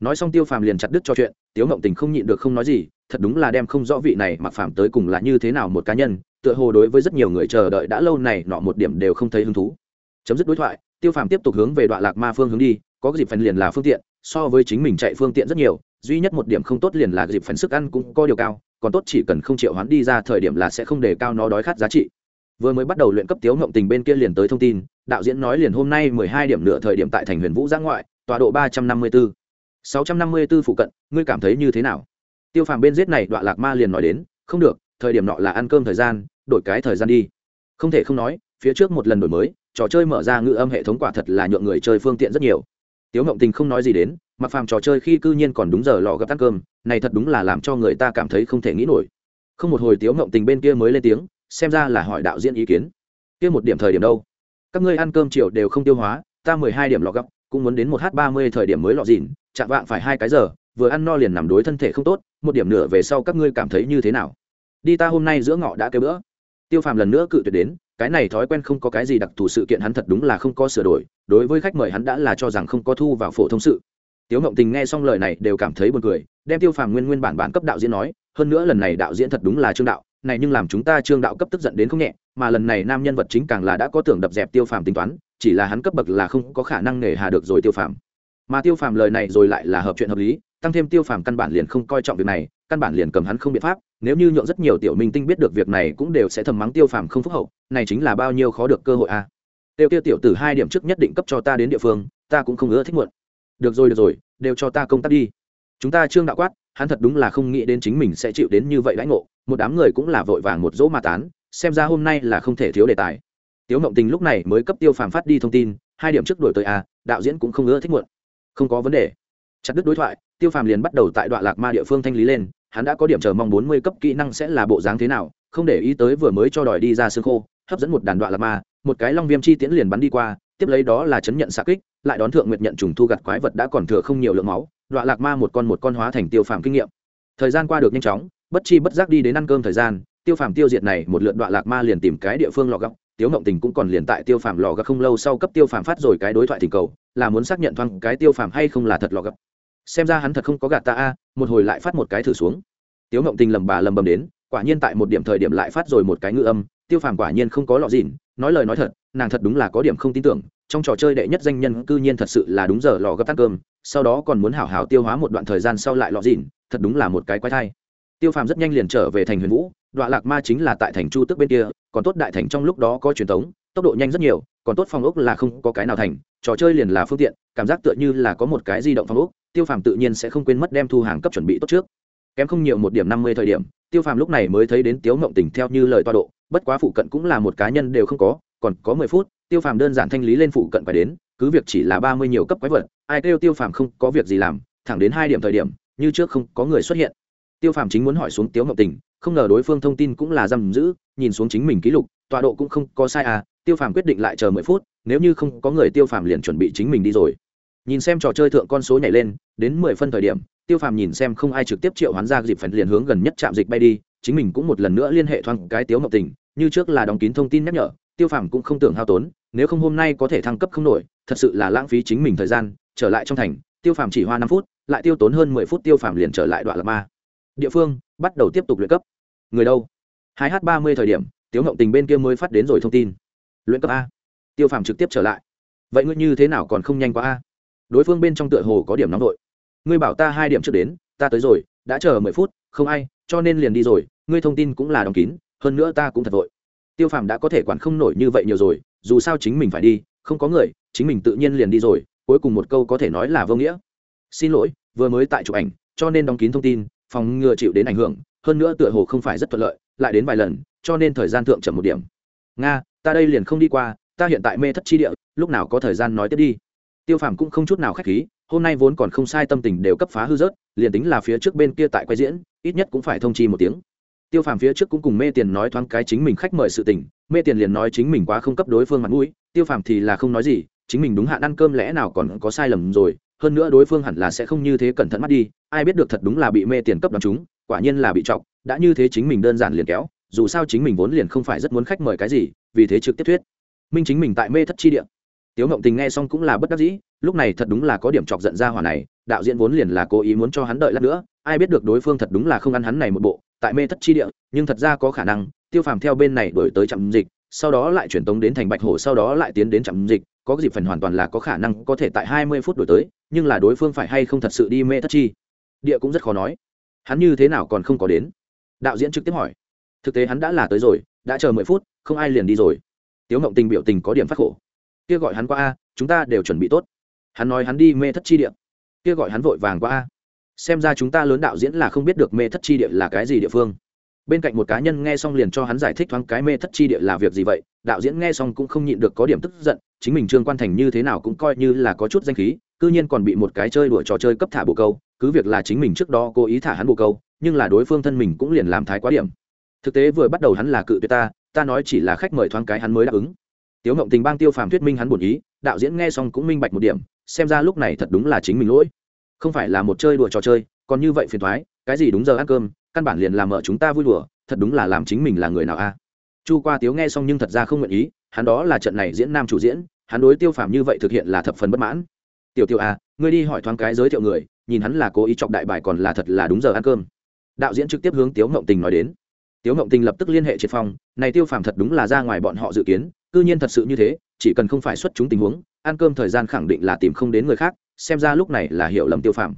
Nói xong tiêu phàm liền chặt đứt cho chuyện, tiếu ngộng tình không nhịn được không nói gì, thật đúng là đem không rõ vị này mặc phàm tới cùng là như thế nào một cá nhân, tựa hồ đối với rất nhiều người chờ đợi đã lâu này nọ một điểm đều không thấy hứng thú. Chấm dứt đối thoại, tiêu phàm tiếp tục hướng về đoạn lạc ma phương hướng đi, có dịp phần liền là phương tiện, so với chính mình chạy phương tiện rất nhiều, duy nhất một điểm không tốt liền là dịp phần sức ăn cũng có điều cao, còn tốt chỉ cần không chịu hoán đi ra thời điểm là sẽ không để cao nó đói khát giá trị vừa mới bắt đầu luyện cấp tiếu ngộng tình bên kia liền tới thông tin, đạo diễn nói liền hôm nay mười hai điểm nửa thời điểm tại thành huyền vũ giã ngoại, tọa độ ba trăm năm mươi bốn sáu trăm năm mươi bốn phụ cận, ngươi cảm thấy như thế nào? Tiêu phàm bên giết này đoạn lạc ma liền nói đến, không được, thời điểm nọ là ăn cơm thời gian, đổi cái thời gian đi. Không thể không nói, phía trước một lần đổi mới, trò chơi mở ra ngữ âm hệ thống quả thật là nhượng người chơi phương tiện rất nhiều. Tiếu ngộng tình không nói gì đến, mặc phàm trò chơi khi cư nhiên còn đúng giờ lò gấp ăn cơm, này thật đúng là làm cho người ta cảm thấy không thể nghĩ nổi. Không một hồi tiếu ngộng tình bên kia mới lên tiếng xem ra là hỏi đạo diễn ý kiến. Kia một điểm thời điểm đâu? Các ngươi ăn cơm chiều đều không tiêu hóa, ta mười hai điểm lọ gấp cũng muốn đến một h ba mươi thời điểm mới lọ dìn chạm vạng phải hai cái giờ, vừa ăn no liền nằm đối thân thể không tốt, một điểm nửa về sau các ngươi cảm thấy như thế nào? Đi ta hôm nay giữa ngọ đã kêu bữa. Tiêu phàm lần nữa cự tuyệt đến, cái này thói quen không có cái gì đặc thù sự kiện hắn thật đúng là không có sửa đổi, đối với khách mời hắn đã là cho rằng không có thu vào phổ thông sự. Tiếu ngộng tình nghe xong lời này đều cảm thấy buồn cười, đem tiêu phàm nguyên nguyên bản bản cấp đạo diễn nói, hơn nữa lần này đạo diễn thật đúng là trương đạo này nhưng làm chúng ta trương đạo cấp tức giận đến không nhẹ, mà lần này nam nhân vật chính càng là đã có tưởng đập dẹp tiêu phàm tính toán, chỉ là hắn cấp bậc là không có khả năng nể hà được rồi tiêu phàm. Mà tiêu phàm lời này rồi lại là hợp chuyện hợp lý, tăng thêm tiêu phàm căn bản liền không coi trọng việc này, căn bản liền cầm hắn không biện pháp, nếu như nhượng rất nhiều tiểu minh tinh biết được việc này cũng đều sẽ thầm mắng tiêu phàm không phúc hậu, này chính là bao nhiêu khó được cơ hội a. À. tiêu tiêu tiểu từ hai điểm trước nhất định cấp cho ta đến địa phương, ta cũng không ưa thích muộn. Được rồi được rồi, đều cho ta công tác đi. Chúng ta trương đạo quát, hắn thật đúng là không nghĩ đến chính mình sẽ chịu đến như vậy lãnh ngộ một đám người cũng là vội vàng một dỗ ma tán, xem ra hôm nay là không thể thiếu đề tài. Tiếu mộng tình lúc này mới cấp tiêu phàm phát đi thông tin, hai điểm trước đổi tới a, đạo diễn cũng không ưa thích muộn. Không có vấn đề. Chặt đứt đối thoại, tiêu phàm liền bắt đầu tại đoạn lạc ma địa phương thanh lý lên, hắn đã có điểm chờ mong bốn mươi cấp kỹ năng sẽ là bộ dáng thế nào, không để ý tới vừa mới cho đòi đi ra xương khô, hấp dẫn một đàn đoạn lạc ma, một cái long viêm chi tiễn liền bắn đi qua, tiếp lấy đó là chấn nhận xạ kích, lại đón thượng nguyệt nhận trùng thu gặt quái vật đã còn thừa không nhiều lượng máu, đoạn lạc ma một con một con hóa thành tiêu phàm kinh nghiệm. Thời gian qua được nhanh chóng bất chi bất giác đi đến ăn cơm thời gian, tiêu phàm tiêu diệt này một lượt đoạn lạc ma liền tìm cái địa phương lò góc tiếu mộng tình cũng còn liền tại tiêu phàm lò gấp không lâu sau cấp tiêu phàm phát rồi cái đối thoại tình cầu, là muốn xác nhận thoáng cái tiêu phàm hay không là thật lò gấp xem ra hắn thật không có gạt ta a, một hồi lại phát một cái thử xuống. Tiếu mộng tình lầm bà lầm bầm đến, quả nhiên tại một điểm thời điểm lại phát rồi một cái ngữ âm, tiêu phàm quả nhiên không có lọ dìn nói lời nói thật, nàng thật đúng là có điểm không tin tưởng, trong trò chơi đệ nhất danh nhân cư nhiên thật sự là đúng giờ lò gấp tắt cơm, sau đó còn muốn hảo hảo tiêu hóa một đoạn thời gian sau lại lọ dìn thật đúng là một cái quái thai tiêu phàm rất nhanh liền trở về thành huyền vũ đoạn lạc ma chính là tại thành chu tức bên kia, còn tốt đại thành trong lúc đó có truyền thống, tốc độ nhanh rất nhiều, còn tốt phòng ốc là không có cái nào thành, trò chơi liền là phương tiện, cảm giác tựa như là có một cái di động phòng ốc, tiêu phàm tự nhiên sẽ không quên mất đem thu hàng cấp chuẩn bị tốt trước. Kém không nhiều một điểm năm mươi thời điểm, tiêu phàm lúc này mới thấy đến tiếu ngộng Tỉnh theo như lời toa độ, bất quá phụ cận cũng là một cá nhân đều không có, còn có mười phút, tiêu phàm đơn giản thanh lý lên phụ cận phải đến, cứ việc chỉ là ba mươi nhiều cấp quái vật, ai kêu tiêu phàm không có việc gì làm, thẳng đến hai điểm thời điểm, như trước không có người xuất hiện tiêu phàm chính muốn hỏi xuống tiếu ngọc tình, không ngờ đối phương thông tin cũng là giam giữ, nhìn xuống chính mình ký lục, tọa độ cũng không có sai à tiêu phàm quyết định lại chờ mười phút, nếu như không có người tiêu phàm liền chuẩn bị chính mình đi rồi. Nhìn xem trò chơi thượng con số nhảy lên, đến mười phân thời điểm, tiêu phàm nhìn xem không ai trực tiếp triệu hoán ra dịp phần liền hướng gần nhất trạm dịch bay đi, chính mình cũng một lần nữa liên hệ thoáng cái tiếu mộng tình, như trước là đóng kín thông tin nhắc nhở, tiêu phàm cũng không tưởng hao tốn, nếu không hôm nay có thể thăng cấp không nổi, thật sự là lãng phí chính mình thời gian, trở lại trong thành, tiêu phàm chỉ hoa năm phút, lại tiêu tốn hơn mười phút tiêu phàm liền trở lại đoạn lập ma địa phương, bắt đầu tiếp tục luyện cấp. Người đâu? Hai h ba mươi thời điểm, tiếu ngộng tình bên kia mới phát đến rồi thông tin. Luyện cấp a. Tiêu phàm trực tiếp trở lại. Vậy ngươi như thế nào còn không nhanh quá a? Đối phương bên trong tựa hồ có điểm nóng đội ngươi bảo ta hai điểm trước đến, ta tới rồi, đã chờ mười phút, không ai, cho nên liền đi rồi, ngươi thông tin cũng là đóng kín, hơn nữa ta cũng thật vội. Tiêu phàm đã có thể quản không nổi như vậy nhiều rồi, dù sao chính mình phải đi, không có người, chính mình tự nhiên liền đi rồi, cuối cùng một câu có thể nói là vô nghĩa. Xin lỗi, vừa mới tại chụp ảnh, cho nên đóng kín thông tin phòng ngừa chịu đến ảnh hưởng, hơn nữa tựa hồ không phải rất thuận lợi, lại đến vài lần, cho nên thời gian thượng chậm một điểm. Nga, ta đây liền không đi qua, ta hiện tại mê thất chi địa, lúc nào có thời gian nói tiếp đi. Tiêu phàm cũng không chút nào k h á c h khí, hôm nay vốn còn không sai tâm tình đều cấp phá hư rớt, liền tính là phía trước bên kia tại quay diễn, ít nhất cũng phải thông chi một tiếng. Tiêu phàm phía trước cũng cùng mê tiền nói thoáng cái chính mình khách mời sự tình, mê tiền liền nói chính mình quá không cấp đối phương mặt mũi, tiêu phàm thì là không nói gì, chính mình đúng hạn ăn cơm lẽ nào còn có sai lầm rồi hơn nữa đối phương hẳn là sẽ không như thế cẩn thận mắt đi, ai biết được thật đúng là bị mê tiền cấp đ chúng, quả nhiên là bị chọc, đã như thế chính mình đơn giản liền kéo, dù sao chính mình vốn liền không phải rất muốn khách mời cái gì, vì thế trực tiếp thuyết. Minh chính mình tại mê thất chi địa. Tiếu ngộng tình nghe xong cũng là bất đắc dĩ, lúc này thật đúng là có điểm chọc giận ra hỏa này, đạo diễn vốn liền là cố ý muốn cho hắn đợi lát nữa, ai biết được đối phương thật đúng là không ăn hắn này một bộ, tại mê thất chi địa, nhưng thật ra có khả năng, tiêu phàm theo bên này đổi tới trạm dịch, sau đó lại chuyển tống đến thành bạch hổ, sau đó lại tiến đến trạm dịch, có dịp phần hoàn toàn là có khả năng có thể tại hai mươi phút đổi tới nhưng là đối phương phải hay không thật sự đi mê thất chi? Địa cũng rất khó nói. Hắn như thế nào còn không có đến? Đạo diễn trực tiếp hỏi. Thực tế hắn đã là tới rồi, đã chờ mười phút, không ai liền đi rồi. Tiếu mộng tình biểu tình có điểm phát khổ. Kia gọi hắn qua a, chúng ta đều chuẩn bị tốt. Hắn nói hắn đi mê thất chi địa. Kia gọi hắn vội vàng qua a. Xem ra chúng ta lớn đạo diễn là không biết được mê thất chi địa là cái gì địa phương. Bên cạnh một cá nhân nghe xong liền cho hắn giải thích thoáng cái mê thất chi địa là việc gì vậy. Đạo diễn nghe xong cũng không nhịn được có điểm tức giận, chính mình trương quan thành như thế nào cũng coi như là có chút danh khí cư nhiên còn bị một cái chơi đùa trò chơi cấp thả bồ câu, cứ việc là chính mình trước đó cố ý thả hắn bồ câu, nhưng là đối phương thân mình cũng liền làm thái quá điểm. Thực tế vừa bắt đầu hắn là cự tuyệt ta ta nói chỉ là khách mời thoáng cái hắn mới đáp ứng. Tiếu ngộng tình bang tiêu phàm thuyết minh hắn buồn ý, đạo diễn nghe xong cũng minh bạch một điểm, xem ra lúc này thật đúng là chính mình lỗi. Không phải là một chơi đùa trò chơi, còn như vậy phiền thoái cái gì đúng giờ ăn cơm, căn bản liền làm ở chúng ta vui đùa, thật đúng là làm chính mình là người nào a? Chu qua tiếu nghe xong nhưng thật ra không nguyện ý, hắn đó là trận này diễn nam chủ diễn, hắn đối tiêu phàm như vậy thực hiện là thập phần bất mãn tiểu tiểu à ngươi đi hỏi thoáng cái giới thiệu người, nhìn hắn là cố ý chọc đại bài còn là thật là đúng giờ ăn cơm. Đạo diễn trực tiếp hướng tiếu ngộng tình nói đến. Tiếu ngộng tình lập tức liên hệ triệt phong, này tiêu phàm thật đúng là ra ngoài bọn họ dự kiến, cư nhiên thật sự như thế, chỉ cần không phải xuất chúng tình huống, ăn cơm thời gian khẳng định là tìm không đến người khác, xem ra lúc này là hiểu lầm tiêu phàm.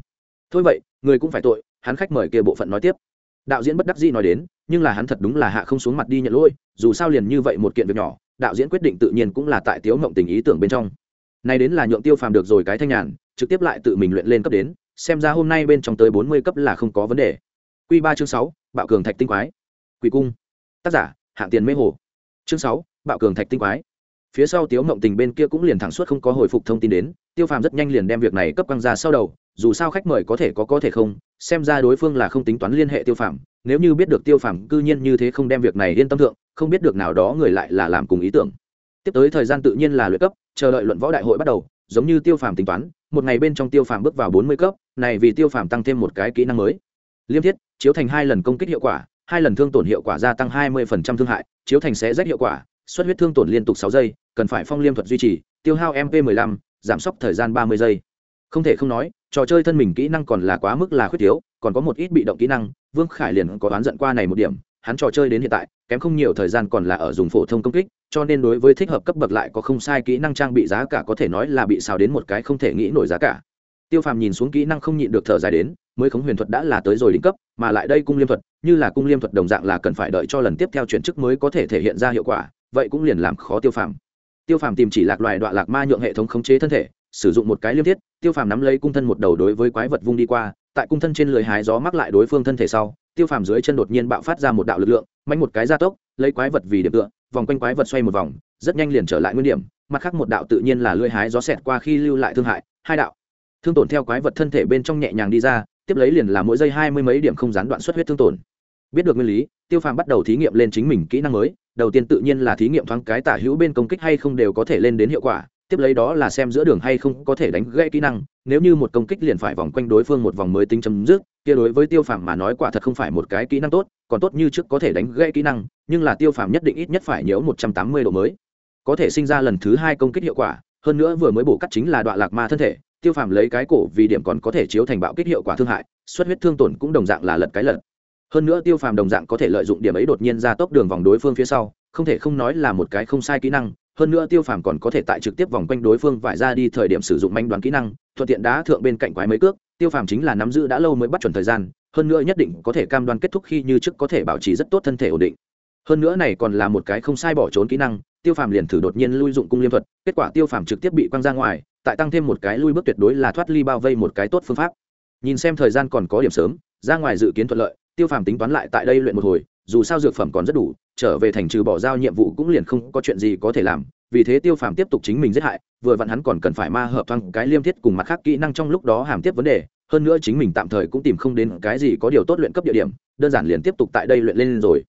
Thôi vậy, người cũng phải tội, hắn khách mời kia bộ phận nói tiếp. Đạo diễn bất đắc dĩ nói đến, nhưng là hắn thật đúng là hạ không xuống mặt đi nhận lỗi, dù sao liền như vậy một kiện việc nhỏ, đạo diễn quyết định tự nhiên cũng là tại tiếu ngộng tình ý tưởng bên trong này đến là nhượng tiêu phàm được rồi cái thanh nhàn, trực tiếp lại tự mình luyện lên cấp đến, xem ra hôm nay bên trong tới bốn mươi cấp là không có vấn đề. Q ba chương sáu, bạo cường thạch tinh quái. Quỷ cung. Tác giả, hạng tiền mê hồ. Chương sáu, bạo cường thạch tinh quái. Phía sau tiếu mộng tình bên kia cũng liền thẳng suốt không có hồi phục thông tin đến, tiêu phàm rất nhanh liền đem việc này cấp quăng ra sau đầu, dù sao khách mời có thể có có thể không, xem ra đối phương là không tính toán liên hệ tiêu phàm, nếu như biết được tiêu phàm, cư nhiên như thế không đem việc này yên tâm thượng, không biết được nào đó người lại là làm cùng ý tưởng. Tiếp tới thời gian tự nhiên là luyện cấp chờ đợi luận võ đại hội bắt đầu, giống như tiêu phàm tính toán, một ngày bên trong tiêu phàm bước vào bốn mươi cấp, này vì tiêu phàm tăng thêm một cái kỹ năng mới. Liêm thiết, chiếu thành hai lần công kích hiệu quả, hai lần thương tổn hiệu quả gia tăng hai mươi thương hại, chiếu thành sẽ rách hiệu quả, xuất huyết thương tổn liên tục sáu giây, cần phải phong liêm thuật duy trì, tiêu hao mp 15 giảm sốc thời gian ba mươi giây. Không thể không nói, trò chơi thân mình kỹ năng còn là quá mức là khuyết thiếu, còn có một ít bị động kỹ năng, vương khải liền có đoán giận qua này một điểm hắn trò chơi đến hiện tại, kém không nhiều thời gian còn là ở dùng phổ thông công kích, cho nên đối với thích hợp cấp bậc lại có không sai kỹ năng trang bị giá cả có thể nói là bị xào đến một cái không thể nghĩ nổi giá cả. Tiêu phàm nhìn xuống kỹ năng không nhịn được thở dài đến, mới khống huyền thuật đã là tới rồi đỉnh cấp, mà lại đây cung liêm thuật, như là cung liêm thuật đồng dạng là cần phải đợi cho lần tiếp theo chuyển chức mới có thể thể hiện ra hiệu quả, vậy cũng liền làm khó tiêu phàm. Tiêu phàm tìm chỉ lạc loài đoạn lạc ma nhượng hệ thống khống chế thân thể, sử dụng một cái liêm thiết, tiêu phàm nắm lấy cung thân một đầu đối với quái vật vung đi qua, tại cung thân trên lưới hái gió mắc lại đối phương thân thể sau tiêu phàm dưới chân đột nhiên bạo phát ra một đạo lực lượng, mạnh một cái gia tốc, lấy quái vật vì điểm tựa, vòng quanh quái vật xoay một vòng, rất nhanh liền trở lại nguyên điểm, mặt khác một đạo tự nhiên là lưỡi hái gió xẹt qua khi lưu lại thương hại, hai đạo thương tổn theo quái vật thân thể bên trong nhẹ nhàng đi ra, tiếp lấy liền là mỗi giây hai mươi mấy điểm không gián đoạn xuất huyết thương tổn. Biết được nguyên lý, tiêu phàm bắt đầu thí nghiệm lên chính mình kỹ năng mới, đầu tiên tự nhiên là thí nghiệm thoáng cái tả hữu bên công kích hay không đều có thể lên đến hiệu quả, tiếp lấy đó là xem giữa đường hay không có thể đánh gãy kỹ năng, nếu như một công kích liền phải vòng quanh đối phương một vòng mới tính chấm dứt kia đối với tiêu phàm mà nói quả thật không phải một cái kỹ năng tốt, còn tốt như trước có thể đánh gãy kỹ năng, nhưng là tiêu phàm nhất định ít nhất phải nhớ một trăm tám mươi độ mới. Có thể sinh ra lần thứ hai công kích hiệu quả, hơn nữa vừa mới bổ cắt chính là đoạn lạc ma thân thể, tiêu phàm lấy cái cổ vì điểm còn có thể chiếu thành bạo kích hiệu quả thương hại, xuất huyết thương tổn cũng đồng dạng là lật cái lật. Hơn nữa tiêu phàm đồng dạng có thể lợi dụng điểm ấy đột nhiên ra tốc đường vòng đối phương phía sau, không thể không nói là một cái không sai kỹ năng, hơn nữa tiêu phàm còn có thể tại trực tiếp vòng quanh đối phương vải ra đi thời điểm sử dụng manh đoán kỹ năng, thuận tiện đá thượng bên cạnh quái mấy cước tiêu phàm chính là nắm giữ đã lâu mới bắt chuẩn thời gian, hơn nữa nhất định có thể cam đoan kết thúc khi như trước có thể bảo trì rất tốt thân thể ổn định. Hơn nữa này còn là một cái không sai bỏ trốn kỹ năng, tiêu phàm liền thử đột nhiên lui dụng cung liêm thuật, kết quả tiêu phàm trực tiếp bị quăng ra ngoài, tại tăng thêm một cái lui bước tuyệt đối là thoát ly bao vây một cái tốt phương pháp. Nhìn xem thời gian còn có điểm sớm, ra ngoài dự kiến thuận lợi, tiêu phàm tính toán lại tại đây luyện một hồi, dù sao dược phẩm còn rất đủ, trở về thành trừ bỏ giao nhiệm vụ cũng liền không có chuyện gì có thể làm, vì thế tiêu phàm tiếp tục chính mình giết hại, vừa vặn hắn còn cần phải ma hợp thoáng cái liêm thiết cùng mặt khác kỹ năng trong lúc đó hàm tiếp vấn đề hơn nữa chính mình tạm thời cũng tìm không đến cái gì có điều tốt luyện cấp địa điểm, đơn giản liền tiếp tục tại đây luyện lên rồi.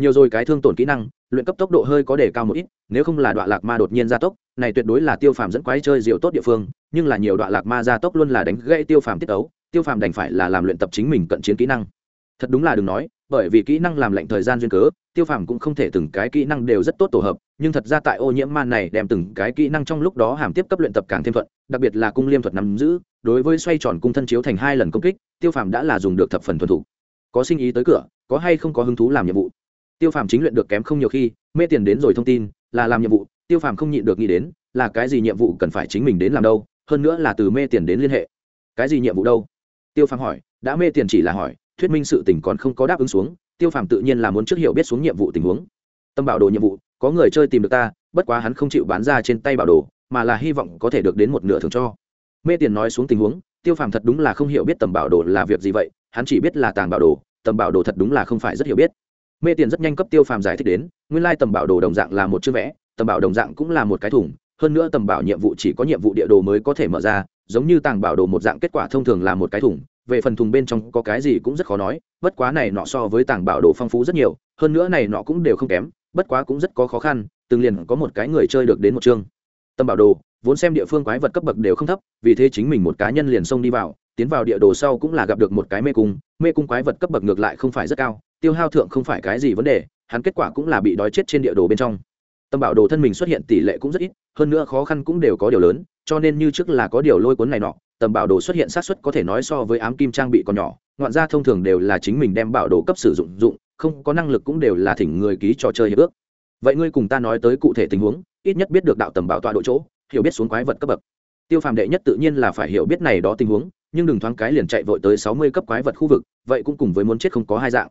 Nhiều rồi cái thương tổn kỹ năng, luyện cấp tốc độ hơi có đề cao một ít, nếu không là đoạn lạc ma đột nhiên gia tốc, này tuyệt đối là tiêu phàm dẫn quái chơi diệu tốt địa phương, nhưng là nhiều đoạn lạc ma gia tốc luôn là đánh gãy tiêu phàm tiết ấu, tiêu phàm đành phải là làm luyện tập chính mình cận chiến kỹ năng. Thật đúng là đừng nói, bởi vì kỹ năng làm lệnh thời gian duyên cớ, tiêu phàm cũng không thể từng cái kỹ năng đều rất tốt tổ hợp nhưng thật ra tại ô nhiễm man này đem từng cái kỹ năng trong lúc đó hàm tiếp cấp luyện tập càng thêm thuận, đặc biệt là cung liêm thuật nắm giữ, đối với xoay tròn cung thân chiếu thành hai lần công kích, tiêu phàm đã là dùng được thập phần thuần thủ có sinh ý tới cửa, có hay không có hứng thú làm nhiệm vụ? Tiêu phàm chính luyện được kém không nhiều khi, mê tiền đến rồi thông tin, là làm nhiệm vụ, tiêu phàm không nhịn được nghĩ đến, là cái gì nhiệm vụ cần phải chính mình đến làm đâu, hơn nữa là từ mê tiền đến liên hệ. Cái gì nhiệm vụ đâu? Tiêu phàm hỏi, đã mê tiền chỉ là hỏi, thuyết minh sự tình còn không có đáp ứng xuống, tiêu phàm tự nhiên là muốn trước hiểu biết xuống nhiệm vụ tình huống. Tâm bảo đồ nhiệm vụ có người chơi tìm được ta, bất quá hắn không chịu bán ra trên tay bảo đồ, mà là hy vọng có thể được đến một nửa thường cho. Mê tiền nói xuống tình huống, tiêu phàm thật đúng là không hiểu biết tầm bảo đồ là việc gì vậy, hắn chỉ biết là tàng bảo đồ, tầm bảo đồ thật đúng là không phải rất hiểu biết. Mê tiền rất nhanh cấp tiêu phàm giải thích đến, nguyên lai tầm bảo đồ đồng dạng là một chữ vẽ, tầm bảo đồng dạng cũng là một cái thùng, hơn nữa tầm bảo nhiệm vụ chỉ có nhiệm vụ địa đồ mới có thể mở ra, giống như tàng bảo đồ một dạng kết quả thông thường là một cái thùng, về phần thùng bên trong có cái gì cũng rất khó nói, bất quá này nọ so với tàng bảo đồ phong phú rất nhiều, hơn nữa này nọ cũng đều không kém bất quá cũng rất có khó khăn, từng liền có một cái người chơi được đến một chương. Tâm bảo đồ, vốn xem địa phương quái vật cấp bậc đều không thấp, vì thế chính mình một cá nhân liền xông đi vào, tiến vào địa đồ sau cũng là gặp được một cái mê cung mê cung quái vật cấp bậc ngược lại không phải rất cao, tiêu hao thượng không phải cái gì vấn đề, hắn kết quả cũng là bị đói chết trên địa đồ bên trong. Tâm bảo đồ thân mình xuất hiện tỷ lệ cũng rất ít, hơn nữa khó khăn cũng đều có điều lớn, cho nên như trước là có điều lôi cuốn này nọ tầm bảo đồ xuất hiện sát xuất có thể nói so với ám kim trang bị còn nhỏ, ngoạn ra thông thường đều là chính mình đem bảo đồ cấp sử dụng dụng không có năng lực cũng đều là thỉnh người ký trò chơi hiệp ước. Vậy ngươi cùng ta nói tới cụ thể tình huống, ít nhất biết được đạo tầm bảo tọa độ chỗ, hiểu biết xuống quái vật cấp bậc. Tiêu phàm đệ nhất tự nhiên là phải hiểu biết này đó tình huống, nhưng đừng thoáng cái liền chạy vội tới sáu mươi cấp quái vật khu vực, vậy cũng cùng với muốn chết không có hai dạng.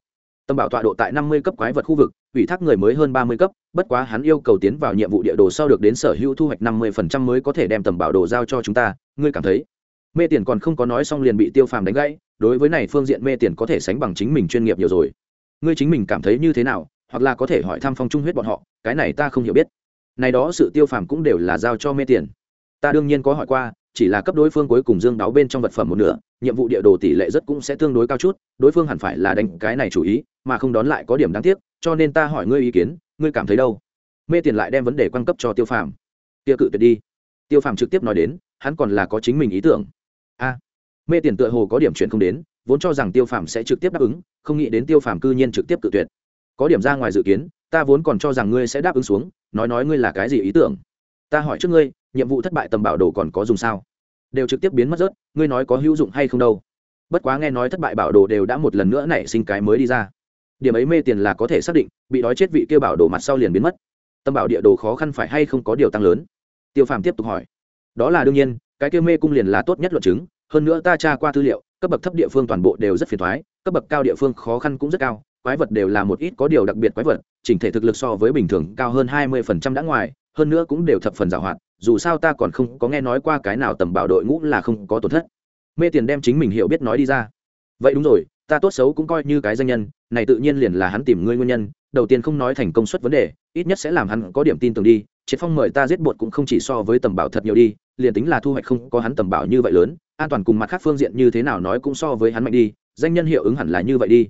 Tầm bảo tọa độ tại năm mươi cấp quái vật khu vực, ủy thác người mới hơn ba mươi cấp, bất quá hắn yêu cầu tiến vào nhiệm vụ địa đồ sau được đến sở hữu thu hoạch năm mươi phần trăm mới có thể đem tầm bảo đồ giao cho chúng ta, ngươi cảm thấy? Mê tiền còn không có nói xong liền bị tiêu phàm đánh gãy, đối với này phương diện mê tiền có thể sánh bằng chính mình chuyên nghiệp nhiều rồi ngươi chính mình cảm thấy như thế nào, hoặc là có thể hỏi thăm phong trung huyết bọn họ, cái này ta không hiểu biết. Này đó sự tiêu phàm cũng đều là giao cho mê tiền. Ta đương nhiên có hỏi qua, chỉ là cấp đối phương cuối cùng dương đáo bên trong vật phẩm một nửa, nhiệm vụ địa đồ tỷ lệ rất cũng sẽ tương đối cao chút, đối phương hẳn phải là đánh cái này chủ ý, mà không đón lại có điểm đáng tiếc, cho nên ta hỏi ngươi ý kiến, ngươi cảm thấy đâu? Mê tiền lại đem vấn đề quan cấp cho tiêu phàm. Tiêu cự tuyệt đi. Tiêu phàm trực tiếp nói đến, hắn còn là có chính mình ý tưởng. A, mê tiền tựa hồ có điểm chuyện không đến vốn cho rằng tiêu phàm sẽ trực tiếp đáp ứng, không nghĩ đến tiêu phàm cư nhiên trực tiếp cự tuyệt. Có điểm ra ngoài dự kiến, ta vốn còn cho rằng ngươi sẽ đáp ứng xuống, nói nói ngươi là cái gì ý tưởng? Ta hỏi trước ngươi, nhiệm vụ thất bại tầm bảo đồ còn có dùng sao? Đều trực tiếp biến mất rớt, ngươi nói có hữu dụng hay không đâu? Bất quá nghe nói thất bại bảo đồ đều đã một lần nữa nảy sinh cái mới đi ra. Điểm ấy mê tiền là có thể xác định, bị đói chết vị kia bảo đồ mặt sau liền biến mất. Tâm bảo địa đồ khó khăn phải hay không có điều tăng lớn? Tiêu phàm tiếp tục hỏi. Đó là đương nhiên, cái kia mê cung liền là tốt nhất luận chứng, hơn nữa ta tra qua tư liệu cấp bậc thấp địa phương toàn bộ đều rất phiền thoái, cấp bậc cao địa phương khó khăn cũng rất cao, quái vật đều là một ít có điều đặc biệt quái vật, chỉnh thể thực lực so với bình thường cao hơn hai mươi phần trăm đã ngoài, hơn nữa cũng đều thập phần giảo hoạt dù sao ta còn không có nghe nói qua cái nào tầm bảo đội ngũ là không có tổn thất. Mê tiền đem chính mình hiểu biết nói đi ra. Vậy đúng rồi, ta tốt xấu cũng coi như cái danh nhân, này tự nhiên liền là hắn tìm ngươi nguyên nhân, đầu tiên không nói thành công suất vấn đề, ít nhất sẽ làm hắn có điểm tin tưởng đi, triệt phong mời ta giết bột cũng không chỉ so với tầm bảo thật nhiều đi, liền tính là thu hoạch không có hắn tầm bảo như vậy lớn an toàn cùng mặt khác phương diện như thế nào nói cũng so với hắn mạnh đi, danh nhân hiệu ứng hẳn là như vậy đi.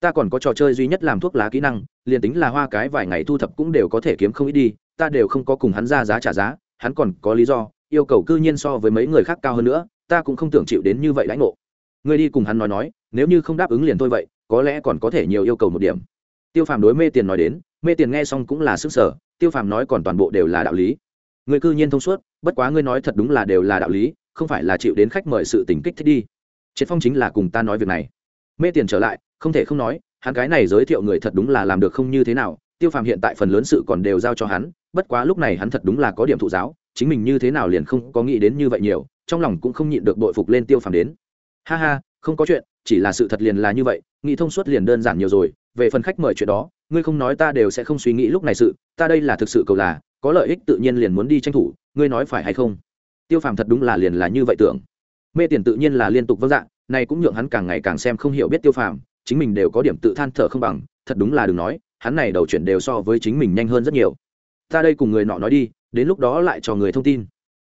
Ta còn có trò chơi duy nhất làm thuốc lá kỹ năng, liền tính là hoa cái vài ngày thu thập cũng đều có thể kiếm không ít đi, ta đều không có cùng hắn ra giá trả giá, hắn còn có lý do, yêu cầu cư nhiên so với mấy người khác cao hơn nữa, ta cũng không tưởng chịu đến như vậy lãnh ngộ. Ngươi đi cùng hắn nói nói, nếu như không đáp ứng liền thôi vậy, có lẽ còn có thể nhiều yêu cầu một điểm. Tiêu phàm đối mê tiền nói đến, mê tiền nghe xong cũng là sức sở, tiêu phàm nói còn toàn bộ đều là đạo lý. Người cư nhiên thông suốt, bất quá ngươi nói thật đúng là đều là đạo lý không phải là chịu đến khách mời sự tình kích thích đi. Triệt phong chính là cùng ta nói việc này. Mê tiền trở lại, không thể không nói, hắn cái này giới thiệu người thật đúng là làm được không như thế nào, tiêu phàm hiện tại phần lớn sự còn đều giao cho hắn, bất quá lúc này hắn thật đúng là có điểm thụ giáo, chính mình như thế nào liền không có nghĩ đến như vậy nhiều, trong lòng cũng không nhịn được bội phục lên tiêu phàm đến. Ha ha, không có chuyện, chỉ là sự thật liền là như vậy, nghĩ thông suốt liền đơn giản nhiều rồi, về phần khách mời chuyện đó, ngươi không nói ta đều sẽ không suy nghĩ lúc này sự, ta đây là thực sự cầu là, có lợi ích tự nhiên liền muốn đi tranh thủ, ngươi nói phải hay không? Tiêu phàm thật đúng là liền là như vậy tưởng. Mê tiền tự nhiên là liên tục vâng dạng này cũng nhượng hắn càng ngày càng xem không hiểu biết tiêu phàm chính mình đều có điểm tự than thở không bằng thật đúng là đừng nói hắn này đầu chuyển đều so với chính mình nhanh hơn rất nhiều. Ta đây cùng người nọ nói đi đến lúc đó lại cho người thông tin.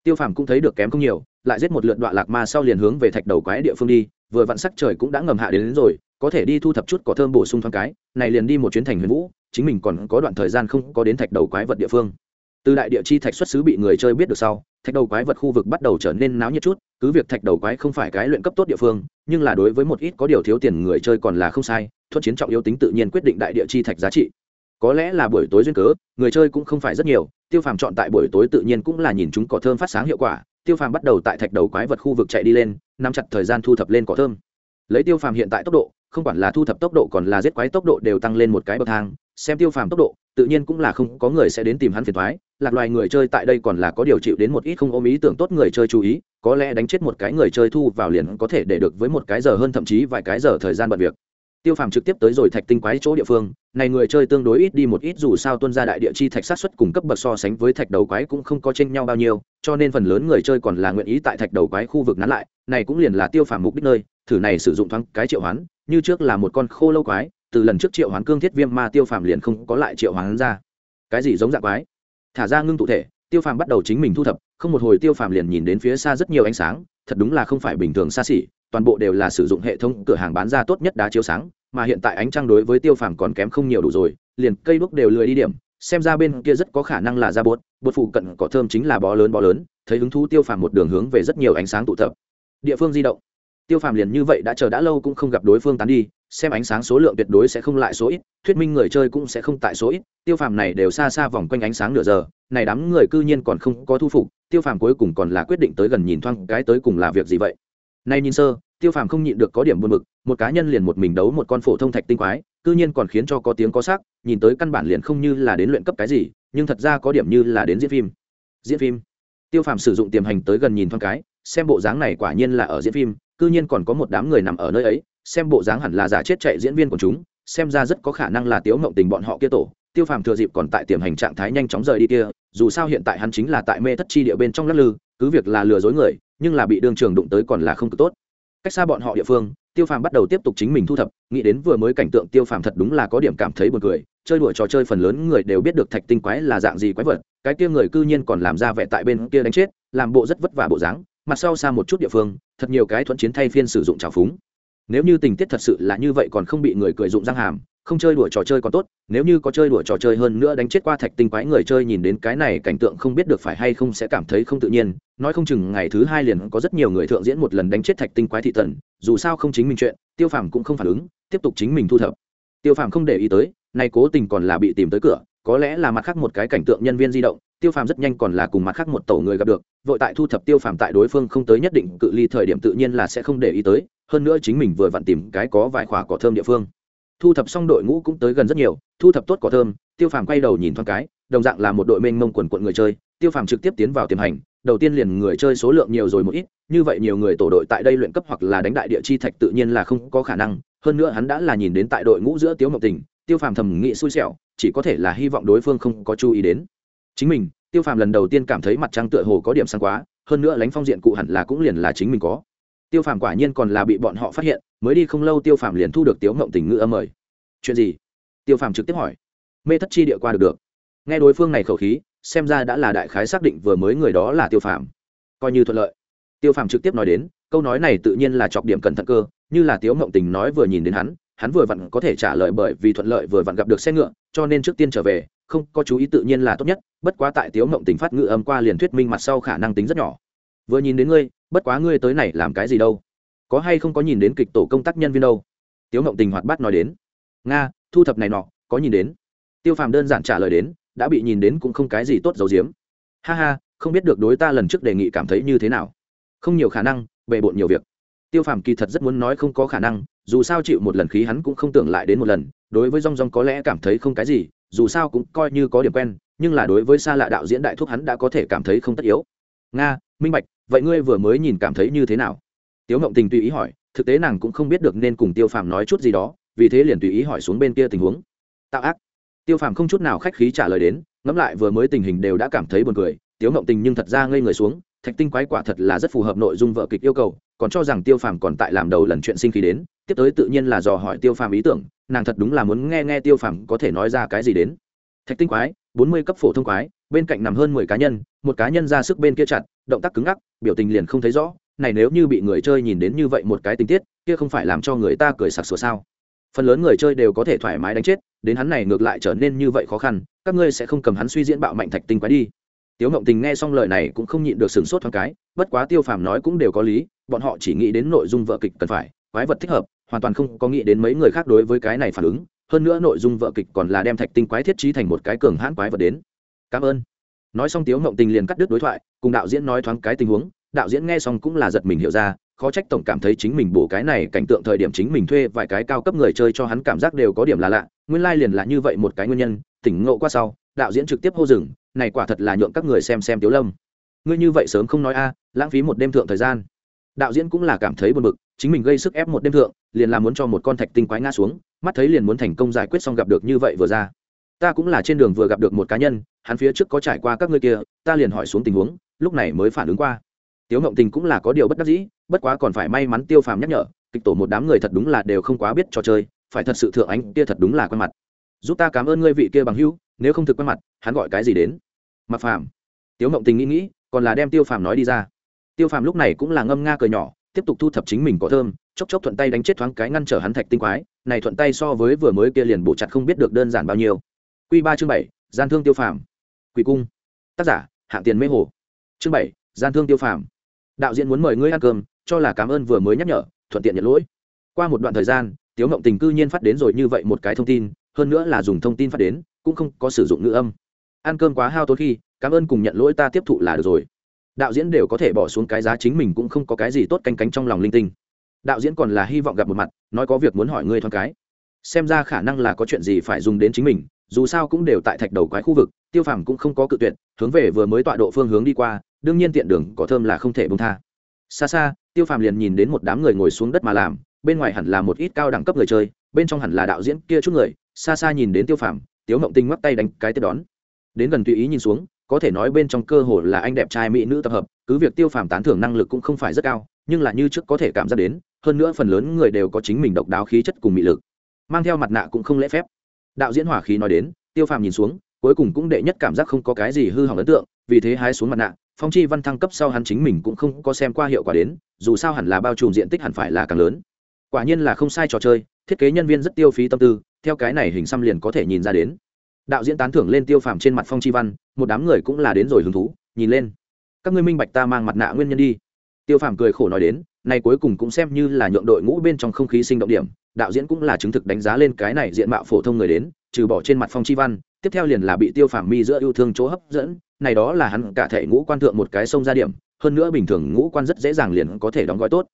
Tiêu phàm cũng thấy được kém không nhiều lại giết một lượt đoạn lạc ma sau liền hướng về thạch đầu quái địa phương đi vừa vặn sắc trời cũng đã ngầm hạ đến, đến rồi có thể đi thu thập chút cỏ thơm bổ sung thoáng cái này liền đi một chuyến thành huyền vũ chính mình còn có đoạn thời gian không có đến thạch đầu quái vật địa phương từ đại địa chi thạch xuất xứ bị người chơi biết được sau, thạch đầu quái vật khu vực bắt đầu trở nên náo nhiệt chút, cứ việc thạch đầu quái không phải cái luyện cấp tốt địa phương, nhưng là đối với một ít có điều thiếu tiền người chơi còn là không sai, thuận chiến trọng yếu tính tự nhiên quyết định đại địa chi thạch giá trị. Có lẽ là buổi tối duyên cớ, người chơi cũng không phải rất nhiều, tiêu phàm chọn tại buổi tối tự nhiên cũng là nhìn chúng cỏ thơm phát sáng hiệu quả, tiêu phàm bắt đầu tại thạch đầu quái vật khu vực chạy đi lên, nắm chặt thời gian thu thập lên cỏ thơm. Lấy tiêu phàm hiện tại tốc độ, không quản là thu thập tốc độ còn là giết quái tốc độ đều tăng lên một cái bậc thang, xem tiêu phàm tốc độ, tự nhiên cũng là không có người sẽ đến tìm hắn phiền thoái lạc loài người chơi tại đây còn là có điều chịu đến một ít không ôm ý tưởng tốt người chơi chú ý, có lẽ đánh chết một cái người chơi thu vào liền có thể để được với một cái giờ hơn thậm chí vài cái giờ thời gian bận việc. Tiêu phàm trực tiếp tới rồi thạch tinh quái chỗ địa phương, này người chơi tương đối ít đi một ít dù sao tuân ra đại địa chi thạch sát xuất cùng cấp bậc so sánh với thạch đầu quái cũng không có tranh nhau bao nhiêu, cho nên phần lớn người chơi còn là nguyện ý tại thạch đầu quái khu vực nắn lại, này cũng liền là tiêu phàm mục đích nơi, thử này sử dụng thoáng cái triệu hoán, như trước là một con khô lâu quái, từ lần trước triệu hoán cương thiết viêm ma tiêu phàm liền không có lại triệu hoán ra. Cái gì giống dạng quái? Thả ra ngưng tụ thể, tiêu phàm bắt đầu chính mình thu thập, không một hồi tiêu phàm liền nhìn đến phía xa rất nhiều ánh sáng, thật đúng là không phải bình thường xa xỉ, toàn bộ đều là sử dụng hệ thống cửa hàng bán ra tốt nhất đá chiếu sáng, mà hiện tại ánh trăng đối với tiêu phàm còn kém không nhiều đủ rồi, liền cây đuốc đều lười đi điểm, xem ra bên kia rất có khả năng là ra bột bột phụ cận cỏ thơm chính là bó lớn bó lớn, thấy hứng thú tiêu phàm một đường hướng về rất nhiều ánh sáng tụ tập. Địa phương di động. Tiêu phàm liền như vậy đã chờ đã lâu cũng không gặp đối phương tán đi xem ánh sáng số lượng tuyệt đối sẽ không lại số ít, thuyết minh người chơi cũng sẽ không tại số ít, tiêu phàm này đều xa xa vòng quanh ánh sáng nửa giờ, này đám người cư nhiên còn không có thu phục, tiêu phàm cuối cùng còn là quyết định tới gần nhìn thoáng cái tới cùng là việc gì vậy. Nay nhìn sơ, tiêu phàm không nhịn được có điểm buồn bực, một cá nhân liền một mình đấu một con phổ thông thạch tinh quái, cư nhiên còn khiến cho có tiếng có sắc, nhìn tới căn bản liền không như là đến luyện cấp cái gì, nhưng thật ra có điểm như là đến diễn phim. Diễn phim. Tiêu phàm sử dụng tiềm hành tới gần nhìn thoáng cái, xem bộ dáng này quả nhiên là ở diễn phim, cư nhiên còn có một đám người nằm ở nơi ấy xem bộ dáng hẳn là giả chết chạy diễn viên của chúng, xem ra rất có khả năng là tiếu mộng tình bọn họ kia tổ. Tiêu phàm thừa dịp còn tại tiềm hành trạng thái nhanh chóng rời đi kia, dù sao hiện tại hắn chính là tại mê thất chi địa bên trong lắc lư, cứ việc là lừa dối người, nhưng là bị đương trường đụng tới còn là không cực tốt. Cách xa bọn họ địa phương, tiêu phàm bắt đầu tiếp tục chính mình thu thập, nghĩ đến vừa mới cảnh tượng tiêu phàm thật đúng là có điểm cảm thấy buồn cười, chơi đùa trò chơi phần lớn người đều biết được thạch tinh quái là dạng gì quái vật, cái kia người cư nhiên còn làm ra vẻ tại bên kia đánh chết, làm bộ rất vất vả bộ dáng, mặt sau xa một chút địa phương, thật nhiều cái thuận chiến thay phiên sử dụng trào phúng nếu như tình tiết thật sự là như vậy còn không bị người cười dụng răng hàm, không chơi đùa trò chơi còn tốt, nếu như có chơi đùa trò chơi hơn nữa đánh chết qua thạch tinh quái người chơi nhìn đến cái này cảnh tượng không biết được phải hay không sẽ cảm thấy không tự nhiên, nói không chừng ngày thứ hai liền có rất nhiều người thượng diễn một lần đánh chết thạch tinh quái thị tần dù sao không chính mình chuyện, tiêu phàm cũng không phản ứng, tiếp tục chính mình thu thập. Tiêu phàm không để ý tới, nay cố tình còn là bị tìm tới cửa, có lẽ là mặt khác một cái cảnh tượng nhân viên di động, tiêu phàm rất nhanh còn là cùng mặt khác một tổ người gặp được, vội tại thu thập tiêu phàm tại đối phương không tới nhất định cự ly thời điểm tự nhiên là sẽ không để ý tới hơn nữa chính mình vừa vặn tìm cái có vài khỏa cỏ thơm địa phương. Thu thập xong đội ngũ cũng tới gần rất nhiều, thu thập tốt cỏ thơm, tiêu phàm quay đầu nhìn thoáng cái, đồng dạng là một đội mênh mông quần quận người chơi, tiêu phàm trực tiếp tiến vào tiềm hành, đầu tiên liền người chơi số lượng nhiều rồi một ít, như vậy nhiều người tổ đội tại đây luyện cấp hoặc là đánh đại địa chi thạch tự nhiên là không có khả năng, hơn nữa hắn đã là nhìn đến tại đội ngũ giữa tiếu mộng tình, tiêu phàm thầm nghĩ xui xẻo, chỉ có thể là hy vọng đối phương không có chú ý đến. Chính mình, tiêu phàm lần đầu tiên cảm thấy mặt trăng tựa hồ có điểm sáng quá, hơn nữa lánh phong diện cụ hẳn là cũng liền là chính mình có tiêu phàm quả nhiên còn là bị bọn họ phát hiện, mới đi không lâu tiêu phàm liền thu được tiếu mộng tình ngữ âm mời. Chuyện gì? Tiêu phàm trực tiếp hỏi. Mê thất chi địa qua được được. Nghe đối phương này khẩu khí, xem ra đã là đại khái xác định vừa mới người đó là tiêu phàm. Coi như thuận lợi. Tiêu phàm trực tiếp nói đến, câu nói này tự nhiên là chọc điểm cẩn thận cơ, như là tiếu mộng tình nói vừa nhìn đến hắn hắn vừa vặn có thể trả lời bởi vì thuận lợi vừa vặn gặp được xe ngựa, cho nên trước tiên trở về, không có chú ý tự nhiên là tốt nhất, bất quá tại tiếu mộng tình phát ngự âm qua liền thuyết minh mặt sau khả năng tính rất nhỏ. Vừa nhìn đến ngươi bất quá ngươi tới này làm cái gì đâu? Có hay không có nhìn đến kịch tổ công tác nhân viên đâu? Tiếu ngộng tình hoạt bát nói đến. Nga, thu thập này nọ, có nhìn đến. Tiêu phàm đơn giản trả lời đến, đã bị nhìn đến cũng không cái gì tốt dầu diếm. Ha ha, không biết được đối ta lần trước đề nghị cảm thấy như thế nào. Không nhiều khả năng, bề bộn nhiều việc. Tiêu phàm kỳ thật rất muốn nói không có khả năng, dù sao chịu một lần khí hắn cũng không tưởng lại đến một lần, đối với rong rong có lẽ cảm thấy không cái gì, dù sao cũng coi như có điểm quen, nhưng là đối với xa lạ đạo diễn đại thúc hắn đã có thể cảm thấy không tất yếu. Nga, minh bạch vậy ngươi vừa mới nhìn cảm thấy như thế nào? Tiếu ngộng tình tùy ý hỏi, thực tế nàng cũng không biết được nên cùng tiêu phàm nói chút gì đó, vì thế liền tùy ý hỏi xuống bên kia tình huống. Tạo ác. Tiêu phàm không chút nào khách khí trả lời đến, ngẫm lại vừa mới tình hình đều đã cảm thấy buồn cười, tiếu ngộng tình nhưng thật ra ngây người xuống, thạch tinh quái quả thật là rất phù hợp nội dung vợ kịch yêu cầu, còn cho rằng tiêu phàm còn tại làm đầu lần chuyện sinh khí đến, tiếp tới tự nhiên là dò hỏi tiêu phàm ý tưởng, nàng thật đúng là muốn nghe nghe tiêu phàm có thể nói ra cái gì đến. Thạch tinh quái, bốn mươi cấp phổ thông quái bên cạnh nằm hơn mười cá nhân, một cá nhân ra sức bên kia chặt, động tác cứng ngắc, biểu tình liền không thấy rõ. Này nếu như bị người chơi nhìn đến như vậy một cái tình tiết, kia không phải làm cho người ta cười sặc sủa sao? Phần lớn người chơi đều có thể thoải mái đánh chết, đến hắn này ngược lại trở nên như vậy khó khăn, các ngươi sẽ không cầm hắn suy diễn bạo mạnh thạch tinh quái đi. Tiếu ngộng tình nghe xong lời này cũng không nhịn được sửng sốt thoáng cái, bất quá tiêu phàm nói cũng đều có lý, bọn họ chỉ nghĩ đến nội dung vợ kịch cần phải, quái vật thích hợp, hoàn toàn không có nghĩ đến mấy người khác đối với cái này phản ứng, hơn nữa nội dung vợ kịch còn là đem thạch tinh quái thiết trí thành một cái cường hãn quái vật đến cảm ơn. Nói xong tiếu ngộng tình liền cắt đứt đối thoại, cùng đạo diễn nói thoáng cái tình huống, đạo diễn nghe xong cũng là giật mình hiểu ra, khó trách tổng cảm thấy chính mình bổ cái này cảnh tượng thời điểm chính mình thuê vài cái cao cấp người chơi cho hắn cảm giác đều có điểm là lạ, nguyên lai、like、liền là như vậy một cái nguyên nhân, tỉnh ngộ qua sau, đạo diễn trực tiếp hô rừng này quả thật là nhượng các người xem xem tiếu lâm. Ngươi như vậy sớm không nói a à, lãng phí một đêm thượng thời gian. Đạo diễn cũng là cảm thấy buồn bực, chính mình gây sức ép một đêm thượng, liền là muốn cho một con thạch tinh quái ngã xuống, mắt thấy liền muốn thành công giải quyết xong gặp được như vậy vừa ra ta cũng là trên đường vừa gặp được một cá nhân, hắn phía trước có trải qua các ngươi kia, ta liền hỏi xuống tình huống, lúc này mới phản ứng qua. Tiếu ngộng tình cũng là có điều bất đắc dĩ, bất quá còn phải may mắn tiêu phàm nhắc nhở, kịch tổ một đám người thật đúng là đều không quá biết trò chơi, phải thật sự thượng ánh kia thật đúng là quen mặt. Giúp ta cảm ơn ngươi vị kia bằng hữu, nếu không thực quen mặt, hắn gọi cái gì đến? Mặc phàm. Tiếu ngộng tình nghĩ nghĩ, còn là đem tiêu phàm nói đi ra. Tiêu phàm lúc này cũng là ngâm nga cười nhỏ, tiếp tục thu thập chính mình có thơm, chốc chốc thuận tay đánh chết thoáng cái ngăn trở hắn thạch tinh quái, này thuận tay so với vừa mới kia liền bổ chặt không biết được đơn giản bao nhiêu q ba chương bảy, gian thương tiêu phàm. Quỷ cung. Tác giả, hạng tiền mê hồ. Chương bảy, gian thương tiêu phàm. Đạo diễn muốn mời ngươi ăn cơm, cho là cảm ơn vừa mới nhắc nhở, thuận tiện nhận lỗi. Qua một đoạn thời gian, tiếu ngộng tình cư nhiên phát đến rồi như vậy một cái thông tin, hơn nữa là dùng thông tin phát đến, cũng không có sử dụng ngữ âm. Ăn cơm quá hao tốn khi, cảm ơn cùng nhận lỗi ta tiếp thụ là được rồi. Đạo diễn đều có thể bỏ xuống cái giá chính mình cũng không có cái gì tốt canh cánh trong lòng linh tinh. Đạo diễn còn là hy vọng gặp một mặt, nói có việc muốn hỏi ngươi thoáng cái. Xem ra khả năng là có chuyện gì phải dùng đến chính mình dù sao cũng đều tại thạch đầu quái khu vực, tiêu phàm cũng không có cự tuyệt, hướng về vừa mới tọa độ phương hướng đi qua, đương nhiên tiện đường có thơm là không thể bông tha. Xa xa, tiêu phàm liền nhìn đến một đám người ngồi xuống đất mà làm, bên ngoài hẳn là một ít cao đẳng cấp người chơi, bên trong hẳn là đạo diễn kia chút người, xa xa nhìn đến tiêu phàm, tiếu mộng tinh mắc tay đánh cái tiếp đón. Đến gần tùy ý nhìn xuống, có thể nói bên trong cơ hồ là anh đẹp trai mỹ nữ tập hợp, cứ việc tiêu phàm tán thưởng năng lực cũng không phải rất cao, nhưng là như trước có thể cảm giác đến, hơn nữa phần lớn người đều có chính mình độc đáo khí chất cùng mị lực. Mang theo mặt nạ cũng không lễ phép đạo diễn hỏa khí nói đến, tiêu phàm nhìn xuống, cuối cùng cũng đệ nhất cảm giác không có cái gì hư hỏng ấn tượng, vì thế hái xuống mặt nạ, phong chi văn thăng cấp sau hắn chính mình cũng không có xem qua hiệu quả đến, dù sao hẳn là bao trùm diện tích hẳn phải là càng lớn. Quả nhiên là không sai trò chơi, thiết kế nhân viên rất tiêu phí tâm tư, theo cái này hình xăm liền có thể nhìn ra đến. Đạo diễn tán thưởng lên tiêu phàm trên mặt phong chi văn, một đám người cũng là đến rồi hứng thú, nhìn lên. Các ngươi minh bạch ta mang mặt nạ nguyên nhân đi. Tiêu phàm cười khổ nói đến này cuối cùng cũng xem như là nhượng đội ngũ bên trong không khí sinh động điểm, đạo diễn cũng là chứng thực đánh giá lên cái này diện mạo phổ thông người đến, trừ bỏ trên mặt phong chi văn, tiếp theo liền là bị tiêu phàm mi giữa yêu thương chỗ hấp dẫn, này đó là hắn cả thể ngũ quan thượng một cái sông ra điểm, hơn nữa bình thường ngũ quan rất dễ dàng liền có thể đóng gói tốt.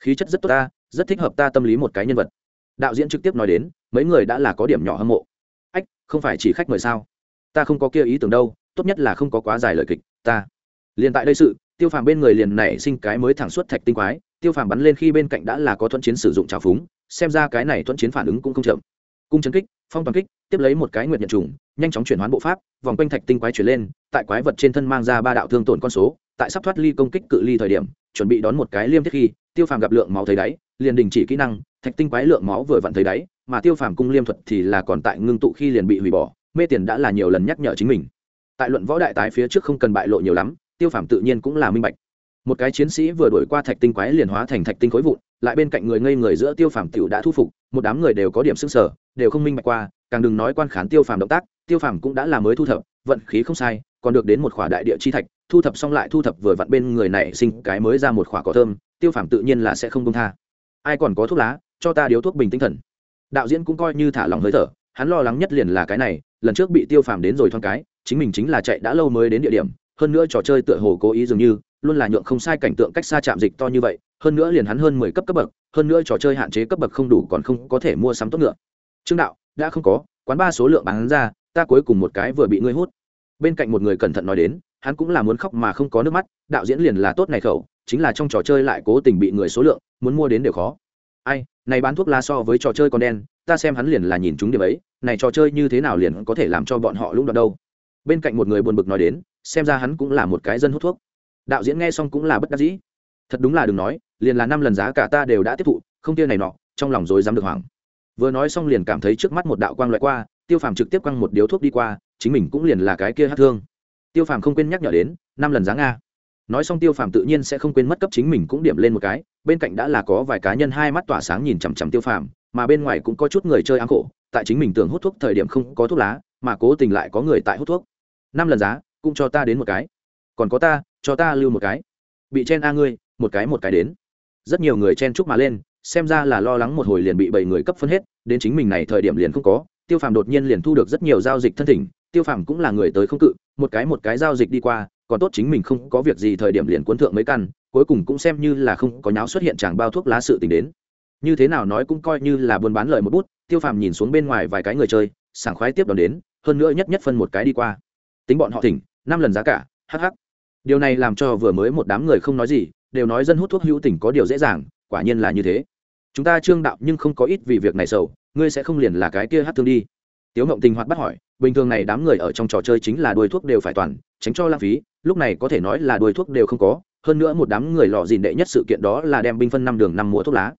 Khí chất rất tốt ta, rất thích hợp ta tâm lý một cái nhân vật. Đạo diễn trực tiếp nói đến, mấy người đã là có điểm nhỏ hâm mộ. Ách, không phải chỉ khách mời sao? Ta không có kia ý tưởng đâu, tốt nhất là không có quá dài lời kịch, ta. Liền tại đây sự, tiêu phàm bên người liền nảy sinh cái mới thẳng suốt thạch tinh quái tiêu phàm bắn lên khi bên cạnh đã là có thuận chiến sử dụng trào phúng, xem ra cái này thuận chiến phản ứng cũng không chậm. Cung chấn kích, phong toàn kích, tiếp lấy một cái nguyệt nhật trùng, nhanh chóng chuyển hoán bộ pháp, vòng quanh thạch tinh quái chuyển lên, tại quái vật trên thân mang ra ba đạo thương tổn con số, tại sắp thoát ly công kích cự ly thời điểm, chuẩn bị đón một cái liêm thiết khi, tiêu phàm gặp lượng máu thấy đáy, liền đình chỉ kỹ năng, thạch tinh quái lượng máu vừa vặn thấy đáy, mà tiêu phàm cung liêm thuật thì là còn tại ngưng tụ khi liền bị hủy bỏ, mê tiền đã là nhiều lần nhắc nhở chính mình. Tại luận võ đại tái phía trước không cần bại lộ nhiều lắm, tiêu phàm tự nhiên cũng là minh bạch một cái chiến sĩ vừa đổi qua thạch tinh quái liền hóa thành thạch tinh khối vụn, lại bên cạnh người ngây người giữa tiêu phàm tiểu đã thu phục, một đám người đều có điểm sức sở đều không minh bạch qua, càng đừng nói quan khán tiêu phàm động tác, tiêu phàm cũng đã là mới thu thập, vận khí không sai, còn được đến một khỏa đại địa chi thạch, thu thập xong lại thu thập vừa vặn bên người này sinh cái mới ra một khỏa cỏ thơm, tiêu phàm tự nhiên là sẽ không công tha. Ai còn có thuốc lá, cho ta điếu thuốc bình tinh thần. Đạo diễn cũng coi như thả lòng hơi thở, hắn lo lắng nhất liền là cái này, lần trước bị tiêu phàm đến rồi thoáng cái, chính mình chính là chạy đã lâu mới đến địa điểm, hơn nữa trò chơi tựa hồ cố ý dường như luôn là nhượng không sai cảnh tượng cách xa chạm dịch to như vậy, hơn nữa liền hắn hơn mười cấp cấp bậc, hơn nữa trò chơi hạn chế cấp bậc không đủ còn không có thể mua sắm tốt ngựa. Trương đạo, đã không có, quán ba số lượng bán ra, ta cuối cùng một cái vừa bị ngươi hút. Bên cạnh một người cẩn thận nói đến, hắn cũng là muốn khóc mà không có nước mắt, đạo diễn liền là tốt này khẩu, chính là trong trò chơi lại cố tình bị người số lượng, muốn mua đến đều khó. Ai, này bán thuốc lá so với trò chơi còn đen, ta xem hắn liền là nhìn chúng điểm ấy, này trò chơi như thế nào liền có thể làm cho bọn họ lũng đoạn đâu. Bên cạnh một người buồn bực nói đến, xem ra hắn cũng là một cái dân hút thuốc đạo diễn nghe xong cũng là bất đắc dĩ. Thật đúng là đừng nói, liền là năm lần giá cả ta đều đã tiếp thụ, không tia này nọ, trong lòng rồi dám được hoảng. Vừa nói xong liền cảm thấy trước mắt một đạo quang loại qua, tiêu phàm trực tiếp quăng một điếu thuốc đi qua, chính mình cũng liền là cái kia hát thương. Tiêu phàm không quên nhắc nhở đến, năm lần giá nga. Nói xong tiêu phàm tự nhiên sẽ không quên mất cấp chính mình cũng điểm lên một cái, bên cạnh đã là có vài cá nhân hai mắt tỏa sáng nhìn chằm chằm tiêu phàm, mà bên ngoài cũng có chút người chơi ám khổ, tại chính mình tưởng hút thuốc thời điểm không có thuốc lá, mà cố tình lại có người tại hút thuốc. Năm lần giá, cũng cho ta đến một cái. Còn có ta cho ta lưu một cái. Bị chen a ngươi, một cái một cái đến. Rất nhiều người chen chúc mà lên, xem ra là lo lắng một hồi liền bị bảy người cấp phân hết, đến chính mình này thời điểm liền không có. Tiêu phàm đột nhiên liền thu được rất nhiều giao dịch thân thỉnh, tiêu phàm cũng là người tới không cự, một cái một cái giao dịch đi qua, còn tốt chính mình không có việc gì thời điểm liền cuốn thượng mấy căn, cuối cùng cũng xem như là không có nháo xuất hiện chẳng bao thuốc lá sự tình đến. Như thế nào nói cũng coi như là buôn bán lời một bút, tiêu phàm nhìn xuống bên ngoài vài cái người chơi, sảng khoái tiếp đón đến, hơn nữa nhất nhất phân một cái đi qua. Tính bọn họ thỉnh, năm lần giá cả hh điều này làm cho vừa mới một đám người không nói gì, đều nói dân hút thuốc hữu tình có điều dễ dàng, quả nhiên là như thế. Chúng ta trương đạo nhưng không có ít vì việc này sầu, ngươi sẽ không liền là cái kia hát thương đi. Tiếu ngộng tình hoạt bắt hỏi, bình thường này đám người ở trong trò chơi chính là đuôi thuốc đều phải toàn, tránh cho lãng phí, lúc này có thể nói là đuôi thuốc đều không có, hơn nữa một đám người lò dìn đệ nhất sự kiện đó là đem binh phân năm đường năm mùa thuốc lá.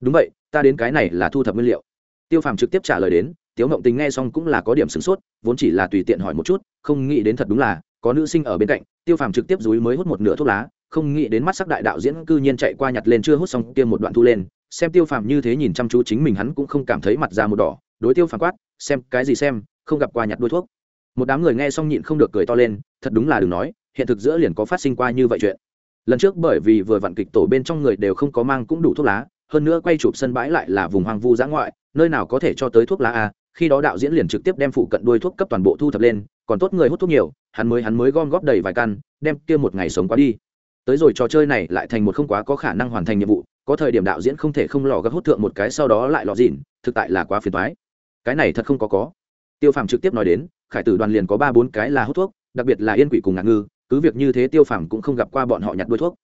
Đúng vậy, ta đến cái này là thu thập nguyên liệu. Tiêu phàm trực tiếp trả lời đến, tiếu ngộng tình nghe xong cũng là có điểm sửng sốt, vốn chỉ là tùy tiện hỏi một chút, không nghĩ đến thật đúng là, có nữ sinh ở bên cạnh tiêu phàm trực tiếp dúi mới hút một nửa thuốc lá, không nghĩ đến mắt sắc đại đạo diễn cư nhiên chạy qua nhặt lên chưa hút xong kia một đoạn thu lên, xem tiêu phàm như thế nhìn chăm chú chính mình hắn cũng không cảm thấy mặt ra một đỏ, đối tiêu phàm quát, xem, cái gì xem, không gặp qua nhặt đuôi thuốc. Một đám người nghe xong nhịn không được cười to lên, thật đúng là đừng nói, hiện thực giữa liền có phát sinh qua như vậy chuyện. Lần trước bởi vì vừa vặn kịch tổ bên trong người đều không có mang cũng đủ thuốc lá, hơn nữa quay chụp sân bãi lại là vùng hoang vu giã ngoại, nơi nào có thể cho tới thuốc lá a, khi đó đạo diễn liền trực tiếp đem phụ cận đuôi thuốc cấp toàn bộ thu thập lên, còn tốt người hút thuốc nhiều hắn mới hắn mới gom góp đầy vài căn, đem kia một ngày sống quá đi. Tới rồi trò chơi này lại thành một không quá có khả năng hoàn thành nhiệm vụ, có thời điểm đạo diễn không thể không lò gấp hút thượng một cái sau đó lại lò dỉn thực tại là quá phiền thoái cái này thật không có có. Tiêu phàm trực tiếp nói đến, khải tử đoàn liền có ba bốn cái là hút thuốc, đặc biệt là yên quỷ cùng ngạc ngư, cứ việc như thế tiêu phàm cũng không gặp qua bọn họ nhặt đuôi thuốc.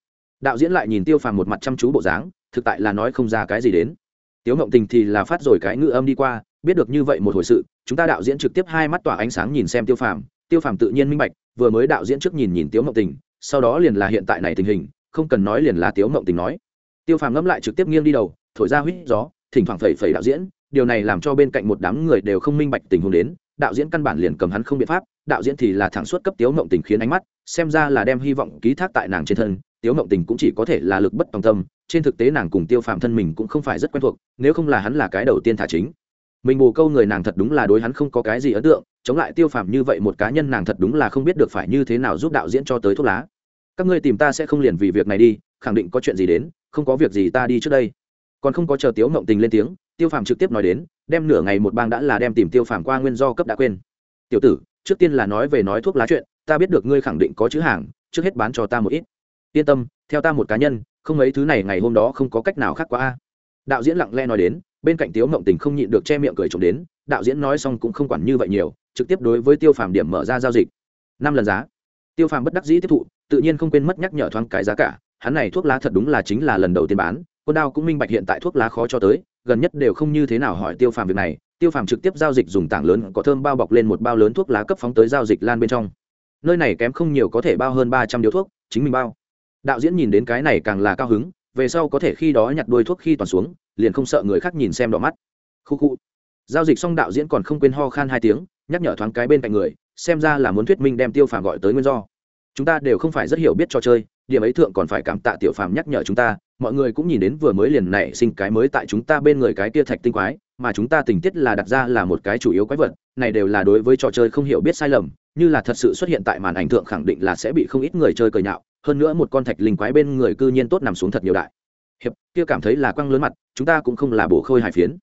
Đạo diễn lại nhìn tiêu phàm một mặt chăm chú bộ dáng, thực tại là nói không ra cái gì đến. Tiếu ngộng tình thì là phát rồi cái ngữ âm đi qua, biết được như vậy một hồi sự, chúng ta đạo diễn trực tiếp hai mắt tỏa ánh sáng nhìn xem tiêu phàm tiêu phàm tự nhiên minh bạch, vừa mới đạo diễn trước nhìn nhìn tiếu Mộng tình, sau đó liền là hiện tại này tình hình, không cần nói liền là tiếu Mộng tình nói. Tiêu phàm ngẫm lại trực tiếp nghiêng đi đầu, thổi ra huýt gió, thỉnh thoảng phẩy phẩy đạo diễn, điều này làm cho bên cạnh một đám người đều không minh bạch tình huống đến, đạo diễn căn bản liền cầm hắn không biện pháp, đạo diễn thì là thẳng suốt cấp tiếu mộng tình khiến ánh mắt, xem ra là đem hy vọng ký thác tại nàng trên thân, tiếu mộng tình cũng chỉ có thể là lực bất tòng tâm, trên thực tế nàng cùng tiêu phạm thân mình cũng không phải rất quen thuộc, nếu không là hắn là cái đầu tiên thả chính mình bù câu người nàng thật đúng là đối hắn không có cái gì ấn tượng, chống lại tiêu phạm như vậy một cá nhân nàng thật đúng là không biết được phải như thế nào giúp đạo diễn cho tới thuốc lá. Các ngươi tìm ta sẽ không liền vì việc này đi, khẳng định có chuyện gì đến, không có việc gì ta đi trước đây. Còn không có chờ tiếu mộng tình lên tiếng, tiêu phàm trực tiếp nói đến, đem nửa ngày một bang đã là đem tìm tiêu phàm qua nguyên do cấp đã quên. Tiểu tử, trước tiên là nói về nói thuốc lá chuyện, ta biết được ngươi khẳng định có chữ hàng, trước hết bán cho ta một ít. Yên tâm, theo ta một cá nhân, không mấy thứ này ngày hôm đó không có cách nào khác quá a. Đạo diễn lặng lẽ nói đến bên cạnh tiếu mộng tình không nhịn được che miệng cười trộm đến, đạo diễn nói xong cũng không quản như vậy nhiều, trực tiếp đối với tiêu phàm điểm mở ra giao dịch. Năm lần giá. Tiêu phàm bất đắc dĩ tiếp thụ, tự nhiên không quên mất nhắc nhở thoáng cái giá cả, hắn này thuốc lá thật đúng là chính là lần đầu tiên bán, quân đao cũng minh bạch hiện tại thuốc lá khó cho tới, gần nhất đều không như thế nào hỏi tiêu phàm việc này, tiêu phàm trực tiếp giao dịch dùng tảng lớn có thơm bao bọc lên một bao lớn thuốc lá cấp phóng tới giao dịch lan bên trong. Nơi này kém không nhiều có thể bao hơn ba trăm điếu thuốc, chính mình bao. Đạo diễn nhìn đến cái này càng là cao hứng, về sau có thể khi đó nhặt đuôi thuốc khi toàn xuống liền không sợ người khác nhìn xem đỏ mắt. Khu khu. Giao dịch xong đạo diễn còn không quên ho khan hai tiếng, nhắc nhở thoáng cái bên cạnh người, xem ra là muốn thuyết minh đem tiêu phàm gọi tới nguyên do. Chúng ta đều không phải rất hiểu biết trò chơi, điểm ấy thượng còn phải cảm tạ tiểu phàm nhắc nhở chúng ta, mọi người cũng nhìn đến vừa mới liền nảy sinh cái mới tại chúng ta bên người cái kia thạch tinh quái, mà chúng ta tình tiết là đặt ra là một cái chủ yếu quái vật, này đều là đối với trò chơi không hiểu biết sai lầm, như là thật sự xuất hiện tại màn ảnh thượng khẳng định là sẽ bị không ít người chơi cười nhạo, hơn nữa một con thạch linh quái bên người cư nhiên tốt nằm xuống thật nhiều đại hiệp, kia cảm thấy là quăng lớn mặt, chúng ta cũng không là bổ khôi hải phiến.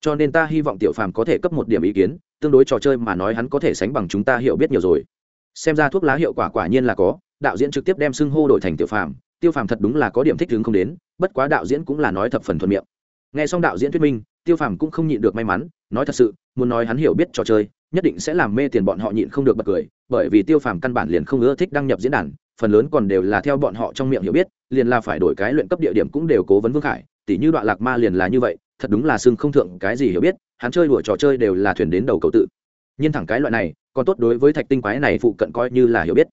Cho nên ta hy vọng tiểu phàm có thể cấp một điểm ý kiến, tương đối trò chơi mà nói hắn có thể sánh bằng chúng ta hiểu biết nhiều rồi. Xem ra thuốc lá hiệu quả quả nhiên là có, đạo diễn trực tiếp đem xưng hô đổi thành tiểu phàm, tiêu phàm thật đúng là có điểm thích đứng không đến, bất quá đạo diễn cũng là nói thập phần thuận miệng. Nghe xong đạo diễn thuyết minh, tiêu phàm cũng không nhịn được may mắn, nói thật sự, muốn nói hắn hiểu biết trò chơi, nhất định sẽ làm mê tiền bọn họ nhịn không được bật cười, bởi vì tiêu phàm căn bản liền không ưa thích đăng nhập diễn đàn phần lớn còn đều là theo bọn họ trong miệng hiểu biết, liền là phải đổi cái luyện cấp địa điểm cũng đều cố vấn vương khải, tỉ như đoạn lạc ma liền là như vậy, thật đúng là xưng không thượng cái gì hiểu biết, hắn chơi đùa trò chơi đều là thuyền đến đầu cầu tự. Nhiên thẳng cái loại này, còn tốt đối với thạch tinh quái này phụ cận coi như là hiểu biết.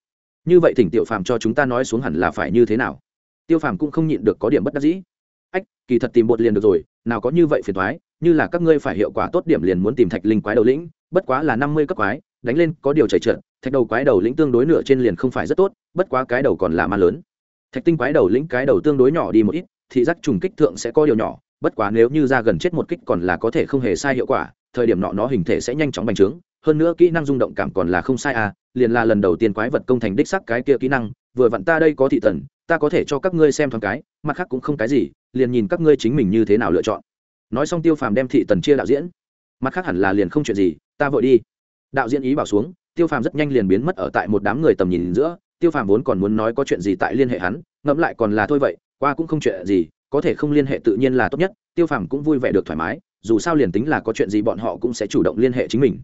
Như vậy thỉnh tiểu phàm cho chúng ta nói xuống hẳn là phải như thế nào. Tiêu phàm cũng không nhịn được có điểm bất đắc dĩ. Ách, kỳ thật tìm bột liền được rồi, nào có như vậy phiền thoái như là các ngươi phải hiệu quả tốt điểm liền muốn tìm thạch linh quái đầu lĩnh, bất quá là năm mươi cấp quái, đánh lên có điều chảy trượt thạch đầu quái đầu lĩnh tương đối nửa trên liền không phải rất tốt, bất quá cái đầu còn là ma lớn. Thạch tinh quái đầu lĩnh cái đầu tương đối nhỏ đi một ít, thị giác trùng kích thượng sẽ có điều nhỏ, bất quá nếu như ra gần chết một kích còn là có thể không hề sai hiệu quả, thời điểm nọ nó hình thể sẽ nhanh chóng bành trướng, hơn nữa kỹ năng rung động cảm còn là không sai à liền là lần đầu tiên quái vật công thành đích sắc cái kia kỹ năng, vừa vặn ta đây có thị tần, ta có thể cho các ngươi xem thoáng cái, mặt khác cũng không cái gì, liền nhìn các ngươi chính mình như thế nào lựa chọn. Nói xong tiêu phàm đem thị tần chia đạo diễn. Mặt khác hẳn là liền không chuyện gì, ta vội đi. Đạo diễn ý bảo xuống tiêu phàm rất nhanh liền biến mất ở tại một đám người tầm nhìn giữa, tiêu phàm vốn còn muốn nói có chuyện gì tại liên hệ hắn, ngẫm lại còn là thôi vậy, qua cũng không chuyện gì, có thể không liên hệ tự nhiên là tốt nhất, tiêu phàm cũng vui vẻ được thoải mái, dù sao liền tính là có chuyện gì bọn họ cũng sẽ chủ động liên hệ chính mình.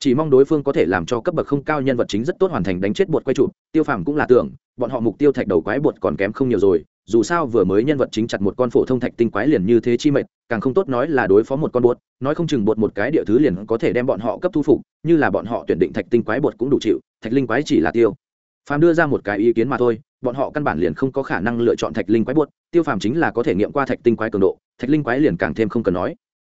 Chỉ mong đối phương có thể làm cho cấp bậc không cao nhân vật chính rất tốt hoàn thành đánh chết bột quay chụp tiêu phàm cũng là tưởng, bọn họ mục tiêu thạch đầu quái bột còn kém không nhiều rồi dù sao vừa mới nhân vật chính chặt một con phổ thông thạch tinh quái liền như thế chi mệnh, càng không tốt nói là đối phó một con bột, nói không chừng bột một cái địa thứ liền có thể đem bọn họ cấp thu phục, như là bọn họ tuyển định thạch tinh quái bột cũng đủ chịu, thạch linh quái chỉ là tiêu. Phàm đưa ra một cái ý kiến mà thôi, bọn họ căn bản liền không có khả năng lựa chọn thạch linh quái bột, tiêu phàm chính là có thể nghiệm qua thạch tinh quái cường độ, thạch linh quái liền càng thêm không cần nói.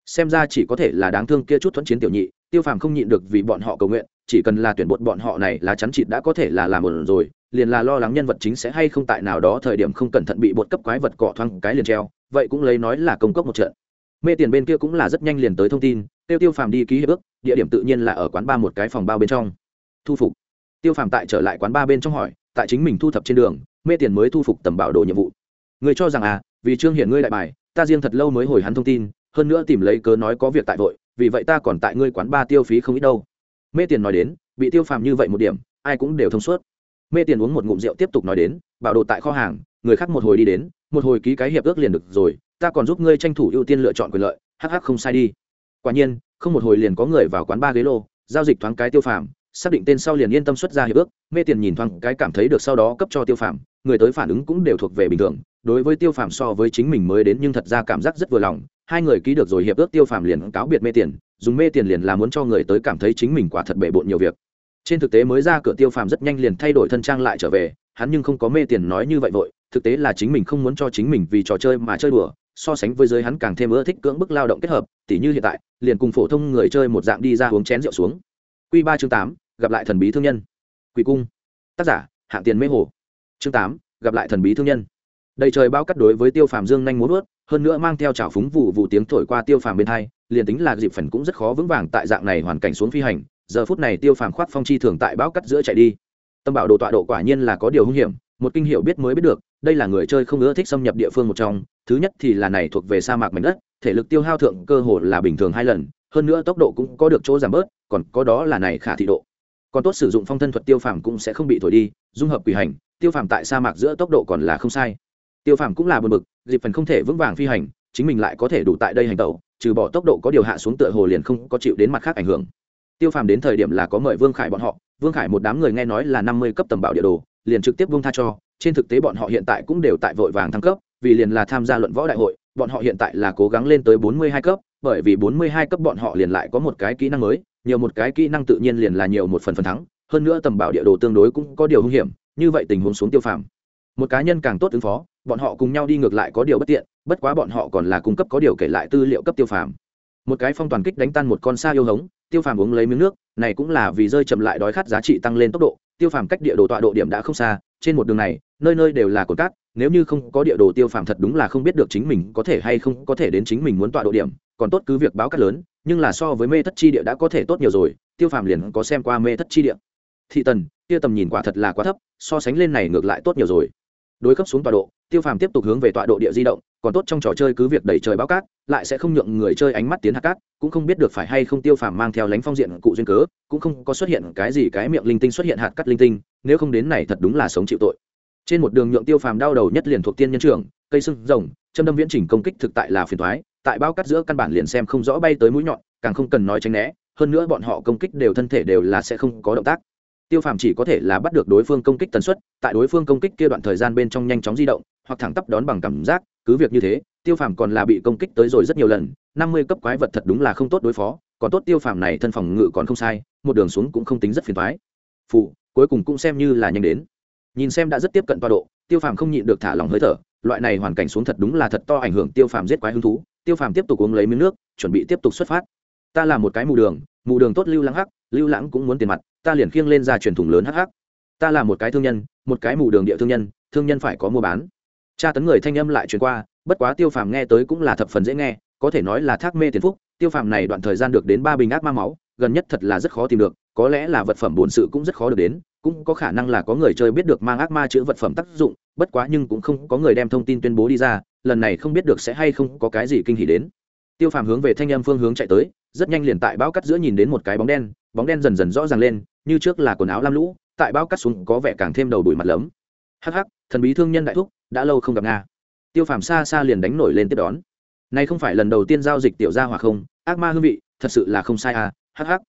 Xem ra chỉ có thể là đáng thương kia chút thuẫn chiến tiểu nhị, tiêu phàm không nhịn được vì bọn họ cầu nguyện, chỉ cần là tuyển bột bọn họ này là chắn chịt đã có thể là làm một rồi liền là lo lắng nhân vật chính sẽ hay không tại nào đó thời điểm không cẩn thận bị bột cấp quái vật cọ thoáng cái liền treo, vậy cũng lấy nói là công cốc một trận. Mê tiền bên kia cũng là rất nhanh liền tới thông tin, tiêu tiêu phàm đi ký hiệp ước, địa điểm tự nhiên là ở quán ba một cái phòng bao bên trong. Thu phục. Tiêu phàm tại trở lại quán ba bên trong hỏi, tại chính mình thu thập trên đường, mê tiền mới thu phục tầm bảo đồ nhiệm vụ. Người cho rằng à vì trương hiển ngươi đại bài, ta riêng thật lâu mới hồi hắn thông tin, hơn nữa tìm lấy cớ nói có việc tại vội, vì vậy ta còn tại ngươi quán ba tiêu phí không ít đâu. Mê tiền nói đến, bị tiêu phàm như vậy một điểm, ai cũng đều thông suốt mê tiền uống một ngụm rượu tiếp tục nói đến, bảo đồ tại kho hàng, người khác một hồi đi đến, một hồi ký cái hiệp ước liền được rồi, ta còn giúp ngươi tranh thủ ưu tiên lựa chọn quyền lợi hh không sai đi. Quả nhiên, không một hồi liền có người vào quán ba ghế lô, giao dịch thoáng cái tiêu phàm, xác định tên sau liền yên tâm xuất ra hiệp ước, mê tiền nhìn thoáng cái cảm thấy được sau đó cấp cho tiêu phàm, người tới phản ứng cũng đều thuộc về bình thường, đối với tiêu phàm so với chính mình mới đến nhưng thật ra cảm giác rất vừa lòng, hai người ký được rồi hiệp ước tiêu phàm liền cáo biệt mê tiền, dùng mê tiền liền là muốn cho người tới cảm thấy chính mình quả thật bể bộn nhiều việc trên thực tế mới ra cửa tiêu phàm rất nhanh liền thay đổi thân trang lại trở về, hắn nhưng không có mê tiền nói như vậy vội, thực tế là chính mình không muốn cho chính mình vì trò chơi mà chơi đùa, so sánh với giới hắn càng thêm ưa thích cưỡng bức lao động kết hợp, tỉ như hiện tại, liền cùng phổ thông người chơi một dạng đi ra uống chén rượu xuống. Q ba chương tám, gặp lại thần bí thương nhân. Quỳ cung. Tác giả, hạng tiền mê hồ. Chương tám, gặp lại thần bí thương nhân. Đầy trời bao cắt đối với tiêu phàm dương nhanh muốn ướt hơn nữa mang theo trào phúng vụ vụ tiếng thổi qua tiêu phàm bên hai, liền tính là dịp phần cũng rất khó vững vàng tại dạng này hoàn cảnh xuống phi hành giờ phút này tiêu phàm khoác phong chi thường tại bão cắt giữa chạy đi. Tâm bảo đồ tọa độ quả nhiên là có điều hung hiểm, một kinh hiệu biết mới biết được, đây là người chơi không ưa thích xâm nhập địa phương một trong, thứ nhất thì là này thuộc về sa mạc mảnh đất, thể lực tiêu hao thượng cơ hồ là bình thường hai lần, hơn nữa tốc độ cũng có được chỗ giảm bớt, còn có đó là này khả thị độ. Còn tốt sử dụng phong thân thuật tiêu phàm cũng sẽ không bị thổi đi, dung hợp quỷ hành, tiêu phàm tại sa mạc giữa tốc độ còn là không sai. Tiêu phàm cũng là bờ bực, dịp phần không thể vững vàng phi hành, chính mình lại có thể đủ tại đây hành tẩu, trừ bỏ tốc độ có điều hạ xuống tựa hồ liền không có chịu đến mặt khác ảnh hưởng tiêu phàm đến thời điểm là có mời vương khải bọn họ, vương khải một đám người nghe nói là năm mươi cấp tầm bảo địa đồ, liền trực tiếp vương tha cho, trên thực tế bọn họ hiện tại cũng đều tại vội vàng thăng cấp, vì liền là tham gia luận võ đại hội, bọn họ hiện tại là cố gắng lên tới bốn mươi hai cấp, bởi vì bốn mươi hai cấp bọn họ liền lại có một cái kỹ năng mới, nhiều một cái kỹ năng tự nhiên liền là nhiều một phần phần thắng, hơn nữa tầm bảo địa đồ tương đối cũng có điều hung hiểm, như vậy tình huống xuống tiêu phàm. Một cá nhân càng tốt ứng phó, bọn họ cùng nhau đi ngược lại có điều bất tiện, bất quá bọn họ còn là cung cấp có điều kể lại tư liệu cấp tiêu phàm. Một cái phong toàn kích đánh tan một con sa yêu hống tiêu phàm uống lấy miếng nước, này cũng là vì rơi chậm lại đói khát giá trị tăng lên tốc độ. Tiêu phàm cách địa đồ tọa độ điểm đã không xa, trên một đường này, nơi nơi đều là cồn cát, nếu như không có địa đồ tiêu phàm thật đúng là không biết được chính mình có thể hay không có thể đến chính mình muốn tọa độ điểm, còn tốt cứ việc báo cát lớn, nhưng là so với mê thất chi địa đã có thể tốt nhiều rồi, tiêu phàm liền có xem qua mê thất chi địa. Thị tần, kia tầm nhìn quả thật là quá thấp, so sánh lên này ngược lại tốt nhiều rồi. Đối cấp xuống tọa độ, tiêu phàm tiếp tục hướng về tọa độ địa di động còn tốt trong trò chơi cứ việc đẩy trời báo cát, lại sẽ không nhượng người chơi ánh mắt tiến hạt cát, cũng không biết được phải hay không tiêu phàm mang theo lánh phong diện cụ duyên cớ, cũng không có xuất hiện cái gì cái miệng linh tinh xuất hiện hạt cát linh tinh, nếu không đến này thật đúng là sống chịu tội. Trên một đường nhượng tiêu phàm đau đầu nhất liền thuộc tiên nhân trưởng, cây sưng rồng, châm đâm viễn trình công kích thực tại là phiền thoái tại bao cắt giữa căn bản liền xem không rõ bay tới mũi nhọn, càng không cần nói tránh né, hơn nữa bọn họ công kích đều thân thể đều là sẽ không có động tác. Tiêu phàm chỉ có thể là bắt được đối phương công kích tần suất, tại đối phương công kích kia đoạn thời gian bên trong nhanh chóng di động, hoặc thẳng tắp đón bằng cảm giác cứ việc như thế, tiêu phàm còn là bị công kích tới rồi rất nhiều lần, năm mươi cấp quái vật thật đúng là không tốt đối phó, còn tốt tiêu phàm này thân phòng ngự còn không sai, một đường xuống cũng không tính rất phiền thoái phụ, cuối cùng cũng xem như là nhanh đến. Nhìn xem đã rất tiếp cận toa độ, tiêu phàm không nhịn được thả lòng hơi thở, loại này hoàn cảnh xuống thật đúng là thật to ảnh hưởng tiêu phàm giết quái hứng thú. Tiêu phàm tiếp tục uống lấy miếng nước, chuẩn bị tiếp tục xuất phát. Ta là một cái mù đường mù đường tốt lưu lãng hắc, lưu lãng cũng muốn tiền mặt, ta liền khiêng lên ra truyền thủng lớn hắc hắc. Ta là một cái thương nhân, một cái mù đường địa thương nhân thương nhân phải có mua bán tra tấn người thanh âm lại truyền qua, bất quá tiêu phàm nghe tới cũng là thập phần dễ nghe, có thể nói là thác mê tiền phúc, tiêu phàm này đoạn thời gian được đến ba bình ác ma máu, gần nhất thật là rất khó tìm được, có lẽ là vật phẩm bổn sự cũng rất khó được đến, cũng có khả năng là có người chơi biết được mang ác ma chữ vật phẩm tác dụng, bất quá nhưng cũng không có người đem thông tin tuyên bố đi ra, lần này không biết được sẽ hay không có cái gì kinh hỉ đến. Tiêu phàm hướng về thanh âm phương hướng chạy tới, rất nhanh liền tại bao cắt giữa nhìn đến một cái bóng đen bóng đen dần dần rõ ràng lên, như trước là quần áo lam lũ, tại bao cắt xuống có vẻ càng thêm đầu đuổi mặt lấm. Hắc hắc, thần bí thương nhân đại thúc đã lâu không gặp nga. Tiêu phàm xa xa liền đánh nổi lên tiếp đón. Nay không phải lần đầu tiên giao dịch tiểu gia hỏa không, ác ma hương vị, thật sự là không sai à hắc hắc.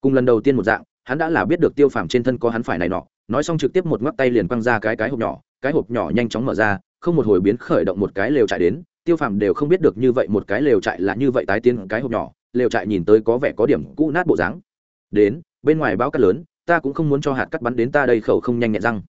Cùng lần đầu tiên một dạng, hắn đã là biết được tiêu phàm trên thân có hắn phải này nọ, nói xong trực tiếp một ngắc tay liền quăng ra cái cái hộp nhỏ, cái hộp nhỏ nhanh chóng mở ra, không một hồi biến khởi động một cái lều trại đến, tiêu phàm đều không biết được như vậy một cái lều trại là như vậy tái tiến cái hộp nhỏ, lều trại nhìn tới có vẻ có điểm cũ nát bộ dáng. Đến, bên ngoài bão cắt lớn, ta cũng không muốn cho hạt cắt bắn đến ta đây khẩu không nhanh nhẹn răng.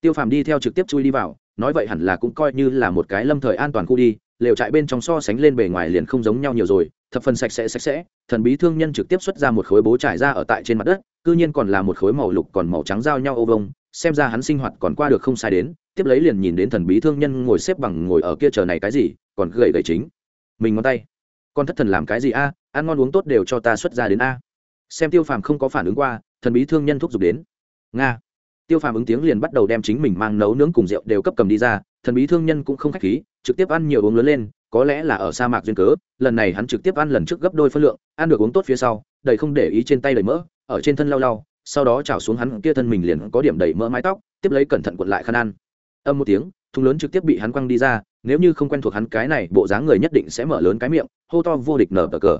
Tiêu phàm đi theo trực tiếp chui đi vào nói vậy hẳn là cũng coi như là một cái lâm thời an toàn khu đi, lều trại bên trong so sánh lên bề ngoài liền không giống nhau nhiều rồi, thập phần sạch sẽ sạch sẽ. Thần bí thương nhân trực tiếp xuất ra một khối bố trải ra ở tại trên mặt đất, cư nhiên còn là một khối màu lục còn màu trắng giao nhau ô vông xem ra hắn sinh hoạt còn qua được không sai đến, tiếp lấy liền nhìn đến thần bí thương nhân ngồi xếp bằng ngồi ở kia chờ này cái gì, còn gậy gậy chính. Mình ngón tay. Con thất thần làm cái gì a? Ăn ngon uống tốt đều cho ta xuất ra đến a. Xem tiêu phàm không có phản ứng qua, thần bí thương nhân thúc giục đến. Nga tiêu phàm ứng tiếng liền bắt đầu đem chính mình mang nấu nướng cùng rượu đều cấp cầm đi ra, thần bí thương nhân cũng không khách khí, trực tiếp ăn nhiều uống lớn lên, có lẽ là ở sa mạc duyên cớ, lần này hắn trực tiếp ăn lần trước gấp đôi phân lượng, ăn được uống tốt phía sau, đầy không để ý trên tay đầy mỡ, ở trên thân lau lau, sau đó trào xuống hắn kia thân mình liền có điểm đầy mỡ mái tóc, tiếp lấy cẩn thận cuộn lại khăn ăn. Âm một tiếng, thùng lớn trực tiếp bị hắn quăng đi ra, nếu như không quen thuộc hắn cái này, bộ dáng người nhất định sẽ mở lớn cái miệng, hô to vô địch nở cờ cờ.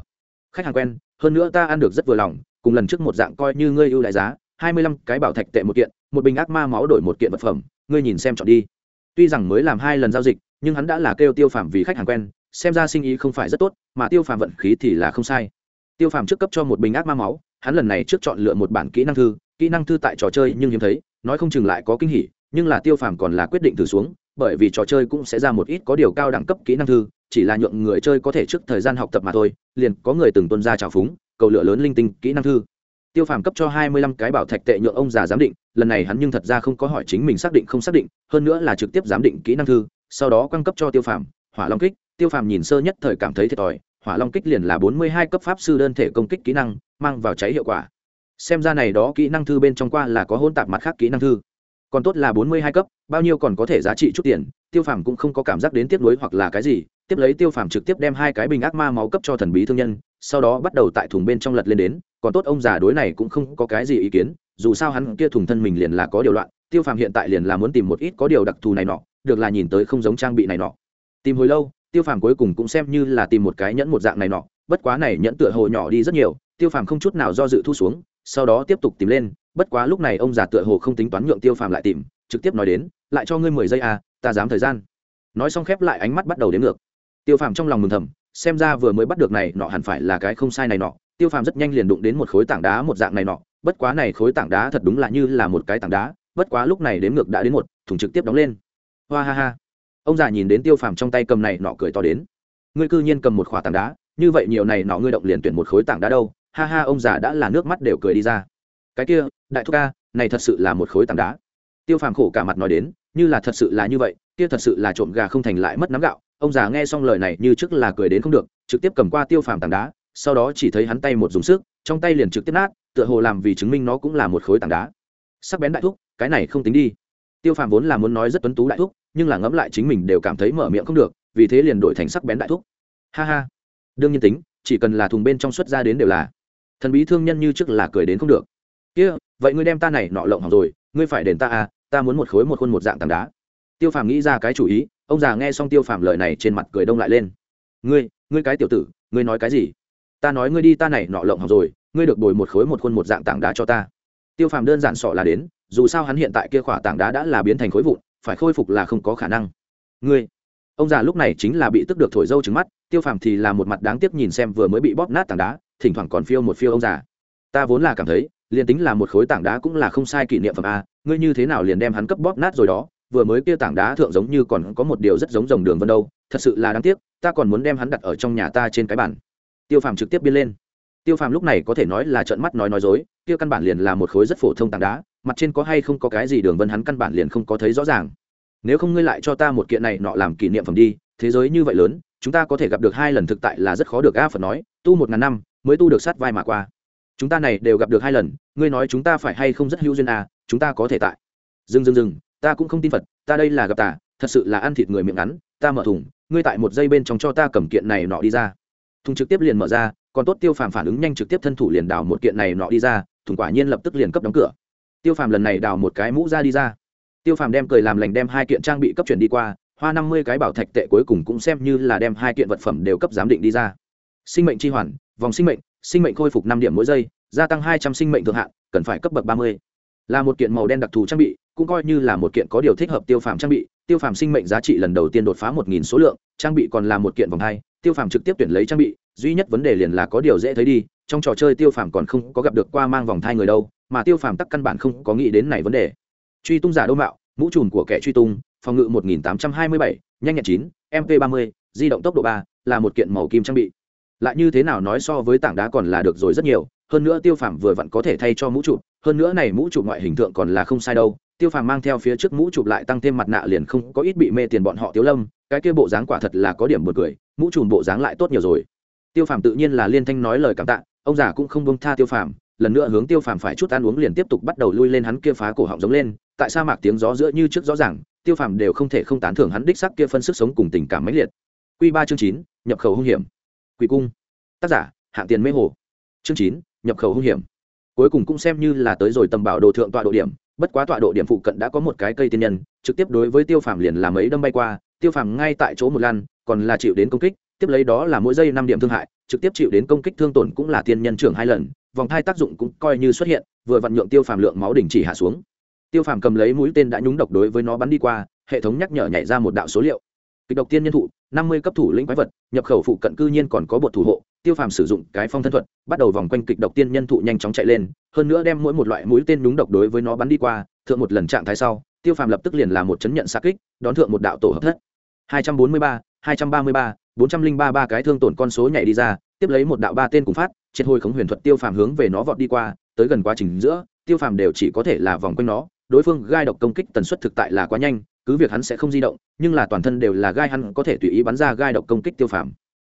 Khách hàng quen, hơn nữa ta ăn được rất vừa lòng, cùng lần trước một dạng coi như ngươi ưu đại giá, hai mươi lăm cái bảo thạch tệ một kiện một bình ác ma máu đổi một kiện vật phẩm, ngươi nhìn xem chọn đi. Tuy rằng mới làm hai lần giao dịch, nhưng hắn đã là kêu tiêu phàm vì khách hàng quen, xem ra sinh ý không phải rất tốt, mà tiêu phàm vận khí thì là không sai. Tiêu phàm trước cấp cho một bình ác ma máu, hắn lần này trước chọn lựa một bản kỹ năng thư, kỹ năng thư tại trò chơi nhưng hiếm thấy, nói không chừng lại có kinh hỉ, nhưng là tiêu phàm còn là quyết định thử xuống, bởi vì trò chơi cũng sẽ ra một ít có điều cao đẳng cấp kỹ năng thư, chỉ là nhượng người chơi có thể trước thời gian học tập mà thôi, liền có người từng tuân ra trào phúng, cầu lựa lớn linh tinh kỹ năng thư tiêu phàm cấp cho hai mươi lăm cái bảo thạch tệ nhượng ông già giám định, lần này hắn nhưng thật ra không có hỏi chính mình xác định không xác định, hơn nữa là trực tiếp giám định kỹ năng thư, sau đó quang cấp cho tiêu phàm, hỏa long kích. Tiêu phàm nhìn sơ nhất thời cảm thấy thiệt thòi, hỏa long kích liền là bốn mươi hai cấp pháp sư đơn thể công kích kỹ năng, mang vào cháy hiệu quả. Xem ra này đó kỹ năng thư bên trong qua là có hôn tạp mặt khác kỹ năng thư. Còn tốt là bốn mươi hai cấp, bao nhiêu còn có thể giá trị chút tiền tiêu phàm cũng không có cảm giác đến tiếp nối hoặc là cái gì, tiếp lấy tiêu phàm trực tiếp đem hai cái bình ác ma máu cấp cho thần bí thương nhân, sau đó bắt đầu tại thùng bên trong lật lên đến, còn tốt ông già đối này cũng không có cái gì ý kiến, dù sao hắn kia thùng thân mình liền là có điều loạn, tiêu phàm hiện tại liền là muốn tìm một ít có điều đặc thù này nọ, được là nhìn tới không giống trang bị này nọ. Tìm hồi lâu, tiêu phàm cuối cùng cũng xem như là tìm một cái nhẫn một dạng này nọ, bất quá này nhẫn tựa hồ nhỏ đi rất nhiều, tiêu phàm không chút nào do dự thu xuống, sau đó tiếp tục tìm lên, bất quá lúc này ông già tựa hồ không tính toán nhượng tiêu phàm lại tìm, trực tiếp nói đến, lại cho ngươi mười giây à ta dám thời gian. Nói xong khép lại ánh mắt bắt đầu đến ngược. Tiêu phàm trong lòng mừng thầm, xem ra vừa mới bắt được này nọ hẳn phải là cái không sai này nọ. Tiêu phàm rất nhanh liền đụng đến một khối tảng đá một dạng này nọ. Bất quá này khối tảng đá thật đúng là như là một cái tảng đá, bất quá lúc này đến ngược đã đến một, thùng trực tiếp đóng lên. Hoa ha ha. Ông già nhìn đến tiêu phàm trong tay cầm này nọ cười to đến. Ngươi cư nhiên cầm một khỏa tảng đá, như vậy nhiều này nọ ngươi động liền tuyển một khối tảng đá đâu. Ha ha, ông già đã là nước mắt đều cười đi ra. Cái kia, đại thúc ca, này thật sự là một khối tảng đá tiêu phàm khổ cả mặt nói đến, như là thật sự là như vậy, kia thật sự là trộm gà không thành lại mất nắm gạo. Ông già nghe xong lời này như trước là cười đến không được, trực tiếp cầm qua tiêu phàm tảng đá, sau đó chỉ thấy hắn tay một dùng sức, trong tay liền trực tiếp nát, tựa hồ làm vì chứng minh nó cũng là một khối tảng đá. Sắc bén đại thúc, cái này không tính đi. Tiêu phàm vốn là muốn nói rất tuấn tú đại thúc, nhưng là ngẫm lại chính mình đều cảm thấy mở miệng không được, vì thế liền đổi thành sắc bén đại thúc. Ha ha. Đương nhiên tính, chỉ cần là thùng bên trong xuất ra đến đều là. Thần bí thương nhân như trước là cười đến không được. Kia, vậy ngươi đem ta này nọ lộng hỏng rồi, ngươi phải đền ta à ta muốn một khối một khuôn một dạng tảng đá. Tiêu phàm nghĩ ra cái chủ ý, ông già nghe xong tiêu phàm lời này trên mặt cười đông lại lên. Ngươi ngươi cái tiểu tử, ngươi nói cái gì? Ta nói ngươi đi, ta này nọ lộng hỏng rồi, ngươi được bồi một khối một khuôn một dạng tảng đá cho ta. Tiêu phàm đơn giản sọ là đến, dù sao hắn hiện tại kia khỏa tảng đá đã là biến thành khối vụn, phải khôi phục là không có khả năng. Ngươi, ông già lúc này chính là bị tức được thổi dâu trứng mắt, tiêu phàm thì là một mặt đáng tiếc nhìn xem vừa mới bị bóp nát tảng đá, thỉnh thoảng còn phiêu một phiêu ông già. Ta vốn là cảm thấy, liền tính là một khối tảng đá cũng là không sai kỷ niệm phẩm a ngươi như thế nào liền đem hắn cấp bóp nát rồi đó, vừa mới kia tảng đá thượng giống như còn có một điều rất giống rồng đường vân đâu, thật sự là đáng tiếc, ta còn muốn đem hắn đặt ở trong nhà ta trên cái bản tiêu phàm trực tiếp biên lên. Tiêu phàm lúc này có thể nói là trợn mắt nói nói dối, kia căn bản liền là một khối rất phổ thông tảng đá, mặt trên có hay không có cái gì đường vân hắn căn bản liền không có thấy rõ ràng. Nếu không ngươi lại cho ta một kiện này nọ làm kỷ niệm phẩm đi, thế giới như vậy lớn, chúng ta có thể gặp được hai lần thực tại là rất khó được, a phật nói, tu một ngàn năm, mới tu được sát vai mà qua. Chúng ta này đều gặp được hai lần, ngươi nói chúng ta phải hay không rất hữu duyên à chúng ta có thể tại. Dừng dừng dừng, ta cũng không tin phật, ta đây là gặp tà, thật sự là ăn thịt người miệng ngắn, ta mở thùng, ngươi tại một giây bên trong cho ta cầm kiện này nọ đi ra. Thùng trực tiếp liền mở ra, còn tốt tiêu phàm phản ứng nhanh trực tiếp thân thủ liền đào một kiện này nọ đi ra, thùng quả nhiên lập tức liền cấp đóng cửa. Tiêu phàm lần này đào một cái mũ ra đi ra. Tiêu phàm đem cười làm lành đem hai kiện trang bị cấp chuyển đi qua, hoa năm mươi cái bảo thạch tệ cuối cùng cũng xem như là đem hai kiện vật phẩm đều cấp giám định đi ra. Sinh mệnh tri hoàn, vòng sinh mệnh sinh mệnh khôi phục năm điểm mỗi giây, gia tăng hai trăm sinh mệnh thượng hạn, cần phải cấp bậc ba mươi là một kiện màu đen đặc thù trang bị, cũng coi như là một kiện có điều thích hợp tiêu phàm trang bị. Tiêu phàm sinh mệnh giá trị lần đầu tiên đột phá một nghìn số lượng, trang bị còn là một kiện vòng hai. Tiêu phàm trực tiếp tuyển lấy trang bị, duy nhất vấn đề liền là có điều dễ thấy đi, trong trò chơi tiêu phàm còn không có gặp được qua mang vòng thai người đâu, mà tiêu phàm tắc căn bản không có nghĩ đến này vấn đề. Truy tung giả đô mạo, mũ trùm của kẻ truy tung, phòng ngự một nghìn tám trăm hai mươi bảy, nhanh nhẹn chín mp ba mươi, di động tốc độ ba, là một kiện màu kim trang bị. Lại như thế nào nói so với tảng đá còn là được rồi rất nhiều hơn nữa tiêu phàm vừa vặn có thể thay cho mũ chụp, hơn nữa này mũ chụp ngoại hình tượng còn là không sai đâu, tiêu phàm mang theo phía trước mũ chụp lại tăng thêm mặt nạ liền không có ít bị mê tiền bọn họ tiếu lâm, cái kia bộ dáng quả thật là có điểm b cười, mũ chùm bộ dáng lại tốt nhiều rồi. Tiêu phàm tự nhiên là liên thanh nói lời cảm tạ, ông già cũng không bông tha tiêu phàm, lần nữa hướng tiêu phàm phải chút ăn uống liền tiếp tục bắt đầu lui lên hắn kia phá cổ họng giống lên, tại sa mạc tiếng gió giữa như trước rõ ràng, tiêu phàm đều không thể không tán thưởng hắn đích sắc kia phân sức sống cùng tình cảm mãnh liệt. Q ba chương chín, nhập khẩu hung hiểm. Quỷ cung. Tác giả, hạng tiền mê hồ. Chương chín nhập khẩu hung hiểm. Cuối cùng cũng xem như là tới rồi tầm bảo đồ thượng tọa độ điểm, bất quá tọa độ điểm phụ cận đã có một cái cây tiên nhân, trực tiếp đối với tiêu phàm liền làm ấy đâm bay qua, tiêu phàm ngay tại chỗ một lan còn là chịu đến công kích, tiếp lấy đó là mỗi giây năm điểm thương hại, trực tiếp chịu đến công kích thương tổn cũng là tiên nhân trưởng hai lần, vòng thai tác dụng cũng coi như xuất hiện, vừa vặn nhượng tiêu phàm lượng máu đỉnh chỉ hạ xuống. Tiêu phàm cầm lấy mũi tên đã nhúng độc đối với nó bắn đi qua, hệ thống nhắc nhở nhảy ra một đạo số liệu. Kịch độc tiên nhân thụ, năm mươi cấp thủ lĩnh quái vật, nhập khẩu phụ cận cư nhiên còn có bột thủ hộ tiêu phàm sử dụng cái phong thân thuật, bắt đầu vòng quanh kịch độc tiên nhân thụ nhanh chóng chạy lên, hơn nữa đem mỗi một loại mũi tên đúng độc đối với nó bắn đi qua, thượng một lần trạng thái sau, tiêu phàm lập tức liền làm một chấn nhận xa kích, đón thượng một đạo tổ hợp thất. Hai trăm bốn mươi ba, hai trăm ba mươi ba, bốn trăm linh ba ba cái thương tổn con số nhảy đi ra, tiếp lấy một đạo ba tên cùng phát, triệt hồi khống huyền thuật tiêu phàm hướng về nó vọt đi qua, tới gần quá trình giữa, tiêu phàm đều chỉ có thể là vòng quanh nó, đối phương gai độc công kích tần suất thực tại là quá nhanh, cứ việc hắn sẽ không di động, nhưng là toàn thân đều là gai hắn có thể tùy ý bắn ra gai độc công kích tiêu phàm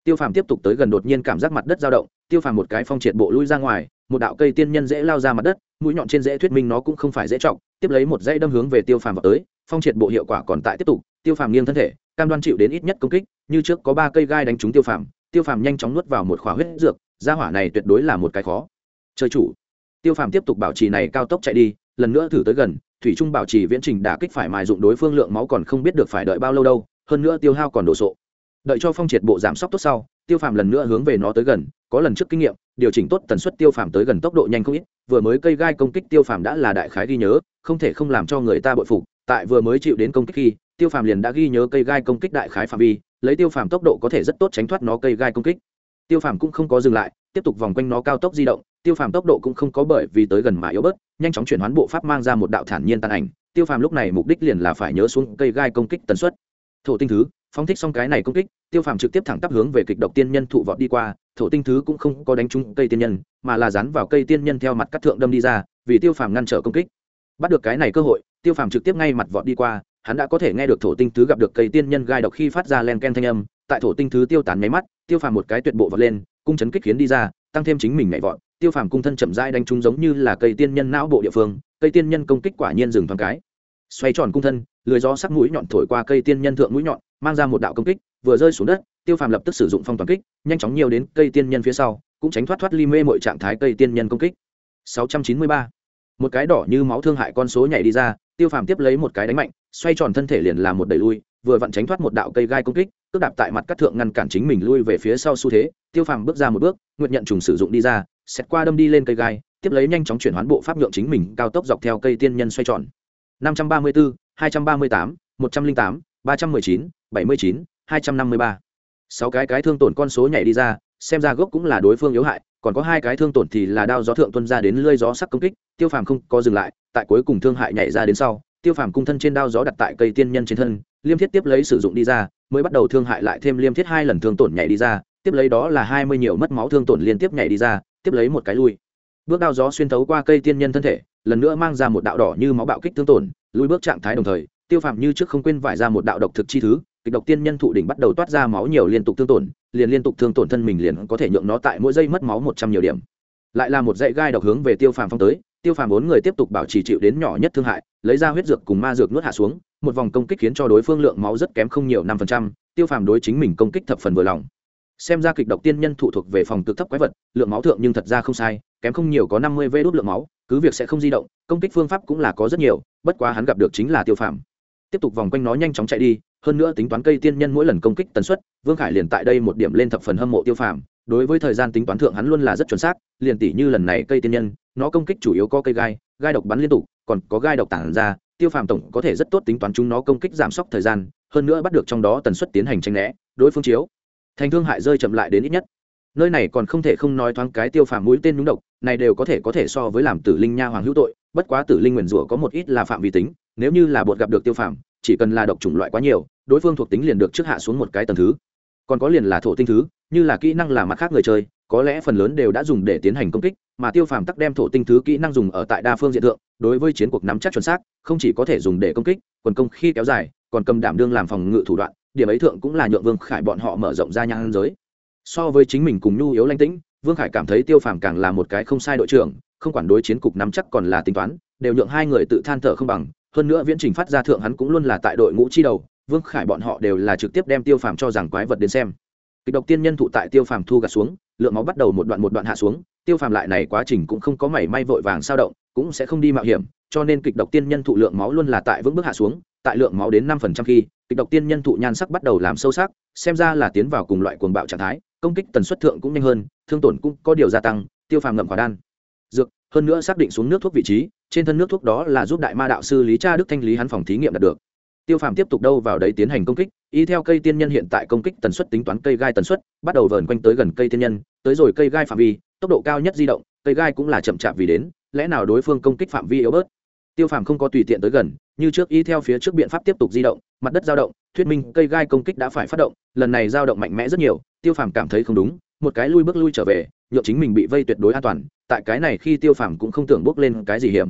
tiêu phàm tiếp tục tới gần đột nhiên cảm giác mặt đất dao động, tiêu phàm một cái phong triệt bộ lui ra ngoài, một đạo cây tiên nhân dễ lao ra mặt đất, mũi nhọn trên dễ thuyết minh nó cũng không phải dễ trọng, tiếp lấy một dây đâm hướng về tiêu phàm vào tới, phong triệt bộ hiệu quả còn tại tiếp tục, tiêu phàm nghiêng thân thể, cam đoan chịu đến ít nhất công kích, như trước có ba cây gai đánh trúng tiêu phàm tiêu phàm nhanh chóng nuốt vào một khóa huyết dược, gia hỏa này tuyệt đối là một cái khó. Chơi chủ, tiêu phàm tiếp tục bảo trì này cao tốc chạy đi, lần nữa thử tới gần, thủy trung bảo trì viễn trình đả kích phải mài dụng đối phương lượng máu còn không biết được phải đợi bao lâu đâu, hơn nữa tiêu hao còn đồ sộ đợi cho phong triệt bộ giảm sốc tốt sau, tiêu phàm lần nữa hướng về nó tới gần, có lần trước kinh nghiệm, điều chỉnh tốt tần suất tiêu phàm tới gần tốc độ nhanh không ít, vừa mới cây gai công kích tiêu phàm đã là đại khái ghi nhớ, không thể không làm cho người ta bội phục, tại vừa mới chịu đến công kích khi, tiêu phàm liền đã ghi nhớ cây gai công kích đại khái phạm vi, lấy tiêu phàm tốc độ có thể rất tốt tránh thoát nó cây gai công kích. Tiêu phàm cũng không có dừng lại, tiếp tục vòng quanh nó cao tốc di động, tiêu phàm tốc độ cũng không có bởi vì tới gần mà yếu bớt, nhanh chóng chuyển hoán bộ pháp mang ra một đạo thản nhiên tàn ảnh, tiêu phàm lúc này mục đích liền là phải nhớ xuống cây gai công kích tần suất. Thổ tinh thứ phóng thích xong cái này công kích, tiêu phàm trực tiếp thẳng tắp hướng về kịch độc tiên nhân thụ vọt đi qua, thổ tinh thứ cũng không có đánh trúng cây tiên nhân, mà là dán vào cây tiên nhân theo mặt cắt thượng đâm đi ra, vì tiêu phàm ngăn trở công kích. Bắt được cái này cơ hội, tiêu phàm trực tiếp ngay mặt vọt đi qua, hắn đã có thể nghe được thổ tinh thứ gặp được cây tiên nhân gai độc khi phát ra len ken thanh âm, tại thổ tinh thứ tiêu tán nháy mắt, tiêu phàm một cái tuyệt bộ vọt lên, cung chấn kích khiến đi ra, tăng thêm chính mình nhảy vọt, tiêu phàm cung thân chậm rãi đánh trúng giống như là cây tiên nhân não bộ địa phương, cây tiên nhân công kích quả nhiên dừng thoáng cái. Xoay tròn cung thân lưới gió sắc mũi nhọn thổi qua cây tiên nhân thượng mũi nhọn mang ra một đạo công kích vừa rơi xuống đất tiêu phàm lập tức sử dụng phong toàn kích nhanh chóng nhiều đến cây tiên nhân phía sau cũng tránh thoát thoát ly mê mọi trạng thái cây tiên nhân công kích 693. một cái đỏ như máu thương hại con số nhảy đi ra tiêu phàm tiếp lấy một cái đánh mạnh xoay tròn thân thể liền làm một đẩy lui vừa vặn tránh thoát một đạo cây gai công kích cước đạp tại mặt cắt thượng ngăn cản chính mình lui về phía sau xu thế tiêu phàm bước ra một bước nguyện nhận trùng sử dụng đi ra xét qua đâm đi lên cây gai tiếp lấy nhanh chóng chuyển hoán bộ pháp nhượng chính mình cao tốc dọc theo cây tiên nhân xoay tròn 534, 238, 108, 319, 79, 253. sáu cái cái thương tổn con số nhảy đi ra xem ra gốc cũng là đối phương yếu hại còn có hai cái thương tổn thì là đao gió thượng tuân ra đến lưỡi gió sắc công kích tiêu phàm không có dừng lại tại cuối cùng thương hại nhảy ra đến sau tiêu phàm cung thân trên đao gió đặt tại cây tiên nhân trên thân liêm thiết tiếp lấy sử dụng đi ra mới bắt đầu thương hại lại thêm liêm thiết hai lần thương tổn nhảy đi ra tiếp lấy đó là hai mươi nhiều mất máu thương tổn liên tiếp nhảy đi ra tiếp lấy một cái lui bước đao gió xuyên thấu qua cây tiên nhân thân thể lần nữa mang ra một đạo đỏ như máu bạo kích thương tổn, lùi bước trạng thái đồng thời, tiêu phàm như trước không quên vải ra một đạo độc thực chi thứ, kịch độc tiên nhân thụ đỉnh bắt đầu toát ra máu nhiều liên tục thương tổn, liền liên tục thương tổn thân mình liền có thể nhượng nó tại mỗi giây mất máu một trăm nhiều điểm. Lại là một dãy gai độc hướng về tiêu phàm phong tới, tiêu phàm bốn người tiếp tục bảo trì chịu đến nhỏ nhất thương hại, lấy ra huyết dược cùng ma dược nuốt hạ xuống, một vòng công kích khiến cho đối phương lượng máu rất kém không nhiều năm phần trăm, tiêu phàm đối chính mình công kích thập phần vừa lòng. Xem ra kịch độc tiên nhân thụ thuộc về phòng cực thấp quái vật, lượng máu thượng nhưng thật ra không sai, kém không nhiều có năm mươi vê đốt lượng máu cứ việc sẽ không di động, công kích phương pháp cũng là có rất nhiều, bất quá hắn gặp được chính là tiêu phàm. Tiếp tục vòng quanh nó nhanh chóng chạy đi, hơn nữa tính toán cây tiên nhân mỗi lần công kích tần suất, vương khải liền tại đây một điểm lên thập phần hâm mộ tiêu phàm. Đối với thời gian tính toán thượng hắn luôn là rất chuẩn xác, liền tỷ như lần này cây tiên nhân, nó công kích chủ yếu có cây gai gai độc bắn liên tục, còn có gai độc tản ra, tiêu phàm tổng có thể rất tốt tính toán chúng nó công kích giảm sốc thời gian, hơn nữa bắt được trong đó tần suất tiến hành tranh né, đối phương chiếu. Thành thương hại rơi chậm lại đến ít nhất. Nơi này còn không thể không nói thoáng cái tiêu phàm mũi tên nhúng độc này đều có thể có thể so với làm tử linh nha hoàng hữu tội bất quá tử linh nguyền rủa có một ít là phạm vi tính nếu như là bột gặp được tiêu phạm, chỉ cần là độc chủng loại quá nhiều đối phương thuộc tính liền được trước hạ xuống một cái tầng thứ. Còn có liền là thổ tinh thứ như là kỹ năng là mặt khác người chơi có lẽ phần lớn đều đã dùng để tiến hành công kích mà tiêu phàm tắc đem thổ tinh thứ kỹ năng dùng ở tại đa phương diện thượng đối với chiến cuộc nắm chắc chuẩn xác không chỉ có thể dùng để công kích quần công khi kéo dài còn cầm đảm đương làm phòng ngự thủ đoạn điểm ấy thượng cũng là nhượng vương khải bọn họ mở rộng ra nhang giới. So với chính mình cùng nhu yếu lanh tĩnh vương khải cảm thấy tiêu phàm càng là một cái không sai đội trưởng, không quản đối chiến cục nắm chắc còn là tính toán, đều nhượng hai người tự than thở không bằng. Hơn nữa viễn trình phát ra thượng hắn cũng luôn là tại đội ngũ chi đầu, vương khải bọn họ đều là trực tiếp đem tiêu phàm cho rằng quái vật đến xem. Kịch độc tiên nhân thụ tại tiêu phàm thu gạt xuống, lượng máu bắt đầu một đoạn một đoạn hạ xuống, tiêu phàm lại này quá trình cũng không có mảy may vội vàng sao động, cũng sẽ không đi mạo hiểm, cho nên kịch độc tiên nhân thụ lượng máu luôn là tại vững bước hạ xuống, tại lượng máu đến năm phần trăm khi, kịch độc tiên nhân thụ nhan sắc bắt đầu làm sâu sắc, xem ra là tiến vào cùng loại cuồng bạo trạng thái công kích tần suất thượng cũng nhanh hơn, thương tổn cũng có điều gia tăng, tiêu phàm ngậm quả đan. Dược, hơn nữa xác định xuống nước thuốc vị trí, trên thân nước thuốc đó là giúp đại ma đạo sư lý cha đức thanh lý hắn phòng thí nghiệm đạt được. Tiêu phàm tiếp tục đâu vào đấy tiến hành công kích, y theo cây tiên nhân hiện tại công kích tần suất tính toán cây gai tần suất, bắt đầu vờn quanh tới gần cây tiên nhân, tới rồi cây gai phạm vi, tốc độ cao nhất di động, cây gai cũng là chậm chạp vì đến, lẽ nào đối phương công kích phạm vi yếu bớt? Tiêu phàm không có tùy tiện tới gần, như trước y theo phía trước biện pháp tiếp tục di động, mặt đất dao động, thuyết minh cây gai công kích đã phải phát động, lần này dao động mạnh mẽ rất nhiều tiêu phàm cảm thấy không đúng, một cái lui bước lui trở về nhộn chính mình bị vây tuyệt đối an toàn, tại cái này khi tiêu phàm cũng không tưởng bước lên cái gì hiểm.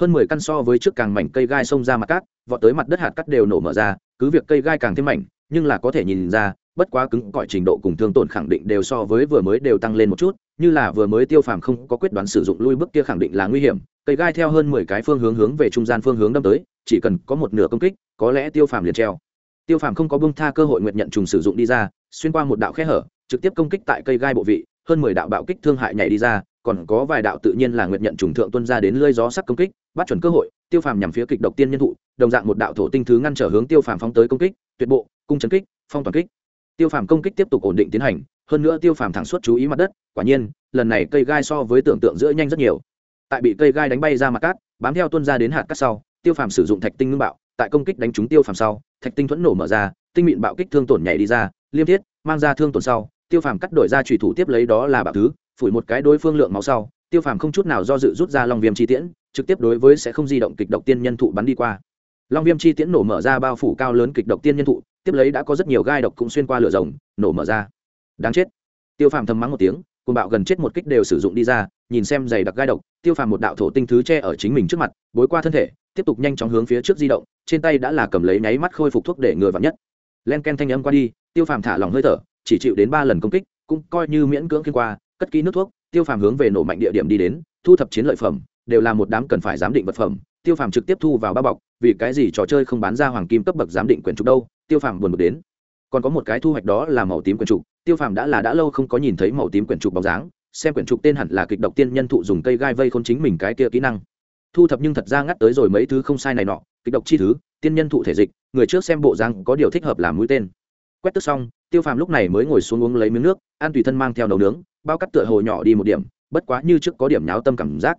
Hơn mười căn so với trước càng mảnh cây gai xông ra mặt cát, vọt tới mặt đất hạt cắt đều nổ mở ra, cứ việc cây gai càng thêm mảnh, nhưng là có thể nhìn ra, bất quá cứng cỏi trình độ cùng thương tổn khẳng định đều so với vừa mới đều tăng lên một chút, như là vừa mới tiêu phàm không có quyết đoán sử dụng lui bước kia khẳng định là nguy hiểm, cây gai theo hơn mười cái phương hướng hướng về trung gian phương hướng đâm tới, chỉ cần có một nửa công kích, có lẽ tiêu phàm liền treo. Tiêu phàm không có bông tha cơ hội nguyện nhận trùng sử dụng đi ra xuyên qua một đạo khe hở, trực tiếp công kích tại cây gai bộ vị, hơn mười đạo bạo kích thương hại nhảy đi ra, còn có vài đạo tự nhiên là nguyện nhận trùng thượng tuân ra đến lơi gió sắc công kích, bắt chuẩn cơ hội, tiêu phàm nhằm phía kịch độc tiên nhân thụ, đồng dạng một đạo thổ tinh thứ ngăn trở hướng tiêu phàm phóng tới công kích, tuyệt bộ, cung trấn kích, phong toàn kích. Tiêu phàm công kích tiếp tục ổn định tiến hành, hơn nữa tiêu phàm thẳng suốt chú ý mặt đất, quả nhiên, lần này cây gai so với tưởng tượng giữa nhanh rất nhiều. Tại bị cây gai đánh bay ra mặt cát, bám theo tuân ra đến hạt cát sau, tiêu phàm sử dụng thạch tinh ngưng bạo, tại công kích đánh trúng tiêu phàm sau, thạch tinh thuẫn nổ mở ra, tinh mịn bạo kích thương tổn nhảy đi ra liêm thiết, mang ra thương tổn sau, tiêu phàm cắt đổi ra trùy thủ tiếp lấy đó là bạo thứ, phủi một cái đối phương lượng máu sau, tiêu phàm không chút nào do dự rút ra long viêm chi tiễn, trực tiếp đối với sẽ không di động kịch độc tiên nhân thụ bắn đi qua. Long viêm chi tiễn nổ mở ra bao phủ cao lớn kịch độc tiên nhân thụ, tiếp lấy đã có rất nhiều gai độc cũng xuyên qua lửa rồng, nổ mở ra. Đáng chết. Tiêu phàm thầm mắng một tiếng côn bạo gần chết một kích đều sử dụng đi ra, nhìn xem giày đặc gai độc, tiêu phàm một đạo thổ tinh thứ che ở chính mình trước mặt, bối qua thân thể, tiếp tục nhanh chóng hướng phía trước di động, trên tay đã là cầm lấy nháy mắt khôi phục thuốc để ngừa vặn nhất len ken thanh âm qua đi, tiêu phàm thả lỏng hơi thở, chỉ chịu đến ba lần công kích, cũng coi như miễn cưỡng khiên qua, cất kỹ nước thuốc, tiêu phàm hướng về nổ mạnh địa điểm đi đến, thu thập chiến lợi phẩm, đều là một đám cần phải giám định vật phẩm, tiêu phàm trực tiếp thu vào ba bọc, vì cái gì trò chơi không bán ra hoàng kim cấp bậc giám định quyển trục đâu, tiêu phàm buồn bực đến. Còn có một cái thu hoạch đó là màu tím quyển trục, tiêu phàm đã là đã lâu không có nhìn thấy màu tím quyển trục bóng dáng, xem quyển trục tên hẳn là kịch độc tiên nhân thụ dùng cây gai vây khôn chính mình cái kia kỹ năng. Thu thập nhưng thật ra ngắt tới rồi mấy thứ không sai này nọ, kịch độc chi thứ, tiên nhân thụ thể dịch người trước xem bộ răng có điều thích hợp làm mũi tên. Quét tức xong, tiêu phàm lúc này mới ngồi xuống uống lấy miếng nước an tùy thân mang theo nấu nướng, bao cắt tựa hồ nhỏ đi một điểm, bất quá như trước có điểm nháo tâm cảm giác.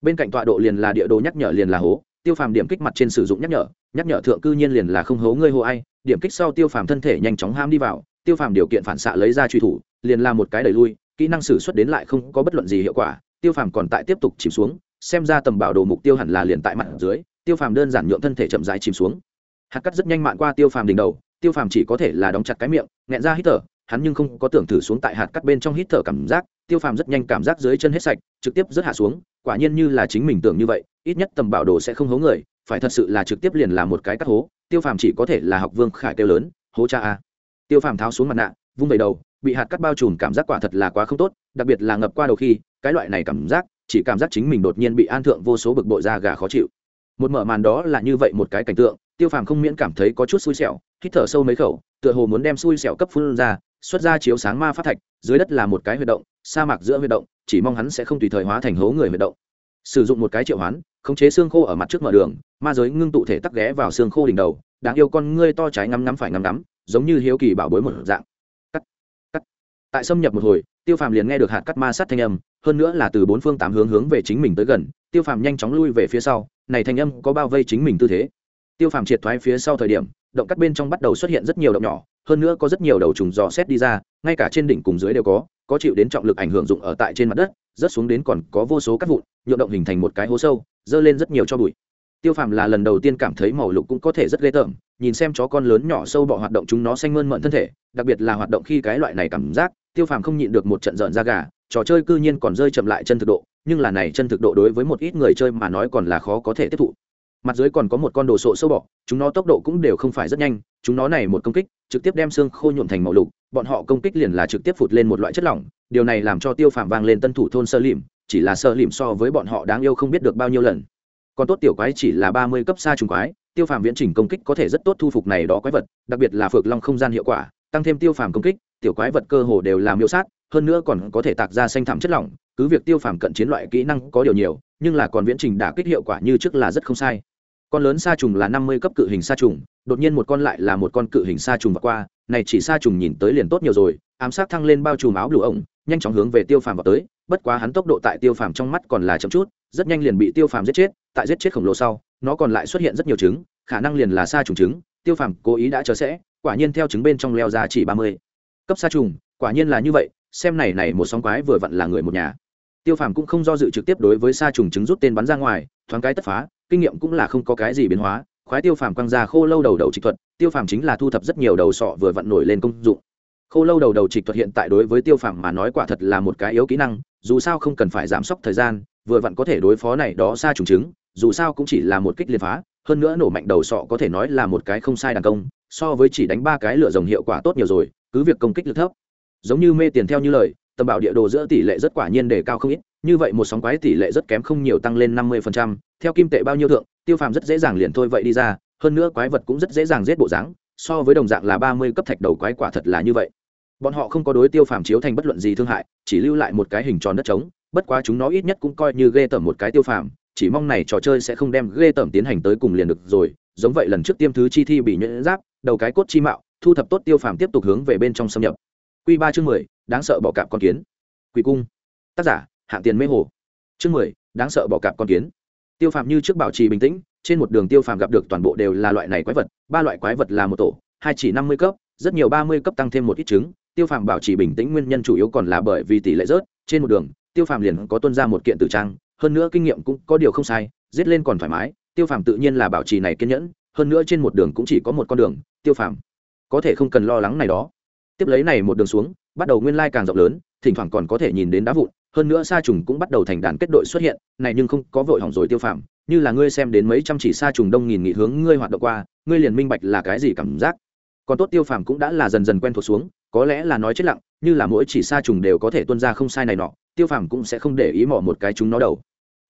Bên cạnh tọa độ liền là địa đồ nhắc nhở liền là hố, tiêu phàm điểm kích mặt trên sử dụng nhắc nhở nhắc nhở thượng cư nhiên liền là không hố ngươi hô ai, điểm kích sau tiêu phàm thân thể nhanh chóng ham đi vào, tiêu phàm điều kiện phản xạ lấy ra truy thủ, liền là một cái đẩy lui, kỹ năng xử xuất đến lại không có bất luận gì hiệu quả, tiêu phàm còn tại tiếp tục chìm xuống, xem ra tầm bảo đồ mục tiêu hẳn là liền tại mặt dưới, tiêu phàm đơn giản nhượng thân thể chậm rãi chìm xuống hạt cắt rất nhanh mạn qua tiêu phàm đỉnh đầu, tiêu phàm chỉ có thể là đóng chặt cái miệng, nghẹn ra hít thở, hắn nhưng không có tưởng thử xuống tại hạt cắt bên trong hít thở cảm giác, tiêu phàm rất nhanh cảm giác dưới chân hết sạch, trực tiếp rất hạ xuống, quả nhiên như là chính mình tưởng như vậy, ít nhất tầm bảo đồ sẽ không hố người, phải thật sự là trực tiếp liền là một cái cắt hố, tiêu phàm chỉ có thể là học vương khải kêu lớn, hố cha a. Tiêu phàm tháo xuống mặt nạ, vung về đầu, bị hạt cắt bao trùm cảm giác quả thật là quá không tốt, đặc biệt là ngập qua đầu khi, cái loại này cảm giác, chỉ cảm giác chính mình đột nhiên bị an thượng vô số bực bội da gà khó chịu. Một mở màn đó là như vậy một cái cảnh tượng tiêu phàm không miễn cảm thấy có chút xui xẻo, hít thở sâu mấy khẩu, tựa hồ muốn đem xui xẻo cấp phun ra, xuất ra chiếu sáng ma phát thạch, dưới đất là một cái huy động, sa mạc giữa huy động, chỉ mong hắn sẽ không tùy thời hóa thành hố người huy động. Sử dụng một cái triệu hoán, khống chế xương khô ở mặt trước mở đường, ma giới ngưng tụ thể tắc ghé vào xương khô đỉnh đầu, đáng yêu con ngươi to trái ngắm ngắm phải ngắm ngắm, giống như hiếu kỳ bảo bối một dạng. Cắt cắt. Tại xâm nhập một hồi, tiêu phàm liền nghe được hạt cắt ma sát thanh âm, hơn nữa là từ bốn phương tám hướng hướng về chính mình tới gần, tiêu phàm nhanh chóng lui về phía sau, này thanh âm có bao vây chính mình tư thế tiêu phàm triệt thoái phía sau thời điểm, động cắt bên trong bắt đầu xuất hiện rất nhiều động nhỏ, hơn nữa có rất nhiều đầu trùng dò xét đi ra, ngay cả trên đỉnh cùng dưới đều có có chịu đến trọng lực ảnh hưởng dụng ở tại trên mặt đất, rớt xuống đến còn có vô số cắt vụn, nhuộm động hình thành một cái hố sâu, dơ lên rất nhiều cho bụi. Tiêu phàm là lần đầu tiên cảm thấy màu lục cũng có thể rất ghê tởm, nhìn xem chó con lớn nhỏ sâu bọ hoạt động chúng nó xanh mơn mận thân thể, đặc biệt là hoạt động khi cái loại này cảm giác, tiêu phàm không nhịn được một trận rợn ra gà, trò chơi cư nhiên còn rơi chậm lại chân thực độ, nhưng là này chân thực độ đối với một ít người chơi mà nói còn là khó có thể tiếp thụ mặt dưới còn có một con đồ sộ sâu bọ, chúng nó tốc độ cũng đều không phải rất nhanh, chúng nó này một công kích, trực tiếp đem xương khô nhuộm thành màu lục, bọn họ công kích liền là trực tiếp phụt lên một loại chất lỏng, điều này làm cho tiêu phàm vang lên tân thủ thôn sơ lìm chỉ là sơ lìm so với bọn họ đáng yêu không biết được bao nhiêu lần. Còn tốt tiểu quái chỉ là ba mươi cấp xa trùng quái, tiêu phàm viễn trình công kích có thể rất tốt thu phục này đó quái vật, đặc biệt là phược long không gian hiệu quả, tăng thêm tiêu phàm công kích, tiểu quái vật cơ hồ đều làm miêu sát, hơn nữa còn có thể tạc ra xanh thảm chất lỏng, cứ việc tiêu phàm cận chiến loại kỹ năng có điều nhiều, nhưng là còn viễn trình đả kích hiệu quả như trước là rất không sai con lớn sa trùng là năm mươi cấp cự hình sa trùng, đột nhiên một con lại là một con cự hình sa trùng và qua, này chỉ sa trùng nhìn tới liền tốt nhiều rồi, ám sát thăng lên bao trùm áo blue ổng, nhanh chóng hướng về tiêu phàm vào tới, bất quá hắn tốc độ tại tiêu phàm trong mắt còn là chậm chút, rất nhanh liền bị tiêu phàm giết chết, tại giết chết khổng lồ sau, nó còn lại xuất hiện rất nhiều trứng, khả năng liền là sa trùng trứng, tiêu phàm cố ý đã chờ sẽ, quả nhiên theo trứng bên trong leo ra chỉ ba mươi cấp sa trùng, quả nhiên là như vậy, xem này này một sóng quái vừa vặn là người một nhà tiêu phàm cũng không do dự trực tiếp đối với sa trùng trứng rút tên bắn ra ngoài thoáng cái tất phá kinh nghiệm cũng là không có cái gì biến hóa khoái tiêu phàm quăng ra khô lâu đầu đầu trịch thuật tiêu phàm chính là thu thập rất nhiều đầu sọ vừa vặn nổi lên công dụng. Khô lâu đầu đầu trịch thuật hiện tại đối với tiêu phàm mà nói quả thật là một cái yếu kỹ năng dù sao không cần phải giảm sốc thời gian vừa vặn có thể đối phó này đó xa trùng Trứng, dù sao cũng chỉ là một kích liên phá hơn nữa nổ mạnh đầu sọ có thể nói là một cái không sai đàn công so với chỉ đánh ba cái lửa rồng hiệu quả tốt nhiều rồi cứ việc công kích lực thấp. Giống như mê tiền theo như lời tầm bảo địa đồ giữa tỷ lệ rất quả nhiên đề cao không ít, như vậy một sóng quái tỷ lệ rất kém không nhiều tăng lên năm mươi phần trăm. theo kim tệ bao nhiêu thượng, tiêu phàm rất dễ dàng liền thôi vậy đi ra, hơn nữa quái vật cũng rất dễ dàng giết bộ dáng, so với đồng dạng là ba mươi cấp thạch đầu quái quả thật là như vậy bọn họ không có đối tiêu phàm chiếu thành bất luận gì thương hại, chỉ lưu lại một cái hình tròn đất trống, bất quá chúng nó ít nhất cũng coi như ghê tởm một cái tiêu phàm, chỉ mong này trò chơi sẽ không đem ghê tởm tiến hành tới cùng liền được rồi, giống vậy lần trước tiêm thứ chi thi bị nhuyễn giáp, đầu cái cốt chi mạo, thu thập tốt tiêu phàm tiếp tục hướng về bên trong xâm nhập q ba chương mười đáng sợ bỏ cạp con kiến. Quỷ cung. Tác giả, hạng tiền mê hồ. Chương mười, đáng sợ bỏ cạp con kiến. Tiêu phàm như trước bảo trì bình tĩnh, trên một đường tiêu phàm gặp được toàn bộ đều là loại này quái vật, ba loại quái vật là một tổ, hai chỉ năm mươi cấp, rất nhiều ba mươi cấp tăng thêm một ít trứng. Tiêu phàm bảo trì bình tĩnh nguyên nhân chủ yếu còn là bởi vì tỷ lệ rớt, trên một đường, tiêu phàm liền có tuân ra một kiện tử trang, hơn nữa kinh nghiệm cũng có điều không sai, giết lên còn thoải mái, tiêu phàm tự nhiên là bảo trì này kiên nhẫn, hơn nữa trên một đường cũng chỉ có một con đường, tiêu phàm có thể không cần lo lắng này đó. Tiếp lấy này một đường xuống bắt đầu nguyên lai càng rộng lớn thỉnh thoảng còn có thể nhìn đến đá vụn hơn nữa sa trùng cũng bắt đầu thành đàn kết đội xuất hiện này nhưng không có vội hỏng rồi tiêu phạm, như là ngươi xem đến mấy trăm chỉ sa trùng đông nghìn nghị hướng ngươi hoạt động qua ngươi liền minh bạch là cái gì cảm giác. Còn tốt tiêu phàm cũng đã là dần dần quen thuộc xuống có lẽ là nói chết lặng như là mỗi chỉ sa trùng đều có thể tuân ra không sai này nọ tiêu phàm cũng sẽ không để ý mỏ một cái chúng nó đầu.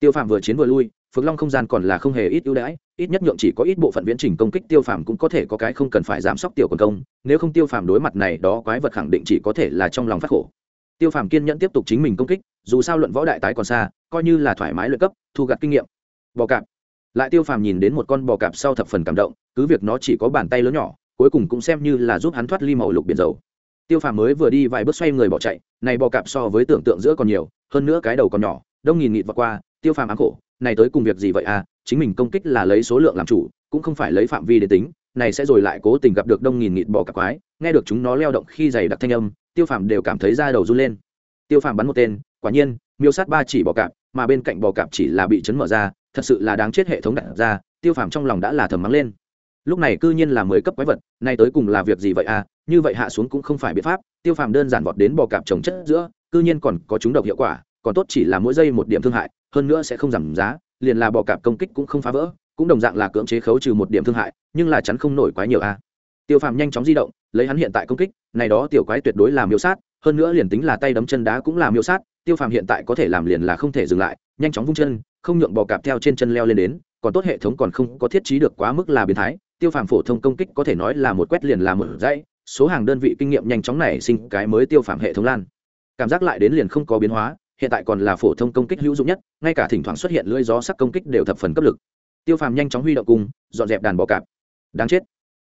Tiêu phàm vừa chiến vừa lui phượng long không gian còn là không hề ít ưu đãi, ít nhất nhượng chỉ có ít bộ phận viễn trình công kích tiêu phàm cũng có thể có cái không cần phải giảm sốc tiểu quần công, nếu không tiêu phàm đối mặt này đó quái vật khẳng định chỉ có thể là trong lòng phát khổ. Tiêu phàm kiên nhẫn tiếp tục chính mình công kích, dù sao luận võ đại tái còn xa, coi như là thoải mái luyện cấp, thu gặt kinh nghiệm. Bò cạp. Lại tiêu phàm nhìn đến một con bò cạp sau thập phần cảm động, cứ việc nó chỉ có bàn tay lớn nhỏ, cuối cùng cũng xem như là giúp hắn thoát ly màu lục biển dầu. Tiêu phàm mới vừa đi vài bước xoay người bỏ chạy, này bò cạp so với tưởng tượng giữa còn nhiều, hơn nữa cái đầu còn nhỏ, đông nghìn nghịt vọt qua, tiêu phàm ám khổ này tới cùng việc gì vậy à? Chính mình công kích là lấy số lượng làm chủ, cũng không phải lấy phạm vi để tính, này sẽ rồi lại cố tình gặp được đông nghìn nghịt bò cạp quái, nghe được chúng nó leo động khi giày đặc thanh âm, tiêu phàm đều cảm thấy da đầu run lên. Tiêu phàm bắn một tên, quả nhiên, miêu sát ba chỉ bò cạp, mà bên cạnh bò cạp chỉ là bị chấn mở ra, thật sự là đáng chết hệ thống đặt ra, tiêu phàm trong lòng đã là thầm mắng lên. Lúc này cư nhiên là mới cấp quái vật nay tới cùng là việc gì vậy à? Như vậy hạ xuống cũng không phải biện pháp, tiêu phàm đơn giản vọt đến bò cạp trồng chất giữa, cư nhiên còn có chúng độc hiệu quả còn tốt chỉ là mỗi giây một điểm thương hại, hơn nữa sẽ không giảm giá, liền là bò cạp công kích cũng không phá vỡ, cũng đồng dạng là cưỡng chế khấu trừ một điểm thương hại, nhưng là chắn không nổi quá nhiều a. Tiêu phàm nhanh chóng di động, lấy hắn hiện tại công kích, này đó tiểu quái tuyệt đối là miêu sát, hơn nữa liền tính là tay đấm chân đá cũng là miêu sát, tiêu phàm hiện tại có thể làm liền là không thể dừng lại, nhanh chóng vung chân, không nhượng bò cạp theo trên chân leo lên đến, còn tốt hệ thống còn không có thiết trí được quá mức là biến thái, tiêu phàm phổ thông công kích có thể nói là một quét liền là một dãy, số hàng đơn vị kinh nghiệm nhanh chóng nảy sinh cái mới tiêu phàm hệ thống lan. Cảm giác lại đến liền không có biến hóa hiện tại còn là phổ thông công kích hữu dụng nhất, ngay cả thỉnh thoảng xuất hiện lưỡi gió sắc công kích đều thập phần cấp lực. Tiêu phàm nhanh chóng huy động cung, dọn dẹp đàn bò cạp. Đáng chết.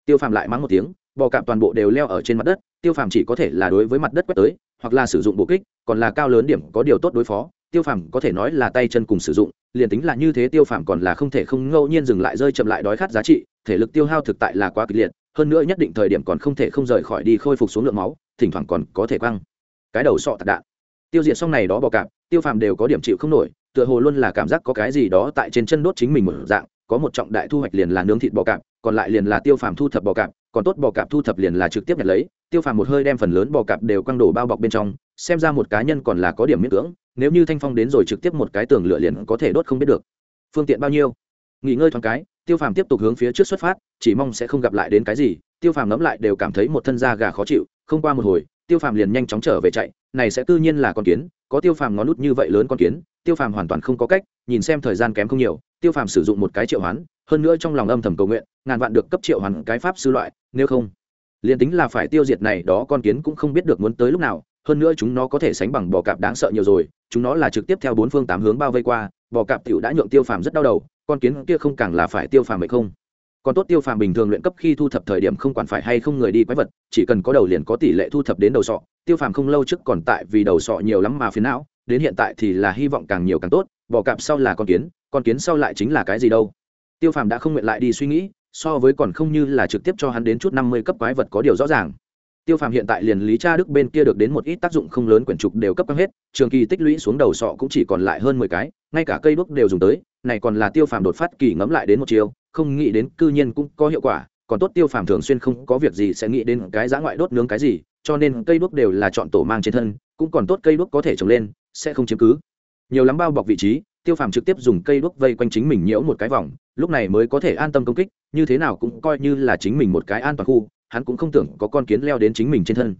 Tiêu phàm lại mắng một tiếng, bò cạp toàn bộ đều leo ở trên mặt đất, tiêu phàm chỉ có thể là đối với mặt đất quét tới, hoặc là sử dụng bộ kích, còn là cao lớn điểm có điều tốt đối phó. Tiêu phàm có thể nói là tay chân cùng sử dụng, liền tính là như thế tiêu phàm còn là không thể không ngẫu nhiên dừng lại rơi chậm lại đói khát giá trị, thể lực tiêu hao thực tại là quá kịch liệt, hơn nữa nhất định thời điểm còn không thể không rời khỏi đi khôi phục xuống lượng máu, thỉnh thoảng còn có thể quăng. Cái đầu sọ tạc đạn tiêu diệt xong này đó bò cạp, tiêu phàm đều có điểm chịu không nổi, tựa hồ luôn là cảm giác có cái gì đó tại trên chân đốt chính mình một dạng, có một trọng đại thu hoạch liền là nướng thịt bò cạp, còn lại liền là tiêu phàm thu thập bò cạp, còn tốt bò cạp thu thập liền là trực tiếp nhặt lấy, tiêu phàm một hơi đem phần lớn bò cạp đều quăng đổ bao bọc bên trong, xem ra một cá nhân còn là có điểm miễn cưỡng, nếu như thanh phong đến rồi trực tiếp một cái tường lửa liền có thể đốt không biết được. Phương tiện bao nhiêu? Nghỉ ngơi thoáng cái, tiêu phàm tiếp tục hướng phía trước xuất phát, chỉ mong sẽ không gặp lại đến cái gì, tiêu phàm ngẫm lại đều cảm thấy một thân da gà khó chịu, không qua một hồi, tiêu phàm liền nhanh chóng trở về chạy này sẽ tự nhiên là con kiến, có tiêu phàm ngón nút như vậy lớn con kiến, tiêu phàm hoàn toàn không có cách, nhìn xem thời gian kém không nhiều, tiêu phàm sử dụng một cái triệu hoán, hơn nữa trong lòng âm thầm cầu nguyện, ngàn vạn được cấp triệu hoán cái pháp sư loại, nếu không, liền tính là phải tiêu diệt này đó con kiến cũng không biết được muốn tới lúc nào, hơn nữa chúng nó có thể sánh bằng bò cạp đáng sợ nhiều rồi, chúng nó là trực tiếp theo bốn phương tám hướng bao vây qua, bò cạp t đã nhượng tiêu phàm rất đau đầu, con kiến kia không càng là phải tiêu phàm hay không? Còn tốt tiêu phàm bình thường luyện cấp khi thu thập thời điểm không quản phải hay không người đi quái vật, chỉ cần có đầu liền có tỷ lệ thu thập đến đầu sọ. Tiêu phàm không lâu trước còn tại vì đầu sọ nhiều lắm mà phiến não, đến hiện tại thì là hy vọng càng nhiều càng tốt, bỏ cạp sau là con kiến con kiến sau lại chính là cái gì đâu. Tiêu phàm đã không nguyện lại đi suy nghĩ, so với còn không như là trực tiếp cho hắn đến chút năm mươi cấp quái vật có điều rõ ràng. Tiêu phàm hiện tại liền lý cha đức bên kia được đến một ít tác dụng không lớn quyển trục đều cấp căng hết, trường kỳ tích lũy xuống đầu sọ cũng chỉ còn lại hơn mười cái, ngay cả cây đuốc đều dùng tới, này còn là tiêu phàm đột phát kỳ ngẫm lại đến một chiều không nghĩ đến cư nhiên cũng có hiệu quả, còn tốt tiêu phàm thường xuyên không có việc gì sẽ nghĩ đến cái giá ngoại đốt nướng cái gì, cho nên cây đuốc đều là chọn tổ mang trên thân, cũng còn tốt cây đuốc có thể trồng lên, sẽ không chiếm cứ. Nhiều lắm bao bọc vị trí, tiêu phàm trực tiếp dùng cây đuốc vây quanh chính mình nhiễu một cái vòng, lúc này mới có thể an tâm công kích, như thế nào cũng coi như là chính mình một cái an toàn khu, hắn cũng không tưởng có con kiến leo đến chính mình trên thân.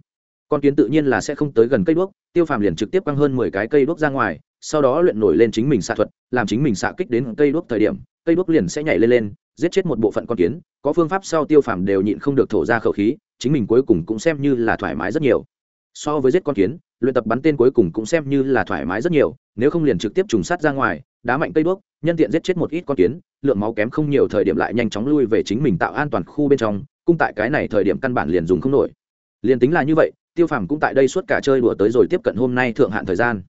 Con kiến tự nhiên là sẽ không tới gần cây đuốc, tiêu phàm liền trực tiếp quăng hơn mười cái cây đuốc ra ngoài, sau đó luyện nổi lên chính mình xạ thuật, làm chính mình xạ kích đến cây đuốc thời điểm, cây đuốc liền sẽ nhảy lên lên giết chết một bộ phận con kiến, có phương pháp sau tiêu phàm đều nhịn không được thổ ra khẩu khí, chính mình cuối cùng cũng xem như là thoải mái rất nhiều. So với giết con kiến, luyện tập bắn tên cuối cùng cũng xem như là thoải mái rất nhiều, nếu không liền trực tiếp trùng sát ra ngoài, đá mạnh cây đuốc, nhân tiện giết chết một ít con kiến, lượng máu kém không nhiều thời điểm lại nhanh chóng lui về chính mình tạo an toàn khu bên trong cung tại cái này thời điểm căn bản liền dùng không nổi. Liền tính là như vậy, tiêu phàm cũng tại đây suốt cả chơi đùa tới rồi tiếp cận hôm nay thượng hạn thời gian.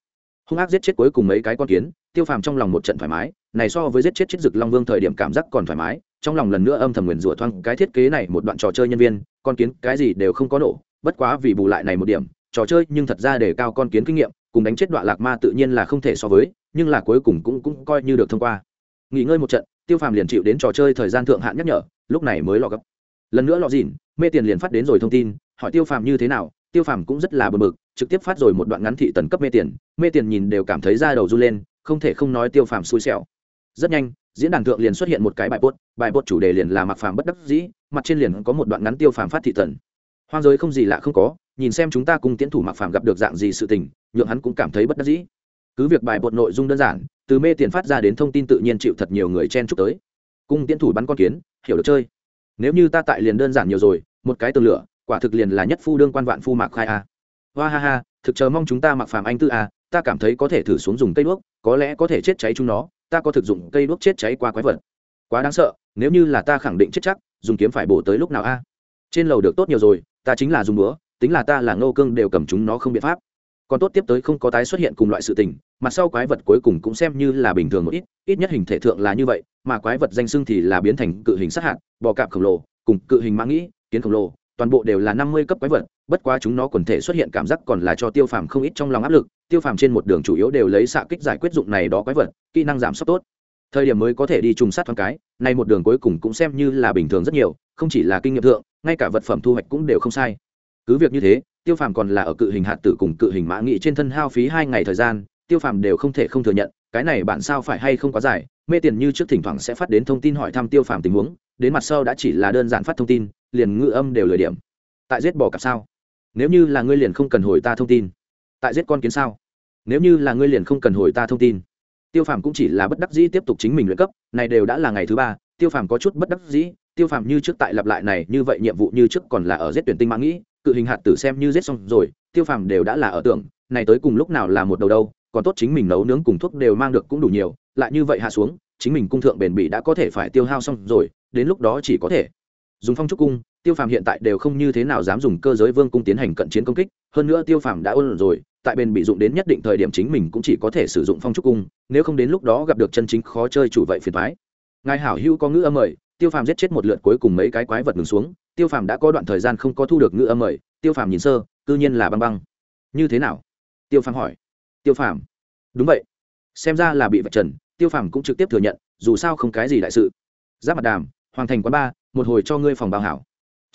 Hung ác giết chết cuối cùng mấy cái con kiến, tiêu phàm trong lòng một trận thoải mái này so với giết chết chết rực long vương thời điểm cảm giác còn thoải mái, trong lòng lần nữa âm thầm nguyền rủa thoang cái thiết kế này một đoạn trò chơi nhân viên, con kiến cái gì đều không có nổ, bất quá vì bù lại này một điểm, trò chơi nhưng thật ra để cao con kiến kinh nghiệm, cùng đánh chết đoạn lạc ma tự nhiên là không thể so với, nhưng là cuối cùng cũng cũng coi như được thông qua. Nghỉ ngơi một trận, tiêu phàm liền chịu đến trò chơi thời gian thượng hạn nhắc nhở, lúc này mới lọ gấp. Lần nữa lọ dìn mê tiền liền phát đến rồi thông tin, hỏi tiêu phàm như thế nào, tiêu phàm cũng rất là bờ bực, trực tiếp phát rồi một đoạn ngắn thị tần cấp mê tiền mê tiền nhìn đều cảm thấy da đầu run lên, không thể không nói tiêu phàm xui xẻo rất nhanh, diễn đàn thượng liền xuất hiện một cái bài bốt bài bốt chủ đề liền là mặc phàm bất đắc dĩ, mặt trên liền có một đoạn ngắn tiêu phàm phát thị tần hoang giới không gì lạ không có, nhìn xem chúng ta cùng tiến thủ mặc phàm gặp được dạng gì sự tình, nhượng hắn cũng cảm thấy bất đắc dĩ. Cứ việc bài bột nội dung đơn giản, từ mê tiền phát ra đến thông tin tự nhiên chịu thật nhiều người chen chúc tới. Cung tiến thủ bắn con kiến, hiểu được chơi. Nếu như ta tại liền đơn giản nhiều rồi, một cái tường lửa, quả thực liền là nhất phu đương quan vạn phu mạc khai a. Hoa ha ha, thực chờ mong chúng ta mặc phàm anh tư a, ta cảm thấy có thể thử xuống dùng cây đuốc, có lẽ có thể chết cháy chúng nó ta có thực dụng cây đuốc chết cháy qua quái vật. Quá đáng sợ, nếu như là ta khẳng định chết chắc, dùng kiếm phải bổ tới lúc nào a? Trên lầu được tốt nhiều rồi, ta chính là dùng búa, tính là ta là ngô cương đều cầm chúng nó không biện pháp. Còn tốt tiếp tới không có tái xuất hiện cùng loại sự tình, mặt sau quái vật cuối cùng cũng xem như là bình thường một ít ít nhất hình thể thượng là như vậy, mà quái vật danh xưng thì là biến thành cự hình sát hạt, bò cạp khổng lồ, cùng cự hình mã nghĩ, kiến khổng lồ, toàn bộ đều là năm mươi cấp quái vật bất quá chúng nó quần thể xuất hiện cảm giác còn là cho tiêu phàm không ít trong lòng áp lực, tiêu phàm trên một đường chủ yếu đều lấy xạ kích giải quyết dụng này đó quái vật, kỹ năng giảm sốc tốt. Thời điểm mới có thể đi trùng sát thoáng cái, nay một đường cuối cùng cũng xem như là bình thường rất nhiều, không chỉ là kinh nghiệm thượng, ngay cả vật phẩm thu hoạch cũng đều không sai. Cứ việc như thế, tiêu phàm còn là ở cự hình hạt tử cùng cự hình mã nghị trên thân hao phí hai ngày thời gian, tiêu phàm đều không thể không thừa nhận, cái này bạn sao phải hay không quá dài, mê tiền như trước thỉnh thoảng sẽ phát đến thông tin hỏi thăm tiêu phàm tình huống, đến mặt sau đã chỉ là đơn giản phát thông tin, liền ngự âm đều lười điểm. Tại giết bò cặp sao? Nếu như là ngươi liền không cần hồi ta thông tin. Tại giết con kiến sao? Nếu như là ngươi liền không cần hồi ta thông tin. Tiêu phàm cũng chỉ là bất đắc dĩ tiếp tục chính mình luyện cấp, này đều đã là ngày thứ ba, tiêu phàm có chút bất đắc dĩ, tiêu phàm như trước tại lặp lại này, như vậy nhiệm vụ như trước còn là ở giết tuyển tinh mã nghĩ, cự hình hạt tử xem như giết xong rồi, tiêu phàm đều đã là ở tưởng, này tới cùng lúc nào là một đầu đâu, còn tốt chính mình nấu nướng cùng thuốc đều mang được cũng đủ nhiều, lại như vậy hạ xuống, chính mình cung thượng bền bỉ đã có thể phải tiêu hao xong rồi, đến lúc đó chỉ có thể dùng phong trúc cung tiêu phàm hiện tại đều không như thế nào dám dùng cơ giới vương cung tiến hành cận chiến công kích, hơn nữa tiêu phàm đã ôn rồi, tại bên bị dụng đến nhất định thời điểm chính mình cũng chỉ có thể sử dụng phong trúc cung, nếu không đến lúc đó gặp được chân chính khó chơi chủ vậy phiền thoái ngài hảo hữu có ngữ âm mời, tiêu phàm giết chết một lượt cuối cùng mấy cái quái vật ngừng xuống, tiêu phàm đã có đoạn thời gian không có thu được ngữ âm mời, tiêu phàm nhìn sơ tự nhiên là băng băng. Như thế nào? Tiêu phàm hỏi. Tiêu phàm. Đúng vậy. Xem ra là bị vạch trần, tiêu phàm cũng trực tiếp thừa nhận, dù sao không cái gì đại sự. Giáp mặt đàm, hoàng thành quán ba, một hồi cho ngươi phòng bao hảo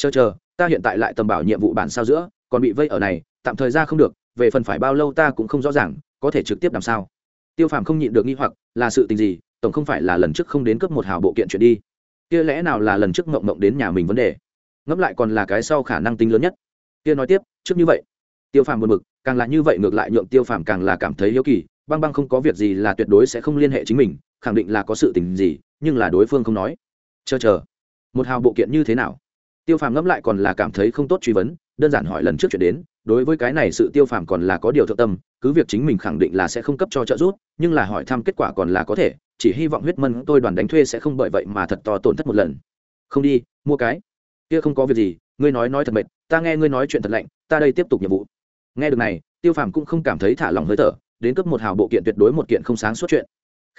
chờ chờ, ta hiện tại lại tầm bảo nhiệm vụ bản sao giữa, còn bị vây ở này, tạm thời ra không được, về phần phải bao lâu ta cũng không rõ ràng, có thể trực tiếp làm sao. Tiêu phàm không nhịn được nghi hoặc, là sự tình gì, tổng không phải là lần trước không đến cướp một hào bộ kiện chuyện đi. Kia lẽ nào là lần trước mộng mộng đến nhà mình vấn đề? Ngẫm lại còn là cái sau khả năng tính lớn nhất. Kia nói tiếp, trước như vậy. Tiêu phàm buồn bực, càng là như vậy ngược lại nhượng tiêu phàm càng là cảm thấy hiếu kỳ, băng băng không có việc gì là tuyệt đối sẽ không liên hệ chính mình, khẳng định là có sự tình gì, nhưng là đối phương không nói. Chờ chờ, một hào bộ kiện như thế nào? Tiêu phàm ngẫm lại còn là cảm thấy không tốt truy vấn, đơn giản hỏi lần trước chuyện đến, đối với cái này sự tiêu phàm còn là có điều thượng tâm, cứ việc chính mình khẳng định là sẽ không cấp cho trợ giúp, nhưng là hỏi thăm kết quả còn là có thể, chỉ hy vọng huyết mân tôi đoàn đánh thuê sẽ không bởi vậy mà thật to tổn thất một lần. Không đi, mua cái. Kia không có việc gì, ngươi nói nói thật mệt, ta nghe ngươi nói chuyện thật lạnh, ta đây tiếp tục nhiệm vụ. Nghe được này, tiêu phàm cũng không cảm thấy thả lòng hơi thở, đến cấp một hào bộ kiện tuyệt đối một kiện không sáng suốt chuyện.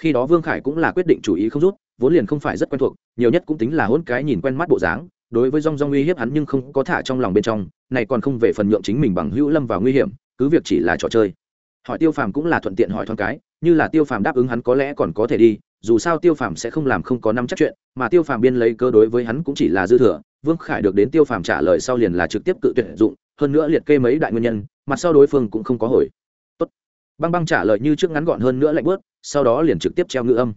Khi đó vương khải cũng là quyết định chủ ý không rút, vốn liền không phải rất quen thuộc, nhiều nhất cũng tính là hôn cái nhìn quen mắt bộ dáng đối với rong rong uy hiếp hắn nhưng không có thả trong lòng bên trong, này còn không về phần nhượng chính mình bằng hữu lâm vào nguy hiểm, cứ việc chỉ là trò chơi. Hỏi tiêu phàm cũng là thuận tiện hỏi thoáng cái, như là tiêu phàm đáp ứng hắn có lẽ còn có thể đi, dù sao tiêu phàm sẽ không làm không có năm chắc chuyện, mà tiêu phàm biên lấy cơ đối với hắn cũng chỉ là dư thừa, vương khải được đến tiêu phàm trả lời sau liền là trực tiếp cự tuyệt dụng, hơn nữa liệt kê mấy đại nguyên nhân, mặt sau đối phương cũng không có hồi. Tốt. băng băng trả lời như trước ngắn gọn hơn nữa lạnh bớt sau đó liền trực tiếp treo ngữ âm.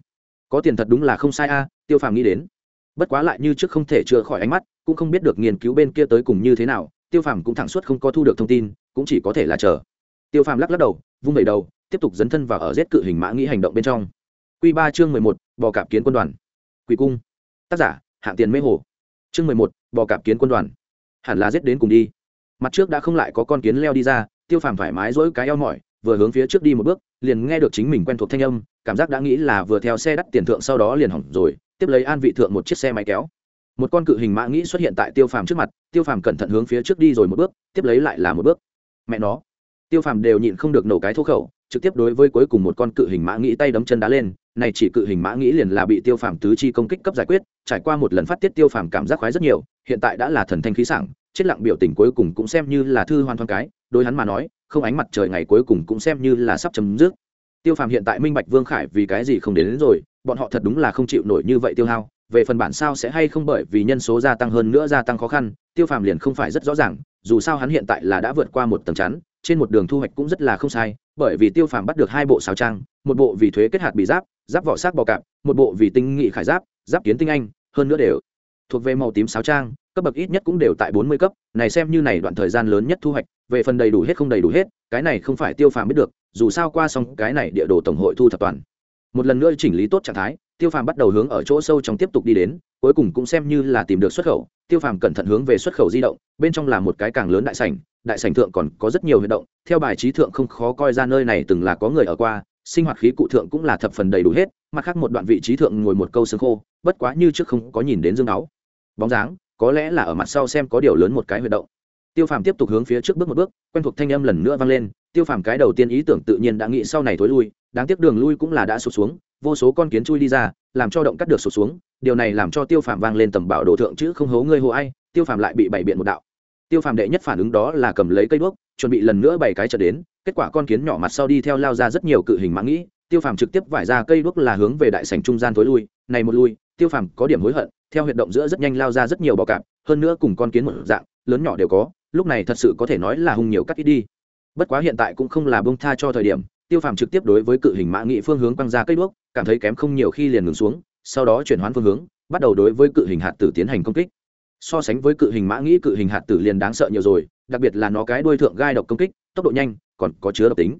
Có tiền thật đúng là không sai a, tiêu phàm nghĩ đến bất quá lại như trước không thể chữa khỏi ánh mắt, cũng không biết được nghiên cứu bên kia tới cùng như thế nào, tiêu phàm cũng thẳng suốt không có thu được thông tin, cũng chỉ có thể là chờ. Tiêu phàm lắc lắc đầu, vung vẩy đầu, tiếp tục dấn thân vào ở rét cự hình mã nghĩ hành động bên trong. Q ba chương mười một, bò cạp kiến quân đoàn. Quỷ cung. Tác giả, hạng tiền mê hồ. Chương mười một, bò cạp kiến quân đoàn. Hẳn là rét đến cùng đi. Mặt trước đã không lại có con kiến leo đi ra, tiêu phàm thoải mái dỗi cái eo mỏi vừa hướng phía trước đi một bước, liền nghe được chính mình quen thuộc thanh âm, cảm giác đã nghĩ là vừa theo xe đắt tiền thượng sau đó liền hỏng rồi, tiếp lấy an vị thượng một chiếc xe máy kéo. Một con cự hình mã nghĩ xuất hiện tại tiêu phàm trước mặt, tiêu phàm cẩn thận hướng phía trước đi rồi một bước, tiếp lấy lại là một bước. Mẹ nó! Tiêu phàm đều nhịn không được nổ cái thô khẩu, trực tiếp đối với cuối cùng một con cự hình mã nghĩ tay đấm chân đá lên, này chỉ cự hình mã nghĩ liền là bị tiêu phàm tứ chi công kích cấp giải quyết, trải qua một lần phát tiết tiêu phàm cảm giác khoái rất nhiều, hiện tại đã là thần thanh khí sảng, chết lặng biểu tình cuối cùng cũng xem như là thư hoàn thoáng cái đối hắn mà nói không ánh mặt trời ngày cuối cùng cũng xem như là sắp chấm dứt. Tiêu phàm hiện tại minh bạch vương khải vì cái gì không đến, đến rồi bọn họ thật đúng là không chịu nổi như vậy tiêu hao. Về phần bản sao sẽ hay không bởi vì nhân số gia tăng hơn nữa gia tăng khó khăn tiêu phàm liền không phải rất rõ ràng dù sao hắn hiện tại là đã vượt qua một tầng chắn trên một đường thu hoạch cũng rất là không sai bởi vì tiêu phàm bắt được hai bộ xào trang một bộ vì thuế kết hạt bị giáp giáp vỏ xác bò cạp một bộ vì tinh nghị khải giáp giáp kiến tinh anh hơn nữa đều thuộc về màu tím sáo trang, cấp bậc ít nhất cũng đều tại bốn mươi cấp, này xem như này đoạn thời gian lớn nhất thu hoạch, về phần đầy đủ hết không đầy đủ hết, cái này không phải tiêu phàm biết được, dù sao qua xong cái này địa đồ tổng hội thu thập toàn. Một lần nữa chỉnh lý tốt trạng thái, tiêu phàm bắt đầu hướng ở chỗ sâu trong tiếp tục đi đến, cuối cùng cũng xem như là tìm được xuất khẩu, tiêu phàm cẩn thận hướng về xuất khẩu di động, bên trong là một cái càng lớn đại sảnh đại sảnh thượng còn có rất nhiều huy động, theo bài trí thượng không khó coi ra nơi này từng là có người ở qua, sinh hoạt khí cụ thượng cũng là thập phần đầy đủ hết, mặt khác một đoạn vị trí thượng ngồi một câu xương khô, bất quá như trước không có nhìn đến dương áo bóng dáng, có lẽ là ở mặt sau xem có điều lớn một cái huy động. Tiêu phàm tiếp tục hướng phía trước bước một bước, quen thuộc thanh âm lần nữa vang lên, tiêu phàm cái đầu tiên ý tưởng tự nhiên đã nghĩ sau này thối lui, đáng tiếc đường lui cũng là đã sụt xuống, vô số con kiến chui đi ra, làm cho động cắt được sụt xuống, điều này làm cho tiêu phàm vang lên tầm bảo đồ thượng chữ không hố ngươi hồ ai, tiêu phàm lại bị bày biện một đạo. Tiêu phàm đệ nhất phản ứng đó là cầm lấy cây đuốc, chuẩn bị lần nữa bày cái trở đến, kết quả con kiến nhỏ mặt sau đi theo lao ra rất nhiều cự hình mã nghĩ, tiêu phàm trực tiếp vải ra cây đuốc là hướng về đại sảnh trung gian thối lui, này một lui, tiêu phàm có điểm hối hận theo huyệt động giữa rất nhanh lao ra rất nhiều bọ cạp, hơn nữa cùng con kiến một dạng, lớn nhỏ đều có, lúc này thật sự có thể nói là hung nhiều cắt ít đi. Bất quá hiện tại cũng không là bông tha cho thời điểm, tiêu phàm trực tiếp đối với cự hình mã nghị phương hướng quăng ra cây đuốc, cảm thấy kém không nhiều khi liền ngừng xuống, sau đó chuyển hoán phương hướng, bắt đầu đối với cự hình hạt tử tiến hành công kích. So sánh với cự hình mã nghĩ cự hình hạt tử liền đáng sợ nhiều rồi, đặc biệt là nó cái đuôi thượng gai độc công kích, tốc độ nhanh, còn có chứa độc tính.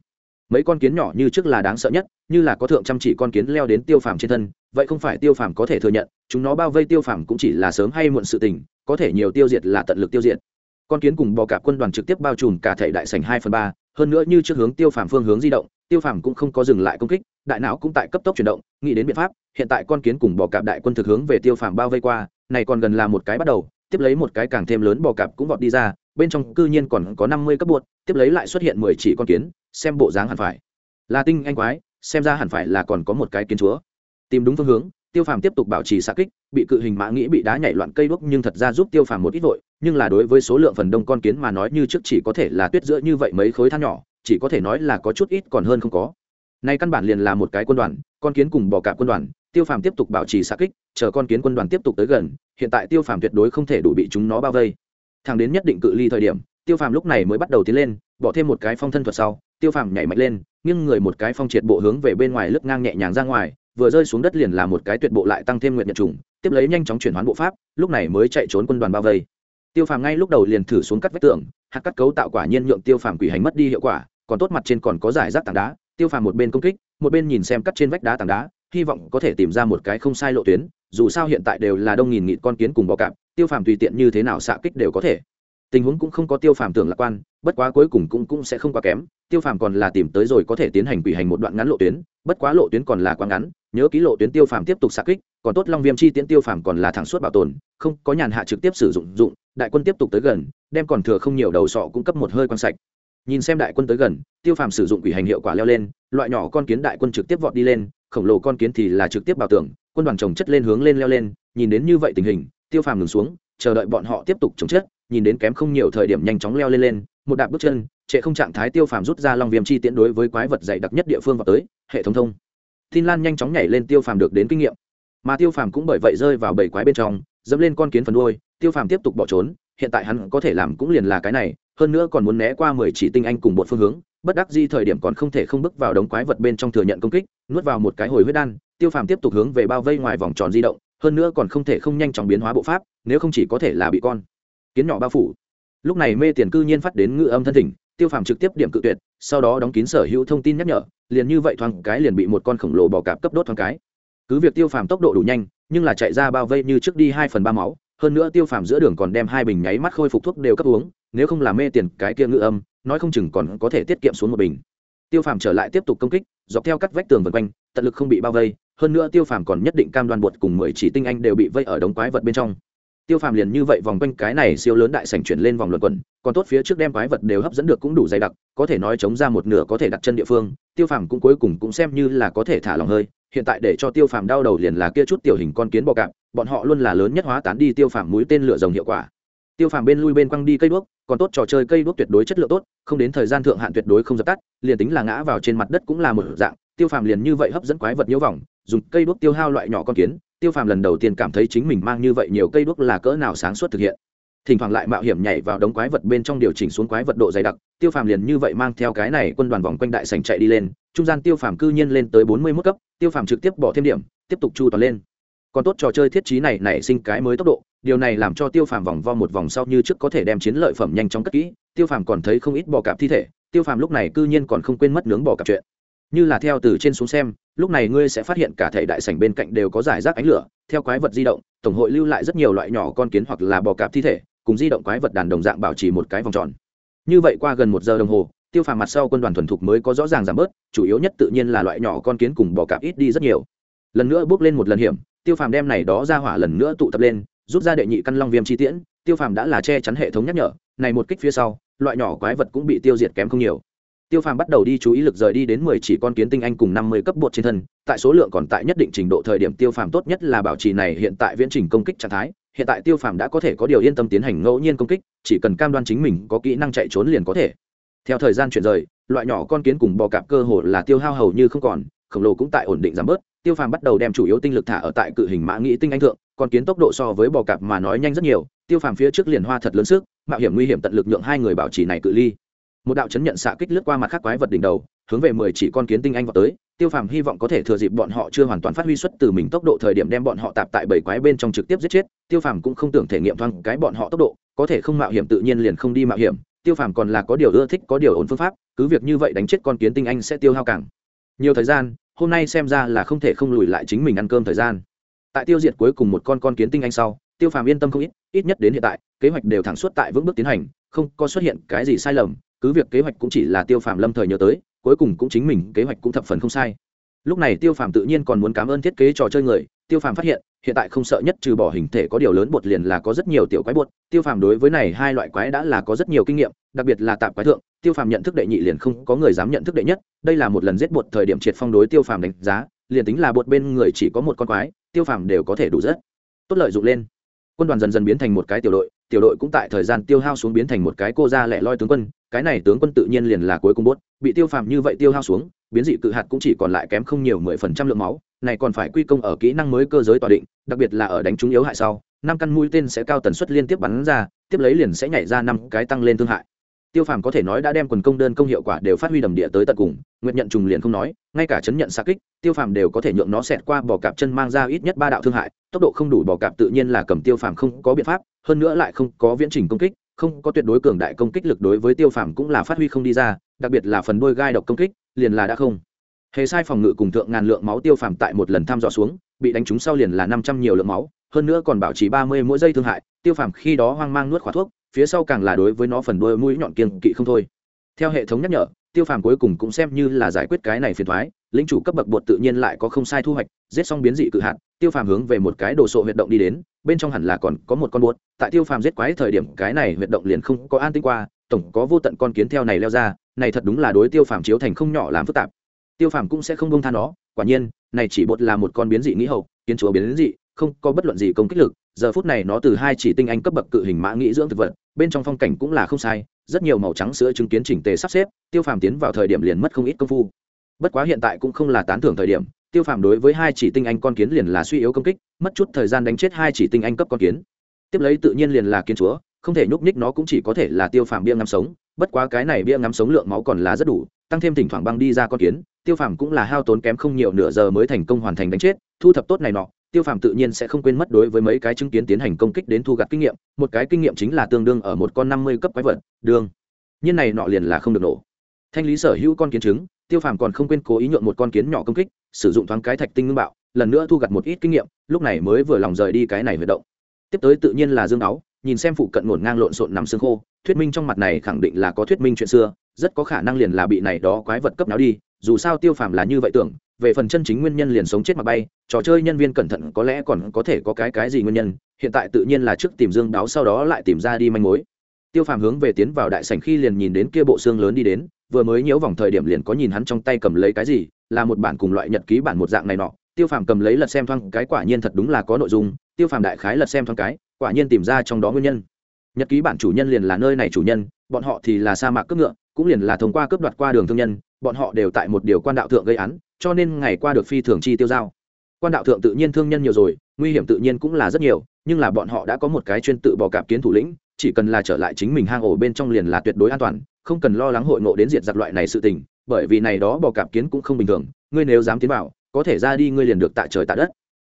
Mấy con kiến nhỏ như trước là đáng sợ nhất, như là có thượng chăm chỉ con kiến leo đến tiêu phàm trên thân, vậy không phải tiêu phàm có thể thừa nhận chúng nó bao vây tiêu phàm cũng chỉ là sớm hay muộn sự tình, có thể nhiều tiêu diệt là tận lực tiêu diệt. Con kiến cùng bò cạp quân đoàn trực tiếp bao trùm cả thể đại sảnh hai phần ba, hơn nữa như trước hướng tiêu phàm phương hướng di động, tiêu phàm cũng không có dừng lại công kích, đại não cũng tại cấp tốc chuyển động, nghĩ đến biện pháp, hiện tại con kiến cùng bò cạp đại quân thực hướng về tiêu phàm bao vây qua, này còn gần là một cái bắt đầu, tiếp lấy một cái càng thêm lớn bò cạp cũng vọt đi ra, bên trong cư nhiên còn có năm mươi cấp bột tiếp lấy lại xuất hiện mười chỉ con kiến, xem bộ dáng hẳn phải. Là tinh anh quái, xem ra hẳn phải là còn có một cái kiến chúa. Tìm đúng phương hướng tiêu phàm tiếp tục bảo trì xạ kích, bị cự hình mã nghĩ bị đá nhảy loạn cây đuốc nhưng thật ra giúp tiêu phàm một ít vội, nhưng là đối với số lượng phần đông con kiến mà nói như trước chỉ có thể là tuyết giữa như vậy mấy khối than nhỏ, chỉ có thể nói là có chút ít còn hơn không có. Nay căn bản liền là một cái quân đoàn, con kiến cùng bỏ cả quân đoàn, tiêu phàm tiếp tục bảo trì xạ kích, chờ con kiến quân đoàn tiếp tục tới gần, hiện tại tiêu phàm tuyệt đối không thể đủ bị chúng nó bao vây. Thẳng đến nhất định cự ly thời điểm, tiêu phàm lúc này mới bắt đầu tiến lên, bỏ thêm một cái phong thân thuật sau, tiêu phàm nhảy mạnh lên, nghiêng người một cái phong triệt bộ hướng về bên ngoài lướt ngang nhẹ nhàng ra ngoài vừa rơi xuống đất liền là một cái tuyệt bộ lại tăng thêm nguyện nhật trùng, tiếp lấy nhanh chóng chuyển hoán bộ pháp, lúc này mới chạy trốn quân đoàn bao vây. Tiêu phàm ngay lúc đầu liền thử xuống cắt vách tường, hạt cắt cấu tạo quả nhiên nhượng tiêu phàm quỷ hành mất đi hiệu quả, còn tốt mặt trên còn có giải rác tảng đá, tiêu phàm một bên công kích, một bên nhìn xem cắt trên vách đá tảng đá, hy vọng có thể tìm ra một cái không sai lộ tuyến, dù sao hiện tại đều là đông nghìn nghịt con kiến cùng bò cạp, tiêu phàm tùy tiện như thế nào xạ kích đều có thể tình huống cũng không có tiêu phàm tưởng lạc quan, bất quá cuối cùng cũng cũng sẽ không quá kém. Tiêu phàm còn là tìm tới rồi có thể tiến hành quỷ hành một đoạn ngắn lộ tuyến, bất quá lộ tuyến còn là quá ngắn, nhớ ký lộ tuyến tiêu phàm tiếp tục xạ kích, còn tốt long viêm chi tiến tiêu phàm còn là thẳng suốt bảo tồn, không có nhàn hạ trực tiếp sử dụng dụng, đại quân tiếp tục tới gần, đem còn thừa không nhiều đầu sọ cung cấp một hơi quan sạch. Nhìn xem đại quân tới gần, tiêu phàm sử dụng quỷ hành hiệu quả leo lên, loại nhỏ con kiến đại quân trực tiếp vọt đi lên, khổng lồ con kiến thì là trực tiếp bảo tưởng quân đoàn trồng chất lên hướng lên leo lên, nhìn đến như vậy tình hình, tiêu phàm ngừng xuống, chờ đợi bọn họ tiếp tục trồng chất nhìn đến kém không nhiều thời điểm nhanh chóng leo lên lên, một đạp bước chân, trệ không trạng thái tiêu phàm rút ra long viêm chi tiễn đối với quái vật dày đặc nhất địa phương vào tới, hệ thống thông. Tin lan nhanh chóng nhảy lên tiêu phàm được đến kinh nghiệm. Mà tiêu phàm cũng bởi vậy rơi vào bảy quái bên trong, dẫm lên con kiến phần đuôi, tiêu phàm tiếp tục bỏ trốn, hiện tại hắn có thể làm cũng liền là cái này, hơn nữa còn muốn né qua mười chỉ tinh anh cùng một phương hướng, bất đắc di thời điểm còn không thể không bước vào đống quái vật bên trong thừa nhận công kích, nuốt vào một cái hồi huyết đan, tiêu phàm tiếp tục hướng về bao vây ngoài vòng tròn di động, hơn nữa còn không thể không nhanh chóng biến hóa bộ pháp, nếu không chỉ có thể là bị con kiến nhỏ bao phủ. Lúc này mê tiền cư nhiên phát đến ngự âm thân thỉnh, tiêu phàm trực tiếp điểm cự tuyệt, sau đó đóng kín sở hữu thông tin nhắc nhở, liền như vậy thoáng cái liền bị một con khổng lồ bò cạp cấp đốt thoáng cái. Cứ việc tiêu phàm tốc độ đủ nhanh, nhưng là chạy ra bao vây như trước đi hai phần ba máu, hơn nữa tiêu phàm giữa đường còn đem hai bình nháy mắt khôi phục thuốc đều cấp uống, nếu không làm mê tiền cái kia ngự âm, nói không chừng còn có thể tiết kiệm xuống một bình. Tiêu phàm trở lại tiếp tục công kích, dọc theo các vách tường vân quanh, tận lực không bị bao vây, hơn nữa tiêu phàm còn nhất định cam đoan bột cùng mười chỉ tinh anh đều bị vây ở đống quái vật bên trong tiêu phàm liền như vậy vòng quanh cái này siêu lớn đại sảnh chuyển lên vòng luận quẩn, còn tốt phía trước đem quái vật đều hấp dẫn được cũng đủ dày đặc, có thể nói chống ra một nửa có thể đặt chân địa phương, tiêu phàm cũng cuối cùng cũng xem như là có thể thả lòng hơi, hiện tại để cho tiêu phàm đau đầu liền là kia chút tiểu hình con kiến bọ cạp, bọn họ luôn là lớn nhất hóa tán đi tiêu phàm mũi tên lửa rồng hiệu quả. Tiêu phàm bên lui bên quăng đi cây đuốc, còn tốt trò chơi cây đuốc tuyệt đối chất lượng tốt, không đến thời gian thượng hạn tuyệt đối không dập tắt, liền tính là ngã vào trên mặt đất cũng là một dạng, tiêu phàm liền như vậy hấp dẫn quái vật nhiễu vòng, dùng cây đuốc tiêu hao loại nhỏ con kiến tiêu phàm lần đầu tiên cảm thấy chính mình mang như vậy nhiều cây đuốc là cỡ nào sáng suốt thực hiện. Thỉnh thoảng lại mạo hiểm nhảy vào đống quái vật bên trong điều chỉnh xuống quái vật độ dày đặc, tiêu phàm liền như vậy mang theo cái này quân đoàn vòng quanh đại sành chạy đi lên, trung gian tiêu phàm cư nhiên lên tới bốn mươi mức cấp, tiêu phàm trực tiếp bỏ thêm điểm, tiếp tục chu toàn lên. Còn tốt trò chơi thiết trí này nảy sinh cái mới tốc độ, điều này làm cho tiêu phàm vòng vo một vòng sau như trước có thể đem chiến lợi phẩm nhanh chóng cất kỹ, tiêu phàm còn thấy không ít bò cạp thi thể, tiêu phàm lúc này cư nhiên còn không quên mất nướng bò cạp chuyện như là theo từ trên xuống xem, lúc này ngươi sẽ phát hiện cả thể đại sảnh bên cạnh đều có giải rác ánh lửa, theo quái vật di động, tổng hội lưu lại rất nhiều loại nhỏ con kiến hoặc là bò cạp thi thể, cùng di động quái vật đàn đồng dạng bảo trì một cái vòng tròn. Như vậy qua gần một giờ đồng hồ, tiêu phàm mặt sau quân đoàn thuần thục mới có rõ ràng giảm bớt, chủ yếu nhất tự nhiên là loại nhỏ con kiến cùng bò cạp ít đi rất nhiều. Lần nữa bước lên một lần hiểm, tiêu phàm đem này đó ra hỏa lần nữa tụ tập lên, rút ra đệ nhị căn long viêm chi tiễn, tiêu phàm đã là che chắn hệ thống nhắc nhở, này một kích phía sau, loại nhỏ quái vật cũng bị tiêu diệt kém không nhiều tiêu phàm bắt đầu đi chú ý lực rời đi đến mười chỉ con kiến tinh anh cùng năm mươi cấp bột trên thân, tại số lượng còn tại nhất định trình độ thời điểm tiêu phàm tốt nhất là bảo trì này hiện tại viễn trình công kích trạng thái. Hiện tại tiêu phàm đã có thể có điều yên tâm tiến hành ngẫu nhiên công kích, chỉ cần cam đoan chính mình có kỹ năng chạy trốn liền có thể. Theo thời gian chuyển rời, loại nhỏ con kiến cùng bò cạp cơ hồ là tiêu hao hầu như không còn, khổng lồ cũng tại ổn định giảm bớt. Tiêu phàm bắt đầu đem chủ yếu tinh lực thả ở tại cự hình mã nghĩ tinh anh thượng, con kiến tốc độ so với bò cạp mà nói nhanh rất nhiều. Tiêu phàm phía trước liền hoa thật lớn sức, mạo hiểm nguy hiểm tận lực nhượng hai người bảo trì này cự ly một đạo chấn nhận xạ kích lướt qua mặt khác quái vật đỉnh đầu, hướng về mười chỉ con kiến tinh anh vào tới. Tiêu phàm hy vọng có thể thừa dịp bọn họ chưa hoàn toàn phát huy xuất từ mình tốc độ thời điểm đem bọn họ tạp tại bảy quái bên trong trực tiếp giết chết. Tiêu phàm cũng không tưởng thể nghiệm thoáng cái bọn họ tốc độ, có thể không mạo hiểm tự nhiên liền không đi mạo hiểm. Tiêu phàm còn là có điều ưa thích, có điều ổn phương pháp, cứ việc như vậy đánh chết con kiến tinh anh sẽ tiêu hao càng nhiều thời gian, hôm nay xem ra là không thể không lùi lại chính mình ăn cơm thời gian. Tại tiêu diệt cuối cùng một con con kiến tinh anh sau, tiêu phàm yên tâm không ít ít nhất đến hiện tại, kế hoạch đều thẳng suốt tại vững bước tiến hành, không có xuất hiện cái gì sai lầm cứ việc kế hoạch cũng chỉ là tiêu phàm lâm thời nhớ tới, cuối cùng cũng chính mình kế hoạch cũng thập phần không sai. Lúc này tiêu phàm tự nhiên còn muốn cảm ơn thiết kế trò chơi người, tiêu phàm phát hiện hiện tại không sợ nhất trừ bỏ hình thể có điều lớn bột liền là có rất nhiều tiểu quái bột, tiêu phàm đối với này hai loại quái đã là có rất nhiều kinh nghiệm, đặc biệt là tạp quái thượng, tiêu phàm nhận thức đệ nhị liền không có người dám nhận thức đệ nhất, đây là một lần giết bột thời điểm triệt phong đối tiêu phàm đánh giá, liền tính là bột bên người chỉ có một con quái, tiêu phàm đều có thể đủ rất tốt lợi dụng lên. Quân đoàn dần dần biến thành một cái tiểu đội tiểu đội cũng tại thời gian tiêu hao xuống biến thành một cái cô ra lẻ loi tướng quân, cái này tướng quân tự nhiên liền là cuối cùng bốt, bị tiêu phàm như vậy tiêu hao xuống, biến dị cự hạt cũng chỉ còn lại kém không nhiều mười phần trăm lượng máu, này còn phải quy công ở kỹ năng mới cơ giới tòa định, đặc biệt là ở đánh trúng yếu hại sau, năm căn mũi tên sẽ cao tần suất liên tiếp bắn ra, tiếp lấy liền sẽ nhảy ra năm cái tăng lên thương hại tiêu phàm có thể nói đã đem quần công đơn công hiệu quả đều phát huy đầm địa tới tận cùng nguyện nhận trùng liền không nói, ngay cả chấn nhận xa kích, tiêu phàm đều có thể nhượng nó xẹt qua bò cạp chân mang ra ít nhất ba đạo thương hại, tốc độ không đủ bò cạp tự nhiên là cầm tiêu phàm không có biện pháp, hơn nữa lại không có viễn trình công kích, không có tuyệt đối cường đại công kích lực đối với tiêu phàm cũng là phát huy không đi ra, đặc biệt là phần đôi gai độc công kích, liền là đã không. Hề sai phòng ngự cùng thượng ngàn lượng máu tiêu phàm tại một lần thăm dò xuống, bị đánh trúng sau liền là năm trăm nhiều lượng máu, hơn nữa còn bảo trì ba mươi mỗi giây thương hại, tiêu phàm khi đó hoang mang nuốt khóa thuốc phía sau càng là đối với nó phần đuôi mũi nhọn kiên kỵ không thôi. Theo hệ thống nhắc nhở, tiêu phàm cuối cùng cũng xem như là giải quyết cái này phiền thoái lính chủ cấp bậc bột tự nhiên lại có không sai thu hoạch, giết xong biến dị cự hạn tiêu phàm hướng về một cái đồ sộ huyệt động đi đến, bên trong hẳn là còn có một con bột. Tại tiêu phàm giết quái thời điểm, cái này huyệt động liền không có an tinh qua, tổng có vô tận con kiến theo này leo ra, này thật đúng là đối tiêu phàm chiếu thành không nhỏ làm phức tạp. Tiêu phàm cũng sẽ không bông tha nó, quả nhiên, này chỉ bột là một con biến dị nghĩ hậu, kiến chúa biến dị, không có bất luận gì công kích lực giờ phút này nó từ hai chỉ tinh anh cấp bậc cự hình mã nghĩ dưỡng thực vật, bên trong phong cảnh cũng là không sai, rất nhiều màu trắng sữa chứng kiến chỉnh tề sắp xếp, tiêu phàm tiến vào thời điểm liền mất không ít công phu. Bất quá hiện tại cũng không là tán thưởng thời điểm, tiêu phàm đối với hai chỉ tinh anh con kiến liền là suy yếu công kích, mất chút thời gian đánh chết hai chỉ tinh anh cấp con kiến. Tiếp lấy tự nhiên liền là kiến chúa, không thể nhúc nhích nó cũng chỉ có thể là tiêu phàm bia ngắm sống, bất quá cái này bia ngắm sống lượng máu còn là rất đủ, tăng thêm thỉnh thoảng băng đi ra con kiến, tiêu phàm cũng là hao tốn kém không nhiều nửa giờ mới thành công hoàn thành đánh chết, thu thập tốt này nọ tiêu phàm tự nhiên sẽ không quên mất đối với mấy cái chứng kiến tiến hành công kích đến thu gặt kinh nghiệm, một cái kinh nghiệm chính là tương đương ở một con năm mươi cấp quái vật đương nhiên này nọ liền là không được nổ. Thanh lý sở hữu con kiến trứng, tiêu phàm còn không quên cố ý nhượng một con kiến nhỏ công kích, sử dụng thoáng cái thạch tinh ngưng bạo, lần nữa thu gặt một ít kinh nghiệm, lúc này mới vừa lòng rời đi cái này huyệt động. Tiếp tới tự nhiên là dương áo, nhìn xem phụ cận ngổn ngang lộn xộn nằm xương khô, thuyết minh trong mặt này khẳng định là có thuyết minh chuyện xưa, rất có khả năng liền là bị này đó quái vật cấp nào đi dù sao tiêu phàm là như vậy tưởng, về phần chân chính nguyên nhân liền sống chết mà bay, trò chơi nhân viên cẩn thận có lẽ còn có thể có cái cái gì nguyên nhân, hiện tại tự nhiên là trước tìm dương đáo sau đó lại tìm ra đi manh mối. Tiêu phàm hướng về tiến vào đại sảnh khi liền nhìn đến kia bộ xương lớn đi đến, vừa mới nhiễu vòng thời điểm liền có nhìn hắn trong tay cầm lấy cái gì, là một bản cùng loại nhật ký bản một dạng này nọ. Tiêu phàm cầm lấy lật xem thoáng cái quả nhiên thật đúng là có nội dung, tiêu phàm đại khái lật xem thoáng cái, quả nhiên tìm ra trong đó nguyên nhân. Nhật ký bản chủ nhân liền là nơi này chủ nhân, bọn họ thì là sa mạc cướp ngựa, cũng liền là thông qua cướp đoạt qua đường thương nhân bọn họ đều tại một điều quan đạo thượng gây án, cho nên ngày qua được phi thường chi tiêu giao. Quan đạo thượng tự nhiên thương nhân nhiều rồi, nguy hiểm tự nhiên cũng là rất nhiều, nhưng là bọn họ đã có một cái chuyên tự bò cạp kiến thủ lĩnh, chỉ cần là trở lại chính mình hang ổ bên trong liền là tuyệt đối an toàn, không cần lo lắng hội ngộ đến diệt giặc loại này sự tình, bởi vì này đó bò cạp kiến cũng không bình thường, ngươi nếu dám tiến vào, có thể ra đi ngươi liền được tại trời tại đất.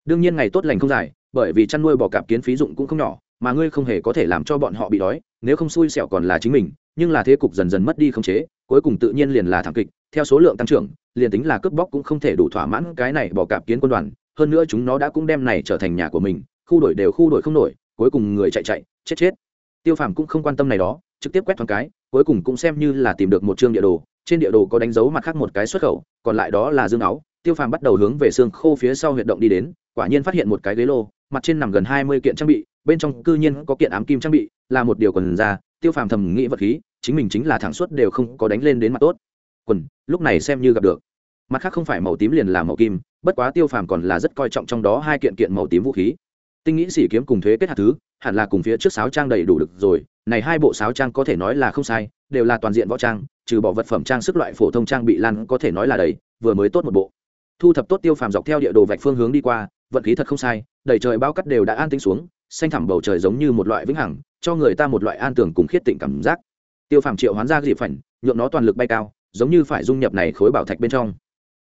Đương nhiên ngày tốt lành không dài, bởi vì chăn nuôi bò cạp kiến phí dụng cũng không nhỏ, mà ngươi không hề có thể làm cho bọn họ bị đói, nếu không xui xẻo còn là chính mình, nhưng là thế cục dần dần mất đi không chế cuối cùng tự nhiên liền là thảm kịch, theo số lượng tăng trưởng, liền tính là cướp bóc cũng không thể đủ thỏa mãn cái này bỏ cạp kiến quân đoàn, hơn nữa chúng nó đã cũng đem này trở thành nhà của mình, khu đổi đều khu đổi không nổi, cuối cùng người chạy chạy, chết chết. Tiêu phàm cũng không quan tâm này đó, trực tiếp quét thoáng cái, cuối cùng cũng xem như là tìm được một chương địa đồ, trên địa đồ có đánh dấu mặt khác một cái xuất khẩu, còn lại đó là dương áo. Tiêu phàm bắt đầu hướng về xương khô phía sau huyệt động đi đến, quả nhiên phát hiện một cái ghế lô, mặt trên nằm gần hai mươi kiện trang bị, bên trong cư nhiên có kiện ám kim trang bị, là một điều còn ra tiêu phàm thầm nghĩ vật khí chính mình chính là thẳng suốt đều không có đánh lên đến mặt tốt. Quần, lúc này xem như gặp được. Mặt khác không phải màu tím liền là màu kim, bất quá tiêu phàm còn là rất coi trọng trong đó hai kiện kiện màu tím vũ khí. Tinh nghĩ sĩ kiếm cùng thuế kết hạt thứ, hẳn là cùng phía trước sáo trang đầy đủ được rồi, này hai bộ sáo trang có thể nói là không sai, đều là toàn diện võ trang, trừ bỏ vật phẩm trang sức loại phổ thông trang bị lan có thể nói là đầy, vừa mới tốt một bộ. Thu thập tốt tiêu phàm dọc theo địa đồ vạch phương hướng đi qua, vận khí thật không sai, đầy trời bao cắt đều đã an tính xuống, xanh thẳm bầu trời giống như một loại vĩnh hằng, cho người ta một loại an tưởng cùng khiết tịnh cảm giác tiêu phàm triệu hoán ra dịp phảnh nhuộm nó toàn lực bay cao, giống như phải dung nhập này khối bảo thạch bên trong.